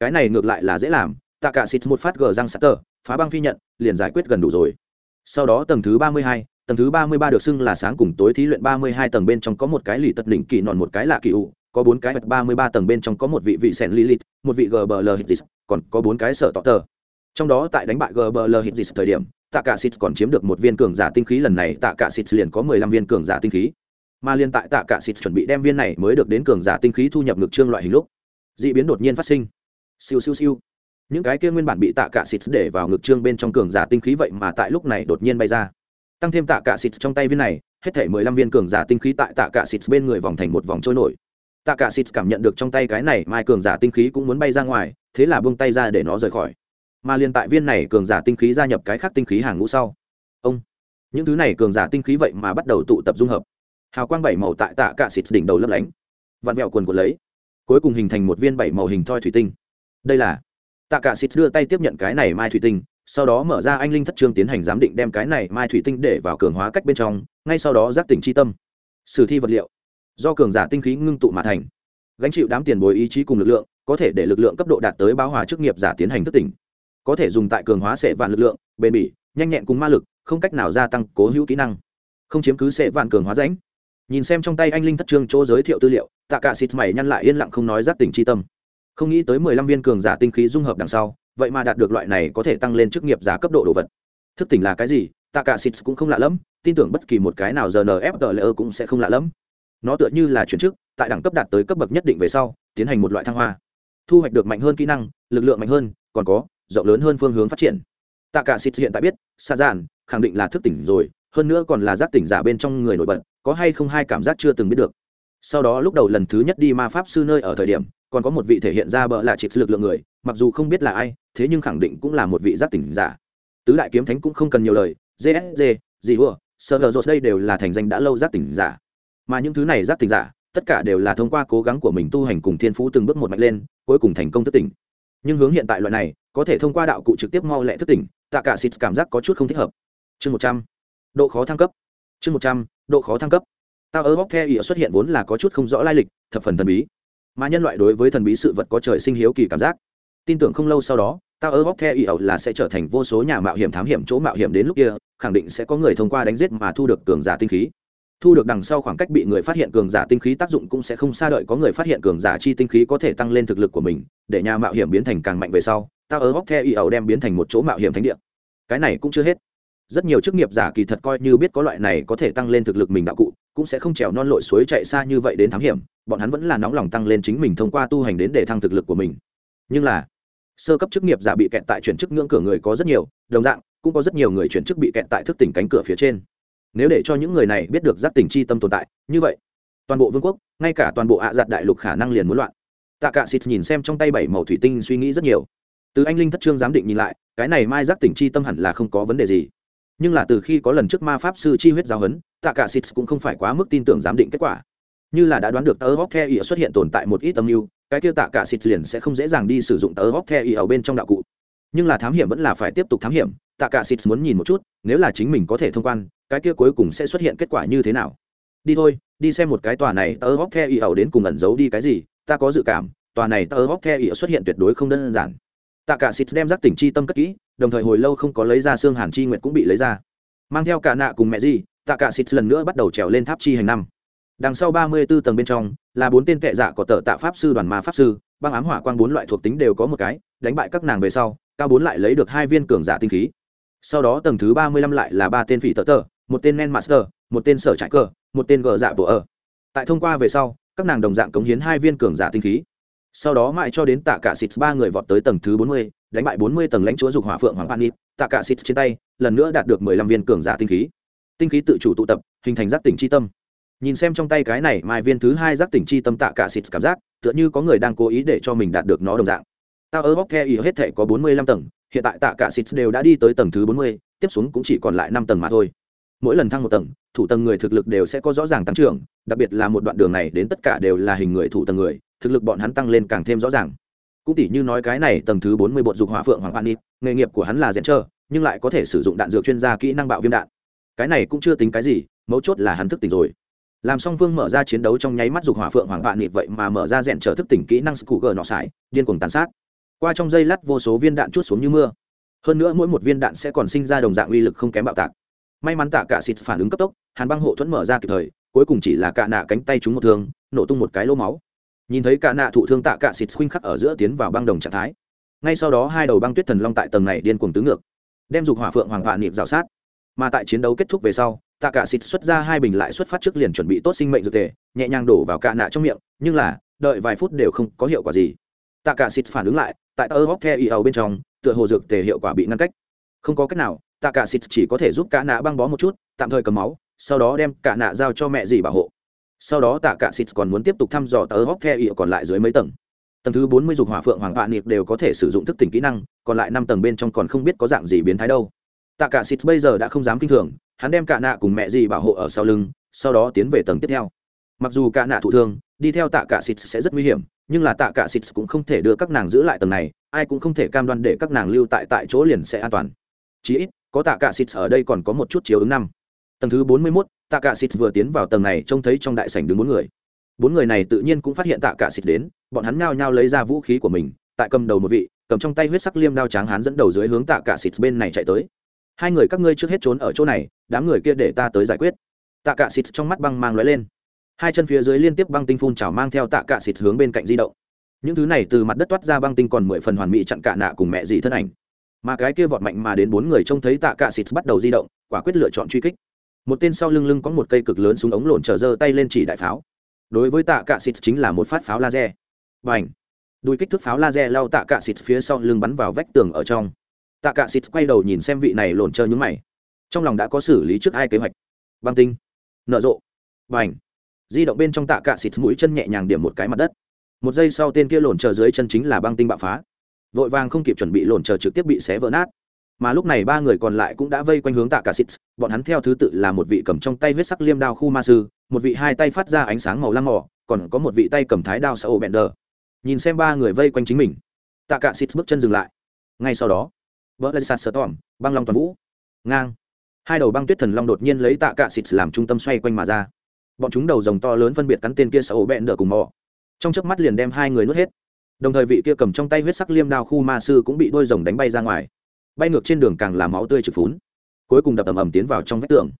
Cái này ngược lại là dễ làm. Tạ cả xịt một phát gờ răng sắt tờ, phá băng phi nhận, liền giải quyết gần đủ rồi. Sau đó tầng thứ ba mươi hai, tầng thứ ba mươi ba được xưng là sáng cùng tối thí luyện ba mươi hai tầng bên trong có một cái lì tật đỉnh kỳ nọn một cái lạ kỳ ụ, có bốn cái ba mươi ba tầng bên trong có một vị vị sèn lilith một vị gbl hitis còn có bốn cái sở tọ tờ trong đó tại đánh bại gbl hitis thời điểm tạ cả xịt còn chiếm được một viên cường giả tinh khí, lần này tạ cả xịt liền có mười lăm viên cường giả tinh khí. Mà liên tại tạ cả xịt chuẩn bị đem viên này mới được đến cường giả tinh khí thu nhập ngực trương loại hình lúc dị biến đột nhiên phát sinh. Siêu siêu siêu. Những cái kia nguyên bản bị tạ cả xịt để vào ngực trương bên trong cường giả tinh khí vậy mà tại lúc này đột nhiên bay ra. Tăng thêm tạ cả xịt trong tay viên này, hết thể mười lăm viên cường giả tinh khí tại tạ cả xịt bên người vòng thành một vòng trôi nổi. Tạ cả xịt cảm nhận được trong tay cái này, mai cường giả tinh khí cũng muốn bay ra ngoài, thế là buông tay ra để nó rời khỏi mà liên tại viên này cường giả tinh khí gia nhập cái khác tinh khí hàng ngũ sau. Ông, những thứ này cường giả tinh khí vậy mà bắt đầu tụ tập dung hợp. Hào quang bảy màu tại tạ cạ xịt đỉnh đầu lấp lánh. Vặn vẹo quần của lấy. Cuối cùng hình thành một viên bảy màu hình thoi thủy tinh. Đây là tạ cạ xịt đưa tay tiếp nhận cái này mai thủy tinh, sau đó mở ra anh linh thất trương tiến hành giám định đem cái này mai thủy tinh để vào cường hóa cách bên trong, ngay sau đó giác tỉnh c tâm. Sử thi vật liệu. Do cường giả tinh khí ngưng tụ mà thành. Gánh chịu đám tiền bồi ý chí cùng lực lượng, có thể để lực lượng cấp độ đạt tới báo hòa chức nghiệp giả tiến hành thất tỉnh có thể dùng tại cường hóa sệ vạn lực lượng, bền bỉ, nhanh nhẹn cùng ma lực, không cách nào gia tăng cố hữu kỹ năng. Không chiếm cứ sệ vạn cường hóa rãnh. Nhìn xem trong tay anh linh thất trương chỗ giới thiệu tư liệu, tạ cả xịt mày nhăn lại yên lặng không nói giác tỉnh c tâm. Không nghĩ tới mười lăm viên cường giả tinh khí dung hợp đằng sau, vậy mà đạt được loại này có thể tăng lên chức nghiệp giá cấp độ đồ vật. Thức tỉnh là cái gì? Tạ cả xịt cũng không lạ lẫm, tin tưởng bất kỳ một cái nào giờ nfl cũng sẽ không lạ lẫm. Nó tựa như là chuyển chức, tại đẳng cấp đạt tới cấp bậc nhất định về sau, tiến hành một loại thăng hoa. Thu hoạch được mạnh hơn kỹ năng, lực lượng mạnh hơn, còn có rộng lớn hơn phương hướng phát triển. Tạ cả xịt hiện tại biết xa giản khẳng định là thức tỉnh rồi, hơn nữa còn là giác tỉnh giả bên trong người nổi bật, có hay không hai cảm giác chưa từng biết được. Sau đó lúc đầu lần thứ nhất đi ma pháp sư nơi ở thời điểm, còn có một vị thể hiện ra bợ là chịp lực lượng người, mặc dù không biết là ai, thế nhưng khẳng định cũng là một vị giác tỉnh giả. Tứ đại kiếm thánh cũng không cần nhiều lời gsg gì ủa sơ hờ đây đều là thành danh đã lâu giác tỉnh giả. Mà những thứ này giác tỉnh giả, tất cả đều là thông qua cố gắng của mình tu hành cùng thiên phú từng bước một mạnh lên, cuối cùng thành công thức tỉnh. Nhưng hướng hiện tại loại này có thể thông qua đạo cụ trực tiếp mau lẹ thức tỉnh, tạ cả xịt cảm giác có chút không thích hợp. Chương một trăm. Độ khó thăng cấp. Chương một trăm, độ khó thăng cấp. Tao ơ bóc theo ỉa xuất hiện vốn là có chút không rõ lai lịch, thập phần thần bí. Mà nhân loại đối với thần bí sự vật có trời sinh hiếu kỳ cảm giác. Tin tưởng không lâu sau đó, tao ơ bóc theo ỉa là sẽ trở thành vô số nhà mạo hiểm thám hiểm chỗ mạo hiểm đến lúc kia, khẳng định sẽ có người thông qua đánh giết mà thu được cường giả tinh khí thu được đằng sau khoảng cách bị người phát hiện cường giả tinh khí tác dụng cũng sẽ không xa đợi có người phát hiện cường giả chi tinh khí có thể tăng lên thực lực của mình, để nhà mạo hiểm biến thành càng mạnh về sau, tao góc the y ẩu đem biến thành một chỗ mạo hiểm thánh địa. Cái này cũng chưa hết. Rất nhiều chức nghiệp giả kỳ thật coi như biết có loại này có thể tăng lên thực lực mình đạo cụ, cũng sẽ không trèo non lội suối chạy xa như vậy đến thám hiểm, bọn hắn vẫn là nóng lòng tăng lên chính mình thông qua tu hành đến để thăng thực lực của mình. Nhưng là, sơ cấp chức nghiệp giả bị kẹt tại chuyển chức ngưỡng cửa người có rất nhiều, đồng dạng, cũng có rất nhiều người chuyển chức bị kẹt tại thức tỉnh cánh cửa phía trên nếu để cho những người này biết được giác tỉnh chi tâm tồn tại, như vậy, toàn bộ vương quốc, ngay cả toàn bộ ạ à giặt đại lục khả năng liền muốn loạn. Tạ cả xịt nhìn xem trong tay bảy màu thủy tinh suy nghĩ rất nhiều. Từ anh linh thất trương giám định nhìn lại, cái này mai giác tỉnh chi tâm hẳn là không có vấn đề gì. Nhưng là từ khi có lần trước ma pháp sư chi huyết giáo huấn, tạ cả xịt cũng không phải quá mức tin tưởng giám định kết quả. Như là đã đoán được tớ góc the ỉa xuất hiện tồn tại một ít âm mưu, cái kia tạ cả xịt liền sẽ không dễ dàng đi sử dụng tớ góc the ỉa ở bên trong đạo cụ. Nhưng là thám hiểm vẫn là phải tiếp tục thám hiểm tạ cả xịt muốn nhìn một chút, nếu là chính mình có thể thông quan, cái kia cuối cùng sẽ xuất hiện kết quả như thế nào? Đi thôi, đi xem một cái tòa này tớ góp theo ý ẩu đến cùng ẩn giấu đi cái gì, ta có dự cảm, tòa này tớ góp theo ý ẩu xuất hiện tuyệt đối không đơn giản. Tạ cả xịt đem giác tỉnh chi tâm cất kỹ, đồng thời hồi lâu không có lấy ra xương hàn chi nguyệt cũng bị lấy ra. Mang theo cả nạ cùng mẹ gì, tạ cả xịt lần nữa bắt đầu trèo lên tháp chi hành năm. Đằng sau ba mươi 34 tầng bên trong, là bốn tên kệ dạ có tờ tạ pháp sư, đoàn ma pháp sư, băng ám hỏa quang bốn loại thuộc tính đều có một cái, đánh bại các nàng về sau, cao bốn lại lấy được hai viên cường giả tinh khí sau đó tầng thứ ba mươi lăm lại là ba tên phỉ tờ tờ, một tên nen master, một tên sở trại cờ, một tên gờ dạ bộ ở tại thông qua về sau, các nàng đồng dạng cống hiến hai viên cường giả tinh khí. Sau đó mãi cho đến tạ cả xịt ba người vọt tới tầng thứ bốn mươi, đánh bại bốn mươi tầng lãnh chúa dục hỏa phượng hoàng panit tạ cả xịt trên tay, lần nữa đạt được mười lăm viên cường giả tinh khí. Tinh khí tự chủ tụ tập, hình thành giác tỉnh chi tâm. Nhìn xem trong tay cái này, mai viên thứ hai giác tỉnh chi tâm tạ cả xịt cảm giác, tựa như có người đang cố ý để cho mình đạt được nó đồng dạng tao ơ bóc the ỉ hết thể có bốn mươi lăm tầng, hiện tại tạ cả xịt đều đã đi tới tầng thứ bốn mươi, tiếp xuống cũng chỉ còn lại năm tầng mà thôi. Mỗi lần thăng một tầng, thủ tầng người thực lực đều sẽ có rõ ràng tăng trưởng, đặc biệt là một đoạn đường này đến tất cả đều là hình người thủ tầng người, thực lực bọn hắn tăng lên càng thêm rõ ràng. Cũng tỉ như nói cái này tầng thứ bốn mươi bột dục hỏa phượng hoàng panit nghề nghiệp của hắn là rèn trơ nhưng lại có thể sử dụng đạn dược chuyên gia kỹ năng bạo viêm đạn. Cái này cũng chưa tính cái gì, mấu chốt là hắn thức tỉnh rồi. Làm song phương mở ra chiến đấu trong nháy mắt dục hỏa phượng hoàng vạn nịp vậy mà mở ra rèn trở thức tỉnh kỹ năng cụ gờ nọ sải điên cuồng tàn sát qua trong dây lát vô số viên đạn chút xuống như mưa. Hơn nữa mỗi một viên đạn sẽ còn sinh ra đồng dạng uy lực không kém bạo tạc. May mắn tạ cả xịt phản ứng cấp tốc, hàn băng hộ thuẫn mở ra kịp thời, cuối cùng chỉ là cạ nạ cánh tay chúng một thương, nổ tung một cái lỗ máu. Nhìn thấy cạ nạ thụ thương tạ cả xịt khuynh khắc ở giữa tiến vào băng đồng trạng thái. Ngay sau đó hai đầu băng tuyết thần long tại tầng này điên cuồng tứ ngược, đem dục hỏa phượng hoàng vạn niệm rào sát. Mà tại chiến đấu kết thúc về sau, tạ cả xịt xuất ra hai bình lại xuất phát trước liền chuẩn bị tốt sinh mệnh dược tề nhẹ nhàng đổ vào cạ nạ trong miệng, nhưng là, đợi vài phút đều không có hiệu quả gì. Tạ cả xịt phản ứng lại tại tơ hóc the y bên trong, tựa hồ dược tề hiệu quả bị ngăn cách. Không có cách nào, tạ cả xịt chỉ có thể giúp Cả nạ băng bó một chút, tạm thời cầm máu, sau đó đem Cả nạ giao cho mẹ dì bảo hộ. Sau đó tạ cả xịt còn muốn tiếp tục thăm dò tơ hóc the y còn lại dưới mấy tầng. Tầng thứ bốn mươi dục hỏa phượng hoàng vạn niệm đều có thể sử dụng thức tỉnh kỹ năng, còn lại năm tầng bên trong còn không biết có dạng gì biến thái đâu. Tạ cả xịt bây giờ đã không dám kinh thường, hắn đem cả nạ cùng mẹ Dì bảo hộ ở sau lưng, sau đó tiến về tầng tiếp theo. Mặc dù cả nạ thụ thương đi theo tạ cả xịt sẽ rất nguy hiểm nhưng là tạ cả xịt cũng không thể đưa các nàng giữ lại tầng này ai cũng không thể cam đoan để các nàng lưu tại tại chỗ liền sẽ an toàn. Chí ít có tạ cả xịt ở đây còn có một chút chiếu ứng năm. Tầng thứ bốn mươi 41, tạ cả xịt vừa tiến vào tầng này trông thấy trong đại sảnh đứng bốn người. Bốn người này tự nhiên cũng phát hiện tạ cả xịt đến bọn hắn nhao nhao lấy ra vũ khí của mình tại cầm đầu một vị cầm trong tay huyết sắc liêm đao tráng hán dẫn đầu dưới hướng tạ cả xịt bên này chạy tới. Hai người các ngươi trước hết trốn ở chỗ này đám người kia để ta tới giải quyết. Tạ cả xịt trong mắt băng mang lóe lên hai chân phía dưới liên tiếp băng tinh phun trào mang theo tạ cạ xịt hướng bên cạnh di động. Những thứ này từ mặt đất toát ra băng tinh còn mười phần hoàn mỹ chặn cả nạ cùng mẹ dì thân ảnh. Mà cái kia vọt mạnh mà đến bốn người trông thấy tạ cạ xịt bắt đầu di động, quả quyết lựa chọn truy kích. Một tên sau lưng lưng có một cây cực lớn súng ống lộn trở giơ tay lên chỉ đại pháo. Đối với tạ cạ xịt chính là một phát pháo laser. Và h đùi kích thước pháo laser lao tạ cạ xịt phía sau lưng bắn vào vách tường ở trong. Tạ cạ xịt quay đầu nhìn xem vị này lộn trơ nhúng mày. Trong lòng đã có xử lý trước hai kế hoạch. Băng tinh. Nợ rộ. Và h di động bên trong tạ cạ xịt mũi chân nhẹ nhàng điểm một cái mặt đất. Một giây sau tên kia lồn chờ dưới chân chính là băng tinh bạo phá. Vội vàng không kịp chuẩn bị lồn chờ trực tiếp bị xé vỡ nát. Mà lúc này ba người còn lại cũng đã vây quanh hướng tạ cả xịt, bọn hắn theo thứ tự là một vị cầm trong tay huyết sắc liêm đao khu ma sư, một vị hai tay phát ra ánh sáng màu lam mỏ, còn có một vị tay cầm thái đao xã ô bẹn đờ. Nhìn xem ba người vây quanh chính mình, tạ cả xịt bước chân dừng lại. Ngay sau đó, vỡ lên sạt sờ tỏm băng long toàn vũ. Ngang. Hai đầu băng tuyết thần long đột nhiên lấy tạ cả xịt làm trung tâm xoay quanh mà ra bọn chúng đầu rồng to lớn phân biệt cắn tên kia xã bẹn đỡ cùng mỏ trong chớp mắt liền đem hai người nuốt hết. Đồng thời vị kia cầm trong tay huyết sắc liêm đao khu ma sư cũng bị đôi rồng đánh bay ra ngoài. Bay ngược trên đường càng làm máu tươi trực phún. Cuối cùng đập ầm ầm tiến vào trong vách tường.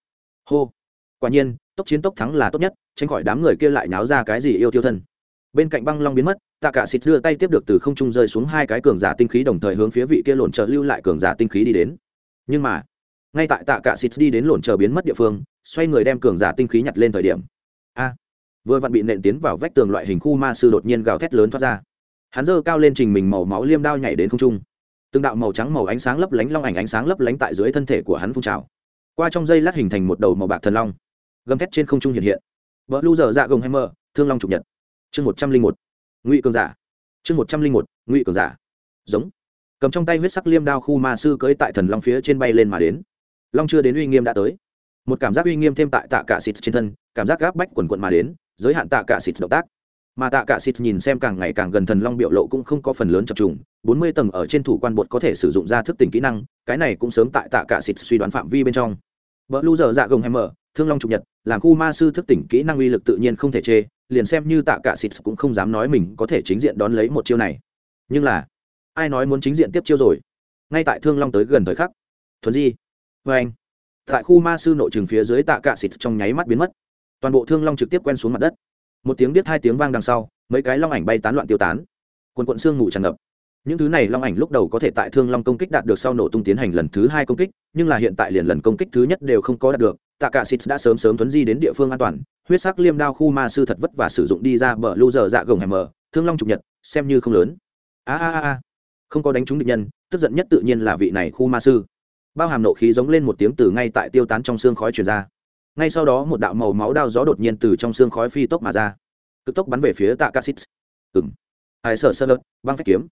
Hô! Quả nhiên, tốc chiến tốc thắng là tốt nhất, tránh khỏi đám người kia lại náo ra cái gì yêu tiêu thân. Bên cạnh băng long biến mất, tạ cả xịt đưa tay tiếp được từ không trung rơi xuống hai cái cường giả tinh khí đồng thời hướng phía vị kia lộn trợ lưu lại cường giả tinh khí đi đến. Nhưng mà ngay tại tạ cả xịt đi đến lộn chờ biến mất địa phương, xoay người đem cường giả tinh khí nhặt lên thời điểm. A, vừa vặn bị nện tiến vào vách tường loại hình khu ma sư đột nhiên gào thét lớn thoát ra. Hắn giơ cao lên trình mình màu máu liêm đao nhảy đến không trung. Từng đạo màu trắng màu ánh sáng lấp lánh long ảnh ánh sáng lấp lánh tại dưới thân thể của hắn phun trào. Qua trong dây lát hình thành một đầu màu bạc thần long. Gầm thét trên không trung hiện hiện. Vợ lưu dở dạ gồng hay mơ thương long trục nhật. Chương một trăm linh một. Ngụy cường giả. Chương một trăm linh một, ngụy cường giả. Giống. Cầm trong tay huyết sắc liêm đao khu ma sư cưỡi tại thần long phía trên bay lên mà đến long chưa đến uy nghiêm đã tới. Một cảm giác uy nghiêm thêm tại tạ cả xịt trên thân, cảm giác gáp bách quần quận mà đến, giới hạn tạ cả xịt động tác. Mà tạ cả xịt nhìn xem càng ngày càng gần thần long biểu lộ cũng không có phần lớn chập trùng, bốn mươi tầng ở trên thủ quan bột có thể sử dụng ra thức tỉnh kỹ năng, cái này cũng sớm tại tạ cả xịt suy đoán phạm vi bên trong. Vợ lu dở dạ gồng hay mở, thương long trục nhật, làm khu ma sư thức tỉnh kỹ năng uy lực tự nhiên không thể chê, liền xem như tạ cả xịt cũng không dám nói mình có thể chính diện đón lấy một chiêu này. Nhưng là, ai nói muốn chính diện tiếp chiêu rồi? Ngay tại thương long tới gần thời khắc. Thuần di vê anh, tại khu ma sư nội trường phía dưới tạ cả xịt trong nháy mắt biến mất. Toàn bộ thương long trực tiếp quen xuống mặt đất. Một tiếng biết hai tiếng vang đằng sau, mấy cái long ảnh bay tán loạn tiêu tán. Quần quận xương ngủ tràn ngập. Những thứ này long ảnh lúc đầu có thể tại thương long công kích đạt được sau nổ tung tiến hành lần thứ hai công kích, nhưng là hiện tại liền lần công kích thứ nhất đều không có đạt được. Tạ cả xịt đã sớm sớm tuấn di đến địa phương an toàn, huyết sắc liêm đao khu ma sư thật vất và sử dụng đi ra bờ lưu giờ dạ gồng hẻm mờ thương long trục nhật, xem như không lớn. A a a. Không có đánh trúng địch nhân, tức giận nhất tự nhiên là vị này khu ma sư bao hàm nộ khí giống lên một tiếng từ ngay tại tiêu tán trong xương khói truyền ra. Ngay sau đó một đạo màu máu đao gió đột nhiên từ trong xương khói phi tốc mà ra. Cực tốc bắn về phía tạ ca xít ừng hải sở sơ lợt, băng phép kiếm.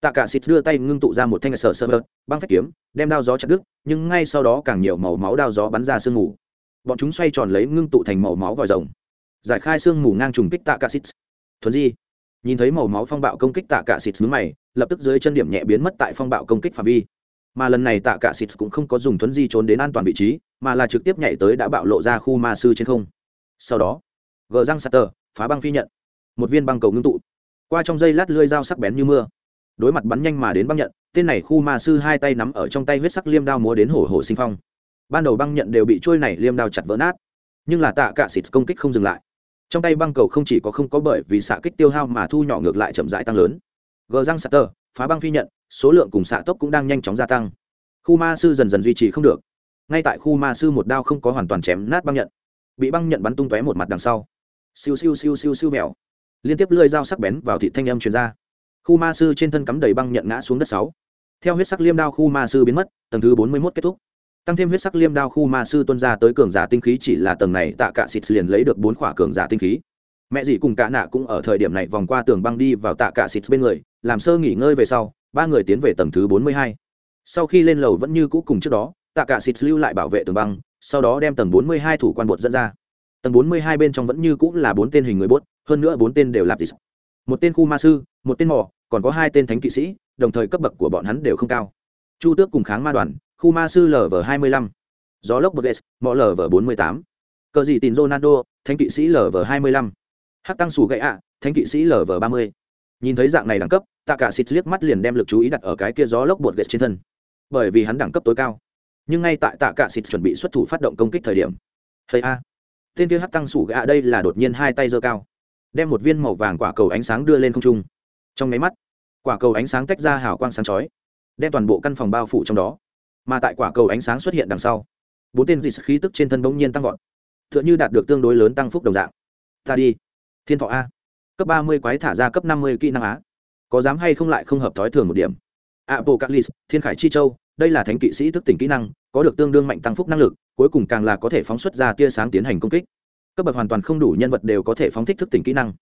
Tạ cả xịt đưa tay ngưng tụ ra một thanh sở sơ bớt băng phép kiếm, đem đao gió chặt đứt, nhưng ngay sau đó càng nhiều màu máu đao gió bắn ra sương mù. Bọn chúng xoay tròn lấy ngưng tụ thành màu máu vòi rồng. Giải khai sương mù ngang trùng kích tạ cả xịt thuần di. Nhìn thấy màu máu phong bạo công kích tạ cả xịt xuống mày, lập tức dưới chân điểm nhẹ biến mất tại phong bạo công kích phạm vi mà lần này tạ cả xịt cũng không có dùng thuấn di trốn đến an toàn vị trí, mà là trực tiếp nhảy tới đã bạo lộ ra khu ma sư trên không. Sau đó gờ răng sạt tờ phá băng phi nhận. Một viên băng cầu ngưng tụ. Qua trong dây lát lưỡi dao sắc bén như mưa. Đối mặt bắn nhanh mà đến băng nhận, tên này khu ma sư hai tay nắm ở trong tay huyết sắc liêm đao múa đến hổ hổ sinh phong. Ban đầu băng nhận đều bị trôi này liêm đao chặt vỡ nát. Nhưng là tạ cả xịt công kích không dừng lại. Trong tay băng cầu không chỉ có không có bởi vì xạ kích tiêu hao mà thu nhỏ ngược lại chậm rãi tăng lớn. Gờ răng sạt tờ phá băng phi nhận, số lượng cùng xạ tốc cũng đang nhanh chóng gia tăng. Khu ma sư dần dần duy trì không được. Ngay tại khu ma sư một đao không có hoàn toàn chém nát băng nhận, bị băng nhận bắn tung tóe một mặt đằng sau. Siêu siêu siêu siêu siêu mèo. Liên tiếp lưỡi dao sắc bén vào thị thanh âm truyền ra. Khu ma sư trên thân cắm đầy băng nhận ngã xuống đất sáu. Theo huyết sắc liêm đao khu ma sư biến mất, tầng thứ bốn mươi mốt kết thúc. Tăng thêm huyết sắc liêm đao khu ma sư tuân ra tới cường giả tinh khí chỉ là tầng này tạ cả xịt liền lấy được bốn khỏa cường giả tinh khí mẹ dì cùng cả nạ cũng ở thời điểm này vòng qua tường băng đi vào tạ cả xịt bên người, làm sơ nghỉ ngơi về sau, ba người tiến về tầng thứ bốn mươi hai. Sau khi lên lầu vẫn như cũ cùng trước đó, tạ cả xịt lưu lại bảo vệ tường băng, sau đó đem tầng bốn mươi hai thủ quan bột dẫn ra. Tầng bốn mươi hai bên trong vẫn như cũ là bốn tên hình người bốt hơn nữa bốn tên đều là gì một tên khu ma sư, một tên mỏ còn có hai tên thánh kỵ sĩ, đồng thời cấp bậc của bọn hắn đều không cao. Chu tước cùng kháng ma đoàn, khu ma sư lv hai mươi lăm. Gió lốc bậc s mỏ lv bốn mươi tám. Cờ gì tin ronaldo, thánh kỵ sĩ lv hai mươi lăm hắc tăng sù gậy ạ, thánh kỵ sĩ lv ba mươi. Nhìn thấy dạng này đẳng cấp, tạ cả xịt liếc mắt liền đem lực chú ý đặt ở cái kia gió lốc bột gậy trên thân. Bởi vì hắn đẳng cấp tối cao. Nhưng ngay tại tạ cả xịt chuẩn bị xuất thủ phát động công kích thời điểm. Hay a. Tên kia hắc tăng sủ gạ đây là đột nhiên hai tay giơ cao. Đem một viên màu vàng quả cầu ánh sáng đưa lên không trung. Trong máy mắt, quả cầu ánh sáng tách ra hào quang sáng chói, đem toàn bộ căn phòng bao phủ trong đó. Mà tại quả cầu ánh sáng xuất hiện đằng sau, bốn tên dị khí tức trên thân bỗng nhiên tăng vọt t h ư ợ n h ư đạt được tương đối lớn tăng phúc đồng dạng. Ta đi thiên thọ a. Cấp ba mươi quái thả ra cấp năm mươi kỹ năng á. Có dám hay không lại không hợp thói thường một điểm. Apocalypse, thiên khải chi châu, đây là thánh kỵ sĩ thức tỉnh kỹ năng, có được tương đương mạnh tăng phúc năng lực, cuối cùng càng là có thể phóng xuất ra tia sáng tiến hành công kích. Cấp bậc hoàn toàn không đủ nhân vật đều có thể phóng thích thức tỉnh kỹ năng.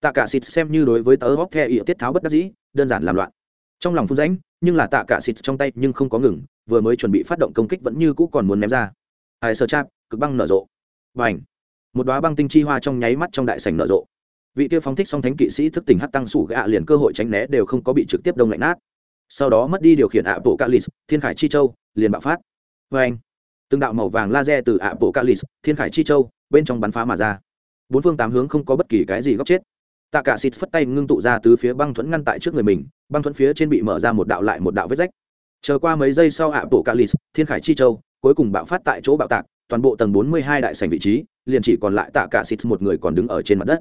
Tạ cả xịt xem như đối với tớ góp the ỉa tiết tháo bất đắc dĩ, đơn giản làm loạn. Trong lòng phun rãnh, nhưng là tạ cả xịt trong tay nhưng không có ngừng, vừa mới chuẩn bị phát động công kích vẫn như cũ còn muốn ném ra. Ai sơ chạp, cực băng nở rộ. Và ảnh một đoá băng tinh chi hoa trong nháy mắt trong đại sảnh nở rộ vị kia phóng thích song thánh kỵ sĩ thức tỉnh hắc tăng sủ gạ liền cơ hội tránh né đều không có bị trực tiếp đông lạnh nát. Sau đó mất đi điều khiển ạ bộ calis thiên khải chi châu, liền bạo phát. Vê anh, từng đạo màu vàng laser từ ạ bộ calis thiên khải chi châu, bên trong bắn phá mà ra. Bốn phương tám hướng không có bất kỳ cái gì góc chết. Tạ cả xịt phất tay ngưng tụ ra từ phía băng thuẫn ngăn tại trước người mình, băng thuẫn phía trên bị mở ra một đạo lại một đạo vết rách. Chờ qua mấy giây sau ạ bộ calis thiên khải chi châu, cuối cùng bạo phát tại chỗ bạo tạc, toàn bộ tầng 42 đại sảnh vị trí, liền chỉ còn lại tạ cả xịt một người còn đứng ở trên mặt đất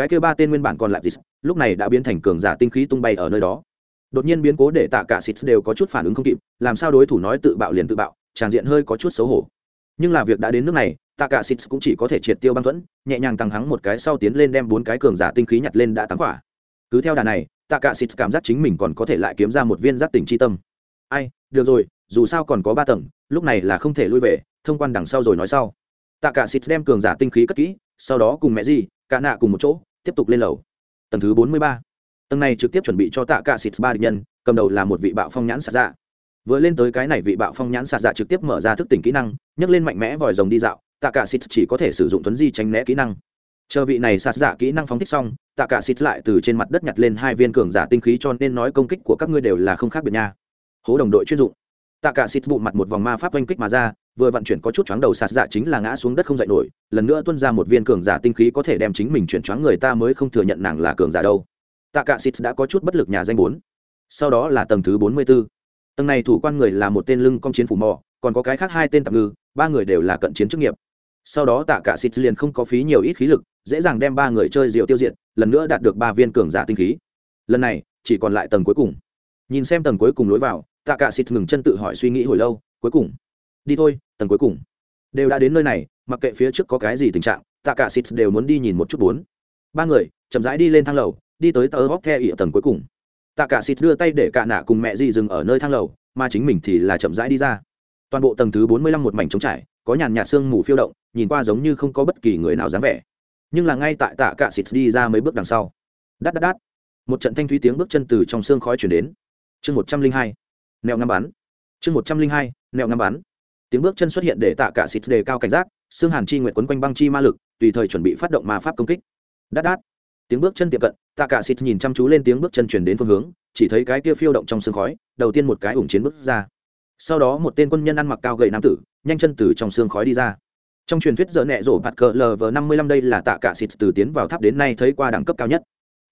cái kia ba tên nguyên bản còn lại gì, lúc này đã biến thành cường giả tinh khí tung bay ở nơi đó. Đột nhiên biến cố để tạ cả xịt đều có chút phản ứng không kịp làm sao đối thủ nói tự bạo liền tự bạo tràn diện hơi có chút xấu hổ. Nhưng là việc đã đến nước này tạ cả xịt cũng chỉ có thể triệt tiêu băng thuẫn nhẹ nhàng tăng hắng một cái sau tiến lên đem bốn cái cường giả tinh khí nhặt lên đã tăng quả. Cứ theo đà này tạ cả xịt cảm giác chính mình còn có thể lại kiếm ra một viên giác tỉnh chi tâm. Ai được rồi dù sao còn có ba tầng lúc này là không thể lui về thông quan đằng sau rồi nói sau. Tạ cả xịt đem cường giả tinh khí cất kỹ sau đó cùng mẹ gì cả nạ cùng một chỗ tiếp tục lên lầu. Tầng thứ bốn mươi ba. Tầng này trực tiếp chuẩn bị cho tạ cả xịt ba địch nhân, cầm đầu là một vị bạo phong nhãn xạ dạ. Vừa lên tới cái này vị bạo phong nhãn xạ dạ trực tiếp mở ra thức tỉnh kỹ năng, nhấc lên mạnh mẽ vòi rồng đi dạo, tạ cả xịt chỉ có thể sử dụng tuấn di tránh né kỹ năng. Chờ vị này xạ dạ kỹ năng phóng thích xong, tạ cả xịt lại từ trên mặt đất nhặt lên hai viên cường giả tinh khí cho nên nói công kích của các ngươi đều là không khác biệt nha. Hố đồng đội chuyên dụng tạ cả xịt bụng mặt một vòng ma pháp oanh kích mà ra, vừa vận chuyển có chút chóng đầu sạt dạ chính là ngã xuống đất không dậy nổi, lần nữa tuôn ra một viên cường giả tinh khí có thể đem chính mình chuyển choáng người ta mới không thừa nhận nàng là cường giả đâu. Tạ cả xịt đã có chút bất lực nhà danh bốn. Sau đó là tầng thứ bốn mươi 44. tầng này thủ quan người là một tên lưng công chiến phủ mò, còn có cái khác hai tên tạm ngư, ba người đều là cận chiến chức nghiệp. Sau đó tạ cả xịt liền không có phí nhiều ít khí lực, dễ dàng đem ba người chơi diệu tiêu diệt, lần nữa đạt được ba viên cường giả tinh khí. Lần này, chỉ còn lại tầng cuối cùng. Nhìn xem tầng cuối cùng lối vào tạ cả xịt ngừng chân tự hỏi suy nghĩ hồi lâu, cuối cùng, đi thôi, tầng cuối cùng. Đều đã đến nơi này, mặc kệ phía trước có cái gì tình trạng, tạ cả xịt đều muốn đi nhìn một chút bốn. Ba người, chậm rãi đi lên thang lầu, đi tới tờ góc the ỉa tầng cuối cùng. Tạ cả xịt đưa tay để cả nạ cùng mẹ di dừng ở nơi thang lầu, mà chính mình thì là chậm rãi đi ra. Toàn bộ tầng thứ bốn mươi lăm một mảnh trống trải, có nhàn nhạt sương mù phiêu động, nhìn qua giống như không có bất kỳ người nào dám vẻ. Nhưng là ngay tại tạ cả xịt đi ra mấy bước đằng sau đắt đắt đắt một trận thanh thúy tiếng bước chân từ trong xương khói chuyển đến. Chương một trăm linh hai neo ngắm bắn. Chương một trăm linh hai neo ngắm bắn. Tiếng bước chân xuất hiện để tạ cả xịt đề cao cảnh giác xương hàn chi nguyện quấn quanh băng chi ma lực tùy thời chuẩn bị phát động ma pháp công kích. Đắt đát, tiếng bước chân tiệm cận tạ cả xịt nhìn chăm chú lên tiếng bước chân chuyển đến phương hướng chỉ thấy cái kia phiêu động trong sương khói đầu tiên một cái ủng chiến bước ra. Sau đó một tên quân nhân ăn mặc cao gầy nam tử nhanh chân từ trong sương khói đi ra. Trong truyền thuyết dở nẹ rổ bạt cờ lv năm mươi lăm đây là tạ cả xịt từ tiến vào tháp đến nay thấy qua đẳng cấp cao nhất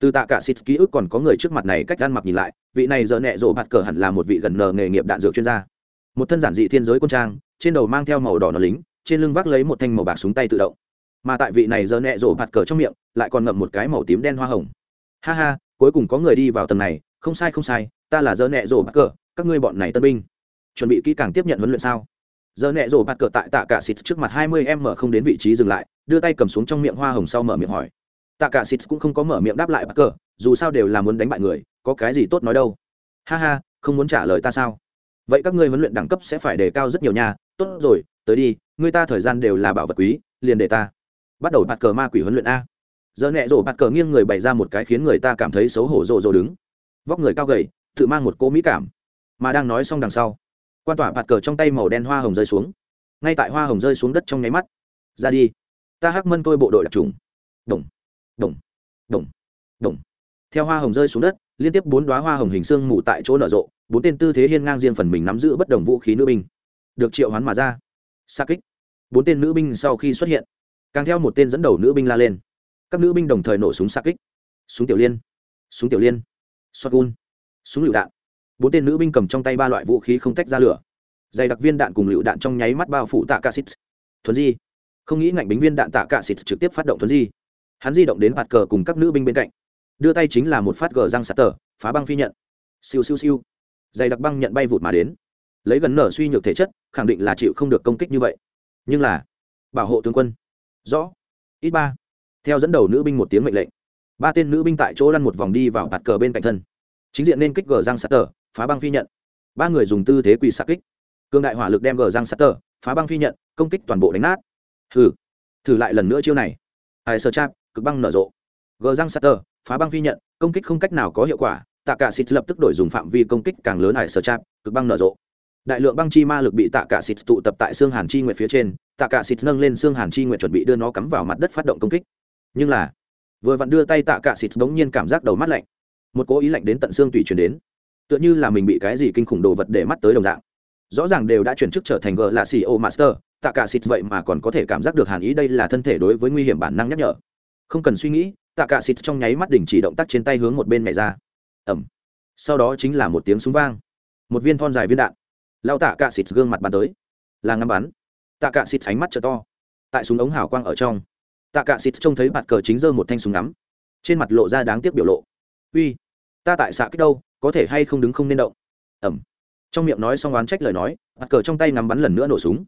từ tạ cả xịt ký ức còn có người trước mặt này cách ăn mặc nhìn lại, vị này giờ nẹ rổ bạt cờ hẳn là một vị gần nờ nghề nghiệp đạn dược chuyên gia. Một thân giản dị thiên giới quân trang, trên đầu mang theo màu đỏ nó lính, trên lưng vác lấy một thanh màu bạc súng tay tự động. Mà tại vị này giờ nẹ rổ bạt cờ trong miệng, lại còn ngậm một cái màu tím đen hoa hồng. Ha ha, cuối cùng có người đi vào tầng này, không sai không sai, ta là giờ nẹ rổ bạt cờ, các ngươi bọn này tân binh. Chuẩn bị kỹ càng tiếp nhận huấn luyện sao? Giờ nẹ rổ bạt cờ tại tạ cả xịt trước mặt hai mươi em mở không đến vị trí dừng lại, đưa tay cầm xuống trong miệng hoa hồng sau mở miệng hỏi tạ cả xịt cũng không có mở miệng đáp lại bạt cờ dù sao đều là muốn đánh bại người, có cái gì tốt nói đâu. Ha ha, không muốn trả lời ta sao? Vậy các ngươi huấn luyện đẳng cấp sẽ phải đề cao rất nhiều nhà tốt rồi, tới đi, người ta thời gian đều là bảo vật quý, liền để ta. Bắt đầu bạt cờ ma quỷ huấn luyện a. Giờ nhẹ rổ bạt cờ nghiêng người bày ra một cái khiến người ta cảm thấy xấu hổ rộ rộ đứng. Vóc người cao gầy, tự mang một cô mỹ cảm. Mà đang nói xong đằng sau, quan tỏa bạt cờ trong tay màu đen hoa hồng rơi xuống. Ngay tại hoa hồng rơi xuống đất trong nháy mắt. Ra đi. Ta hắc mân tôi bộ đội đặc trùng. Đồng đồng. Đồng. Đồng. Theo hoa hồng rơi xuống đất, liên tiếp bốn đoá hoa hồng hình xương mù tại chỗ nở rộ, bốn tên tư thế hiên ngang riêng phần mình nắm giữ bất đồng vũ khí nữ binh. Được triệu hoán mà ra. Xa kích. Bốn tên nữ binh sau khi xuất hiện, càng theo một tên dẫn đầu nữ binh la lên. Các nữ binh đồng thời nổ súng xa kích. Súng tiểu liên. Súng tiểu liên. Shotgun súng lựu đạn. Bốn tên nữ binh cầm trong tay ba loại vũ khí không tách ra lửa. Dày đặc viên đạn cùng lựu đạn trong nháy mắt bao phủ tạ ca xít. Thuần di. Không nghĩ ngạnh bính viên đạn tạ ca xít trực tiếp phát động thuần di hắn di động đến bạt cờ cùng các nữ binh bên cạnh. Đưa tay chính là một phát gờ răng sạt tờ, phá băng phi nhận. Siêu siêu siêu. Dày đặc băng nhận bay vụt mà đến. Lấy gần nở suy nhược thể chất, khẳng định là chịu không được công kích như vậy. Nhưng là, bảo hộ tướng quân. Rõ. Ít ba. Theo dẫn đầu nữ binh một tiếng mệnh lệnh. Ba tên nữ binh tại chỗ lăn một vòng đi vào bạt cờ bên cạnh thân. Chính diện nên kích gờ răng sạt tờ, phá băng phi nhận. Ba người dùng tư thế quỳ xạ kích. Cương đại hỏa lực đem gờ răng sạt tờ, phá băng phi nhận, công kích toàn bộ đánh nát. Thử thử lại lần nữa chiêu này. Ai sơ chạp cực băng nở rộ. Gờ răng sắt tờ phá băng phi nhận công kích không cách nào có hiệu quả tạ cả xịt lập tức đổi dùng phạm vi công kích càng lớn hải sơ trạm, cực băng nở rộ. Đại lượng băng chi ma lực bị tạ cả xịt tụ tập tại xương hàn chi nguyệt phía trên tạ cả xịt nâng lên xương hàn chi nguyệt chuẩn bị đưa nó cắm vào mặt đất phát động công kích. Nhưng là vừa vặn đưa tay tạ cả xịt đống nhiên cảm giác đầu mắt lạnh. Một cố ý lạnh đến tận xương tùy chuyển đến. Tựa như là mình bị cái gì kinh khủng đồ vật để mắt tới đồng dạng. Rõ ràng đều đã chuyển chức trở thành g là ceo master tạ cả xịt vậy mà còn có thể cảm giác được hàn ý đây là thân thể đối với nguy hiểm bản năng nhắc nhở không cần suy nghĩ tạ cả xịt trong nháy mắt đỉnh chỉ động tác trên tay hướng một bên mẹ ra. Ẩm sau đó chính là một tiếng súng vang. Một viên thon dài viên đạn. Lao tạ cả xịt gương mặt bàn tới. Là ngắm bắn. Tạ cả xịt ánh mắt trợ to. Tại súng ống hào quang ở trong tạ cả xịt trông thấy bạt cờ chính giơ một thanh súng ngắm. Trên mặt lộ ra đáng tiếc biểu lộ. Uy ta tại xạ kích đâu có thể hay không đứng không nên động? Ẩm trong miệng nói xong oán trách lời nói bạt cờ trong tay ngắm bắn lần nữa nổ súng.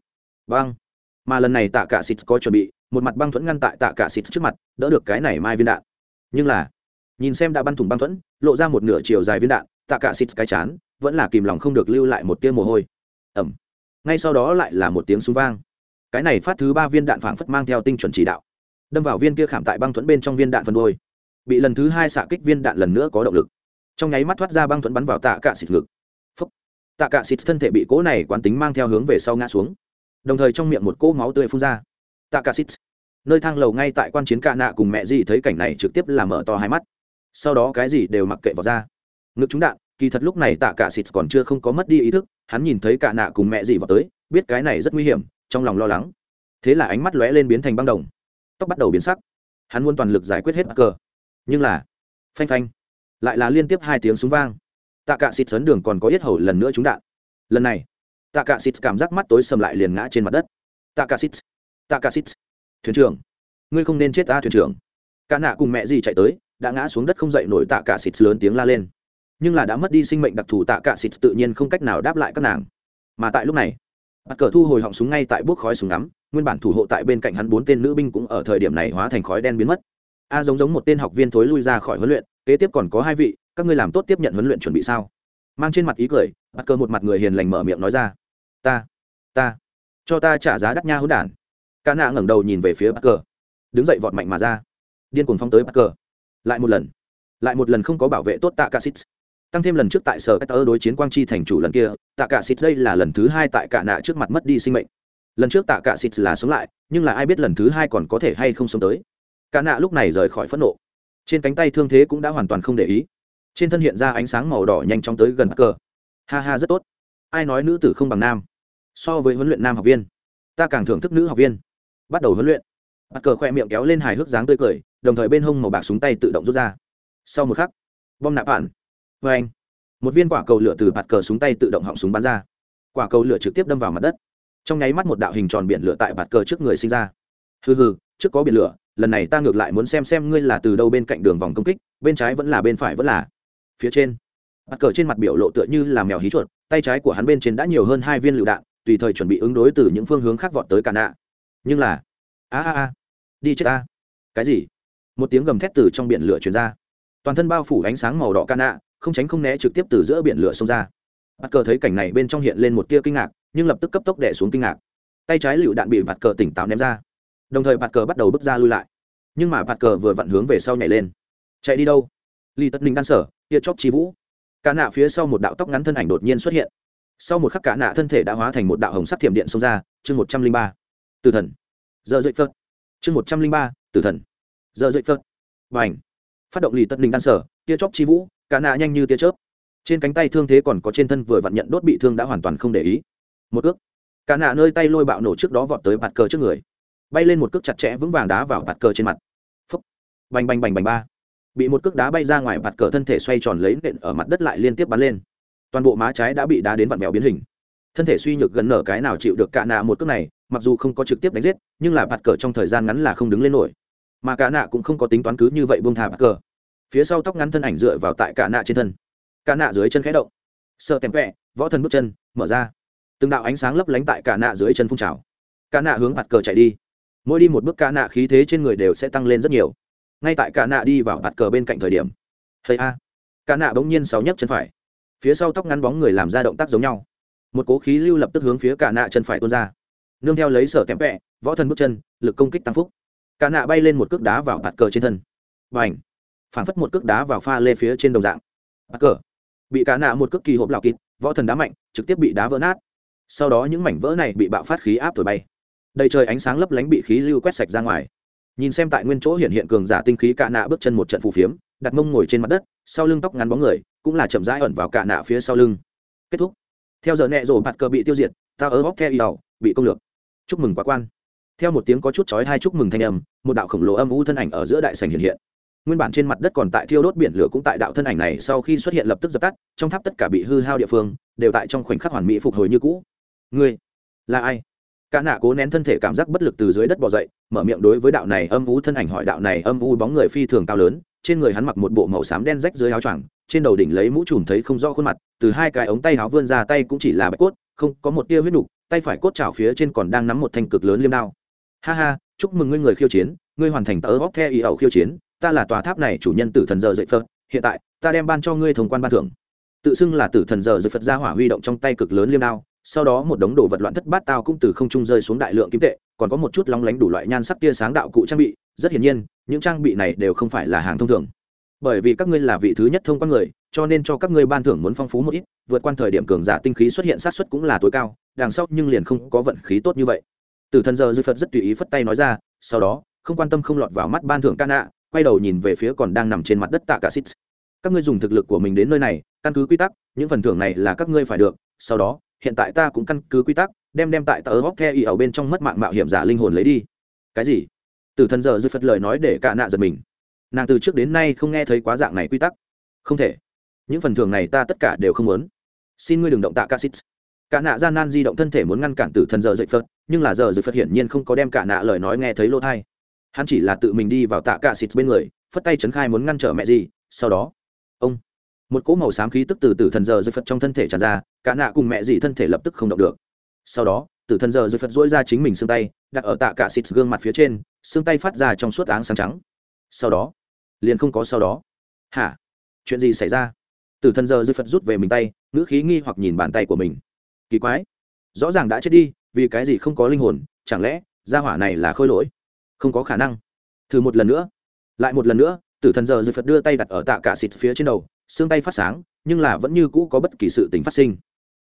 Vang, mà lần này tạ cả xịt có chuẩn bị một mặt băng thuẫn ngăn tại tạ cả xịt trước mặt, đỡ được cái này mai viên đạn. Nhưng là, nhìn xem đã bắn thủng băng thuẫn, lộ ra một nửa chiều dài viên đạn, tạ cả xịt cái chán, vẫn là kìm lòng không được lưu lại một tia mồ hôi. Ẩm. Ngay sau đó lại là một tiếng súng vang. Cái này phát thứ ba viên đạn phảng phất mang theo tinh chuẩn chỉ đạo. Đâm vào viên kia khảm tại băng thuẫn bên trong viên đạn phần đôi bị lần thứ hai xạ kích viên đạn lần nữa có động lực. Trong nháy mắt thoát ra băng thuẫn bắn vào tạ cạ xịt ngực. Phấp tạ cạ xịt thân thể bị cỗ này quán tính mang theo hướng về sau ngã xuống. Đồng thời trong miệng một cỗ máu tươi phun ra tạ nơi thang lầu ngay tại quan chiến Cả nạ cùng mẹ dì thấy cảnh này trực tiếp làm mở to hai mắt. Sau đó cái gì đều mặc kệ vào ra. Ngực trúng đạn, kỳ thật lúc này tạ Cả xịt còn chưa không có mất đi ý thức, hắn nhìn thấy Cả nạ cùng mẹ dì vào tới, biết cái này rất nguy hiểm, trong lòng lo lắng. Thế là ánh mắt lóe lên biến thành băng đồng. Tóc bắt đầu biến sắc. Hắn muốn toàn lực giải quyết hết bắc cờ nhưng là, phanh phanh, lại là liên tiếp hai tiếng súng vang. Tạ Cả xịt sấn đường còn có yết hầu lần nữa trúng đạn. Lần này tạ Cả xịt cảm giác mắt tối sầm lại liền ngã trên mặt đất. Tạ Cả xịt tạ thuyền trưởng, ngươi không nên chết ta, thuyền trưởng. Cả nạ cùng mẹ gì chạy tới, đã ngã xuống đất không dậy nổi tạ Cả xịt lớn tiếng la lên. Nhưng là đã mất đi sinh mệnh đặc thù tạ Cả xịt tự nhiên không cách nào đáp lại các nàng. Mà tại lúc này bắt cờ thu hồi họng súng ngay tại bước khói súng ngắm, nguyên bản thủ hộ tại bên cạnh hắn bốn tên nữ binh cũng ở thời điểm này hóa thành khói đen biến mất. A giống giống một tên học viên thối lui ra khỏi huấn luyện, kế tiếp còn có hai vị, các ngươi làm tốt tiếp nhận huấn luyện chuẩn bị sao? Mang trên mặt ý cười bắt cờ một mặt người hiền lành mở miệng nói ra, ta ta, cho ta trả giá đắt nha hỗn đản ca nạ ngẩng đầu nhìn về phía bắc cờ đứng dậy vọt mạnh mà ra. Điên cuồng phóng tới bắc cờ lại một lần. Lại một lần không có bảo vệ tốt tạ cả xít tăng thêm lần trước tại sở tơ đối chiến quang chi thành chủ lần kia tạ cả xịt đây là lần thứ hai tại cả nạ trước mặt mất đi sinh mệnh. Lần trước tạ cả xịt là sống lại, nhưng là ai biết lần thứ hai còn có thể hay không sống tới. Cả nạ lúc này rời khỏi phẫn nộ. Trên cánh tay thương thế cũng đã hoàn toàn không để ý. Trên thân hiện ra ánh sáng màu đỏ nhanh chóng tới gần cờ ha ha, rất tốt. Ai nói nữ tử không bằng nam? So với huấn luyện nam học viên, ta càng thưởng thức nữ học viên bắt đầu huấn luyện. Bắt cờ khoe miệng kéo lên hài hước dáng tươi cười, đồng thời bên hông màu bạc súng tay tự động rút ra. Sau một khắc, bom nạp bạn vê anh, một viên quả cầu lửa từ bạt cờ súng tay tự động họng súng bắn ra. Quả cầu lửa trực tiếp đâm vào mặt đất. Trong nháy mắt một đạo hình tròn biển lửa tại bạt cờ trước người sinh ra. Hừ hừ, trước có biển lửa, lần này ta ngược lại muốn xem xem ngươi là từ đâu bên cạnh đường vòng công kích, bên trái vẫn là bên phải vẫn là. Phía trên, bạt cờ trên mặt biểu lộ tựa như là mèo hí chuột, tay trái của hắn bên trên đã nhiều hơn hai viên lựu đạn, tùy thời chuẩn bị ứng đối từ những phương hướng khác vọt tới cả nạ nhưng là, a a a, đi chết ta. Cái gì? Một tiếng gầm thét từ trong biển lửa truyền ra. Toàn thân bao phủ ánh sáng màu đỏ ca nạ không tránh không né trực tiếp từ giữa biển lửa xông ra. Bắt cờ thấy cảnh này bên trong hiện lên một tia kinh ngạc, nhưng lập tức cấp tốc đẻ xuống kinh ngạc. Tay trái lựu đạn bị bạt cờ tỉnh táo ném ra. Đồng thời bạt cờ bắt đầu bước ra lui lại. Nhưng mà bạt cờ vừa vặn hướng về sau nhảy lên. Chạy đi đâu? Ly tất ninh đan sở tia chóp chi vũ. Cả nạ phía sau một đạo tóc ngắn thân ảnh đột nhiên xuất hiện. Sau một khắc cả nạ thân thể đã hóa thành một đạo hồng sắc thiểm điện xông ra, chương một trăm linh ba tử thần. Giờ dậy phật. Chương một trăm linh ba, tử thần. Giờ dậy phật. Và ảnh phát động lì tất đình đan sở, tia chóp chi vũ, cả nạ nhanh như tia chớp. Trên cánh tay thương thế còn có trên thân vừa vặn nhận đốt bị thương đã hoàn toàn không để ý. Một ước cả nạ nơi tay lôi bạo nổ trước đó vọt tới bạt cờ trước người. Bay lên một cước chặt chẽ vững vàng đá vào bạt cờ trên mặt. Phấp bành bành bành bành ba. Bị một cước đá bay ra ngoài bạt cờ thân thể xoay tròn lấy nện ở mặt đất lại liên tiếp bắn lên. Toàn bộ má trái đã bị đá đến vặn vẹo biến hình. Thân thể suy nhược gần nở cái nào chịu được cả nạ một cước này mặc dù không có trực tiếp đánh giết, nhưng là bạt cờ trong thời gian ngắn là không đứng lên nổi. Mà cả nạ cũng không có tính toán cứ như vậy buông thả bạt cờ. Phía sau tóc ngắn thân ảnh dựa vào tại cả nạ trên thân. Cả nạ dưới chân khẽ động. Sợ tèm vẹ, võ thần bước chân, mở ra. Từng đạo ánh sáng lấp lánh tại cả nạ dưới chân phun trào. Cả nạ hướng bạt cờ chạy đi. Mỗi đi một bước cả nạ khí thế trên người đều sẽ tăng lên rất nhiều. Ngay tại cả nạ đi vào bạt cờ bên cạnh thời điểm. Hay a. Cả nạ bỗng nhiên sáu nhấc chân phải. Phía sau tóc ngắn bóng người làm ra động tác giống nhau. Một cố khí lưu lập tức hướng phía cả nạ chân phải tuôn ra nương theo lấy sở kém vẹ võ thân bước chân, lực công kích tăng phúc. Cả nạ bay lên một cước đá vào bạt cờ trên thân. Và ảnh phảng phất một cước đá vào pha lê phía trên đồng dạng. Bạt cờ! Bị cả nạ một cước kỳ hộp lạo kịt võ thần đá mạnh, trực tiếp bị đá vỡ nát. Sau đó những mảnh vỡ này bị bạo phát khí áp thổi bay. Đầy trời ánh sáng lấp lánh bị khí lưu quét sạch ra ngoài. Nhìn xem tại nguyên chỗ hiện hiện cường giả tinh khí cạ nạ bước chân một trận phù phiếm, đặt mông ngồi trên mặt đất, sau lưng tóc ngắn bóng người, cũng là chậm rãi ẩn vào cạ nạ phía sau lưng. Kết thúc. Theo giờ nẹ rổ bạt cờ bị tiêu diệt ta ở bóc theo y đầu bị công lược chúc mừng quá quan. Theo một tiếng có chút chói hai chúc mừng thanh âm, một đạo khổng lồ âm u thân ảnh ở giữa đại sành hiện hiện. Nguyên bản trên mặt đất còn tại thiêu đốt biển lửa cũng tại đạo thân ảnh này sau khi xuất hiện lập tức dập tắt, trong tháp tất cả bị hư hao địa phương, đều tại trong khoảnh khắc hoàn mỹ phục hồi như cũ. Ngươi là ai? Cả nạ cố nén thân thể cảm giác bất lực từ dưới đất bỏ dậy, mở miệng đối với đạo này âm u thân ảnh hỏi đạo này âm u bóng người phi thường cao lớn, trên người hắn mặc một bộ màu xám đen rách dưới áo choàng, trên đầu đỉnh lấy mũ trùm thấy không rõ khuôn mặt, từ hai cái ống tay áo vươn ra tay cũng chỉ là bạch cốt, không có một tia huyết nục tay phải cốt chảo phía trên còn đang nắm một thanh cực lớn liêm đao. Ha ha, chúc mừng ngươi người khiêu chiến, ngươi hoàn thành tớ bóc the ý ẩu khiêu chiến, ta là tòa tháp này chủ nhân tử thần giờ dậy phật, hiện tại, ta đem ban cho ngươi thông quan ban thưởng. Tự xưng là tử thần giờ dậy phật ra hỏa huy động trong tay cực lớn liêm đao, sau đó một đống đồ vật loạn thất bát tao cũng từ không trung rơi xuống đại lượng kim tệ, còn có một chút lóng lánh đủ loại nhan sắc tia sáng đạo cụ trang bị, rất hiển nhiên, những trang bị này đều không phải là hàng thông thường. Bởi vì các ngươi là vị thứ nhất thông quan người, cho nên cho các ngươi ban thưởng muốn phong phú một ít, vượt qua thời điểm cường giả tinh khí xuất hiện sát xuất cũng là tối cao đằng sau nhưng liền không có vận khí tốt như vậy. Tử thần giờ dư phật rất tùy ý phất tay nói ra, sau đó, không quan tâm không lọt vào mắt ban thưởng ca nạ, quay đầu nhìn về phía còn đang nằm trên mặt đất tạ cả xít các ngươi dùng thực lực của mình đến nơi này, căn cứ quy tắc, những phần thưởng này là các ngươi phải được, sau đó, hiện tại ta cũng căn cứ quy tắc, đem đem tại tờ góp the y ở bên trong mất mạng mạo hiểm giả linh hồn lấy đi. Cái gì? Tử thần giờ dư phật lời nói để cả nạ giật mình. Nàng từ trước đến nay không nghe thấy quá dạng này quy tắc. Không thể. Những phần thưởng này ta tất cả đều không muốn. Xin ngươi đừng động tạ ca xít cả nạ gian nan di động thân thể muốn ngăn cản tử thần giờ dậy phật, nhưng là giờ dậy phật hiển nhiên không có đem cả nạ lời nói nghe thấy lỗ thai hắn chỉ là tự mình đi vào tạ cạ xịt bên người, phất tay trấn khai muốn ngăn trở mẹ gì, sau đó, ông, một cỗ màu xám khí tức từ tử thần giờ dậy phật trong thân thể tràn ra, cả nạ cùng mẹ gì thân thể lập tức không động được. Sau đó, tử thần giờ dậy phật dỗi ra chính mình xương tay, đặt ở tạ cả xịt gương mặt phía trên, xương tay phát ra trong suốt áng sáng trắng. Sau đó, liền không có sau đó. Hả? Chuyện gì xảy ra? Tử thần giờ dư phật rút về mình tay, ngữ khí nghi hoặc nhìn bàn tay của mình kỳ quái. Rõ ràng đã chết đi, vì cái gì không có linh hồn, chẳng lẽ gia hỏa này là khôi lỗi? Không có khả năng. Thử một lần nữa. Lại một lần nữa, tử thần giờ dư phật đưa tay đặt ở tạ cả xịt phía trên đầu, xương tay phát sáng, nhưng là vẫn như cũ có bất kỳ sự tình phát sinh.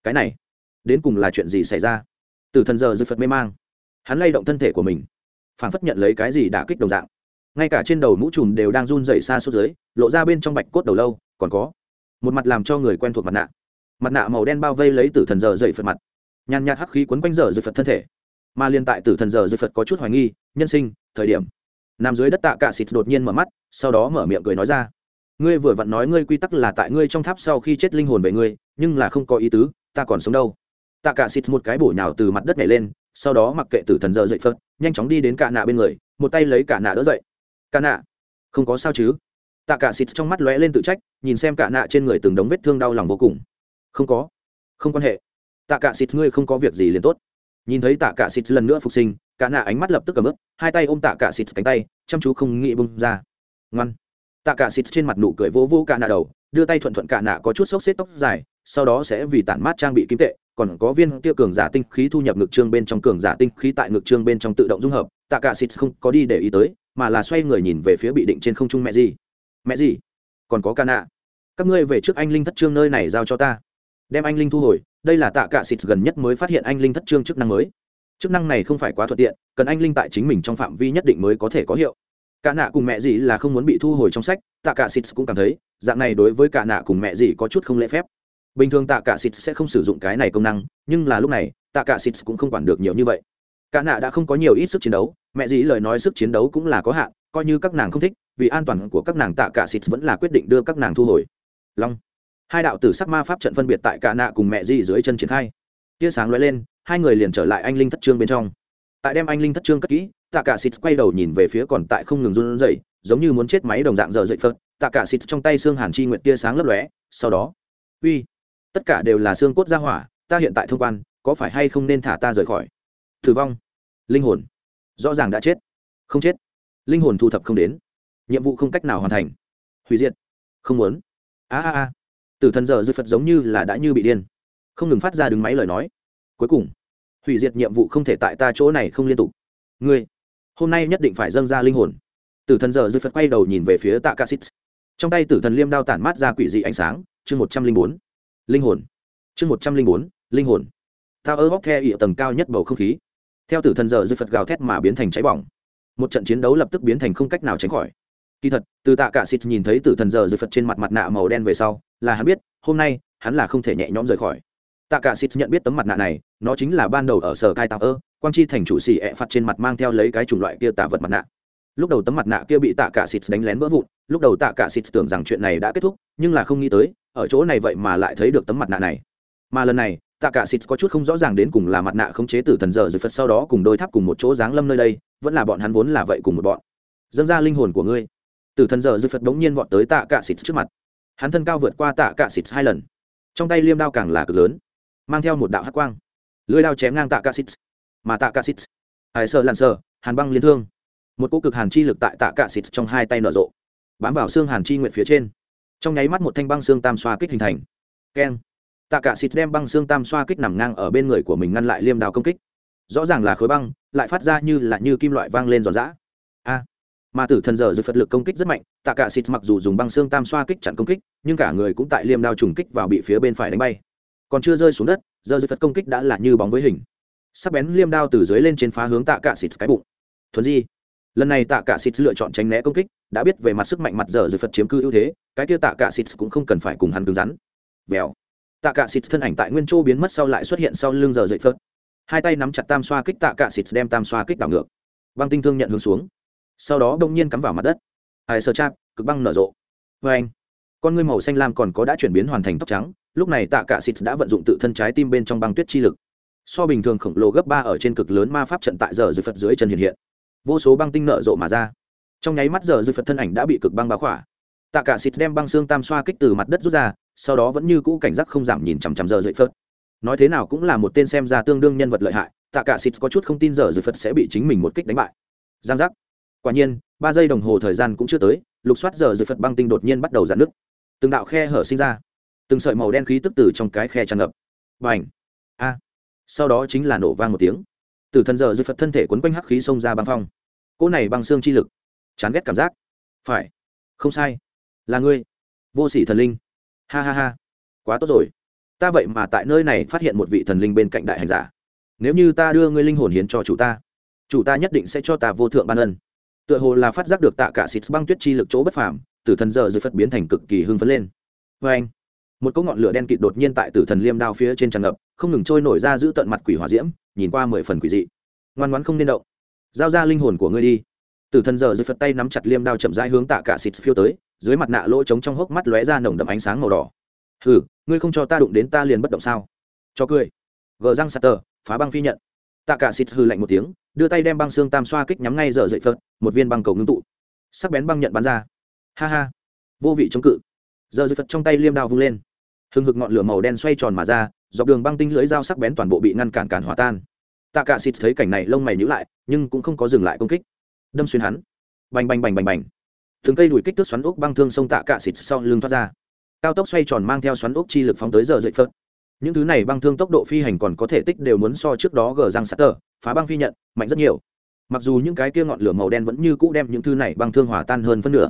Cái này, đến cùng là chuyện gì xảy ra? Tử thần giờ dư phật mê mang. Hắn lay động thân thể của mình phản phất nhận lấy cái gì đã kích đồng dạng. Ngay cả trên đầu mũ trùm đều đang run rẩy xa suốt dưới, lộ ra bên trong bạch cốt đầu lâu, còn có một mặt làm cho người quen thuộc mặt nạ mặt nạ màu đen bao vây lấy tử thần giờ dậy phật mặt nhàn nhạt hắc khí quấn quanh giờ dậy phật thân thể mà liên tại tử thần giờ dậy phật có chút hoài nghi nhân sinh thời điểm nằm dưới đất tạ cạ xịt đột nhiên mở mắt sau đó mở miệng cười nói ra ngươi vừa vặn nói ngươi quy tắc là tại ngươi trong tháp sau khi chết linh hồn về ngươi nhưng là không có ý tứ ta còn sống đâu tạ cạ xịt một cái bổ nhào từ mặt đất nhảy lên sau đó mặc kệ tử thần giờ dậy phật nhanh chóng đi đến cạ nạ bên người một tay lấy cạ nạ đỡ dậy cạ nạ không có sao chứ tạ cả xịt trong mắt lóe lên tự trách nhìn xem cả nạ trên người từng đống vết thương đau lòng vô cùng không có. Không quan hệ. Tạ cả xịt, ngươi không có việc gì liền tốt. Nhìn thấy tạ cả xịt lần nữa phục sinh cả nạ ánh mắt lập tức cầm ướp hai tay ôm tạ cả xịt cánh tay, chăm chú không nghĩ bung ra. Ngoan. Tạ cả xịt trên mặt nụ cười vô vô cả nạ đầu, đưa tay thuận thuận cả nạ có chút xốc xếp tóc dài, sau đó sẽ vì tản mát trang bị kim tệ, còn có viên kia cường giả tinh khí thu nhập ngực trương bên trong cường giả tinh khí tại ngực trương bên trong tự động dung hợp. Tạ cả xịt không có đi để ý tới, mà là xoay người nhìn về phía bị định trên không trung mẹ gì. Mẹ gì? Còn có ca nạ. Các ngươi về trước anh linh thất trương nơi này giao cho ta đem anh linh thu hồi, đây là tạ cả xịt gần nhất mới phát hiện anh linh thất trương chức năng mới. Chức năng này không phải quá thuận tiện, cần anh linh tại chính mình trong phạm vi nhất định mới có thể có hiệu. Cả nạ cùng mẹ gì là không muốn bị thu hồi trong sách, tạ cả xịt cũng cảm thấy, dạng này đối với cả nạ cùng mẹ gì có chút không lễ phép. Bình thường tạ cả xịt sẽ không sử dụng cái này công năng, nhưng là lúc này, tạ cả xịt cũng không quản được nhiều như vậy. Cả nạ đã không có nhiều ít sức chiến đấu, mẹ dĩ lời nói sức chiến đấu cũng là có hạn, coi như các nàng không thích, vì an toàn của các nàng tạ cả xịt vẫn là quyết định đưa các nàng thu hồi. Long hai đạo tử sắc ma pháp trận phân biệt tại cả nạ cùng mẹ di dưới chân triển khai. Tia sáng lóe lên, hai người liền trở lại anh linh thất trương bên trong. Tại đem anh linh thất trương cất kỹ, tạ cả xịt quay đầu nhìn về phía còn tại không ngừng run rẩy, giống như muốn chết máy đồng dạng giờ dậy phật. Tạ cả xịt trong tay xương hàn chi nguyện tia sáng lấp lóe, sau đó, uy, tất cả đều là xương cốt ra hỏa, ta hiện tại thông quan, có phải hay không nên thả ta rời khỏi? Thử vong. Linh hồn. Rõ ràng đã chết. Không chết. Linh hồn thu thập không đến. Nhiệm vụ không cách nào hoàn thành. Hủy diệt. Không muốn. A a a tử thần giờ dư phật giống như là đã như bị điên. Không ngừng phát ra đứng máy lời nói. Cuối cùng, hủy diệt nhiệm vụ không thể tại ta chỗ này không liên tục. Ngươi, hôm nay nhất định phải dâng ra linh hồn. Tử thần giờ dư phật quay đầu nhìn về phía tạ ca xít trong tay tử thần liêm đao tản mát ra quỷ dị ánh sáng. Chương một trăm linh bốn. Linh hồn. Chương một trăm linh bốn, linh hồn. Tao ơ hóc the ỉa tầng cao nhất bầu không khí. Theo tử thần giờ dư phật gào thét mà biến thành cháy bỏng. Một trận chiến đấu lập tức biến thành không cách nào tránh khỏi kỳ thật, từ tạ cả xịt nhìn thấy tử thần giờ rồi phật trên mặt mặt nạ màu đen về sau, là hắn biết, hôm nay, hắn là không thể nhẹ nhõm rời khỏi. Tạ cả xịt nhận biết tấm mặt nạ này, nó chính là ban đầu ở sở cai tạo ơ, quang chi thành chủ xì ẹ phạt trên mặt mang theo lấy cái chủng loại kia tạ vật mặt nạ. Lúc đầu tấm mặt nạ kia bị tạ cả xịt đánh lén vỡ vụn, lúc đầu tạ cả xịt tưởng rằng chuyện này đã kết thúc, nhưng là không nghĩ tới, ở chỗ này vậy mà lại thấy được tấm mặt nạ này. Mà lần này, tạ cả xịt có chút không rõ ràng đến cùng là mặt nạ khống chế tử thần giờ rồi phật sau đó cùng đôi tháp cùng một chỗ giáng lâm nơi đây, vẫn là bọn hắn vốn là vậy cùng một bọn. Dâng ra linh hồn của ngươi tử thần giờ dư phật đống nhiên vọt tới tạ cạ xịt trước mặt. Hắn thân cao vượt qua tạ cạ xịt hai lần. Trong tay liêm đao càng là cực lớn, mang theo một đạo hát quang. Lưỡi đao chém ngang tạ cạ xịt mà tạ cạ xịt hải sợ lặn sợ hàn băng liên thương. Một cỗ cực hàn chi lực tại tạ cạ xịt trong hai tay nở rộ, bám vào xương hàn chi nguyện phía trên. Trong nháy mắt một thanh băng xương tam xoa kích hình thành. Keng. Tạ cạ xịt đem băng xương tam xoa kích nằm ngang ở bên người của mình ngăn lại liêm đao công kích. Rõ ràng là khối băng, lại phát ra như là như kim loại vang lên giòn giã mà tử thần giờ dưới phật lực công kích rất mạnh, tạ cả xịt mặc dù dùng băng xương tam xoa kích chặn công kích, nhưng cả người cũng tại liêm đao trùng kích vào bị phía bên phải đánh bay. Còn chưa rơi xuống đất, giờ dưới phật công kích đã là như bóng với hình. Sắc bén liêm đao từ dưới lên trên phá hướng tạ cả xịt cái bụng. Thuần di, lần này tạ cả xịt lựa chọn tránh né công kích, đã biết về mặt sức mạnh mặt giờ dưới phật chiếm cư ưu thế, cái kia tạ cả xịt cũng không cần phải cùng hắn cứng rắn. Vèo. Tạ cả xịt thân ảnh tại nguyên châu biến mất sau lại xuất hiện sau lưng giờ dậy phật. Hai tay nắm chặt tam xoa kích, tạ cả xịt đem tam xoa kích đảo ngược. Băng tinh thương nhận hướng xuống sau đó đông nhiên cắm vào mặt đất. Ai sơ chạp, cực băng nở rộ. Vê anh, con ngươi màu xanh lam còn có đã chuyển biến hoàn thành tóc trắng, lúc này tạ cả xịt đã vận dụng tự thân trái tim bên trong băng tuyết chi lực. So bình thường khổng lồ gấp ba ở trên cực lớn ma pháp trận tại giờ dư phật dưới chân hiện hiện. Vô số băng tinh nở rộ mà ra. Trong nháy mắt giờ dư phật thân ảnh đã bị cực băng bá khỏa. Tạ cả xịt đem băng xương tam xoa kích từ mặt đất rút ra, sau đó vẫn như cũ cảnh giác không giảm nhìn chằm chằm giờ dư phật. Nói thế nào cũng là một tên xem ra tương đương nhân vật lợi hại, tạ cả xịt có chút không tin giờ dư phật sẽ bị chính mình một kích đánh bại. Giang giác quả nhiên, ba giây đồng hồ thời gian cũng chưa tới, lục soát giờ dưới phật băng tinh đột nhiên bắt đầu giãn nứt. Từng đạo khe hở sinh ra. Từng sợi màu đen khí tức từ trong cái khe tràn ngập. Và ảnh a! Sau đó chính là nổ vang một tiếng. Từ thân giờ dưới phật thân thể quấn quanh hắc khí xông ra băng phong. Cỗ này băng xương chi lực, chán ghét cảm giác. Phải. Không sai. Là ngươi. Vô sỉ thần linh. Ha ha ha. Quá tốt rồi. Ta vậy mà tại nơi này phát hiện một vị thần linh bên cạnh đại hành giả. Nếu như ta đưa ngươi linh hồn hiến cho chủ ta chủ ta nhất định sẽ cho ta vô thượng ban ân tựa hồ là phát giác được tạ cả xịt băng tuyết chi lực chỗ bất phàm, tử thần giờ dưới phật biến thành cực kỳ hưng phấn lên. Vê anh, một cỗ ngọn lửa đen kịt đột nhiên tại tử thần liêm đao phía trên tràn ngập, không ngừng trôi nổi ra giữ tận mặt quỷ hỏa diễm, nhìn qua mười phần quỷ dị. Ngoan ngoãn không nên động. Giao ra linh hồn của ngươi đi. Tử thần giờ dưới phật tay nắm chặt liêm đao chậm rãi hướng tạ cả xịt phiêu tới, dưới mặt nạ lỗ trống trong hốc mắt lóe ra nồng đậm ánh sáng màu đỏ. Hừ, ngươi không cho ta đụng đến ta liền bất động sao? Cho cười. Gờ răng sạt tờ, phá băng phi nhận. Tạ cả xịt hư lạnh một tiếng đưa tay đem băng xương tam xoa kích nhắm ngay giờ dậy phật một viên băng cầu ngưng tụ. Sắc bén băng nhận bắn ra. Ha ha. Vô vị chống cự. Giờ dậy phật trong tay liêm đao vung lên. Hừng hực ngọn lửa màu đen xoay tròn mà ra, dọc đường băng tinh lưới dao sắc bén toàn bộ bị ngăn cản cản hỏa tan. Tạ cả xịt thấy cảnh này lông mày nhíu lại, nhưng cũng không có dừng lại công kích. Đâm xuyên hắn. Bành bành bành bành bành. Từng cây đuổi kích thước xoắn ốc băng thương sông tạ cả xịt sau lưng thoát ra. Cao tốc xoay tròn mang theo xoắn ốc chi lực phóng tới giờ dậy phật những thứ này băng thương tốc độ phi hành còn có thể tích đều muốn so trước đó gờ răng sắt tờ, phá băng phi nhận, mạnh rất nhiều. Mặc dù những cái kia ngọn lửa màu đen vẫn như cũ đem những thứ này băng thương hỏa tan hơn phân nửa,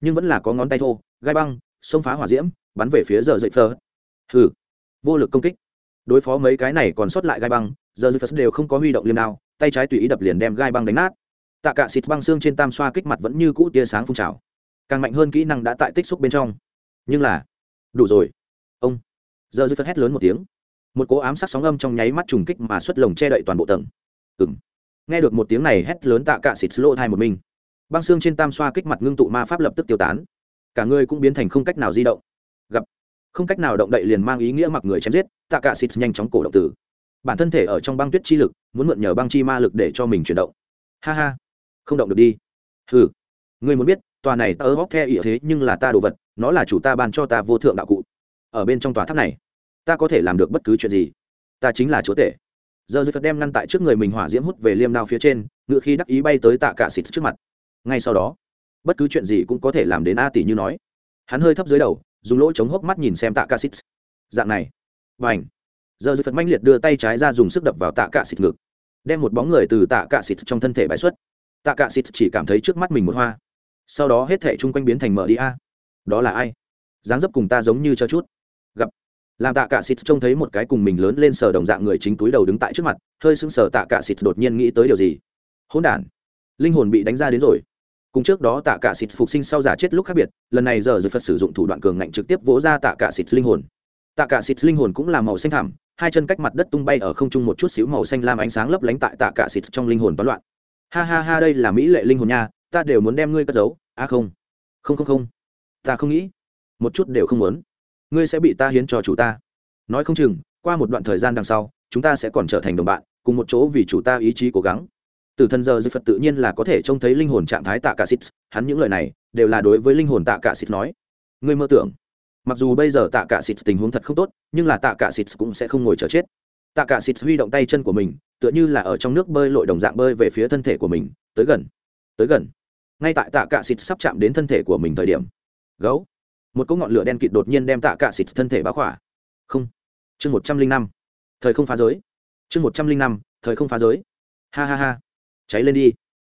nhưng vẫn là có ngón tay thô, gai băng xông phá hỏa diễm, bắn về phía giờ dậy phơ. hừ, vô lực công kích. Đối phó mấy cái này còn sót lại gai băng, giờ dậy phơ đều không có huy động liêm nào tay trái tùy ý đập liền đem gai băng đánh nát. Tạ cả xịt băng xương trên tam xoa kích mặt vẫn như cũ tia sáng phun trào. Càng mạnh hơn kỹ năng đã tại tích xúc bên trong. Nhưng là, đủ rồi. Ông giờ dư phật hét lớn một tiếng. Một cố ám sát sóng âm trong nháy mắt trùng kích mà xuất lồng che đậy toàn bộ tầng. Ừ m nghe được một tiếng này hét lớn tạ cạ xịt lỗ thai một mình. Băng xương trên tam xoa kích mặt ngưng tụ ma pháp lập tức tiêu tán. Cả người cũng biến thành không cách nào di động. Gặp. Không cách nào động đậy liền mang ý nghĩa mặc người chém giết, tạ cạ xịt nhanh chóng cổ động tử. Bản thân thể ở trong băng tuyết chi lực, muốn mượn nhờ băng chi ma lực để cho mình chuyển động. Ha ha. Không động được đi. Ừ ngươi muốn biết, tòa này ta ớ bóc the ỉa thế nhưng là ta đồ vật, nó là chủ ta ban cho ta vô thượng đạo cụ. Ở bên trong tòa tháp này ta có thể làm được bất cứ chuyện gì. Ta chính là chúa tể. Giờ dư phật đem ngăn tại trước người mình hỏa diễm hút về liêm đao phía trên, ngựa khi đắc ý bay tới tạ cả xịt trước mặt. Ngay sau đó, bất cứ chuyện gì cũng có thể làm đến a tỷ như nói. Hắn hơi thấp dưới đầu, dùng lỗ chống hốc mắt nhìn xem tạ cả xịt. dạng này. Và ảnh giờ phật manh liệt đưa tay trái ra dùng sức đập vào tạ cả xịt ngực. Đem một bóng người từ tạ cả xịt trong thân thể bãi xuất. Tạ cả xịt chỉ cảm thấy trước mắt mình một hoa. Sau đó hết thể chung quanh biến thành mở đi a. Đó là ai? Dáng dấp cùng ta giống như cho chút. Gặp làm tạ cả xịt trông thấy một cái cùng mình lớn lên sờ đồng dạng người chính túi đầu đứng tại trước mặt, hơi sững sờ tạ cả xịt đột nhiên nghĩ tới điều gì. Hỗn đản, linh hồn bị đánh ra đến rồi. Cùng trước đó tạ cả xịt phục sinh sau giả chết lúc khác biệt, lần này giờ rồi phật sử dụng thủ đoạn cường ngạnh trực tiếp vỗ ra tạ cả xịt linh hồn. Tạ cả xịt linh hồn cũng là màu xanh thẳm, hai chân cách mặt đất tung bay ở không trung một chút xíu màu xanh lam ánh sáng lấp lánh tại tạ cả xịt trong linh hồn toán loạn. Ha ha ha, đây là mỹ lệ linh hồn nha, ta đều muốn đem ngươi cất giấu. A à không không không không. Ta không nghĩ. Một chút đều không muốn ngươi sẽ bị ta hiến cho chủ ta. Nói không chừng, qua một đoạn thời gian đằng sau, chúng ta sẽ còn trở thành đồng bạn, cùng một chỗ vì chủ ta ý chí cố gắng. Từ thân giờ dư phật tự nhiên là có thể trông thấy linh hồn trạng thái tạ cả xít. Hắn những lời này đều là đối với linh hồn tạ cả xít nói. Ngươi mơ tưởng. Mặc dù bây giờ tạ cả xít tình huống thật không tốt, nhưng là tạ cả xít cũng sẽ không ngồi chờ chết. Tạ cả xít huy động tay chân của mình, tựa như là ở trong nước bơi lội đồng dạng bơi về phía thân thể của mình, tới gần tới gần. Ngay tại tạ cả xít sắp chạm đến thân thể của mình thời điểm, gấu một cỗ ngọn lửa đen kịt đột nhiên đem tạ cả xịt thân thể bá khỏa. Không. Chương một trăm linh năm. Thời không phá giới. Chương một trăm linh năm. Thời không phá giới. Ha ha ha. Cháy lên đi.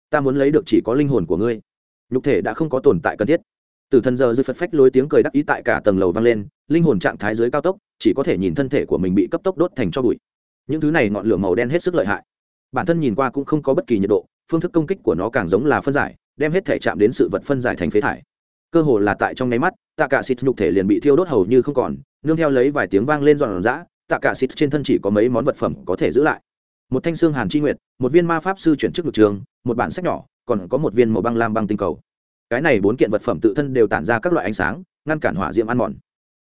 Ta muốn lấy được chỉ có linh hồn của ngươi. Nhục thể đã không có tồn tại cần thiết. Từ thần giờ dư phật phách lối tiếng cười đắc ý tại cả tầng lầu vang lên, linh hồn trạng thái dưới cao tốc, chỉ có thể nhìn thân thể của mình bị cấp tốc đốt thành cho bụi. Những thứ này ngọn lửa màu đen hết sức lợi hại. Bản thân nhìn qua cũng không có bất kỳ nhiệt độ, phương thức công kích của nó càng giống là phân giải, đem hết thể chạm đến sự vật phân giải thành phế thải cơ hồ là tại trong nháy mắt, tạ cả xịt nhục thể liền bị thiêu đốt hầu như không còn, nương theo lấy vài tiếng vang lên giòn giã, tạ cả xịt trên thân chỉ có mấy món vật phẩm có thể giữ lại. Một thanh xương hàn chi nguyệt, một viên ma pháp sư chuyển chức ngược trường, một bản sách nhỏ, còn có một viên màu băng lam băng tinh cầu. Cái này bốn kiện vật phẩm tự thân đều tản ra các loại ánh sáng, ngăn cản hỏa diễm ăn mòn.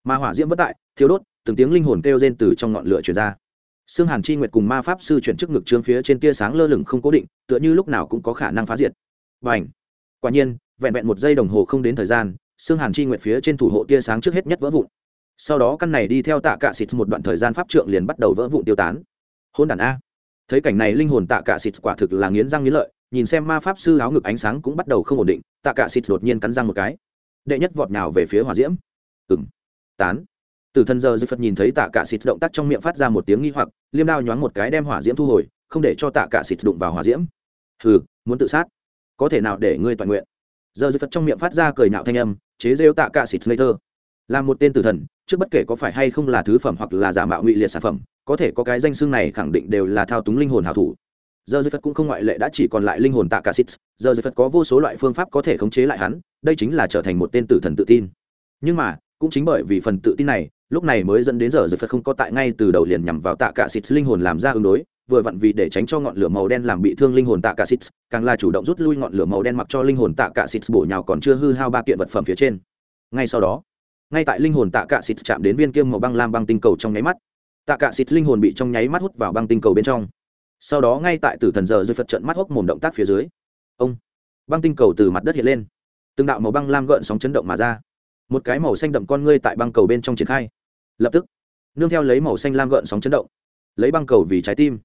Mà hỏa diễm vất tại, thiêu đốt, từng tiếng linh hồn kêu rên từ trong ngọn lửa truyền ra. Xương hàn chi nguyệt cùng ma pháp sư chuyển chức ngực trương phía trên tia sáng lơ lửng không cố định, tựa như lúc nào cũng có khả năng phá diệt. Và ảnh quả nhiên vẹn vẹn một giây đồng hồ không đến thời gian xương hàn chi nguyện phía trên thủ hộ tia sáng trước hết nhất vỡ vụn. Sau đó căn này đi theo tạ cạ xịt một đoạn thời gian pháp trượng liền bắt đầu vỡ vụn tiêu tán. Hôn đàn a. Thấy cảnh này linh hồn tạ cạ xịt quả thực là nghiến răng nghiến lợi, nhìn xem ma pháp sư áo ngực ánh sáng cũng bắt đầu không ổn định, tạ cạ xịt đột nhiên cắn răng một cái. Đệ nhất vọt nào về phía hỏa diễm. Ừng tán. Từ thân giờ dư phật nhìn thấy tạ cạ xịt động tác trong miệng phát ra một tiếng nghi hoặc, liêm đao nhoáng một cái đem hỏa diễm thu hồi, không để cho tạ cạ xịt đụng vào hỏa diễm. Hừ, muốn tự sát. Có thể nào để ngươi toàn nguyện? Giờ dư phật trong miệng phát ra cười nhạo thanh âm, chế rêu tạ cả xịt slater. Là một tên tử thần, trước bất kể có phải hay không là thứ phẩm hoặc là giả mạo ngụy liệt sản phẩm, có thể có cái danh xưng này khẳng định đều là thao túng linh hồn hảo thủ. Giờ dư phật cũng không ngoại lệ đã chỉ còn lại linh hồn tạ cả xịt giờ dư phật có vô số loại phương pháp có thể khống chế lại hắn, đây chính là trở thành một tên tử thần tự tin. Nhưng mà, cũng chính bởi vì phần tự tin này, lúc này mới dẫn đến giờ dư phật không có tại ngay từ đầu liền nhằm vào tạ cả xịt linh hồn làm ra ứng đối vừa vặn vì để tránh cho ngọn lửa màu đen làm bị thương linh hồn tạ cả xít, càng là chủ động rút lui ngọn lửa màu đen mặc cho linh hồn tạ cả xít bổ nhào còn chưa hư hao ba kiện vật phẩm phía trên. Ngay sau đó, ngay tại linh hồn tạ cả xít chạm đến viên kiêm màu băng lam băng tinh cầu trong nháy mắt, tạ cả xít linh hồn bị trong nháy mắt hút vào băng tinh cầu bên trong. Sau đó ngay tại tử thần giờ dưới phật trận mắt hốc mồm động tác phía dưới, ông, băng tinh cầu từ mặt đất hiện lên, từng đạo màu băng lam gợn sóng chấn động mà ra. Một cái màu xanh đậm con ngươi tại băng cầu bên trong triển khai. Lập tức, nương theo lấy màu xanh lam gợn sóng chấn động, lấy băng cầu vì trái tim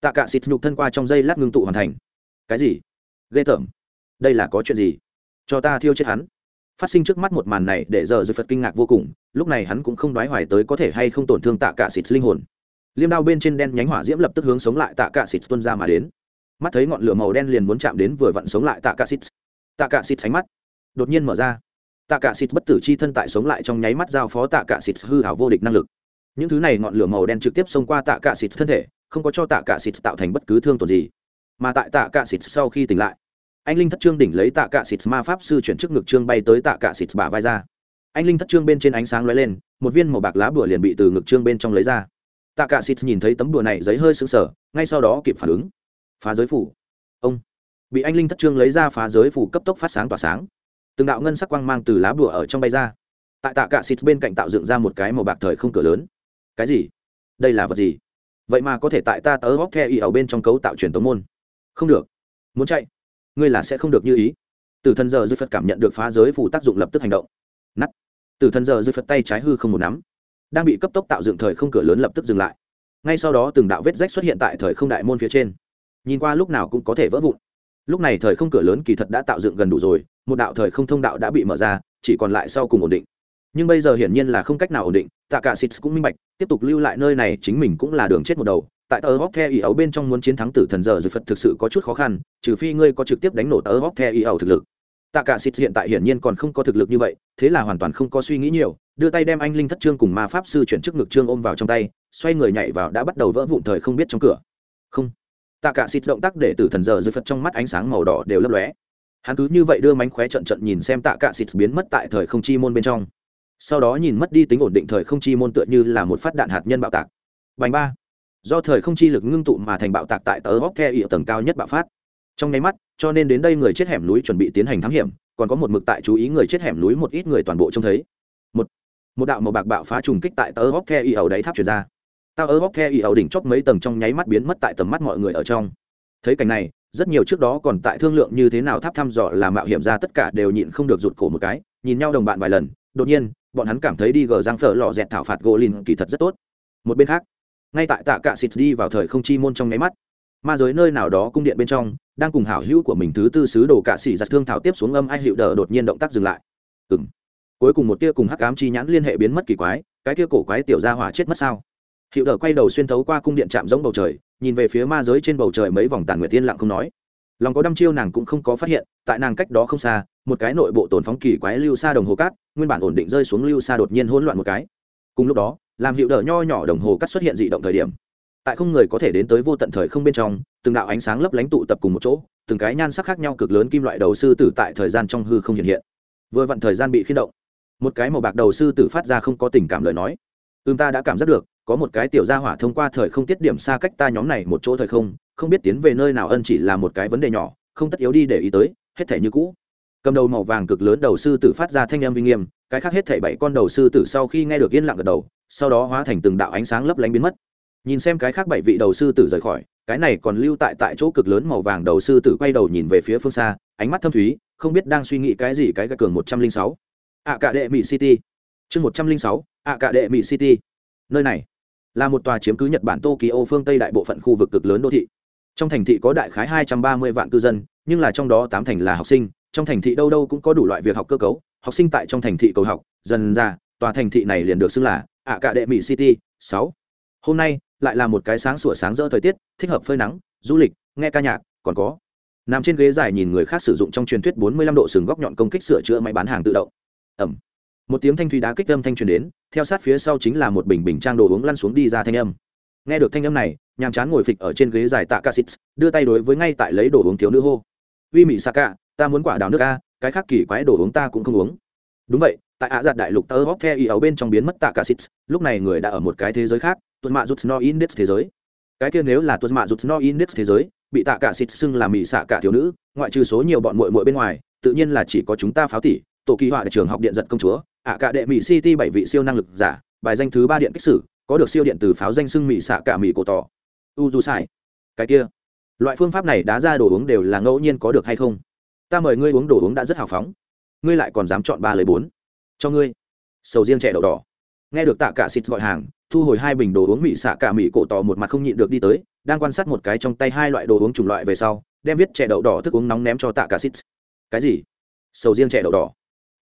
tạ cả xịt nhục thân qua trong dây lát ngưng tụ hoàn thành. Cái gì? Ghê tởm. Đây là có chuyện gì? Cho ta thiêu chết hắn. Phát sinh trước mắt một màn này để giờ dư phật kinh ngạc vô cùng, lúc này hắn cũng không đoái hoài tới có thể hay không tổn thương tạ cả xịt linh hồn. Liêm đao bên trên đen nhánh hỏa diễm lập tức hướng sống lại tạ cả xịt tuân ra mà đến. Mắt thấy ngọn lửa màu đen liền muốn chạm đến vừa vặn sống lại tạ cả xịt tạ cả xịt sánh mắt đột nhiên mở ra. Tạ cả xịt bất tử chi thân tại sống lại trong nháy mắt giao phó tạ cả xịt hư hảo vô địch năng lực. Những thứ này ngọn lửa màu đen trực tiếp xông qua tạ cả xịt thân thể không có cho tạ cả xịt tạo thành bất cứ thương tổn gì. Mà tại tạ cả xịt sau khi tỉnh lại, anh linh thất trương đỉnh lấy tạ cả xịt ma pháp sư chuyển chức ngực trương bay tới tạ cả xịt bả vai ra. Anh linh thất trương bên trên ánh sáng lóe lên, một viên màu bạc lá bùa liền bị từ ngực trương bên trong lấy ra. Tạ cả xịt nhìn thấy tấm bùa này giấy hơi sững sờ, ngay sau đó kịp phản ứng. Phá giới phủ. Ông. Bị anh linh thất trương lấy ra phá giới phủ cấp tốc phát sáng tỏa sáng. Từng đạo ngân sắc quang mang từ lá bùa ở trong bay ra. Tại tạ cạ xịt bên cạnh tạo dựng ra một cái màu bạc thời không cửa lớn. Cái gì? Đây là vật gì? Vậy mà có thể tại ta tớ góp the y ở bên trong cấu tạo truyền tống môn. Không được. Muốn chạy? Ngươi là sẽ không được như ý. Từ thần giờ dư phật cảm nhận được phá giới phủ tác dụng lập tức hành động. Nắt từ thần giờ dư phật tay trái hư không một nắm. Đang bị cấp tốc tạo dựng thời không cửa lớn lập tức dừng lại. Ngay sau đó từng đạo vết rách xuất hiện tại thời không đại môn phía trên. Nhìn qua lúc nào cũng có thể vỡ vụn. Lúc này thời không cửa lớn kỳ thật đã tạo dựng gần đủ rồi, một đạo thời không thông đạo đã bị mở ra, chỉ còn lại sau cùng ổn định. Nhưng bây giờ hiển nhiên là không cách nào ổn định tạ cả xịt cũng minh bạch, tiếp tục lưu lại nơi này chính mình cũng là đường chết một đầu. Tại tờ góc the ý ấu bên trong muốn chiến thắng tử thần giờ dư phật thực sự có chút khó khăn, trừ phi ngươi có trực tiếp đánh nổ tờ góc the ý ấu thực lực. Tạ cả xịt hiện tại hiển nhiên còn không có thực lực như vậy, thế là hoàn toàn không có suy nghĩ nhiều, đưa tay đem anh linh thất trương cùng ma pháp sư chuyển chức ngực trương ôm vào trong tay, xoay người nhảy vào đã bắt đầu vỡ vụn thời không biết trong cửa. Không. Tạ cả xịt động tác để tử thần giờ dư phật trong mắt ánh sáng màu đỏ đều lấp lóe. Hắn cứ như vậy đưa mánh khóe trận trận nhìn xem tạ cả xịt biến mất tại thời không chi môn bên trong sau đó nhìn mất đi tính ổn định thời không chi môn tựa như là một phát đạn hạt nhân bạo tạc. Bành ba. Do thời không chi lực ngưng tụ mà thành bạo tạc tại tờ góc the ỉa tầng cao nhất bạo phát. Trong nháy mắt, cho nên đến đây người chết hẻm núi chuẩn bị tiến hành thám hiểm, còn có một mực tại chú ý người chết hẻm núi một ít người toàn bộ trông thấy. Một một đạo màu bạc bạo phá trùng kích tại tờ góc the ỉa đáy tháp chuyển ra. Tao ớ góc the ỉa ẩu đỉnh chóp mấy tầng trong nháy mắt biến mất tại tầm mắt mọi người ở trong. Thấy cảnh này, rất nhiều trước đó còn tại thương lượng như thế nào tháp thăm dò là mạo hiểm ra tất cả đều nhịn không được rụt cổ một cái, nhìn nhau đồng bạn vài lần, đột nhiên bọn hắn cảm thấy đi gờ giang phở lò dẹt thảo phạt gỗ lìn kỳ thật rất tốt. Một bên khác, ngay tại tạ cạ xịt đi vào thời không chi môn trong nháy mắt, ma giới nơi nào đó cung điện bên trong, đang cùng hảo hữu của mình thứ tư sứ đồ cạ xỉ giặt thương thảo tiếp xuống âm ai hiệu đờ đột nhiên động tác dừng lại. Ừng cuối cùng một tia cùng hắc ám chi nhãn liên hệ biến mất kỳ quái, cái tia cổ quái tiểu ra hỏa chết mất sao? Hiệu đờ quay đầu xuyên thấu qua cung điện chạm giống bầu trời, nhìn về phía ma giới trên bầu trời mấy vòng tàn nguyệt tiên lặng không nói. Lòng có đăm chiêu nàng cũng không có phát hiện, tại nàng cách đó không xa một cái nội bộ tồn phóng kỳ quái lưu xa đồng hồ cát, nguyên bản ổn định rơi xuống lưu xa đột nhiên hỗn loạn một cái. Cùng lúc đó, làm hiệu đỡ nho nhỏ đồng hồ cắt xuất hiện dị động thời điểm. Tại không người có thể đến tới vô tận thời không bên trong, từng đạo ánh sáng lấp lánh tụ tập cùng một chỗ, từng cái nhan sắc khác nhau cực lớn kim loại đầu sư tử tại thời gian trong hư không hiện hiện. Vừa vặn thời gian bị khiên động, một cái màu bạc đầu sư tử phát ra không có tình cảm lời nói. Ưm ta đã cảm giác được, có một cái tiểu gia hỏa thông qua thời không tiết điểm xa cách ta nhóm này một chỗ thời không không biết tiến về nơi nào ân chỉ là một cái vấn đề nhỏ, không tất yếu đi để ý tới, hết thể như cũ cầm đầu màu vàng cực lớn đầu sư tử phát ra thanh âm uy nghiêm, cái khác hết thảy bảy con đầu sư tử sau khi nghe được yên lặng gật đầu, sau đó hóa thành từng đạo ánh sáng lấp lánh biến mất. Nhìn xem cái khác bảy vị đầu sư tử rời khỏi, cái này còn lưu tại tại chỗ cực lớn màu vàng đầu sư tử quay đầu nhìn về phía phương xa, ánh mắt thâm thúy, không biết đang suy nghĩ cái gì cái cường một trăm linh sáu. Ạ cả đệ mỹ city. Chương một trăm linh sáu ạ cả đệ mỹ city. Nơi này là một tòa chiếm cứ nhật bản tokyo phương tây đại bộ phận khu vực cực lớn đô thị. Trong thành thị có đại khái hai trăm ba mươi vạn cư dân, nhưng là trong đó tám thành là học sinh trong thành thị đâu đâu cũng có đủ loại việc học cơ cấu, học sinh tại trong thành thị cầu học, dần ra, tòa thành thị này liền được xưng là ạ cả đệ mỹ city sáu. Hôm nay, lại là một cái sáng sủa sáng rỡ thời tiết, thích hợp phơi nắng, du lịch, nghe ca nhạc, còn có. Nằm trên ghế dài nhìn người khác sử dụng trong truyền thuyết 45 độ sừng góc nhọn công kích sửa chữa máy bán hàng tự động. Ẩm. Một tiếng thanh thủy đá kích âm thanh truyền đến, theo sát phía sau chính là một bình bình trang đồ uống lăn xuống đi ra thanh âm. Nghe được thanh âm này, nhàm chán ngồi phịch ở trên ghế dài tạ ca xít đưa tay đối với ngay tại lấy đồ uống thiếu nữ hô. Uy mỹ sa ca ta muốn quả đào nước a, cái khác kỳ quái đồ uống ta cũng không uống. Đúng vậy, tại ạ giặt đại lục tơ hóc the y ấu bên trong biến mất tạ cả xít lúc này người đã ở một cái thế giới khác tuần mạ rút no index thế giới. Cái kia nếu là tuần mạ rút no index thế giới, bị tạ cả xít xưng là mỹ xạ cả thiếu nữ, ngoại trừ số nhiều bọn muội muội bên ngoài, tự nhiên là chỉ có chúng ta pháo tỷ, tổ kỳ họa trường học điện giật công chúa, ạ cả đệ mỹ city bảy vị siêu năng lực giả, bài danh thứ ba điện kích sử, có được siêu điện từ pháo danh xưng mỹ xạ cả mỹ cổ tỏ. U du sai. Cái kia. Loại phương pháp này đá ra đồ uống đều là ngẫu nhiên có được hay không? Ta mời ngươi uống đồ uống đã rất hào phóng. Ngươi lại còn dám chọn ba lấy bốn. Cho ngươi. Sầu riêng trẻ đậu đỏ. Nghe được tạ cả xịt gọi hàng, thu hồi hai bình đồ uống mỹ xạ cả mỹ cổ tỏ một mặt không nhịn được đi tới, đang quan sát một cái trong tay hai loại đồ uống chủng loại về sau, đem viết trẻ đậu đỏ thức uống nóng ném cho tạ cả xịt. Cái gì? Sầu riêng trẻ đậu đỏ.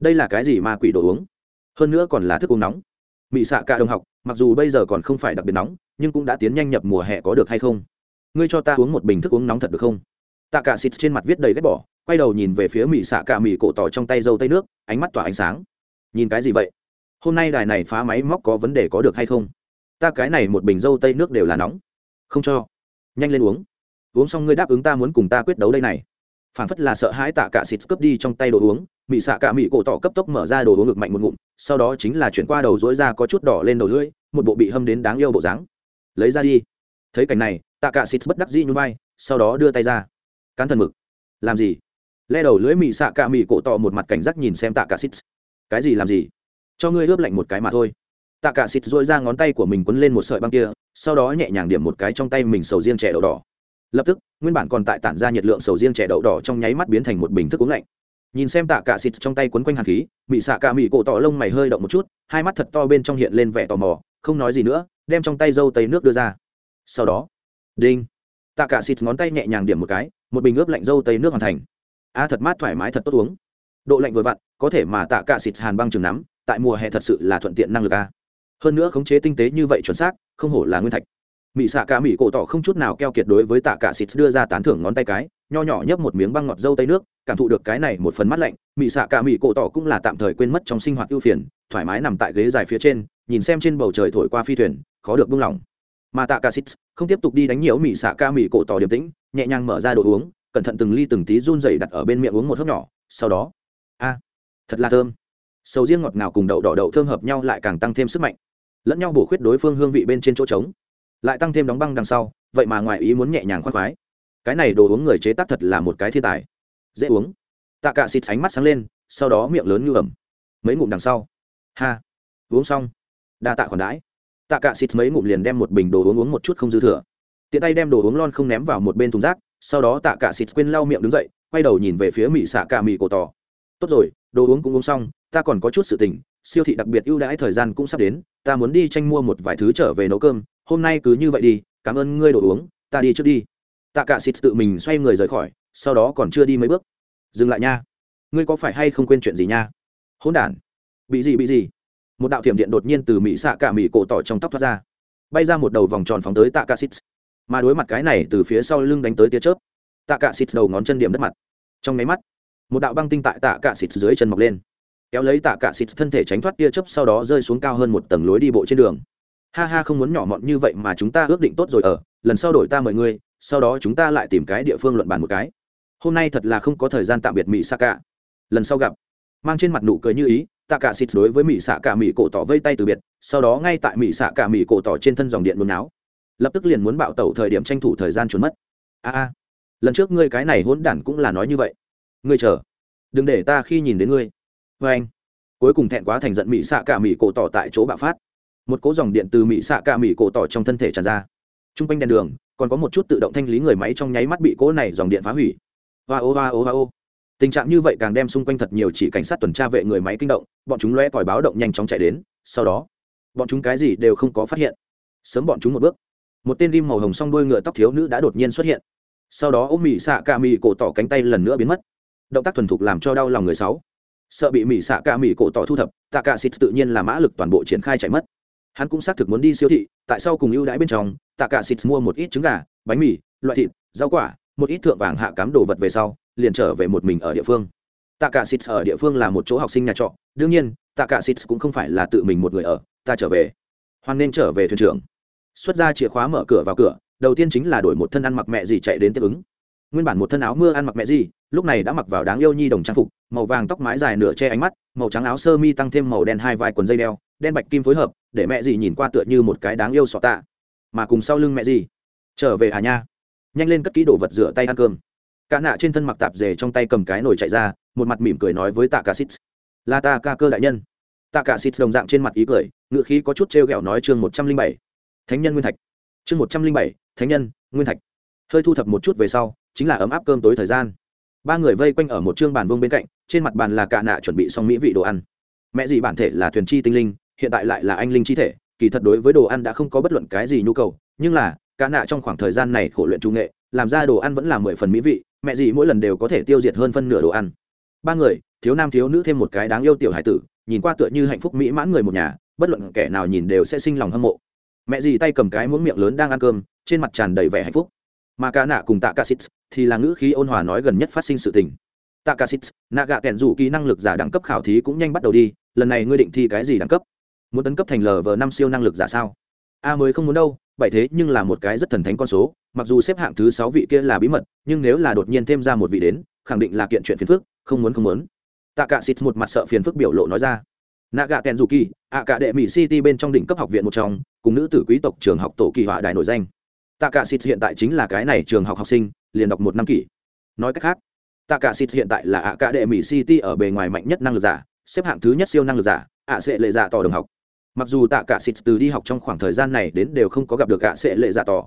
Đây là cái gì mà quỷ đồ uống? Hơn nữa còn là thức uống nóng. Mỹ xạ cả đồng học, mặc dù bây giờ còn không phải đặc biệt nóng, nhưng cũng đã tiến nhanh nhập mùa hè có được hay không? Ngươi cho ta uống một bình thức uống nóng thật được không? Tạ cả xịt trên mặt viết đầy ghét bỏ quay đầu nhìn về phía mỹ xạ cả mỹ cổ tỏ trong tay dâu tây nước, ánh mắt tỏa ánh sáng. Nhìn cái gì vậy? Hôm nay đài này phá máy móc có vấn đề có được hay không? Ta cái này một bình dâu tây nước đều là nóng. Không cho. Nhanh lên uống. Uống xong ngươi đáp ứng ta muốn cùng ta quyết đấu đây này. Phản phất là sợ hãi tạ cả xịt cướp đi trong tay đồ uống mỹ xạ cả mỹ cổ tỏ cấp tốc mở ra đồ uống ngực mạnh một ngụm, sau đó chính là chuyển qua đầu dối ra có chút đỏ lên đầu lưỡi, một bộ bị hâm đến đáng yêu bộ dáng. Lấy ra đi. Thấy cảnh này, tạ cả xịt bất đắc dĩ nhún vai, sau đó đưa tay ra. Cán thần mực. Làm gì? Le đầu lưới mỹ xạ cả mị cổ tỏ một mặt cảnh giác nhìn xem tạ cả xịt cái gì làm gì? Cho ngươi ướp lạnh một cái mà thôi. Tạ cả xịt dội ra ngón tay của mình quấn lên một sợi băng kia, sau đó nhẹ nhàng điểm một cái trong tay mình sầu riêng trẻ đậu đỏ. Lập tức, nguyên bản còn tại tản ra nhiệt lượng sầu riêng trẻ đậu đỏ trong nháy mắt biến thành một bình thức uống lạnh. Nhìn xem tạ cả xịt trong tay quấn quanh hàn khí mỹ xạ cả mị cổ tỏ lông mày hơi động một chút, hai mắt thật to bên trong hiện lên vẻ tò mò, không nói gì nữa, đem trong tay dâu tây nước đưa ra. Sau đó, đinh. Tạ cả xịt ngón tay nhẹ nhàng điểm một cái, một bình ướp lạnh dâu tây nước hoàn thành a thật mát thoải mái thật tốt uống. Độ lạnh vừa vặn, có thể mà tạ cả xịt hàn băng trường nắm, tại mùa hè thật sự là thuận tiện năng lực a. Hơn nữa khống chế tinh tế như vậy chuẩn xác, không hổ là nguyên thạch. Mỹ xạ cả mỹ cổ tỏ không chút nào keo kiệt đối với tạ cả xịt đưa ra tán thưởng ngón tay cái, nho nhỏ nhấp một miếng băng ngọt dâu tây nước, cảm thụ được cái này một phần mắt lạnh mỹ xạ cả mỹ cổ tỏ cũng là tạm thời quên mất trong sinh hoạt ưu phiền, thoải mái nằm tại ghế dài phía trên, nhìn xem trên bầu trời thổi qua phi thuyền, khó được buông lỏng. Mà tạ cả xịt không tiếp tục đi đánh nhiễu mỹ xạ cả mỹ cổ tỏ điềm tĩnh, nhẹ nhàng mở ra đồ uống cẩn thận từng ly từng tí run dày đặt ở bên miệng uống một hớp nhỏ, sau đó, a, thật là thơm. Sầu riêng ngọt ngào cùng đậu đỏ đậu thơm hợp nhau lại càng tăng thêm sức mạnh, lẫn nhau bổ khuyết đối phương hương vị bên trên chỗ trống, lại tăng thêm đóng băng đằng sau, vậy mà ngoài ý muốn nhẹ nhàng khoan khoái. Cái này đồ uống người chế tác thật là một cái thiên tài. Dễ uống. Tạ cạ xịt ánh mắt sáng lên, sau đó miệng lớn như ẩm. Mấy ngụm đằng sau. Ha. Uống xong. Đa tạ khoản đãi. Tạ cạ xịt mấy ngụm liền đem một bình đồ uống uống một chút không dư thừa. Tiện tay đem đồ uống lon không ném vào một bên thùng rác sau đó tạ cả xịt quên lau miệng đứng dậy, quay đầu nhìn về phía mỹ xạ cả mỹ cổ tỏ. Tốt rồi, đồ uống cũng uống xong, ta còn có chút sự tình, siêu thị đặc biệt ưu đãi thời gian cũng sắp đến, ta muốn đi tranh mua một vài thứ trở về nấu cơm, hôm nay cứ như vậy đi, cảm ơn ngươi đồ uống, ta đi trước đi. Tạ cả xịt tự mình xoay người rời khỏi, sau đó còn chưa đi mấy bước. Dừng lại nha, ngươi có phải hay không quên chuyện gì nha? Hỗn đản. Bị gì bị gì? Một đạo thiểm điện đột nhiên từ mỹ xạ cả mỹ cổ tỏ trong tóc thoát ra. Bay ra một đầu vòng tròn phóng tới tạ cả xịt mà đối mặt cái này từ phía sau lưng đánh tới tia chớp, tạ cả xịt đầu ngón chân điểm đất mặt. Trong máy mắt, một đạo băng tinh tại tạ cả xịt dưới chân mọc lên, kéo lấy tạ cả xịt thân thể tránh thoát tia chớp sau đó rơi xuống cao hơn một tầng lối đi bộ trên đường. Ha ha, không muốn nhỏ mọn như vậy mà chúng ta ước định tốt rồi ở, lần sau đổi ta mời ngươi, sau đó chúng ta lại tìm cái địa phương luận bàn một cái. Hôm nay thật là không có thời gian tạm biệt mỹ xạ cả lần sau gặp. Mang trên mặt nụ cười như ý, tạ cả xịt đối với mỹ xạ cả mỹ cổ tỏ vây tay từ biệt, sau đó ngay tại mỹ xạ cả mỹ cổ tỏ trên thân dòng điện nôn náo lập tức liền muốn bạo tẩu thời điểm tranh thủ thời gian trốn mất. A a, lần trước ngươi cái này hỗn đản cũng là nói như vậy. Ngươi chờ, đừng để ta khi nhìn đến ngươi. Vê anh, cuối cùng thẹn quá thành giận mỹ xạ cả mỹ cổ tỏ tại chỗ bạo phát. Một cố dòng điện từ mỹ xạ cả mỹ cổ tỏ trong thân thể tràn ra. T r u n g quanh đèn đường, còn có một chút tự động thanh lý người máy trong nháy mắt bị cố này dòng điện phá hủy. Hoa ô hoa ô hoa ô. Tình trạng như vậy càng đem xung quanh thật nhiều chỉ cảnh sát tuần tra vệ người máy kinh động, bọn chúng loe còi báo động nhanh chóng chạy đến. Sau đó, bọn chúng cái gì đều không có phát hiện. Sớm bọn chúng một bước một tên rim màu hồng song đôi đuôi ngựa tóc thiếu nữ đã đột nhiên xuất hiện. Sau đó ôm mỹ xạ cả mỹ cổ tỏ cánh tay lần nữa biến mất. Động tác thuần thục làm cho đau lòng người sáu. Sợ bị mỹ xạ cả mỹ cổ tỏ thu thập, tạ cả xịt tự nhiên là mã lực toàn bộ triển khai chạy mất. Hắn cũng xác thực muốn đi siêu thị, tại sao cùng ưu đãi bên trong, tạ cả xịt mua một ít trứng gà, bánh mì, loại thịt, rau quả, một ít thượng vàng hạ cám đồ vật về sau, liền trở về một mình ở địa phương. Tạ cả xịt ở địa phương là một chỗ học sinh nhà trọ, đương nhiên, tạ cả xịt cũng không phải là tự mình một người ở, ta trở về. Hoan nên trở về thuyền trưởng xuất ra chìa khóa mở cửa vào cửa, đầu tiên chính là đổi một thân ăn mặc mẹ gì chạy đến tiếp ứng. Nguyên bản một thân áo mưa ăn mặc mẹ gì, lúc này đã mặc vào đáng yêu nhi đồng trang phục, màu vàng tóc mái dài nửa che ánh mắt, màu trắng áo sơ mi tăng thêm màu đen hai vai quần dây đeo, đen bạch kim phối hợp, để mẹ gì nhìn qua tựa như một cái đáng yêu sọ tạ. Mà cùng sau lưng mẹ gì, trở về à nha. Nhanh lên cất kỹ đồ vật rửa tay ăn cơm. Cả nạ trên thân mặc tạp dề trong tay cầm cái nồi chạy ra, một mặt mỉm cười nói với tạ cả xít là ta ca cơ đại nhân. Tạ cả xít đồng dạng trên mặt ý cười ngựa khí có chút trêu ghẹo nói chương một trăm linh bảy thánh nhân nguyên thạch. Chương một trăm linh bảy, thánh nhân nguyên thạch. Hơi thu thập một chút về sau, chính là ấm áp cơm tối thời gian. Ba người vây quanh ở một chương bàn vương bên cạnh, trên mặt bàn là cả nạ chuẩn bị xong mỹ vị đồ ăn. Mẹ gì bản thể là thuyền chi tinh linh, hiện tại lại là anh linh chi thể, kỳ thật đối với đồ ăn đã không có bất luận cái gì nhu cầu, nhưng là, cả nạ trong khoảng thời gian này khổ luyện trung nghệ, làm ra đồ ăn vẫn là mười phần mỹ vị, mẹ gì mỗi lần đều có thể tiêu diệt hơn phân nửa đồ ăn. Ba người, thiếu nam thiếu nữ thêm một cái đáng yêu tiểu hải tử, nhìn qua tựa như hạnh phúc mỹ mãn người một nhà, bất luận kẻ nào nhìn đều sẽ sinh lòng hâm mộ mẹ gì tay cầm cái muỗng miệng lớn đang ăn cơm trên mặt tràn đầy vẻ hạnh phúc. Mà cả nạ cùng tạ ca sĩ thì là ngữ khí ôn hòa nói gần nhất phát sinh sự tình. Tạ ca sĩ, nạ gạ kèn rủ kỹ năng lực giả đẳng cấp khảo thí cũng nhanh bắt đầu đi lần này ngươi định thi cái gì đẳng cấp? Muốn tấn cấp thành lờ vờ năm siêu năng lực giả sao? A mới không muốn đâu vậy thế nhưng là một cái rất thần thánh con số mặc dù xếp hạng thứ sáu vị kia là bí mật nhưng nếu là đột nhiên thêm ra một vị đến khẳng định là kiện chuyện phiền phức không muốn không muốn. Tạ cả xịt một mặt sợ phiền phức biểu lộ nói ra nạ gạ kèn dù kỳ ạ cả đệ mỹ city bên trong đỉnh cấp học viện một trong, cùng nữ tử quý tộc trường học tổ kỳ họa đài nổi danh. Tạ cả xịt hiện tại chính là cái này trường học học sinh, liền đọc một năm kỷ. Nói cách khác tạ cả xịt hiện tại là ạ cả đệ mỹ city ở bề ngoài mạnh nhất năng lực giả, xếp hạng thứ nhất siêu năng lực giả, ạ sẽ lệ giả tỏ đồng học. Mặc dù tạ cả xịt từ đi học trong khoảng thời gian này đến đều không có gặp được ạ sẽ lệ giả tỏ.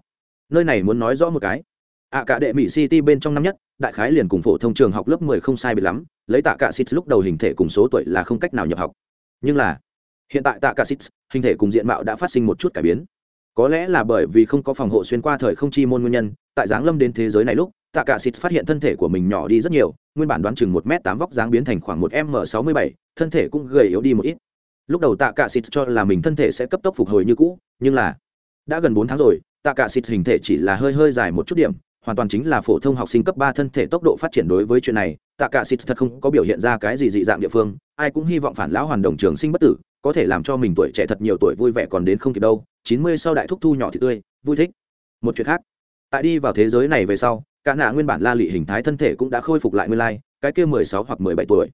Nơi này muốn nói rõ một cái ạ cả đệ mỹ city bên trong năm nhất, đại khái liền cùng phổ thông trường học lớp mười không sai biệt lắm, lấy tạ cả xịt lúc đầu hình thể cùng số tuổi là không cách nào nhập học nhưng là, hiện tại tạ cả xịt hình thể cùng diện mạo đã phát sinh một chút cải biến. Có lẽ là bởi vì không có phòng hộ xuyên qua thời không chi môn nguyên nhân, tại giáng lâm đến thế giới này lúc, tạ cả xịt phát hiện thân thể của mình nhỏ đi rất nhiều, nguyên bản đoán chừng một m tám vóc dáng biến thành khoảng một m sáu mươi bảy, thân thể cũng gầy yếu đi một ít. Lúc đầu tạ cả xịt cho là mình thân thể sẽ cấp tốc phục hồi như cũ, nhưng là, đã gần bốn tháng rồi, tạ cả xịt hình thể chỉ là hơi hơi dài một chút điểm hoàn toàn chính là phổ thông học sinh cấp ba thân thể tốc độ phát triển đối với chuyện này, tạ cả xịt thật không có biểu hiện ra cái gì dị dạng địa phương, ai cũng hy vọng phản lão hoàn đồng trường sinh bất tử, có thể làm cho mình tuổi trẻ thật nhiều tuổi vui vẻ còn đến không kịp đâu, chín mươi sau đại thúc thu nhỏ thì tươi, vui thích. Một chuyện khác, tại đi vào thế giới này về sau, cả nạ nguyên bản la lị hình thái thân thể cũng đã khôi phục lại nguyên lai, cái kia mười sáu hoặc mười bảy tuổi.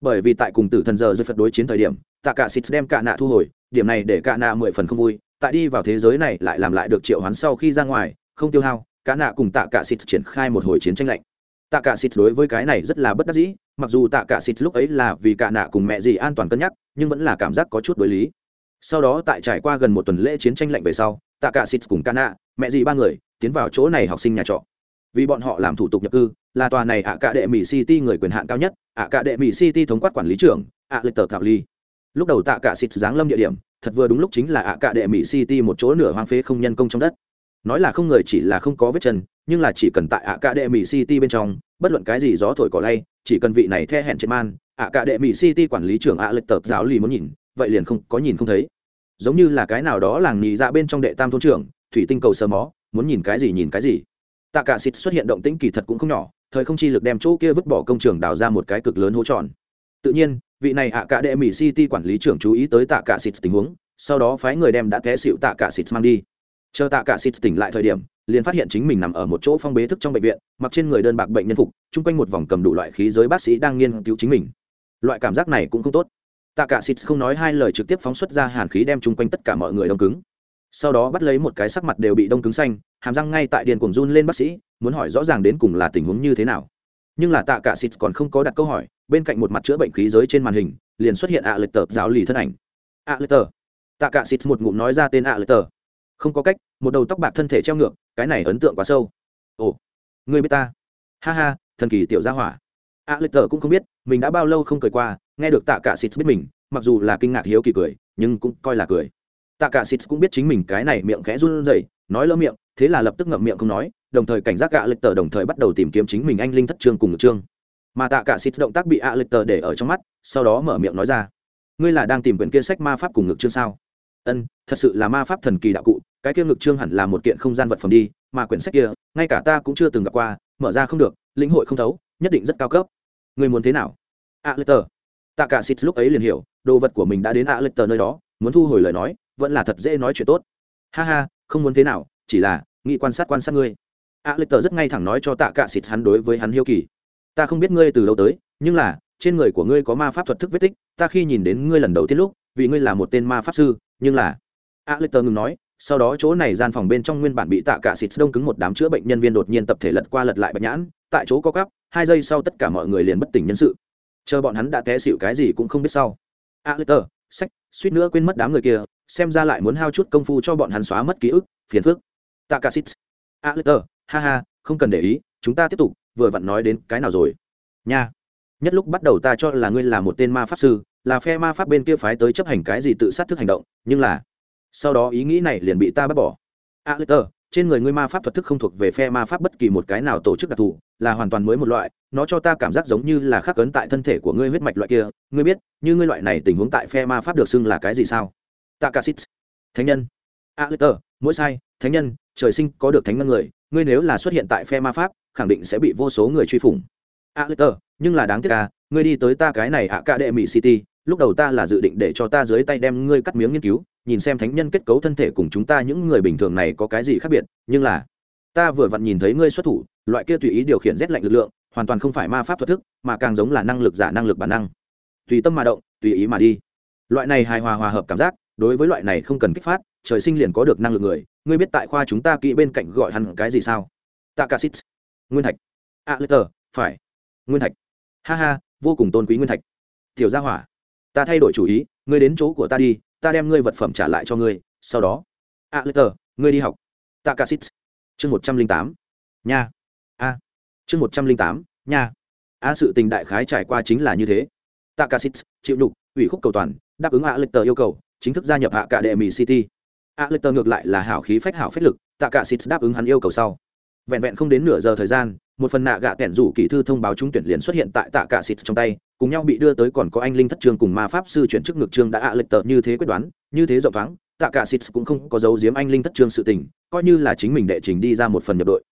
Bởi vì tại cùng tử thần giờ dưới phật đối chiến thời điểm, tạ cả xịt đem cả nạ thu hồi, điểm này để cả nạ mười phần không vui, tại đi vào thế giới này lại làm lại được triệu hoán sau khi ra ngoài, không tiêu hao cả nạ cùng tạ cả xịt triển khai một hồi chiến tranh lạnh. Tạ cả xịt đối với cái này rất là bất đắc dĩ, mặc dù tạ cả xịt lúc ấy là vì cả nạ cùng mẹ gì an toàn cân nhắc, nhưng vẫn là cảm giác có chút đối lý. Sau đó tại trải qua gần một tuần lễ chiến tranh lạnh về sau, tạ cả xịt cùng cả nạ, mẹ gì ba người, tiến vào chỗ này học sinh nhà trọ. Vì bọn họ làm thủ tục nhập cư, là tòa này ạ cả đệ mỹ city người quyền hạn cao nhất, ạ cả đệ mỹ city thống quát quản lý trưởng, ạ lịch tờ thảo ly. Lúc đầu tạ cả xịt giáng lâm địa điểm, thật vừa đúng lúc chính là ạ cả đệ mỹ city một chỗ nửa hoang phế không nhân công trong đất nói là không người chỉ là không có vết chân, nhưng là chỉ cần tại ạ cả đệ mỹ city bên trong, bất luận cái gì gió thổi cỏ lay, chỉ cần vị này the hẹn trên man ạ cả đệ mỹ city quản lý trưởng ạ lịch tờ giáo lì muốn nhìn, vậy liền không có nhìn không thấy. Giống như là cái nào đó làng nhì ra dạ bên trong đệ tam thôn trưởng, thủy tinh cầu sơ mó, muốn nhìn cái gì nhìn cái gì. Tạ cả xịt xuất hiện động tĩnh kỳ thật cũng không nhỏ, thời không chi lực đem chỗ kia vứt bỏ công trường đào ra một cái cực lớn hố tròn. Tự nhiên, vị này ạ cả đệ mỹ city quản lý trưởng chú ý tới tạ cả xịt tình huống, sau đó phái người đem đã té xịu tạ cả xịt mang đi chờ tạ cả xịt tỉnh lại thời điểm, liền phát hiện chính mình nằm ở một chỗ phong bế thức trong bệnh viện, mặc trên người đơn bạc bệnh nhân phục, chung quanh một vòng cầm đủ loại khí giới bác sĩ đang nghiên cứu chính mình. Loại cảm giác này cũng không tốt. Tạ cả xịt không nói hai lời trực tiếp phóng xuất ra hàn khí đem chung quanh tất cả mọi người đông cứng. Sau đó bắt lấy một cái sắc mặt đều bị đông cứng xanh, hàm răng ngay tại điền cuồng run lên bác sĩ, muốn hỏi rõ ràng đến cùng là tình huống như thế nào. Nhưng là tạ cả xịt còn không có đặt câu hỏi, bên cạnh một mặt chữa bệnh khí giới trên màn hình, liền xuất hiện ạ à lệch tờ giáo lì thân ảnh. Ạ à lệch tờ. Tạ cả xịt một ngụm nói ra tên ạ à lệch tờ không có cách, một đầu tóc bạc thân thể treo ngược, cái này ấn tượng quá sâu. Ồ người biết ta? Ha ha, thần kỳ tiểu gia hỏa. A lịch tờ cũng không biết, mình đã bao lâu không cười qua, nghe được tạ cả xịt biết mình, mặc dù là kinh ngạc hiếu kỳ cười, nhưng cũng coi là cười. Tạ cả xịt cũng biết chính mình cái này miệng khẽ run rẩy, nói lỡ miệng, thế là lập tức ngậm miệng không nói, đồng thời cảnh giác gạ lịch tờ đồng thời bắt đầu tìm kiếm chính mình anh linh thất trương cùng ngược trương. Mà tạ cả xịt động tác bị ạ lịch tờ để ở trong mắt, sau đó mở miệng nói ra. Ngươi là đang tìm quyển kia sách ma pháp cùng ngược trương sao? Ân, thật sự là ma pháp thần kỳ đạo cụ, cái kia ngực trương hẳn là một kiện không gian vật phẩm đi, mà quyển sách kia, ngay cả ta cũng chưa từng gặp qua, mở ra không được, lĩnh hội không thấu, nhất định rất cao cấp. Ngươi muốn thế nào? Ạ lê tờ tạ cả xịt lúc ấy liền hiểu, đồ vật của mình đã đến ạ lê tờ nơi đó, muốn thu hồi lời nói, vẫn là thật dễ nói chuyện tốt. Ha ha, không muốn thế nào, chỉ là, nghĩ quan sát quan sát ngươi. A lê tờ rất ngay thẳng nói cho tạ cả xịt hắn đối với hắn hiếu kỳ. Ta không biết ngươi từ đâu tới, nhưng là, trên người của ngươi có ma pháp thuật thức vết tích, ta khi nhìn đến ngươi lần đầu tiên lúc, vì ngươi là một tên ma pháp sư nhưng là, a lệch tờ ngừng nói, sau đó chỗ này gian phòng bên trong nguyên bản bị tạ cả xịt đông cứng một đám chữa bệnh nhân viên đột nhiên tập thể lật qua lật lại bạch nhãn, tại chỗ có cắp hai giây sau tất cả mọi người liền bất tỉnh nhân sự. Chờ bọn hắn đã té xịu cái gì cũng không biết sau. A lệch tờ, sách, suýt nữa quên mất đám người kia, xem ra lại muốn hao chút công phu cho bọn hắn xóa mất ký ức, phiền phức. Tạ cả xịt, a lê tờ, ha ha, không cần để ý, chúng ta tiếp tục, vừa vặn nói đến cái nào rồi? Nha, nhất lúc bắt đầu ta cho là ngươi là một tên ma pháp sư là phe ma pháp bên kia phái tới chấp hành cái gì tự sát thức hành động, nhưng là, sau đó ý nghĩ này liền bị ta bắt bỏ. A lê tờ trên người ngươi ma pháp thuật thức không thuộc về phe ma pháp bất kỳ một cái nào tổ chức đặc thù, là hoàn toàn mới một loại, nó cho ta cảm giác giống như là khắc cấn tại thân thể của ngươi huyết mạch loại kia. Ngươi biết, như ngươi loại này tình huống tại phe ma pháp được xưng là cái gì sao? Takasit thánh nhân. A lê tờ mỗi sai, thánh nhân, trời sinh có được thánh ngân người, ngươi nếu là xuất hiện tại phe ma pháp, khẳng định sẽ bị vô số người truy phủng. A lê tờ nhưng là đáng tiếc à ngươi đi tới ta cái này ạ ca đệ mỹ city lúc đầu ta là dự định để cho ta dưới tay đem ngươi cắt miếng nghiên cứu, nhìn xem thánh nhân kết cấu thân thể cùng chúng ta những người bình thường này có cái gì khác biệt, nhưng là, ta vừa vặn nhìn thấy ngươi xuất thủ, loại kia tùy ý điều khiển rét lạnh lực lượng, hoàn toàn không phải ma pháp thuật thức, mà càng giống là năng lực giả năng lực bản năng. Tùy tâm mà động, tùy ý mà đi. Loại này hài hòa hòa hợp cảm giác, đối với loại này không cần kích phát, trời sinh liền có được năng lực người, ngươi biết tại khoa chúng ta kỹ bên cạnh gọi hẳn cái gì sao? Takasit. Nguyên thạch. A lê tờ phải. Nguyên thạch. Ha ha, vô cùng tôn quý nguyên thạch. Tiểu gia hỏa ta thay đổi chủ ý, ngươi đến chỗ của ta đi, ta đem ngươi vật phẩm trả lại cho ngươi, sau đó. A lê tờ, ngươi đi học. Takasit chương một trăm linh tám. Nha. A. Chương một trăm linh tám. Nha. A, sự tình đại khái trải qua chính là như thế. Takasit chịu nhục, ủy khúc cầu toàn, đáp ứng a, lê tờ yêu cầu, chính thức gia nhập hạ cả đệ mỹ city. A, lê tờ ngược lại là hảo khí phách, hảo phách lực tạ cả xịt đáp ứng hắn yêu cầu sau. Vẹn vẹn không đến nửa giờ thời gian, một phần nạ gạ kẻn rủ kỳ thư thông báo trúng tuyển liền xuất hiện tại tạ cả xịt trong tay cùng nhau bị đưa tới còn có anh linh thất trường cùng ma pháp sư chuyển chức ngược trường đã ạ lệch tờ như thế quyết đoán như thế rộng vắng tạ cả xịt cũng không có dấu giếm anh linh thất trường sự tình coi như là chính mình đệ trình đi ra một phần nhập đội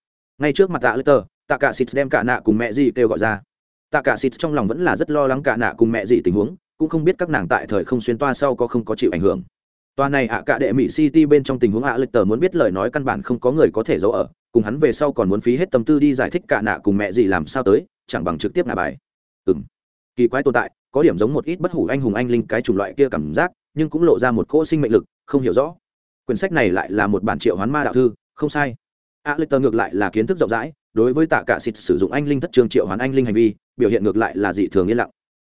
ngay trước mặt tạ lệch tờ tạ cả xịt đem cả nạ cùng mẹ gì kêu gọi ra tạ cả xịt trong lòng vẫn là rất lo lắng cả nạ cùng mẹ gì tình huống cũng không biết các nàng tại thời không xuyên toa sau có không có chịu ảnh hưởng Toa này ạ cả đệ mỹ City bên trong tình huống ạ lịch tờ muốn biết lời nói căn bản không có người có thể giấu ở, cùng hắn về sau còn muốn phí hết tâm tư đi giải thích cả nạ cùng mẹ gì làm sao tới, chẳng bằng trực tiếp ngả bài. Ừm. Kỳ quái tồn tại, có điểm giống một ít bất hủ anh hùng anh linh cái chủng loại kia cảm giác, nhưng cũng lộ ra một cỗ sinh mệnh lực, không hiểu rõ. Quyển sách này lại là một bản triệu hoán ma đạo thư, không sai. ạ lịch tờ ngược lại là kiến thức rộng rãi, đối với tạ cả xịt sử dụng anh linh thất trường triệu hoán anh linh hành vi, biểu hiện ngược lại là dị thường yên lặng.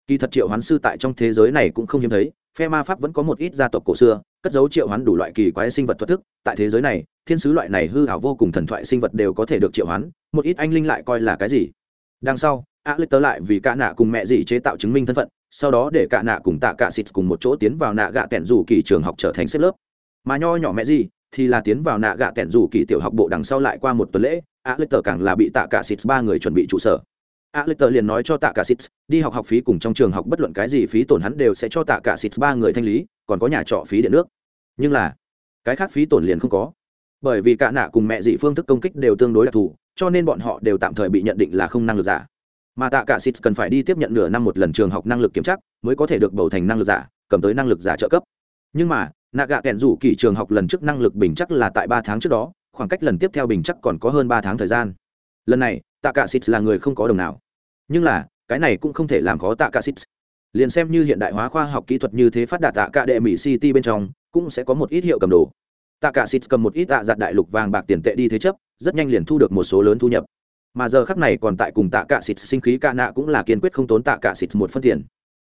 Kỳ thật triệu hoán sư tại trong thế giới này cũng không hiếm thấy, phe ma pháp vẫn có một ít gia tộc cổ xưa cất dấu triệu hoán đủ loại kỳ quái sinh vật thuật thức tại thế giới này thiên sứ loại này hư hảo vô cùng thần thoại sinh vật đều có thể được triệu hoán một ít anh linh lại coi là cái gì đằng sau a lê tớ lại vì cả nạ cùng mẹ dì chế tạo chứng minh thân phận, sau đó để cả nạ cùng tạ cả xịt cùng một chỗ tiến vào nạ gạ kẹn rủ kỳ trường học trở thành xếp lớp. Mà nho nhỏ mẹ dì thì là tiến vào nạ gạ kẹn rủ kỳ tiểu học bộ đằng sau lại qua một tuần lễ, a lê tớ càng là bị tạ cả xịt ba người chuẩn bị trụ sở. A lê tớ liền nói cho tạ cả xịt, đi học học phí cùng trong trường học bất luận cái gì phí tổn hắn đều sẽ cho tạ cả xịt ba người thanh lý, còn có nhà trọ phí điện nước. Nhưng là, cái khác phí tổn liền không có. Bởi vì cả nạ cùng mẹ dị phương thức công kích đều tương đối đặc thù, cho nên bọn họ đều tạm thời bị nhận định là không năng lực giả mà tạ cả xịt cần phải đi tiếp nhận nửa năm một lần trường học năng lực kiểm tra mới có thể được bầu thành năng lực giả, cầm tới năng lực giả trợ cấp. Nhưng mà nạ gạ kẹn rủ kỳ trường học lần trước năng lực bình chắc là tại ba tháng trước đó, khoảng cách lần tiếp theo bình chắc còn có hơn ba tháng thời gian. Lần này, tạ cả xịt là người không có đồng nào. Nhưng là, cái này cũng không thể làm khó tạ cả xịt liền xem như hiện đại hóa khoa học kỹ thuật như thế phát đạt tạ cả đệ mỹ city bên trong, cũng sẽ có một ít hiệu cầm đồ. Tạ cả xịt cầm một ít tạ giặt đại lục vàng bạc tiền tệ đi thế chấp, rất nhanh liền thu được một số lớn thu nhập mà giờ khắc này còn tại cùng tạ cả xịt sinh khí ca nạ cũng là kiên quyết không tốn tạ cả xịt một phân tiền.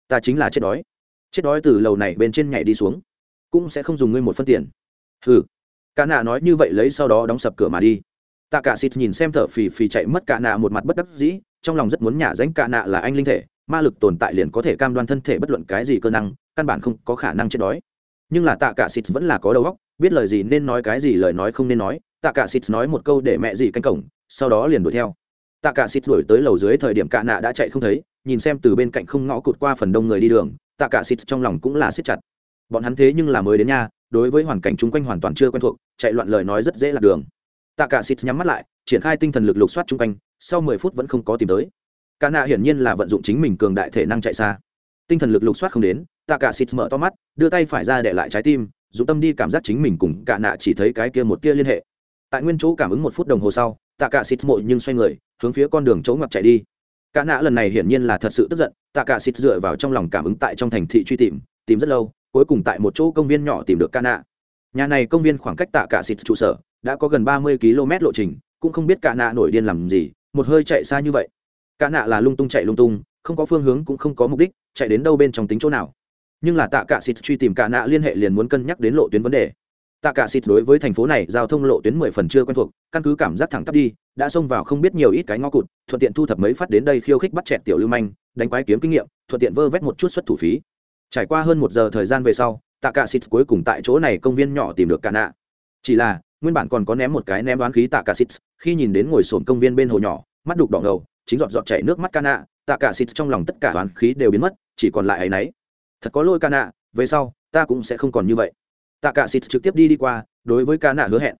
Ta chính là chết đói. Chết đói từ lầu này bên trên nhảy đi xuống. Cũng sẽ không dùng ngươi một phân tiền. Hừ. Ca nạ nói như vậy lấy sau đó đóng sập cửa mà đi. Tạ cả xịt nhìn xem thở phì phì chạy mất ca nạ một mặt bất đắc dĩ, trong lòng rất muốn nhả danh cạ nạ là anh linh thể, ma lực tồn tại liền có thể cam đoan thân thể bất luận cái gì cơ năng, căn bản không có khả năng chết đói. Nhưng là tạ cả xịt vẫn là có đầu óc, biết lời gì nên nói cái gì lời nói không nên nói, tạ cả xịt nói một câu để mẹ gì canh cổng sau đó liền đuổi theo. Tạ cả xịt đuổi tới lầu dưới thời điểm cạ nạ đã chạy không thấy nhìn xem từ bên cạnh không ngõ cụt qua phần đông người đi đường tạ cả xịt trong lòng cũng là siết chặt. Bọn hắn thế nhưng là mới đến nhà, đối với hoàn cảnh chung quanh hoàn toàn chưa quen thuộc chạy loạn lời nói rất dễ lạc đường. Tạ cả xịt nhắm mắt lại triển khai tinh thần lực lục soát chung quanh sau mười phút vẫn không có tìm tới. Cả nạ hiển nhiên là vận dụng chính mình cường đại thể năng chạy xa. Tinh thần lực lục soát không đến tạ cả xịt mở to mắt đưa tay phải ra để lại trái tim dùng tâm đi cảm giác chính mình cùng cả nạ chỉ thấy cái kia một kia liên hệ. Tại nguyên chỗ cảm ứng một phút đồng hồ sau tạ cả xịt mội nhưng xoay người, hướng phía con đường chỗ ngoặt chạy đi. Cả nạ lần này hiển nhiên là thật sự tức giận, tạ cả xịt dựa vào trong lòng cảm ứng tại trong thành thị truy tìm tìm rất lâu, cuối cùng tại một chỗ công viên nhỏ tìm được cả nạ nhà này công viên khoảng cách tạ cả xịt trụ sở đã có gần ba mươi km lộ trình, cũng không biết cả nạ nổi điên làm gì, một hơi chạy xa như vậy. Cả nạ là lung tung chạy lung tung, không có phương hướng cũng không có mục đích, chạy đến đâu bên trong tính chỗ nào. Nhưng là tạ cả xịt truy tìm cả nạ liên hệ liền muốn cân nhắc đến lộ tuyến vấn đề tạ cả xịt đối với thành phố này giao thông lộ tuyến mười phần chưa quen thuộc, căn cứ cảm giác thẳng tắp đi, đã xông vào không biết nhiều ít cái ngõ cụt, thuận tiện thu thập mấy phát đến đây khiêu khích bắt chẹt tiểu lưu manh, đánh quái kiếm kinh nghiệm, thuận tiện vơ vét một chút xuất thủ phí. Trải qua hơn một giờ thời gian về sau, tạ cả xịt cuối cùng tại chỗ này công viên nhỏ tìm được cả nạ. Chỉ là, nguyên bản còn có ném một cái ném đoán khí tạ cả xịt khi nhìn đến ngồi sồn công viên bên hồ nhỏ, mắt đục đỏ ngầu, chính giọt giọt chảy nước mắt cana tạ cả xịt trong lòng tất cả đoán khí đều biến mất, chỉ còn lại ấy nấy thật có lỗi cana về sau, ta cũng sẽ không còn như vậy tạ cả xịt trực tiếp đi đi qua, đối với cana hứa hẹn.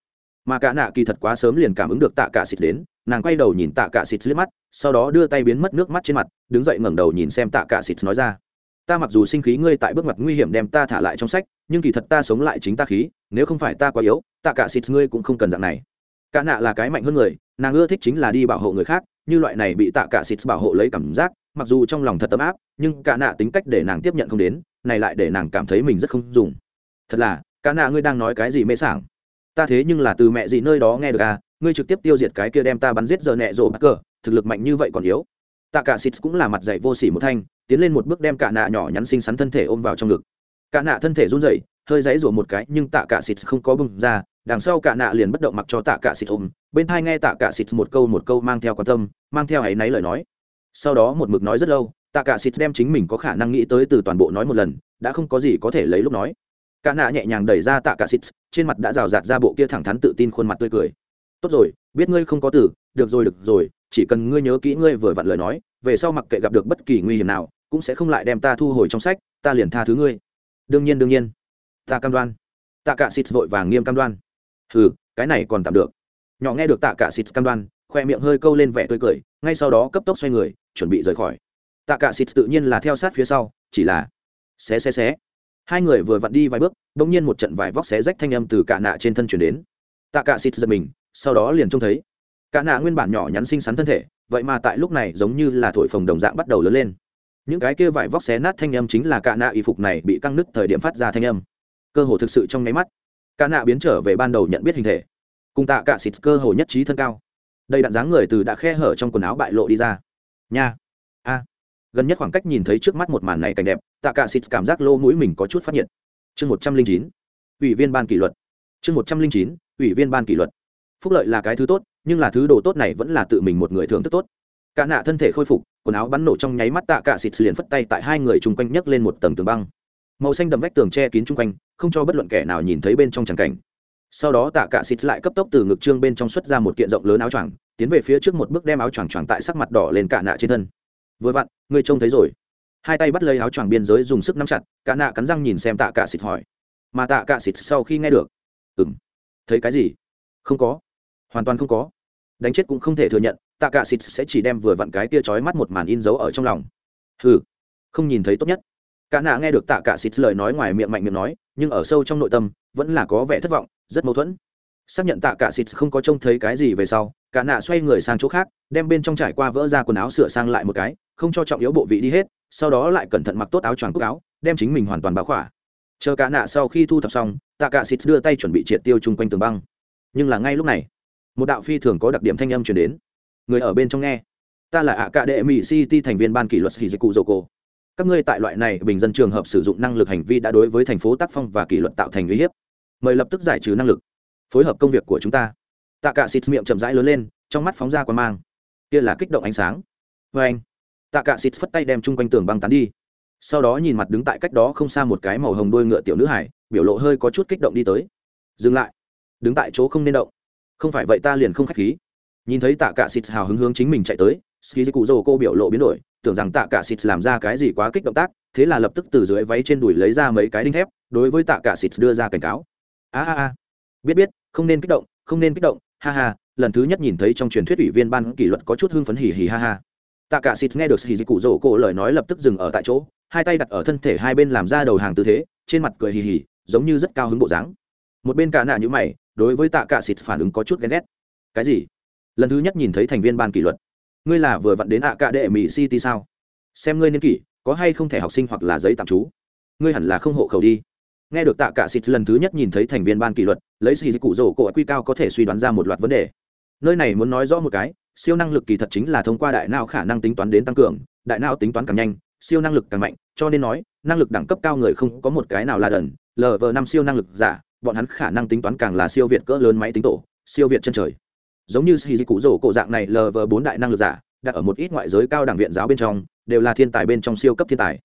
Mà cả nạ kỳ thật quá sớm liền cảm ứng được tạ cả xịt đến, nàng quay đầu nhìn tạ cả xịt liếc mắt, sau đó đưa tay biến mất nước mắt trên mặt, đứng dậy ngẩng đầu nhìn xem tạ cả xịt nói ra. Ta mặc dù sinh khí ngươi tại bước ngoặt nguy hiểm đem ta thả lại trong sách, nhưng kỳ thật ta sống lại chính ta khí, nếu không phải ta quá yếu, tạ cả xịt ngươi cũng không cần dạng này. Cả nạ là cái mạnh hơn người, nàng ưa thích chính là đi bảo hộ người khác, như loại này bị tạ cả xịt bảo hộ lấy cảm giác, mặc dù trong lòng thật ấm áp, nhưng cả nạ tính cách để nàng tiếp nhận không đến, này lại để nàng cảm thấy mình rất không dùng. Thật là cả nạ, ngươi đang nói cái gì mê sảng? Ta thế nhưng là từ mẹ gì nơi đó nghe được à? Ngươi trực tiếp tiêu diệt cái kia đem ta bắn giết giờ nẹ rổ bắc cờ, thực lực mạnh như vậy còn yếu. Tạ cả xịt cũng là mặt dạy vô sỉ một thanh, tiến lên một bước đem cả nạ nhỏ nhắn xinh xắn thân thể ôm vào trong ngực. Cả nạ thân thể run rẩy, hơi dãy rủa một cái, nhưng tạ cả xịt không có bung ra, đằng sau cả nạ liền bất động mặc cho tạ cả xịt ôm. Bên thai nghe tạ cả xịt một câu một câu mang theo quan tâm, mang theo áy náy lời nói. Sau đó một mực nói rất lâu, tạ cả xịt đem chính mình có khả năng nghĩ tới từ toàn bộ nói một lần, đã không có gì có thể lấy lúc nói cả nạ nhẹ nhàng đẩy ra tạ cả xịt trên mặt đã rào rạt ra bộ kia thẳng thắn tự tin khuôn mặt tươi cười. Tốt rồi biết ngươi không có tử, được rồi được rồi chỉ cần ngươi nhớ kỹ ngươi vừa vặn lời nói về sau mặc kệ gặp được bất kỳ nguy hiểm nào cũng sẽ không lại đem ta thu hồi trong sách ta liền tha thứ ngươi. Đương nhiên đương nhiên. Ta cam đoan. Tạ cả xịt vội vàng nghiêm cam đoan. Hừ cái này còn tạm được. Nhỏ nghe được tạ cả xịt cam đoan khoe miệng hơi câu lên vẻ tươi cười ngay sau đó cấp tốc xoay người chuẩn bị rời khỏi. Tạ cả xịt tự nhiên là theo sát phía sau chỉ là xé xé xé hai người vừa vặn đi vài bước, bỗng nhiên một trận vải vóc xé rách thanh âm từ cả nạ trên thân chuyển đến. Tạ cả xịt giật mình, sau đó liền trông thấy. Cả nạ nguyên bản nhỏ nhắn xinh xắn thân thể, vậy mà tại lúc này giống như là thổi phồng đồng dạng bắt đầu lớn lên. Những cái kia vải vóc xé nát thanh âm chính là cả nạ y phục này bị căng nứt thời điểm phát ra thanh âm. Cơ hồ thực sự trong nháy mắt, cả nạ biến trở về ban đầu nhận biết hình thể. Cùng tạ cả xịt cơ hồ nhất trí thân cao. Đây đạn dáng người từ đã khe hở trong quần áo bại lộ đi ra. Nha! Gần nhất khoảng cách nhìn thấy trước mắt một màn này cảnh đẹp, tạ cả xịt cảm giác lô mũi mình có chút phát nhiệt. Chương một trăm linh chín, ủy viên ban kỷ luật. Chương một trăm linh chín, ủy viên ban kỷ luật. Phúc lợi là cái thứ tốt, nhưng là thứ đồ tốt này vẫn là tự mình một người thưởng thức tốt. Cả nạ thân thể khôi phục, quần áo bắn nổ trong nháy mắt tạ cả xịt liền phất tay tại hai người chung quanh nhấc lên một tầng tường băng. Màu xanh đậm vách tường che kín chung quanh, không cho bất luận kẻ nào nhìn thấy bên trong tràng cảnh. Sau đó tạ cả xịt lại cấp tốc từ ngực trương bên trong xuất ra một kiện rộng lớn áo choàng, tiến về phía trước một bước đem áo choàng choàng tại sắc mặt đỏ lên cả nạ trên thân vừa vặn, ngươi trông thấy rồi. Hai tay bắt lấy áo choàng biên giới dùng sức nắm chặt, cả nạ cắn răng nhìn xem tạ cả xịt hỏi. Mà tạ cả xịt sau khi nghe được, ừm, thấy cái gì? Không có, hoàn toàn không có. Đánh chết cũng không thể thừa nhận, tạ cả xịt sẽ chỉ đem vừa vặn cái tia chói mắt một màn in dấu ở trong lòng. Hừ, không nhìn thấy tốt nhất. Cả nạ nghe được tạ cả xịt lời nói ngoài miệng mạnh miệng nói, nhưng ở sâu trong nội tâm, vẫn là có vẻ thất vọng, rất mâu thuẫn. Xác nhận tạ cả xịt không có trông thấy cái gì về sau cả nạ xoay người sang chỗ khác, đem bên trong trải qua vỡ ra quần áo sửa sang lại một cái, không cho trọng yếu bộ vị đi hết, sau đó lại cẩn thận mặc tốt áo choàng cúc áo, đem chính mình hoàn toàn báo khỏa. Chờ cả nạ sau khi thu thập xong tạ cả xịt đưa tay chuẩn bị triệt tiêu chung quanh tường băng. Nhưng là ngay lúc này, một đạo phi thường có đặc điểm thanh âm truyền đến. Người ở bên trong nghe. Ta là ạ cạ đệ mỹ city thành viên ban kỷ luật hizuku joko các ngươi tại loại này bình dân trường hợp sử dụng năng lực hành vi đã đối với thành phố tác phong và kỷ luật tạo thành uy hiếp. Mời lập tức giải trừ năng lực. Phối hợp công việc của chúng ta tạ cả xịt miệng chậm rãi lớn lên, trong mắt phóng ra quan mang. Kia là kích động ánh sáng. Vê anh, tạ cả xịt phất tay đem chung quanh tường băng tán đi. Sau đó nhìn mặt đứng tại cách đó không xa một cái màu hồng đôi ngựa tiểu nữ hải, biểu lộ hơi có chút kích động đi tới. Dừng lại. Đứng tại chỗ không nên động. Không phải vậy ta liền không khách khí. Nhìn thấy tạ cả xịt hào hứng hướng chính mình chạy tới ski cụ dô cô biểu lộ biến đổi, tưởng rằng tạ cả xịt làm ra cái gì quá kích động tác, thế là lập tức từ dưới váy trên đùi lấy ra mấy cái đinh thép, đối với tạ cả xịt đưa ra cảnh cáo. A a a. Biết biết, không nên kích động, không nên kích động ha ha, lần thứ nhất nhìn thấy trong truyền thuyết ủy viên ban kỷ luật có chút hưng phấn hỉ hỉ ha ha. Tạ cả xịt nghe được hỉ cụ rổ cổ lời nói lập tức dừng ở tại chỗ, hai tay đặt ở thân thể hai bên làm ra đầu hàng tư thế, trên mặt cười hì hì, giống như rất cao hứng bộ dáng. Một bên cả nạ như mày, đối với tạ cả xịt phản ứng có chút ghen ghét. Cái gì? Lần thứ nhất nhìn thấy thành viên ban kỷ luật. Ngươi là vừa vặn đến ạ cả đệ mỹ city sao? Xem ngươi niên kỷ, có hay không thể học sinh hoặc là giấy tạm trú? Ngươi hẳn là không hộ khẩu đi nghe được tạ cả xịt lần thứ nhất nhìn thấy thành viên ban kỷ luật lấy xì cụ rổ cổ quy cao có thể suy đoán ra một loạt vấn đề. Nơi này muốn nói rõ một cái siêu năng lực kỳ thật chính là thông qua đại não khả năng tính toán đến tăng cường đại não tính toán càng nhanh siêu năng lực càng mạnh cho nên nói năng lực đẳng cấp cao người không có một cái nào là đần lv năm siêu năng lực giả bọn hắn khả năng tính toán càng là siêu việt cỡ lớn máy tính tổ siêu việt chân trời. Giống như sĩ cụ rổ cổ dạng này lv bốn đại năng lực giả đặt ở một ít ngoại giới cao đẳng viện giáo bên trong đều là thiên tài bên trong siêu cấp thiên tài.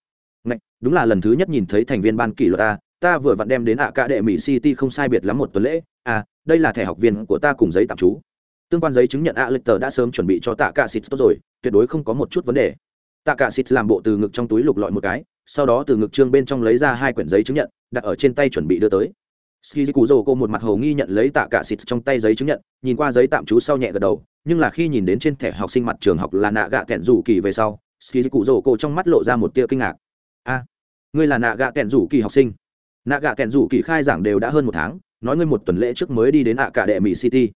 Ngạch, đúng là lần thứ nhất nhìn thấy thành viên ban kỷ luật ta ta vừa vặn đem đến ạ cả đệ mỹ city không sai biệt lắm một tuần lễ. À đây là thẻ học viên của ta cùng giấy tạm trú. Tương quan giấy chứng nhận ạ lịch tờ đã sớm chuẩn bị cho tạ cả xịt tốt rồi, tuyệt đối không có một chút vấn đề. Tạ cả xịt làm bộ từ ngực trong túi lục lọi một cái, sau đó từ ngực trương bên trong lấy ra hai quyển giấy chứng nhận, đặt ở trên tay chuẩn bị đưa tới. Ski cô một mặt hầu nghi nhận lấy tạ cả xịt trong tay giấy chứng nhận, nhìn qua giấy tạm trú sau nhẹ gật đầu, nhưng là khi nhìn đến trên thẻ học sinh mặt trường học là nạ gạ kẹn rủ kỳ về sau ski cô trong mắt lộ ra một tia kinh ngạc. A ngươi là nạ gạ kẹn rủ kỳ học sinh nạ gạ kẹn rủ kỳ khai giảng đều đã hơn một tháng, nói ngươi một tuần lễ trước mới đi đến ạ cả đệ mỹ city.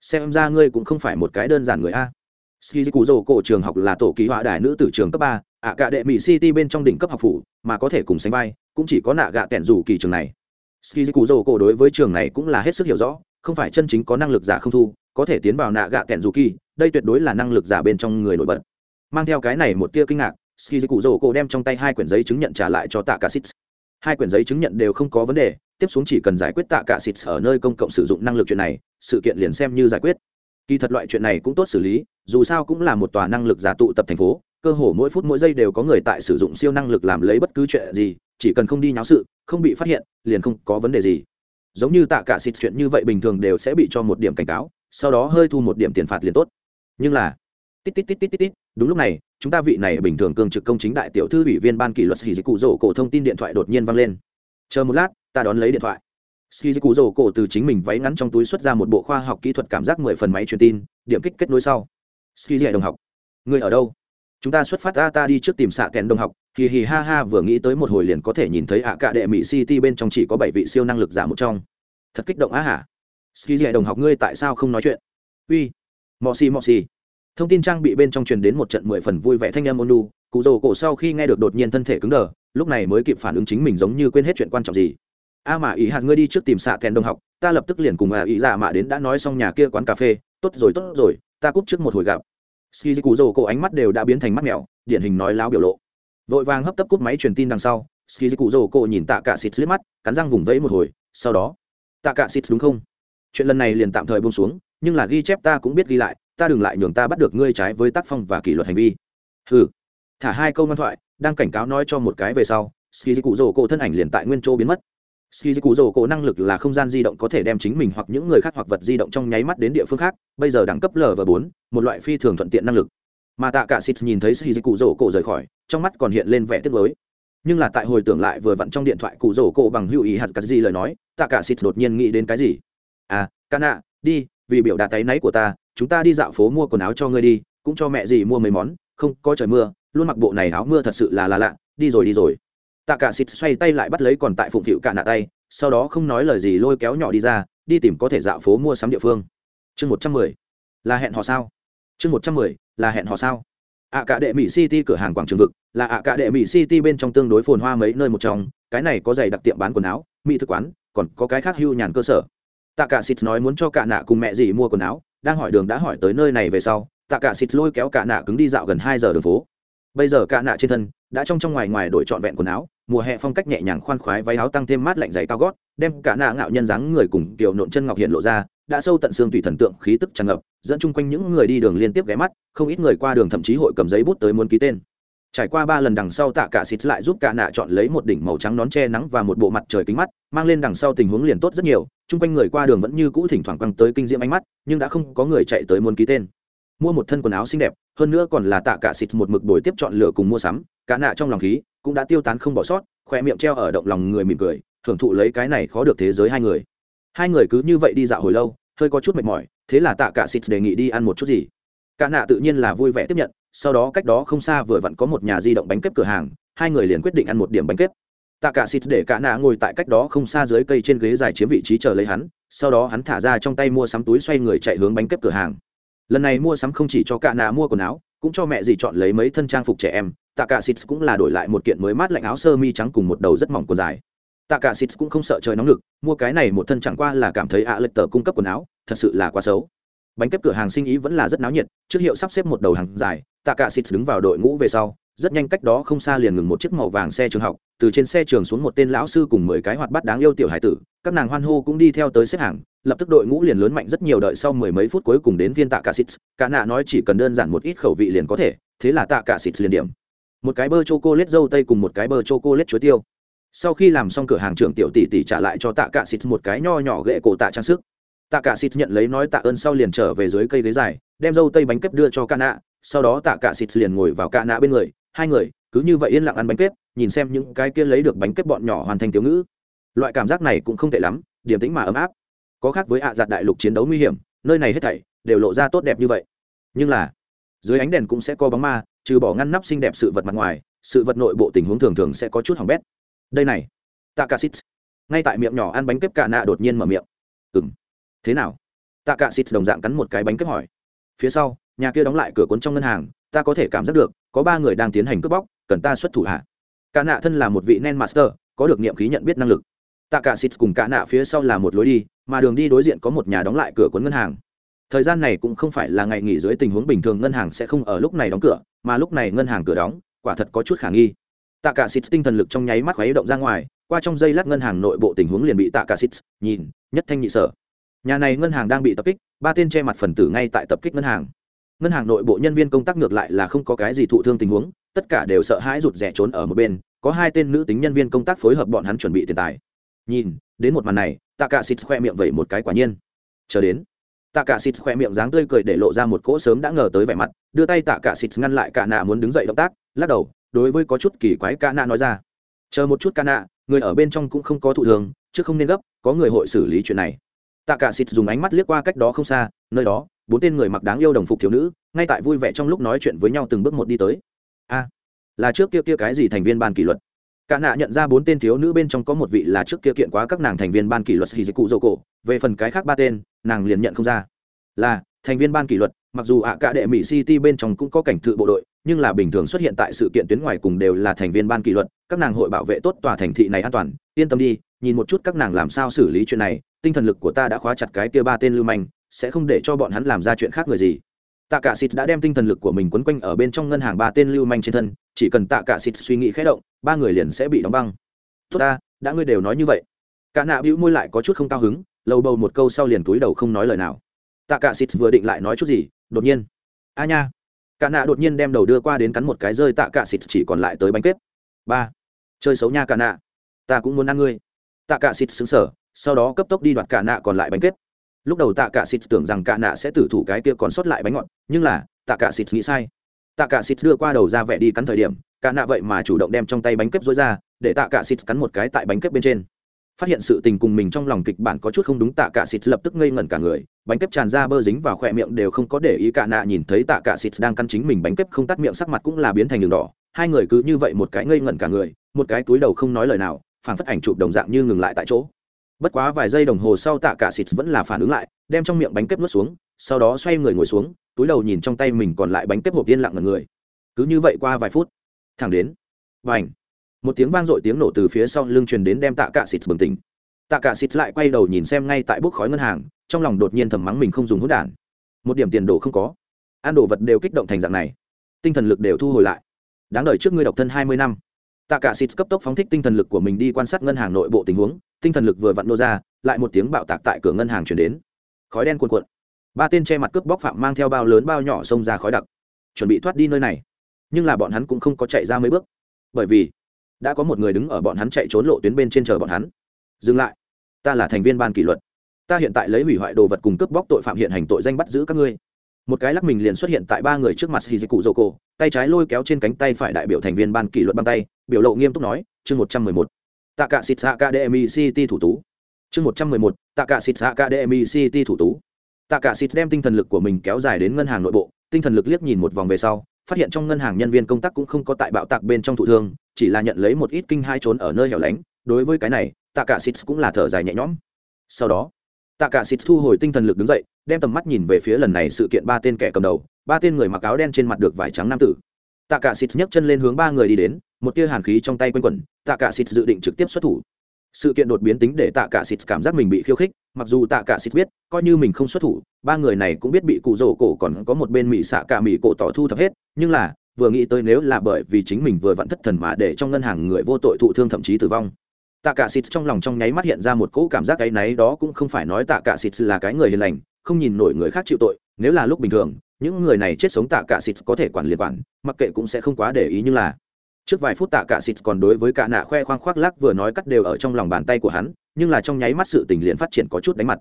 Xem ra ngươi cũng không phải một cái đơn giản người a. Ski cụ rồ cổ trường học là tổ ký họa đài nữ tử trường cấp ba, ạ cả đệ mỹ city bên trong đỉnh cấp học phủ, mà có thể cùng sánh vai, cũng chỉ có nạ gạ kẹn rủ kỳ trường này. Ski cụ rồ cổ đối với trường này cũng là hết sức hiểu rõ, không phải chân chính có năng lực giả không thu, có thể tiến vào nạ gạ kẹn rủ kỳ, đây tuyệt đối là năng lực giả bên trong người nổi bật. Mang theo cái này một tia kinh ngạc ski cụ rồ cổ đem trong tay hai quyển giấy chứng nhận trả lại cho tạ cả xít hai quyển giấy chứng nhận đều không có vấn đề, tiếp xuống chỉ cần giải quyết tạ cả xịt ở nơi công cộng sử dụng năng lực chuyện này, sự kiện liền xem như giải quyết. Kỳ thật loại chuyện này cũng tốt xử lý, dù sao cũng là một tòa năng lực giả tụ tập thành phố, cơ hồ mỗi phút mỗi giây đều có người tại sử dụng siêu năng lực làm lấy bất cứ chuyện gì, chỉ cần không đi nháo sự, không bị phát hiện, liền không có vấn đề gì. Giống như tạ cả xịt chuyện như vậy bình thường đều sẽ bị cho một điểm cảnh cáo, sau đó hơi thu một điểm tiền phạt liền tốt. Nhưng là tít tít tít tít tít tít. Đúng lúc này, chúng ta vị này bình thường cương trực công chính đại tiểu thư ủy viên ban kỷ luật sĩ dịch cụ rổ cổ thông tin điện thoại đột nhiên vang lên. Chờ một lát, ta đón lấy điện thoại. Ski cụ rổ cổ từ chính mình váy ngắn trong túi xuất ra một bộ khoa học kỹ thuật cảm giác mười phần máy truyền tin, điểm kích kết nối sau. Ski đồng học. Người ở đâu? Chúng ta xuất phát ta ta đi trước tìm xạ kèn đồng học. Hì hì ha ha, vừa nghĩ tới một hồi liền có thể nhìn thấy ạ cả đệ mỹ city bên trong chỉ có bảy vị siêu năng lực giả một trong. Thật kích động á hả? Ski đồng học, ngươi tại sao không nói chuyện? Uy. Mò xì mò xì thông tin trang bị bên trong truyền đến một trận mười phần vui vẻ thanh âm ônu cụ rồ cổ sau khi nghe được đột nhiên thân thể cứng đờ, lúc này mới kịp phản ứng chính mình giống như quên hết chuyện quan trọng gì. A mà ý hạt, ngươi đi trước tìm xạ kèn đồng học, ta lập tức liền cùng à ý dạ mạ đến đã nói xong nhà kia quán cà phê, tốt rồi tốt rồi, ta cúp trước một hồi gặp. Ski cụ rồ cổ ánh mắt đều đã biến thành mắt mèo, điển hình nói láo biểu lộ. Vội vàng hấp tấp cúp máy truyền tin đằng sau ski cụ rồ cổ nhìn tạ cả xịt liếc mắt, cắn răng vùng vẫy một hồi, sau đó, tạ cả xịt đúng không? Chuyện lần này liền tạm thời buông xuống, nhưng là ghi chép ta cũng biết ghi lại ta đừng lại nhường ta bắt được ngươi trái với tác phong và kỷ luật hành vi. Ừ thả hai câu ngoan thoại, đang cảnh cáo nói cho một cái về sau ski cụ rồ cổ thân ảnh liền tại nguyên chỗ biến mất. Ski cụ rồ cổ năng lực là không gian di động có thể đem chính mình hoặc những người khác hoặc vật di động trong nháy mắt đến địa phương khác, bây giờ đẳng cấp l và bốn, một loại phi thường thuận tiện năng lực. Mà tạ cả xịt nhìn thấy ski cụ rồ cổ rời khỏi, trong mắt còn hiện lên vẻ tiếc mới nhưng là tại hồi tưởng lại vừa vặn trong điện thoại cụ rổ cổ bằng hữu ý hạt cắt gì lời nói, tạ cả xịt đột nhiên nghĩ đến cái gì? À ca nạ đi, vì biểu đạt tay náy của ta chúng ta đi dạo phố mua quần áo cho ngươi đi, cũng cho mẹ gì mua mấy món, không, có trời mưa, luôn mặc bộ này áo mưa thật sự là là lạ, đi rồi đi rồi. Tạ cả xịt xoay tay lại bắt lấy còn tại phụng phịu cả nạ tay, sau đó không nói lời gì lôi kéo nhỏ đi ra, đi tìm có thể dạo phố mua sắm địa phương. Chương một trăm mười. Là hẹn họ sao? Chương một trăm mười, là hẹn họ sao? Ạ cả đệ mỹ city cửa hàng quảng trường vực, là ạ cả đệ mỹ city bên trong tương đối phồn hoa mấy nơi một trong, cái này có giày đặc tiệm bán quần áo, mỹ thực quán, còn có cái khác hưu nhàn cơ sở. Tạ cả xịt nói muốn cho cả nạ cùng mẹ gì mua quần áo đang hỏi đường đã hỏi tới nơi này về sau, tạ cả xịt lôi kéo cả nạ cứng đi dạo gần hai giờ đường phố. Bây giờ cả nạ trên thân đã trong trong ngoài ngoài đổi trọn vẹn quần áo, mùa hè phong cách nhẹ nhàng khoan khoái, váy áo tăng thêm mát lạnh dày cao gót, đem cả nạ ngạo nhân dáng người cùng kiểu nộn chân ngọc hiện lộ ra, đã sâu tận xương tùy thần tượng khí tức tràn ngập, dẫn chung quanh những người đi đường liên tiếp ghé mắt, không ít người qua đường thậm chí hội cầm giấy bút tới muốn ký tên trải qua ba lần đằng sau tạ cả xịt lại giúp cả nạ chọn lấy một đỉnh màu trắng nón che nắng và một bộ mặt trời kính mắt, mang lên đằng sau tình huống liền tốt rất nhiều. Chung quanh người qua đường vẫn như cũ thỉnh thoảng quăng tới kinh diễm ánh mắt, nhưng đã không có người chạy tới muốn ký tên. Mua một thân quần áo xinh đẹp, hơn nữa còn là tạ cả xịt một mực bồi tiếp chọn lựa cùng mua sắm, cả nạ trong lòng khí cũng đã tiêu tán không bỏ sót, khoe miệng treo ở động lòng người mỉm cười, thưởng thụ lấy cái này khó được thế giới hai người. Hai người cứ như vậy đi dạo hồi lâu, hơi có chút mệt mỏi, thế là tạ cả xịt đề nghị đi ăn một chút gì. Cả nạ tự nhiên là vui vẻ tiếp nhận sau đó cách đó không xa vừa vặn có một nhà di động bánh kép cửa hàng, hai người liền quyết định ăn một điểm bánh kép. Tạ cả xịt để cả nạ ngồi tại cách đó không xa dưới cây trên ghế dài chiếm vị trí chờ lấy hắn, sau đó hắn thả ra trong tay mua sắm túi xoay người chạy hướng bánh kép cửa hàng. Lần này mua sắm không chỉ cho cả nạ mua quần áo, cũng cho mẹ dì chọn lấy mấy thân trang phục trẻ em. Tạ cả xịt cũng là đổi lại một kiện mới mát lạnh áo sơ mi trắng cùng một đầu rất mỏng quần dài. Tạ cả xịt cũng không sợ trời nóng lực, mua cái này một thân chẳng qua là cảm thấy ạ à lệch tờ cung cấp quần áo, thật sự là quá xấu bánh kép cửa hàng sinh ý vẫn là rất náo nhiệt, trước hiệu sắp xếp một đầu hàng dài tạ cả xịt đứng vào đội ngũ về sau, rất nhanh cách đó không xa liền ngừng một chiếc màu vàng xe trường học, từ trên xe trường xuống một tên lão sư cùng mười cái hoạt bát đáng yêu tiểu hải tử, các nàng hoan hô cũng đi theo tới xếp hàng, lập tức đội ngũ liền lớn mạnh rất nhiều đợi sau mười mấy phút cuối cùng đến viên tạ cả xịt cả nạ nói chỉ cần đơn giản một ít khẩu vị liền có thể, thế là tạ cả xịt liền điểm. Một cái bơ chocolate dâu tây cùng một cái bơ chocolate chuối tiêu. Sau khi làm xong cửa hàng trưởng tiểu tỷ tỷ trả lại cho tạ cả xịt một cái nho nhỏ ghệ cổ tạ trang sức tạ cả xịt nhận lấy nói tạ ơn sau liền trở về dưới cây ghế dài, đem dâu tây bánh kép đưa cho ca nạ, sau đó tạ cả xịt liền ngồi vào ca nạ bên người, hai người, cứ như vậy yên lặng ăn bánh kép, nhìn xem những cái kia lấy được bánh kép bọn nhỏ hoàn thành tiểu ngữ. Loại cảm giác này cũng không tệ lắm điềm tĩnh mà ấm áp. Có khác với ạ à giặt đại lục chiến đấu nguy hiểm, nơi này hết thảy đều lộ ra tốt đẹp như vậy. Nhưng là, dưới ánh đèn cũng sẽ có bóng ma, trừ bỏ ngăn nắp xinh đẹp sự vật mặt ngoài, sự vật nội bộ tình huống thường thường sẽ có chút hỏng bét. Đây này, tạ cả ngay tại miệng nhỏ ăn bánh kép cả nạ đột nhiên mở miệng. Ừng thế nào? Tạ cả xịt đồng dạng cắn một cái bánh kép hỏi. Phía sau, nhà kia đóng lại cửa cuốn trong ngân hàng, ta có thể cảm giác được, có ba người đang tiến hành cướp bóc, cần ta xuất thủ hạ cả nạ thân là một vị nen master, có được niệm khí nhận biết năng lực. Tạ cả xịt cùng cả nạ phía sau là một lối đi, mà đường đi đối diện có một nhà đóng lại cửa cuốn ngân hàng. Thời gian này cũng không phải là ngày nghỉ dưới tình huống bình thường ngân hàng sẽ không ở lúc này đóng cửa, mà lúc này ngân hàng cửa đóng, quả thật có chút khả nghi. Tạ cả xịt tinh thần lực trong nháy mắt khuấy động ra ngoài, qua trong giây lát ngân hàng nội bộ tình huống liền bị tạ cả xịt nhìn, nhất thanh nhị sở nhà này ngân hàng đang bị tập kích, ba tên che mặt phần tử ngay tại tập kích ngân hàng. Ngân hàng nội bộ nhân viên công tác ngược lại là không có cái gì thụ thương tình huống, tất cả đều sợ hãi rụt rè trốn ở một bên, có hai tên nữ tính nhân viên công tác phối hợp bọn hắn chuẩn bị tiền tài. Nhìn, đến một màn này tạ cả xịt khoe miệng vẩy một cái quả nhiên. Chờ đến tạ cả xịt khoe miệng dáng tươi cười để lộ ra một cỗ sớm đã ngờ tới vẻ mặt, đưa tay tạ cả xịt ngăn lại cả nạ muốn đứng dậy động tác, lắc đầu, đối với có chút kỳ quái cả nạ nói ra. Chờ một chút cả nạ người ở bên trong cũng không có thụ thường chứ không nên gấp, có người hội xử lý chuyện này tạ cả xịt dùng ánh mắt liếc qua cách đó không xa, nơi đó, bốn tên người mặc đáng yêu đồng phục thiếu nữ, ngay tại vui vẻ trong lúc nói chuyện với nhau từng bước một đi tới. A, là trước kia kia cái gì thành viên ban kỷ luật? Cả nạ nhận ra bốn tên thiếu nữ bên trong có một vị là trước kia kiện quá các nàng thành viên ban kỷ luật hì dịch cụ dỗ cổ, về phần cái khác ba tên, nàng liền nhận không ra. Là, thành viên ban kỷ luật, mặc dù ạ cả đệ mỹ city bên trong cũng có cảnh thự bộ đội, nhưng là bình thường xuất hiện tại sự kiện tuyến ngoài cùng đều là thành viên ban kỷ luật, các nàng hội bảo vệ tốt tòa thành thị này an toàn, yên tâm đi, nhìn một chút các nàng làm sao xử lý chuyện này tinh thần lực của ta đã khóa chặt cái kia ba tên lưu manh, sẽ không để cho bọn hắn làm ra chuyện khác người gì. Tạ cả xịt đã đem tinh thần lực của mình quấn quanh ở bên trong ngân hàng ba tên lưu manh trên thân, chỉ cần tạ cả xịt suy nghĩ khẽ động, ba người liền sẽ bị đóng băng. Tốt ta, đã ngươi đều nói như vậy. Cả nạ bĩu môi lại có chút không cao hứng lâu bầu một câu sau liền túi đầu không nói lời nào. Tạ cả xịt vừa định lại nói chút gì, đột nhiên. A nha. Cả nạ đột nhiên đem đầu đưa qua đến cắn một cái rơi tạ cả xịt chỉ còn lại tới bánh kết ba. Chơi xấu nha cả nạ. Ta cũng muốn ăn ngươi. Tạ cả xịt sững sở sau đó cấp tốc đi đoạt cả nạ còn lại bánh kếp lúc đầu tạ cả xịt tưởng rằng cả nạ sẽ tử thủ cái kia còn sót lại bánh ngọt, nhưng là, tạ cả xịt nghĩ sai. Tạ cả xịt đưa qua đầu ra vẻ đi cắn thời điểm, cả nạ vậy mà chủ động đem trong tay bánh kếp dối ra, để tạ cả xịt cắn một cái tại bánh kếp bên trên. Phát hiện sự tình cùng mình trong lòng kịch bản có chút không đúng, tạ cả xịt lập tức ngây ngẩn cả người, bánh kếp tràn ra bơ dính vào khỏe miệng đều không có để ý cả nạ nhìn thấy tạ cả xịt đang căn chính mình bánh kếp không tắt miệng sắc mặt cũng là biến thành đường đỏ. Hai người cứ như vậy một cái ngây ngẩn cả người, một cái túi đầu không nói lời nào, phảng phất ảnh chụp đồng dạng như ngừng lại tại chỗ bất quá vài giây đồng hồ sau tạ cả xịt vẫn là phản ứng lại, đem trong miệng bánh kếp nuốt xuống, sau đó xoay người ngồi xuống, túi đầu nhìn trong tay mình còn lại bánh kếp hộp yên lặng ngần người. Cứ như vậy qua vài phút, thẳng đến và ảnh một tiếng vang dội tiếng nổ từ phía sau lưng truyền đến đem tạ cả xịt bừng tỉnh. Tạ cả xịt lại quay đầu nhìn xem ngay tại bốc khói ngân hàng, trong lòng đột nhiên thầm mắng mình không dùng hút đản. Một điểm tiền đồ không có. Ăn đồ vật đều kích động thành dạng này. Tinh thần lực đều thu hồi lại. Đáng đời trước ngươi độc thân hai mươi năm tạ cả xịt cấp tốc phóng thích tinh thần lực của mình đi quan sát ngân hàng nội bộ tình huống tinh thần lực vừa vặn nô ra lại một tiếng bạo tạc tại cửa ngân hàng chuyển đến. Khói đen cuồn cuộn. Ba tên che mặt cướp bóc phạm mang theo bao lớn bao nhỏ xông ra khói đặc. Chuẩn bị thoát đi nơi này. Nhưng là bọn hắn cũng không có chạy ra mấy bước. Bởi vì đã có một người đứng ở bọn hắn chạy trốn lộ tuyến bên trên chờ bọn hắn. Dừng lại. Ta là thành viên ban kỷ luật. Ta hiện tại lấy hủy hoại đồ vật cùng cướp bóc tội phạm hiện hành tội danh bắt giữ các ngươi. Một cái lắc mình liền xuất hiện tại ba người trước mặt hiziku cổ, tay trái lôi kéo trên cánh tay phải đại biểu thành viên ban kỷ luật băng tay biểu lộ nghiêm túc nói, chương một trăm mười một tạ cả xịt academy city thủ tú. Chương một trăm mười một tạ cả xịt academy city thủ tú. Tạ cả xịt đem tinh thần lực của mình kéo dài đến ngân hàng nội bộ, tinh thần lực liếc nhìn một vòng về sau, phát hiện trong ngân hàng nhân viên công tác cũng không có tại bạo tạc bên trong thụ thương, chỉ là nhận lấy một ít kinh hai trốn ở nơi hẻo lánh. Đối với cái này tạ cả xịt cũng là thở dài nhẹ nhõm. Sau đó tạ cả xịt thu hồi tinh thần lực đứng dậy, đem tầm mắt nhìn về phía lần này sự kiện ba tên kẻ cầm đầu, ba tên người mặc áo đen trên mặt được vải trắng nam tử. Tạ cả xịt nhấc chân lên hướng ba người đi đến một tia hàn khí trong tay quanh quẩn, tạ cả xịt dự định trực tiếp xuất thủ. Sự kiện đột biến tính để tạ cả xịt cảm giác mình bị khiêu khích, mặc dù tạ cả xịt biết, coi như mình không xuất thủ, ba người này cũng biết bị cụ rổ cổ còn có một bên mỹ xạ cả mỹ cổ tỏ thu thập hết, nhưng là, vừa nghĩ tới nếu là bởi vì chính mình vừa vặn thất thần mà để trong ngân hàng người vô tội thụ thương thậm chí tử vong. Tạ cả xịt trong lòng trong nháy mắt hiện ra một cỗ cảm giác cái náy đó cũng không phải nói tạ cả xịt là cái người hiền lành, không nhìn nổi người khác chịu tội, nếu là lúc bình thường, những người này chết sống tạ cả xịt có thể quản liệt quản, mặc kệ cũng sẽ không quá để ý nhưng là trước vài phút tạ cả xịt còn đối với cả nạ khoe khoang khoác lác vừa nói cắt đều ở trong lòng bàn tay của hắn, nhưng là trong nháy mắt sự tình liền phát triển có chút đánh mặt.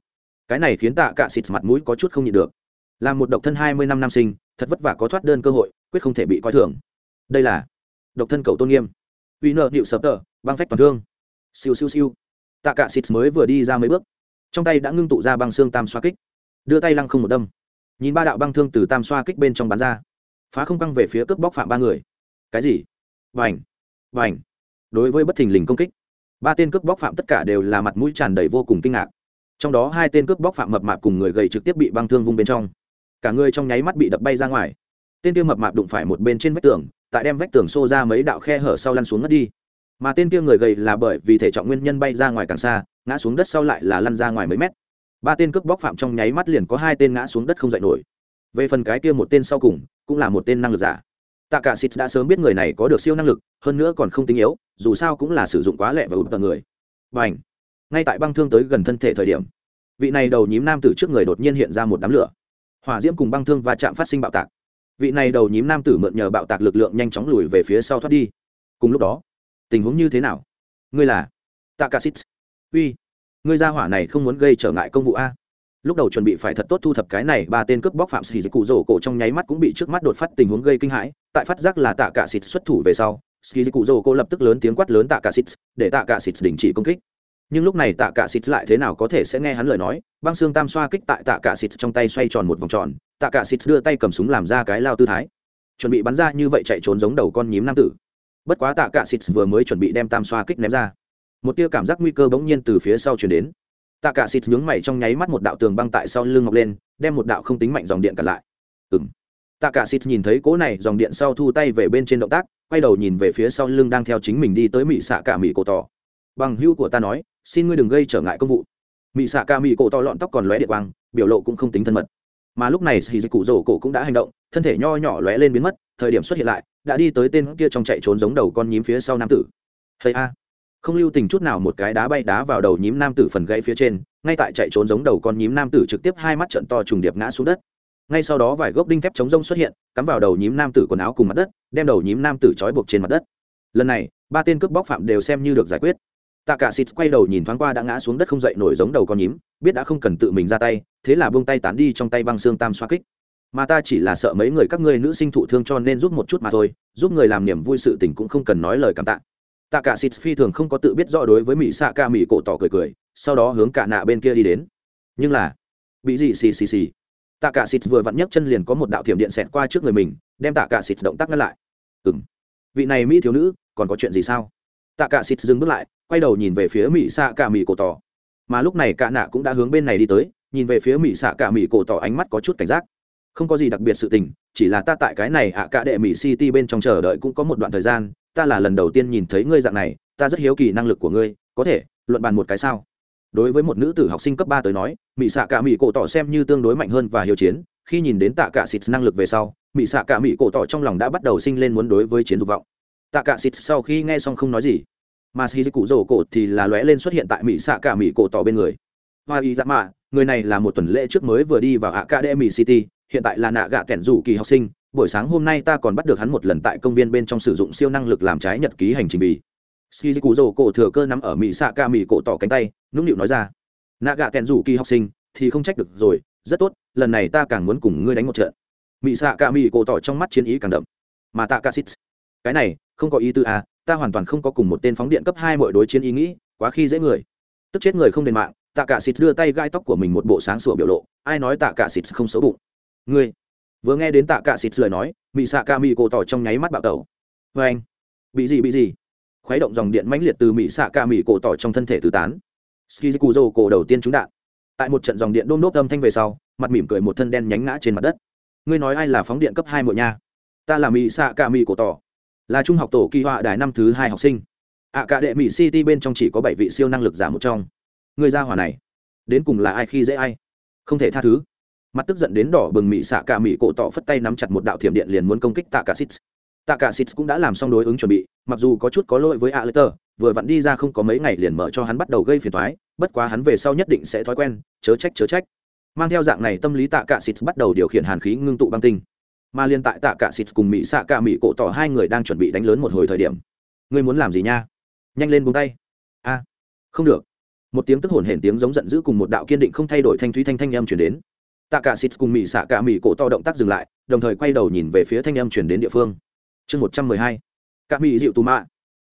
Cái này khiến tạ cả xịt mặt mũi có chút không nhịn được. Là một độc thân hai mươi năm nam sinh, thật vất vả có thoát đơn cơ hội, quyết không thể bị coi thường. Đây là độc thân cầu tôn nghiêm. Uy nợ hiệu sập tờ, băng phách toàn thương. Siêu siêu siêu. Tạ cả xịt mới vừa đi ra mấy bước, trong tay đã ngưng tụ ra băng xương tam xoa kích. Đưa tay lăng không một đâm. Nhìn ba đạo băng thương từ tam xoa kích bên trong bắn ra. Phá không băng về phía cướp bóc phạm ba người. Cái gì? Vành. Vành. Đối với bất thình lình công kích, ba tên cướp bóc phạm tất cả đều là mặt mũi tràn đầy vô cùng kinh ngạc. Trong đó hai tên cướp bóc phạm mập mạp cùng người gầy trực tiếp bị băng thương vung bên trong. Cả người trong nháy mắt bị đập bay ra ngoài. Tên kia mập mạp đụng phải một bên trên vách tường, tại đem vách tường xô ra mấy đạo khe hở sau lăn xuống ngất đi. Mà tên kia người gầy là bởi vì thể trọng nguyên nhân bay ra ngoài càng xa, ngã xuống đất sau lại là lăn ra ngoài mấy mét. Ba tên cướp bóc phạm trong nháy mắt liền có hai tên ngã xuống đất không dậy nổi. Về phần cái kia một tên sau cùng, cũng là một tên năng lực giả tạ cả xịt đã sớm biết người này có được siêu năng lực, hơn nữa còn không tinh yếu, dù sao cũng là sử dụng quá lẹ và ụt tờ người. Và ảnh ngay tại băng thương tới gần thân thể thời điểm, vị này đầu nhím nam tử trước người đột nhiên hiện ra một đám lửa. Hỏa diễm cùng băng thương và chạm phát sinh bạo tạc. Vị này đầu nhím nam tử mượn nhờ bạo tạc lực lượng nhanh chóng lùi về phía sau thoát đi. Cùng lúc đó, tình huống như thế nào? Ngươi là Takasits. uy, ngươi ra hỏa này không muốn gây trở ngại công vụ a? Lúc đầu chuẩn bị phải thật tốt thu thập cái này ba tên cướp bóc phạm sĩ cụ rổ cổ trong nháy mắt cũng bị trước mắt đột phát tình huống gây kinh hãi, tại phát giác là tạ cả xịt xuất thủ về sau ski cụ rổ cổ lập tức lớn tiếng quát lớn tạ cả xịt để tạ cả xịt đình chỉ công kích. Nhưng lúc này tạ cả xịt lại thế nào có thể sẽ nghe hắn lời nói, băng xương tam xoa kích tại tạ cả xịt trong tay xoay tròn một vòng tròn, tạ cả xịt đưa tay cầm súng làm ra cái lao tư thái. Chuẩn bị bắn ra như vậy chạy trốn giống đầu con nhím nam tử. Bất quá tạ cả xịt vừa mới chuẩn bị đem tam xoa kích ném ra. Một tia cảm giác nguy cơ bỗng nhiên từ phía sau chuyển đến tạ cả xịt nhướng mày trong nháy mắt một đạo tường băng tại sau lưng ngọc lên, đem một đạo không tính mạnh dòng điện cản lại. Ừng tạ cả xịt nhìn thấy cỗ này dòng điện sau thu tay về bên trên động tác, quay đầu nhìn về phía sau lưng đang theo chính mình đi tới mỹ xạ cả mỹ cổ tỏ. Bằng hữu của ta nói, xin ngươi đừng gây trở ngại công vụ. Mỹ xạ cả mỹ cổ to lọn tóc còn lóe điện quang, biểu lộ cũng không tính thân mật. Mà lúc này xì dịch cụ rổ cổ cũng đã hành động, thân thể nho nhỏ lóe lên biến mất, thời điểm xuất hiện lại, đã đi tới tên kia trong chạy trốn giống đầu con nhím phía sau nam tử. Hay a không lưu tình chút nào một cái đá bay đá vào đầu nhím nam tử phần gãy phía trên, ngay tại chạy trốn giống đầu con nhím nam tử trực tiếp hai mắt trận to trùng điệp ngã xuống đất. Ngay sau đó vài gốc đinh thép chống rông xuất hiện, cắm vào đầu nhím nam tử quần áo cùng mặt đất, đem đầu nhím nam tử trói buộc trên mặt đất. Lần này, ba tên cướp bóc phạm đều xem như được giải quyết. Tạ cả xịt quay đầu nhìn thoáng qua đã ngã xuống đất không dậy nổi giống đầu con nhím, biết đã không cần tự mình ra tay, thế là buông tay tán đi trong tay băng xương tam xoa kích. Mà ta chỉ là sợ mấy người các ngươi nữ sinh thụ thương cho nên giúp một chút mà thôi, giúp người làm niềm vui sự tình cũng không cần nói lời cảm tạ tạ cả xịt phi thường không có tự biết rõ đối với mỹ xạ ca mỹ cổ tỏ cười cười, sau đó hướng cả nạ bên kia đi đến. Nhưng là, bị gì xì xì xì. Tạ cả xịt vừa vặn nhấc chân liền có một đạo thiểm điện xẹt qua trước người mình, đem tạ cả xịt động tác ngăn lại. Ừm. Vị này mỹ thiếu nữ, còn có chuyện gì sao? Tạ cả xịt dừng bước lại, quay đầu nhìn về phía mỹ xạ cả mỹ cổ tỏ. Mà lúc này cả nạ cũng đã hướng bên này đi tới, nhìn về phía mỹ xạ cả mỹ cổ tỏ ánh mắt có chút cảnh giác. Không có gì đặc biệt sự tình, chỉ là ta tại cái này ạ cả đệ mỹ city bên trong chờ đợi cũng có một đoạn thời gian ta là lần đầu tiên nhìn thấy ngươi dạng này, ta rất hiếu kỳ năng lực của ngươi, có thể, luận bàn một cái sao? Đối với một nữ tử học sinh cấp ba tới nói mỹ xạ cả mỹ cổ tỏ xem như tương đối mạnh hơn và hiếu chiến, khi nhìn đến tạ cả xịt năng lực về sau mỹ xạ cả mỹ cổ tỏ trong lòng đã bắt đầu sinh lên muốn đối với chiến dục vọng. Tạ cả xịt sau khi nghe xong không nói gì, mà sĩ cụ rổ cổ thì là lóe lên xuất hiện tại mỹ xạ cả mỹ cổ tỏ bên người. Hoa y dạ mạ, người này là một tuần lễ trước mới vừa đi vào academy city, hiện tại là nạ gạ kẻn rủ kỳ học sinh buổi sáng hôm nay ta còn bắt được hắn một lần tại công viên bên trong sử dụng siêu năng lực làm trái nhật ký hành trình bì. Ski cú rổ cổ thừa cơ nắm ở mỹ xạ ca mỹ cổ tỏ cánh tay, nũng nịu nói ra. Nạ gạ kèn rủ kỳ học sinh, thì không trách được rồi, rất tốt, lần này ta càng muốn cùng ngươi đánh một trận. Mỹ xạ ca mỹ cổ tỏ trong mắt chiến ý càng đậm. Mà tạ ca xít cái này, không có ý tư à ta hoàn toàn không có cùng một tên phóng điện cấp hai mọi đối chiến ý nghĩ, quá khi dễ người. Tức chết người không đền mạng tạ cả xịt đưa tay gai tóc của mình một bộ sáng sủa biểu lộ, ai nói tạ cả xịt không xấu bụng? Ngươi vừa nghe đến tạ cạ xịt lời nói mỹ xạ ca mỹ cổ tỏ trong nháy mắt bạo tẩu. Vê anh, bị gì bị gì? Khuấy động dòng điện mãnh liệt từ mỹ xạ ca mỹ cổ tỏ trong thân thể tứ tán. Skizuku cổ đầu tiên trúng đạn. Tại một trận dòng điện đôm đốp âm thanh về sau, mặt mỉm cười một thân đen nhánh ngã trên mặt đất. Ngươi nói ai là phóng điện cấp hai mội nha? Ta là mỹ xạ ca mỹ cổ tỏ. Là trung học tổ kỳ họa đài năm thứ hai học sinh. Ạ cả đệ mỹ city bên trong chỉ có bảy vị siêu năng lực giả một trong. Người ra hỏa này, đến cùng là ai khi dễ ai? Không thể tha thứ mặt tức giận đến đỏ bừng mị xạ cả mị cổ tỏ phất tay nắm chặt một đạo thiểm điện liền muốn công kích tạ cả xít. Tạ cả xít cũng đã làm xong đối ứng chuẩn bị, mặc dù có chút có lỗi với a lê tờ vừa vặn đi ra không có mấy ngày liền mở cho hắn bắt đầu gây phiền thoái bất quá hắn về sau nhất định sẽ thói quen, chớ trách chớ trách. Mang theo dạng này tâm lý tạ cả xít bắt đầu điều khiển hàn khí ngưng tụ băng tinh. Mà liên tại tạ cả xít cùng mỹ xạ cả mỹ cổ tỏ hai người đang chuẩn bị đánh lớn một hồi thời điểm. Ngươi muốn làm gì nha? Nhanh lên buông tay. A. Không được. Một tiếng tức hồn hển tiếng giống giận dữ cùng một đạo kiên định không thay đổi thanh thúy thanh thanh âm chuyển đến tạ cả xịt cùng mỹ xạ cả mỹ cổ to động tác dừng lại, đồng thời quay đầu nhìn về phía thanh âm chuyển đến địa phương. Chương một trăm mười hai. Cả mỹ dịu tù mạ.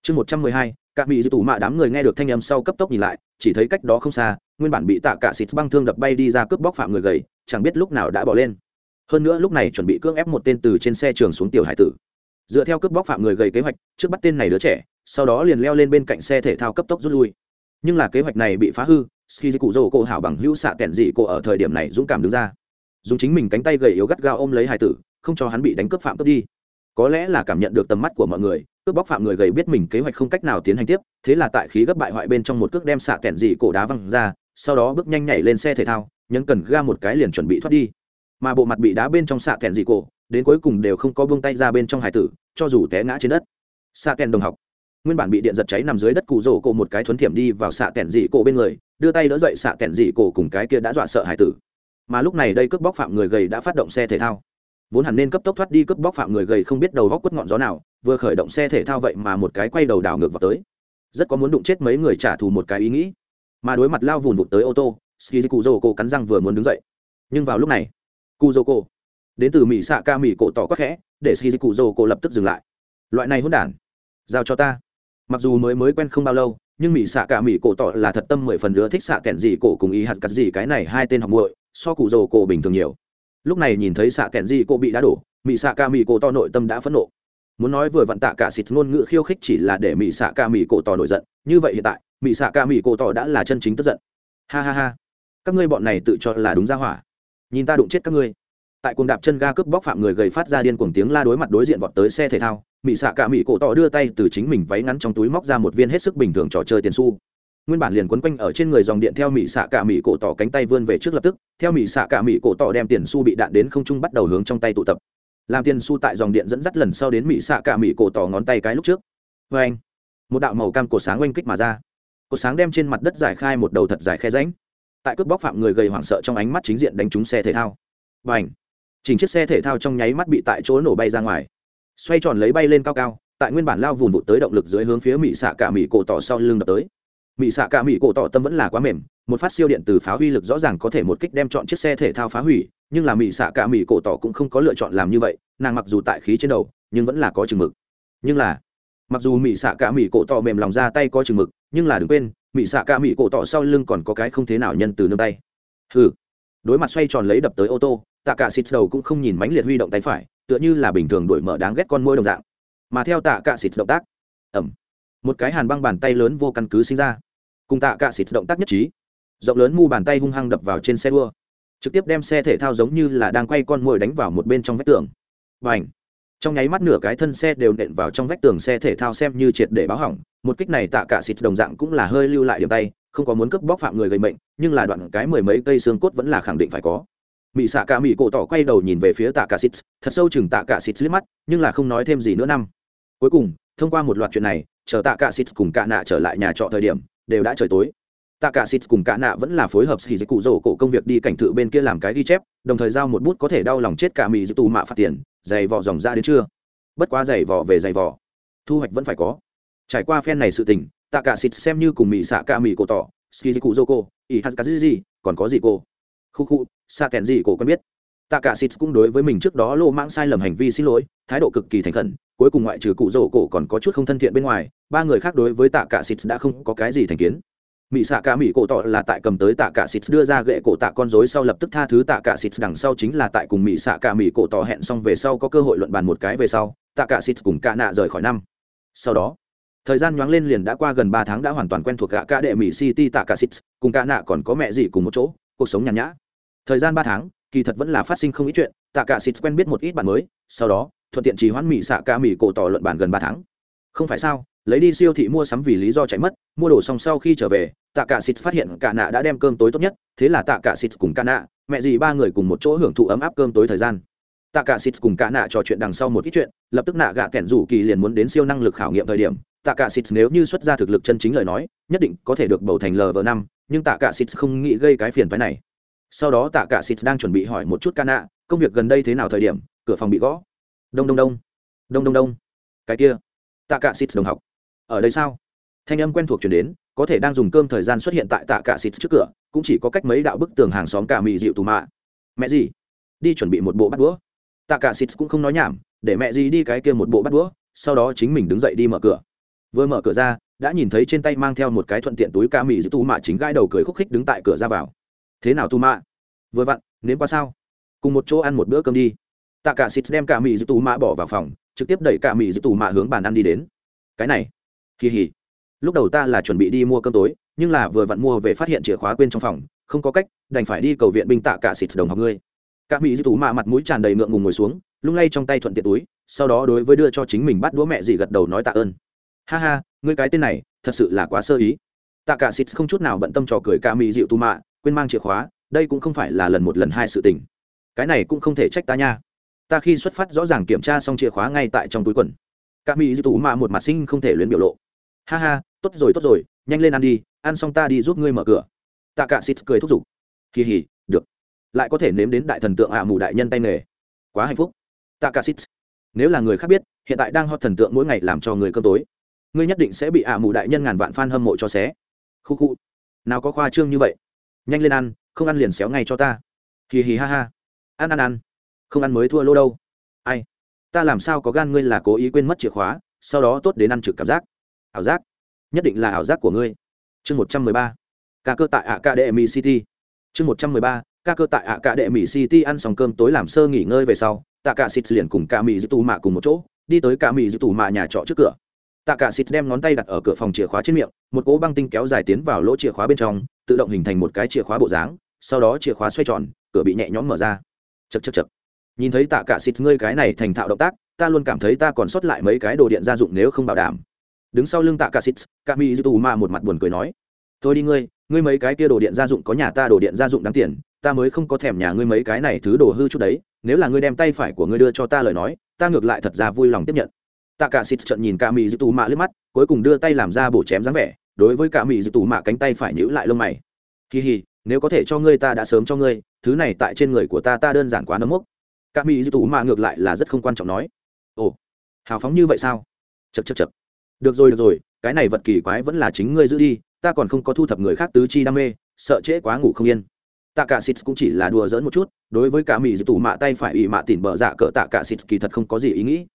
Chương một trăm mười hai. Cả mỹ dịu tù mạ đám người nghe được thanh âm sau cấp tốc nhìn lại, chỉ thấy cách đó không xa, nguyên bản bị tạ cả xịt băng thương đập bay đi ra cướp bóc phạm người gầy, chẳng biết lúc nào đã bỏ lên. Hơn nữa lúc này chuẩn bị cưỡng ép một tên từ trên xe trường xuống tiểu hải tử. Dựa theo cướp bóc phạm người gầy kế hoạch, trước bắt tên này đứa trẻ, sau đó liền leo lên bên cạnh xe thể thao cấp tốc rút lui. Nhưng là kế hoạch này bị phá hư ski cụ dô cô hảo bằng hữu xạ kẹn dị cô ở thời điểm này dũng cảm đứng ra. Dùng chính mình cánh tay gầy yếu gắt gao ôm lấy hải tử, không cho hắn bị đánh cướp phạm cướp đi. Có lẽ là cảm nhận được tầm mắt của mọi người, cướp bóc phạm người gầy biết mình kế hoạch không cách nào tiến hành tiếp, thế là tại khí gấp bại hoại bên trong một cước đem xạ kẹn dị cổ đá văng ra, sau đó bước nhanh nhảy lên xe thể thao, nhấn cần ga một cái liền chuẩn bị thoát đi. Mà bộ mặt bị đá bên trong xạ kẹn dị cổ, đến cuối cùng đều không có buông tay ra bên trong hải tử, cho dù té ngã trên đất. Xạ kẹn đồng học nguyên bản bị điện giật cháy nằm dưới đất cụ rổ cổ một cái thuấn thiểm đi vào xạ kẹn dị cổ bên người, đưa tay đỡ dậy xạ kẹn dị cổ cùng cái kia đã dọa sợ hải tử. Mà lúc này đây cướp bóc phạm người gầy đã phát động xe thể thao. Vốn hẳn nên cấp tốc thoát đi cướp bóc phạm người gầy không biết đầu góc quất ngọn gió nào, vừa khởi động xe thể thao vậy mà một cái quay đầu đảo ngược vào tới. Rất có muốn đụng chết mấy người trả thù một cái ý nghĩ. Mà đối mặt lao vùn vụt tới ô tô ski cụ dô cổ cắn răng vừa muốn đứng dậy. Nhưng vào lúc này cụ dô cổ đến từ mỹ xạ ca mỹ cổ tỏ quắc khẽ, để ski cụ dô cổ lập tức dừng lại. Loại này hôn đản, giao cho ta mặc dù mới mới quen không bao lâu, nhưng mỹ xạ cả mỹ cổ tỏ là thật tâm mười phần nữa thích xạ kẹn gì cổ cùng ý hạt cắt gì cái này hai tên học muội, so cụ rồ cổ bình thường nhiều. Lúc này nhìn thấy xạ kẹn gì cổ bị đá đổ mỹ xạ cả mỹ cổ tỏ nội tâm đã phẫn nộ. Muốn nói vừa vặn tạ cả xịt ngôn ngữ khiêu khích chỉ là để mỹ xạ cả mỹ cổ tỏ nổi giận, như vậy hiện tại mỹ xạ cả mỹ cổ tỏ đã là chân chính tức giận. Ha ha ha. Các ngươi bọn này tự cho là đúng ra hỏa. Nhìn ta đụng chết các ngươi. Tại cuồng đạp chân ga cướp bóc phạm người gầy phát ra điên cuồng tiếng la đối mặt đối diện vọt tới xe thể thao mỹ xạ cả mỹ cổ tỏ đưa tay từ chính mình váy ngắn trong túi móc ra một viên hết sức bình thường trò chơi tiền su nguyên bản liền quấn quanh ở trên người dòng điện theo mỹ xạ cả mỹ cổ tỏ cánh tay vươn về trước lập tức, theo mỹ xạ cả mỹ cổ tỏ đem tiền su bị đạn đến không trung bắt đầu hướng trong tay tụ tập. Làm tiền su tại dòng điện dẫn dắt lần sau đến mỹ xạ cả mỹ cổ tỏ ngón tay cái lúc trước. Vê anh, một đạo màu cam cổ sáng oanh kích mà ra. Cổ sáng đem trên mặt đất giải khai một đầu thật dài khe ránh tại cướp bóc phạm người gây hoảng sợ trong ánh mắt chính diện đánh trúng xe thể thao. Và ảnh chỉnh chiếc xe thể thao trong nháy mắt bị tại chỗ nổ bay ra ngoài xoay tròn lấy bay lên cao cao, tại nguyên bản lao vùn vụt tới động lực dưới hướng phía mỹ xạ cả mỹ cổ tỏ sau lưng đập tới. Mỹ xạ cả mỹ cổ tỏ tâm vẫn là quá mềm, một phát siêu điện từ phá huy lực rõ ràng có thể một kích đem chọn chiếc xe thể thao phá hủy, nhưng là mỹ xạ cả mỹ cổ tỏ cũng không có lựa chọn làm như vậy, nàng mặc dù tại khí trên đầu, nhưng vẫn là có chừng mực. Nhưng là, mặc dù mỹ xạ cả mỹ cổ tỏ mềm lòng ra tay có chừng mực, nhưng là đừng quên mỹ xạ cả mỹ cổ tỏ sau lưng còn có cái không thế nào nhân từ nương tay. Hừ. Đối mặt xoay tròn lấy đập tới ô tô, tạ cả xịt đầu cũng không nhìn mánh liệt huy động tay phải tựa như là bình thường đổi mở đáng ghét con môi đồng dạng. Mà theo tạ cả xịt động tác, ẩm, một cái hàn băng bàn tay lớn vô căn cứ sinh ra. Cùng tạ cả xịt động tác nhất trí, rộng lớn mu bàn tay hung hăng đập vào trên xe đua, trực tiếp đem xe thể thao giống như là đang quay con mồi đánh vào một bên trong vách tường. Và ảnh trong nháy mắt nửa cái thân xe đều nện vào trong vách tường xe thể thao xem như triệt để báo hỏng. Một kích này tạ cả xịt đồng dạng cũng là hơi lưu lại điểm tay, không có muốn cướp bóc phạm người gây mệnh, nhưng là đoạn cái mười mấy cây xương cốt vẫn là khẳng định phải có mỹ xạ cả mỹ cổ tỏ quay đầu nhìn về phía tạ cả xịt, thật sâu chừng tạ cả xịt liếc mắt, nhưng là không nói thêm gì nữa năm. Cuối cùng, thông qua một loạt chuyện này, chờ tạ cả xịt cùng cả nạ trở lại nhà trọ thời điểm, đều đã trời tối. Tạ cả xịt cùng cả nạ vẫn là phối hợp xì dịch cụ rổ cổ công việc đi cảnh thự bên kia làm cái ghi chép, đồng thời giao một bút có thể đau lòng chết cả mỹ dự tù mạ phạt tiền, giày vò dòng ra đến chưa bất quá giày vò về giày vò, thu hoạch vẫn phải có. Trải qua phen này sự tình, tạ cả xịt xem như cùng mỹ xạ cả mỹ cổ tỏ ski cụ rổ cổ ý hát cả gì còn có gì cô? Khu khu xa kèn gì cổ quen biết. Tạ cả xịt cũng đối với mình trước đó lô mãng sai lầm hành vi xin lỗi, thái độ cực kỳ thành khẩn, cuối cùng ngoại trừ cụ rổ cổ còn có chút không thân thiện bên ngoài, ba người khác đối với tạ cả xịt đã không có cái gì thành kiến. Mỹ xạ cả mỹ cổ tỏ là tại cầm tới tạ cả xịt đưa ra gậy cổ tạ con rối sau lập tức tha thứ tạ cả xịt đằng sau chính là tại cùng mỹ xạ cả mỹ cổ tỏ hẹn xong về sau có cơ hội luận bàn một cái về sau tạ cả xịt cùng cả nạ rời khỏi năm. Sau đó, thời gian nhoáng lên liền đã qua gần ba tháng đã hoàn toàn quen thuộc cả cả đệ mỹ city tạ cả xịt cùng cả nạ còn có mẹ gì cùng một chỗ cuộc sống nhàn nhã. Thời gian ba tháng, kỳ thật vẫn là phát sinh không ít chuyện, tạ cả xịt quen biết một ít bạn mới, sau đó, thuận tiện trì hoãn mỹ xạ cả mỹ cổ tỏ luận bàn gần ba tháng. Không phải sao, lấy đi siêu thị mua sắm vì lý do chạy mất, mua đồ xong sau khi trở về, tạ cả xịt phát hiện cả nạ đã đem cơm tối tốt nhất, thế là tạ cả xịt cùng cả nạ, mẹ gì ba người cùng một chỗ hưởng thụ ấm áp cơm tối thời gian. Tạ cả xịt cùng cả nạ trò chuyện đằng sau một ít chuyện, lập tức nạ gạ kẹn rủ kỳ liền muốn đến siêu năng lực khảo nghiệm thời điểm, tạ cả xịt nếu như xuất ra thực lực chân chính lời nói, nhất định có thể được bầu thành lv năm nhưng tạ cả xịt không nghĩ gây cái phiền phái này. Sau đó tạ cả xịt đang chuẩn bị hỏi một chút ca nạ công việc gần đây thế nào thời điểm, cửa phòng bị gõ. Đông đông đông. Đông đông đông. Cái kia. Tạ cả xịt đồng học. Ở đây sao? Thanh âm quen thuộc chuyển đến, có thể đang dùng cơm thời gian xuất hiện tại tạ cả xịt trước cửa, cũng chỉ có cách mấy đạo bức tường hàng xóm cả mì dịu tù mạ. Mẹ gì? Đi chuẩn bị một bộ bắt đũa. Tạ cả xịt cũng không nói nhảm, để mẹ gì đi cái kia một bộ bắt đũa, sau đó chính mình đứng dậy đi mở cửa. Vừa mở cửa ra đã nhìn thấy trên tay mang theo một cái thuận tiện túi ca mì giữ tù mạ chính gãi đầu cười khúc khích đứng tại cửa ra vào. Thế nào tù mạ? Vừa vặn, nếm qua sao? Cùng một chỗ ăn một bữa cơm đi. Tạ cả xịt đem cả mì giữ tù mạ bỏ vào phòng, trực tiếp đẩy cả mì giữ tù mạ hướng bàn ăn đi đến. Cái này, kỳ hỉ. Lúc đầu ta là chuẩn bị đi mua cơm tối, nhưng là vừa vặn mua về phát hiện chìa khóa quên trong phòng, không có cách, đành phải đi cầu viện binh tạ cả xịt đồng học ngươi. Cả mì giữ tù mạ mặt mũi tràn đầy ngượng ngùng ngồi xuống, lung lay trong tay thuận tiện túi, sau đó đối với đưa cho chính mình bắt đũa mẹ gì gật đầu nói tạ ơn. Ha ha ngươi cái tên này, thật sự là quá sơ ý. Tạ cả xịt không chút nào bận tâm trò cười cả mỹ dịu tu mạ, quên mang chìa khóa, đây cũng không phải là lần một lần hai sự tình. Cái này cũng không thể trách ta nha. Ta khi xuất phát rõ ràng kiểm tra xong chìa khóa ngay tại trong túi quần. Cả mỹ dịu tu mạ một mặt sinh không thể luyến biểu lộ. Ha ha, tốt rồi tốt rồi, nhanh lên ăn đi, ăn xong ta đi giúp ngươi mở cửa. Tạ cả xịt cười thúc giục. Kỳ hỉ, được. Lại có thể nếm đến đại thần tượng ạ mù đại nhân tay nghề. Quá hạnh phúc. Tạ cả xịt. Nếu là người khác biết, hiện tại đang hot thần tượng mỗi ngày làm cho người cơm tối ngươi nhất định sẽ bị ạ mù đại nhân ngàn vạn fan hâm mộ cho xé. Khu khu. Nào có khoa trương như vậy. Nhanh lên ăn, không ăn liền xéo ngay cho ta. Hì hì ha ha. Ăn ăn ăn. Không ăn mới thua lô đâu. Ai? Ta làm sao có gan ngươi là cố ý quên mất chìa khóa, sau đó tốt đến ăn trực cảm giác. Ảo giác. Nhất định là ảo giác của ngươi. Chương một trăm mười ba. Ca cơ tại ạ ca đệ mỹ city. Chương một trăm mười ba. Ca cơ tại ạ ca đệ mỹ city ăn xong cơm tối làm sơ nghỉ ngơi về sau tạ cả xịt liền cùng cả mỹ giữ tù mạ cùng một chỗ, đi tới cả mỹ giữ tù mạ nhà trọ trước cửa tạ cả xịt đem ngón tay đặt ở cửa phòng chìa khóa trên miệng, một cỗ băng tinh kéo dài tiến vào lỗ chìa khóa bên trong, tự động hình thành một cái chìa khóa bộ dáng, sau đó chìa khóa xoay tròn, cửa bị nhẹ nhõm mở ra. Chật chật chật nhìn thấy tạ cả xịt ngươi cái này thành thạo động tác, ta luôn cảm thấy ta còn sót lại mấy cái đồ điện gia dụng nếu không bảo đảm. Đứng sau lưng tạ cả xịt, cả mỹ giữ tù một mặt buồn cười nói, thôi đi ngươi ngươi mấy cái kia đồ điện gia dụng có nhà ta đồ điện gia dụng đáng tiền, ta mới không có thèm nhà ngươi mấy cái này thứ đồ hư chút đấy, nếu là ngươi đem tay phải của ngươi đưa cho ta lời nói, ta ngược lại thật ra vui lòng tiếp nhận tạ cả xịt trận nhìn cả mỹ dư tù mạ lướt mắt, cuối cùng đưa tay làm ra bổ chém dáng vẻ, đối với cả mỹ dư tù mạ cánh tay phải nhữ lại lông mày. Kỳ hì, nếu có thể cho ngươi ta đã sớm cho ngươi, thứ này tại trên người của ta ta đơn giản quá nấm mốc. Cả mỹ dư tù mạ ngược lại là rất không quan trọng nói. Ồ, hào phóng như vậy sao? Chật chật chật được rồi được rồi, cái này vật kỳ quái vẫn là chính ngươi giữ đi, ta còn không có thu thập người khác tứ chi đam mê, sợ trễ quá ngủ không yên. Tạ cả xịt cũng chỉ là đùa giỡn một chút, đối với cả mỹ dư tù mạ tay phải ủy mạ tỉn bờ dạ cỡ tạ cả xịt kỳ thật không có gì ý nghĩ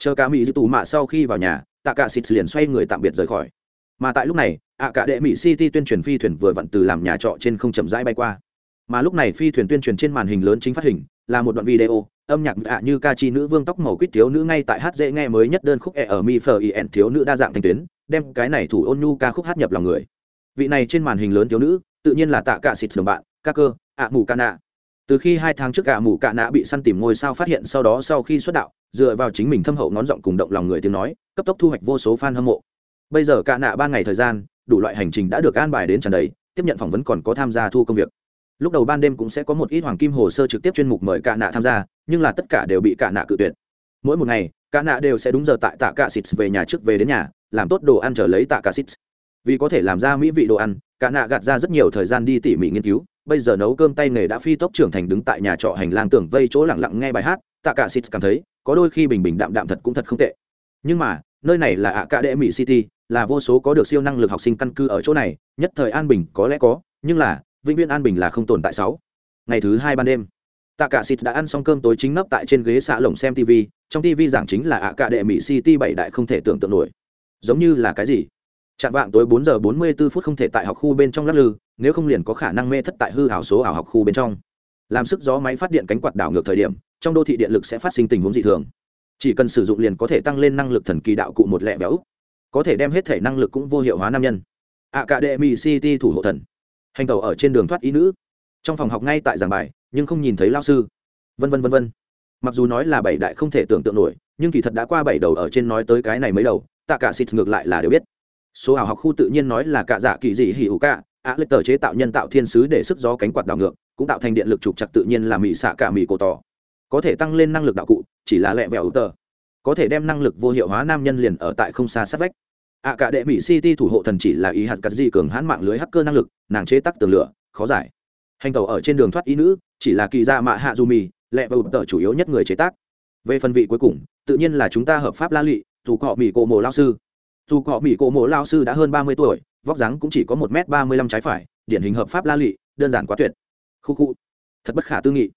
chờ cả mỹ dư tù mạ sau khi vào nhà, tạ cả xịt liền xoay người tạm biệt rời khỏi. Mà tại lúc này, ạ cả đệ mỹ city tuyên truyền phi thuyền vừa vặn từ làm nhà trọ trên không chậm rãi bay qua. Mà lúc này phi thuyền tuyên truyền trên màn hình lớn chính phát hình, là một đoạn video, âm nhạc ạ như ca chi nữ vương tóc màu quýt thiếu nữ ngay tại hát dễ nghe mới nhất đơn khúc e ở mi phờ en thiếu nữ đa dạng thành tuyến, đem cái này thủ ôn nhu ca khúc hát nhập lòng người. Vị này trên màn hình lớn thiếu nữ, tự nhiên là tạ cả xịt đồng bạn, ca cơ, ạ mù ca nạ từ khi hai tháng trước cả mù cạ nạ bị săn tìm ngôi sao phát hiện, sau đó sau khi xuất đạo, dựa vào chính mình thâm hậu ngón giọng cùng động lòng người tiếng nói, cấp tốc thu hoạch vô số fan hâm mộ. Bây giờ cạ nạ ba ngày thời gian, đủ loại hành trình đã được an bài đến tràn đầy, tiếp nhận phỏng vấn còn có tham gia thu công việc. Lúc đầu ban đêm cũng sẽ có một ít hoàng kim hồ sơ trực tiếp chuyên mục mời cạ nạ tham gia, nhưng là tất cả đều bị cạ nạ cự tuyệt. Mỗi một ngày, cạ nạ đều sẽ đúng giờ tại tạ cạ xịt về nhà trước về đến nhà, làm tốt đồ ăn trở lấy tạ cạ xịt. Vì có thể làm ra mỹ vị đồ ăn cả nạ gạt ra rất nhiều thời gian đi tỉ mỉ nghiên cứu bây giờ nấu cơm tay nghề đã phi tốc trưởng thành đứng tại nhà trọ hành lang tưởng vây chỗ lặng lặng nghe bài hát, tạ cả xịt cảm thấy, có đôi khi bình bình đạm đạm thật cũng thật không tệ. Nhưng mà, nơi này là ạ cả đệ mỹ city, là vô số có được siêu năng lực học sinh căn cư ở chỗ này, nhất thời an bình có lẽ có, nhưng là, vĩnh viễn an bình là không tồn tại sáu. Ngày thứ hai ban đêm, tạ cả xịt đã ăn xong cơm tối chính nấp tại trên ghế xạ lồng xem tv trong tv giảng chính là ạ cả đệ mỹ city bảy đại không thể tưởng tượng nổi. Giống như là cái gì? Chạm vạng tối bốn giờ bốn mươi 44 phút không thể tại học khu bên trong lắc lư nếu không liền có khả năng mê thất tại hư ảo số ảo học khu bên trong. Làm sức gió máy phát điện cánh quạt đảo ngược thời điểm, trong đô thị điện lực sẽ phát sinh tình huống dị thường. Chỉ cần sử dụng liền có thể tăng lên năng lực thần kỳ đạo cụ một lẹ béo có thể đem hết thể năng lực cũng vô hiệu hóa nam nhân. Academy city thủ hộ thần. Hành tàu ở trên đường thoát ý nữ. Trong phòng học ngay tại giảng bài, nhưng không nhìn thấy lao sư. Vân vân vân vân. Mặc dù nói là bảy đại không thể tưởng tượng nổi, nhưng kỳ thật đã qua bảy đầu ở trên nói tới cái này mấy đầu tạ cả xịt ngược lại là đều biết. Số ảo học khu tự nhiên nói là cả dạ kỳ dị hỉ ủ cả á lệch tờ chế tạo nhân tạo thiên sứ để sức gió cánh quạt đảo ngược, cũng tạo thành điện lực trục chặt tự nhiên là mỹ xạ cả mỹ cổ tỏ. Có thể tăng lên năng lực đạo cụ, chỉ là lẹ vẹo tờ. Có thể đem năng lực vô hiệu hóa nam nhân liền ở tại không xa sát vách. Ạ cả đệ mỹ city thủ hộ thần chỉ là ý hạt cắt di cường hãn mạng lưới hacker năng lực, nàng chế tắc tường lửa, khó giải. Hành tàu ở trên đường thoát ý nữ, chỉ là kỳ gia mạ hạ du mì, lẹ vẹo tờ chủ yếu nhất người chế tác. Về phần vị cuối cùng, tự nhiên là chúng ta hợp pháp la lị, dù cọ mỹ cổ mộ lao sư. Dù cọ mỹ cổ mộ lao sư đã hơn ba mươi tuổi vóc dáng cũng chỉ có một m ba mươi lăm trái phải, điển hình hợp pháp la lị, đơn giản quá tuyệt. Khu khu. Thật bất khả tư nghị.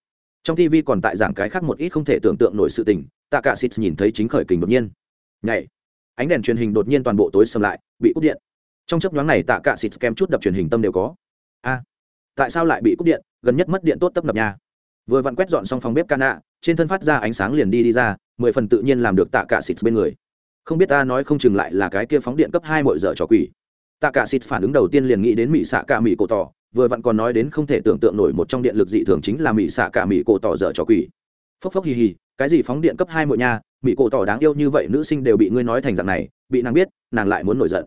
Trong tv còn tại giảng cái khác một ít không thể tưởng tượng nổi sự tình, tạ cả xịt nhìn thấy chính khởi kình đột nhiên. Nhảy. Ánh đèn truyền hình đột nhiên toàn bộ tối sầm lại, bị cúp điện. Trong chấp nhoáng này tạ cả xịt kem chút đập truyền hình tâm đều có. A. Tại sao lại bị cúp điện? Gần nhất mất điện tốt tấp nập nhà vừa vặn quét dọn xong phòng bếp cana trên thân phát ra ánh sáng liền đi đi ra, mười phần tự nhiên làm được tạ cả xịt bên người. Không biết ta nói không chừng lại là cái kia phóng điện cấp hai mọi giờ trò quỷ tạ cả xịt phản ứng đầu tiên liền nghĩ đến mỹ xạ cả mỹ cổ tỏ, vừa vặn còn nói đến không thể tưởng tượng nổi một trong điện lực dị thường chính là mỹ xạ cả mỹ cổ tỏ dở trò quỷ. Phốc phốc hì hì, cái gì phóng điện cấp hai mỗi nhà mỹ cổ tỏ đáng yêu như vậy nữ sinh đều bị ngươi nói thành dạng này, bị nàng biết, nàng lại muốn nổi giận.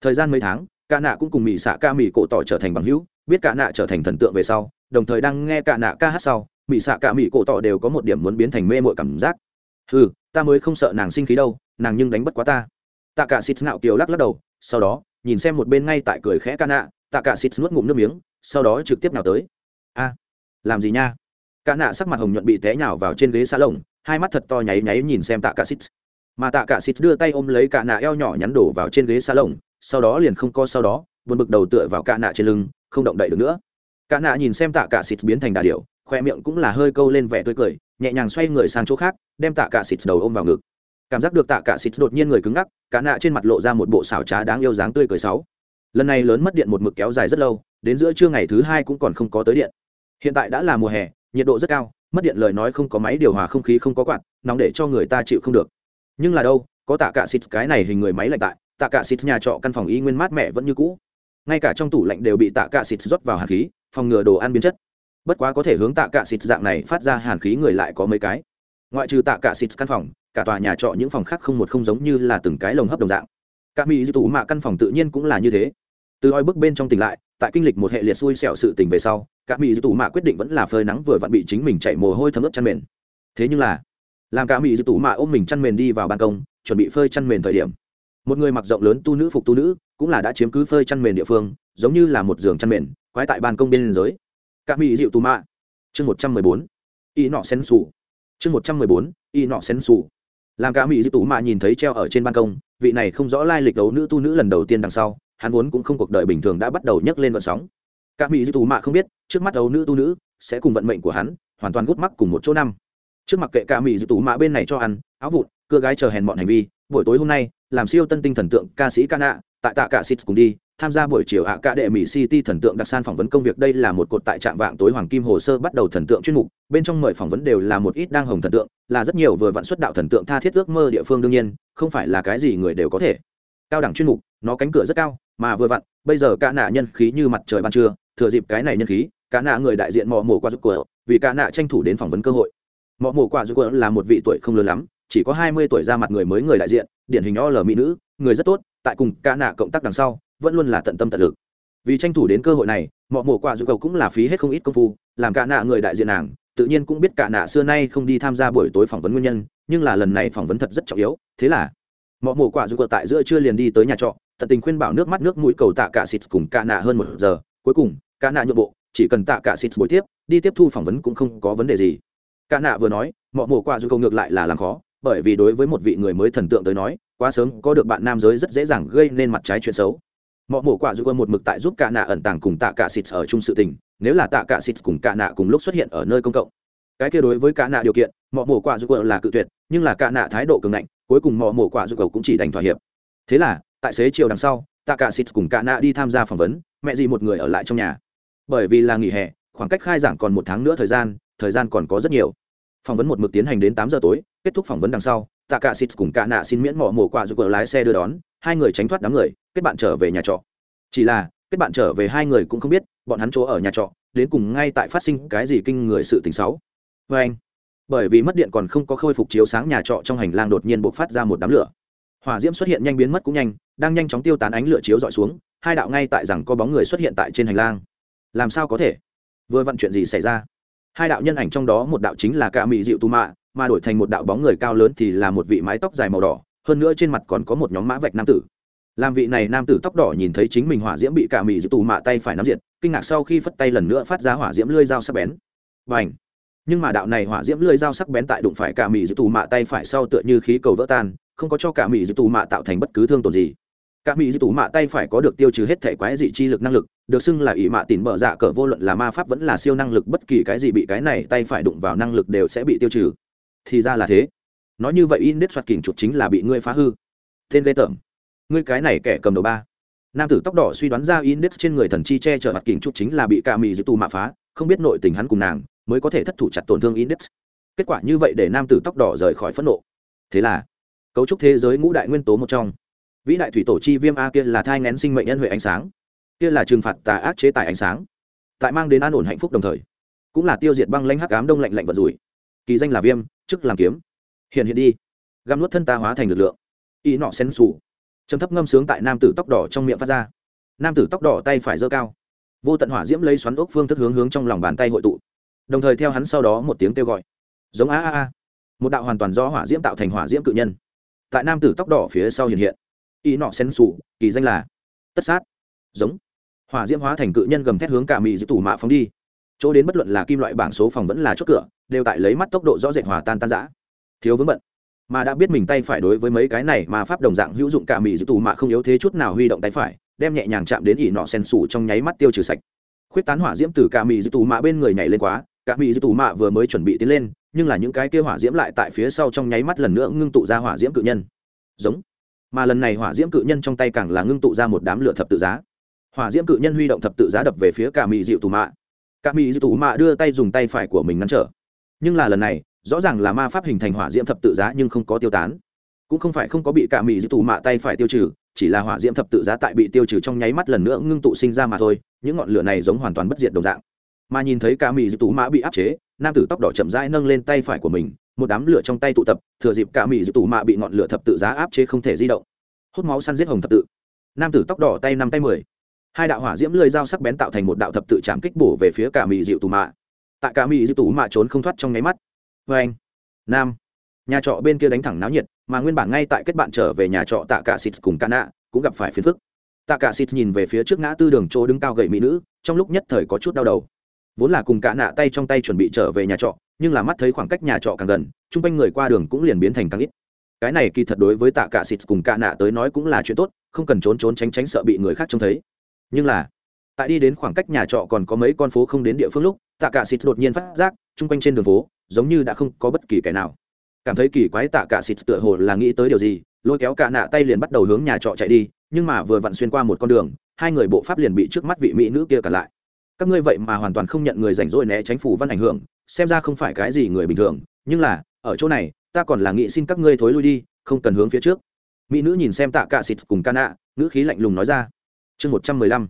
Thời gian mấy tháng, cả nạ cũng cùng mỹ xạ ca mỹ cổ tỏ trở thành bằng hữu, biết cả nạ trở thành thần tượng về sau, đồng thời đang nghe cả nạ ca hát sau mỹ xạ ca mỹ cổ tỏ đều có một điểm muốn biến thành mê mội cảm giác. Ừ ta mới không sợ nàng sinh khí đâu, nàng nhưng đánh bất quá ta. Tạ cả xịt ngạo kiều lắc lắc đầu sau đó, nhìn xem một bên ngay tại cười khẽ ca nạ tạ cả xịt nuốt ngụm nước miếng, sau đó trực tiếp nào tới. A, làm gì nha? Ca nạ sắc mặt hồng nhuận bị té nhào vào trên ghế xa lồng hai mắt thật to nháy nháy nhìn xem tạ cả xịt mà tạ cả xịt đưa tay ôm lấy ca nạ eo nhỏ nhắn đổ vào trên ghế xa lồng sau đó liền không co sau đó, buồn bực đầu tựa vào ca nạ trên lưng, không động đậy được nữa. Ca nạ nhìn xem tạ cả xịt biến thành đà điểu, khoe miệng cũng là hơi câu lên vẻ tươi cười, nhẹ nhàng xoay người sang chỗ khác, đem tạ cả xịt đầu ôm vào ngực cảm giác được tạ cả xịt đột nhiên người cứng ngắc, cả nạ trên mặt lộ ra một bộ xảo trá đáng yêu dáng tươi cười sáu. Lần này lớn mất điện một mực kéo dài rất lâu, đến giữa trưa ngày thứ hai cũng còn không có tới điện. Hiện tại đã là mùa hè, nhiệt độ rất cao, mất điện lời nói không có máy điều hòa không khí không có quạt, nóng để cho người ta chịu không được. Nhưng là đâu, có tạ cả xịt cái này hình người máy lạnh tại, tạ cả xịt nhà trọ căn phòng y nguyên mát mẻ vẫn như cũ. Ngay cả trong tủ lạnh đều bị tạ cả xịt rót vào hàn khí, phòng ngừa đồ ăn biến chất. Bất quá có thể hướng tạ cả xịt dạng này phát ra hàn khí người lại có mấy cái. Ngoại trừ tạ cả xịt căn phòng cả tòa nhà trọ những phòng khác không một không giống như là từng cái lồng hấp đồng dạng. Cả mỹ dư tủ mạ căn phòng tự nhiên cũng là như thế. Từ oi bước bên trong tỉnh lại, tại kinh lịch một hệ liệt xui xẻo sự tình về sau, cả mỹ dư tủ mạ quyết định vẫn là phơi nắng vừa vặn bị chính mình chạy mồ hôi thấm ướt chăn mền. Thế nhưng là, làm cả mỹ dư tủ mạ ôm mình chăn mền đi vào ban công, chuẩn bị phơi chăn mền thời điểm, một người mặc rộng lớn tu nữ phục tu nữ cũng là đã chiếm cứ phơi chăn mền địa phương, giống như là một giường chăn mền, quái tại ban công bên giới cả mỹ dịu tù mạ. Chương một trăm mười bốn. Y nọ sen xù. Chương một trăm mười bốn. Y nọ sen xù làm cả mỹ dư tú mạ nhìn thấy treo ở trên ban công, vị này không rõ lai lịch đấu nữ tu nữ lần đầu tiên đằng sau, hắn vốn cũng không cuộc đời bình thường đã bắt đầu nhấc lên vận sóng. Cả mỹ dư tú mạ không biết, trước mắt đấu nữ tu nữ sẽ cùng vận mệnh của hắn hoàn toàn gút mắc cùng một chỗ năm. Trước mặt kệ cả mỹ dư tú mạ bên này cho ăn, áo vụn, cưa gái chờ hèn bọn hành vi, buổi tối hôm nay, làm siêu tân tinh thần tượng ca sĩ ca nạ tại tạ cả xịt cùng đi, tham gia buổi chiều ạ cả đệ mỹ city thần tượng đặc san phỏng vấn công việc. Đây là một cột tại trạm vạng tối hoàng kim hồ sơ bắt đầu thần tượng chuyên mục bên trong mời phỏng vấn đều là một ít đang hồng thần tượng, là rất nhiều vừa vặn xuất đạo thần tượng tha thiết ước mơ địa phương đương nhiên, không phải là cái gì người đều có thể. Cao đẳng chuyên mục, nó cánh cửa rất cao, mà vừa vặn, bây giờ cả nạ nhân khí như mặt trời ban trưa, thừa dịp cái này nhân khí, cả nạ người đại diện mò mổ qua giúp cửa, vì cả nạ tranh thủ đến phỏng vấn cơ hội. Mò mổ qua giúp cửa là một vị tuổi không lớn lắm, chỉ có hai mươi tuổi ra mặt người mới người đại diện, điển hình o l mỹ nữ, người rất tốt, tại cùng cả nạ cộng tác đằng sau, vẫn luôn là tận tâm tận lực. Vì tranh thủ đến cơ hội này mò mổ quả dù cầu cũng là phí hết không ít công phu, làm cả nạ người đại diện nàng tự nhiên cũng biết cả nạ xưa nay không đi tham gia buổi tối phỏng vấn nguyên nhân, nhưng là lần này phỏng vấn thật rất trọng yếu, thế là mọi mổ quả dù cờ tại giữa chưa liền đi tới nhà trọ, tận tình khuyên bảo nước mắt nước mũi cầu tạ cả xịt cùng cả nạ hơn một giờ. Cuối cùng, cả nạ nhượng bộ, chỉ cần tạ cả xịt buổi tiếp, đi tiếp thu phỏng vấn cũng không có vấn đề gì. Cả nạ vừa nói mọi mổ quả dù cầu ngược lại là làm khó, bởi vì đối với một vị người mới thần tượng tới nói, quá sớm có được bạn nam giới rất dễ dàng gây nên mặt trái chuyện xấu mọi mổ quả dù quân một mực tại giúp cả nạ ẩn tàng cùng tạ cả xịt ở chung sự tình, nếu là tạ cả xịt cùng cả nạ cùng lúc xuất hiện ở nơi công cộng. Cái kia đối với cả nạ điều kiện mọi mổ quả dù quân là cự tuyệt, nhưng là cả nạ thái độ cường ngạnh, cuối cùng mọi mổ quả dù cầu cũng chỉ đành thỏa hiệp. Thế là, tại xế chiều đằng sau, tạ cả xịt cùng cả nạ đi tham gia phỏng vấn, mẹ gì một người ở lại trong nhà. Bởi vì là nghỉ hè, khoảng cách khai giảng còn một tháng nữa thời gian thời gian còn có rất nhiều. Phỏng vấn một mực tiến hành đến tám giờ tối, kết thúc phỏng vấn đằng sau, tạ cả xịt cùng cả nạ xin miễn mỏ mổ quả dù cờ lái xe đưa đón, hai người tránh thoát đám người kết bạn trở về nhà trọ. Chỉ là, kết bạn trở về hai người cũng không biết, bọn hắn chỗ ở nhà trọ, đến cùng ngay tại phát sinh cái gì kinh người sự tình xấu. Vê anh, bởi vì mất điện còn không có khôi phục chiếu sáng nhà trọ trong hành lang đột nhiên bộc phát ra một đám lửa. Hỏa diễm xuất hiện nhanh biến mất cũng nhanh, đang nhanh chóng tiêu tán ánh lửa chiếu dọi xuống, hai đạo ngay tại rằng có bóng người xuất hiện tại trên hành lang. Làm sao có thể? Vừa vặn chuyện gì xảy ra? Hai đạo nhân ảnh trong đó một đạo chính là ca mỹ dịu tu mạ mà đổi thành một đạo bóng người cao lớn thì là một vị mái tóc dài màu đỏ, hơn nữa trên mặt còn có một nhóm mã vạch nam tử làm vị này nam tử tóc đỏ nhìn thấy chính mình hỏa diễm bị cả mỹ dịu tù mạ tay phải nắm diệt, kinh ngạc sau khi phất tay lần nữa phát ra hỏa diễm lưỡi dao sắc bén. Và ảnh nhưng mà đạo này hỏa diễm lưỡi dao sắc bén tại đụng phải cả mỹ dịu tù mạ tay phải sau tựa như khí cầu vỡ tan, không có cho cả mỹ dịu tù mạ tạo thành bất cứ thương tổn gì. Cả mỹ dịu tù mạ tay phải có được tiêu trừ hết thể quái dị chi lực năng lực, được xưng là ỷ mạ tìm mở dạ cỡ vô luận là ma pháp vẫn là siêu năng lực, bất kỳ cái gì bị cái này tay phải đụng vào năng lực đều sẽ bị tiêu trừ. Thì ra là thế. Nói như vậy in đết soạt kình chuột chính là bị ngươi phá hư. Tên lê tởm ngươi cái này kẻ cầm đầu ba. Nam tử tóc đỏ suy đoán ra index trên người thần chi che chở mặt kình chút chính là bị ca mì dư tù mạ phá, không biết nội tình hắn cùng nàng mới có thể thất thủ chặt tổn thương index. Kết quả như vậy để nam tử tóc đỏ rời khỏi phẫn nộ. Thế là, cấu trúc thế giới ngũ đại nguyên tố một trong. Vĩ đại thủy tổ chi viêm a kia là thai ngén sinh mệnh nhân huệ ánh sáng. Kia là trừng phạt tà ác chế tài ánh sáng. Tại mang đến an ổn hạnh phúc đồng thời, cũng là tiêu diệt băng lãnh hắc ám đông lạnh lạnh vật rủi. Kỳ danh là viêm, chức làm kiếm. Hiện hiện đi. Găm nuốt thân ta hóa thành lực lượng. Y nọ sen xù trầm thấp ngâm sướng tại nam tử tóc đỏ trong miệng phát ra. Nam tử tóc đỏ tay phải giơ cao. Vô tận hỏa diễm lấy xoắn ốc phương thức hướng hướng trong lòng bàn tay hội tụ. Đồng thời theo hắn sau đó một tiếng kêu gọi. Giống a a a. Một đạo hoàn toàn do hỏa diễm tạo thành hỏa diễm cự nhân. Tại nam tử tóc đỏ phía sau hiện hiện. Y nọ xen xù kỳ danh là tất sát. Giống. Hỏa diễm hóa thành cự nhân gầm thét hướng cả mị giữ tủ mạ phóng đi. Chỗ đến bất luận là kim loại bảng số phòng vẫn là chốt cửa, đều tại lấy mắt tốc độ rõ rệt hòa tan tan giã thiếu vướng bận mà đã biết mình tay phải đối với mấy cái này mà pháp đồng dạng hữu dụng cả mỹ giữ tù mạ không yếu thế chút nào huy động tay phải, đem nhẹ nhàng chạm đến ỉ nọ sen sủ trong nháy mắt tiêu trừ sạch. Khuyết tán hỏa diễm từ cả mỹ dư tù mạ bên người nhảy lên quá, cả mỹ dư tù mạ vừa mới chuẩn bị tiến lên, nhưng là những cái kia hỏa diễm lại tại phía sau trong nháy mắt lần nữa ngưng tụ ra hỏa diễm cự nhân. Giống. Mà lần này hỏa diễm cự nhân trong tay càng là ngưng tụ ra một đám lửa thập tự giá. Hỏa diễm cự nhân huy động thập tự giá đập về phía cả mỹ dịu tù mạ cả mỹ dịu tù mạ đưa tay dùng tay phải của mình ngăn trở. Nhưng là lần này rõ ràng là ma pháp hình thành hỏa diễm thập tự giá nhưng không có tiêu tán. Cũng không phải không có bị cả mỹ dư tù mạ tay phải tiêu trừ, chỉ là hỏa diễm thập tự giá tại bị tiêu trừ trong nháy mắt lần nữa ngưng tụ sinh ra mà thôi, những ngọn lửa này giống hoàn toàn bất diệt đồng dạng. Mà nhìn thấy cả mỹ dư tù mạ bị áp chế, nam tử tóc đỏ chậm rãi nâng lên tay phải của mình, một đám lửa trong tay tụ tập, thừa dịp cả mỹ dư tù mạ bị ngọn lửa thập tự giá áp chế không thể di động. Hút máu săn giết hồng thập tự. Nam tử tóc đỏ tay năm tay mười. Hai đạo hỏa diễm lưỡi dao sắc bén tạo thành một đạo thập tự chạm kích bổ về phía cả mỹ dịu tù mạ. Tại cả mỹ dịu tù mạ trốn không thoát trong nháy mắt vê anh. Nam. Nhà trọ bên kia đánh thẳng náo nhiệt, mà nguyên bản ngay tại kết bạn trở về nhà trọ tạ cả xịt cùng ca nạ cũng gặp phải phiền phức. Tạ cả xịt nhìn về phía trước ngã tư đường chỗ đứng cao gậy mỹ nữ, trong lúc nhất thời có chút đau đầu. Vốn là cùng cả nạ tay trong tay chuẩn bị trở về nhà trọ, nhưng là mắt thấy khoảng cách nhà trọ càng gần, chung quanh người qua đường cũng liền biến thành càng ít. Cái này kỳ thật đối với tạ cả xịt cùng cả nạ tới nói cũng là chuyện tốt, không cần trốn trốn tránh tránh sợ bị người khác trông thấy. Nhưng là, tại đi đến khoảng cách nhà trọ còn có mấy con phố không đến địa phương lúc, tạ cả xịt đột nhiên phát giác, chung quanh trên đường phố giống như đã không có bất kỳ kẻ nào. Cảm thấy kỳ quái tạ cả xịt tựa hồ là nghĩ tới điều gì, lôi kéo cả nạ tay liền bắt đầu hướng nhà trọ chạy đi, nhưng mà vừa vặn xuyên qua một con đường, hai người bộ pháp liền bị trước mắt vị mỹ nữ kia cả lại. Các ngươi vậy mà hoàn toàn không nhận người rảnh rỗi né tránh phủ văn ảnh hưởng, xem ra không phải cái gì người bình thường, nhưng là, ở chỗ này, ta còn là nghĩ xin các ngươi thối lui đi, không cần hướng phía trước. Mỹ nữ nhìn xem tạ cả xịt cùng ca nạ nữ khí lạnh lùng nói ra. Chương một trăm mười lăm,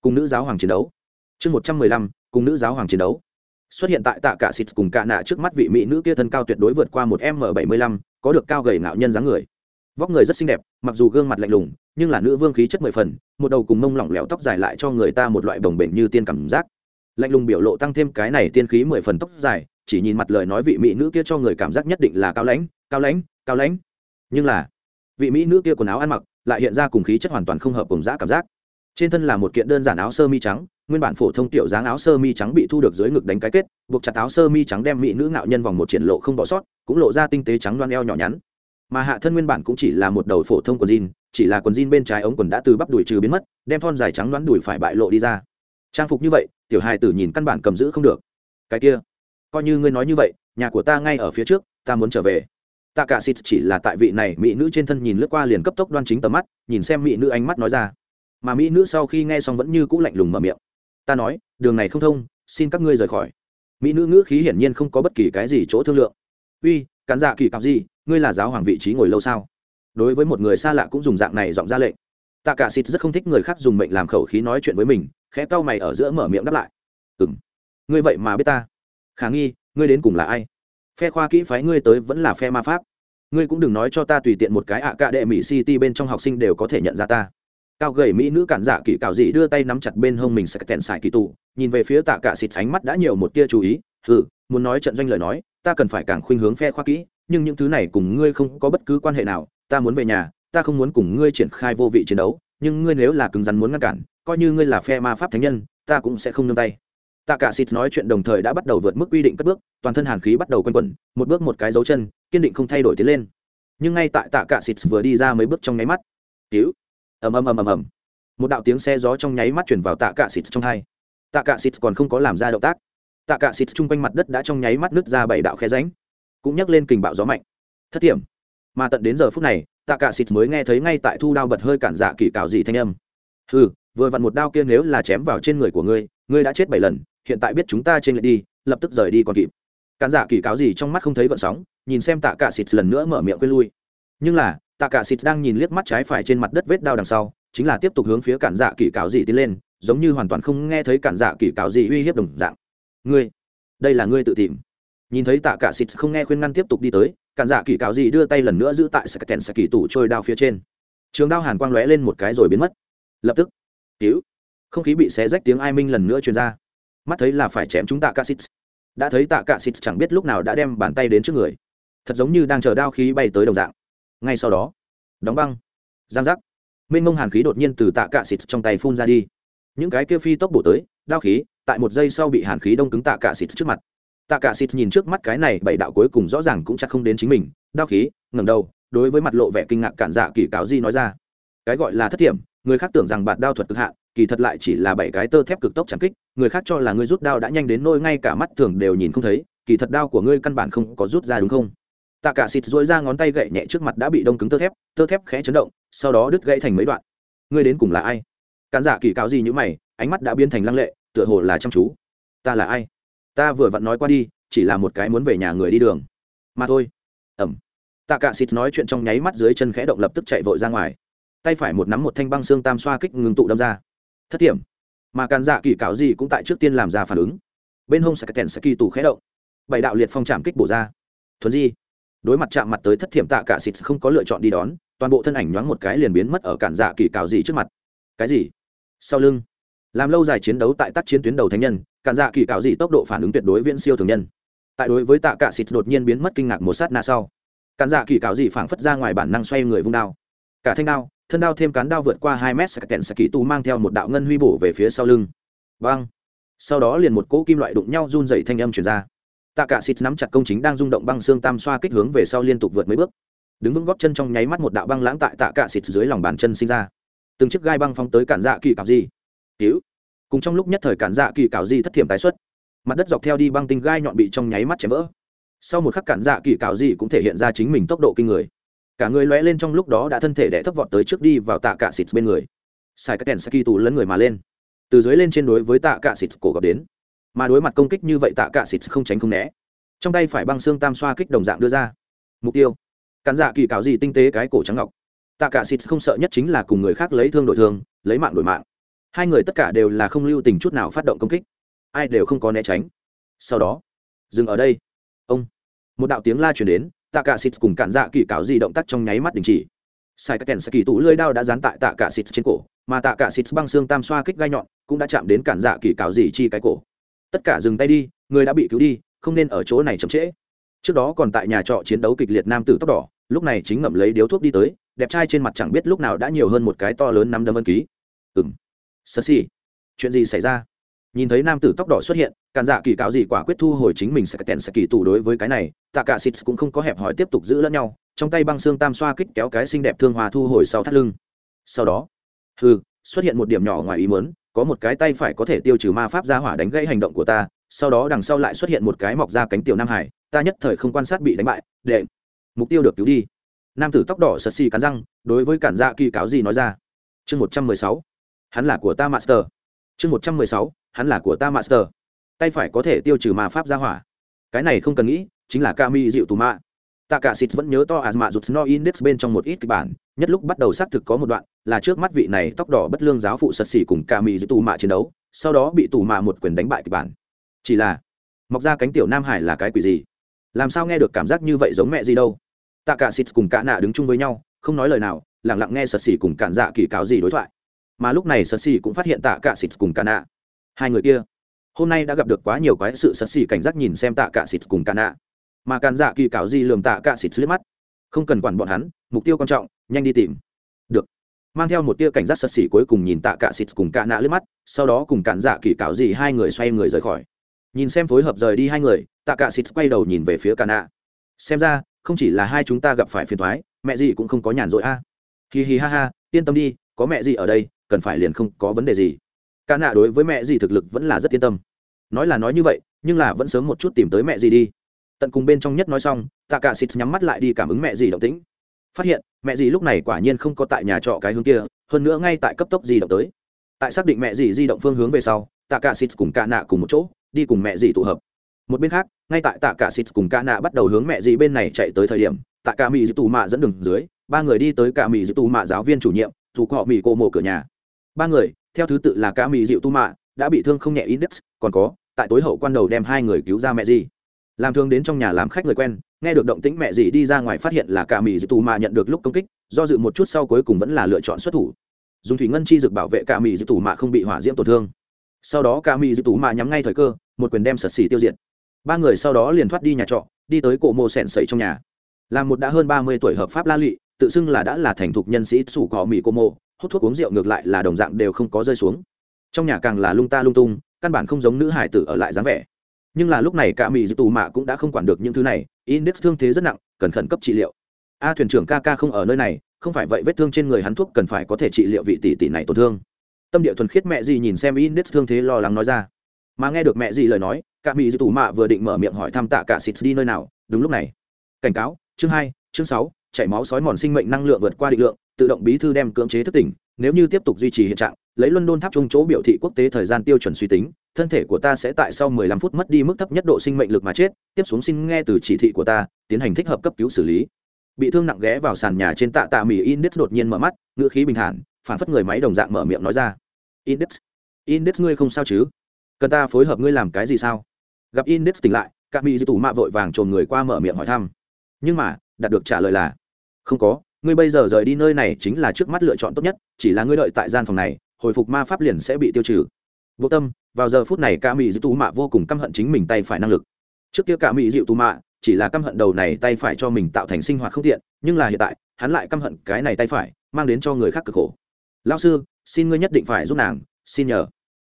cùng nữ giáo hoàng chiến đấu. Chương một trăm mười lăm, cùng nữ giáo hoàng chiến đấu xuất hiện tại tạ cả xịt cùng cả nạ trước mắt vị mỹ nữ kia thân cao tuyệt đối vượt qua một m bảy mươi lăm, có được cao gầy ngạo nhân dáng người. Vóc người rất xinh đẹp, mặc dù gương mặt lạnh lùng, nhưng là nữ vương khí chất mười phần, một đầu cùng mông lỏng lẻo tóc dài lại cho người ta một loại bồng bềnh như tiên cảm giác. Lạnh lùng biểu lộ tăng thêm cái này tiên khí mười phần tóc dài, chỉ nhìn mặt lời nói vị mỹ nữ kia cho người cảm giác nhất định là cao lãnh cao lãnh cao lãnh. Nhưng là, vị mỹ nữ kia quần áo ăn mặc lại hiện ra cùng khí chất hoàn toàn không hợp cùng giá cảm giác. Trên thân là một kiện đơn giản áo sơ mi trắng nguyên bản phổ thông tiểu dáng áo sơ mi trắng bị thu được dưới ngực đánh cái kết, buộc chặt áo sơ mi trắng đem mỹ nữ ngạo nhân vòng một triển lộ không bỏ sót, cũng lộ ra tinh tế trắng loan eo nhỏ nhắn. Mà hạ thân nguyên bản cũng chỉ là một đầu phổ thông quần jean, chỉ là quần jean bên trái ống quần đã từ bắp đùi trừ biến mất, đem thon dài trắng đoán đùi phải bại lộ đi ra. Trang phục như vậy, tiểu hài tử nhìn căn bản cầm giữ không được. Cái kia, coi như ngươi nói như vậy, nhà của ta ngay ở phía trước, ta muốn trở về. Ta cả xịt chỉ là tại vị này mỹ nữ trên thân nhìn lướt qua liền cấp tốc đoan chính tầm mắt, nhìn xem mỹ nữ ánh mắt nói ra. Mà mỹ nữ sau khi nghe xong vẫn như cũ lạnh lùng mở miệng ta nói, đường này không thông, xin các ngươi rời khỏi. Mỹ nữ ngữ khí hiển nhiên không có bất kỳ cái gì chỗ thương lượng. Uy cán dạ kỳ cặp gì, ngươi là giáo hoàng vị trí ngồi lâu sao? Đối với một người xa lạ cũng dùng dạng này giọng ra lệnh. Tạ cả xịt rất không thích người khác dùng mệnh làm khẩu khí nói chuyện với mình, khẽ cau mày ở giữa mở miệng đáp lại. Ừng ngươi vậy mà biết ta. Khả nghi, ngươi đến cùng là ai? Phe khoa kỹ phái ngươi tới vẫn là phe ma pháp. Ngươi cũng đừng nói cho ta tùy tiện một cái ạ cạ đệ mỹ city bên trong học sinh đều có thể nhận ra ta cao gầy mỹ nữ cản giả kỳ cạo dị đưa tay nắm chặt bên hông mình sẽ tẹn xài kỳ tụ nhìn về phía tạ cả xịt ánh mắt đã nhiều một tia chú ý ừ muốn nói trận doanh lời nói, ta cần phải càng khuynh hướng phe khoa kỹ, nhưng những thứ này cùng ngươi không có bất cứ quan hệ nào, ta muốn về nhà, ta không muốn cùng ngươi triển khai vô vị chiến đấu, nhưng ngươi nếu là cứng rắn muốn ngăn cản, coi như ngươi là phe ma pháp thánh nhân, ta cũng sẽ không nương tay. Tạ cả xịt nói chuyện đồng thời đã bắt đầu vượt mức quy định cất bước, toàn thân hàn khí bắt đầu quanh quẩn, một bước một cái dấu chân, kiên định không thay đổi tiến lên. Nhưng ngay tại tạ cả xịt vừa đi ra mấy bước trong nháy mắt, cứu ầm ầm ầm ầm ầm. Một đạo tiếng xe gió trong nháy mắt chuyển vào tạ cả xịt trong hai. Tạ cả xịt còn không có làm ra động tác. Tạ cả xịt chung quanh mặt đất đã trong nháy mắt nứt ra bảy đạo khe ránh cũng nhấc lên kình bạo gió mạnh. Thất hiểm. Mà tận đến giờ phút này, tạ cả xịt mới nghe thấy ngay tại thu đao bật hơi cản dạ kỳ cào dị thanh âm. Hừ, vừa vặn một đao kia nếu là chém vào trên người của ngươi ngươi đã chết bảy lần, hiện tại biết chúng ta trên lại đi, lập tức rời đi còn kịp. Cản dạ kỳ cáo gì trong mắt không thấy gợn sóng, nhìn xem tạ cả xịt lần nữa mở miệng quên lui. Nhưng là tạ cả xịt đang nhìn liếc mắt trái phải trên mặt đất vết đao đằng sau, chính là tiếp tục hướng phía cản dạ kỳ cáo gì tiến lên, giống như hoàn toàn không nghe thấy cản dạ kỳ cáo gì uy hiếp đồng dạng. Ngươi, đây là ngươi tự tìm. Nhìn thấy tạ cả xịt không nghe khuyên ngăn tiếp tục đi tới, cản dạ kỳ cáo gì đưa tay lần nữa giữ tại sạc kèn sạc kỳ tủ trôi đao phía trên. Trường đao hàn quang lóe lên một cái rồi biến mất. Lập tức cứu không khí bị xé rách tiếng ai minh lần nữa truyền ra. Mắt thấy là phải chém chúng tạ cả xịt. Đã thấy tạ cả xịt chẳng biết lúc nào đã đem bàn tay đến trước người. Thật giống như đang chờ đao khí bay tới đồng dạng ngay sau đó đóng băng. Giang giác. Mênh mông hàn khí đột nhiên từ tạ cả xịt trong tay phun ra đi. Những cái kia phi tốc bổ tới đao khí tại một giây sau bị hàn khí đông cứng tạ cả xịt trước mặt. Tạ cả xịt nhìn trước mắt cái này bảy đạo cuối cùng rõ ràng cũng chắc không đến chính mình. Đao khí ngẩng đầu đối với mặt lộ vẻ kinh ngạc cản dạ kỳ cáo di nói ra. Cái gọi là thất điểm, người khác tưởng rằng bạt đao thuật cực hạn kỳ thật lại chỉ là bảy cái tơ thép cực tốc chẳng kích người khác cho là ngươi rút đao đã nhanh đến nôi ngay cả mắt thường đều nhìn không thấy kỳ thật đao của ngươi căn bản không có rút ra đúng không? Tạ cả xịt dối ra ngón tay gậy nhẹ trước mặt đã bị đông cứng tơ thép tơ thép khẽ chấn động, sau đó đứt gãy thành mấy đoạn. Ngươi đến cùng là ai? Cản giả kỳ cáo gì như mày, ánh mắt đã biến thành lăng lệ, tựa hồ là chăm chú. Ta là ai? Ta vừa vặn nói qua đi, chỉ là một cái muốn về nhà người đi đường. Mà thôi. Ẩm. Tạ cả xịt nói chuyện trong nháy mắt dưới chân khẽ động lập tức chạy vội ra ngoài. Tay phải một nắm một thanh băng xương tam xoa kích ngừng tụ đâm ra. Thất hiểm. Mà càn giả kỳ cáo gì cũng tại trước tiên làm ra phản ứng. Bên hông sạc kèn sạc kỳ tủ khẽ động. Bảy đạo liệt phong chạm kích bổ ra. Thuần di đối mặt chạm mặt tới thất thiểm tạ cả xịt không có lựa chọn đi đón, toàn bộ thân ảnh nhoáng một cái liền biến mất ở cản dạ kỳ cào gì trước mặt. Cái gì? Sau lưng. Làm lâu dài chiến đấu tại tác chiến tuyến đầu thánh nhân, cản dạ kỳ cào gì tốc độ phản ứng tuyệt đối viễn siêu thường nhân. Tại đối với tạ cả xịt đột nhiên biến mất kinh ngạc một sát na sau, cản dạ kỳ cào gì phảng phất ra ngoài bản năng xoay người vung đao. Cả thanh đao, thân đao thêm cán đao vượt qua hai mét sạc kẹn sạc kỳ tu mang theo một đạo ngân huy bổ về phía sau lưng. Vang sau đó liền một cỗ kim loại đụng nhau run dày thanh âm chuyển ra tạ cả xịt nắm chặt công chính đang rung động băng xương tam xoa kích hướng về sau liên tục vượt mấy bước. Đứng vững góp chân trong nháy mắt một đạo băng lãng tại tạ cả xịt dưới lòng bàn chân sinh ra. Từng chiếc gai băng phóng tới cản dạ kỳ cào di. Cứu. Cùng trong lúc nhất thời cản dạ kỳ cào di thất thiểm tái xuất. Mặt đất dọc theo đi băng tinh gai nhọn bị trong nháy mắt chém vỡ. Sau một khắc cản dạ kỳ cào di cũng thể hiện ra chính mình tốc độ kinh người. Cả người lóe lên trong lúc đó đã thân thể đẻ thấp vọt tới trước đi vào tạ cả xịt bên người. Sai các kèn saki tù lấn người mà lên. Từ dưới lên trên đối với tạ cả xịt cổ gặp đến mà đối mặt công kích như vậy tạ cả xịt không tránh không né. Trong tay phải băng xương tam xoa kích đồng dạng đưa ra. Mục tiêu. Cản dạ kỳ cáo gì tinh tế cái cổ trắng ngọc. Tạ cả xịt không sợ nhất chính là cùng người khác lấy thương đổi thương, lấy mạng đổi mạng. Hai người tất cả đều là không lưu tình chút nào phát động công kích. Ai đều không có né tránh. Sau đó, dừng ở đây. Ông. Một đạo tiếng la truyền đến, tạ cả xịt cùng cản dạ kỳ cáo gì động tác trong nháy mắt đình chỉ. Sai các kèn sẽ kỳ tủ lưỡi đao đã dán tại tạ cả xịt trên cổ, mà tạ cả xịt băng xương tam xoa kích gai nhọn cũng đã chạm đến cản dạ kỳ cáo gì chi cái cổ tất cả dừng tay đi, người đã bị cứu đi, không nên ở chỗ này chậm trễ. Trước đó còn tại nhà trọ chiến đấu kịch liệt nam tử tóc đỏ, lúc này chính ngậm lấy điếu thuốc đi tới, đẹp trai trên mặt chẳng biết lúc nào đã nhiều hơn một cái to lớn năm đâm ân ký. Ừng sơ xì. Chuyện gì xảy ra? Nhìn thấy nam tử tóc đỏ xuất hiện, càn dạ kỳ cáo gì quả quyết thu hồi chính mình sẽ kèn sẽ kỳ tù đối với cái này, tạ cả xịt cũng không có hẹp hỏi tiếp tục giữ lẫn nhau, trong tay băng xương tam xoa kích kéo cái xinh đẹp thương hòa thu hồi sau thắt lưng. Sau đó hư xuất hiện một điểm nhỏ ngoài ý muốn có một cái tay phải có thể tiêu trừ ma pháp ra hỏa đánh gãy hành động của ta, sau đó đằng sau lại xuất hiện một cái mọc ra cánh tiểu nam hải, ta nhất thời không quan sát bị đánh bại, để mục tiêu được cứu đi. Nam tử tóc đỏ sật xì cắn răng, đối với cản dạ kỳ cáo gì nói ra. Chương một trăm mười sáu, hắn là của ta master. Chương một trăm mười sáu, hắn là của ta master. Tay phải có thể tiêu trừ ma pháp ra hỏa. Cái này không cần nghĩ, chính là kami dịu tù ma tạ cả xịt vẫn nhớ to asma rụt no index bên trong một ít kịch bản, nhất lúc bắt đầu xác thực có một đoạn là trước mắt vị này tóc đỏ bất lương giáo phụ sật xỉ cùng kami giữ tù mạ chiến đấu, sau đó bị tù mạ một quyền đánh bại kịch bản. Chỉ là, mọc ra cánh tiểu nam hải là cái quỷ gì? Làm sao nghe được cảm giác như vậy giống mẹ gì đâu? Tạ cả xịt cùng cả nạ đứng chung với nhau, không nói lời nào lẳng lặng nghe sật xỉ cùng cản dạ kỳ cáo gì đối thoại. Mà lúc này sật xỉ cũng phát hiện tạ cả xịt cùng cả nạ hai người kia, hôm nay đã gặp được quá nhiều quái sự sật xỉ cảnh giác nhìn xem tạ cả xịt cùng cả nạ mà càn dạ kỳ cạo gì lườm tạ cạ xịt liếc mắt. Không cần quản bọn hắn, mục tiêu quan trọng, nhanh đi tìm. Được. Mang theo một tia cảnh giác sật xỉ cuối cùng nhìn tạ cạ xịt cùng cạ nạ liếc mắt, sau đó cùng cản dạ kỳ cạo gì hai người xoay người rời khỏi. Nhìn xem phối hợp rời đi hai người, tạ cạ xịt quay đầu nhìn về phía cạ nạ. Xem ra, không chỉ là hai chúng ta gặp phải phiền thoái mẹ gì cũng không có nhàn rỗi a. À. hi hi ha ha, yên tâm đi, có mẹ gì ở đây, cần phải liền không có vấn đề gì. Cạ nạ đối với mẹ gì thực lực vẫn là rất yên tâm. Nói là nói như vậy, nhưng là vẫn sớm một chút tìm tới mẹ gì đi tận cùng bên trong nhất nói xong tạ cả xịt nhắm mắt lại đi cảm ứng mẹ dì động tĩnh. Phát hiện, mẹ dì lúc này quả nhiên không có tại nhà trọ cái hướng kia, hơn nữa ngay tại cấp tốc di động tới. Tại xác định mẹ dì di động phương hướng về sau tạ cả xịt cùng cả nạ cùng một chỗ, đi cùng mẹ dì tụ hợp. Một bên khác, ngay tại tạ cả xịt cùng cả nạ bắt đầu hướng mẹ dì bên này chạy tới thời điểm tạ cả mỹ dì tù mạ dẫn đường dưới, ba người đi tới cả mỹ dì tù mạ giáo viên chủ nhiệm dù họ mỹ cô mổ cửa nhà. Ba người, theo thứ tự là cả mỹ dịu tu mạ đã bị thương không nhẹ ít. còn có, tại tối hậu quan đầu đem hai người cứu ra mẹ dì làm thương đến trong nhà làm khách người quen, nghe được động tĩnh mẹ dì đi ra ngoài phát hiện là cả mỹ dì tù mạ nhận được lúc công kích, do dự một chút sau cuối cùng vẫn là lựa chọn xuất thủ. Dùng thủy ngân chi dược bảo vệ cả mỹ dì tù mạ không bị hỏa diễm tổn thương. Sau đó cả mỹ dì tù mà nhắm ngay thời cơ, một quyền đem sật xỉ tiêu diệt. Ba người sau đó liền thoát đi nhà trọ, đi tới cổ mộ sẹn sẩy trong nhà. Là một đã hơn ba mươi tuổi hợp pháp la lụy tự xưng là đã là thành thục nhân sĩ sủ cỏ mỹ cổ mộ, hút thuốc uống rượu ngược lại là đồng dạng đều không có rơi xuống. Trong nhà càng là lung ta lung tung, căn bản không giống nữ hải tử ở lại dáng vẻ nhưng là lúc này cả mỹ dư tù mạ cũng đã không quản được những thứ này, index thương thế rất nặng cần khẩn cấp trị liệu. A, thuyền trưởng ca ca không ở nơi này, không phải vậy vết thương trên người hắn thuốc cần phải có thể trị liệu vị tỷ tỷ này tổn thương. Tâm địa thuần khiết mẹ gì nhìn xem index thương thế lo lắng nói ra. Mà nghe được mẹ gì lời nói, cả mỹ dư tù mạ vừa định mở miệng hỏi thăm tạ cả xịt đi nơi nào, đúng lúc này. Cảnh cáo, chương hai, chương sáu, chảy máu sói mòn sinh mệnh năng lượng vượt qua định lượng, tự động bí thư đem cưỡng chế thức tỉnh, nếu như tiếp tục duy trì hiện trạng lấy london tháp trung chỗ biểu thị quốc tế thời gian tiêu chuẩn suy tính, thân thể của ta sẽ tại sau 15 phút mất đi mức thấp nhất độ sinh mệnh lực mà chết, tiếp xuống xin nghe từ chỉ thị của ta, tiến hành thích hợp cấp cứu xử lý. Bị thương nặng ghé vào sàn nhà trên tạ tạ mỉ index đột nhiên mở mắt, ngữ khí bình thản, phản phất người máy đồng dạng mở miệng nói ra. Index? Index ngươi không sao chứ? Cần ta phối hợp ngươi làm cái gì sao? Gặp index tỉnh lại các mỹ dư tù mạ vội vàng trồn người qua mở miệng hỏi thăm. Nhưng mà, đạt được trả lời là, không có, ngươi bây giờ rời đi nơi này chính là trước mắt lựa chọn tốt nhất, chỉ là ngươi đợi tại gian phòng này hồi phục ma pháp liền sẽ bị tiêu trừ. Vô tâm, vào giờ phút này cả mỹ dịu tù mạ vô cùng căm hận chính mình tay phải năng lực. Trước kia cả mỹ dịu tù mạ chỉ là căm hận đầu này tay phải cho mình tạo thành sinh hoạt không tiện, nhưng là hiện tại, hắn lại căm hận cái này tay phải, mang đến cho người khác cực khổ. Lao sư, xin ngươi nhất định phải giúp nàng, xin nhờ.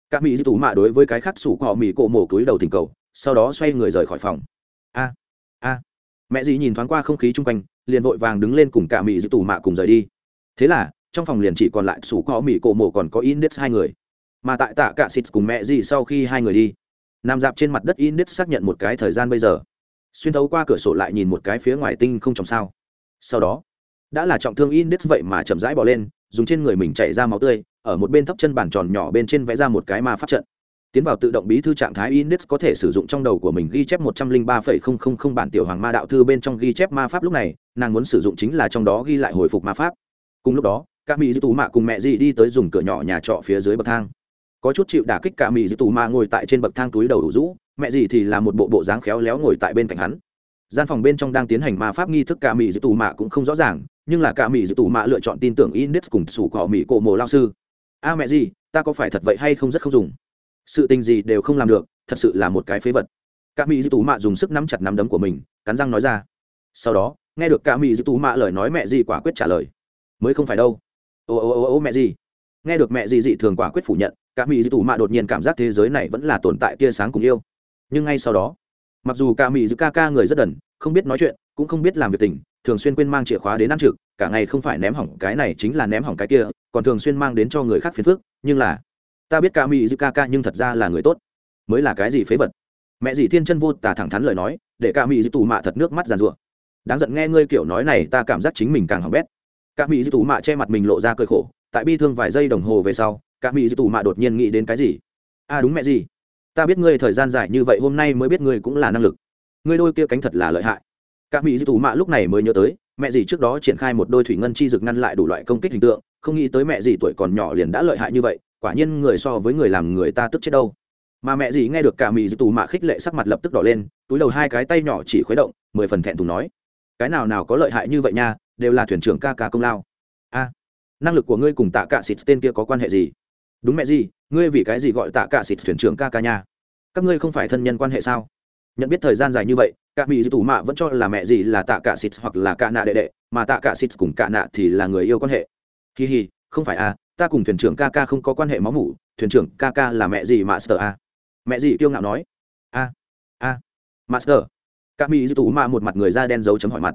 Cả mỹ dịu tù mạ đối với cái khác sủ cọ mỹ cổ mổ túi đầu tình cầu, sau đó xoay người rời khỏi phòng. A a. Mẹ dì nhìn thoáng qua không khí chung quanh, liền vội vàng đứng lên cùng cả mỹ dịu tù mạ cùng rời đi. Thế là trong phòng liền chỉ còn lại sủ có mỹ cổ mổ còn có index hai người. Mà tại tạ cả xịt cùng mẹ gì sau khi hai người đi, nằm dạp trên mặt đất index xác nhận một cái thời gian bây giờ. Xuyên thấu qua cửa sổ lại nhìn một cái phía ngoài tinh không trồng sao. Sau đó, đã là trọng thương index vậy mà chậm rãi bỏ lên, dùng trên người mình chạy ra máu tươi, ở một bên thấp chân bàn tròn nhỏ bên trên vẽ ra một cái ma pháp trận. Tiến vào tự động bí thư trạng thái index có thể sử dụng trong đầu của mình ghi chép một trăm linh ba phẩy không không không bản tiểu hoàng ma đạo thư bên trong ghi chép ma pháp lúc này, nàng muốn sử dụng chính là trong đó ghi lại hồi phục ma pháp. Cùng lúc đó cả mỹ dư tù mạ cùng mẹ dì đi tới dùng cửa nhỏ nhà trọ phía dưới bậc thang. Có chút chịu đả kích cả mỹ dư tù mạ ngồi tại trên bậc thang túi đầu đủ rũ, mẹ dì thì là một bộ bộ dáng khéo léo ngồi tại bên cạnh hắn. Gian phòng bên trong đang tiến hành ma pháp nghi thức cả mỹ dư tù mạ cũng không rõ ràng, nhưng là cả mỹ dư tù mạ lựa chọn tin tưởng index cùng sủ cỏ mỹ cổ mồ lao sư. A mẹ gì ta có phải thật vậy hay không rất không dùng? Sự tình gì đều không làm được, thật sự là một cái phế vật. Cả mỹ dư tù mạ dùng sức nắm chặt nắm đấm của mình, cắn răng nói ra. Sau đó, nghe được cả mỹ dư tù mạ lời nói mẹ gì quả quyết trả lời. Mới không phải đâu ô ô ô ô mẹ gì? Nghe được mẹ gì dị thường quả quyết phủ nhận, cả mỹ dị tù mạ đột nhiên cảm giác thế giới này vẫn là tồn tại tia sáng cùng yêu. Nhưng ngay sau đó, mặc dù cả mỹ dị ca ca người rất đần, không biết nói chuyện, cũng không biết làm việc tình, thường xuyên quên mang chìa khóa đến ăn trực, cả ngày không phải ném hỏng cái này chính là ném hỏng cái kia, còn thường xuyên mang đến cho người khác phiền phức, nhưng là, ta biết ca mỹ dư ca ca nhưng thật ra là người tốt. Mới là cái gì phế vật? Mẹ dì thiên chân vô tả thẳng thắn lời nói, để ca mỹ dư tù mạ thật nước mắt giàn rụa đáng giận nghe ngươi kiểu nói này, ta cảm giác chính mình càng hỏng bét các mỹ dư tù mạ che mặt mình lộ ra cơi khổ, tại bi thương vài giây đồng hồ về sau các mỹ dư tù mạ đột nhiên nghĩ đến cái gì? À đúng mẹ gì? Ta biết ngươi thời gian dài như vậy hôm nay mới biết ngươi cũng là năng lực. Ngươi đôi kia cánh thật là lợi hại. Các mỹ dư tù mạ lúc này mới nhớ tới, mẹ gì trước đó triển khai một đôi thủy ngân chi dực ngăn lại đủ loại công kích hình tượng, không nghĩ tới mẹ gì tuổi còn nhỏ liền đã lợi hại như vậy, quả nhiên người so với người làm người ta tức chết đâu. Mà mẹ gì nghe được cả mỹ dư tù mạ khích lệ sắc mặt lập tức đỏ lên, túi đầu hai cái tay nhỏ chỉ khuấy động, mười phần thẹn thùng nói, cái nào nào có lợi hại như vậy nha đều là thuyền trưởng ca ca công lao. A, năng lực của ngươi cùng tạ cả xịt tên kia có quan hệ gì? Đúng mẹ gì, ngươi vì cái gì gọi tạ cả xịt thuyền trưởng ca ca nha? Các ngươi không phải thân nhân quan hệ sao? Nhận biết thời gian dài như vậy cả mỹ dư tù mạ vẫn cho là mẹ gì là tạ cả xịt hoặc là cả nạ đệ đệ, mà tạ cả xịt cùng cả nạ thì là người yêu quan hệ. Hi hi, không phải à ta cùng thuyền trưởng ca ca không có quan hệ máu mủ, thuyền trưởng ca ca là mẹ gì master a mẹ gì kiêu ngạo nói. A a, master. Các mỹ dư tú mạ một mặt người da đen dấu chấm hỏi mặt.